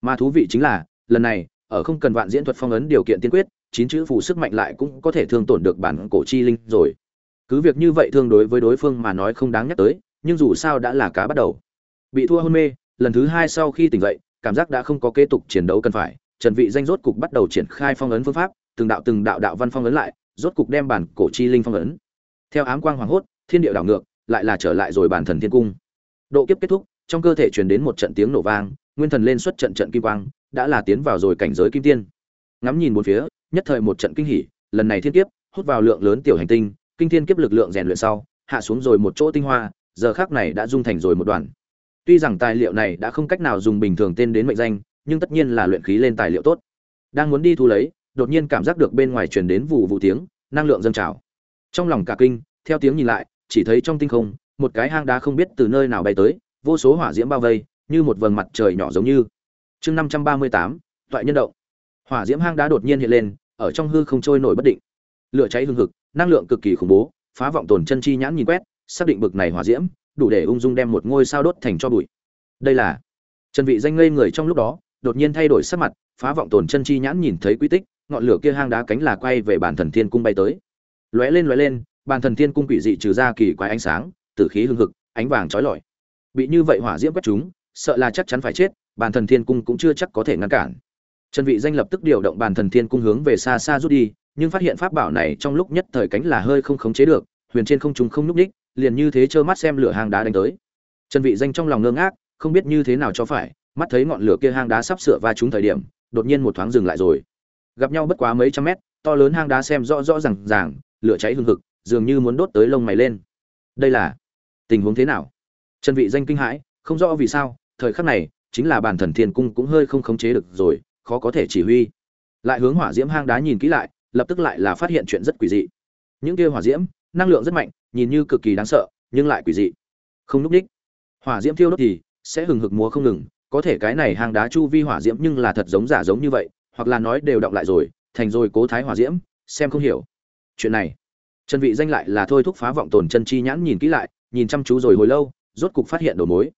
Mà thú vị chính là lần này ở không cần vạn diễn thuật phong ấn điều kiện tiên quyết chín chữ phù sức mạnh lại cũng có thể thương tổn được bản cổ chi linh rồi. Cứ việc như vậy thương đối với đối phương mà nói không đáng nhắc tới nhưng dù sao đã là cá bắt đầu. Bị thua hôn mê lần thứ hai sau khi tỉnh dậy cảm giác đã không có kế tục chiến đấu cần phải, trần vị danh rốt cục bắt đầu triển khai phong ấn phương pháp, từng đạo từng đạo đạo văn phong ấn lại, rốt cục đem bản cổ chi linh phong ấn. Theo ám quang hoàng hốt, thiên địa đảo ngược, lại là trở lại rồi bản thần thiên cung. Độ kiếp kết thúc, trong cơ thể truyền đến một trận tiếng nổ vang, nguyên thần lên xuất trận trận kim quang, đã là tiến vào rồi cảnh giới kim tiên. Ngắm nhìn bốn phía, nhất thời một trận kinh hỉ, lần này thiên kiếp, hút vào lượng lớn tiểu hành tinh, kinh thiên kiếp lực lượng rèn luyện sau, hạ xuống rồi một chỗ tinh hoa, giờ khắc này đã dung thành rồi một đoàn tuy rằng tài liệu này đã không cách nào dùng bình thường tên đến mệnh danh, nhưng tất nhiên là luyện khí lên tài liệu tốt. Đang muốn đi thu lấy, đột nhiên cảm giác được bên ngoài truyền đến vụ vụ tiếng, năng lượng dâng trào. Trong lòng cả kinh, theo tiếng nhìn lại, chỉ thấy trong tinh không, một cái hang đá không biết từ nơi nào bay tới, vô số hỏa diễm bao vây, như một vầng mặt trời nhỏ giống như. Chương năm trăm ba mươi tám, toại nhân động. Hỏa diễm hang đá đột nhiên hiện lên, ở trong hư không trôi nổi bất định. Lửa cháy hương hực, năng lượng cực kỳ khủng bố, phá vọng tồn chân chi nhãn nhìn quét, xác định bực này hỏa diễm đủ để ung dung đem một ngôi sao đốt thành cho bụi. Đây là trần vị danh ngây người trong lúc đó, đột nhiên thay đổi sắc mặt, phá vọng tồn chân chi nhãn nhìn thấy quy tích, ngọn lửa kia hang đá cánh là quay về bản thần thiên cung bay tới. Lóe lên lóe lên, bản thần thiên cung quỷ dị trừ ra kỳ quái ánh sáng, tử khí hưng hực, ánh vàng chói lọi. Bị như vậy hỏa diễm quét chúng, sợ là chắc chắn phải chết, bản thần thiên cung cũng chưa chắc có thể ngăn cản. Trần vị danh lập tức điều động bản thần thiên cung hướng về xa xa rút đi, nhưng phát hiện pháp bảo này trong lúc nhất thời cánh là hơi không khống chế được, huyền trên không trung không núc đích liền như thế trơ mắt xem lửa hang đá đánh tới. Trần vị danh trong lòng ngơ ngác, không biết như thế nào cho phải, mắt thấy ngọn lửa kia hang đá sắp sửa va trúng thời điểm, đột nhiên một thoáng dừng lại rồi. Gặp nhau bất quá mấy trăm mét, to lớn hang đá xem rõ rõ ràng ràng, lửa cháy hừng hực, dường như muốn đốt tới lông mày lên. Đây là tình huống thế nào? Trần vị danh kinh hãi, không rõ vì sao, thời khắc này, chính là bản thần thiên cung cũng hơi không khống chế được rồi, khó có thể chỉ huy. Lại hướng hỏa diễm hang đá nhìn kỹ lại, lập tức lại là phát hiện chuyện rất quỷ dị. Những kia hỏa diễm, năng lượng rất mạnh nhìn như cực kỳ đáng sợ, nhưng lại quỷ dị. Không núp đích. Hỏa diễm thiêu đốt thì sẽ hừng hực múa không ngừng. Có thể cái này hang đá chu vi hỏa diễm nhưng là thật giống giả giống như vậy, hoặc là nói đều động lại rồi, thành rồi cố thái hỏa diễm, xem không hiểu. Chuyện này, trần vị danh lại là thôi thúc phá vọng tồn chân chi nhãn nhìn kỹ lại, nhìn chăm chú rồi hồi lâu, rốt cục phát hiện đầu mối.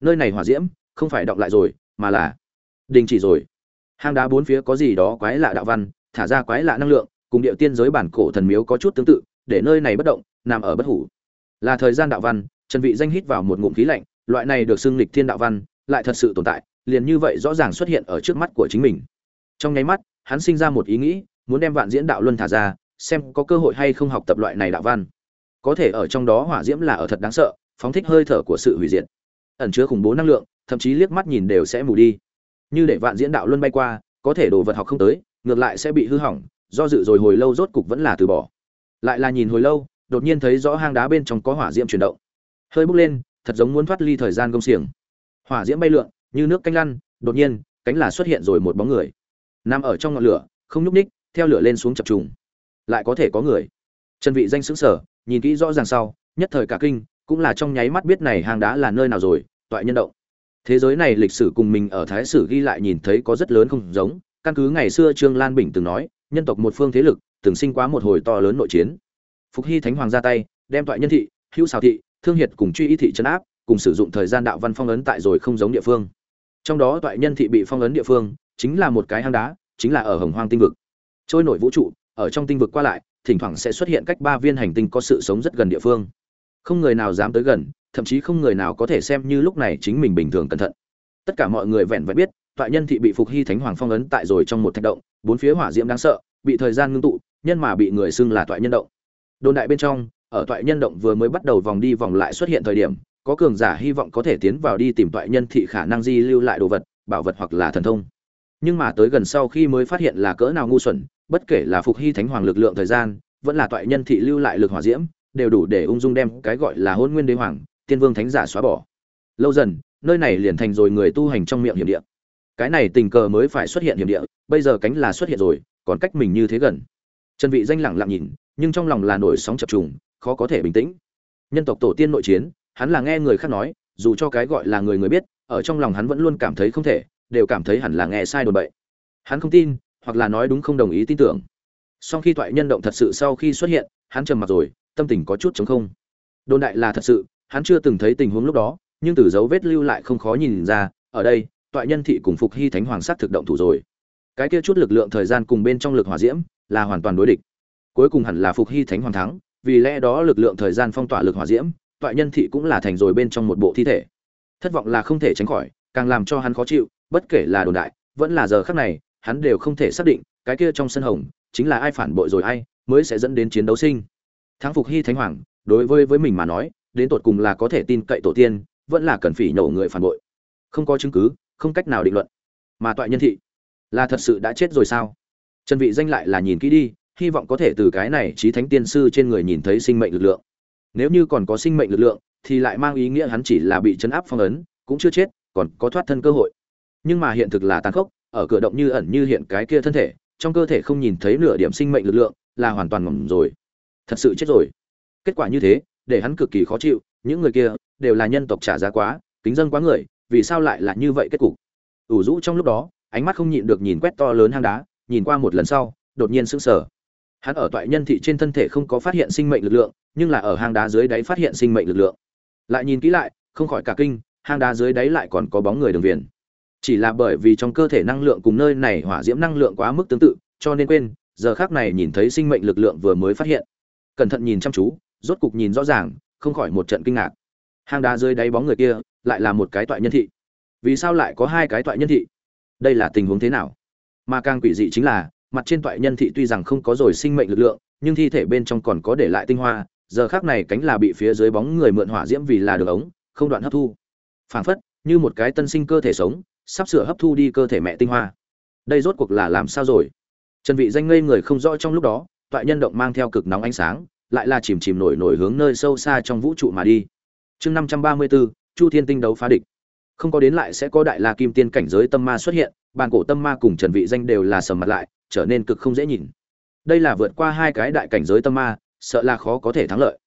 Nơi này hỏa diễm, không phải động lại rồi, mà là đình chỉ rồi. Hang đá bốn phía có gì đó quái lạ đạo văn, thả ra quái lạ năng lượng, cùng điệu tiên giới bản cổ thần miếu có chút tương tự, để nơi này bất động nằm ở bất hủ. Là thời gian đạo văn, trần vị danh hít vào một ngụm khí lạnh, loại này được xưng lịch thiên đạo văn, lại thật sự tồn tại, liền như vậy rõ ràng xuất hiện ở trước mắt của chính mình. Trong nháy mắt, hắn sinh ra một ý nghĩ, muốn đem vạn diễn đạo luân thả ra, xem có cơ hội hay không học tập loại này đạo văn. Có thể ở trong đó hỏa diễm là ở thật đáng sợ, phóng thích hơi thở của sự hủy diệt. Ẩn chứa khủng bố năng lượng, thậm chí liếc mắt nhìn đều sẽ mù đi. Như để vạn diễn đạo luân bay qua, có thể đồ vật học không tới, ngược lại sẽ bị hư hỏng, do dự rồi hồi lâu rốt cục vẫn là từ bỏ. Lại là nhìn hồi lâu đột nhiên thấy rõ hang đá bên trong có hỏa diễm chuyển động. Hơi bốc lên, thật giống muốn thoát ly thời gian công xiềng. Hỏa diễm bay lượn, như nước canh lăn, đột nhiên, cánh là xuất hiện rồi một bóng người. Nằm ở trong ngọn lửa, không nhúc ních theo lửa lên xuống chập trùng. Lại có thể có người. Trần vị danh sững sở nhìn kỹ rõ ràng sau, nhất thời cả kinh, cũng là trong nháy mắt biết này hang đá là nơi nào rồi, toại nhân động. Thế giới này lịch sử cùng mình ở thái sử ghi lại nhìn thấy có rất lớn không giống, căn cứ ngày xưa trương lan bình từng nói, nhân tộc một phương thế lực, từng sinh quá một hồi to lớn nội chiến phục hy thánh hoàng ra tay, đem toại nhân thị, hữu xào thị, thương hiệt cùng truy y thị trấn áp, cùng sử dụng thời gian đạo văn phong ấn tại rồi không giống địa phương. Trong đó toại nhân thị bị phong ấn địa phương, chính là một cái hang đá, chính là ở hồng hoang tinh vực. Trôi nổi vũ trụ, ở trong tinh vực qua lại, thỉnh thoảng sẽ xuất hiện cách ba viên hành tinh có sự sống rất gần địa phương. Không người nào dám tới gần, thậm chí không người nào có thể xem như lúc này chính mình bình thường cẩn thận. Tất cả mọi người vẹn vẹn biết, toại nhân thị bị phục hy thánh hoàng phong ấn tại rồi trong một thạch động, bốn phía hỏa diễm đáng sợ, bị thời gian ngưng tụ, nhân mà bị người xưng là toại nhân động đồn đại bên trong, ở toại nhân động vừa mới bắt đầu vòng đi vòng lại xuất hiện thời điểm, có cường giả hy vọng có thể tiến vào đi tìm toại nhân thị khả năng di lưu lại đồ vật, bảo vật hoặc là thần thông. Nhưng mà tới gần sau khi mới phát hiện là cỡ nào ngu xuẩn, bất kể là phục hy thánh hoàng lực lượng thời gian, vẫn là toại nhân thị lưu lại lực hỏa diễm, đều đủ để ung dung đem cái gọi là hôn nguyên đế hoàng, tiên vương thánh giả xóa bỏ. Lâu dần, nơi này liền thành rồi người tu hành trong miệng hiểm địa. Cái này tình cờ mới phải xuất hiện hiểm địa, bây giờ cánh là xuất hiện rồi, còn cách mình như thế gần. Trần vị danh lặng lặng nhìn nhưng trong lòng là nổi sóng chập trùng, khó có thể bình tĩnh. Nhân tộc tổ tiên nội chiến, hắn là nghe người khác nói, dù cho cái gọi là người người biết, ở trong lòng hắn vẫn luôn cảm thấy không thể, đều cảm thấy hẳn là nghe sai đồn bậy. Hắn không tin, hoặc là nói đúng không đồng ý tin tưởng. Sau khi thoại nhân động thật sự sau khi xuất hiện, hắn trầm mặc rồi, tâm tình có chút chống không. Đồn đại là thật sự, hắn chưa từng thấy tình huống lúc đó, nhưng từ dấu vết lưu lại không khó nhìn ra, ở đây toại nhân thị cùng phục hy thánh hoàng sát thực động thủ rồi. Cái kia chút lực lượng thời gian cùng bên trong lực hỏa diễm, là hoàn toàn đối địch cuối cùng hẳn là phục hy thánh hoàng thắng, vì lẽ đó lực lượng thời gian phong tỏa lực hỏa diễm, toại nhân thị cũng là thành rồi bên trong một bộ thi thể. Thất vọng là không thể tránh khỏi, càng làm cho hắn khó chịu, bất kể là đồn đại, vẫn là giờ khắc này, hắn đều không thể xác định, cái kia trong sân hồng, chính là ai phản bội rồi ai, mới sẽ dẫn đến chiến đấu sinh. Thắng phục hy thánh hoàng, đối với với mình mà nói, đến tột cùng là có thể tin cậy tổ tiên, vẫn là cần phỉ nhổ người phản bội. Không có chứng cứ, không cách nào định luận. Mà toại nhân thị, là thật sự đã chết rồi sao? Trần vị danh lại là nhìn kỹ đi hy vọng có thể từ cái này trí thánh tiên sư trên người nhìn thấy sinh mệnh lực lượng. Nếu như còn có sinh mệnh lực lượng, thì lại mang ý nghĩa hắn chỉ là bị chấn áp phong ấn, cũng chưa chết, còn có thoát thân cơ hội. Nhưng mà hiện thực là tàn khốc, ở cửa động như ẩn như hiện cái kia thân thể, trong cơ thể không nhìn thấy nửa điểm sinh mệnh lực lượng, là hoàn toàn ngầm rồi. Thật sự chết rồi. Kết quả như thế, để hắn cực kỳ khó chịu, những người kia đều là nhân tộc trả giá quá, kính dân quá người, vì sao lại là như vậy kết cục? Ủ rũ trong lúc đó, ánh mắt không nhịn được nhìn quét to lớn hang đá, nhìn qua một lần sau, đột nhiên sững sờ hắn ở toại nhân thị trên thân thể không có phát hiện sinh mệnh lực lượng, nhưng là ở hang đá dưới đáy phát hiện sinh mệnh lực lượng. Lại nhìn kỹ lại, không khỏi cả kinh, hang đá dưới đáy lại còn có bóng người đường viền. Chỉ là bởi vì trong cơ thể năng lượng cùng nơi này hỏa diễm năng lượng quá mức tương tự, cho nên quên, giờ khác này nhìn thấy sinh mệnh lực lượng vừa mới phát hiện. Cẩn thận nhìn chăm chú, rốt cục nhìn rõ ràng, không khỏi một trận kinh ngạc. Hang đá dưới đáy bóng người kia, lại là một cái toại nhân thị. Vì sao lại có hai cái toại nhân thị? Đây là tình huống thế nào? Mà càng quỷ dị chính là mặt trên toại nhân thị tuy rằng không có rồi sinh mệnh lực lượng nhưng thi thể bên trong còn có để lại tinh hoa giờ khác này cánh là bị phía dưới bóng người mượn hỏa diễm vì là đường ống không đoạn hấp thu. Phảng phất như một cái tân sinh cơ thể sống sắp sửa hấp thu đi cơ thể mẹ tinh hoa. Đây rốt cuộc là làm sao rồi? Trần vị danh ngây người không rõ trong lúc đó toại nhân động mang theo cực nóng ánh sáng lại là chìm chìm nổi nổi hướng nơi sâu xa trong vũ trụ mà đi. Chương 534, chu thiên tinh đấu phá địch. Không có đến lại sẽ có đại la kim tiên cảnh giới tâm ma xuất hiện bàn cổ tâm ma cùng trần vị danh đều là sầm mặt lại trở nên cực không dễ nhìn. Đây là vượt qua hai cái đại cảnh giới tâm ma, sợ là khó có thể thắng lợi.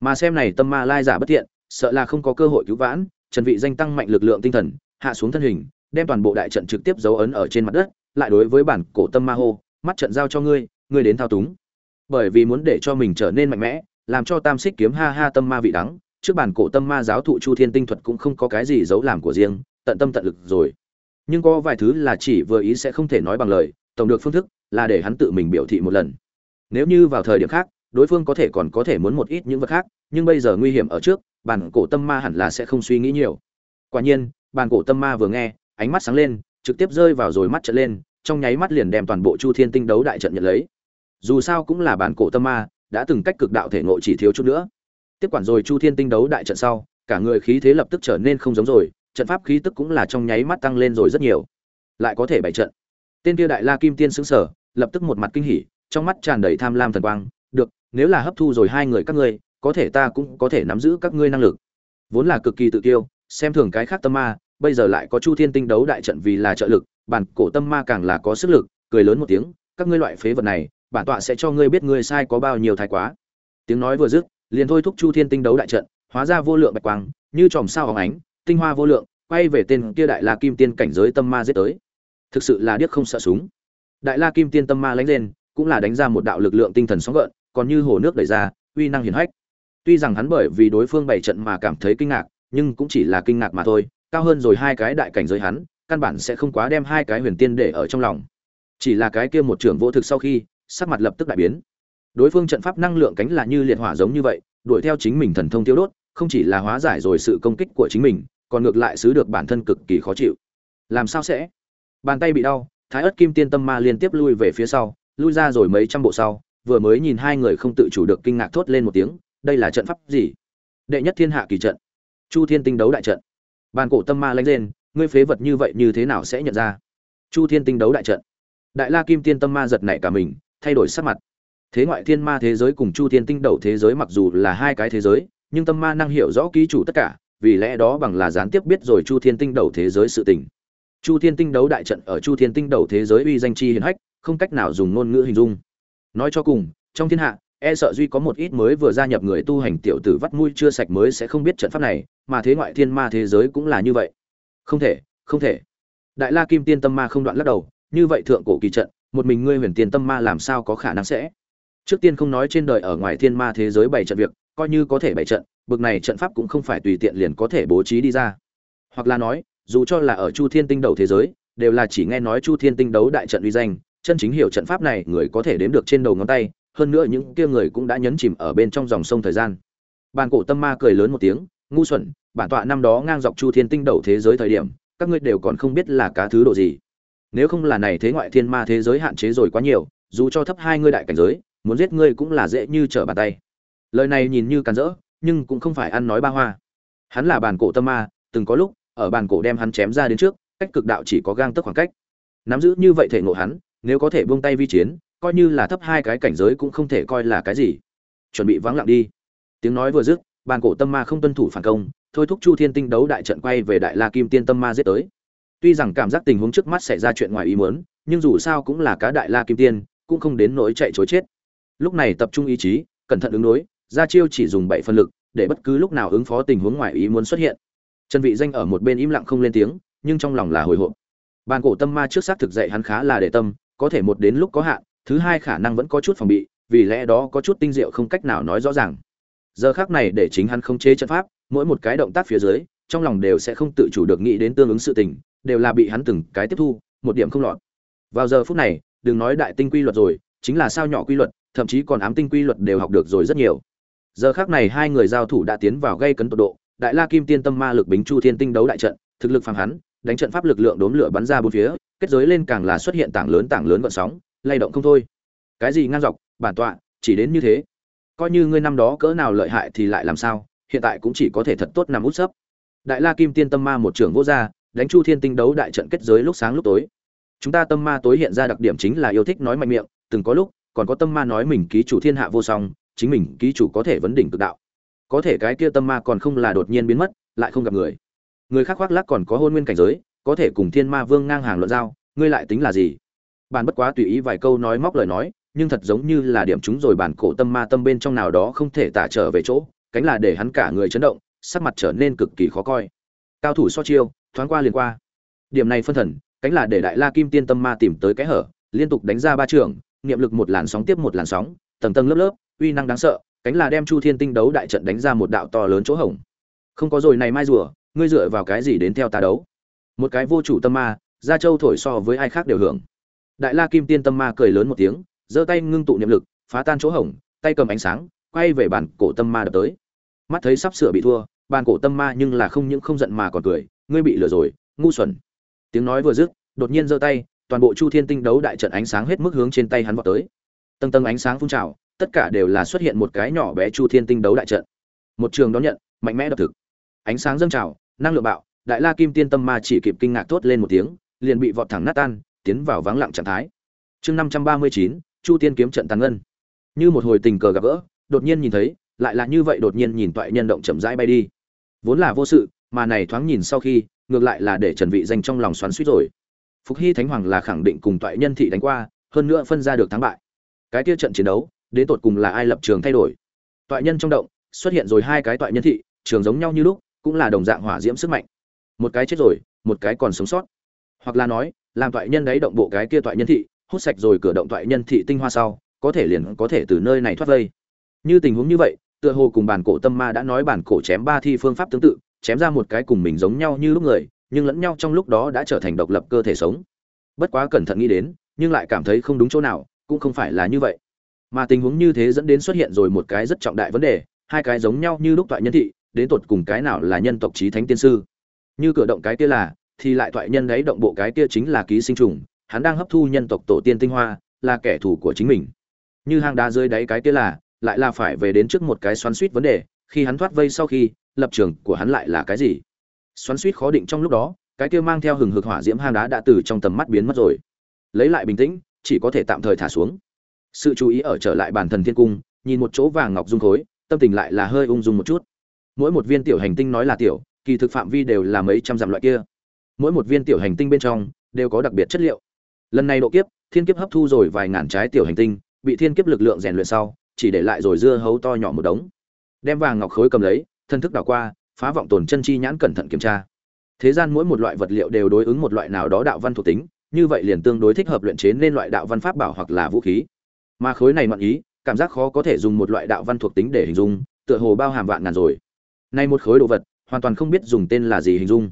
Mà xem này tâm ma lai giả bất thiện, sợ là không có cơ hội cứu vãn, trần vị danh tăng mạnh lực lượng tinh thần, hạ xuống thân hình, đem toàn bộ đại trận trực tiếp dấu ấn ở trên mặt đất, lại đối với bản cổ tâm ma hô, mắt trận giao cho ngươi ngươi đến thao túng. Bởi vì muốn để cho mình trở nên mạnh mẽ, làm cho tam xích kiếm ha ha tâm ma vị đắng, trước bản cổ tâm ma giáo thụ chu thiên tinh thuật cũng không có cái gì giấu làm của riêng, tận tâm tận lực rồi. Nhưng có vài thứ là chỉ vừa ý sẽ không thể nói bằng lời tổng được phương thức là để hắn tự mình biểu thị một lần. Nếu như vào thời điểm khác, đối phương có thể còn có thể muốn một ít những vật khác, nhưng bây giờ nguy hiểm ở trước, bản cổ tâm ma hẳn là sẽ không suy nghĩ nhiều. Quả nhiên, bản cổ tâm ma vừa nghe, ánh mắt sáng lên, trực tiếp rơi vào rồi mắt trận lên, trong nháy mắt liền đem toàn bộ chu thiên tinh đấu đại trận nhận lấy. Dù sao cũng là bản cổ tâm ma, đã từng cách cực đạo thể ngộ chỉ thiếu chút nữa. Tiếp quản rồi chu thiên tinh đấu đại trận sau, cả người khí thế lập tức trở nên không giống rồi, trận pháp khí tức cũng là trong nháy mắt tăng lên rồi rất nhiều. Lại có thể bày trận tên kia đại la kim tiên xứng sở lập tức một mặt kinh hỉ, trong mắt tràn đầy tham lam thần quang, được, nếu là hấp thu rồi hai người các ngươi, có thể ta cũng có thể nắm giữ các ngươi năng lực. Vốn là cực kỳ tự tiêu xem thường cái khác tâm ma, bây giờ lại có chu thiên tinh đấu đại trận vì là trợ lực, bản cổ tâm ma càng là có sức lực, cười lớn một tiếng, các ngươi loại phế vật này, bản tọa sẽ cho ngươi biết ngươi sai có bao nhiêu thái quá. Tiếng nói vừa dứt, liền thôi thúc chu thiên tinh đấu đại trận, hóa ra vô lượng bạch quang, như chòm sao óng ánh, tinh hoa vô lượng, quay về tên kia đại la kim tiên cảnh giới tâm ma giết tới thực sự là điếc không sợ súng. Đại la kim tiên tâm ma lánh lên, cũng là đánh ra một đạo lực lượng tinh thần sóng gợn, còn như hồ nước đẩy ra, uy năng hiển hách. Tuy rằng hắn bởi vì đối phương bảy trận mà cảm thấy kinh ngạc, nhưng cũng chỉ là kinh ngạc mà thôi, cao hơn rồi hai cái đại cảnh giới hắn, căn bản sẽ không quá đem hai cái huyền tiên để ở trong lòng. Chỉ là cái kia một trưởng vô thực sau khi, sắc mặt lập tức đại biến. Đối phương trận pháp năng lượng cánh là như liệt hỏa giống như vậy, đuổi theo chính mình thần thông tiêu đốt, không chỉ là hóa giải rồi sự công kích của chính mình, còn ngược lại xứ được bản thân cực kỳ khó chịu. Làm sao sẽ? Bàn tay bị đau, thái ớt kim tiên tâm ma liên tiếp lui về phía sau, lui ra rồi mấy trăm bộ sau, vừa mới nhìn hai người không tự chủ được kinh ngạc thốt lên một tiếng, đây là trận pháp gì? Đệ nhất thiên hạ kỳ trận, chu thiên tinh đấu đại trận. Bàn cổ tâm ma lanh lên ngươi phế vật như vậy như thế nào sẽ nhận ra? Chu thiên tinh đấu đại trận. Đại la kim tiên tâm ma giật nảy cả mình, thay đổi sắc mặt. Thế ngoại thiên ma thế giới cùng chu thiên tinh đầu thế giới mặc dù là hai cái thế giới, nhưng tâm ma năng hiểu rõ ký chủ tất cả, vì lẽ đó bằng là gián tiếp biết rồi chu thiên tinh đầu thế giới sự tình chu thiên tinh đấu đại trận ở chu thiên tinh đầu thế giới uy danh chi hiển hách, không cách nào dùng ngôn ngữ hình dung. Nói cho cùng, trong thiên hạ e sợ duy có một ít mới vừa gia nhập người tu hành tiểu tử vắt mũi chưa sạch mới sẽ không biết trận pháp này, mà thế ngoại thiên ma thế giới cũng là như vậy. Không thể không thể. Đại la kim tiên tâm ma không đoạn lắc đầu, như vậy thượng cổ kỳ trận, một mình ngươi huyền tiên tâm ma làm sao có khả năng sẽ? Trước tiên không nói trên đời ở ngoài thiên ma thế giới bảy trận việc, coi như có thể bảy trận, bực này trận pháp cũng không phải tùy tiện liền có thể bố trí đi ra. Hoặc là nói dù cho là ở chu thiên tinh đầu thế giới, đều là chỉ nghe nói chu thiên tinh đấu đại trận uy danh, chân chính hiểu trận pháp này người có thể đếm được trên đầu ngón tay, hơn nữa những kia người cũng đã nhấn chìm ở bên trong dòng sông thời gian. Bàn cổ tâm ma cười lớn một tiếng, ngu xuẩn, bản tọa năm đó ngang dọc chu thiên tinh đầu thế giới thời điểm, các ngươi đều còn không biết là cá thứ độ gì. Nếu không là này thế ngoại thiên ma thế giới hạn chế rồi quá nhiều, dù cho thấp hai ngươi đại cảnh giới, muốn giết ngươi cũng là dễ như trở bàn tay. Lời này nhìn như càn rỡ, nhưng cũng không phải ăn nói ba hoa. Hắn là bàn cổ tâm ma, từng có lúc ở bàn cổ đem hắn chém ra đến trước, cách cực đạo chỉ có gang tấc khoảng cách. Nắm giữ như vậy thể ngộ hắn, nếu có thể buông tay vi chiến, coi như là thấp hai cái cảnh giới cũng không thể coi là cái gì. Chuẩn bị vắng lặng đi. Tiếng nói vừa dứt, bàn cổ tâm ma không tuân thủ phản công, thôi thúc chu thiên tinh đấu đại trận quay về đại la kim tiên tâm ma giết tới. Tuy rằng cảm giác tình huống trước mắt xảy ra chuyện ngoài ý muốn, nhưng dù sao cũng là cá đại la kim tiên, cũng không đến nỗi chạy trối chết. Lúc này tập trung ý chí, cẩn thận ứng đối, ra chiêu chỉ dùng bảy phân lực, để bất cứ lúc nào ứng phó tình huống ngoài ý muốn xuất hiện trần vị danh ở một bên im lặng không lên tiếng, nhưng trong lòng là hồi hộp. Bàn cổ tâm ma trước xác thực dạy hắn khá là để tâm, có thể một đến lúc có hạn, thứ hai khả năng vẫn có chút phòng bị, vì lẽ đó có chút tinh diệu không cách nào nói rõ ràng. Giờ khác này để chính hắn không chế trận pháp, mỗi một cái động tác phía dưới, trong lòng đều sẽ không tự chủ được nghĩ đến tương ứng sự tình, đều là bị hắn từng cái tiếp thu, một điểm không lọt. Vào giờ phút này, đừng nói đại tinh quy luật rồi, chính là sao nhỏ quy luật, thậm chí còn ám tinh quy luật đều học được rồi rất nhiều. Giờ khác này hai người giao thủ đã tiến vào gây cấn tột độ đại la kim tiên tâm ma lực bính chu thiên tinh đấu đại trận, thực lực phàm hắn, đánh trận pháp lực lượng đốn lửa bắn ra bốn phía, kết giới lên càng là xuất hiện tảng lớn tảng lớn gợn sóng, lay động không thôi. Cái gì ngang dọc, bản tọa, chỉ đến như thế. Coi như ngươi năm đó cỡ nào lợi hại thì lại làm sao, hiện tại cũng chỉ có thể thật tốt nằm út sấp. Đại la kim tiên tâm ma một trưởng vô gia, đánh chu thiên tinh đấu đại trận kết giới lúc sáng lúc tối. Chúng ta tâm ma tối hiện ra đặc điểm chính là yêu thích nói mạnh miệng, từng có lúc, còn có tâm ma nói mình ký chủ thiên hạ vô song, chính mình ký chủ có thể vấn đỉnh cực đạo có thể cái kia tâm ma còn không là đột nhiên biến mất, lại không gặp người. Người khác khoác lác còn có hôn nguyên cảnh giới, có thể cùng thiên ma vương ngang hàng luận giao, ngươi lại tính là gì? Bản bất quá tùy ý vài câu nói móc lời nói, nhưng thật giống như là điểm chúng rồi bản cổ tâm ma tâm bên trong nào đó không thể tả trở về chỗ, cánh là để hắn cả người chấn động, sắc mặt trở nên cực kỳ khó coi. Cao thủ so chiêu, thoáng qua liền qua. Điểm này phân thần, cánh là để đại la kim tiên tâm ma tìm tới cái hở, liên tục đánh ra ba trường, niệm lực một làn sóng tiếp một làn sóng, tầng tầng lớp lớp, uy năng đáng sợ cánh là đem chu thiên tinh đấu đại trận đánh ra một đạo to lớn chỗ hổng. Không có rồi này mai rùa, ngươi dựa vào cái gì đến theo ta đấu? Một cái vô chủ tâm ma, gia châu thổi so với ai khác đều hưởng. Đại la kim tiên tâm ma cười lớn một tiếng, giơ tay ngưng tụ niệm lực, phá tan chỗ hổng, tay cầm ánh sáng, quay về bàn cổ tâm ma đập tới. Mắt thấy sắp sửa bị thua bàn cổ tâm ma nhưng là không những không giận mà còn cười, ngươi bị lừa rồi, ngu xuẩn. Tiếng nói vừa dứt, đột nhiên giơ tay, toàn bộ chu thiên tinh đấu đại trận ánh sáng hết mức hướng trên tay hắn vọt tới. Tầng tầng ánh sáng phun trào tất cả đều là xuất hiện một cái nhỏ bé chu thiên tinh đấu đại trận. Một trường đón nhận, mạnh mẽ đập thực. Ánh sáng dâng trào, năng lượng bạo, đại la kim tiên tâm ma chỉ kịp kinh ngạc thốt lên một tiếng, liền bị vọt thẳng nát tan, tiến vào vắng lặng trạng thái. Chương năm trăm ba mươi chín, chu tiên kiếm trận tàn ngân. Như một hồi tình cờ gặp gỡ, đột nhiên nhìn thấy, lại là như vậy đột nhiên nhìn toại nhân động chậm rãi bay đi. Vốn là vô sự, mà này thoáng nhìn sau khi, ngược lại là để trần vị danh trong lòng xoắn suýt rồi. Phục hy thánh hoàng là khẳng định cùng toại nhân thị đánh qua, hơn nữa phân ra được thắng bại. Cái kia trận chiến đấu đến tột cùng là ai lập trường thay đổi. Toại nhân trong động, xuất hiện rồi hai cái toại nhân thị, trường giống nhau như lúc, cũng là đồng dạng hỏa diễm sức mạnh. Một cái chết rồi, một cái còn sống sót. Hoặc là nói, làm toại nhân đấy động bộ cái kia toại nhân thị, hút sạch rồi cửa động toại nhân thị tinh hoa sau, có thể liền có thể từ nơi này thoát vây. Như tình huống như vậy, tựa hồ cùng bản cổ tâm ma đã nói bản cổ chém ba thi phương pháp tương tự, chém ra một cái cùng mình giống nhau như lúc người, nhưng lẫn nhau trong lúc đó đã trở thành độc lập cơ thể sống. Bất quá cẩn thận nghĩ đến, nhưng lại cảm thấy không đúng chỗ nào, cũng không phải là như vậy mà tình huống như thế dẫn đến xuất hiện rồi một cái rất trọng đại vấn đề, hai cái giống nhau như lúc thoại nhân thị, đến tột cùng cái nào là nhân tộc trí thánh tiên sư. Như cửa động cái kia là, thì lại thoại nhân đấy động bộ cái kia chính là ký sinh trùng, hắn đang hấp thu nhân tộc tổ tiên tinh hoa, là kẻ thù của chính mình. Như hang đá rơi đáy cái kia là, lại là phải về đến trước một cái xoắn suýt vấn đề, khi hắn thoát vây sau khi, lập trường của hắn lại là cái gì? Xoắn suýt khó định trong lúc đó, cái kia mang theo hừng hực hỏa diễm hang đá đã từ trong tầm mắt biến mất rồi. Lấy lại bình tĩnh, chỉ có thể tạm thời thả xuống sự chú ý ở trở lại bản thần thiên cung, nhìn một chỗ vàng ngọc dung khối, tâm tình lại là hơi ung dung một chút. Mỗi một viên tiểu hành tinh nói là tiểu, kỳ thực phạm vi đều là mấy trăm dặm loại kia. Mỗi một viên tiểu hành tinh bên trong, đều có đặc biệt chất liệu. Lần này độ kiếp, thiên kiếp hấp thu rồi vài ngàn trái tiểu hành tinh, bị thiên kiếp lực lượng rèn luyện sau, chỉ để lại rồi dưa hấu to nhỏ một đống. Đem vàng ngọc khối cầm lấy, thân thức đảo qua, phá vọng tồn chân chi nhãn cẩn thận kiểm tra. Thế gian mỗi một loại vật liệu đều đối ứng một loại nào đó đạo văn thuộc tính, như vậy liền tương đối thích hợp luyện chế nên loại đạo văn pháp bảo hoặc là vũ khí mà khối này mặn ý, cảm giác khó có thể dùng một loại đạo văn thuộc tính để hình dung, tựa hồ bao hàm vạn ngàn rồi. Nay một khối đồ vật, hoàn toàn không biết dùng tên là gì hình dung.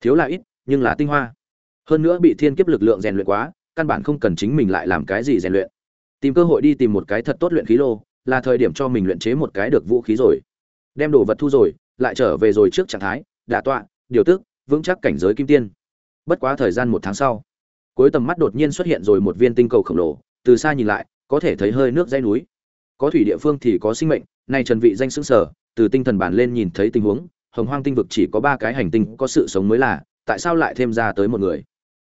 Thiếu là ít, nhưng là tinh hoa. Hơn nữa bị thiên kiếp lực lượng rèn luyện quá, căn bản không cần chính mình lại làm cái gì rèn luyện. Tìm cơ hội đi tìm một cái thật tốt luyện khí lô, là thời điểm cho mình luyện chế một cái được vũ khí rồi. Đem đồ vật thu rồi, lại trở về rồi trước trạng thái, đả tọa, điều tức, vững chắc cảnh giới kim tiên. Bất quá thời gian một tháng sau, cuối tầm mắt đột nhiên xuất hiện rồi một viên tinh cầu khổng lồ, từ xa nhìn lại có thể thấy hơi nước dây núi. Có thủy địa phương thì có sinh mệnh, nay trần vị danh sững sở, từ tinh thần bản lên nhìn thấy tình huống, hồng hoang tinh vực chỉ có ba cái hành tinh có sự sống mới là, tại sao lại thêm ra tới một người?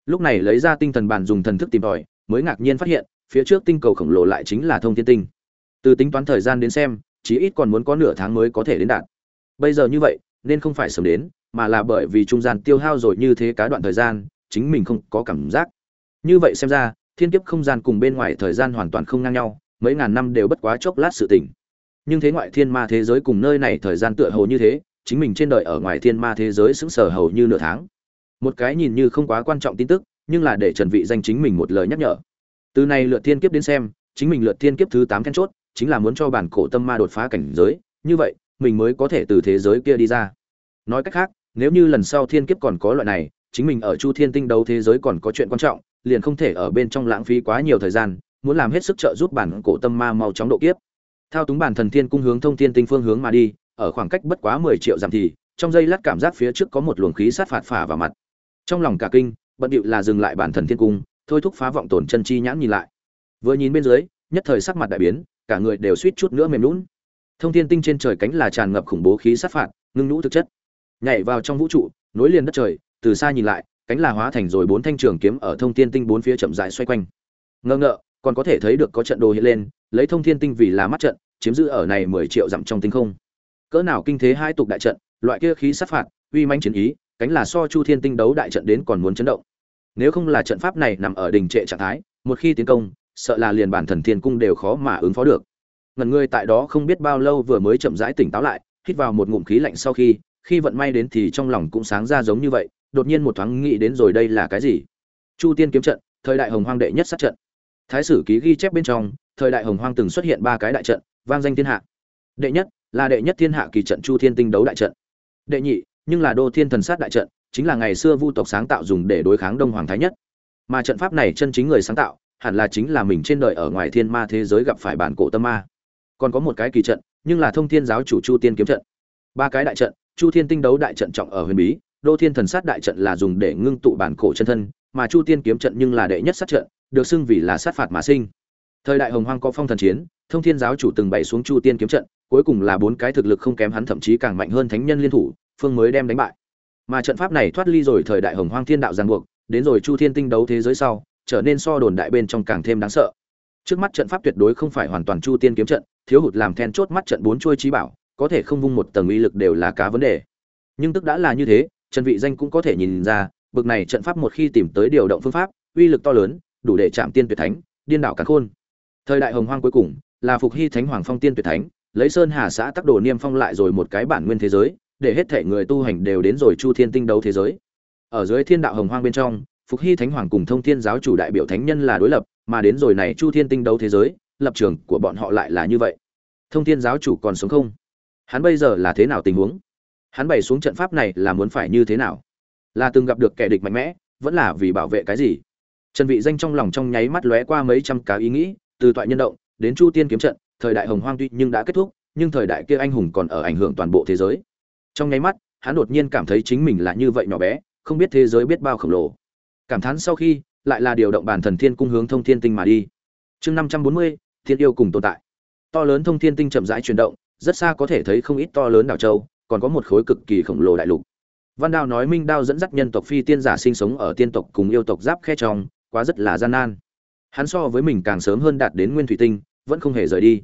Lúc này lấy ra tinh thần bản dùng thần thức tìm tòi, mới ngạc nhiên phát hiện, phía trước tinh cầu khổng lồ lại chính là thông thiên tinh. Từ tính toán thời gian đến xem chỉ ít còn muốn có nửa tháng mới có thể đến đạt. Bây giờ như vậy, nên không phải sớm đến, mà là bởi vì trung gian tiêu hao rồi như thế cá đoạn thời gian, chính mình không có cảm giác. Như vậy xem ra thiên kiếp không gian cùng bên ngoài thời gian hoàn toàn không ngang nhau, mấy ngàn năm đều bất quá chốc lát sự tình. nhưng thế ngoại thiên ma thế giới cùng nơi này thời gian tựa hồ như thế, chính mình trên đời ở ngoài thiên ma thế giới sững sờ hầu như nửa tháng. Một cái nhìn như không quá quan trọng tin tức, nhưng là để trần vị danh chính mình một lời nhắc nhở. Từ này lượt thiên kiếp đến xem, chính mình lượt thiên kiếp thứ tám then chốt, chính là muốn cho bản cổ tâm ma đột phá cảnh giới, như vậy, mình mới có thể từ thế giới kia đi ra. Nói cách khác, nếu như lần sau thiên kiếp còn có loại này, chính mình ở chu thiên tinh đấu thế giới còn có chuyện quan trọng liền không thể ở bên trong lãng phí quá nhiều thời gian, muốn làm hết sức trợ giúp bản cổ tâm ma mau chóng độ kiếp. Thao túng bản thần thiên cung hướng thông thiên tinh phương hướng mà đi, ở khoảng cách bất quá mười triệu dặm thì, trong giây lát cảm giác phía trước có một luồng khí sát phạt phả vào mặt. Trong lòng cả kinh, bận điệu là dừng lại bản thần thiên cung, thôi thúc phá vọng tổn chân chi nhãn nhìn lại. Vừa nhìn bên dưới, nhất thời sắc mặt đại biến, cả người đều suýt chút nữa mềm lún thông thiên tinh trên trời cánh là tràn ngập khủng bố khí sát phạt, ngưng nhũ thực chất. Nhảy vào trong vũ trụ, nối liền đất trời, từ xa nhìn lại cánh là hóa thành rồi bốn thanh trường kiếm ở thông thiên tinh bốn phía chậm rãi xoay quanh. Ngơ ngợ, còn có thể thấy được có trận đồ hiện lên, lấy thông thiên tinh vì là mắt trận, chiếm giữ ở này mười triệu dặm trong tinh không. Cỡ nào kinh thế hai tục đại trận, loại kia khí sát phạt, uy manh chiến ý, cánh là so chu thiên tinh đấu đại trận đến còn muốn chấn động. Nếu không là trận pháp này nằm ở đình trệ trạng thái, một khi tiến công, sợ là liền bản thần thiên cung đều khó mà ứng phó được. Ngần ngươi tại đó không biết bao lâu vừa mới chậm rãi tỉnh táo lại, hít vào một ngụm khí lạnh sau khi khi vận may đến thì trong lòng cũng sáng ra giống như vậy đột nhiên một thoáng nghĩ đến rồi đây là cái gì. Chu tiên kiếm trận, thời đại hồng hoang đệ nhất sát trận. Thái sử ký ghi chép bên trong, thời đại hồng hoang từng xuất hiện ba cái đại trận, vang danh thiên hạ. Đệ nhất, là đệ nhất thiên hạ kỳ trận chu thiên tinh đấu đại trận. Đệ nhị, nhưng là đô thiên thần sát đại trận, chính là ngày xưa vu tộc sáng tạo dùng để đối kháng đông hoàng thái nhất. Mà trận pháp này chân chính người sáng tạo, hẳn là chính là mình trên đời ở ngoài thiên ma thế giới gặp phải bản cổ tâm ma. Còn có một cái kỳ trận, nhưng là thông thiên giáo chủ chu tiên kiếm trận. Ba cái đại trận, chu thiên tinh đấu đại trận trọng ở huyền bí đô thiên thần sát đại trận là dùng để ngưng tụ bản cổ chân thân, mà chu tiên kiếm trận nhưng là đệ nhất sát trận, được xưng vì là sát phạt mà sinh. Thời đại hồng hoang có phong thần chiến, thông thiên giáo chủ từng bày xuống chu tiên kiếm trận, cuối cùng là bốn cái thực lực không kém hắn thậm chí càng mạnh hơn thánh nhân liên thủ, phương mới đem đánh bại. Mà trận pháp này thoát ly rồi thời đại hồng hoang thiên đạo giang buộc, đến rồi chu thiên tinh đấu thế giới sau, trở nên so đồn đại bên trong càng thêm đáng sợ. Trước mắt trận pháp tuyệt đối không phải hoàn toàn chu tiên kiếm trận, thiếu hụt làm then chốt mắt trận bốn chuôi trí bảo, có thể không vung một tầng uy lực đều là cá vấn đề. Nhưng tức đã là như thế trần vị danh cũng có thể nhìn ra, bực này trận pháp một khi tìm tới điều động phương pháp, uy lực to lớn, đủ để chạm tiên tuyệt thánh, điên đảo cả khôn. Thời đại hồng hoang cuối cùng, là phục hy thánh hoàng phong tiên tuyệt thánh, lấy sơn hà xã tắc đồ niêm phong lại rồi một cái bản nguyên thế giới, để hết thể người tu hành đều đến rồi chu thiên tinh đấu thế giới. Ở dưới thiên đạo hồng hoang bên trong, phục hy thánh hoàng cùng thông thiên giáo chủ đại biểu thánh nhân là đối lập, mà đến rồi này chu thiên tinh đấu thế giới, lập trường của bọn họ lại là như vậy. Thông thiên giáo chủ còn sống không? Hắn bây giờ là thế nào tình huống? Hắn bày xuống trận pháp này là muốn phải như thế nào? Là từng gặp được kẻ địch mạnh mẽ, vẫn là vì bảo vệ cái gì? Trần vị danh trong lòng trong nháy mắt lóe qua mấy trăm cá ý nghĩ, từ toại nhân động đến chu tiên kiếm trận, thời đại hồng hoang tuy nhưng đã kết thúc, nhưng thời đại kia anh hùng còn ở ảnh hưởng toàn bộ thế giới. Trong nháy mắt, hắn đột nhiên cảm thấy chính mình là như vậy nhỏ bé, không biết thế giới biết bao khổng lồ. Cảm thán sau khi, lại là điều động bản thần thiên cung hướng thông thiên tinh mà đi. Chương năm trăm bốn mươi, thiên yêu cùng tồn tại. To lớn thông thiên tinh chậm rãi chuyển động, rất xa có thể thấy không ít to lớn đảo châu còn có một khối cực kỳ khổng lồ đại lục. Văn đao nói minh đao dẫn dắt nhân tộc phi tiên giả sinh sống ở tiên tộc cùng yêu tộc giáp khe trong, quá rất là gian nan. Hắn so với mình càng sớm hơn đạt đến nguyên thủy tinh, vẫn không hề rời đi.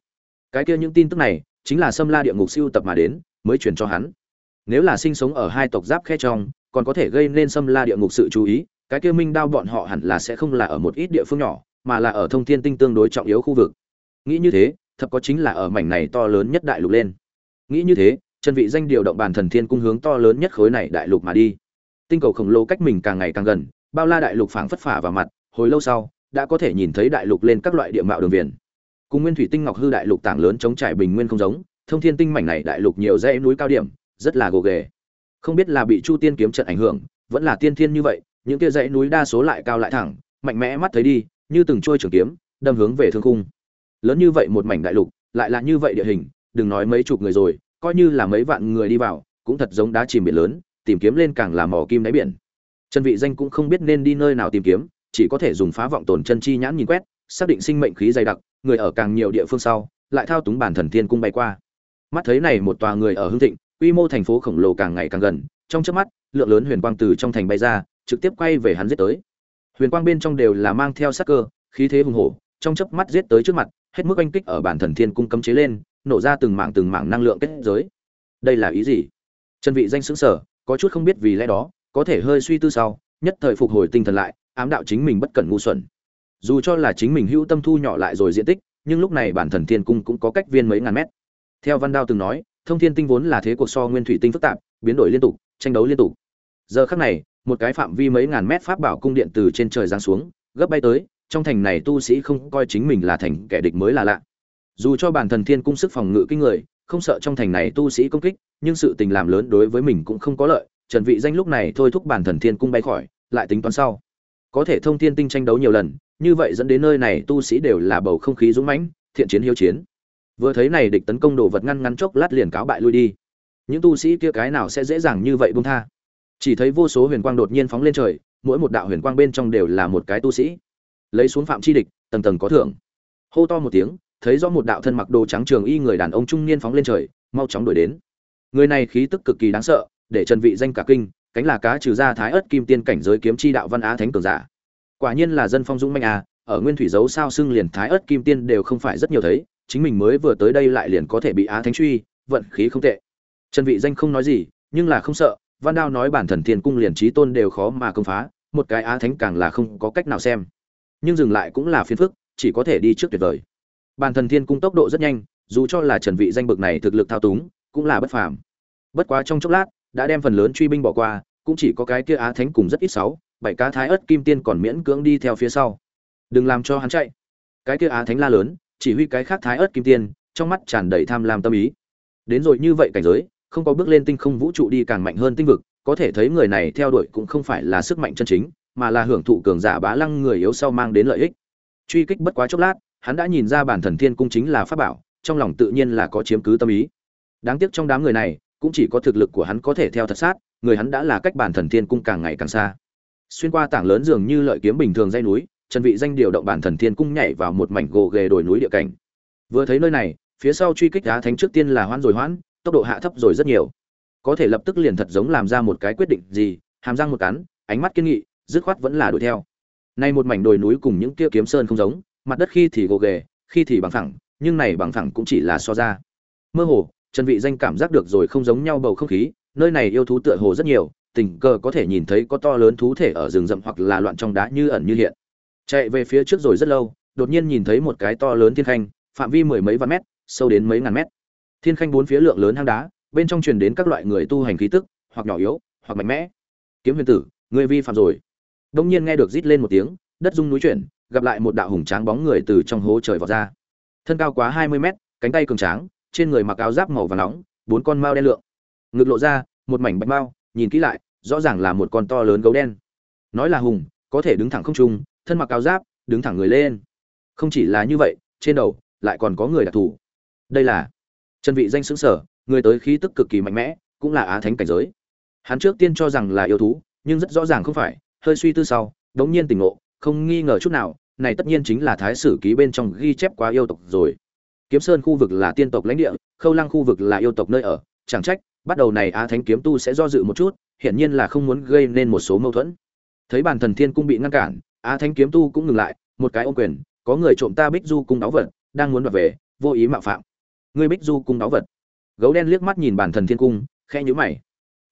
Cái kia những tin tức này, chính là xâm la địa ngục siêu tập mà đến, mới truyền cho hắn. Nếu là sinh sống ở hai tộc giáp khe trong, còn có thể gây nên xâm la địa ngục sự chú ý, cái kia minh đao bọn họ hẳn là sẽ không là ở một ít địa phương nhỏ, mà là ở thông thiên tinh tương đối trọng yếu khu vực. Nghĩ như thế, thật có chính là ở mảnh này to lớn nhất đại lục lên. Nghĩ như thế trần vị danh điều động bản thần thiên cung hướng to lớn nhất khối này đại lục mà đi. Tinh cầu khổng lồ cách mình càng ngày càng gần, bao la đại lục phảng phất phả vào mặt, hồi lâu sau, đã có thể nhìn thấy đại lục lên các loại địa mạo đường viền. Cùng nguyên thủy tinh ngọc hư đại lục tảng lớn chống trải bình nguyên không giống, thông thiên tinh mảnh này đại lục nhiều dãy núi cao điểm, rất là gồ ghề. Không biết là bị chu tiên kiếm trận ảnh hưởng, vẫn là tiên thiên như vậy, những kia dãy núi đa số lại cao lại thẳng, mạnh mẽ mắt thấy đi, như từng trôi trường kiếm, đâm hướng về thương khung. Lớn như vậy một mảnh đại lục, lại là như vậy địa hình, đừng nói mấy chục người rồi coi như là mấy vạn người đi vào, cũng thật giống đá chìm biển lớn, tìm kiếm lên càng là mỏ kim đáy biển. Trần vị danh cũng không biết nên đi nơi nào tìm kiếm, chỉ có thể dùng phá vọng tồn chân chi nhãn nhìn quét, xác định sinh mệnh khí dày đặc, người ở càng nhiều địa phương sau, lại thao túng bản thần thiên cung bay qua. Mắt thấy này một tòa người ở hưng thịnh, quy mô thành phố khổng lồ càng ngày càng gần, trong chớp mắt, lượng lớn huyền quang từ trong thành bay ra, trực tiếp quay về hắn giết tới. Huyền quang bên trong đều là mang theo sát cơ, khí thế hùng hổ, trong chớp mắt giết tới trước mặt, hết mức anh kích ở bản thần thiên cung cấm chế lên nổ ra từng mảng từng mảng năng lượng kết giới. Đây là ý gì? Trần vị danh sững sờ, có chút không biết vì lẽ đó, có thể hơi suy tư sau, nhất thời phục hồi tinh thần lại, ám đạo chính mình bất cẩn ngu xuẩn. Dù cho là chính mình hữu tâm thu nhỏ lại rồi diện tích, nhưng lúc này bản thần thiên cung cũng có cách viên mấy ngàn mét. Theo văn đao từng nói, thông thiên tinh vốn là thế cuộc so nguyên thủy tinh phức tạp, biến đổi liên tục, tranh đấu liên tục. Giờ khắc này, một cái phạm vi mấy ngàn mét pháp bảo cung điện từ trên trời giáng xuống, gấp bay tới, trong thành này tu sĩ không coi chính mình là thành kẻ địch mới là lạ dù cho bản thần thiên cung sức phòng ngự kinh người, không sợ trong thành này tu sĩ công kích, nhưng sự tình làm lớn đối với mình cũng không có lợi, trần vị danh lúc này thôi thúc bản thần thiên cung bay khỏi, lại tính toán sau. Có thể thông thiên tinh tranh đấu nhiều lần, như vậy dẫn đến nơi này tu sĩ đều là bầu không khí dũng mãnh, thiện chiến hiếu chiến. Vừa thấy này địch tấn công đồ vật ngăn ngắn chốc lát liền cáo bại lui đi. Những tu sĩ kia cái nào sẽ dễ dàng như vậy buông tha? Chỉ thấy vô số huyền quang đột nhiên phóng lên trời, mỗi một đạo huyền quang bên trong đều là một cái tu sĩ. Lấy xuống phạm chi địch, tầng tầng có thưởng. Hô to một tiếng thấy rõ một đạo thân mặc đồ trắng trường y người đàn ông trung niên phóng lên trời, mau chóng đuổi đến. Người này khí tức cực kỳ đáng sợ, để trần vị danh cả kinh, cánh là cá trừ ra thái ớt kim tiên cảnh giới kiếm chi đạo văn á thánh cường giả. Quả nhiên là dân phong dũng mạnh à ở nguyên thủy dấu sao xưng liền thái ớt kim tiên đều không phải rất nhiều thấy, chính mình mới vừa tới đây lại liền có thể bị á thánh truy, vận khí không tệ. Trần vị danh không nói gì, nhưng là không sợ, văn đao nói bản thần thiên cung liền trí tôn đều khó mà công phá, một cái á thánh càng là không có cách nào xem. Nhưng dừng lại cũng là phiền phức, chỉ có thể đi trước tuyệt vời bàn thần thiên cung tốc độ rất nhanh, dù cho là trần vị danh bực này thực lực thao túng, cũng là bất phàm. Bất quá trong chốc lát, đã đem phần lớn truy binh bỏ qua, cũng chỉ có cái kia á thánh cùng rất ít sáu, bảy cá thái ớt kim tiên còn miễn cưỡng đi theo phía sau. Đừng làm cho hắn chạy. Cái kia á thánh la lớn, chỉ huy cái khác thái ớt kim tiên, trong mắt tràn đầy tham lam tâm ý. Đến rồi như vậy cảnh giới, không có bước lên tinh không vũ trụ đi càng mạnh hơn tinh vực, có thể thấy người này theo đuổi cũng không phải là sức mạnh chân chính, mà là hưởng thụ cường giả bá lăng người yếu sau mang đến lợi ích. Truy kích bất quá chốc lát hắn đã nhìn ra bản thần thiên cung chính là pháp bảo, trong lòng tự nhiên là có chiếm cứ tâm ý. Đáng tiếc trong đám người này, cũng chỉ có thực lực của hắn có thể theo thật sát, người hắn đã là cách bản thần thiên cung càng ngày càng xa. Xuyên qua tảng lớn dường như lợi kiếm bình thường dây núi, trần vị danh điều động bản thần thiên cung nhảy vào một mảnh gồ ghề đồi núi địa cảnh. Vừa thấy nơi này, phía sau truy kích đá thánh trước tiên là hoãn rồi hoãn, tốc độ hạ thấp rồi rất nhiều. Có thể lập tức liền thật giống làm ra một cái quyết định gì, hàm răng một cắn, ánh mắt kiên nghị, dứt khoát vẫn là đuổi theo. Nay một mảnh đồi núi cùng những kia kiếm sơn không giống mặt đất khi thì gồ ghề khi thì bằng thẳng, nhưng này bằng thẳng cũng chỉ là so ra. Mơ hồ trần vị danh cảm giác được rồi không giống nhau bầu không khí nơi này yêu thú tựa hồ rất nhiều tình cờ có thể nhìn thấy có to lớn thú thể ở rừng rậm hoặc là loạn trong đá như ẩn như hiện. Chạy về phía trước rồi rất lâu đột nhiên nhìn thấy một cái to lớn thiên khanh phạm vi mười mấy vạn mét sâu đến mấy ngàn mét. Thiên khanh bốn phía lượng lớn hang đá bên trong truyền đến các loại người tu hành khí tức hoặc nhỏ yếu hoặc mạnh mẽ. Kiếm huyền tử người vi phạm rồi. Đông nhiên nghe được rít lên một tiếng đất rung núi chuyển gặp lại một đạo hùng tráng bóng người từ trong hố trời vọt ra. Thân cao quá hai mươi mét, cánh tay cường tráng, trên người mặc áo giáp màu vàng nóng, bốn con mao đen lượng. Ngực lộ ra, một mảnh bạch mao, nhìn kỹ lại, rõ ràng là một con to lớn gấu đen. Nói là hùng, có thể đứng thẳng không trung, thân mặc áo giáp, đứng thẳng người lên. Không chỉ là như vậy, trên đầu lại còn có người đặc thủ. đây là chân vị danh xứng sở, người tới khí tức cực kỳ mạnh mẽ, cũng là á thánh cảnh giới. Hắn trước tiên cho rằng là yêu thú, nhưng rất rõ ràng không phải, hơi suy tư sau, đống nhiên tỉnh ngộ không nghi ngờ chút nào, này tất nhiên chính là thái sử ký bên trong ghi chép quá yêu tộc rồi. Kiếm sơn khu vực là tiên tộc lãnh địa, khâu lăng khu vực là yêu tộc nơi ở. Chẳng trách, bắt đầu này á thánh kiếm tu sẽ do dự một chút, hiển nhiên là không muốn gây nên một số mâu thuẫn. Thấy bản thần thiên cung bị ngăn cản, á thánh kiếm tu cũng ngừng lại, một cái ô quyền, có người trộm ta bích du cung đáo vật, đang muốn đoạt về, vô ý mạo phạm. Ngươi bích du cung đáo vật. Gấu đen liếc mắt nhìn bản thần thiên cung, khẽ nhíu mày.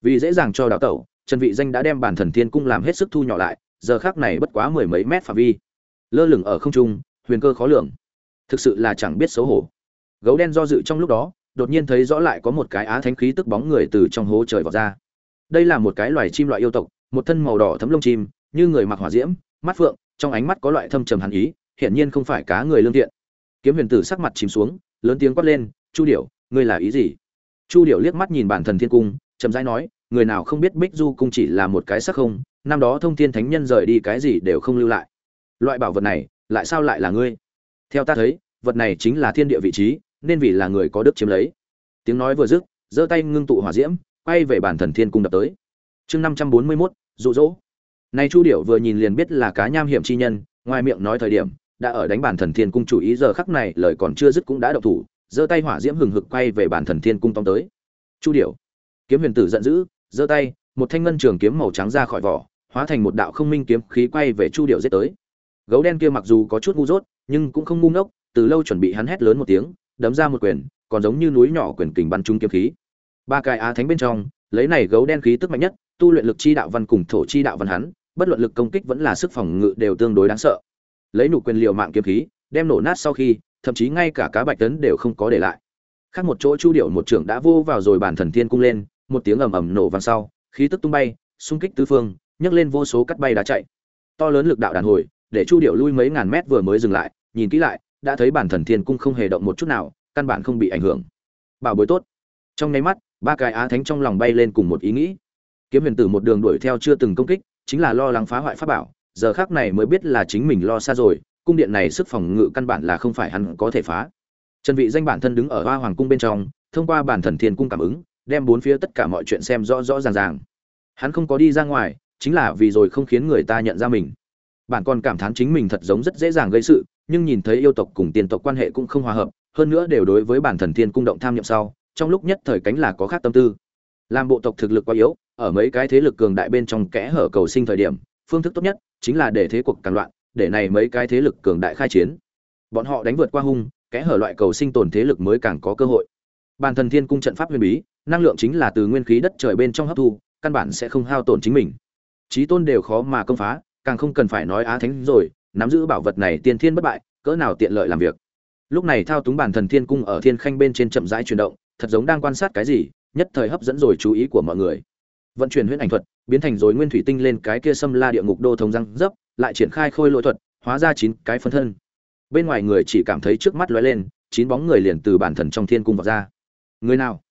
Vì dễ dàng cho đáo tẩu, trần vị danh đã đem bản thần thiên cung làm hết sức thu nhỏ lại giờ khác này bất quá mười mấy mét phạm vi. Lơ lửng ở không trung, huyền cơ khó lường. Thực sự là chẳng biết xấu hổ. Gấu đen do dự trong lúc đó, đột nhiên thấy rõ lại có một cái á thánh khí tức bóng người từ trong hố trời vọt ra. Đây là một cái loài chim loại yêu tộc, một thân màu đỏ thấm lông chim, như người mặc hỏa diễm, mắt phượng, trong ánh mắt có loại thâm trầm hàn ý, hiển nhiên không phải cá người lương thiện. Kiếm huyền tử sắc mặt chìm xuống, lớn tiếng quát lên, chu điểu, ngươi là ý gì? Chu điểu liếc mắt nhìn bản thần thiên cung, chậm rãi nói, người nào không biết bích du cung chỉ là một cái sắc không năm đó thông thiên thánh nhân rời đi cái gì đều không lưu lại. Loại bảo vật này, lại sao lại là ngươi? Theo ta thấy, vật này chính là thiên địa vị trí, nên vì là người có đức chiếm lấy. Tiếng nói vừa dứt, giơ tay ngưng tụ hỏa diễm, quay về bản thần thiên cung đập tới. Chương năm trăm bốn mươi mốt rụ rỗ nay chu điểu vừa nhìn liền biết là cá nham hiểm chi nhân, ngoài miệng nói thời điểm, đã ở đánh bản thần thiên cung chủ ý giờ khắc này, lời còn chưa dứt cũng đã động thủ, giơ tay hỏa diễm hừng hực quay về bản thần thiên cung tông tới. Chu điểu, kiếm huyền tử giận dữ, giơ tay, một thanh ngân trường kiếm màu trắng ra khỏi vỏ hóa thành một đạo không minh kiếm khí quay về chu điểu giết tới. Gấu đen kia mặc dù có chút ngu dốt, nhưng cũng không ngu ngốc, từ lâu chuẩn bị hắn hét lớn một tiếng, đấm ra một quyền, còn giống như núi nhỏ quyền kình bắn trúng kiếm khí. Ba cái á thánh bên trong, lấy này gấu đen khí tức mạnh nhất, tu luyện lực chi đạo văn cùng thổ chi đạo văn hắn, bất luận lực công kích vẫn là sức phòng ngự đều tương đối đáng sợ. Lấy nụ quyền liều mạng kiếm khí, đem nổ nát sau khi, thậm chí ngay cả cá bạch tấn đều không có để lại. Khác một chỗ chu điệu một trưởng đã vô vào rồi bản thần thiên cung lên, một tiếng ầm ầm nổ vang sau, khí tức tung bay, xung kích tứ phương nhấc lên vô số cắt bay đá chạy. To lớn lực đạo đàn hồi, để chu điệu lui mấy ngàn mét vừa mới dừng lại, nhìn kỹ lại, đã thấy bản thần thiên cung không hề động một chút nào, căn bản không bị ảnh hưởng. Bảo bối tốt. Trong nháy mắt, ba cái á thánh trong lòng bay lên cùng một ý nghĩ. Kiếm huyền tử một đường đuổi theo chưa từng công kích, chính là lo lắng phá hoại pháp bảo, giờ khác này mới biết là chính mình lo xa rồi, cung điện này sức phòng ngự căn bản là không phải hắn có thể phá. Trần vị danh bản thân đứng ở hoa hoàng cung bên trong, thông qua bản thần thiên cung cảm ứng, đem bốn phía tất cả mọi chuyện xem rõ rõ ràng ràng. Hắn không có đi ra ngoài chính là vì rồi không khiến người ta nhận ra mình. Bản còn cảm thán chính mình thật giống rất dễ dàng gây sự, nhưng nhìn thấy yêu tộc cùng tiền tộc quan hệ cũng không hòa hợp, hơn nữa đều đối với bản thần thiên cung động tham nhậm sau, trong lúc nhất thời cánh là có khác tâm tư. Làm bộ tộc thực lực quá yếu, ở mấy cái thế lực cường đại bên trong kẽ hở cầu sinh thời điểm, phương thức tốt nhất chính là để thế cuộc càng loạn, để này mấy cái thế lực cường đại khai chiến. Bọn họ đánh vượt qua hung, kẽ hở loại cầu sinh tồn thế lực mới càng có cơ hội. Bản thần thiên cung trận pháp huyền bí, năng lượng chính là từ nguyên khí đất trời bên trong hấp thu, căn bản sẽ không hao tổn chính mình trí tôn đều khó mà công phá, càng không cần phải nói á thánh rồi, nắm giữ bảo vật này tiên thiên bất bại, cỡ nào tiện lợi làm việc. Lúc này thao túng bản thần thiên cung ở thiên khanh bên trên chậm rãi chuyển động, thật giống đang quan sát cái gì, nhất thời hấp dẫn rồi chú ý của mọi người. Vận chuyển huyễn ảnh thuật, biến thành rồi nguyên thủy tinh lên cái kia xâm la địa ngục đô thống răng dấp, lại triển khai khôi lỗi thuật, hóa ra chín cái phân thân. Bên ngoài người chỉ cảm thấy trước mắt lóe lên, chín bóng người liền từ bản thần trong thiên cung vào ra. Người nào?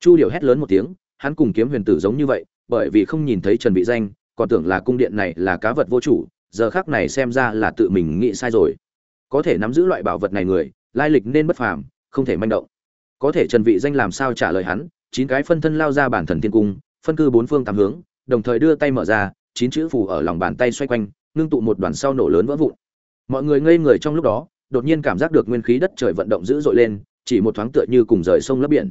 Chu điệu hét lớn một tiếng, hắn cùng kiếm huyền tử giống như vậy, bởi vì không nhìn thấy trần vị danh còn tưởng là cung điện này là cá vật vô chủ, giờ khắc này xem ra là tự mình nghĩ sai rồi. Có thể nắm giữ loại bảo vật này người, lai lịch nên bất phàm, không thể manh động. Có thể trần vị danh làm sao trả lời hắn, chín cái phân thân lao ra bản thần thiên cung, phân cư bốn phương tám hướng, đồng thời đưa tay mở ra, chín chữ phù ở lòng bàn tay xoay quanh, ngưng tụ một đoàn sau nổ lớn vỡ vụn. Mọi người ngây người trong lúc đó, đột nhiên cảm giác được nguyên khí đất trời vận động dữ dội lên, chỉ một thoáng tựa như cùng rời sông lấp biển.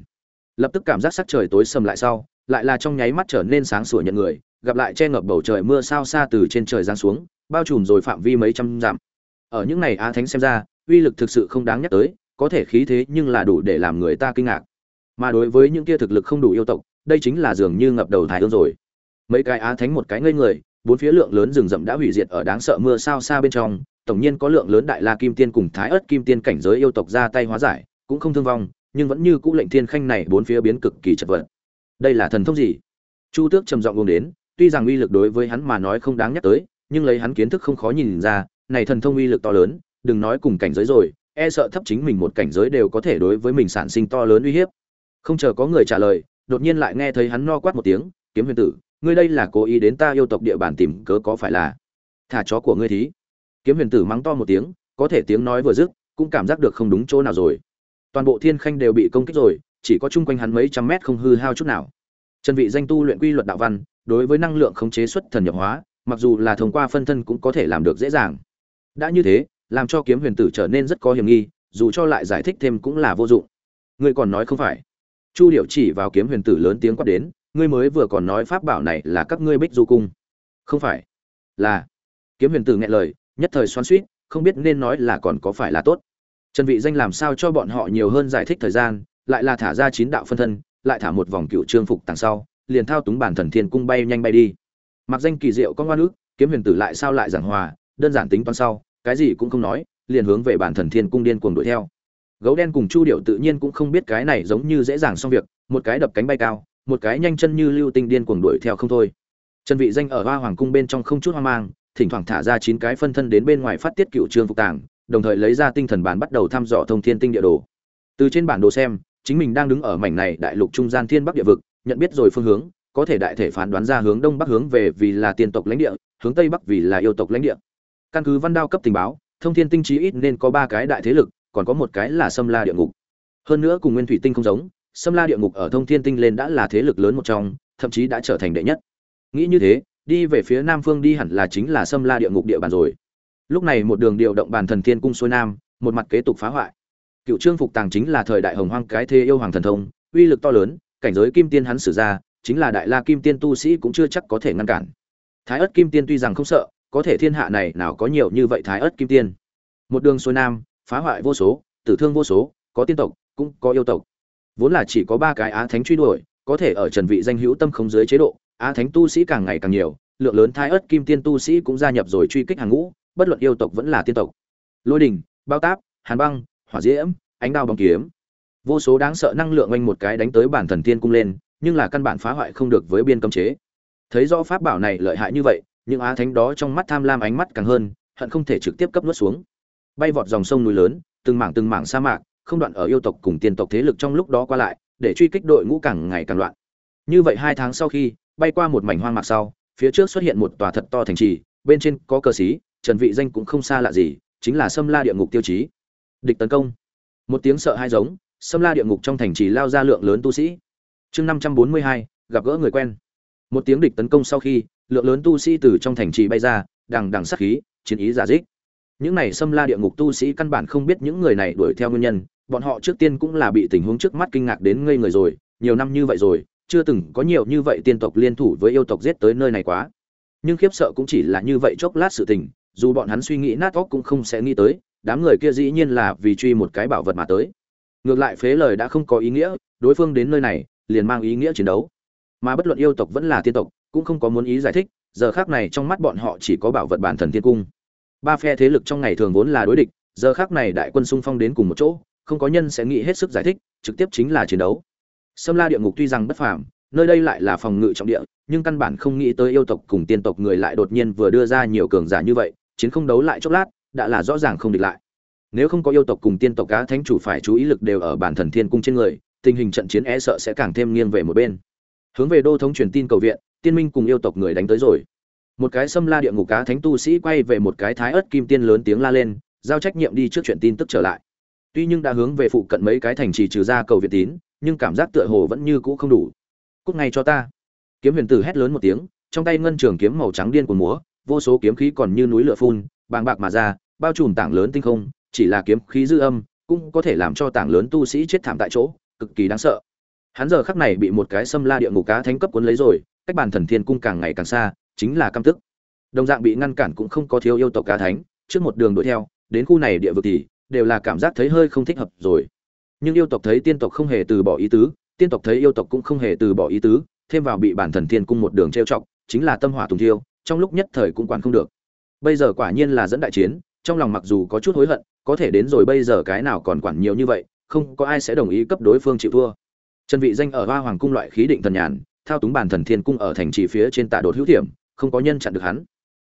Lập tức cảm giác sắc trời tối sầm lại sau, lại là trong nháy mắt trở nên sáng sủa nhận người gặp lại che ngập bầu trời mưa sao xa từ trên trời giáng xuống, bao trùm rồi phạm vi mấy trăm dặm. Ở những này á thánh xem ra, uy lực thực sự không đáng nhắc tới, có thể khí thế nhưng là đủ để làm người ta kinh ngạc. Mà đối với những kia thực lực không đủ yêu tộc, đây chính là dường như ngập đầu thái ương rồi. Mấy cái á thánh một cái ngây người, bốn phía lượng lớn rừng rậm đã hủy diệt ở đáng sợ mưa sao xa bên trong, tổng nhiên có lượng lớn đại la kim tiên cùng thái ớt kim tiên cảnh giới yêu tộc ra tay hóa giải, cũng không thương vong, nhưng vẫn như cũ lệnh thiên khanh này bốn phía biến cực kỳ chật vật. Đây là thần thông gì? Chu tước trầm giọng gồm đến tuy rằng uy lực đối với hắn mà nói không đáng nhắc tới, nhưng lấy hắn kiến thức không khó nhìn ra, này thần thông uy lực to lớn, đừng nói cùng cảnh giới rồi e sợ thấp chính mình một cảnh giới đều có thể đối với mình sản sinh to lớn uy hiếp. Không chờ có người trả lời, đột nhiên lại nghe thấy hắn no quát một tiếng, kiếm huyền tử, ngươi đây là cố ý đến ta yêu tộc địa bàn tìm cớ có phải là thả chó của ngươi thí? Kiếm huyền tử mắng to một tiếng, có thể tiếng nói vừa dứt, cũng cảm giác được không đúng chỗ nào rồi. Toàn bộ thiên khanh đều bị công kích rồi, chỉ có chung quanh hắn mấy trăm mét không hư hao chút nào. Trần vị danh tu luyện quy luật đạo văn đối với năng lượng khống chế xuất thần nhập hóa mặc dù là thông qua phân thân cũng có thể làm được dễ dàng. Đã như thế làm cho kiếm huyền tử trở nên rất có hiểm nghi dù cho lại giải thích thêm cũng là vô dụng. Ngươi còn nói không phải. Chu Điểu chỉ vào kiếm huyền tử lớn tiếng quát đến ngươi mới vừa còn nói pháp bảo này là các ngươi bích du cung. Không phải. Là. Kiếm huyền tử nghẹn lời nhất thời xoan xuýt, không biết nên nói là còn có phải là tốt. Trần vị danh làm sao cho bọn họ nhiều hơn giải thích thời gian lại là thả ra chín đạo phân thân lại thả một vòng cựu trương phục tàng sau liền thao túng bản thần thiên cung bay nhanh bay đi. Mặc danh kỳ diệu có ngoan ước kiếm huyền tử lại sao lại giảng hòa, đơn giản tính toán sau, cái gì cũng không nói, liền hướng về bản thần thiên cung điên cuồng đuổi theo. Gấu đen cùng chu điệu tự nhiên cũng không biết cái này giống như dễ dàng xong việc, một cái đập cánh bay cao, một cái nhanh chân như lưu tinh điên cuồng đuổi theo không thôi. Trần vị danh ở hoa hoàng cung bên trong không chút hoang mang, thỉnh thoảng thả ra chín cái phân thân đến bên ngoài phát tiết cựu trường phục tàng, đồng thời lấy ra tinh thần bản bắt đầu thăm dò thông thiên tinh địa đồ. Từ trên bản đồ xem, chính mình đang đứng ở mảnh này đại lục trung gian thiên bắc địa vực nhận biết rồi phương hướng, có thể đại thể phán đoán ra hướng đông bắc hướng về vì là tiên tộc lãnh địa, hướng tây bắc vì là yêu tộc lãnh địa. Căn cứ văn đao cấp tình báo, thông thiên tinh trí ít nên có ba cái đại thế lực, còn có một cái là sâm la địa ngục. Hơn nữa cùng nguyên thủy tinh không giống, sâm la địa ngục ở thông thiên tinh lên đã là thế lực lớn một trong, thậm chí đã trở thành đệ nhất. Nghĩ như thế, đi về phía nam phương đi hẳn là chính là sâm la địa ngục địa bàn rồi. Lúc này một đường điều động bàn thần thiên cung xuôi nam, một mặt kế tục phá hoại. Cựu trương phục tàng chính là thời đại hồng hoang cái thế yêu hoàng thần thông, uy lực to lớn cảnh giới kim tiên hắn sử ra, chính là đại la kim tiên tu sĩ cũng chưa chắc có thể ngăn cản. Thái ất kim tiên tuy rằng không sợ, có thể thiên hạ này nào có nhiều như vậy thái ất kim tiên. Một đường xuôi nam, phá hoại vô số, tử thương vô số, có tiên tộc, cũng có yêu tộc. Vốn là chỉ có ba cái á thánh truy đuổi, có thể ở trần vị danh hữu tâm không dưới chế độ, á thánh tu sĩ càng ngày càng nhiều, lượng lớn thái ớt kim tiên tu sĩ cũng gia nhập rồi truy kích hàng ngũ, bất luận yêu tộc vẫn là tiên tộc. Lôi đình, bao táp, hàn băng, hỏa diễm, ánh đao bóng kiếm vô số đáng sợ năng lượng oanh một cái đánh tới bản thần tiên cung lên, nhưng là căn bản phá hoại không được với biên cấm chế. Thấy rõ pháp bảo này lợi hại như vậy, những á thánh đó trong mắt tham lam ánh mắt càng hơn, hận không thể trực tiếp cấp nuốt xuống. Bay vọt dòng sông núi lớn, từng mảng từng mảng sa mạc, không đoạn ở yêu tộc cùng tiên tộc thế lực trong lúc đó qua lại, để truy kích đội ngũ càng ngày càng loạn. Như vậy hai tháng sau khi, bay qua một mảnh hoang mạc sau, phía trước xuất hiện một tòa thật to thành trì, bên trên có cờ xí, trần vị danh cũng không xa lạ gì, chính là sâm la địa ngục tiêu chí. Địch tấn công. Một tiếng sợ hai giống sâm la địa ngục trong thành trì lao ra lượng lớn tu sĩ. Chương 542, gặp gỡ người quen. Một tiếng địch tấn công sau khi lượng lớn tu sĩ từ trong thành trì bay ra đằng đằng sát khí chiến ý giả dích. Những này xâm la địa ngục tu sĩ căn bản không biết những người này đuổi theo nguyên nhân. Bọn họ trước tiên cũng là bị tình huống trước mắt kinh ngạc đến ngây người rồi. Nhiều năm như vậy rồi chưa từng có nhiều như vậy tiên tộc liên thủ với yêu tộc giết tới nơi này quá. Nhưng khiếp sợ cũng chỉ là như vậy chốc lát sự tình dù bọn hắn suy nghĩ nát óc cũng không sẽ nghĩ tới đám người kia dĩ nhiên là vì truy một cái bảo vật mà tới ngược lại phế lời đã không có ý nghĩa đối phương đến nơi này liền mang ý nghĩa chiến đấu. Mà bất luận yêu tộc vẫn là tiên tộc cũng không có muốn ý giải thích giờ khác này trong mắt bọn họ chỉ có bảo vật bản thần thiên cung. Ba phe thế lực trong ngày thường vốn là đối địch giờ khác này đại quân xung phong đến cùng một chỗ không có nhân sẽ nghĩ hết sức giải thích trực tiếp chính là chiến đấu. Sâm La địa ngục tuy rằng bất phàm, nơi đây lại là phòng ngự trọng địa, nhưng căn bản không nghĩ tới yêu tộc cùng tiên tộc người lại đột nhiên vừa đưa ra nhiều cường giả như vậy, chiến không đấu lại chốc lát, đã là rõ ràng không địch lại nếu không có yêu tộc cùng tiên tộc cá thánh chủ phải chú ý lực đều ở bản thần thiên cung trên người, tình hình trận chiến e sợ sẽ càng thêm nghiêng về một bên. Hướng về đô thống truyền tin cầu viện, tiên minh cùng yêu tộc người đánh tới rồi. Một cái xâm la địa ngục cá thánh tu sĩ quay về một cái thái ớt kim tiên lớn tiếng la lên, giao trách nhiệm đi trước chuyện tin tức trở lại. Tuy nhưng đã hướng về phụ cận mấy cái thành trì trừ ra cầu viện tín, nhưng cảm giác tựa hồ vẫn như cũ không đủ. Cúc ngay cho ta. Kiếm huyền tử hét lớn một tiếng, trong tay ngân trường kiếm màu trắng điên của múa, vô số kiếm khí còn như núi lửa phun, bàng bạc mà ra, bao trùm tảng lớn tinh không chỉ là kiếm khí dư âm, cũng có thể làm cho tảng lớn tu sĩ chết thảm tại chỗ, cực kỳ đáng sợ. Hắn giờ khắc này bị một cái xâm la địa ngục cá thánh cấp cuốn lấy rồi, cách bản thần thiên cung càng ngày càng xa, chính là căm tức. Đồng dạng bị ngăn cản cũng không có thiếu yêu tộc cá thánh, trước một đường đuổi theo, đến khu này địa vực thì đều là cảm giác thấy hơi không thích hợp rồi. Nhưng yêu tộc thấy tiên tộc không hề từ bỏ ý tứ, tiên tộc thấy yêu tộc cũng không hề từ bỏ ý tứ, thêm vào bị bản thần thiên cung một đường trêu chọc, chính là tâm hỏa tùng thiêu, trong lúc nhất thời cũng quản không được. Bây giờ quả nhiên là dẫn đại chiến trong lòng mặc dù có chút hối hận, có thể đến rồi bây giờ cái nào còn quản nhiều như vậy, không có ai sẽ đồng ý cấp đối phương chịu thua. Trần vị danh ở hoa hoàng cung loại khí định thần nhàn, thao túng bản thần thiên cung ở thành trì phía trên tạ đột hữu thiểm, không có nhân chặn được hắn.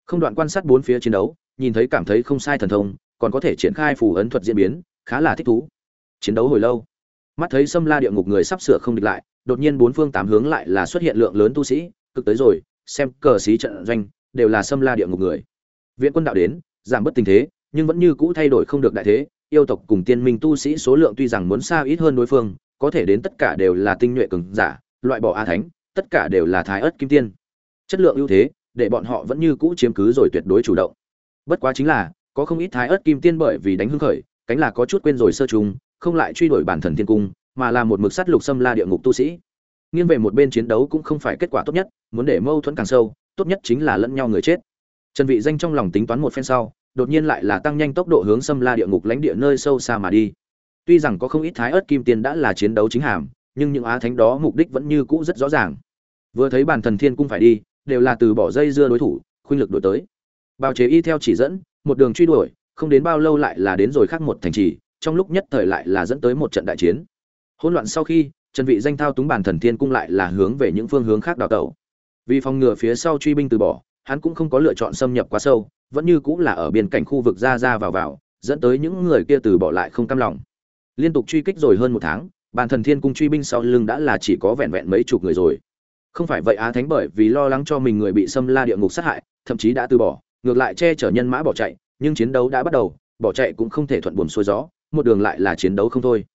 Không đoạn quan sát bốn phía chiến đấu, nhìn thấy cảm thấy không sai thần thông, còn có thể triển khai phù ấn thuật diễn biến, khá là thích thú. Chiến đấu hồi lâu, mắt thấy xâm la địa ngục người sắp sửa không địch lại, đột nhiên bốn phương tám hướng lại là xuất hiện lượng lớn tu sĩ, cực tới rồi, xem cờ sĩ trận doanh, đều là xâm la địa ngục người. Viện quân đạo đến giảm bớt tình thế, nhưng vẫn như cũ thay đổi không được đại thế. Yêu tộc cùng tiên minh tu sĩ số lượng tuy rằng muốn xa ít hơn đối phương, có thể đến tất cả đều là tinh nhuệ cường giả, loại bỏ a thánh, tất cả đều là thái ớt kim tiên. Chất lượng ưu thế, để bọn họ vẫn như cũ chiếm cứ rồi tuyệt đối chủ động. Bất quá chính là, có không ít thái ớt kim tiên bởi vì đánh hưng khởi, cánh là có chút quên rồi sơ trùng, không lại truy đuổi bản thần thiên cung, mà là một mực sắt lục xâm la địa ngục tu sĩ. Nghiêng về một bên chiến đấu cũng không phải kết quả tốt nhất, muốn để mâu thuẫn càng sâu, tốt nhất chính là lẫn nhau người chết. Trần vị danh trong lòng tính toán một phen sau đột nhiên lại là tăng nhanh tốc độ hướng xâm la địa ngục lãnh địa nơi sâu xa mà đi. Tuy rằng có không ít thái ớt kim tiên đã là chiến đấu chính hàm, nhưng những á thánh đó mục đích vẫn như cũ rất rõ ràng. Vừa thấy bản thần thiên cũng phải đi, đều là từ bỏ dây dưa đối thủ khuynh lực đổi tới. Bào chế y theo chỉ dẫn, một đường truy đuổi, không đến bao lâu lại là đến rồi khác một thành trì, trong lúc nhất thời lại là dẫn tới một trận đại chiến. Hỗn loạn sau khi, trần vị danh thao túng bản thần thiên cung lại là hướng về những phương hướng khác đào tẩu. Vì phòng ngừa phía sau truy binh từ bỏ, hắn cũng không có lựa chọn xâm nhập quá sâu vẫn như cũng là ở biên cảnh khu vực ra ra vào vào, dẫn tới những người kia từ bỏ lại không cam lòng. Liên tục truy kích rồi hơn một tháng, bản thần thiên cung truy binh sau lưng đã là chỉ có vẹn vẹn mấy chục người rồi. Không phải vậy á thánh bởi vì lo lắng cho mình người bị xâm la địa ngục sát hại, thậm chí đã từ bỏ, ngược lại che chở nhân mã bỏ chạy, nhưng chiến đấu đã bắt đầu, bỏ chạy cũng không thể thuận buồm xuôi gió, một đường lại là chiến đấu không thôi.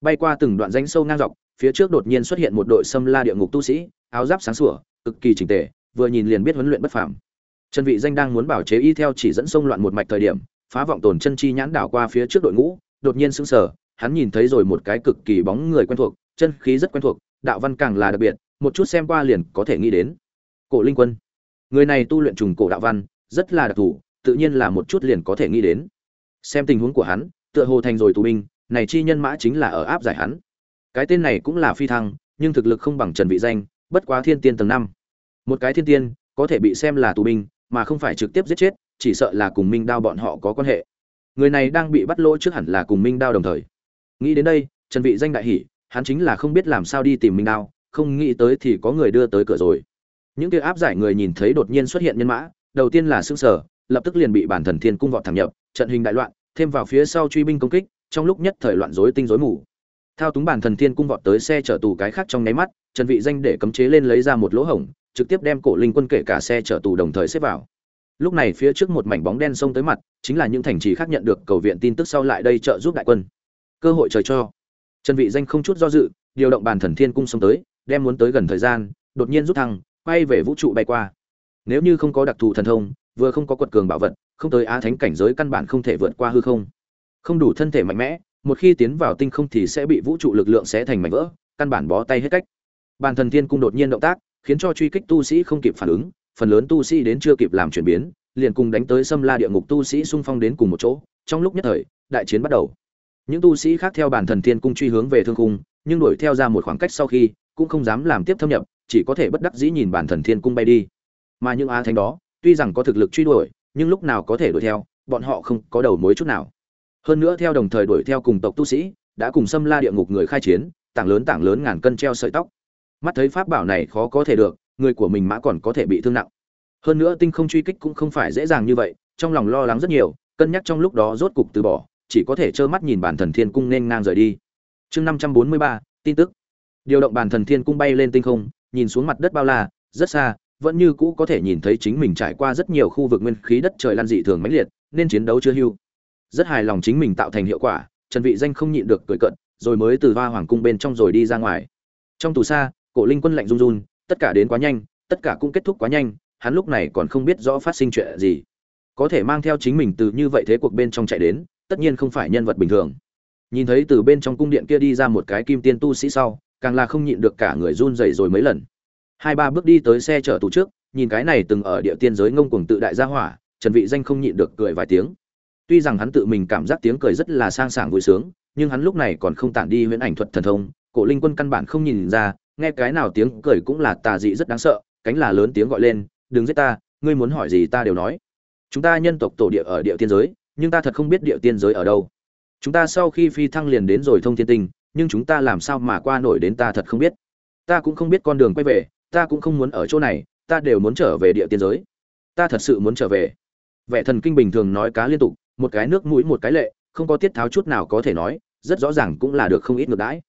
Bay qua từng đoạn rãnh sâu ngang dọc, phía trước đột nhiên xuất hiện một đội xâm la địa ngục tu sĩ, áo giáp sáng sủa, cực kỳ chỉnh tề, vừa nhìn liền biết huấn luyện bất phàm trần vị danh đang muốn bảo chế y theo chỉ dẫn sông loạn một mạch thời điểm, phá vọng tồn chân chi nhãn đảo qua phía trước đội ngũ, đột nhiên sững sờ, hắn nhìn thấy rồi một cái cực kỳ bóng người quen thuộc, chân khí rất quen thuộc, đạo văn càng là đặc biệt, một chút xem qua liền có thể nghĩ đến. Cổ linh quân. Người này tu luyện trùng cổ đạo văn, rất là đặc thù, tự nhiên là một chút liền có thể nghĩ đến. Xem tình huống của hắn, tựa hồ thành rồi tù binh, này chi nhân mã chính là ở áp giải hắn. Cái tên này cũng là phi thăng, nhưng thực lực không bằng trần vị danh, bất quá thiên tiên tầng năm. Một cái thiên tiên, có thể bị xem là tù binh mà không phải trực tiếp giết chết chỉ sợ là cùng minh đao bọn họ có quan hệ. Người này đang bị bắt lỗi trước hẳn là cùng minh đao đồng thời. Nghĩ đến đây trần vị danh đại hỉ hắn chính là không biết làm sao đi tìm minh đao không nghĩ tới thì có người đưa tới cửa rồi. Những kia áp giải người nhìn thấy đột nhiên xuất hiện nhân mã đầu tiên là sững sờ, lập tức liền bị bản thần thiên cung vọt thẳng nhập trận hình đại loạn thêm vào phía sau truy binh công kích trong lúc nhất thời loạn rối tinh rối mù. Thao túng bản thần thiên cung vọt tới xe chở tù cái khác trong nháy mắt trần vị danh để cấm chế lên lấy ra một lỗ hổng trực tiếp đem cổ linh quân kể cả xe chở tù đồng thời xếp vào. Lúc này phía trước một mảnh bóng đen xông tới mặt, chính là những thành trì khác nhận được cầu viện tin tức sau lại đây trợ giúp đại quân. Cơ hội trời cho. Trần vị danh không chút do dự, điều động bản thần thiên cung xông tới, đem muốn tới gần thời gian, đột nhiên rút thăng, quay về vũ trụ bay qua. Nếu như không có đặc thù thần thông, vừa không có quật cường bảo vật, không tới á thánh cảnh giới căn bản không thể vượt qua hư không. Không đủ thân thể mạnh mẽ, một khi tiến vào tinh không thì sẽ bị vũ trụ lực lượng xé thành mảnh vỡ, căn bản bó tay hết cách. Bàn thần thiên cung đột nhiên động tác khiến cho truy kích tu sĩ không kịp phản ứng, phần lớn tu sĩ đến chưa kịp làm chuyển biến, liền cùng đánh tới xâm la địa ngục tu sĩ xung phong đến cùng một chỗ, trong lúc nhất thời, đại chiến bắt đầu. Những tu sĩ khác theo bản thần thiên cung truy hướng về thương cung, nhưng đuổi theo ra một khoảng cách sau khi, cũng không dám làm tiếp thâm nhập, chỉ có thể bất đắc dĩ nhìn bản thần thiên cung bay đi. Mà những á thánh đó, tuy rằng có thực lực truy đuổi, nhưng lúc nào có thể đuổi theo, bọn họ không có đầu mối chút nào. Hơn nữa theo đồng thời đuổi theo cùng tộc tu sĩ, đã cùng xâm la địa ngục người khai chiến, tảng lớn tảng lớn ngàn cân treo sợi tóc mắt thấy pháp bảo này khó có thể được, người của mình mã còn có thể bị thương nặng. Hơn nữa tinh không truy kích cũng không phải dễ dàng như vậy, trong lòng lo lắng rất nhiều, cân nhắc trong lúc đó rốt cục từ bỏ, chỉ có thể trơ mắt nhìn bản thần thiên cung nên ngang rời đi. Chương năm trăm bốn mươi ba, tin tức. Điều động bản thần thiên cung bay lên tinh không, nhìn xuống mặt đất bao la, rất xa, vẫn như cũ có thể nhìn thấy chính mình trải qua rất nhiều khu vực nguyên khí đất trời lan dị thường mãnh liệt, nên chiến đấu chưa hưu. Rất hài lòng chính mình tạo thành hiệu quả, trần vị danh không nhịn được cười cận rồi mới từ hoa hoàng cung bên trong rồi đi ra ngoài. Trong tù xa cổ linh quân lạnh run run, tất cả đến quá nhanh, tất cả cũng kết thúc quá nhanh, hắn lúc này còn không biết rõ phát sinh chuyện gì. Có thể mang theo chính mình từ như vậy thế cuộc bên trong chạy đến, tất nhiên không phải nhân vật bình thường. Nhìn thấy từ bên trong cung điện kia đi ra một cái kim tiên tu sĩ sau, càng là không nhịn được cả người run rẩy rồi mấy lần. Hai ba bước đi tới xe chở tù trước, nhìn cái này từng ở địa tiên giới ngông cuồng tự đại gia hỏa, trần vị danh không nhịn được cười vài tiếng. Tuy rằng hắn tự mình cảm giác tiếng cười rất là sang sảng vui sướng, nhưng hắn lúc này còn không tản đi huyễn ảnh thuật thần thông, cổ linh quân căn bản không nhìn ra nghe cái nào tiếng cười cũng là tà dị rất đáng sợ, cánh là lớn tiếng gọi lên, đừng giết ta, ngươi muốn hỏi gì ta đều nói. Chúng ta nhân tộc tổ địa ở địa tiên giới, nhưng ta thật không biết địa tiên giới ở đâu. Chúng ta sau khi phi thăng liền đến rồi thông thiên tinh, nhưng chúng ta làm sao mà qua nổi đến ta thật không biết. Ta cũng không biết con đường quay về, ta cũng không muốn ở chỗ này, ta đều muốn trở về địa tiên giới. Ta thật sự muốn trở về. Vẻ thần kinh bình thường nói cá liên tục, một cái nước mũi một cái lệ, không có tiết tháo chút nào có thể nói, rất rõ ràng cũng là được không ít ngược đãi.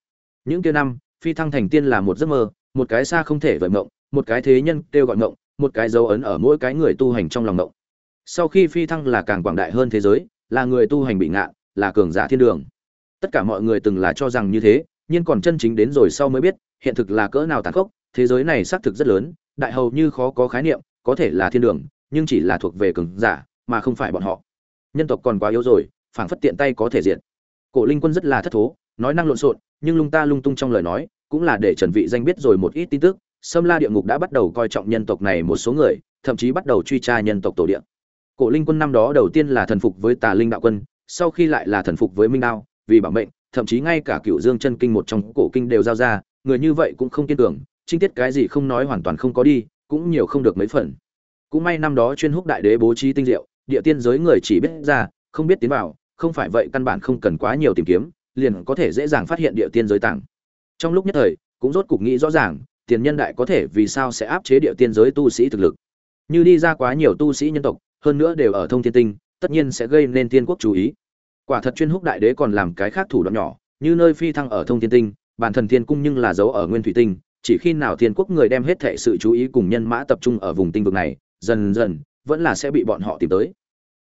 Những kia năm phi thăng thành tiên là một giấc mơ, một cái xa không thể vời mộng, một cái thế nhân kêu gọi mộng, một cái dấu ấn ở mỗi cái người tu hành trong lòng mộng. Sau khi phi thăng là càng quảng đại hơn thế giới, là người tu hành bị ngạn là cường giả thiên đường. Tất cả mọi người từng là cho rằng như thế, nhưng còn chân chính đến rồi sau mới biết, hiện thực là cỡ nào tàn khốc, thế giới này xác thực rất lớn, đại hầu như khó có khái niệm, có thể là thiên đường, nhưng chỉ là thuộc về cường giả, mà không phải bọn họ. Nhân tộc còn quá yếu rồi, phảng phất tiện tay có thể diện cổ linh quân rất là thất thố, nói năng lộn xộn, nhưng lung ta lung tung trong lời nói cũng là để trần vị danh biết rồi một ít tin tức, sâm la địa ngục đã bắt đầu coi trọng nhân tộc này một số người, thậm chí bắt đầu truy tra nhân tộc tổ địa. Cổ linh quân năm đó đầu tiên là thần phục với tà linh đạo quân, sau khi lại là thần phục với minh đao, vì bảo mệnh, thậm chí ngay cả cửu dương chân kinh một trong cổ kinh đều giao ra, người như vậy cũng không kiên tưởng chính tiết cái gì không nói hoàn toàn không có đi, cũng nhiều không được mấy phần. Cũng may năm đó chuyên húc đại đế bố trí tinh diệu, địa tiên giới người chỉ biết ra, không biết tiến vào, không phải vậy căn bản không cần quá nhiều tìm kiếm, liền có thể dễ dàng phát hiện địa tiên giới tàng trong lúc nhất thời, cũng rốt cục nghĩ rõ ràng, tiền nhân đại có thể vì sao sẽ áp chế địa tiên giới tu sĩ thực lực. Như đi ra quá nhiều tu sĩ nhân tộc, hơn nữa đều ở thông thiên tinh, tất nhiên sẽ gây nên tiên quốc chú ý. Quả thật chuyên húc đại đế còn làm cái khác thủ đoạn nhỏ, như nơi phi thăng ở thông thiên tinh, bản thần thiên cung nhưng là dấu ở nguyên thủy tinh, chỉ khi nào thiên quốc người đem hết thệ sự chú ý cùng nhân mã tập trung ở vùng tinh vực này, dần dần, vẫn là sẽ bị bọn họ tìm tới.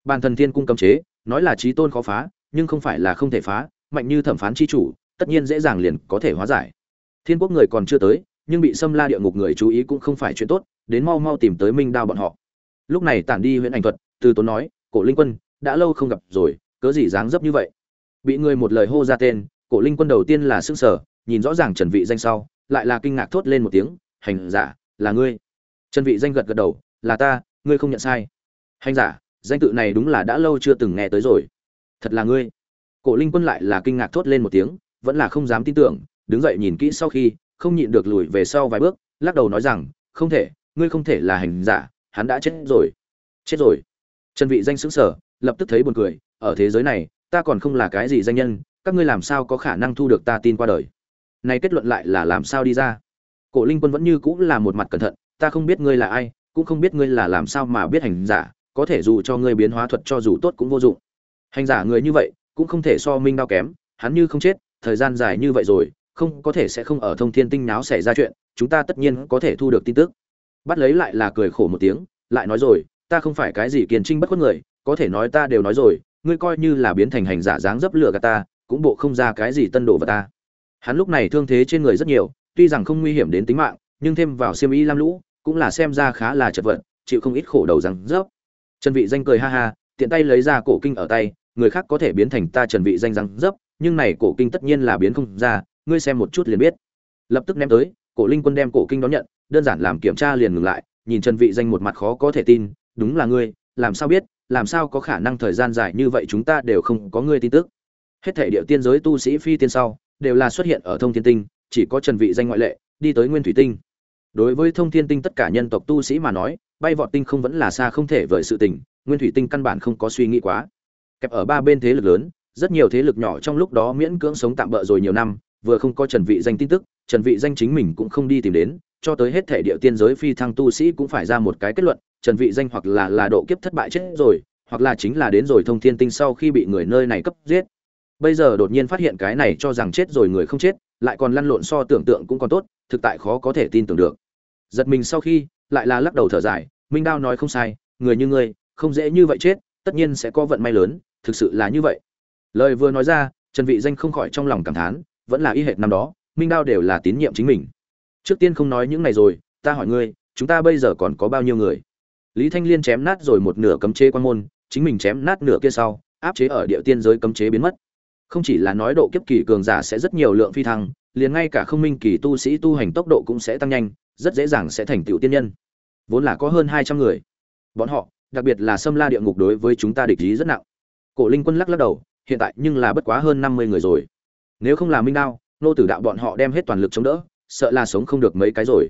Bản thần thiên cung cấm chế, nói là trí tôn khó phá, nhưng không phải là không thể phá, mạnh như thẩm phán chi chủ tất nhiên dễ dàng liền có thể hóa giải. Thiên quốc người còn chưa tới, nhưng bị xâm la địa ngục người chú ý cũng không phải chuyện tốt, đến mau mau tìm tới minh đao bọn họ. Lúc này tản đi huyện ảnh thuật, từ tốn nói, cổ linh quân, đã lâu không gặp rồi, cớ gì dáng dấp như vậy? Bị người một lời hô ra tên, cổ linh quân đầu tiên là s ư n g sở nhìn rõ ràng trần vị danh sau, lại là kinh ngạc thốt lên một tiếng, hành giả, là ngươi. Trần vị danh gật gật đầu, là ta, ngươi không nhận sai. Hành giả, danh tự này đúng là đã lâu chưa từng nghe tới rồi. Thật là ngươi. Cổ linh quân lại là kinh ngạc thốt lên một tiếng vẫn là không dám tin tưởng, đứng dậy nhìn kỹ sau khi, không nhịn được lùi về sau vài bước, lắc đầu nói rằng, không thể, ngươi không thể là hành giả, hắn đã chết rồi. Chết rồi? Trần vị danh sững sờ, lập tức thấy buồn cười, ở thế giới này, ta còn không là cái gì danh nhân, các ngươi làm sao có khả năng thu được ta tin qua đời? Này kết luận lại là làm sao đi ra? Cổ linh quân vẫn như cũng là một mặt cẩn thận, ta không biết ngươi là ai, cũng không biết ngươi là làm sao mà biết hành giả, có thể dù cho ngươi biến hóa thuật cho dù tốt cũng vô dụng. Hành giả người như vậy, cũng không thể so minh đao kém, hắn như không chết thời gian dài như vậy rồi, không có thể sẽ không ở thông thiên tinh náo xảy ra chuyện, chúng ta tất nhiên có thể thu được tin tức. Bắt lấy lại là cười khổ một tiếng, lại nói rồi, ta không phải cái gì kiền trinh bất khuất người, có thể nói ta đều nói rồi, ngươi coi như là biến thành hành giả dáng dấp lửa gạt ta, cũng bộ không ra cái gì tân đồ vào ta. Hắn lúc này thương thế trên người rất nhiều, tuy rằng không nguy hiểm đến tính mạng, nhưng thêm vào xiêm y lam lũ, cũng là xem ra khá là chật vật, chịu không ít khổ đầu răng rớp trần vị danh cười ha ha, tiện tay lấy ra cổ kinh ở tay, người khác có thể biến thành ta trần vị danh răng rớp nhưng này cổ kinh tất nhiên là biến không ra, ngươi xem một chút liền biết. Lập tức ném tới, cổ linh quân đem cổ kinh đón nhận, đơn giản làm kiểm tra liền ngừng lại, nhìn trần vị danh một mặt khó có thể tin, đúng là ngươi, làm sao biết, làm sao có khả năng thời gian dài như vậy chúng ta đều không có ngươi tin tức. Hết thể địa tiên giới tu sĩ phi tiên sau, đều là xuất hiện ở thông thiên tinh, chỉ có trần vị danh ngoại lệ, đi tới nguyên thủy tinh. Đối với thông thiên tinh tất cả nhân tộc tu sĩ mà nói, bay vọt tinh không vẫn là xa không thể vời sự tình, nguyên thủy tinh căn bản không có suy nghĩ quá. Kẹp ở ba bên thế lực lớn rất nhiều thế lực nhỏ trong lúc đó miễn cưỡng sống tạm bỡ rồi nhiều năm, vừa không có trần vị danh tin tức, trần vị danh chính mình cũng không đi tìm đến, cho tới hết thể địa tiên giới phi thăng tu sĩ cũng phải ra một cái kết luận, trần vị danh hoặc là là độ kiếp thất bại chết rồi, hoặc là chính là đến rồi thông thiên tinh sau khi bị người nơi này cấp giết. Bây giờ đột nhiên phát hiện cái này cho rằng chết rồi người không chết, lại còn lăn lộn so tưởng tượng cũng còn tốt, thực tại khó có thể tin tưởng được. Giật mình sau khi, lại là lắc đầu thở dài, minh đao nói không sai, người như ngươi, không dễ như vậy chết, tất nhiên sẽ có vận may lớn, thực sự là như vậy lời vừa nói ra, trần vị danh không khỏi trong lòng cảm thán, vẫn là y hệt năm đó, minh đao đều là tín nhiệm chính mình. Trước tiên không nói những này rồi, ta hỏi ngươi, chúng ta bây giờ còn có bao nhiêu người? Lý thanh liên chém nát rồi một nửa cấm chế quan môn, chính mình chém nát nửa kia sau, áp chế ở địa tiên giới cấm chế biến mất. Không chỉ là nói độ kiếp kỳ cường giả sẽ rất nhiều lượng phi thăng, liền ngay cả không minh kỳ tu sĩ tu hành tốc độ cũng sẽ tăng nhanh, rất dễ dàng sẽ thành tựu tiên nhân. Vốn là có hơn hai trăm người. Bọn họ, đặc biệt là xâm la địa ngục đối với chúng ta địch ý rất nặng. Cổ linh quân lắc lắc đầu hiện tại nhưng là bất quá hơn năm mươi người rồi. Nếu không là minh đao, nô tử đạo bọn họ đem hết toàn lực chống đỡ, sợ là sống không được mấy cái rồi.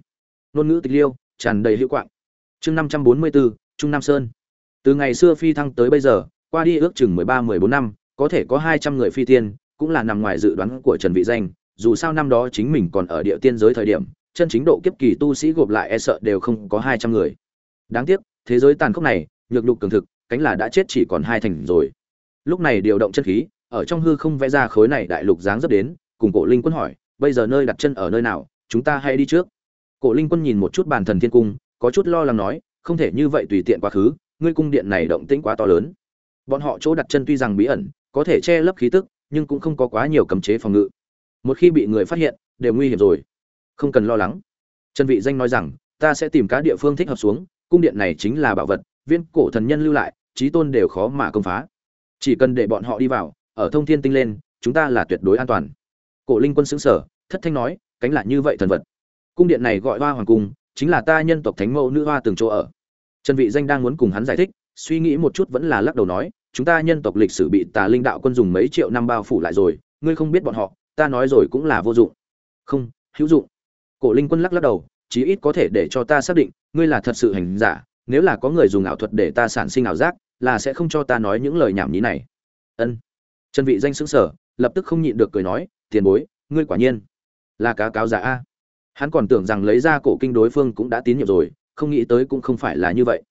Ngôn ngữ tịch liêu, tràn đầy hữu quạng. Chương năm trăm bốn mươi bốn trung nam sơn. Từ ngày xưa phi thăng tới bây giờ, qua đi ước chừng mười ba, mười bốn năm, có thể có hai trăm người phi tiên, cũng là nằm ngoài dự đoán của trần vị danh, dù sao năm đó chính mình còn ở địa tiên giới thời điểm, chân chính độ kiếp kỳ tu sĩ gộp lại e sợ đều không có hai trăm người. Đáng tiếc, thế giới tàn khốc này, nhược nhục cường thực, cánh là đã chết chỉ còn hai thành rồi lúc này điều động chân khí, ở trong hư không vẽ ra khối này đại lục dáng dấp đến, cùng cổ linh quân hỏi, bây giờ nơi đặt chân ở nơi nào? Chúng ta hãy đi trước. Cổ linh quân nhìn một chút bàn thần thiên cung, có chút lo lắng nói, không thể như vậy tùy tiện quá khứ, ngươi cung điện này động tĩnh quá to lớn. Bọn họ chỗ đặt chân tuy rằng bí ẩn, có thể che lấp khí tức, nhưng cũng không có quá nhiều cấm chế phòng ngự. Một khi bị người phát hiện, đều nguy hiểm rồi. Không cần lo lắng. Trần vị danh nói rằng, ta sẽ tìm cá địa phương thích hợp xuống, cung điện này chính là bảo vật, viên cổ thần nhân lưu lại trí tôn đều khó mà công phá chỉ cần để bọn họ đi vào, ở thông thiên tinh lên, chúng ta là tuyệt đối an toàn. Cổ linh quân xứng sở thất thanh nói, cánh là như vậy thần vật. Cung điện này gọi hoa hoàng cung, chính là ta nhân tộc thánh mẫu nữ hoa từng chỗ ở. Trần vị danh đang muốn cùng hắn giải thích, suy nghĩ một chút vẫn là lắc đầu nói, chúng ta nhân tộc lịch sử bị tà linh đạo quân dùng mấy triệu năm bao phủ lại rồi, ngươi không biết bọn họ, ta nói rồi cũng là vô dụng. Không, hữu dụng. Cổ linh quân lắc lắc đầu, chí ít có thể để cho ta xác định, ngươi là thật sự hành giả, nếu là có người dùng ảo thuật để ta sản sinh ảo giác là sẽ không cho ta nói những lời nhảm nhí này. Ân. Trần vị danh sững sờ, lập tức không nhịn được cười nói, tiền bối, ngươi quả nhiên là cá cáo giả a. Hắn còn tưởng rằng lấy ra cổ kinh đối phương cũng đã tín nhiệm rồi, không nghĩ tới cũng không phải là như vậy.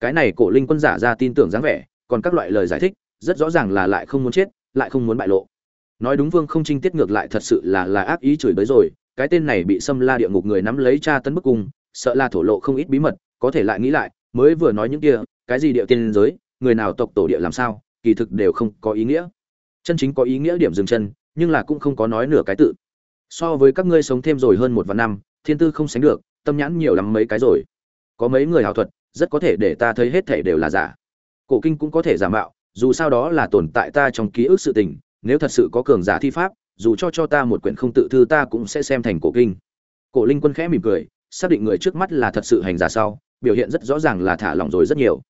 Cái này cổ linh quân giả ra tin tưởng dáng vẻ, còn các loại lời giải thích, rất rõ ràng là lại không muốn chết, lại không muốn bại lộ. Nói đúng vương không trinh tiết ngược lại thật sự là là ác ý chửi bới rồi, cái tên này bị xâm la địa ngục người nắm lấy cha tấn bức cung, sợ là thổ lộ không ít bí mật, có thể lại nghĩ lại, mới vừa nói những kia, cái gì địa tiên giới người nào tộc tổ địa làm sao, kỳ thực đều không có ý nghĩa. Chân chính có ý nghĩa điểm dừng chân, nhưng là cũng không có nói nửa cái tự. So với các ngươi sống thêm rồi hơn một vạn năm, thiên tư không sánh được, tâm nhãn nhiều lắm mấy cái rồi. Có mấy người hảo thuật, rất có thể để ta thấy hết thể đều là giả. Cổ kinh cũng có thể giả mạo, dù sao đó là tồn tại ta trong ký ức sự tình, nếu thật sự có cường giả thi pháp, dù cho cho ta một quyển không tự thư ta cũng sẽ xem thành cổ kinh. Cổ linh quân khẽ mỉm cười, xác định người trước mắt là thật sự hành giả sau, biểu hiện rất rõ ràng là thả lỏng rồi rất nhiều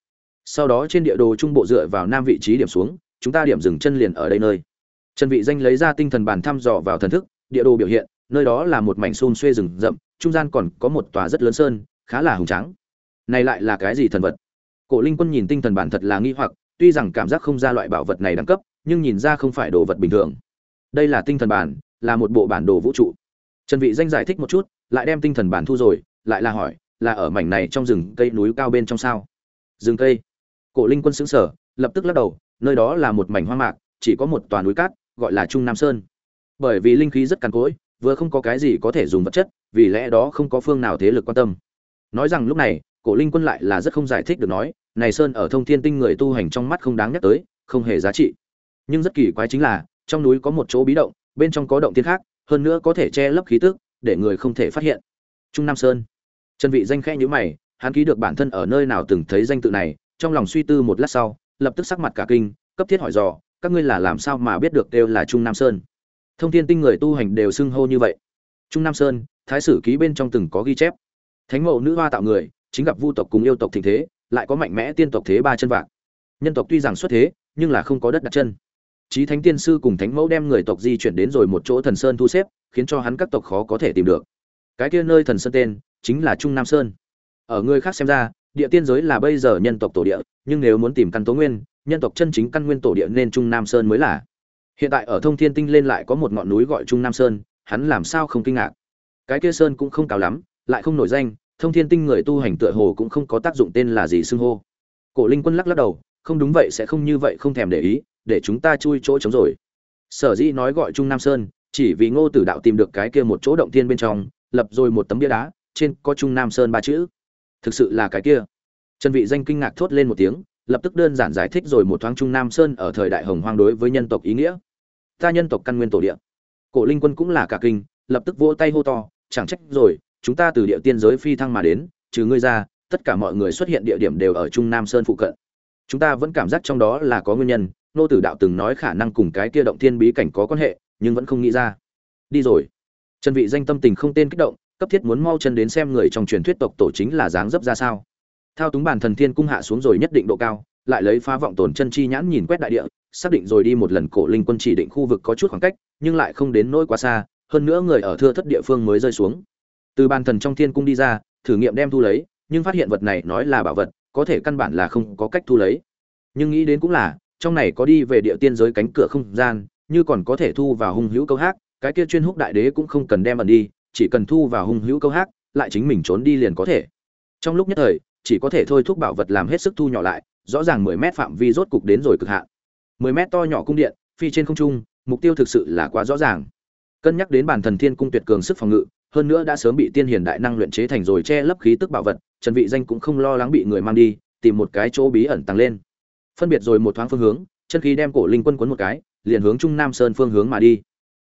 sau đó trên địa đồ trung bộ dựa vào nam vị trí điểm xuống, chúng ta điểm dừng chân liền ở đây nơi. Trần vị danh lấy ra tinh thần bàn thăm dò vào thần thức, địa đồ biểu hiện, nơi đó là một mảnh xôn xuê rừng rậm, trung gian còn có một tòa rất lớn sơn, khá là hùng tráng. Này lại là cái gì thần vật? Cổ linh quân nhìn tinh thần bản thật là nghi hoặc, tuy rằng cảm giác không ra loại bảo vật này đẳng cấp, nhưng nhìn ra không phải đồ vật bình thường. Đây là tinh thần bản, là một bộ bản đồ vũ trụ. Trần vị danh giải thích một chút, lại đem tinh thần bản thu rồi, lại là hỏi, là ở mảnh này trong rừng cây núi cao bên trong sao? Rừng cây? Cổ linh quân xứng sở, lập tức lắc đầu, nơi đó là một mảnh hoang mạc, chỉ có một tòa núi cát, gọi là trung nam sơn. Bởi vì linh khí rất cằn cỗi, vừa không có cái gì có thể dùng vật chất, vì lẽ đó không có phương nào thế lực quan tâm. Nói rằng lúc này, cổ linh quân lại là rất không giải thích được nói, này sơn ở thông thiên tinh người tu hành trong mắt không đáng nhắc tới, không hề giá trị. Nhưng rất kỳ quái chính là, trong núi có một chỗ bí động, bên trong có động tiên khác, hơn nữa có thể che lấp khí tức, để người không thể phát hiện. Trung nam sơn. Trần vị danh khẽ nhíu mày, hắn ký được bản thân ở nơi nào từng thấy danh tự này trong lòng suy tư một lát sau lập tức sắc mặt cả kinh cấp thiết hỏi dò các ngươi là làm sao mà biết được đều là trung nam sơn? Thông thiên tinh người tu hành đều xưng hô như vậy. Trung nam sơn thái sử ký bên trong từng có ghi chép. Thánh mẫu nữ hoa tạo người chính gặp vu tộc cùng yêu tộc thịnh thế lại có mạnh mẽ tiên tộc thế ba chân vạc. Nhân tộc tuy rằng xuất thế nhưng là không có đất đặt chân. Chí Thánh Tiên sư cùng Thánh Mẫu đem người tộc di chuyển đến rồi một chỗ thần sơn thu xếp, khiến cho hắn các tộc khó có thể tìm được. Cái kia nơi thần sơn tên chính là Trung Nam Sơn. Ở người khác xem ra, địa tiên giới là bây giờ nhân tộc tổ địa, nhưng nếu muốn tìm căn tố nguyên, nhân tộc chân chính căn nguyên tổ địa nên Trung Nam Sơn mới là. Hiện tại ở Thông Thiên Tinh lên lại có một ngọn núi gọi Trung Nam Sơn, hắn làm sao không kinh ngạc. Cái kia sơn cũng không cao lắm, lại không nổi danh, Thông Thiên Tinh người tu hành tựa hồ cũng không có tác dụng tên là gì xưng hô. Cổ Linh Quân lắc lắc đầu, không đúng vậy sẽ không như vậy không thèm để ý để chúng ta chui chỗ trống rồi sở dĩ nói gọi trung nam sơn chỉ vì ngô tử đạo tìm được cái kia một chỗ động thiên bên trong lập rồi một tấm bia đá trên có trung nam sơn ba chữ thực sự là cái kia. Trần vị danh kinh ngạc thốt lên một tiếng, lập tức đơn giản giải thích rồi một thoáng trung nam sơn ở thời đại hồng hoang đối với nhân tộc ý nghĩa. Ta nhân tộc căn nguyên tổ địa. Cổ linh quân cũng là cả kinh, lập tức vỗ tay hô to, chẳng trách rồi, chúng ta từ địa tiên giới phi thăng mà đến, trừ ngươi ra, tất cả mọi người xuất hiện địa điểm đều ở trung nam sơn phụ cận. Chúng ta vẫn cảm giác trong đó là có nguyên nhân, nô tử đạo từng nói khả năng cùng cái kia động thiên bí cảnh có quan hệ, nhưng vẫn không nghĩ ra. Đi rồi. Trần vị danh tâm tình không tên kích động cấp thiết muốn mau chân đến xem người trong truyền thuyết tộc tổ chính là dáng dấp ra sao. Thao túng bản thần thiên cung hạ xuống rồi nhất định độ cao, lại lấy phá vọng tồn chân chi nhãn nhìn quét đại địa, xác định rồi đi một lần cổ linh quân chỉ định khu vực có chút khoảng cách, nhưng lại không đến nỗi quá xa, hơn nữa người ở thưa thất địa phương mới rơi xuống. Từ bàn thần trong thiên cung đi ra, thử nghiệm đem thu lấy, nhưng phát hiện vật này nói là bảo vật, có thể căn bản là không có cách thu lấy. Nhưng nghĩ đến cũng là, trong này có đi về địa tiên giới cánh cửa không gian, như còn có thể thu vào hung hữu câu hát cái kia chuyên húc đại đế cũng không cần đem ẩn đi chỉ cần thu vào hung hữu câu hát, lại chính mình trốn đi liền có thể. Trong lúc nhất thời, chỉ có thể thôi thúc bảo vật làm hết sức thu nhỏ lại, rõ ràng mười mét phạm vi rốt cục đến rồi cực hạn. Mười mét to nhỏ cung điện, phi trên không trung, mục tiêu thực sự là quá rõ ràng. Cân nhắc đến bản thần thiên cung tuyệt cường sức phòng ngự, hơn nữa đã sớm bị tiên hiền đại năng luyện chế thành rồi che lấp khí tức bảo vật, trần vị danh cũng không lo lắng bị người mang đi, tìm một cái chỗ bí ẩn tăng lên. Phân biệt rồi một thoáng phương hướng, chân khí đem cổ linh quân cuốn một cái, liền hướng trung nam sơn phương hướng mà đi.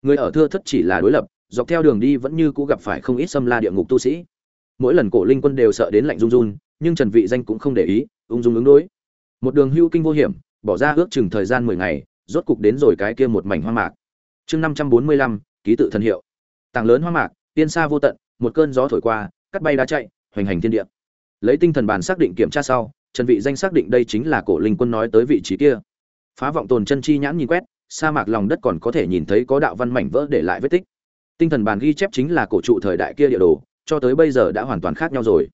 Người ở thưa thất chỉ là đối lập dọc theo đường đi vẫn như cũ gặp phải không ít xâm la địa ngục tu sĩ. Mỗi lần cổ linh quân đều sợ đến lạnh run run nhưng trần vị danh cũng không để ý ung dung ứng đối. Một đường hưu kinh vô hiểm bỏ ra ước chừng thời gian 10 ngày rốt cục đến rồi cái kia một mảnh hoang mạc. Chương 545, ký tự thần hiệu. Tàng lớn hoang mạc tiên xa vô tận một cơn gió thổi qua cắt bay đá chạy hoành hành thiên địa. Lấy tinh thần bàn xác định kiểm tra sau trần vị danh xác định đây chính là cổ linh quân nói tới vị trí kia. Phá vọng tồn chân chi nhãn nhìn quét sa mạc lòng đất còn có thể nhìn thấy có đạo văn mảnh vỡ để lại vết tích tinh thần bàn ghi chép chính là cổ trụ thời đại kia địa đồ, cho tới bây giờ đã hoàn toàn khác nhau rồi.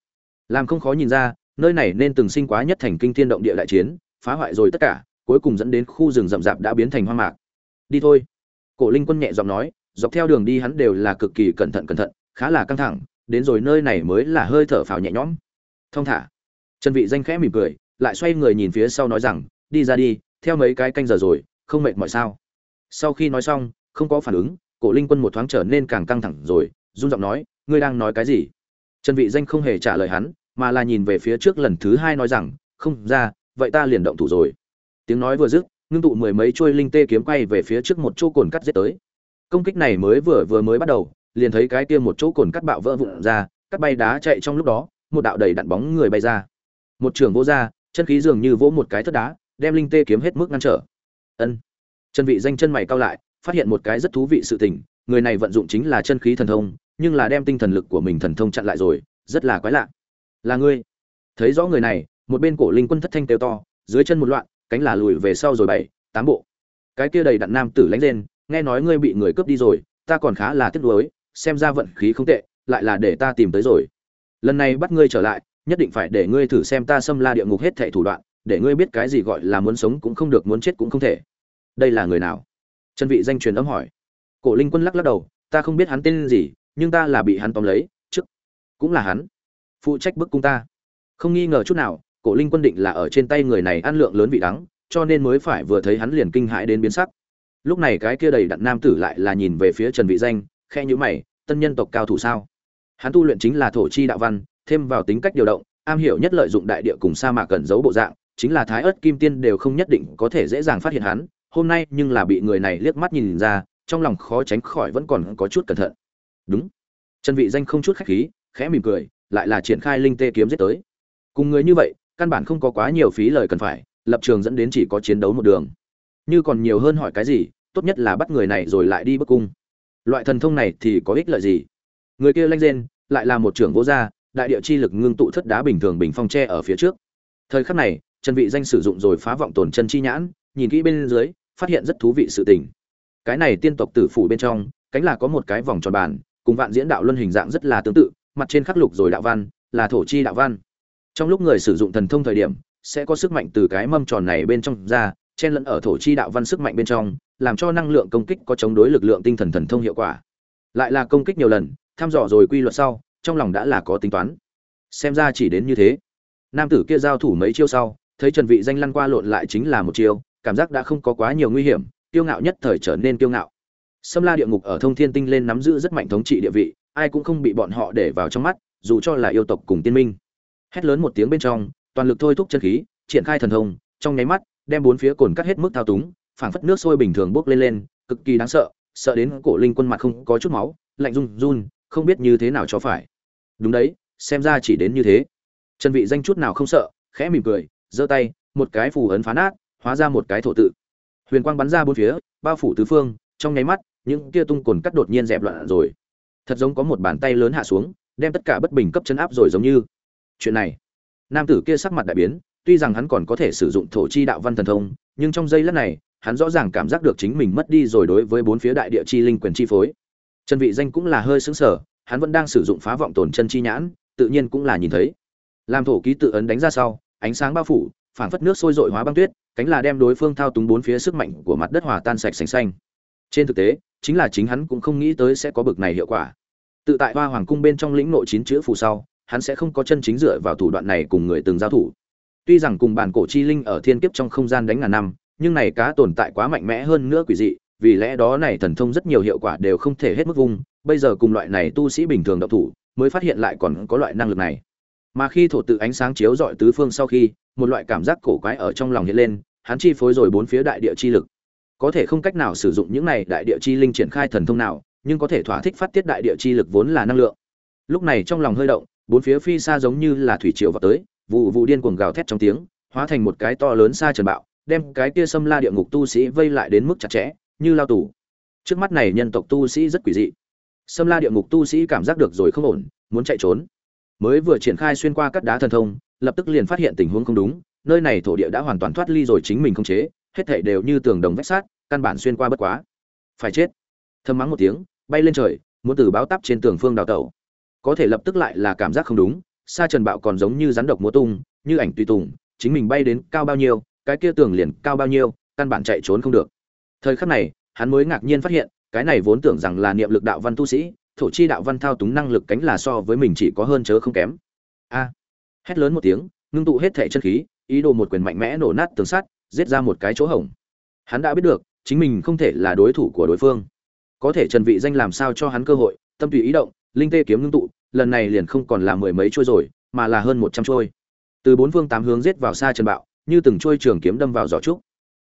Làm không khó nhìn ra, nơi này nên từng sinh quá nhất thành kinh thiên động địa đại chiến, phá hoại rồi tất cả, cuối cùng dẫn đến khu rừng rậm rạp đã biến thành hoang mạc. Đi thôi. Cổ linh quân nhẹ giọng nói, dọc theo đường đi hắn đều là cực kỳ cẩn thận cẩn thận, khá là căng thẳng, đến rồi nơi này mới là hơi thở phào nhẹ nhõm. Thông thả. Trần vị danh khẽ mỉm cười, lại xoay người nhìn phía sau nói rằng, đi ra đi, theo mấy cái canh giờ rồi, không mệt mỏi sao? Sau khi nói xong, không có phản ứng cổ linh quân một thoáng trở nên càng căng thẳng rồi, run giọng nói, ngươi đang nói cái gì? Trần vị danh không hề trả lời hắn, mà là nhìn về phía trước lần thứ hai nói rằng, không, ra, vậy ta liền động thủ rồi. Tiếng nói vừa dứt, ngưng tụ mười mấy chuôi linh tê kiếm quay về phía trước một chỗ cồn cắt giết tới. Công kích này mới vừa vừa mới bắt đầu, liền thấy cái kia một chỗ cồn cắt bạo vỡ vụn ra, cắt bay đá chạy trong lúc đó, một đạo đầy đặn bóng người bay ra. Một trường vô ra, chân khí dường như vỗ một cái thất đá, đem linh tê kiếm hết mức ngăn trở. Ân. Chân vị danh chân mày cao lại phát hiện một cái rất thú vị sự tình, người này vận dụng chính là chân khí thần thông, nhưng là đem tinh thần lực của mình thần thông chặn lại rồi, rất là quái lạ. Là ngươi. Thấy rõ người này, một bên cổ linh quân thất thanh kêu to, dưới chân một loạn, cánh là lùi về sau rồi bảy, tám bộ. Cái kia đầy đặn nam tử lánh lên nghe nói ngươi bị người cướp đi rồi, ta còn khá là tiếc nuối, xem ra vận khí không tệ, lại là để ta tìm tới rồi. Lần này bắt ngươi trở lại, nhất định phải để ngươi thử xem ta xâm la địa ngục hết thảy thủ đoạn, để ngươi biết cái gì gọi là muốn sống cũng không được, muốn chết cũng không thể. Đây là người nào? Trần vị danh truyền âm hỏi. Cổ linh quân lắc lắc đầu, ta không biết hắn tên gì, nhưng ta là bị hắn tóm lấy, trước cũng là hắn. Phụ trách bức cung ta. Không nghi ngờ chút nào, cổ linh quân định là ở trên tay người này ăn lượng lớn vị đắng, cho nên mới phải vừa thấy hắn liền kinh hãi đến biến sắc. Lúc này cái kia đầy đặn nam tử lại là nhìn về phía trần vị danh khe nhíu mày, tân nhân tộc cao thủ sao? Hắn tu luyện chính là thổ chi đạo văn, thêm vào tính cách điều động, am hiểu nhất lợi dụng đại địa cùng sa mạc cẩn giấu bộ dạng, chính là thái ớt kim tiên đều không nhất định có thể dễ dàng phát hiện hắn hôm nay nhưng là bị người này liếc mắt nhìn ra, trong lòng khó tránh khỏi vẫn còn có chút cẩn thận. Đúng. Trần vị danh không chút khách khí, khẽ mỉm cười, lại là triển khai linh tê kiếm giết tới. Cùng người như vậy, căn bản không có quá nhiều phí lời cần phải, lập trường dẫn đến chỉ có chiến đấu một đường. Như còn nhiều hơn hỏi cái gì, tốt nhất là bắt người này rồi lại đi bức cung. Loại thần thông này thì có ích lợi gì? Người kia lanh rên, lại là một trưởng vô gia, đại địa chi lực ngưng tụ thất đá bình thường bình phong tre ở phía trước. Thời khắc này, trần vị danh sử dụng rồi phá vọng tồn chân chi nhãn, nhìn kỹ bên dưới phát hiện rất thú vị sự tình. Cái này tiên tộc tử phủ bên trong, cánh là có một cái vòng tròn bàn, cùng vạn diễn đạo luân hình dạng rất là tương tự, mặt trên khắc lục rồi đạo văn, là thổ chi đạo văn. Trong lúc người sử dụng thần thông thời điểm, sẽ có sức mạnh từ cái mâm tròn này bên trong ra, chen lẫn ở thổ chi đạo văn sức mạnh bên trong, làm cho năng lượng công kích có chống đối lực lượng tinh thần thần thông hiệu quả. Lại là công kích nhiều lần thăm dò rồi quy luật sau, trong lòng đã là có tính toán. Xem ra chỉ đến như thế. Nam tử kia giao thủ mấy chiêu sau, thấy trần vị danh lăn qua lộn lại chính là một chiêu cảm giác đã không có quá nhiều nguy hiểm kiêu ngạo nhất thời trở nên kiêu ngạo Sâm La địa ngục ở Thông Thiên Tinh lên nắm giữ rất mạnh thống trị địa vị, ai cũng không bị bọn họ để vào trong mắt, dù cho là yêu tộc cùng tiên minh. Hét lớn một tiếng bên trong, toàn lực thôi thúc chân khí, triển khai thần thông, trong nháy mắt, đem bốn phía cồn cắt hết mức thao túng, phảng phất nước sôi bình thường bốc lên lên, cực kỳ đáng sợ, sợ đến cổ linh quân mặt không có chút máu, lạnh run run, không biết như thế nào cho phải. Đúng đấy, xem ra chỉ đến như thế. Trần Vị danh chút nào không sợ, khẽ mỉm cười, giơ tay, một cái phù ấn phá nát, hóa ra một cái thổ tự. Huyền quang bắn ra bốn phía, bao phủ tứ phương, trong nháy mắt, những kia tung cồn cắt đột nhiên dẹp loạn rồi. Thật giống có một bàn tay lớn hạ xuống, đem tất cả bất bình cấp chân áp rồi giống như. Chuyện này, nam tử kia sắc mặt đại biến, tuy rằng hắn còn có thể sử dụng thổ chi đạo văn thần thông, nhưng trong giây lát này, hắn rõ ràng cảm giác được chính mình mất đi rồi đối với bốn phía đại địa chi linh quyền chi phối. Trần Vị Danh cũng là hơi sững sờ, hắn vẫn đang sử dụng phá vọng tổn chân chi nhãn, tự nhiên cũng là nhìn thấy. Làm thổ ký tự ấn đánh ra sau, ánh sáng bao phủ, phảng phất nước sôi dội hóa băng tuyết, cánh là đem đối phương thao túng bốn phía sức mạnh của mặt đất hòa tan sạch sành xanh. Trên thực tế, chính là chính hắn cũng không nghĩ tới sẽ có bực này hiệu quả. Tự tại Hoa Hoàng cung bên trong lĩnh nội chín chữ phù sau, hắn sẽ không có chân chính dựa vào thủ đoạn này cùng người từng giao thủ. Tuy rằng cùng bản cổ chi linh ở thiên kiếp trong không gian đánh ngàn năm, nhưng này cá tồn tại quá mạnh mẽ hơn nữa quỷ dị, vì lẽ đó này thần thông rất nhiều hiệu quả đều không thể hết mức vùng, bây giờ cùng loại này tu sĩ bình thường độc thủ, mới phát hiện lại còn có loại năng lực này. Mà khi thổ tự ánh sáng chiếu rọi tứ phương sau khi, một loại cảm giác cổ quái ở trong lòng hiện lên, hắn chi phối rồi bốn phía đại địa chi lực. Có thể không cách nào sử dụng những này đại địa chi linh triển khai thần thông nào, nhưng có thể thỏa thích phát tiết đại địa chi lực vốn là năng lượng. Lúc này trong lòng hơi động, bốn phía phi xa giống như là thủy triều vào tới, vụ vụ điên cuồng gào thét trong tiếng, hóa thành một cái to lớn xa trần bạo, đem cái kia xâm la địa ngục tu sĩ vây lại đến mức chặt chẽ, như lao tù. Trước mắt này nhân tộc tu sĩ rất quỷ dị. Xâm la địa ngục tu sĩ cảm giác được rồi không ổn, muốn chạy trốn. Mới vừa triển khai xuyên qua cắt đá thần thông, lập tức liền phát hiện tình huống không đúng, nơi này thổ địa đã hoàn toàn thoát ly rồi chính mình không chế, hết thảy đều như tường đồng vách sát, căn bản xuyên qua bất quá. Phải chết. Thầm mắng một tiếng, bay lên trời, muốn từ báo táp trên tường phương đào tẩu. Có thể lập tức lại là cảm giác không đúng, sa trần bạo còn giống như rắn độc múa tung, như ảnh tùy tùng, chính mình bay đến cao bao nhiêu, cái kia tường liền cao bao nhiêu, căn bản chạy trốn không được. Thời khắc này, hắn mới ngạc nhiên phát hiện, cái này vốn tưởng rằng là niệm lực đạo văn tu sĩ, thổ chi đạo văn thao túng năng lực cánh là so với mình chỉ có hơn chớ không kém. A! Hét lớn một tiếng, ngưng tụ hết thể chân khí, ý đồ một quyền mạnh mẽ nổ nát tường sắt, giết ra một cái chỗ hổng. Hắn đã biết được, chính mình không thể là đối thủ của đối phương. Có thể Trần Vị Danh làm sao cho hắn cơ hội, tâm tùy ý động, linh tê kiếm ngưng tụ, lần này liền không còn là mười mấy trôi rồi, mà là hơn 100 trôi. Từ bốn phương tám hướng giết vào xa Trần Bạo, như từng trôi trường kiếm đâm vào giỏ trúc.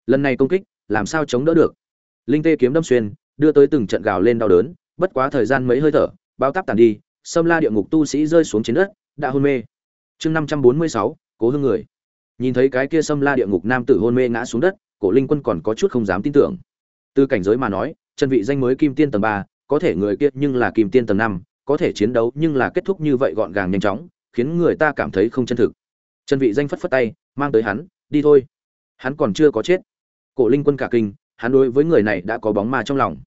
Lần này công kích, làm sao chống đỡ được? Linh tê kiếm đâm xuyên, đưa tới từng trận gào lên đau đớn, bất quá thời gian mấy hơi thở, bao táp tàn đi, Sâm La địa ngục tu sĩ rơi xuống trên đất, đã hôn mê. Chương 546, Cố Hương người. Nhìn thấy cái kia Sâm La địa ngục nam tử hôn mê ngã xuống đất, Cổ Linh Quân còn có chút không dám tin tưởng. Từ cảnh giới mà nói, chân vị danh mới kim tiên tầng ba có thể người kia nhưng là kim tiên tầng năm có thể chiến đấu nhưng là kết thúc như vậy gọn gàng nhanh chóng, khiến người ta cảm thấy không chân thực. Chân vị danh phất phất tay, mang tới hắn, đi thôi. Hắn còn chưa có chết. Cổ Linh Quân cả kinh, hắn đối với người này đã có bóng ma trong lòng.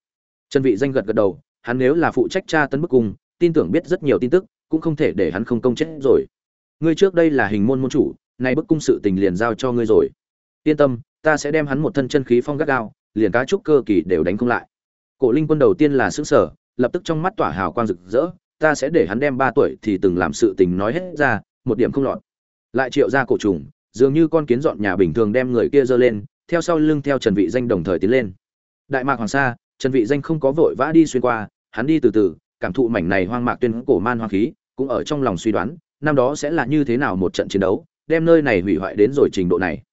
Chân vị danh gật gật đầu, hắn nếu là phụ trách tra tấn bức cung, tin tưởng biết rất nhiều tin tức, cũng không thể để hắn không công chết rồi. Ngươi trước đây là hình môn môn chủ, nay bức cung sự tình liền giao cho ngươi rồi. Yên tâm, ta sẽ đem hắn một thân chân khí phong gắt gao, liền cá trúc cơ kỳ đều đánh không lại. Cổ Linh Quân đầu tiên là xứ sở, lập tức trong mắt tỏa hào quang rực rỡ, ta sẽ để hắn đem ba tuổi thì từng làm sự tình nói hết ra, một điểm không lọt. Lại triệu ra cổ trùng, dường như con kiến dọn nhà bình thường đem người kia giơ lên, theo sau lưng theo Trần Vị Danh đồng thời tiến lên. Đại mạc hoàng sa, Trần Vị Danh không có vội vã đi xuyên qua, hắn đi từ từ, cảm thụ mảnh này hoang mạc tuyên cổ man hoang khí, cũng ở trong lòng suy đoán, năm đó sẽ là như thế nào một trận chiến đấu, đem nơi này hủy hoại đến rồi trình độ này.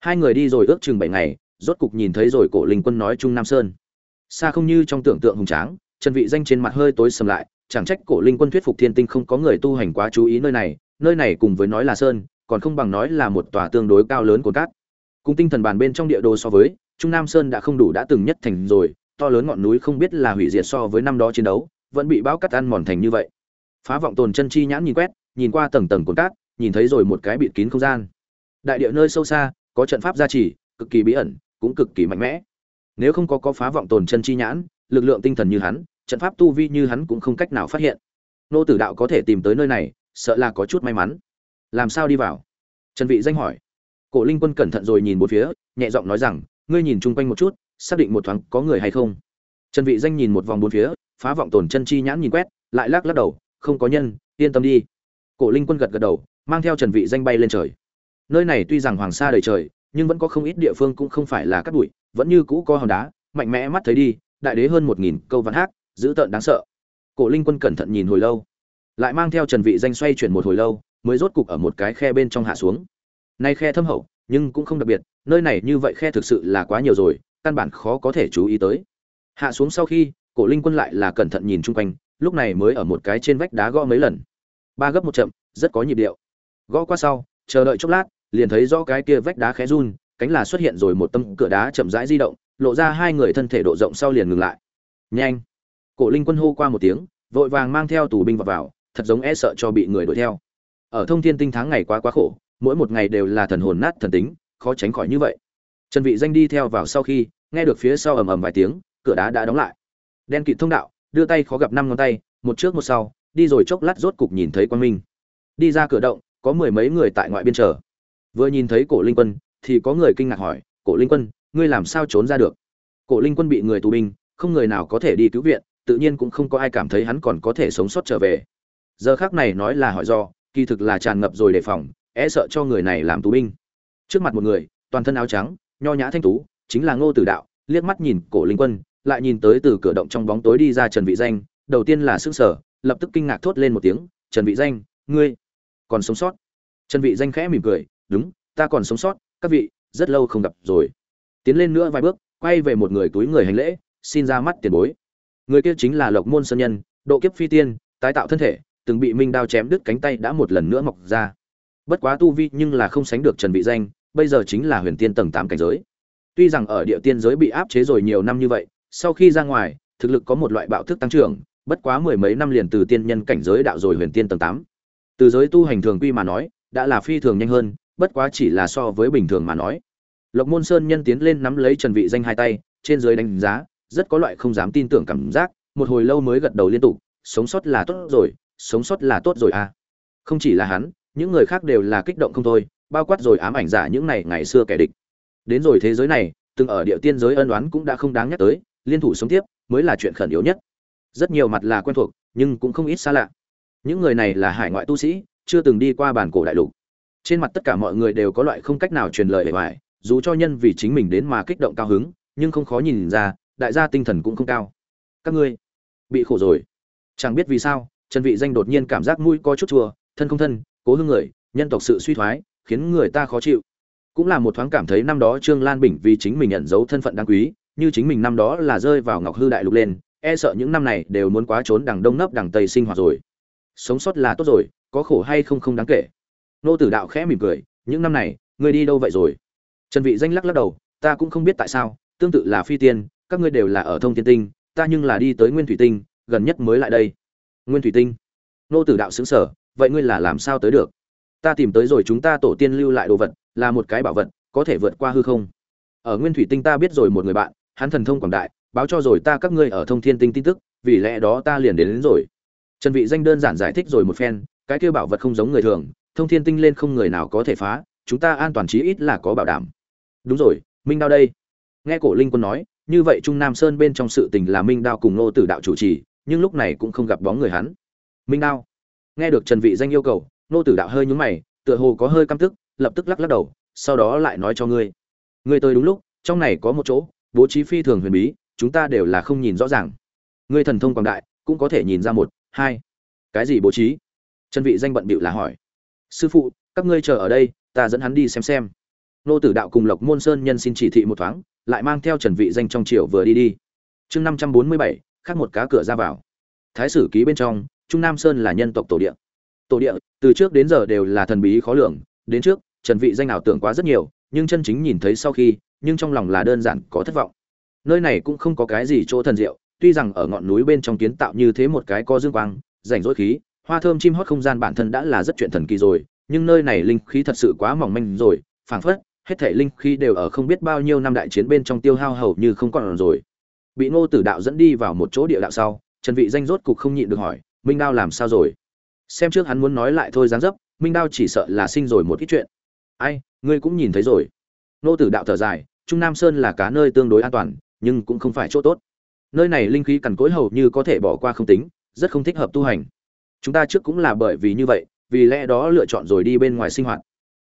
Hai người đi rồi ước chừng 7 ngày, rốt cục nhìn thấy rồi cổ linh quân nói Trung Nam Sơn. Xa không như trong tưởng tượng hùng tráng, Trần Vị Danh trên mặt hơi tối sầm lại, chẳng trách cổ linh quân thuyết phục thiên tinh không có người tu hành quá chú ý nơi này, nơi này cùng với nói là sơn, còn không bằng nói là một tòa tương đối cao lớn của cát. Cùng tinh thần bàn bên trong địa đồ so với, Trung Nam Sơn đã không đủ đã từng nhất thành rồi, to lớn ngọn núi không biết là hủy diệt so với năm đó chiến đấu, vẫn bị bão cắt ăn mòn thành như vậy. Phá vọng tồn chân chi nhãn nhìn quét, nhìn qua tầng tầng cồn cát, nhìn thấy rồi một cái bịt kín không gian. Đại địa nơi sâu xa, có trận pháp gia trì, cực kỳ bí ẩn, cũng cực kỳ mạnh mẽ. Nếu không có có phá vọng tồn chân chi nhãn, lực lượng tinh thần như hắn, trận pháp tu vi như hắn cũng không cách nào phát hiện. Nô tử đạo có thể tìm tới nơi này, sợ là có chút may mắn. Làm sao đi vào? Trần Vị danh hỏi. Cổ Linh Quân cẩn thận rồi nhìn bốn phía, nhẹ giọng nói rằng, ngươi nhìn chung quanh một chút, xác định một thoáng có người hay không. Trần Vị danh nhìn một vòng bốn phía, phá vọng tổn chân chi nhãn nhìn quét, lại lắc lắc đầu, không có nhân, yên tâm đi. Cổ Linh Quân gật gật đầu, mang theo Trần Vị danh bay lên trời. nơi này tuy rằng hoàng sa đầy trời nhưng vẫn có không ít địa phương cũng không phải là cát bụi vẫn như cũ có hòn đá mạnh mẽ mắt thấy đi đại đế hơn một nghìn câu văn hát dữ tợn đáng sợ cổ linh quân cẩn thận nhìn hồi lâu lại mang theo trần vị danh xoay chuyển một hồi lâu mới rốt cục ở một cái khe bên trong hạ xuống nay khe thâm hậu nhưng cũng không đặc biệt nơi này như vậy khe thực sự là quá nhiều rồi căn bản khó có thể chú ý tới. Hạ xuống sau khi, cổ linh quân lại là cẩn thận nhìn chung quanh, lúc này mới ở một cái trên vách đá gõ mấy lần. Ba gấp một chậm, rất có nhịp điệu. Gõ qua sau, chờ đợi chốc lát, liền thấy rõ cái kia vách đá khẽ run, cánh là xuất hiện rồi một tấm cửa đá chậm rãi di động, lộ ra hai người thân thể độ rộng sau liền ngừng lại. Nhanh! Cổ linh quân hô qua một tiếng, vội vàng mang theo tù binh vào vào, thật giống e sợ cho bị người đuổi theo. Ở thông thiên tinh tháng ngày quá quá khổ, mỗi một ngày đều là thần hồn nát thần tính, khó tránh khỏi như vậy trần vị danh đi theo vào sau khi, nghe được phía sau ầm ầm vài tiếng, cửa đá đã đóng lại. Đen kịt thông đạo, đưa tay khó gặp năm ngón tay, một trước một sau, đi rồi chốc lát rốt cục nhìn thấy quan minh. Đi ra cửa động, có mười mấy người tại ngoại biên chờ. Vừa nhìn thấy cổ linh quân, thì có người kinh ngạc hỏi, cổ linh quân, ngươi làm sao trốn ra được? Cổ linh quân bị người tù binh, không người nào có thể đi cứu viện, tự nhiên cũng không có ai cảm thấy hắn còn có thể sống sót trở về. Giờ khác này nói là hỏi do, kỳ thực là tràn ngập rồi đề phòng e sợ cho người này làm tù binh. Trước mặt một người, toàn thân áo trắng nho nhã thanh tú, chính là ngô tử đạo, liếc mắt nhìn cổ linh quân, lại nhìn tới từ cửa động trong bóng tối đi ra trần vị danh, đầu tiên là sững sờ, lập tức kinh ngạc thốt lên một tiếng, trần vị danh, ngươi còn sống sót? Trần vị danh khẽ mỉm cười, đúng, ta còn sống sót, các vị, rất lâu không gặp rồi. Tiến lên nữa vài bước, quay về một người túi người hành lễ, xin ra mắt tiền bối. Người kia chính là lộc môn sơn nhân, độ kiếp phi tiên, tái tạo thân thể, từng bị minh đao chém đứt cánh tay đã một lần nữa mọc ra. Bất quá tu vi nhưng là không sánh được trần vị danh bây giờ chính là huyền tiên tầng 8 cảnh giới. Tuy rằng ở địa tiên giới bị áp chế rồi nhiều năm như vậy, sau khi ra ngoài, thực lực có một loại bạo thức tăng trưởng, bất quá mười mấy năm liền từ tiên nhân cảnh giới đạo rồi huyền tiên tầng 8. từ giới tu hành thường quy mà nói, đã là phi thường nhanh hơn, bất quá chỉ là so với bình thường mà nói. Lộc môn sơn nhân tiến lên nắm lấy trần vị danh hai tay, trên dưới đánh giá, rất có loại không dám tin tưởng cảm giác, một hồi lâu mới gật đầu liên tục, sống sót là tốt rồi, sống sót là tốt rồi à. Không chỉ là hắn, những người khác đều là kích động không thôi bao quát rồi ám ảnh giả những này ngày xưa kẻ địch. Đến rồi thế giới này, từng ở địa tiên giới ân oán cũng đã không đáng nhắc tới, liên thủ sống tiếp mới là chuyện khẩn yếu nhất. Rất nhiều mặt là quen thuộc, nhưng cũng không ít xa lạ. Những người này là hải ngoại tu sĩ, chưa từng đi qua bản cổ đại lục. Trên mặt tất cả mọi người đều có loại không cách nào truyền lời bề ngoài, dù cho nhân vì chính mình đến mà kích động cao hứng, nhưng không khó nhìn ra, đại gia tinh thần cũng không cao. Các ngươi, bị khổ rồi. Chẳng biết vì sao, trần vị danh đột nhiên cảm giác mũi có chút chua, thân không thân, cố hương người, nhân tộc sự suy thoái khiến người ta khó chịu. Cũng là một thoáng cảm thấy năm đó trương lan bình vì chính mình nhận dấu thân phận đáng quý, như chính mình năm đó là rơi vào ngọc hư đại lục lên e sợ những năm này đều muốn quá trốn đằng đông nấp đằng tây sinh hoạt rồi. Sống sót là tốt rồi, có khổ hay không không đáng kể. Nô tử đạo khẽ mỉm cười, những năm này, ngươi đi đâu vậy rồi? Trần vị danh lắc lắc đầu, ta cũng không biết tại sao, tương tự là phi tiên, các ngươi đều là ở thông thiên tinh, ta nhưng là đi tới nguyên thủy tinh, gần nhất mới lại đây. Nguyên thủy tinh. Nô tử đạo xứng sở vậy ngươi là làm sao tới được? Ta tìm tới rồi chúng ta tổ tiên lưu lại đồ vật là một cái bảo vật có thể vượt qua hư không. Ở nguyên thủy tinh ta biết rồi một người bạn hắn thần thông quảng đại báo cho rồi ta các ngươi ở thông thiên tinh tin tức vì lẽ đó ta liền đến, đến rồi. Trần vị danh đơn giản giải thích rồi một phen cái kia bảo vật không giống người thường thông thiên tinh lên không người nào có thể phá chúng ta an toàn chí ít là có bảo đảm. Đúng rồi minh đao đây. Nghe cổ linh quân nói như vậy trung nam sơn bên trong sự tình là minh đao cùng nô tử đạo chủ trì nhưng lúc này cũng không gặp bóng người hắn. Minh đao. Nghe được trần vị danh yêu cầu nô tử đạo hơi nhúng mày tựa hồ có hơi căm tức lập tức lắc lắc đầu sau đó lại nói cho ngươi. Ngươi tới đúng lúc trong này có một chỗ bố trí phi thường huyền bí chúng ta đều là không nhìn rõ ràng. Ngươi thần thông quảng đại cũng có thể nhìn ra một hai. Cái gì bố trí? Trần vị danh bận bịu là hỏi. Sư phụ các ngươi chờ ở đây ta dẫn hắn đi xem xem. Nô tử đạo cùng lộc môn sơn nhân xin chỉ thị một thoáng lại mang theo trần vị danh trong triều vừa đi đi. Chương 547, khác một cá cửa ra vào. Thái sử ký bên trong trung nam sơn là nhân tộc tổ địa tổ địa, từ trước đến giờ đều là thần bí khó lường. Đến trước, trần vị danh ảo tưởng quá rất nhiều, nhưng chân chính nhìn thấy sau khi, nhưng trong lòng là đơn giản có thất vọng. Nơi này cũng không có cái gì chỗ thần diệu, tuy rằng ở ngọn núi bên trong kiến tạo như thế một cái có dương quang, rảnh rỗi khí, hoa thơm chim hót không gian bản thân đã là rất chuyện thần kỳ rồi, nhưng nơi này linh khí thật sự quá mỏng manh rồi, phảng phất, hết thể linh khí đều ở không biết bao nhiêu năm đại chiến bên trong tiêu hao hầu như không còn rồi. Bị ngô tử đạo dẫn đi vào một chỗ địa đạo sau, trần vị danh rốt cục không nhịn được hỏi, minh đao làm sao rồi? Xem trước hắn muốn nói lại thôi dáng dấp, minh đao chỉ sợ là sinh rồi một ít chuyện. Ai, ngươi cũng nhìn thấy rồi. Nô tử đạo thở dài, trung nam sơn là cá nơi tương đối an toàn, nhưng cũng không phải chỗ tốt. Nơi này linh khí cằn cỗi hầu như có thể bỏ qua không tính, rất không thích hợp tu hành. Chúng ta trước cũng là bởi vì như vậy, vì lẽ đó lựa chọn rồi đi bên ngoài sinh hoạt.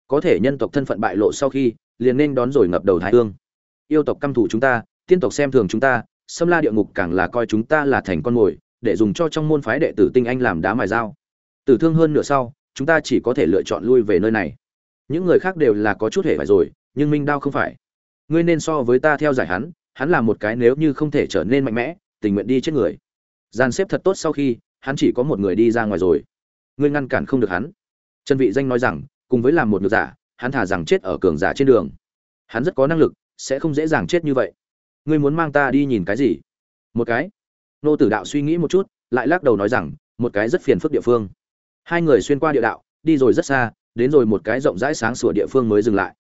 Có thể nhân tộc thân phận bại lộ sau khi, liền nên đón rồi ngập đầu thái hương. Yêu tộc căm thù chúng ta, tiên tộc xem thường chúng ta xâm la địa ngục càng là coi chúng ta là thành con mồi, để dùng cho trong môn phái đệ tử tinh anh làm đá mài dao tử thương hơn nửa sau, chúng ta chỉ có thể lựa chọn lui về nơi này. Những người khác đều là có chút hề phải rồi, nhưng minh đao không phải. Ngươi nên so với ta theo giải hắn hắn là một cái nếu như không thể trở nên mạnh mẽ, tình nguyện đi chết người. Gian xếp thật tốt sau khi, hắn chỉ có một người đi ra ngoài rồi. Ngươi ngăn cản không được hắn. Trần vị danh nói rằng, cùng với làm một ngược giả, hắn thả rằng chết ở cường giả trên đường. Hắn rất có năng lực, sẽ không dễ dàng chết như vậy. Ngươi muốn mang ta đi nhìn cái gì? Một cái. Nô tử đạo suy nghĩ một chút, lại lắc đầu nói rằng, một cái rất phiền phức địa phương hai người xuyên qua địa đạo, đi rồi rất xa, đến rồi một cái rộng rãi sáng sủa địa phương mới dừng lại.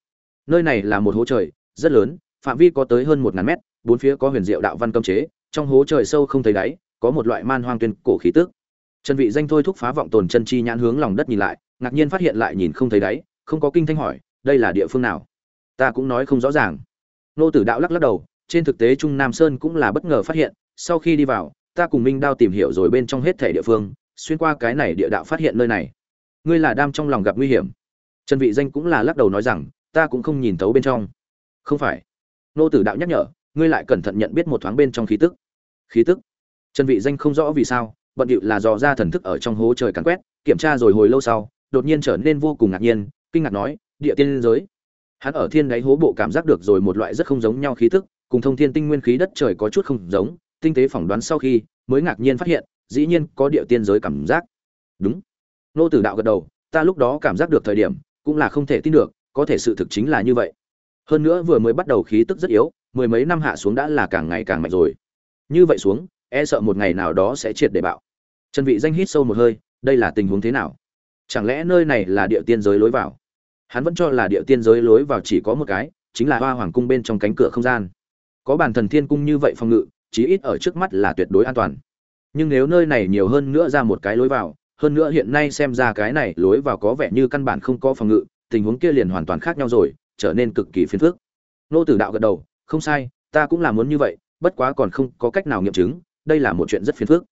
Nơi này là một hố trời, rất lớn, phạm vi có tới hơn một ngàn mét, bốn phía có huyền diệu đạo văn cấm chế, trong hố trời sâu không thấy đáy, có một loại man hoang tuyên cổ khí tức. Trần vị danh thôi thúc phá vọng tồn chân chi nhãn hướng lòng đất nhìn lại, ngạc nhiên phát hiện lại nhìn không thấy đáy, không có kinh thanh hỏi, đây là địa phương nào? Ta cũng nói không rõ ràng. Nô tử đạo lắc lắc đầu, trên thực tế trung nam sơn cũng là bất ngờ phát hiện, sau khi đi vào, ta cùng minh đao tìm hiểu rồi bên trong hết thể địa phương xuyên qua cái này địa đạo phát hiện nơi này. Ngươi là đam trong lòng gặp nguy hiểm. Trần vị danh cũng là lắc đầu nói rằng, ta cũng không nhìn thấu bên trong. Không phải. Nô tử đạo nhắc nhở, ngươi lại cẩn thận nhận biết một thoáng bên trong khí tức. Khí tức? Trần vị danh không rõ vì sao, bận điệu là dò ra thần thức ở trong hố trời cắn quét, kiểm tra rồi hồi lâu sau, đột nhiên trở nên vô cùng ngạc nhiên, kinh ngạc nói, địa tiên giới. Hắn ở thiên đáy hố bộ cảm giác được rồi một loại rất không giống nhau khí tức, cùng thông thiên tinh nguyên khí đất trời có chút không giống, tinh tế phỏng đoán sau khi, mới ngạc nhiên phát hiện dĩ nhiên có địa tiên giới cảm giác. Đúng. Nô tử đạo gật đầu, ta lúc đó cảm giác được thời điểm, cũng là không thể tin được, có thể sự thực chính là như vậy. Hơn nữa vừa mới bắt đầu khí tức rất yếu, mười mấy năm hạ xuống đã là càng ngày càng mạnh rồi. Như vậy xuống e sợ một ngày nào đó sẽ triệt để bạo. Trần vị danh hít sâu một hơi, đây là tình huống thế nào? Chẳng lẽ nơi này là địa tiên giới lối vào? Hắn vẫn cho là địa tiên giới lối vào chỉ có một cái, chính là hoa hoàng cung bên trong cánh cửa không gian. Có bản thần thiên cung như vậy phòng ngự, chí ít ở trước mắt là tuyệt đối an toàn nhưng nếu nơi này nhiều hơn nữa ra một cái lối vào, hơn nữa hiện nay xem ra cái này lối vào có vẻ như căn bản không có phòng ngự, tình huống kia liền hoàn toàn khác nhau rồi, trở nên cực kỳ phiền phức. Nô tử đạo gật đầu, không sai, ta cũng là muốn như vậy, bất quá còn không có cách nào nghiệm chứng, đây là một chuyện rất phiền phức.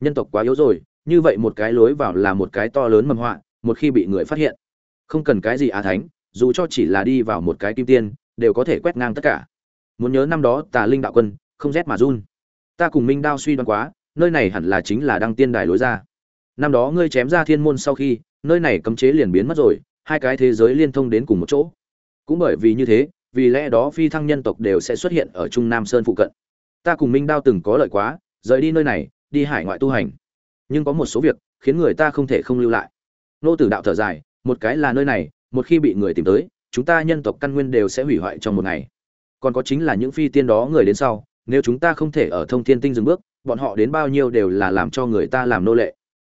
Nhân tộc quá yếu rồi, như vậy một cái lối vào là một cái to lớn mầm họa, một khi bị người phát hiện, không cần cái gì á thánh, dù cho chỉ là đi vào một cái kim tiên, đều có thể quét ngang tất cả. Muốn nhớ năm đó tà linh đạo quân, không rét mà run. Ta cùng minh đao suy đoán quá nơi này hẳn là chính là đăng tiên đài lối ra. Năm đó ngươi chém ra thiên môn sau khi, nơi này cấm chế liền biến mất rồi, hai cái thế giới liên thông đến cùng một chỗ. Cũng bởi vì như thế, vì lẽ đó phi thăng nhân tộc đều sẽ xuất hiện ở trung nam sơn phụ cận. Ta cùng minh đao từng có lợi quá, rời đi nơi này, đi hải ngoại tu hành. Nhưng có một số việc, khiến người ta không thể không lưu lại. Nô tử đạo thở dài, một cái là nơi này, một khi bị người tìm tới, chúng ta nhân tộc căn nguyên đều sẽ hủy hoại trong một ngày. Còn có chính là những phi tiên đó người đến sau nếu chúng ta không thể ở thông thiên tinh dừng bước, bọn họ đến bao nhiêu đều là làm cho người ta làm nô lệ.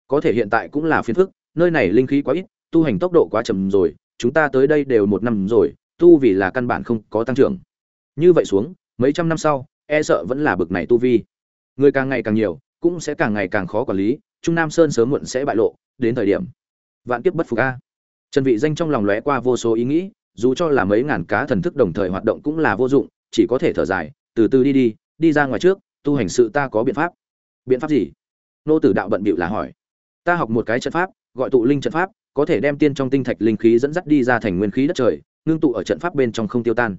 Có thể hiện tại cũng là phiền phức, nơi này linh khí quá ít, tu hành tốc độ quá chậm rồi, chúng ta tới đây đều một năm rồi, tu vì là căn bản không có tăng trưởng. Như vậy xuống, mấy trăm năm sau e sợ vẫn là bực này tu vi. Người càng ngày càng nhiều, cũng sẽ càng ngày càng khó quản lý, trung nam sơn sớm muộn sẽ bại lộ, đến thời điểm, vạn kiếp bất phục a. Trần vị danh trong lòng lóe qua vô số ý nghĩ, dù cho là mấy ngàn cá thần thức đồng thời hoạt động cũng là vô dụng, chỉ có thể thở dài từ từ đi đi đi ra ngoài trước, tu hành sự ta có biện pháp. Biện pháp gì? Nô tử đạo bận bịu là hỏi. Ta học một cái trận pháp, gọi tụ linh trận pháp, có thể đem tiên trong tinh thạch linh khí dẫn dắt đi ra thành nguyên khí đất trời, ngưng tụ ở trận pháp bên trong không tiêu tan.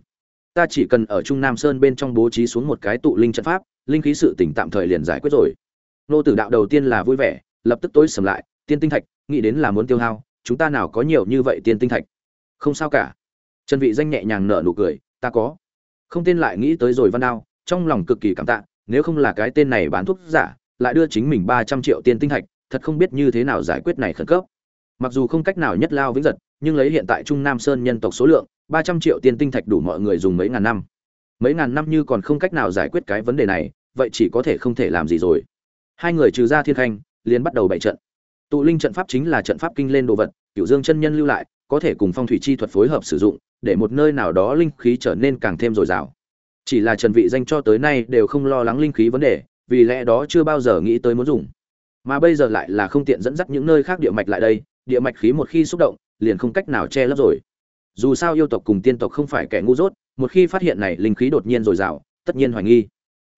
Ta chỉ cần ở trung nam sơn bên trong bố trí xuống một cái tụ linh trận pháp, linh khí sự tỉnh tạm thời liền giải quyết rồi. Nô tử đạo đầu tiên là vui vẻ, lập tức tối sầm lại. Tiên tinh thạch, nghĩ đến là muốn tiêu hao, chúng ta nào có nhiều như vậy tiên tinh thạch? Không sao cả. Trần vị danh nhẹ nhàng nở nụ cười. Ta có không tên lại nghĩ tới rồi văn đao, trong lòng cực kỳ cảm tạ, nếu không là cái tên này bán thuốc giả, lại đưa chính mình 300 triệu tiền tinh thạch, thật không biết như thế nào giải quyết này khẩn cấp. Mặc dù không cách nào nhất lao vĩnh giật, nhưng lấy hiện tại trung nam sơn nhân tộc số lượng 300 triệu tiền tinh thạch đủ mọi người dùng mấy ngàn năm. Mấy ngàn năm như còn không cách nào giải quyết cái vấn đề này, vậy chỉ có thể không thể làm gì rồi. Hai người trừ ra thiên khanh, liền bắt đầu bày trận. Tụ linh trận pháp chính là trận pháp kinh lên đồ vật cựu dương chân nhân lưu lại có thể cùng phong thủy chi thuật phối hợp sử dụng, để một nơi nào đó linh khí trở nên càng thêm dồi dào. Chỉ là trần vị danh cho tới nay đều không lo lắng linh khí vấn đề, vì lẽ đó chưa bao giờ nghĩ tới muốn dùng. Mà bây giờ lại là không tiện dẫn dắt những nơi khác địa mạch lại đây, địa mạch khí một khi xúc động, liền không cách nào che lấp rồi. Dù sao yêu tộc cùng tiên tộc không phải kẻ ngu dốt, một khi phát hiện này linh khí đột nhiên dồi dào, tất nhiên hoài nghi.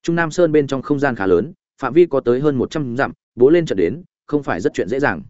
Trung nam sơn bên trong không gian khá lớn, phạm vi có tới hơn một trăm dặm, bố lên trận đến, không phải rất chuyện dễ dàng.